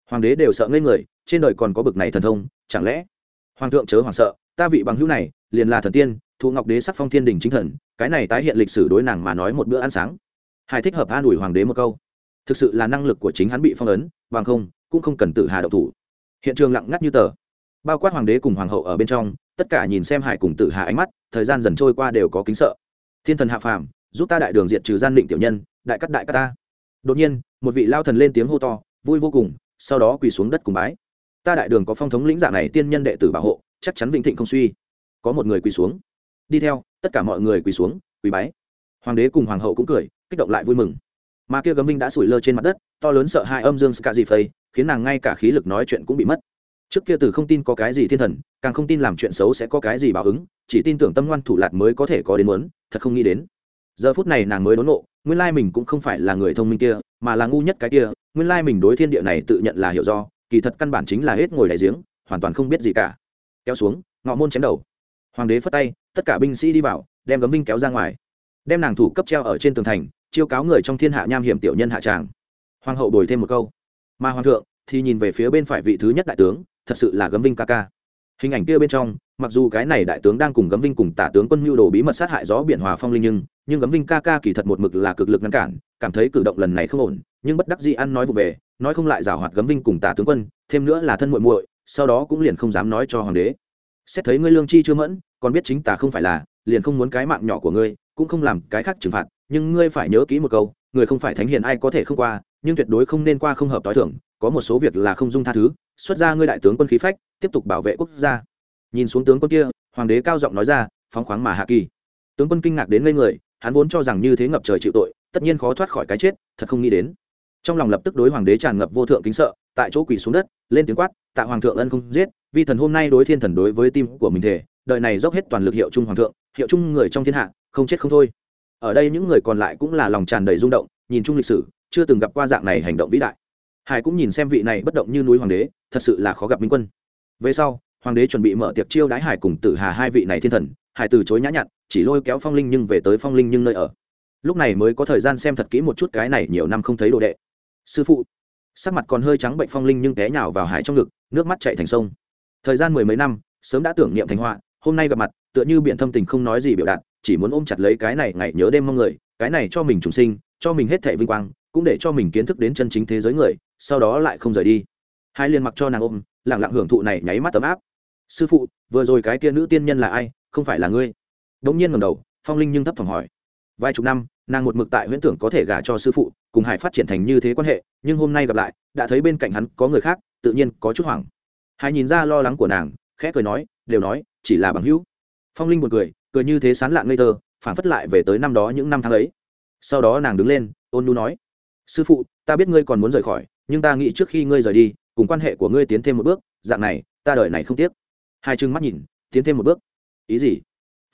[SPEAKER 1] Hoàng đế đều sợ ngây người, trên đời còn có bực này thần thông, chẳng lẽ? Hoàng thượng chớ hoàng sợ, ta vị bằng hữu này, liền là thần tiên, thụ ngọc đế sắc phong thiên đình chính thần, cái này tái hiện lịch sử đối nàng mà nói một bữa ăn sáng. Hải thích hợp an ủi hoàng đế một câu. Thực sự là năng lực của chính hắn bị phong ấn, bằng không, cũng không cần tự hà độc thủ. Hiện trường lặng ngắt như tờ. Bao quát hoàng đế cùng hoàng hậu ở bên trong, tất cả nhìn xem hải cùng tự hà ánh mắt, thời gian dần trôi qua đều có kính sợ. Thiên thần hạ phàm giúp ta đại đường diệt trừ gian định tiểu nhân, đại cắt đại cắt ta. Đột nhiên, một vị lao thần lên tiếng hô to, vui vô cùng, sau đó quỳ xuống đất cùng bái. Ta đại đường có phong thống lĩnh dạng này tiên nhân đệ tử bảo hộ, chắc chắn vĩnh thịnh không suy. Có một người quỳ xuống. Đi theo, tất cả mọi người quỳ xuống, quỳ bái. Hoàng đế cùng hoàng hậu cũng cười, kích động lại vui mừng. Mà kia gấm vinh đã sủi lơ trên mặt đất, to lớn sợ hai âm dương ska gì phây, khiến nàng ngay cả khí lực nói chuyện cũng bị mất. Trước kia từ không tin có cái gì thiên thần, càng không tin làm chuyện xấu sẽ có cái gì báo ứng, chỉ tin tưởng tâm ngoan thủ lạt mới có thể có đến muốn, thật không nghĩ đến giờ phút này nàng mới đốn nộ nguyên lai mình cũng không phải là người thông minh kia, mà là ngu nhất cái kia, nguyên lai mình đối thiên địa này tự nhận là hiểu do, kỳ thật căn bản chính là hết ngồi đại giếng, hoàn toàn không biết gì cả. Kéo xuống, ngọ môn chém đầu. Hoàng đế phất tay, tất cả binh sĩ đi vào, đem gấm vinh kéo ra ngoài. Đem nàng thủ cấp treo ở trên tường thành, chiêu cáo người trong thiên hạ nham hiểm tiểu nhân hạ tràng. Hoàng hậu đổi thêm một câu. Mà hoàng thượng thì nhìn về phía bên phải vị thứ nhất đại tướng, thật sự là gấm vinh ca ca hình ảnh kia bên trong, mặc dù cái này đại tướng đang cùng gấm vinh cùng tả tướng quân mưu đồ bí mật sát hại gió biển hòa phong linh nhưng nhưng gấm vinh ca ca kỳ thật một mực là cực lực ngăn cản, cảm thấy cử động lần này không ổn, nhưng bất đắc dĩ ăn nói vụ về, nói không lại giảo hoạt gấm vinh cùng tả tướng quân, thêm nữa là thân muội muội, sau đó cũng liền không dám nói cho hoàng đế. Xét thấy ngươi lương chi chưa mẫn, còn biết chính tả không phải là, liền không muốn cái mạng nhỏ của ngươi, cũng không làm cái khác trừng phạt, nhưng ngươi phải nhớ kỹ một câu, người không phải thánh hiền ai có thể không qua, nhưng tuyệt đối không nên qua không hợp t h i thưởng có một số việc là không dung tha thứ, xuất ra ngươi đại tướng quân khí phách tiếp tục bảo vệ quốc gia. Nhìn xuống tướng quân kia, hoàng đế cao giọng nói ra, phóng khoáng mà hạ kỳ. Tướng quân kinh ngạc đến ngây người, hắn vốn cho rằng như thế ngập trời chịu tội, tất nhiên khó thoát khỏi cái chết, thật không nghĩ đến. Trong lòng lập tức đối hoàng đế tràn ngập vô thượng kính sợ, tại chỗ quỳ xuống đất, lên tiếng quát, tạ hoàng thượng ân không giết vì thần hôm nay đối thiên thần đối với tim của mình thể đời này dốc hết toàn lực hiệu trung hoàng thượng, hiệu trung người trong thiên hạ, không chết không thôi. Ở đây những người còn lại cũng là lòng tràn đầy rung động, nhìn chung lịch sử, chưa từng gặp qua dạng này hành động vĩ đại. Hải cũng nhìn xem vị này bất động như núi hoàng đế, thật sự là khó gặp minh quân về sau, hoàng đế chuẩn bị mở tiệc chiêu đái hải cùng tử hà hai vị này thiên thần, hải từ chối nhã nhặn, chỉ lôi kéo phong linh nhưng về tới phong linh nhưng nơi ở. Lúc này mới có thời gian xem thật kỹ một chút cái này nhiều năm không thấy đồ đệ. Sư phụ, sắc mặt còn hơi trắng bệnh phong linh nhưng té nhào vào hải trong ngực, nước mắt chạy thành sông. Thời gian mười mấy năm, sớm đã tưởng niệm thành họa, hôm nay gặp mặt, tựa như biện thâm tình không nói gì biểu đạt, chỉ muốn ôm chặt lấy cái này ngày nhớ đêm mong người, cái này cho mình trùng sinh, cho mình hết thẻ vinh quang, cũng để cho mình kiến thức đến chân chính thế giới người, sau đó lại không rời đi. Hai liền mặc cho nàng ôm lẳng lặng hưởng thụ này nháy mắt tấm áp. Sư phụ, vừa rồi cái kia nữ tiên nhân là ai? Không phải là ngươi? Đống nhiên ngầm đầu, phong linh nhưng thấp thỏm hỏi. Vài chục năm, nàng một mực tại huyễn tưởng có thể gả cho sư phụ, cùng hải phát triển thành như thế quan hệ, nhưng hôm nay gặp lại, đã thấy bên cạnh hắn có người khác, tự nhiên có chút hoảng. Hải nhìn ra lo lắng của nàng, khẽ cười nói, đều nói, chỉ là bằng hữu. Phong linh buồn cười cười như thế sán lạng ngây thơ phản phất lại về tới năm đó những năm tháng ấy. Sau đó nàng đứng lên, ôn nu nói, sư phụ, ta biết ngươi còn muốn rời khỏi, nhưng ta nghĩ trước khi ngươi rời đi cùng quan hệ của ngươi tiến thêm một bước, dạng này, ta đợi này không tiếc. Hai chừng mắt nhìn, tiến thêm một bước. Ý gì?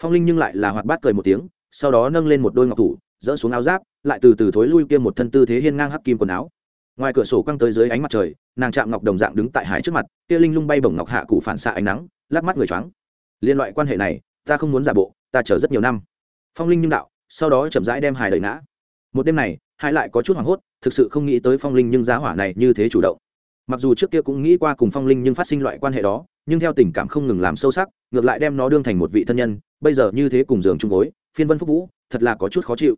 [SPEAKER 1] Phong linh nhưng lại là hoạt bát cười một tiếng, sau đó nâng lên một đôi ngọc thủ, dỡ xuống áo giáp, lại từ từ thối lui kia một thân tư thế hiên ngang hắc kim quần áo. Ngoài cửa sổ quăng tới dưới ánh mặt trời, nàng chạm ngọc đồng dạng đứng tại hải trước mặt, kia linh lung bay bổng ngọc hạ cụ phản xạ ánh nắng lát mắt người choáng. Liên loại quan hệ này, ta không muốn giả bộ, ta chờ rất nhiều năm. Phong linh nhưng đạo, sau đó chậm rãi đem hải đợi ngã. Một đêm này hải lại có chút hoảng hốt, thực sự không nghĩ tới phong linh nhưng giá hỏa này như thế chủ động mặc dù trước kia cũng nghĩ qua cùng phong linh nhưng phát sinh loại quan hệ đó, nhưng theo tình cảm không ngừng làm sâu sắc, ngược lại đem nó đương thành một vị thân nhân, bây giờ như thế cùng giường chung gối, phiên vân phúc vũ, thật là có chút khó chịu.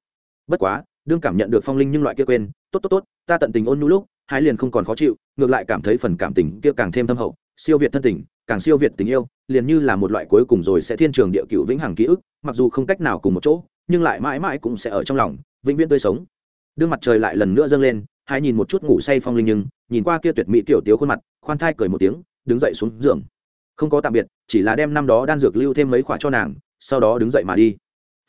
[SPEAKER 1] Bất quá, đương cảm nhận được phong linh nhưng loại kia quên, tốt tốt tốt, ta tận tình ôn nhu lúc, hai liền không còn khó chịu, ngược lại cảm thấy phần cảm tình kia càng thêm thâm hậu, siêu việt thân tình, càng siêu việt tình yêu, liền như là một loại cuối cùng rồi sẽ thiên trường địa cựu vĩnh hằng ký ức, mặc dù không cách nào cùng một chỗ, nhưng lại mãi mãi cũng sẽ ở trong lòng, vĩnh viễn tươi sống. Đương mặt trời lại lần nữa dâng lên hai nhìn một chút ngủ say phong linh nhưng, nhìn qua kia tuyệt mỹ tiểu tiếu khuôn mặt, khoan thai cười một tiếng, đứng dậy xuống giường. Không có tạm biệt, chỉ là đem năm đó đan dược lưu thêm mấy khóa cho nàng, sau đó đứng dậy mà đi.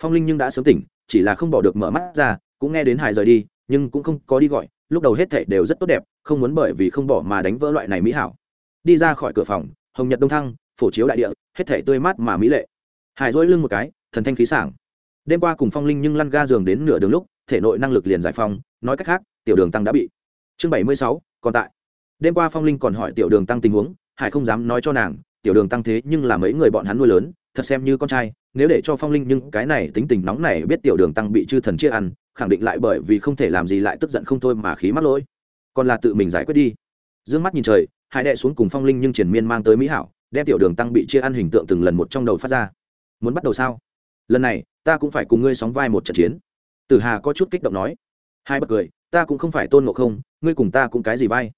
[SPEAKER 1] Phong linh nhưng đã sớm tỉnh, chỉ là không bỏ được mở mắt ra, cũng nghe đến hải rời đi, nhưng cũng không có đi gọi, lúc đầu hết thảy đều rất tốt đẹp, không muốn bởi vì không bỏ mà đánh vỡ loại này mỹ hảo. Đi ra khỏi cửa phòng, hồng nhật đông thăng, phổ chiếu đại địa, hết thảy tươi mát mà mỹ lệ. Hải dỗi lưng một cái, thần thanh khí sảng. Đêm qua cùng phong linh nhưng lăn ga giường đến nửa đường lúc, thể nội năng lực liền giải phong nói cách khác tiểu đường tăng đã bị. Chương bảy mươi sáu, còn tại. Đêm qua phong linh còn hỏi tiểu đường tăng tình huống, hải không dám nói cho nàng, tiểu đường tăng thế nhưng là mấy người bọn hắn nuôi lớn, thật xem như con trai, nếu để cho phong linh nhưng cái này tính tình nóng này biết tiểu đường tăng bị chư thần chia ăn, khẳng định lại bởi vì không thể làm gì lại tức giận không thôi mà khí mắc lỗi. Còn là tự mình giải quyết đi. D ư ơ n g mắt nhìn trời, hải đệ xuống cùng phong linh nhưng triển miên mang tới mỹ hảo, đem tiểu đường tăng bị chia ăn hình tượng từng lần một trong đầu phát ra. Muốn bắt đầu sao? Lần này, ta cũng phải cùng ngươi sóng vai một trận chiến. Tử hà có chút kích động nói. Hai bật cười ta cũng không phải tôn ngộ không, ngươi cùng ta cũng cái gì vai?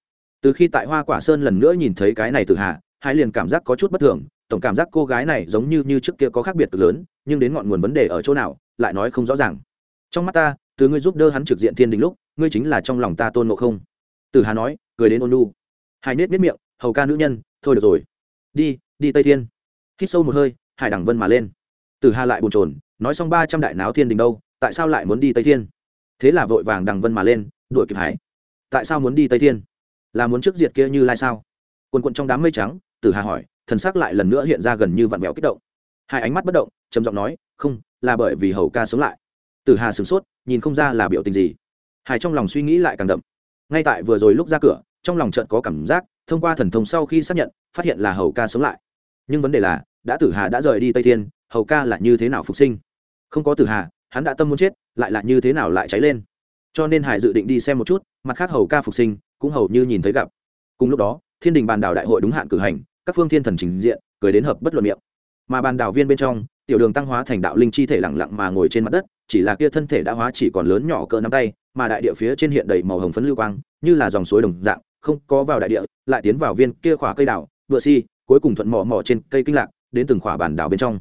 [SPEAKER 1] Từ khi tại hoa quả sơn lần nữa nhìn thấy cái này Từ hà, hai liền cảm giác có chút bất thường, tổng cảm giác cô gái này giống như như trước kia có khác biệt cực lớn, nhưng đến ngọn nguồn vấn đề ở chỗ nào, lại nói không rõ ràng. Trong mắt ta, từ ngươi giúp đỡ hắn trực diện thiên đình lúc, ngươi chính là trong lòng ta tôn ngộ không. Từ hà nói, cười đến ôn lu hai nết nết miệng, hầu ca nữ nhân, thôi được rồi. Đi đi tây thiên. Hít sâu một hơi, hải đẳng vân mà lên. Từ hà lại bồn chồn, nói xong ba trăm đại náo thiên đình đâu, tại sao lại muốn đi tây thiên? Thế là vội vàng đằng vân mà lên, đuổi kịp hải. Tại sao muốn đi tây thiên? Là muốn trước diệt kia như lai sao? Quần quận trong đám mây trắng, tử hà hỏi, thần sắc lại lần nữa hiện ra gần như vặn vẹo kích động. Hai ánh mắt bất động, trầm giọng nói, không, là bởi vì hầu ca sống lại. Tử hà sửng sốt, nhìn không ra là biểu tình gì. Hải trong lòng suy nghĩ lại càng đậm. Ngay tại vừa rồi lúc ra cửa, trong lòng chợt có cảm giác, thông qua thần thông sau khi xác nhận, phát hiện là hầu ca sống lại. Nhưng vấn đề là, đã tử hà đã rời đi tây thiên, hầu ca là như thế nào phục sinh? Không có tử hà hắn đã tâm muốn chết, lại là như thế nào lại cháy lên. Cho nên hải dự định đi xem một chút, mặt khác hầu ca phục sinh, cũng hầu như nhìn thấy gặp. Cùng lúc đó, thiên đình bàn đảo đại hội đúng hạn cử hành, các phương thiên thần trình diện, cười đến hợp bất luận miệng. Mà bàn đảo viên bên trong, tiểu đường tăng hóa thành đạo linh chi thể lẳng lặng mà ngồi trên mặt đất, chỉ là kia thân thể đã hóa chỉ còn lớn nhỏ cỡ nắm tay, mà đại địa phía trên hiện đầy màu hồng phấn lưu quang, như là dòng suối đồng dạng, không có vào đại địa, lại tiến vào viên kia khỏa cây đảo vựa si, cuối cùng thuận mỏ mỏ trên cây kinh lạc, đến từng khỏa bàn đảo bên trong.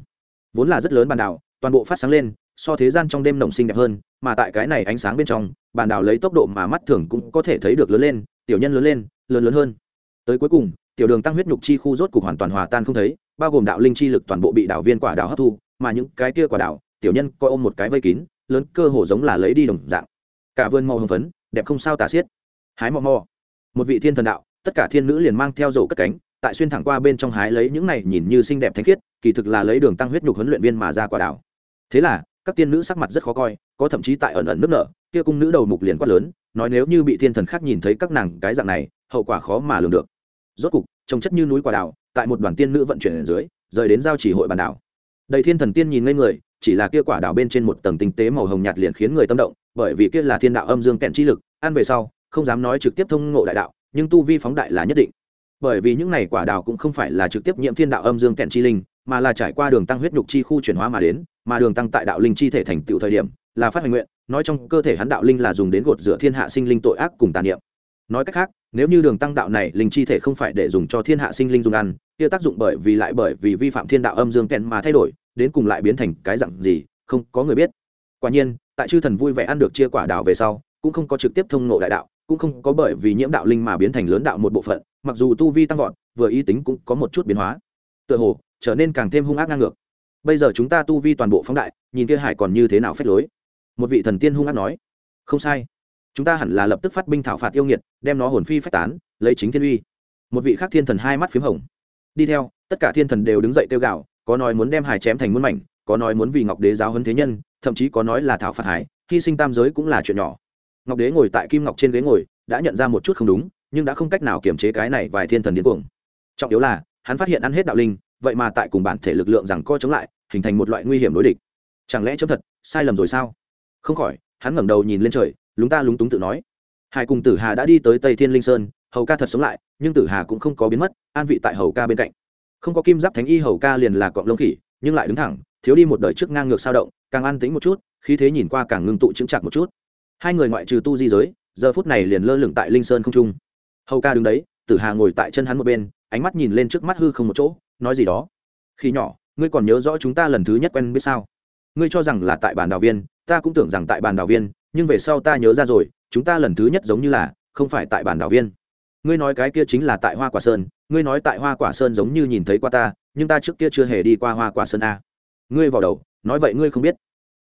[SPEAKER 1] Vốn là rất lớn bàn đảo, toàn bộ phát sáng lên so thế gian trong đêm nồng sinh đẹp hơn, mà tại cái này ánh sáng bên trong bản đảo lấy tốc độ mà mắt thường cũng có thể thấy được lớn lên, tiểu nhân lớn lên, lớn lớn hơn. Tới cuối cùng, tiểu đường tăng huyết nhục chi khu rốt cục hoàn toàn hòa tan không thấy, bao gồm đạo linh chi lực toàn bộ bị đảo viên quả đảo hấp thu, mà những cái kia quả đảo, tiểu nhân coi ôm một cái vây kín, lớn cơ hồ giống là lấy đi đồng dạng. Cả vườn màu hồng phấn, đẹp không sao tả xiết. Hái mò mò. Một vị thiên thần đạo, tất cả thiên nữ liền mang theo rổ cất cánh, tại xuyên thẳng qua bên trong hái lấy những này nhìn như xinh đẹp thánh khiết, kỳ thực là lấy đường tăng huyết nhục huấn luyện viên mà ra quả đảo. Thế là các tiên nữ sắc mặt rất khó coi, có thậm chí tại ẩn ẩn nước nở, kia cung nữ đầu mục liền quát lớn, nói nếu như bị thiên thần khác nhìn thấy các nàng cái dạng này, hậu quả khó mà lường được. Rốt cục trồng chất như núi quả đảo tại một đoàn tiên nữ vận chuyển ở dưới, rời đến giao chỉ hội bàn đảo. Đầy thiên thần tiên nhìn ngây người, chỉ là kia quả đảo bên trên một tầng tinh tế màu hồng nhạt liền khiến người tâm động, bởi vì kia là thiên đạo âm dương kẹn chi lực, ăn về sau, không dám nói trực tiếp thông ngộ đại đạo, nhưng tu vi phóng đại là nhất định. Bởi vì những này quả đào cũng không phải là trực tiếp nhiễm thiên đạo âm dương kẹn chi linh mà là trải qua đường tăng huyết nhục chi khu chuyển hóa mà đến, mà đường tăng tại đạo linh chi thể thành tựu thời điểm, là phát hành nguyện, nói trong cơ thể hắn đạo linh là dùng đến gột rửa thiên hạ sinh linh tội ác cùng tàn niệm. Nói cách khác, nếu như đường tăng đạo này linh chi thể không phải để dùng cho thiên hạ sinh linh dùng ăn, kia tác dụng bởi vì lại bởi vì vi phạm thiên đạo âm dương kèn mà thay đổi, đến cùng lại biến thành cái dặn gì, không có người biết. Quả nhiên, tại chư thần vui vẻ ăn được chia quả đào về sau, cũng không có trực tiếp thông ngộ đại đạo, cũng không có bởi vì nhiễm đạo linh mà biến thành lớn đạo một bộ phận, mặc dù tu vi tăng vọt, vừa ý tính cũng có một chút biến hóa. Tựa hồ trở nên càng thêm hung ác ngang ngược. Bây giờ chúng ta tu vi toàn bộ phóng đại, nhìn kia hải còn như thế nào phép lối. Một vị thần tiên hung ác nói, không sai. Chúng ta hẳn là lập tức phát binh thảo phạt yêu nghiệt, đem nó hồn phi phách tán, lấy chính thiên uy. Một vị khác thiên thần hai mắt p h í m hồng. Đi theo, tất cả thiên thần đều đứng dậy kêu gạo có nói muốn đem hải chém thành muôn mảnh, có nói muốn vì ngọc đế giáo huấn thế nhân, thậm chí có nói là thảo phạt hải, hy sinh tam giới cũng là chuyện nhỏ. Ngọc đế ngồi tại kim ngọc trên ghế ngồi, đã nhận ra một chút không đúng, nhưng đã không cách nào kiềm chế cái này vài thiên thần điên cuồng. Trọng yếu là, hắn phát hiện ăn hết đạo linh vậy mà tại cùng bản thể lực lượng rằng co chống lại, hình thành một loại nguy hiểm đối địch. Chẳng lẽ chấm thật, sai lầm rồi sao? Không khỏi, hắn ngẩng đầu nhìn lên trời, lúng ta lúng túng tự nói. Hải cùng tử hà đã đi tới tây thiên linh sơn, hầu ca thật sống lại, nhưng tử hà cũng không có biến mất, an vị tại hầu ca bên cạnh. Không có kim giáp thánh y hầu ca liền là cọng lông khỉ, nhưng lại đứng thẳng, thiếu đi một đời trước ngang ngược sao động, càng an tính một chút, khí thế nhìn qua càng ngưng tụ chững chạc một chút. Hai người ngoại trừ tu di giới, giờ phút này liền lơ lửng tại linh sơn không trung. Hầu ca đứng đấy, tử hà ngồi tại chân hắn một bên, ánh mắt nhìn lên trước mắt hư không một chỗ nói gì đó. Khi nhỏ, ngươi còn nhớ rõ chúng ta lần thứ nhất quen biết sao? Ngươi cho rằng là tại bàn đào viên, ta cũng tưởng rằng tại bàn đào viên, nhưng về sau ta nhớ ra rồi, chúng ta lần thứ nhất giống như là, không phải tại bàn đào viên. Ngươi nói cái kia chính là tại hoa quả sơn, ngươi nói tại hoa quả sơn giống như nhìn thấy qua ta, nhưng ta trước kia chưa hề đi qua hoa quả sơn a. Ngươi vào đầu, nói vậy ngươi không biết.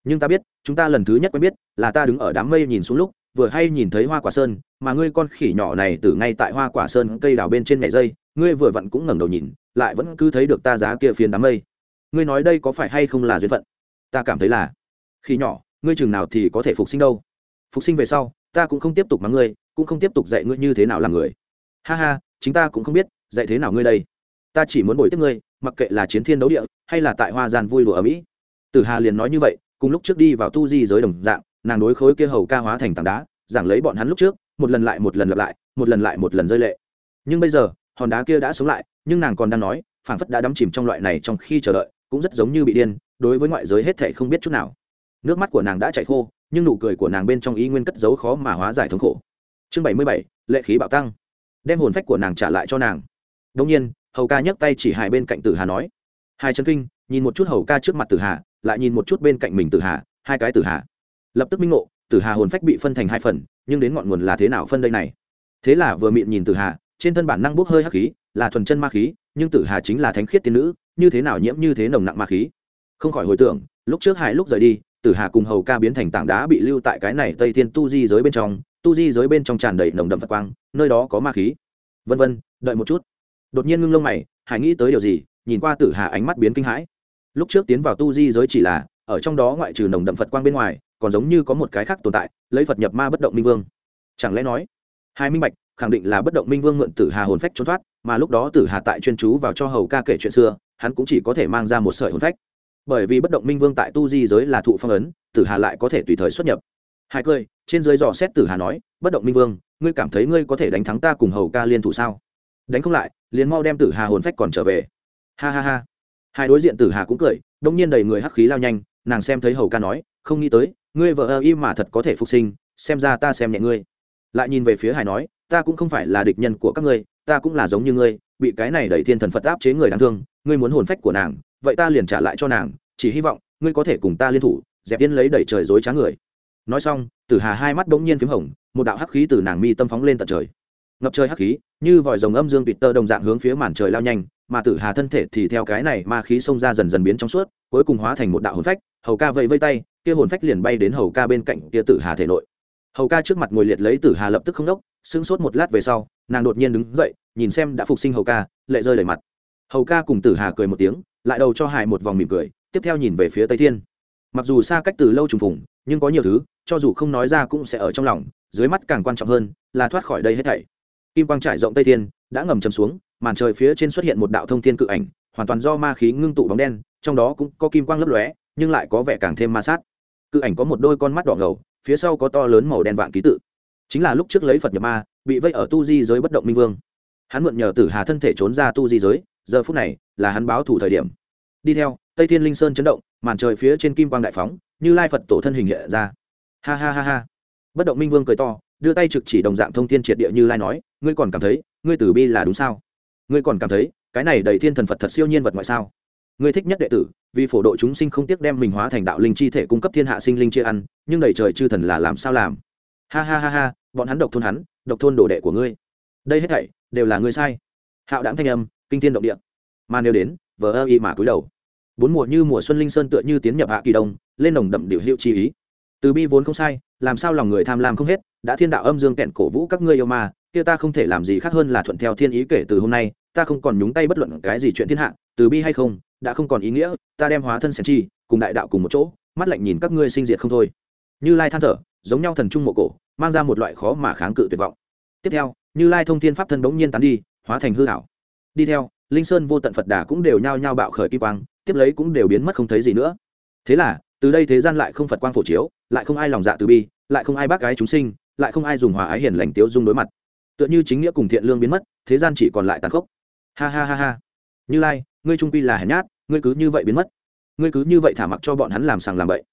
[SPEAKER 1] Nhưng ta biết, chúng ta lần thứ nhất quen biết, là ta đứng ở đám mây nhìn xuống lúc vừa hay nhìn thấy hoa quả sơn, mà ngươi con khỉ nhỏ này từ ngay tại hoa quả sơn cây đào bên trên nhảy dây, ngươi vừa vặn cũng ngẩng đầu nhìn, lại vẫn cứ thấy được ta giá kia phiến đám mây. Ngươi nói đây có phải hay không là duyên phận? Ta cảm thấy là. Khi nhỏ, ngươi chừng nào thì có thể phục sinh đâu? Phục sinh về sau, ta cũng không tiếp tục mắng ngươi, cũng không tiếp tục dạy ngươi như thế nào làm người. Ha ha, chính ta cũng không biết, dạy thế nào ngươi đây? Ta chỉ muốn bồi tiếp ngươi, mặc kệ là chiến thiên đấu địa, hay là tại hoa gian vui đùa ở mỹ. Tử hà liền nói như vậy, cùng lúc trước đi vào tu di giới đồng dạng nàng đối khối kia hầu ca hóa thành tảng đá, giảng lấy bọn hắn lúc trước, một lần lại một lần lặp lại, một lần lại một lần rơi lệ. Nhưng bây giờ, hòn đá kia đã sống lại, nhưng nàng còn đang nói, phảng phất đã đắm chìm trong loại này trong khi chờ đợi, cũng rất giống như bị điên, đối với ngoại giới hết thảy không biết chút nào. Nước mắt của nàng đã chảy khô, nhưng nụ cười của nàng bên trong ý nguyên cất giấu khó mà hóa giải thống khổ. Chương bảy mươi bảy, lệ khí bạo tăng. Đem hồn phách của nàng trả lại cho nàng. Đông nhiên, hầu ca nhấc tay chỉ hai bên cạnh tử hà nói. Hai chân kinh, nhìn một chút hầu ca trước mặt tử hà, lại nhìn một chút bên cạnh mình tử hà, hai cái tử hà lập tức minh ngộ, tử hà hồn phách bị phân thành hai phần, nhưng đến ngọn nguồn là thế nào phân đây này? Thế là vừa miệng nhìn tử hà, trên thân bản năng bốc hơi hắc khí, là thuần chân ma khí, nhưng tử hà chính là thánh khiết tiên nữ, như thế nào nhiễm như thế nồng nặng ma khí? Không khỏi hồi tưởng, lúc trước hai lúc rời đi, tử hà cùng hầu ca biến thành tảng đá bị lưu tại cái này tây thiên tu di giới bên trong, tu di giới bên trong tràn đầy nồng đậm phật quang, nơi đó có ma khí. Vân vân, đợi một chút. Đột nhiên ngưng lông mày hải nghĩ tới điều gì, nhìn qua tử hà ánh mắt biến kinh hãi. Lúc trước tiến vào tu di giới chỉ là, ở trong đó ngoại trừ nồng đậm phật quang bên ngoài còn giống như có một cái khác tồn tại, lấy phật nhập ma bất động minh vương. Chẳng lẽ nói, hai minh bạch, khẳng định là bất động minh vương mượn tử hà hồn phách trốn thoát, mà lúc đó tử hà tại chuyên chú vào cho hầu ca kể chuyện xưa, hắn cũng chỉ có thể mang ra một sợi hồn phách. Bởi vì bất động minh vương tại tu di giới là thụ phong ấn, tử hà lại có thể tùy thời xuất nhập. Hai cười, trên dưới dò xét tử hà nói, bất động minh vương, ngươi cảm thấy ngươi có thể đánh thắng ta cùng hầu ca liên thủ sao? Đánh không lại, liền mau đem tử hà hồn phách còn trở về. Ha ha ha. Hai đối diện tử hà cũng cười, đông nhiên đầy người hắc khí lao nhanh, nàng xem thấy hầu ca nói, không nghĩ tới ngươi vợ ơ im mà thật có thể phục sinh, xem ra ta xem nhẹ ngươi. Lại nhìn về phía hải nói, ta cũng không phải là địch nhân của các ngươi, ta cũng là giống như ngươi, bị cái này đẩy thiên thần phật áp chế người đáng thương, ngươi muốn hồn phách của nàng, vậy ta liền trả lại cho nàng, chỉ hy vọng, ngươi có thể cùng ta liên thủ, dẹp yên lấy đẩy trời dối trá người. Nói xong, tử hà hai mắt bỗng nhiên p h í m hồng, một đạo hắc khí từ nàng mi tâm phóng lên tận trời. Ngập trời hắc khí, như vòi rồng âm dương tuyệt tơ đồng dạng hướng phía màn trời lao nhanh, mà tử hà thân thể thì theo cái này ma khí xông ra dần dần biến trong suốt, cuối cùng hóa thành một đạo hồn phách hầu ca vẫy vây tay, kia hồn phách liền bay đến hầu ca bên cạnh kia tử hà thể nội. Hầu ca trước mặt ngồi liệt lấy tử hà lập tức không đốc, sững sốt một lát về sau, nàng đột nhiên đứng dậy, nhìn xem đã phục sinh hầu ca, lệ rơi đầy mặt. Hầu ca cùng tử hà cười một tiếng, lại đầu cho hải một vòng mỉm cười, tiếp theo nhìn về phía tây thiên. Mặc dù xa cách từ lâu trùng phùng, nhưng có nhiều thứ, cho dù không nói ra cũng sẽ ở trong lòng, dưới mắt càng quan trọng hơn là thoát khỏi đây hết thảy. Kim quang trải rộng tây thiên, đã ngầm chầm xuống, màn trời phía trên xuất hiện một đạo thông thiên cự ảnh, hoàn toàn do ma khí ngưng tụ bóng đen, trong đó cũng có kim quang lấp lóe nhưng lại có vẻ càng thêm ma sát. Cự ảnh có một đôi con mắt đỏ ngầu, phía sau có to lớn màu đen vạn ký tự. Chính là lúc trước lấy phật nhập ma, bị vây ở tu di giới bất động minh vương. Hắn mượn nhờ tử hà thân thể trốn ra tu di giới, giờ phút này là hắn báo thủ thời điểm. Đi theo, tây thiên linh sơn chấn động, màn trời phía trên kim quang đại phóng, như lai phật tổ thân hình hiện ra. Ha ha ha ha. Bất động minh vương cười to, đưa tay trực chỉ đồng dạng thông thiên triệt địa như lai nói, ngươi còn cảm thấy, ngươi tử bi là đúng sao? Ngươi còn cảm thấy, cái này đầy thiên thần phật thật siêu nhiên vật ngoại sao? Ngươi thích nhất đệ tử, vì phổ độ chúng sinh không tiếc đem mình hóa thành đạo linh chi thể cung cấp thiên hạ sinh linh chia ăn, nhưng đầy trời chư thần là làm sao làm? Ha ha ha ha, bọn hắn độc thôn hắn, độc thôn đồ đệ của ngươi. Đây hết thảy, đều là ngươi sai. Hạo đáng thanh âm, kinh thiên động địa. Mà nếu đến, vờ ơ y mà cúi đầu. Bốn mùa như mùa xuân linh sơn tựa như tiến nhập hạ kỳ đông, lên nồng đậm điệu hiệu chi ý. Từ bi vốn không sai, làm sao lòng người tham lam không hết, đã thiên đạo âm dương kẹn cổ vũ các ngươi yêu mà kia ta không thể làm gì khác hơn là thuận theo thiên ý kể từ hôm nay, ta không còn nhúng tay bất luận cái gì chuyện thiên hạ, từ bi hay không đã không còn ý nghĩa, ta đem hóa thân sen chi cùng đại đạo cùng một chỗ, mắt lạnh nhìn các ngươi sinh diệt không thôi. Như lai than thở, giống nhau thần trung mộ cổ, mang ra một loại khó mà kháng cự tuyệt vọng. Tiếp theo, như lai thông thiên pháp thân bỗng nhiên tán đi, hóa thành hư hảo đi theo, linh sơn vô tận phật đà cũng đều nhao nhao bạo khởi kim quang, tiếp lấy cũng đều biến mất không thấy gì nữa. Thế là, từ đây thế gian lại không phật quang phổ chiếu, lại không ai lòng dạ từ bi, lại không ai bác gái chúng sinh, lại không ai dùng hòa ái hiền lành tiếu dung đối mặt. Tựa như chính nghĩa cùng thiện lương biến mất, thế gian chỉ còn lại tàn khốc. Ha ha ha ha. Như lai ngươi trung quy là hèn nhát, ngươi cứ như vậy biến mất. Ngươi cứ như vậy thả mặc cho bọn hắn làm sàng làm bậy.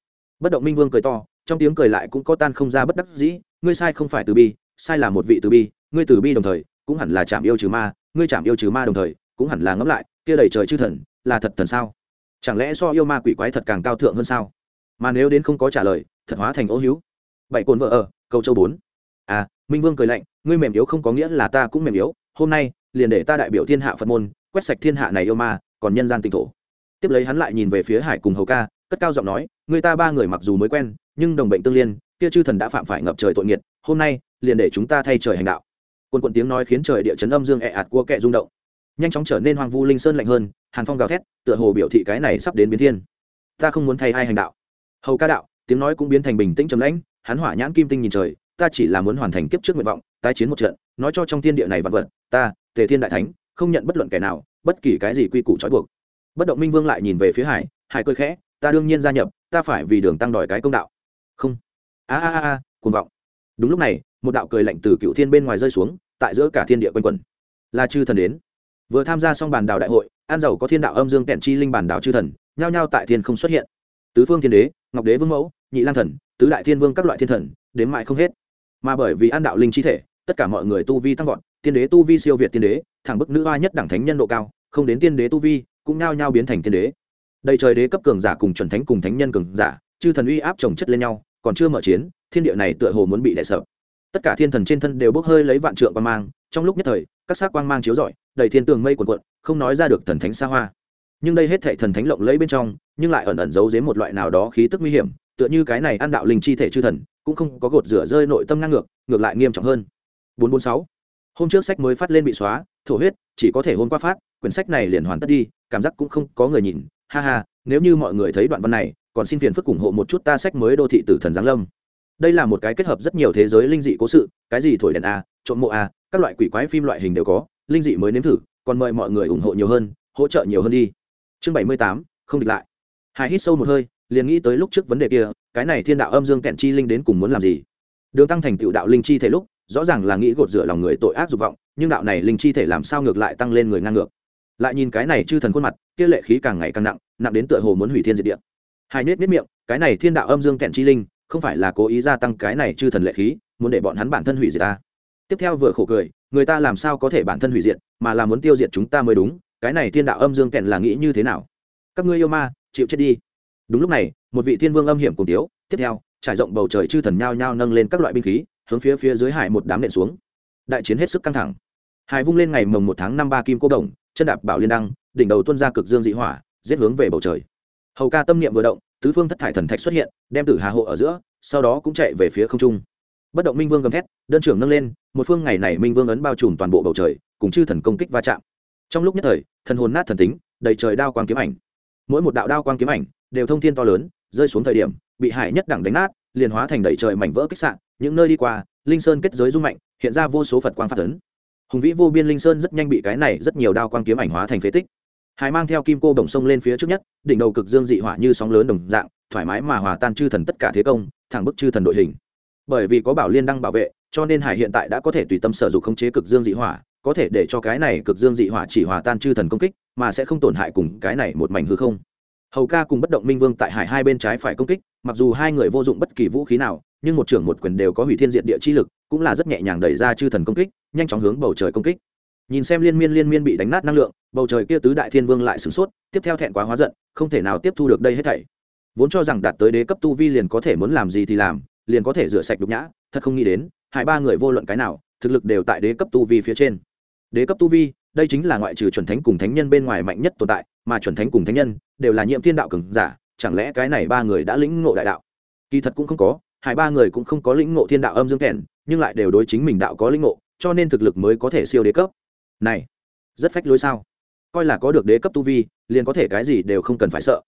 [SPEAKER 1] Bất động minh vương cười to, trong tiếng cười lại cũng có tan không ra bất đắc dĩ, ngươi sai không phải từ bi, sai là một vị từ bi, ngươi từ bi đồng thời, cũng hẳn là chạm yêu trừ ma, ngươi chạm yêu trừ ma đồng thời, cũng hẳn là ngẫm lại, kia đầy trời chư thần, là thật thần sao? Chẳng lẽ so yêu ma quỷ quái thật càng cao thượng hơn sao? Mà nếu đến không có trả lời, thật hóa thành ô hữu. bảy cồn vợ ở câu châu bốn. À minh vương cười lạnh, ngươi mềm yếu không có nghĩa là ta cũng mềm yếu, hôm nay, liền để ta đại biểu thiên hạ phật môn quét sạch thiên hạ này yêu ma, còn nhân gian tinh thổ. Tiếp lấy hắn lại nhìn về phía hải cùng hầu ca, cất cao giọng nói, người ta ba người mặc dù mới quen, nhưng đồng bệnh tương liên, kia chư thần đã phạm phải ngập trời tội nghiệt, hôm nay, liền để chúng ta thay trời hành đạo. Quân quận tiếng nói khiến trời địa chấn âm dương ẹ ạt cua kẹ rung động. Nhanh chóng trở nên hoang vu linh sơn lạnh hơn, hàn phong gào thét, tựa hồ biểu thị cái này sắp đến biến thiên. Ta không muốn thay ai hành đạo. Hầu ca đạo, tiếng nói cũng biến thành bình tĩnh trầm lãnh, hắn hỏa nhãn kim tinh nhìn trời, ta chỉ là muốn hoàn thành kiếp trước nguyện vọng, tái chiến một trận, nói cho trong thiên địa này vạn vật, ta, tề thiên đại thánh không nhận bất luận kẻ nào, bất kỳ cái gì quy củ trói buộc. Bất động minh vương lại nhìn về phía hải hải cười khẽ, ta đương nhiên gia nhập, ta phải vì đường tăng đòi cái công đạo. Không. A a a a, cuồng vọng. Đúng lúc này, một đạo cười lạnh từ cựu thiên bên ngoài rơi xuống, tại giữa cả thiên địa quanh quẩn. Là chư thần đến. Vừa tham gia xong bàn đảo đại hội, an giàu có thiên đạo âm dương kẹn chi linh bàn đảo chư thần, nhao nhao tại thiên không xuất hiện. Tứ phương thiên đế, ngọc đế vương mẫu, nhị lang thần, tứ đại thiên vương các loại thiên thần, đến mãi không hết. Mà bởi vì an đạo linh chi thể, tất cả mọi người tu vi tăng vọt tiên đế tu vi siêu việt tiên đế, thẳng bức nữ hoa nhất đẳng thánh nhân độ cao, không đến tiên đế tu vi, cũng nao nhao biến thành tiên đế. Đầy trời đế cấp cường giả cùng chuẩn thánh cùng thánh nhân cường giả, chư thần uy áp chồng chất lên nhau, còn chưa mở chiến, thiên địa này tựa hồ muốn bị đè sợ tất cả thiên thần trên thân đều bốc hơi lấy vạn trượng quang mang, trong lúc nhất thời, các xác quang mang chiếu rọi, đầy thiên tường mây quần quận không nói ra được thần thánh xa hoa. Nhưng đây hết thệ thần thánh lộng lẫy bên trong, nhưng lại ẩn ẩn giấu dưới một loại nào đó khí tức nguy hiểm, tựa như cái này ăn đạo linh chi thể chư thần, cũng không có gột rửa rơi nội tâm ngang ngược ngược lại nghiêm trọng hơn. 446 hôm trước sách mới phát lên bị xóa, thổ huyết, chỉ có thể hôm qua phát, quyển sách này liền hoàn tất đi, cảm giác cũng không có người nhìn. Ha ha, nếu như mọi người thấy đoạn văn này, còn xin phiền phức ủng hộ một chút ta sách mới đô thị tử thần giáng lâm. Đây là một cái kết hợp rất nhiều thế giới linh dị cố sự, cái gì thổi đèn a, trộm mộ a, các loại quỷ quái phim loại hình đều có, linh dị mới nếm thử, còn mời mọi người ủng hộ nhiều hơn, hỗ trợ nhiều hơn đi. Chương bảy mươi tám, không địch lại. Hai hít sâu một hơi, liền nghĩ tới lúc trước vấn đề kia, cái này thiên đạo âm dương kẹn chi linh đến cùng muốn làm gì? Đường tăng thành tựu đạo linh chi thể lúc rõ ràng là nghĩ gột rửa lòng người tội ác dục vọng, nhưng đạo này linh chi thể làm sao ngược lại tăng lên người ngang ngược. Lại nhìn cái này chư thần khuôn mặt, kia lệ khí càng ngày càng nặng nặng đến tựa hồ muốn hủy thiên diệt địa. Hai nết nết miệng, cái này thiên đạo âm dương kẹn chi linh, không phải là cố ý gia tăng cái này chư thần lệ khí, muốn để bọn hắn bản thân hủy diệt ta. Tiếp theo vừa khổ cười, người ta làm sao có thể bản thân hủy diệt, mà là muốn tiêu diệt chúng ta mới đúng, cái này thiên đạo âm dương kẹn là nghĩ như thế nào? Các ngươi yêu ma, chịu chết đi. Đúng lúc này, một vị thiên vương âm hiểm cùng tiếu, tiếp theo, trải rộng bầu trời chư thần nhao nhao nâng lên các loại binh khí hướng phía phía dưới hải một đám nện xuống. Đại chiến hết sức căng thẳng. Hải vung lên ngày mồng một tháng năm ba kim cô đồng, chân đạp bảo liên đăng, đỉnh đầu tuân ra cực dương dị hỏa, giết hướng về bầu trời. Hầu ca tâm niệm vừa động, tứ phương thất thải thần thạch xuất hiện, đem tử hà hộ ở giữa, sau đó cũng chạy về phía không trung. Bất động minh vương gầm thét, đơn trưởng nâng lên, một phương ngày này minh vương ấn bao trùm toàn bộ bầu trời, cùng chư thần công kích va chạm. Trong lúc nhất thời, thần hồn nát thần tính, đầy trời đao quang kiếm ảnh. Mỗi một đạo đao quang kiếm ảnh đều thông thiên to lớn, rơi xuống thời điểm, bị hải nhất đẳng đánh nát liền hóa thành đầy trời mảnh vỡ kích sạn những nơi đi qua, linh sơn kết giới rung mạnh, hiện ra vô số phật quang phát tấn. Hùng vĩ vô biên linh sơn rất nhanh bị cái này rất nhiều đao quang kiếm ảnh hóa thành phế tích. Hải mang theo kim cô bổng sông lên phía trước nhất, đỉnh đầu cực dương dị hỏa như sóng lớn đồng dạng, thoải mái mà hòa tan chư thần tất cả thế công, thẳng bức chư thần đội hình. Bởi vì có bảo liên đăng bảo vệ, cho nên hải hiện tại đã có thể tùy tâm sở dụng khống chế cực dương dị hỏa, có thể để cho cái này cực dương dị hỏa chỉ hòa tan chư thần công kích, mà sẽ không tổn hại cùng cái này một mảnh hư không hầu ca cùng bất động minh vương tại hải hai bên trái phải công kích, mặc dù hai người vô dụng bất kỳ vũ khí nào, nhưng một trưởng một quyền đều có hủy thiên diện địa chi lực, cũng là rất nhẹ nhàng đẩy ra chư thần công kích, nhanh chóng hướng bầu trời công kích. Nhìn xem liên miên liên miên bị đánh nát năng lượng, bầu trời kia tứ đại thiên vương lại sửng sốt, tiếp theo thẹn quá hóa giận, không thể nào tiếp thu được đây hết thảy. Vốn cho rằng đạt tới đế cấp tu vi liền có thể muốn làm gì thì làm, liền có thể rửa sạch đục nhã, thật không nghĩ đến, hai ba người vô luận cái nào, thực lực đều tại đế cấp tu vi phía trên. Đế cấp tu vi đây chính là ngoại trừ chuẩn thánh cùng thánh nhân bên ngoài mạnh nhất tồn tại, mà chuẩn thánh cùng thánh nhân đều là nhiệm thiên đạo cường giả, chẳng lẽ cái này ba người đã lĩnh ngộ đại đạo? Kỳ thật cũng không có, hai ba người cũng không có lĩnh ngộ thiên đạo âm dương kèn, nhưng lại đều đối chính mình đạo có lĩnh ngộ, cho nên thực lực mới có thể siêu đế cấp. Này, rất phách lối sao? Coi là có được đế cấp tu vi, liền có thể cái gì đều không cần phải sợ.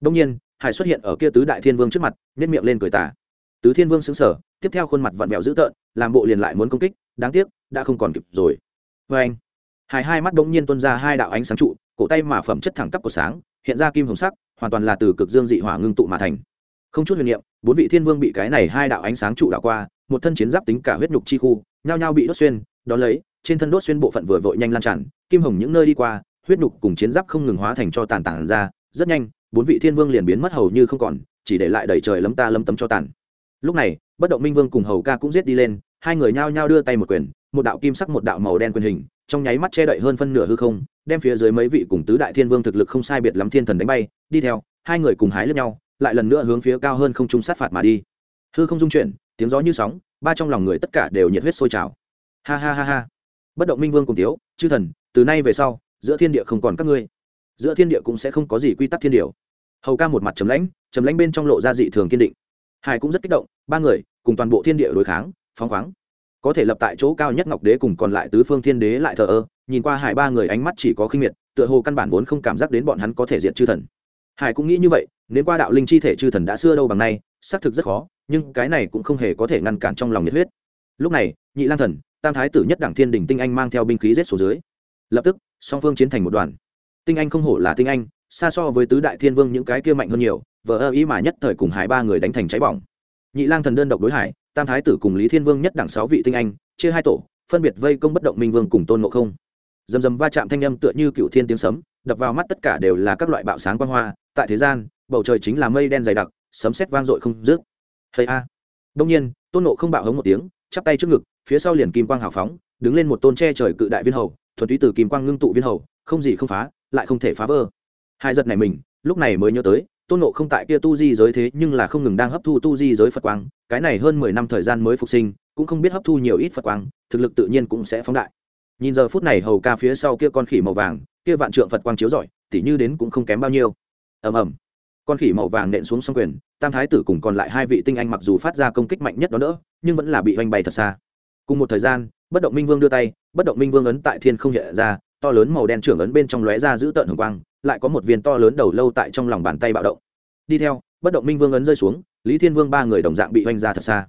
[SPEAKER 1] Đông nhiên, hải xuất hiện ở kia tứ đại thiên vương trước mặt nhét miệng lên cười tả tứ thiên vương xứng sở tiếp theo khuôn mặt vặn vẹo dữ tợn, làm bộ liền lại muốn công kích, đáng tiếc, đã không còn kịp rồi. Vê anh hai hai mắt bỗng nhiên tuân ra hai đạo ánh sáng trụ, cổ tay mà phẩm chất thẳng tắp của sáng, hiện ra kim hồng sắc, hoàn toàn là từ cực dương dị hỏa ngưng tụ mà thành. Không chút huyền niệm, bốn vị thiên vương bị cái này hai đạo ánh sáng trụ đạo qua, một thân chiến giáp tính cả huyết nhục chi khu, nhao nhao bị đốt xuyên, đón lấy, trên thân đốt xuyên bộ phận vừa vội nhanh lan tràn, kim hồng những nơi đi qua, huyết nhục cùng chiến giáp không ngừng hóa thành cho tàn tàn ra, rất nhanh, bốn vị thiên vương liền biến mất hầu như không còn, chỉ để lại đầy trời lấm ta lấm tấm cho tàn. Lúc này, bất động minh vương cùng hầu ca cũng giết đi lên, hai người nhao nhao đưa tay một quyền, một đạo kim sắc một đạo màu đen quyền hình trong nháy mắt che đậy hơn phân nửa hư không, đem phía dưới mấy vị cùng tứ đại thiên vương thực lực không sai biệt lắm thiên thần đánh bay, đi theo, hai người cùng hái lẫn nhau, lại lần nữa hướng phía cao hơn không trung sát phạt mà đi. Hư không dung chuyển, tiếng gió như sóng, ba trong lòng người tất cả đều nhiệt huyết sôi trào. Ha ha ha ha. Bất động minh vương cùng tiếu, chư thần, từ nay về sau, giữa thiên địa không còn các ngươi. Giữa thiên địa cũng sẽ không có gì quy tắc thiên điều. Hầu ca một mặt trầm lãnh trầm lãnh bên trong lộ ra dị thường kiên định. Hải cũng rất kích động, ba người, cùng toàn bộ thiên địa đối kháng, phóng khoáng có thể lập tại chỗ cao nhất ngọc đế cùng còn lại tứ phương thiên đế lại thờ ơ, nhìn qua hải ba người ánh mắt chỉ có khinh miệt, tựa hồ căn bản vốn không cảm giác đến bọn hắn có thể diệt chư thần. Hải cũng nghĩ như vậy nếu qua đạo linh chi thể chư thần đã xưa đâu bằng nay, xác thực rất khó, nhưng cái này cũng không hề có thể ngăn cản trong lòng nhiệt huyết. Lúc này, nhị lang thần, tam thái tử nhất đảng thiên đình tinh anh mang theo binh khí rết xuống dưới. Lập tức, song phương chiến thành một đoàn. Tinh anh không hổ là tinh anh, xa so với tứ đại thiên vương những cái kia mạnh hơn nhiều vợ ơ ý mà nhất thời cùng hải ba người đánh thành cháy bỏng. Nhị lang thần đơn độc đối hải tam thái tử cùng lý thiên vương nhất đẳng sáu vị tinh anh, chia hai tổ, phân biệt vây công bất động minh vương cùng tôn ngộ không. Dầm dầm va chạm thanh âm tựa như cựu thiên tiếng sấm, đập vào mắt tất cả đều là các loại bạo sáng quang hoa. Tại thế gian, bầu trời chính là mây đen dày đặc, sấm sét vang dội không dứt. Hay a. Đông nhiên, tôn nộ không bạo hống một tiếng, chắp tay trước ngực, phía sau liền kim quang hào phóng, đứng lên một tôn che trời cự đại viên hầu, thuần túy từ kim quang ngưng tụ viên hầu, không gì không phá, lại không thể phá vỡ. Hai giật này mình, lúc này mới nhớ tới tôn nộ không tại kia tu di giới thế nhưng là không ngừng đang hấp thu tu di giới phật quang, cái này hơn mười năm thời gian mới phục sinh, cũng không biết hấp thu nhiều ít phật quang, thực lực tự nhiên cũng sẽ phóng đại. Nhìn giờ phút này hầu ca phía sau kia con khỉ màu vàng, kia vạn trượng phật quang chiếu rọi, tỉ như đến cũng không kém bao nhiêu. Ầm ầm. Con khỉ màu vàng nện xuống song quyền, tam thái tử cùng còn lại hai vị tinh anh mặc dù phát ra công kích mạnh nhất đó nữa, nhưng vẫn là bị oanh bay thật xa. Cùng một thời gian, bất động minh vương đưa tay, bất động minh vương ấn tại thiên không hiện ra to lớn màu đen trưởng ấn bên trong lóe ra giữ tợn hồng quang, lại có một viên to lớn đầu lâu tại trong lòng bàn tay bạo động. Đi theo, bất động minh vương ấn rơi xuống, lý thiên vương ba người đồng dạng bị oanh ra thật xa.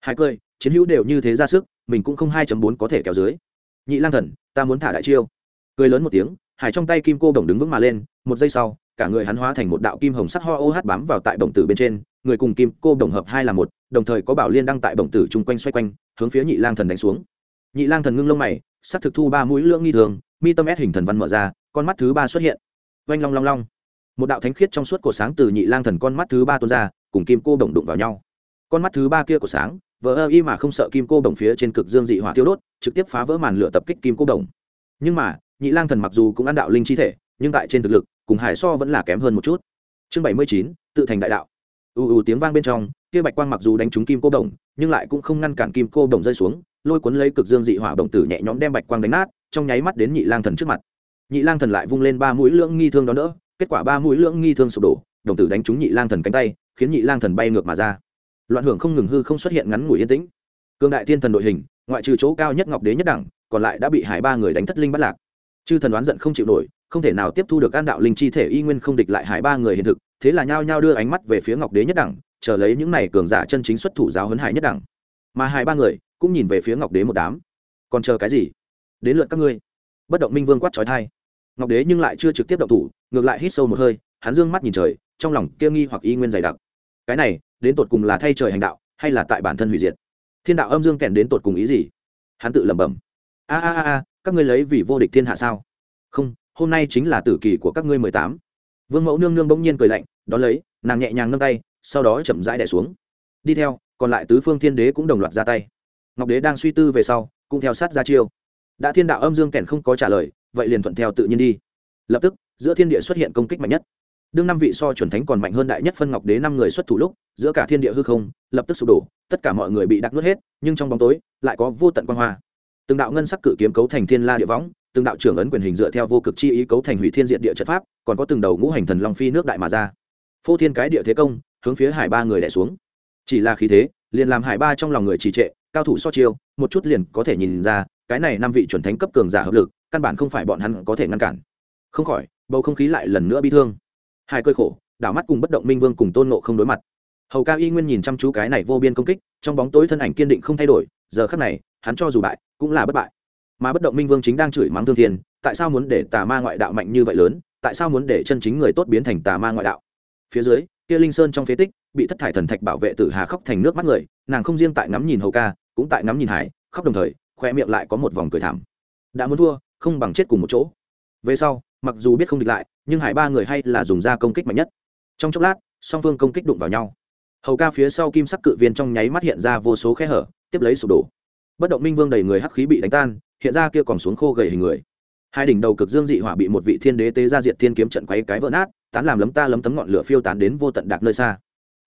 [SPEAKER 1] Hai cười, chiến hữu đều như thế ra sức, mình cũng không hai bốn có thể kéo dưới. Nhị lang thần, ta muốn thả đại chiêu. Cười lớn một tiếng, hải trong tay kim cô đồng đứng vững mà lên, một giây sau, cả người hắn hóa thành một đạo kim hồng sắt ho ô hát bám vào tại bổng tử bên trên, người cùng kim cô đồng hợp hai là một, đồng thời có bảo liên đăng tại bổng tử chung quanh xoay quanh, hướng phía nhị lang thần đánh xuống. Nhị lang thần ngưng lông mày, sắc thực thu ba mũi lưỡng nghi thường mi tâm ép hình thần văn mở ra, con mắt thứ ba xuất hiện. Oanh long long long. Một đạo thánh khiết trong suốt cổ sáng từ nhị lang thần con mắt thứ ba tuôn ra, cùng kim cô đồng đụng vào nhau. Con mắt thứ ba kia của sáng vỡ ơ y mà không sợ kim cô đồng phía trên cực dương dị hỏa tiêu đốt, trực tiếp phá vỡ màn lửa tập kích kim cô đồng. Nhưng mà, nhị lang thần mặc dù cũng ăn đạo linh chi thể, nhưng tại trên thực lực, cùng hải so vẫn là kém hơn một chút. Chương bảy mươi chín, tự thành đại đạo. Ù ù tiếng vang bên trong, kia bạch quang mặc dù đánh trúng kim cô đồng, nhưng lại cũng không ngăn cản kim cô đồng rơi xuống lôi cuốn lấy cực dương dị hỏa động tử nhẹ nhõm đem bạch quang đánh nát, trong nháy mắt đến nhị lang thần trước mặt. Nhị lang thần lại vung lên ba mũi lưỡng nghi thương đó nữa, kết quả ba mũi lưỡng nghi thương sụp đổ, đồng tử đánh trúng nhị lang thần cánh tay, khiến nhị lang thần bay ngược mà ra. Loạn hưởng không ngừng hư không xuất hiện ngắn ngủi yên tĩnh. Cương đại thiên thần đội hình, ngoại trừ chỗ cao nhất ngọc đế nhất đẳng, còn lại đã bị hải ba người đánh thất linh bắt lạc. Chư thần đoán giận không chịu nổi, không thể nào tiếp thu được an đạo linh chi thể y nguyên không địch lại hải ba người hiện thực, thế là nhao nhao đưa ánh mắt về phía ngọc đế nhất đẳng, chờ lấy những này cường giả chân chính xuất thủ giáo huấn hải nhất đẳng mà hai ba người cũng nhìn về phía ngọc đế một đám. Còn chờ cái gì? Đến lượt các ngươi. Bất động minh vương quát trói thai. Ngọc đế nhưng lại chưa trực tiếp động thủ, ngược lại hít sâu một hơi, hắn dương mắt nhìn trời, trong lòng kia nghi hoặc y nguyên dày đặc. Cái này, đến tột cùng là thay trời hành đạo, hay là tại bản thân hủy diệt? Thiên đạo âm dương kèn đến tột cùng ý gì? Hắn tự lẩm bẩm. A a a các ngươi lấy vì vô địch thiên hạ sao? Không, hôm nay chính là tử kỳ của các ngươi mười tám. Vương mẫu nương nương bỗng nhiên cười lạnh, đón lấy, nàng nhẹ nhàng nâng tay, sau đó chậm rãi đẻ xuống. Đi theo còn lại tứ phương thiên đế cũng đồng loạt ra tay. Ngọc đế đang suy tư về sau, cũng theo sát ra chiêu. Đã thiên đạo âm dương kèn không có trả lời, vậy liền thuận theo tự nhiên đi. Lập tức, giữa thiên địa xuất hiện công kích mạnh nhất. Đương năm vị so chuẩn thánh còn mạnh hơn đại nhất phân ngọc đế năm người xuất thủ lúc, giữa cả thiên địa hư không, lập tức sụp đổ, tất cả mọi người bị đặc nuốt hết, nhưng trong bóng tối, lại có vô tận quan hoa. Từng đạo ngân sắc cự kiếm cấu thành thiên la địa võng, từng đạo trưởng ấn quyền hình dựa theo vô cực chi ý cấu thành hủy thiên diện địa trận pháp, còn có từng đầu ngũ hành thần long phi nước đại mà ra. Phô thiên cái địa thế công, hướng phía hải ba người đẻ xuống chỉ là khí thế, liền làm hải ba trong lòng người trì trệ, cao thủ so chiêu, một chút liền có thể nhìn ra, cái này năm vị chuẩn thánh cấp cường giả hợp lực, căn bản không phải bọn hắn có thể ngăn cản. Không khỏi, bầu không khí lại lần nữa bi thương. Hai cơi khổ, đảo mắt cùng bất động minh vương cùng tôn nộ không đối mặt. Hầu ca y nguyên nhìn chăm chú cái này vô biên công kích, trong bóng tối thân ảnh kiên định không thay đổi, giờ khắc này, hắn cho dù bại, cũng là bất bại. Mà bất động minh vương chính đang chửi mắng thương thiên, tại sao muốn để tà ma ngoại đạo mạnh như vậy lớn, tại sao muốn để chân chính người tốt biến thành tà ma ngoại đạo? Phía dưới kia linh sơn trong phế tích, bị thất thải thần thạch bảo vệ tử hà khóc thành nước mắt người, nàng không riêng tại ngắm nhìn hầu ca, cũng tại ngắm nhìn hải, khóc đồng thời, khoe miệng lại có một vòng cười thảm. Đã muốn thua, không bằng chết cùng một chỗ. Về sau, mặc dù biết không địch lại, nhưng hải ba người hay là dùng ra công kích mạnh nhất. Trong chốc lát, song phương công kích đụng vào nhau. Hầu ca phía sau kim sắc cự viên trong nháy mắt hiện ra vô số khe hở, tiếp lấy sụp đổ. Bất động minh vương đầy người hắc khí bị đánh tan, hiện ra kia còn xuống khô gầy hình người. Hai đỉnh đầu cực dương dị hỏa bị một vị thiên đế tế ra diệt thiên kiếm trận quấy cái vỡ nát tán làm lấm ta lấm tấm ngọn lửa phiêu tán đến vô tận đạc nơi xa.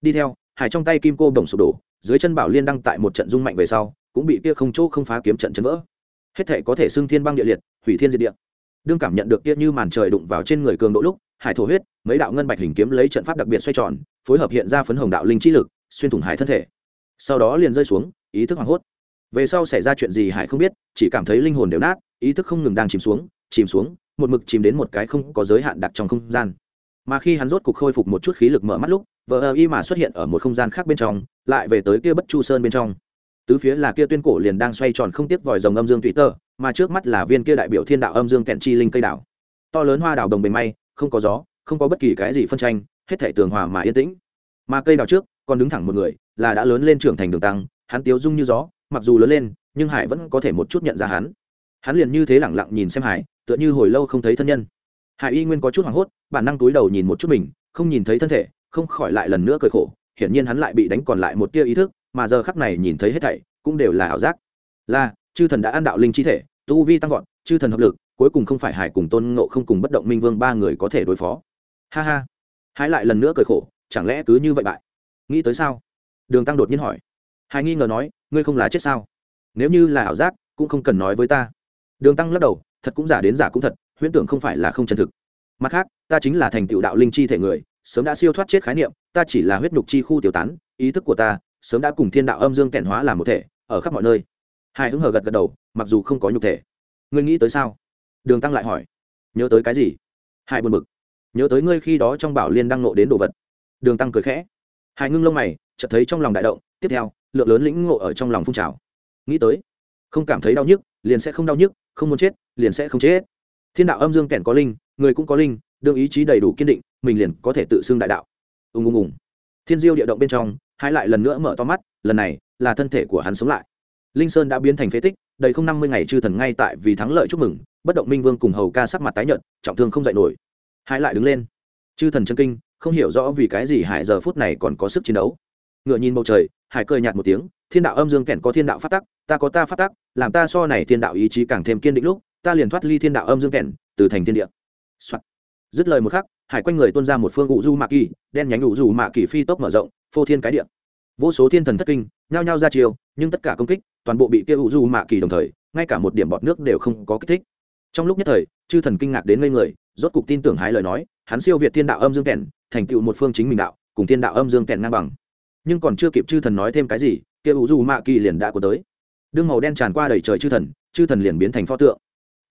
[SPEAKER 1] Đi theo, hải trong tay kim cô đồng sụp đổ, dưới chân bảo liên đăng tại một trận rung mạnh về sau, cũng bị kia không chỗ không phá kiếm trận chấn vỡ. Hết thể có thể xưng thiên băng địa liệt, hủy thiên diệt địa. Đương cảm nhận được kia như màn trời đụng vào trên người cường độ lúc, hải thổ huyết, mấy đạo ngân bạch hình kiếm lấy trận pháp đặc biệt xoay tròn, phối hợp hiện ra phấn hồng đạo linh trí lực, xuyên thủng hải thân thể. Sau đó liền rơi xuống, ý thức hoảng hốt. Về sau xảy ra chuyện gì hải không biết, chỉ cảm thấy linh hồn đều nát, ý thức không ngừng đang chìm xuống chìm xuống, một mực chìm đến một cái không có giới hạn đặc trong không gian mà khi hắn rốt cục khôi phục một chút khí lực mở mắt lúc vợ ơ y mà xuất hiện ở một không gian khác bên trong, lại về tới kia bất chu sơn bên trong. Tứ phía là kia tuyên cổ liền đang xoay tròn không tiếc vòi rồng âm dương tùy tơ, mà trước mắt là viên kia đại biểu thiên đạo âm dương kẹn chi linh cây đảo. To lớn hoa đảo đồng bề may, không có gió, không có bất kỳ cái gì phân tranh, hết thể tường hòa mà yên tĩnh. Mà cây đảo trước, còn đứng thẳng một người, là đã lớn lên trưởng thành đường tăng, hắn tiếu dung như gió, mặc dù lớn lên, nhưng hải vẫn có thể một chút nhận ra hắn. Hắn liền như thế lẳng lặng nhìn xem hải, tựa như hồi lâu không thấy thân nhân hải y nguyên có chút hoảng hốt, bản năng túi đầu nhìn một chút mình, không nhìn thấy thân thể, không khỏi lại lần nữa cười khổ, hiển nhiên hắn lại bị đánh còn lại một tia ý thức, mà giờ khắc này nhìn thấy hết thảy, cũng đều là ảo giác. Là, chư thần đã ăn đạo linh chi thể, tu vi tăng vọt, chư thần hợp lực, cuối cùng không phải hải cùng tôn ngộ không cùng bất động minh vương ba người có thể đối phó. Ha ha. Hải lại lần nữa cười khổ, chẳng lẽ cứ như vậy bại? Nghĩ tới sao? Đường tăng đột nhiên hỏi. Hải nghi ngờ nói, ngươi không là chết sao? Nếu như là ảo giác, cũng không cần nói với ta. Đường tăng lắc đầu, thật cũng giả đến giả cũng thật huyễn tưởng không phải là không chân thực. Mặt khác, ta chính là thành tựu đạo linh chi thể người, sớm đã siêu thoát chết khái niệm, ta chỉ là huyết nhục chi khu tiểu tán, ý thức của ta sớm đã cùng thiên đạo âm dương kẹn hóa làm một thể, ở khắp mọi nơi. Hai hứng hờ gật gật đầu, mặc dù không có nhục thể. Ngươi nghĩ tới sao? Đường tăng lại hỏi. Nhớ tới cái gì? Hai buồn bực. Nhớ tới ngươi khi đó trong bảo liên đang nộ đến đồ vật. Đường tăng cười khẽ. Hai ngưng lông mày, chợt thấy trong lòng đại động, tiếp theo, lượng lớn lĩnh ngộ ở trong lòng phun trào. Nghĩ tới, không cảm thấy đau nhức, liền sẽ không đau nhức, không muốn chết, liền sẽ không chết thiên đạo âm dương kèn có linh, người cũng có linh, đương ý chí đầy đủ kiên định, mình liền có thể tự xưng đại đạo. Ùng ùng ùng. Thiên diêu địa động bên trong, hai lại lần nữa mở to mắt, lần này là thân thể của hắn sống lại. Linh sơn đã biến thành phế tích, đầy không năm mươi ngày chư thần ngay tại vì thắng lợi chúc mừng, bất động minh vương cùng hầu ca sắc mặt tái nhợt, trọng thương không dạy nổi. Hai lại đứng lên. Chư thần chân kinh, không hiểu rõ vì cái gì hải giờ phút này còn có sức chiến đấu. Ngựa nhìn bầu trời, hải cười nhạt một tiếng, thiên đạo âm dương kèn có thiên đạo phát tắc, ta có ta phát tắc, làm ta so này thiên đạo ý chí càng thêm kiên định lúc ta liền thoát ly thiên đạo âm dương kèn, từ thành thiên địa、Soạn. dứt lời một khắc, hải quanh người tuôn ra một phương ụ du mạ kỳ, đen nhánh ụ du mạ kỳ phi tốc mở rộng, phô thiên cái địa. Vô số thiên thần thất kinh, nhao nhao ra chiều, nhưng tất cả công kích, toàn bộ bị kia ụ du mạ kỳ đồng thời, ngay cả một điểm bọt nước đều không có kích thích. Trong lúc nhất thời, chư thần kinh ngạc đến ngây người, rốt cục tin tưởng hái lời nói, hắn siêu việt thiên đạo âm dương kèn, thành tựu một phương chính mình đạo, cùng thiên đạo âm dương kèn ngang bằng. Nhưng còn chưa kịp chư thần nói thêm cái gì, kia ủ du mạ kỳ liền đã có tới. Đương màu đen tràn qua đầy trời chư thần chư thần liền biến thành pho tượng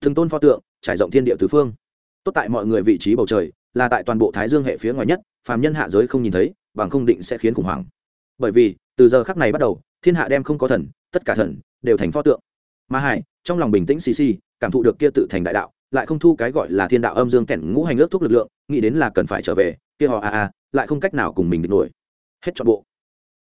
[SPEAKER 1] thường tôn pho tượng, trải rộng thiên địa tứ phương. Tốt tại mọi người vị trí bầu trời, là tại toàn bộ thái dương hệ phía ngoài nhất, phàm nhân hạ giới không nhìn thấy, bằng không định sẽ khiến khủng hoảng. Bởi vì, từ giờ khắc này bắt đầu, thiên hạ đem không có thần, tất cả thần, đều thành pho tượng. Mà hải, trong lòng bình tĩnh xì xì, cảm thụ được kia tự thành đại đạo, lại không thu cái gọi là thiên đạo âm dương kẻn ngũ hành ước thuốc lực lượng, nghĩ đến là cần phải trở về, kia họ a a, lại không cách nào cùng mình địch nổi. Hết trọn bộ.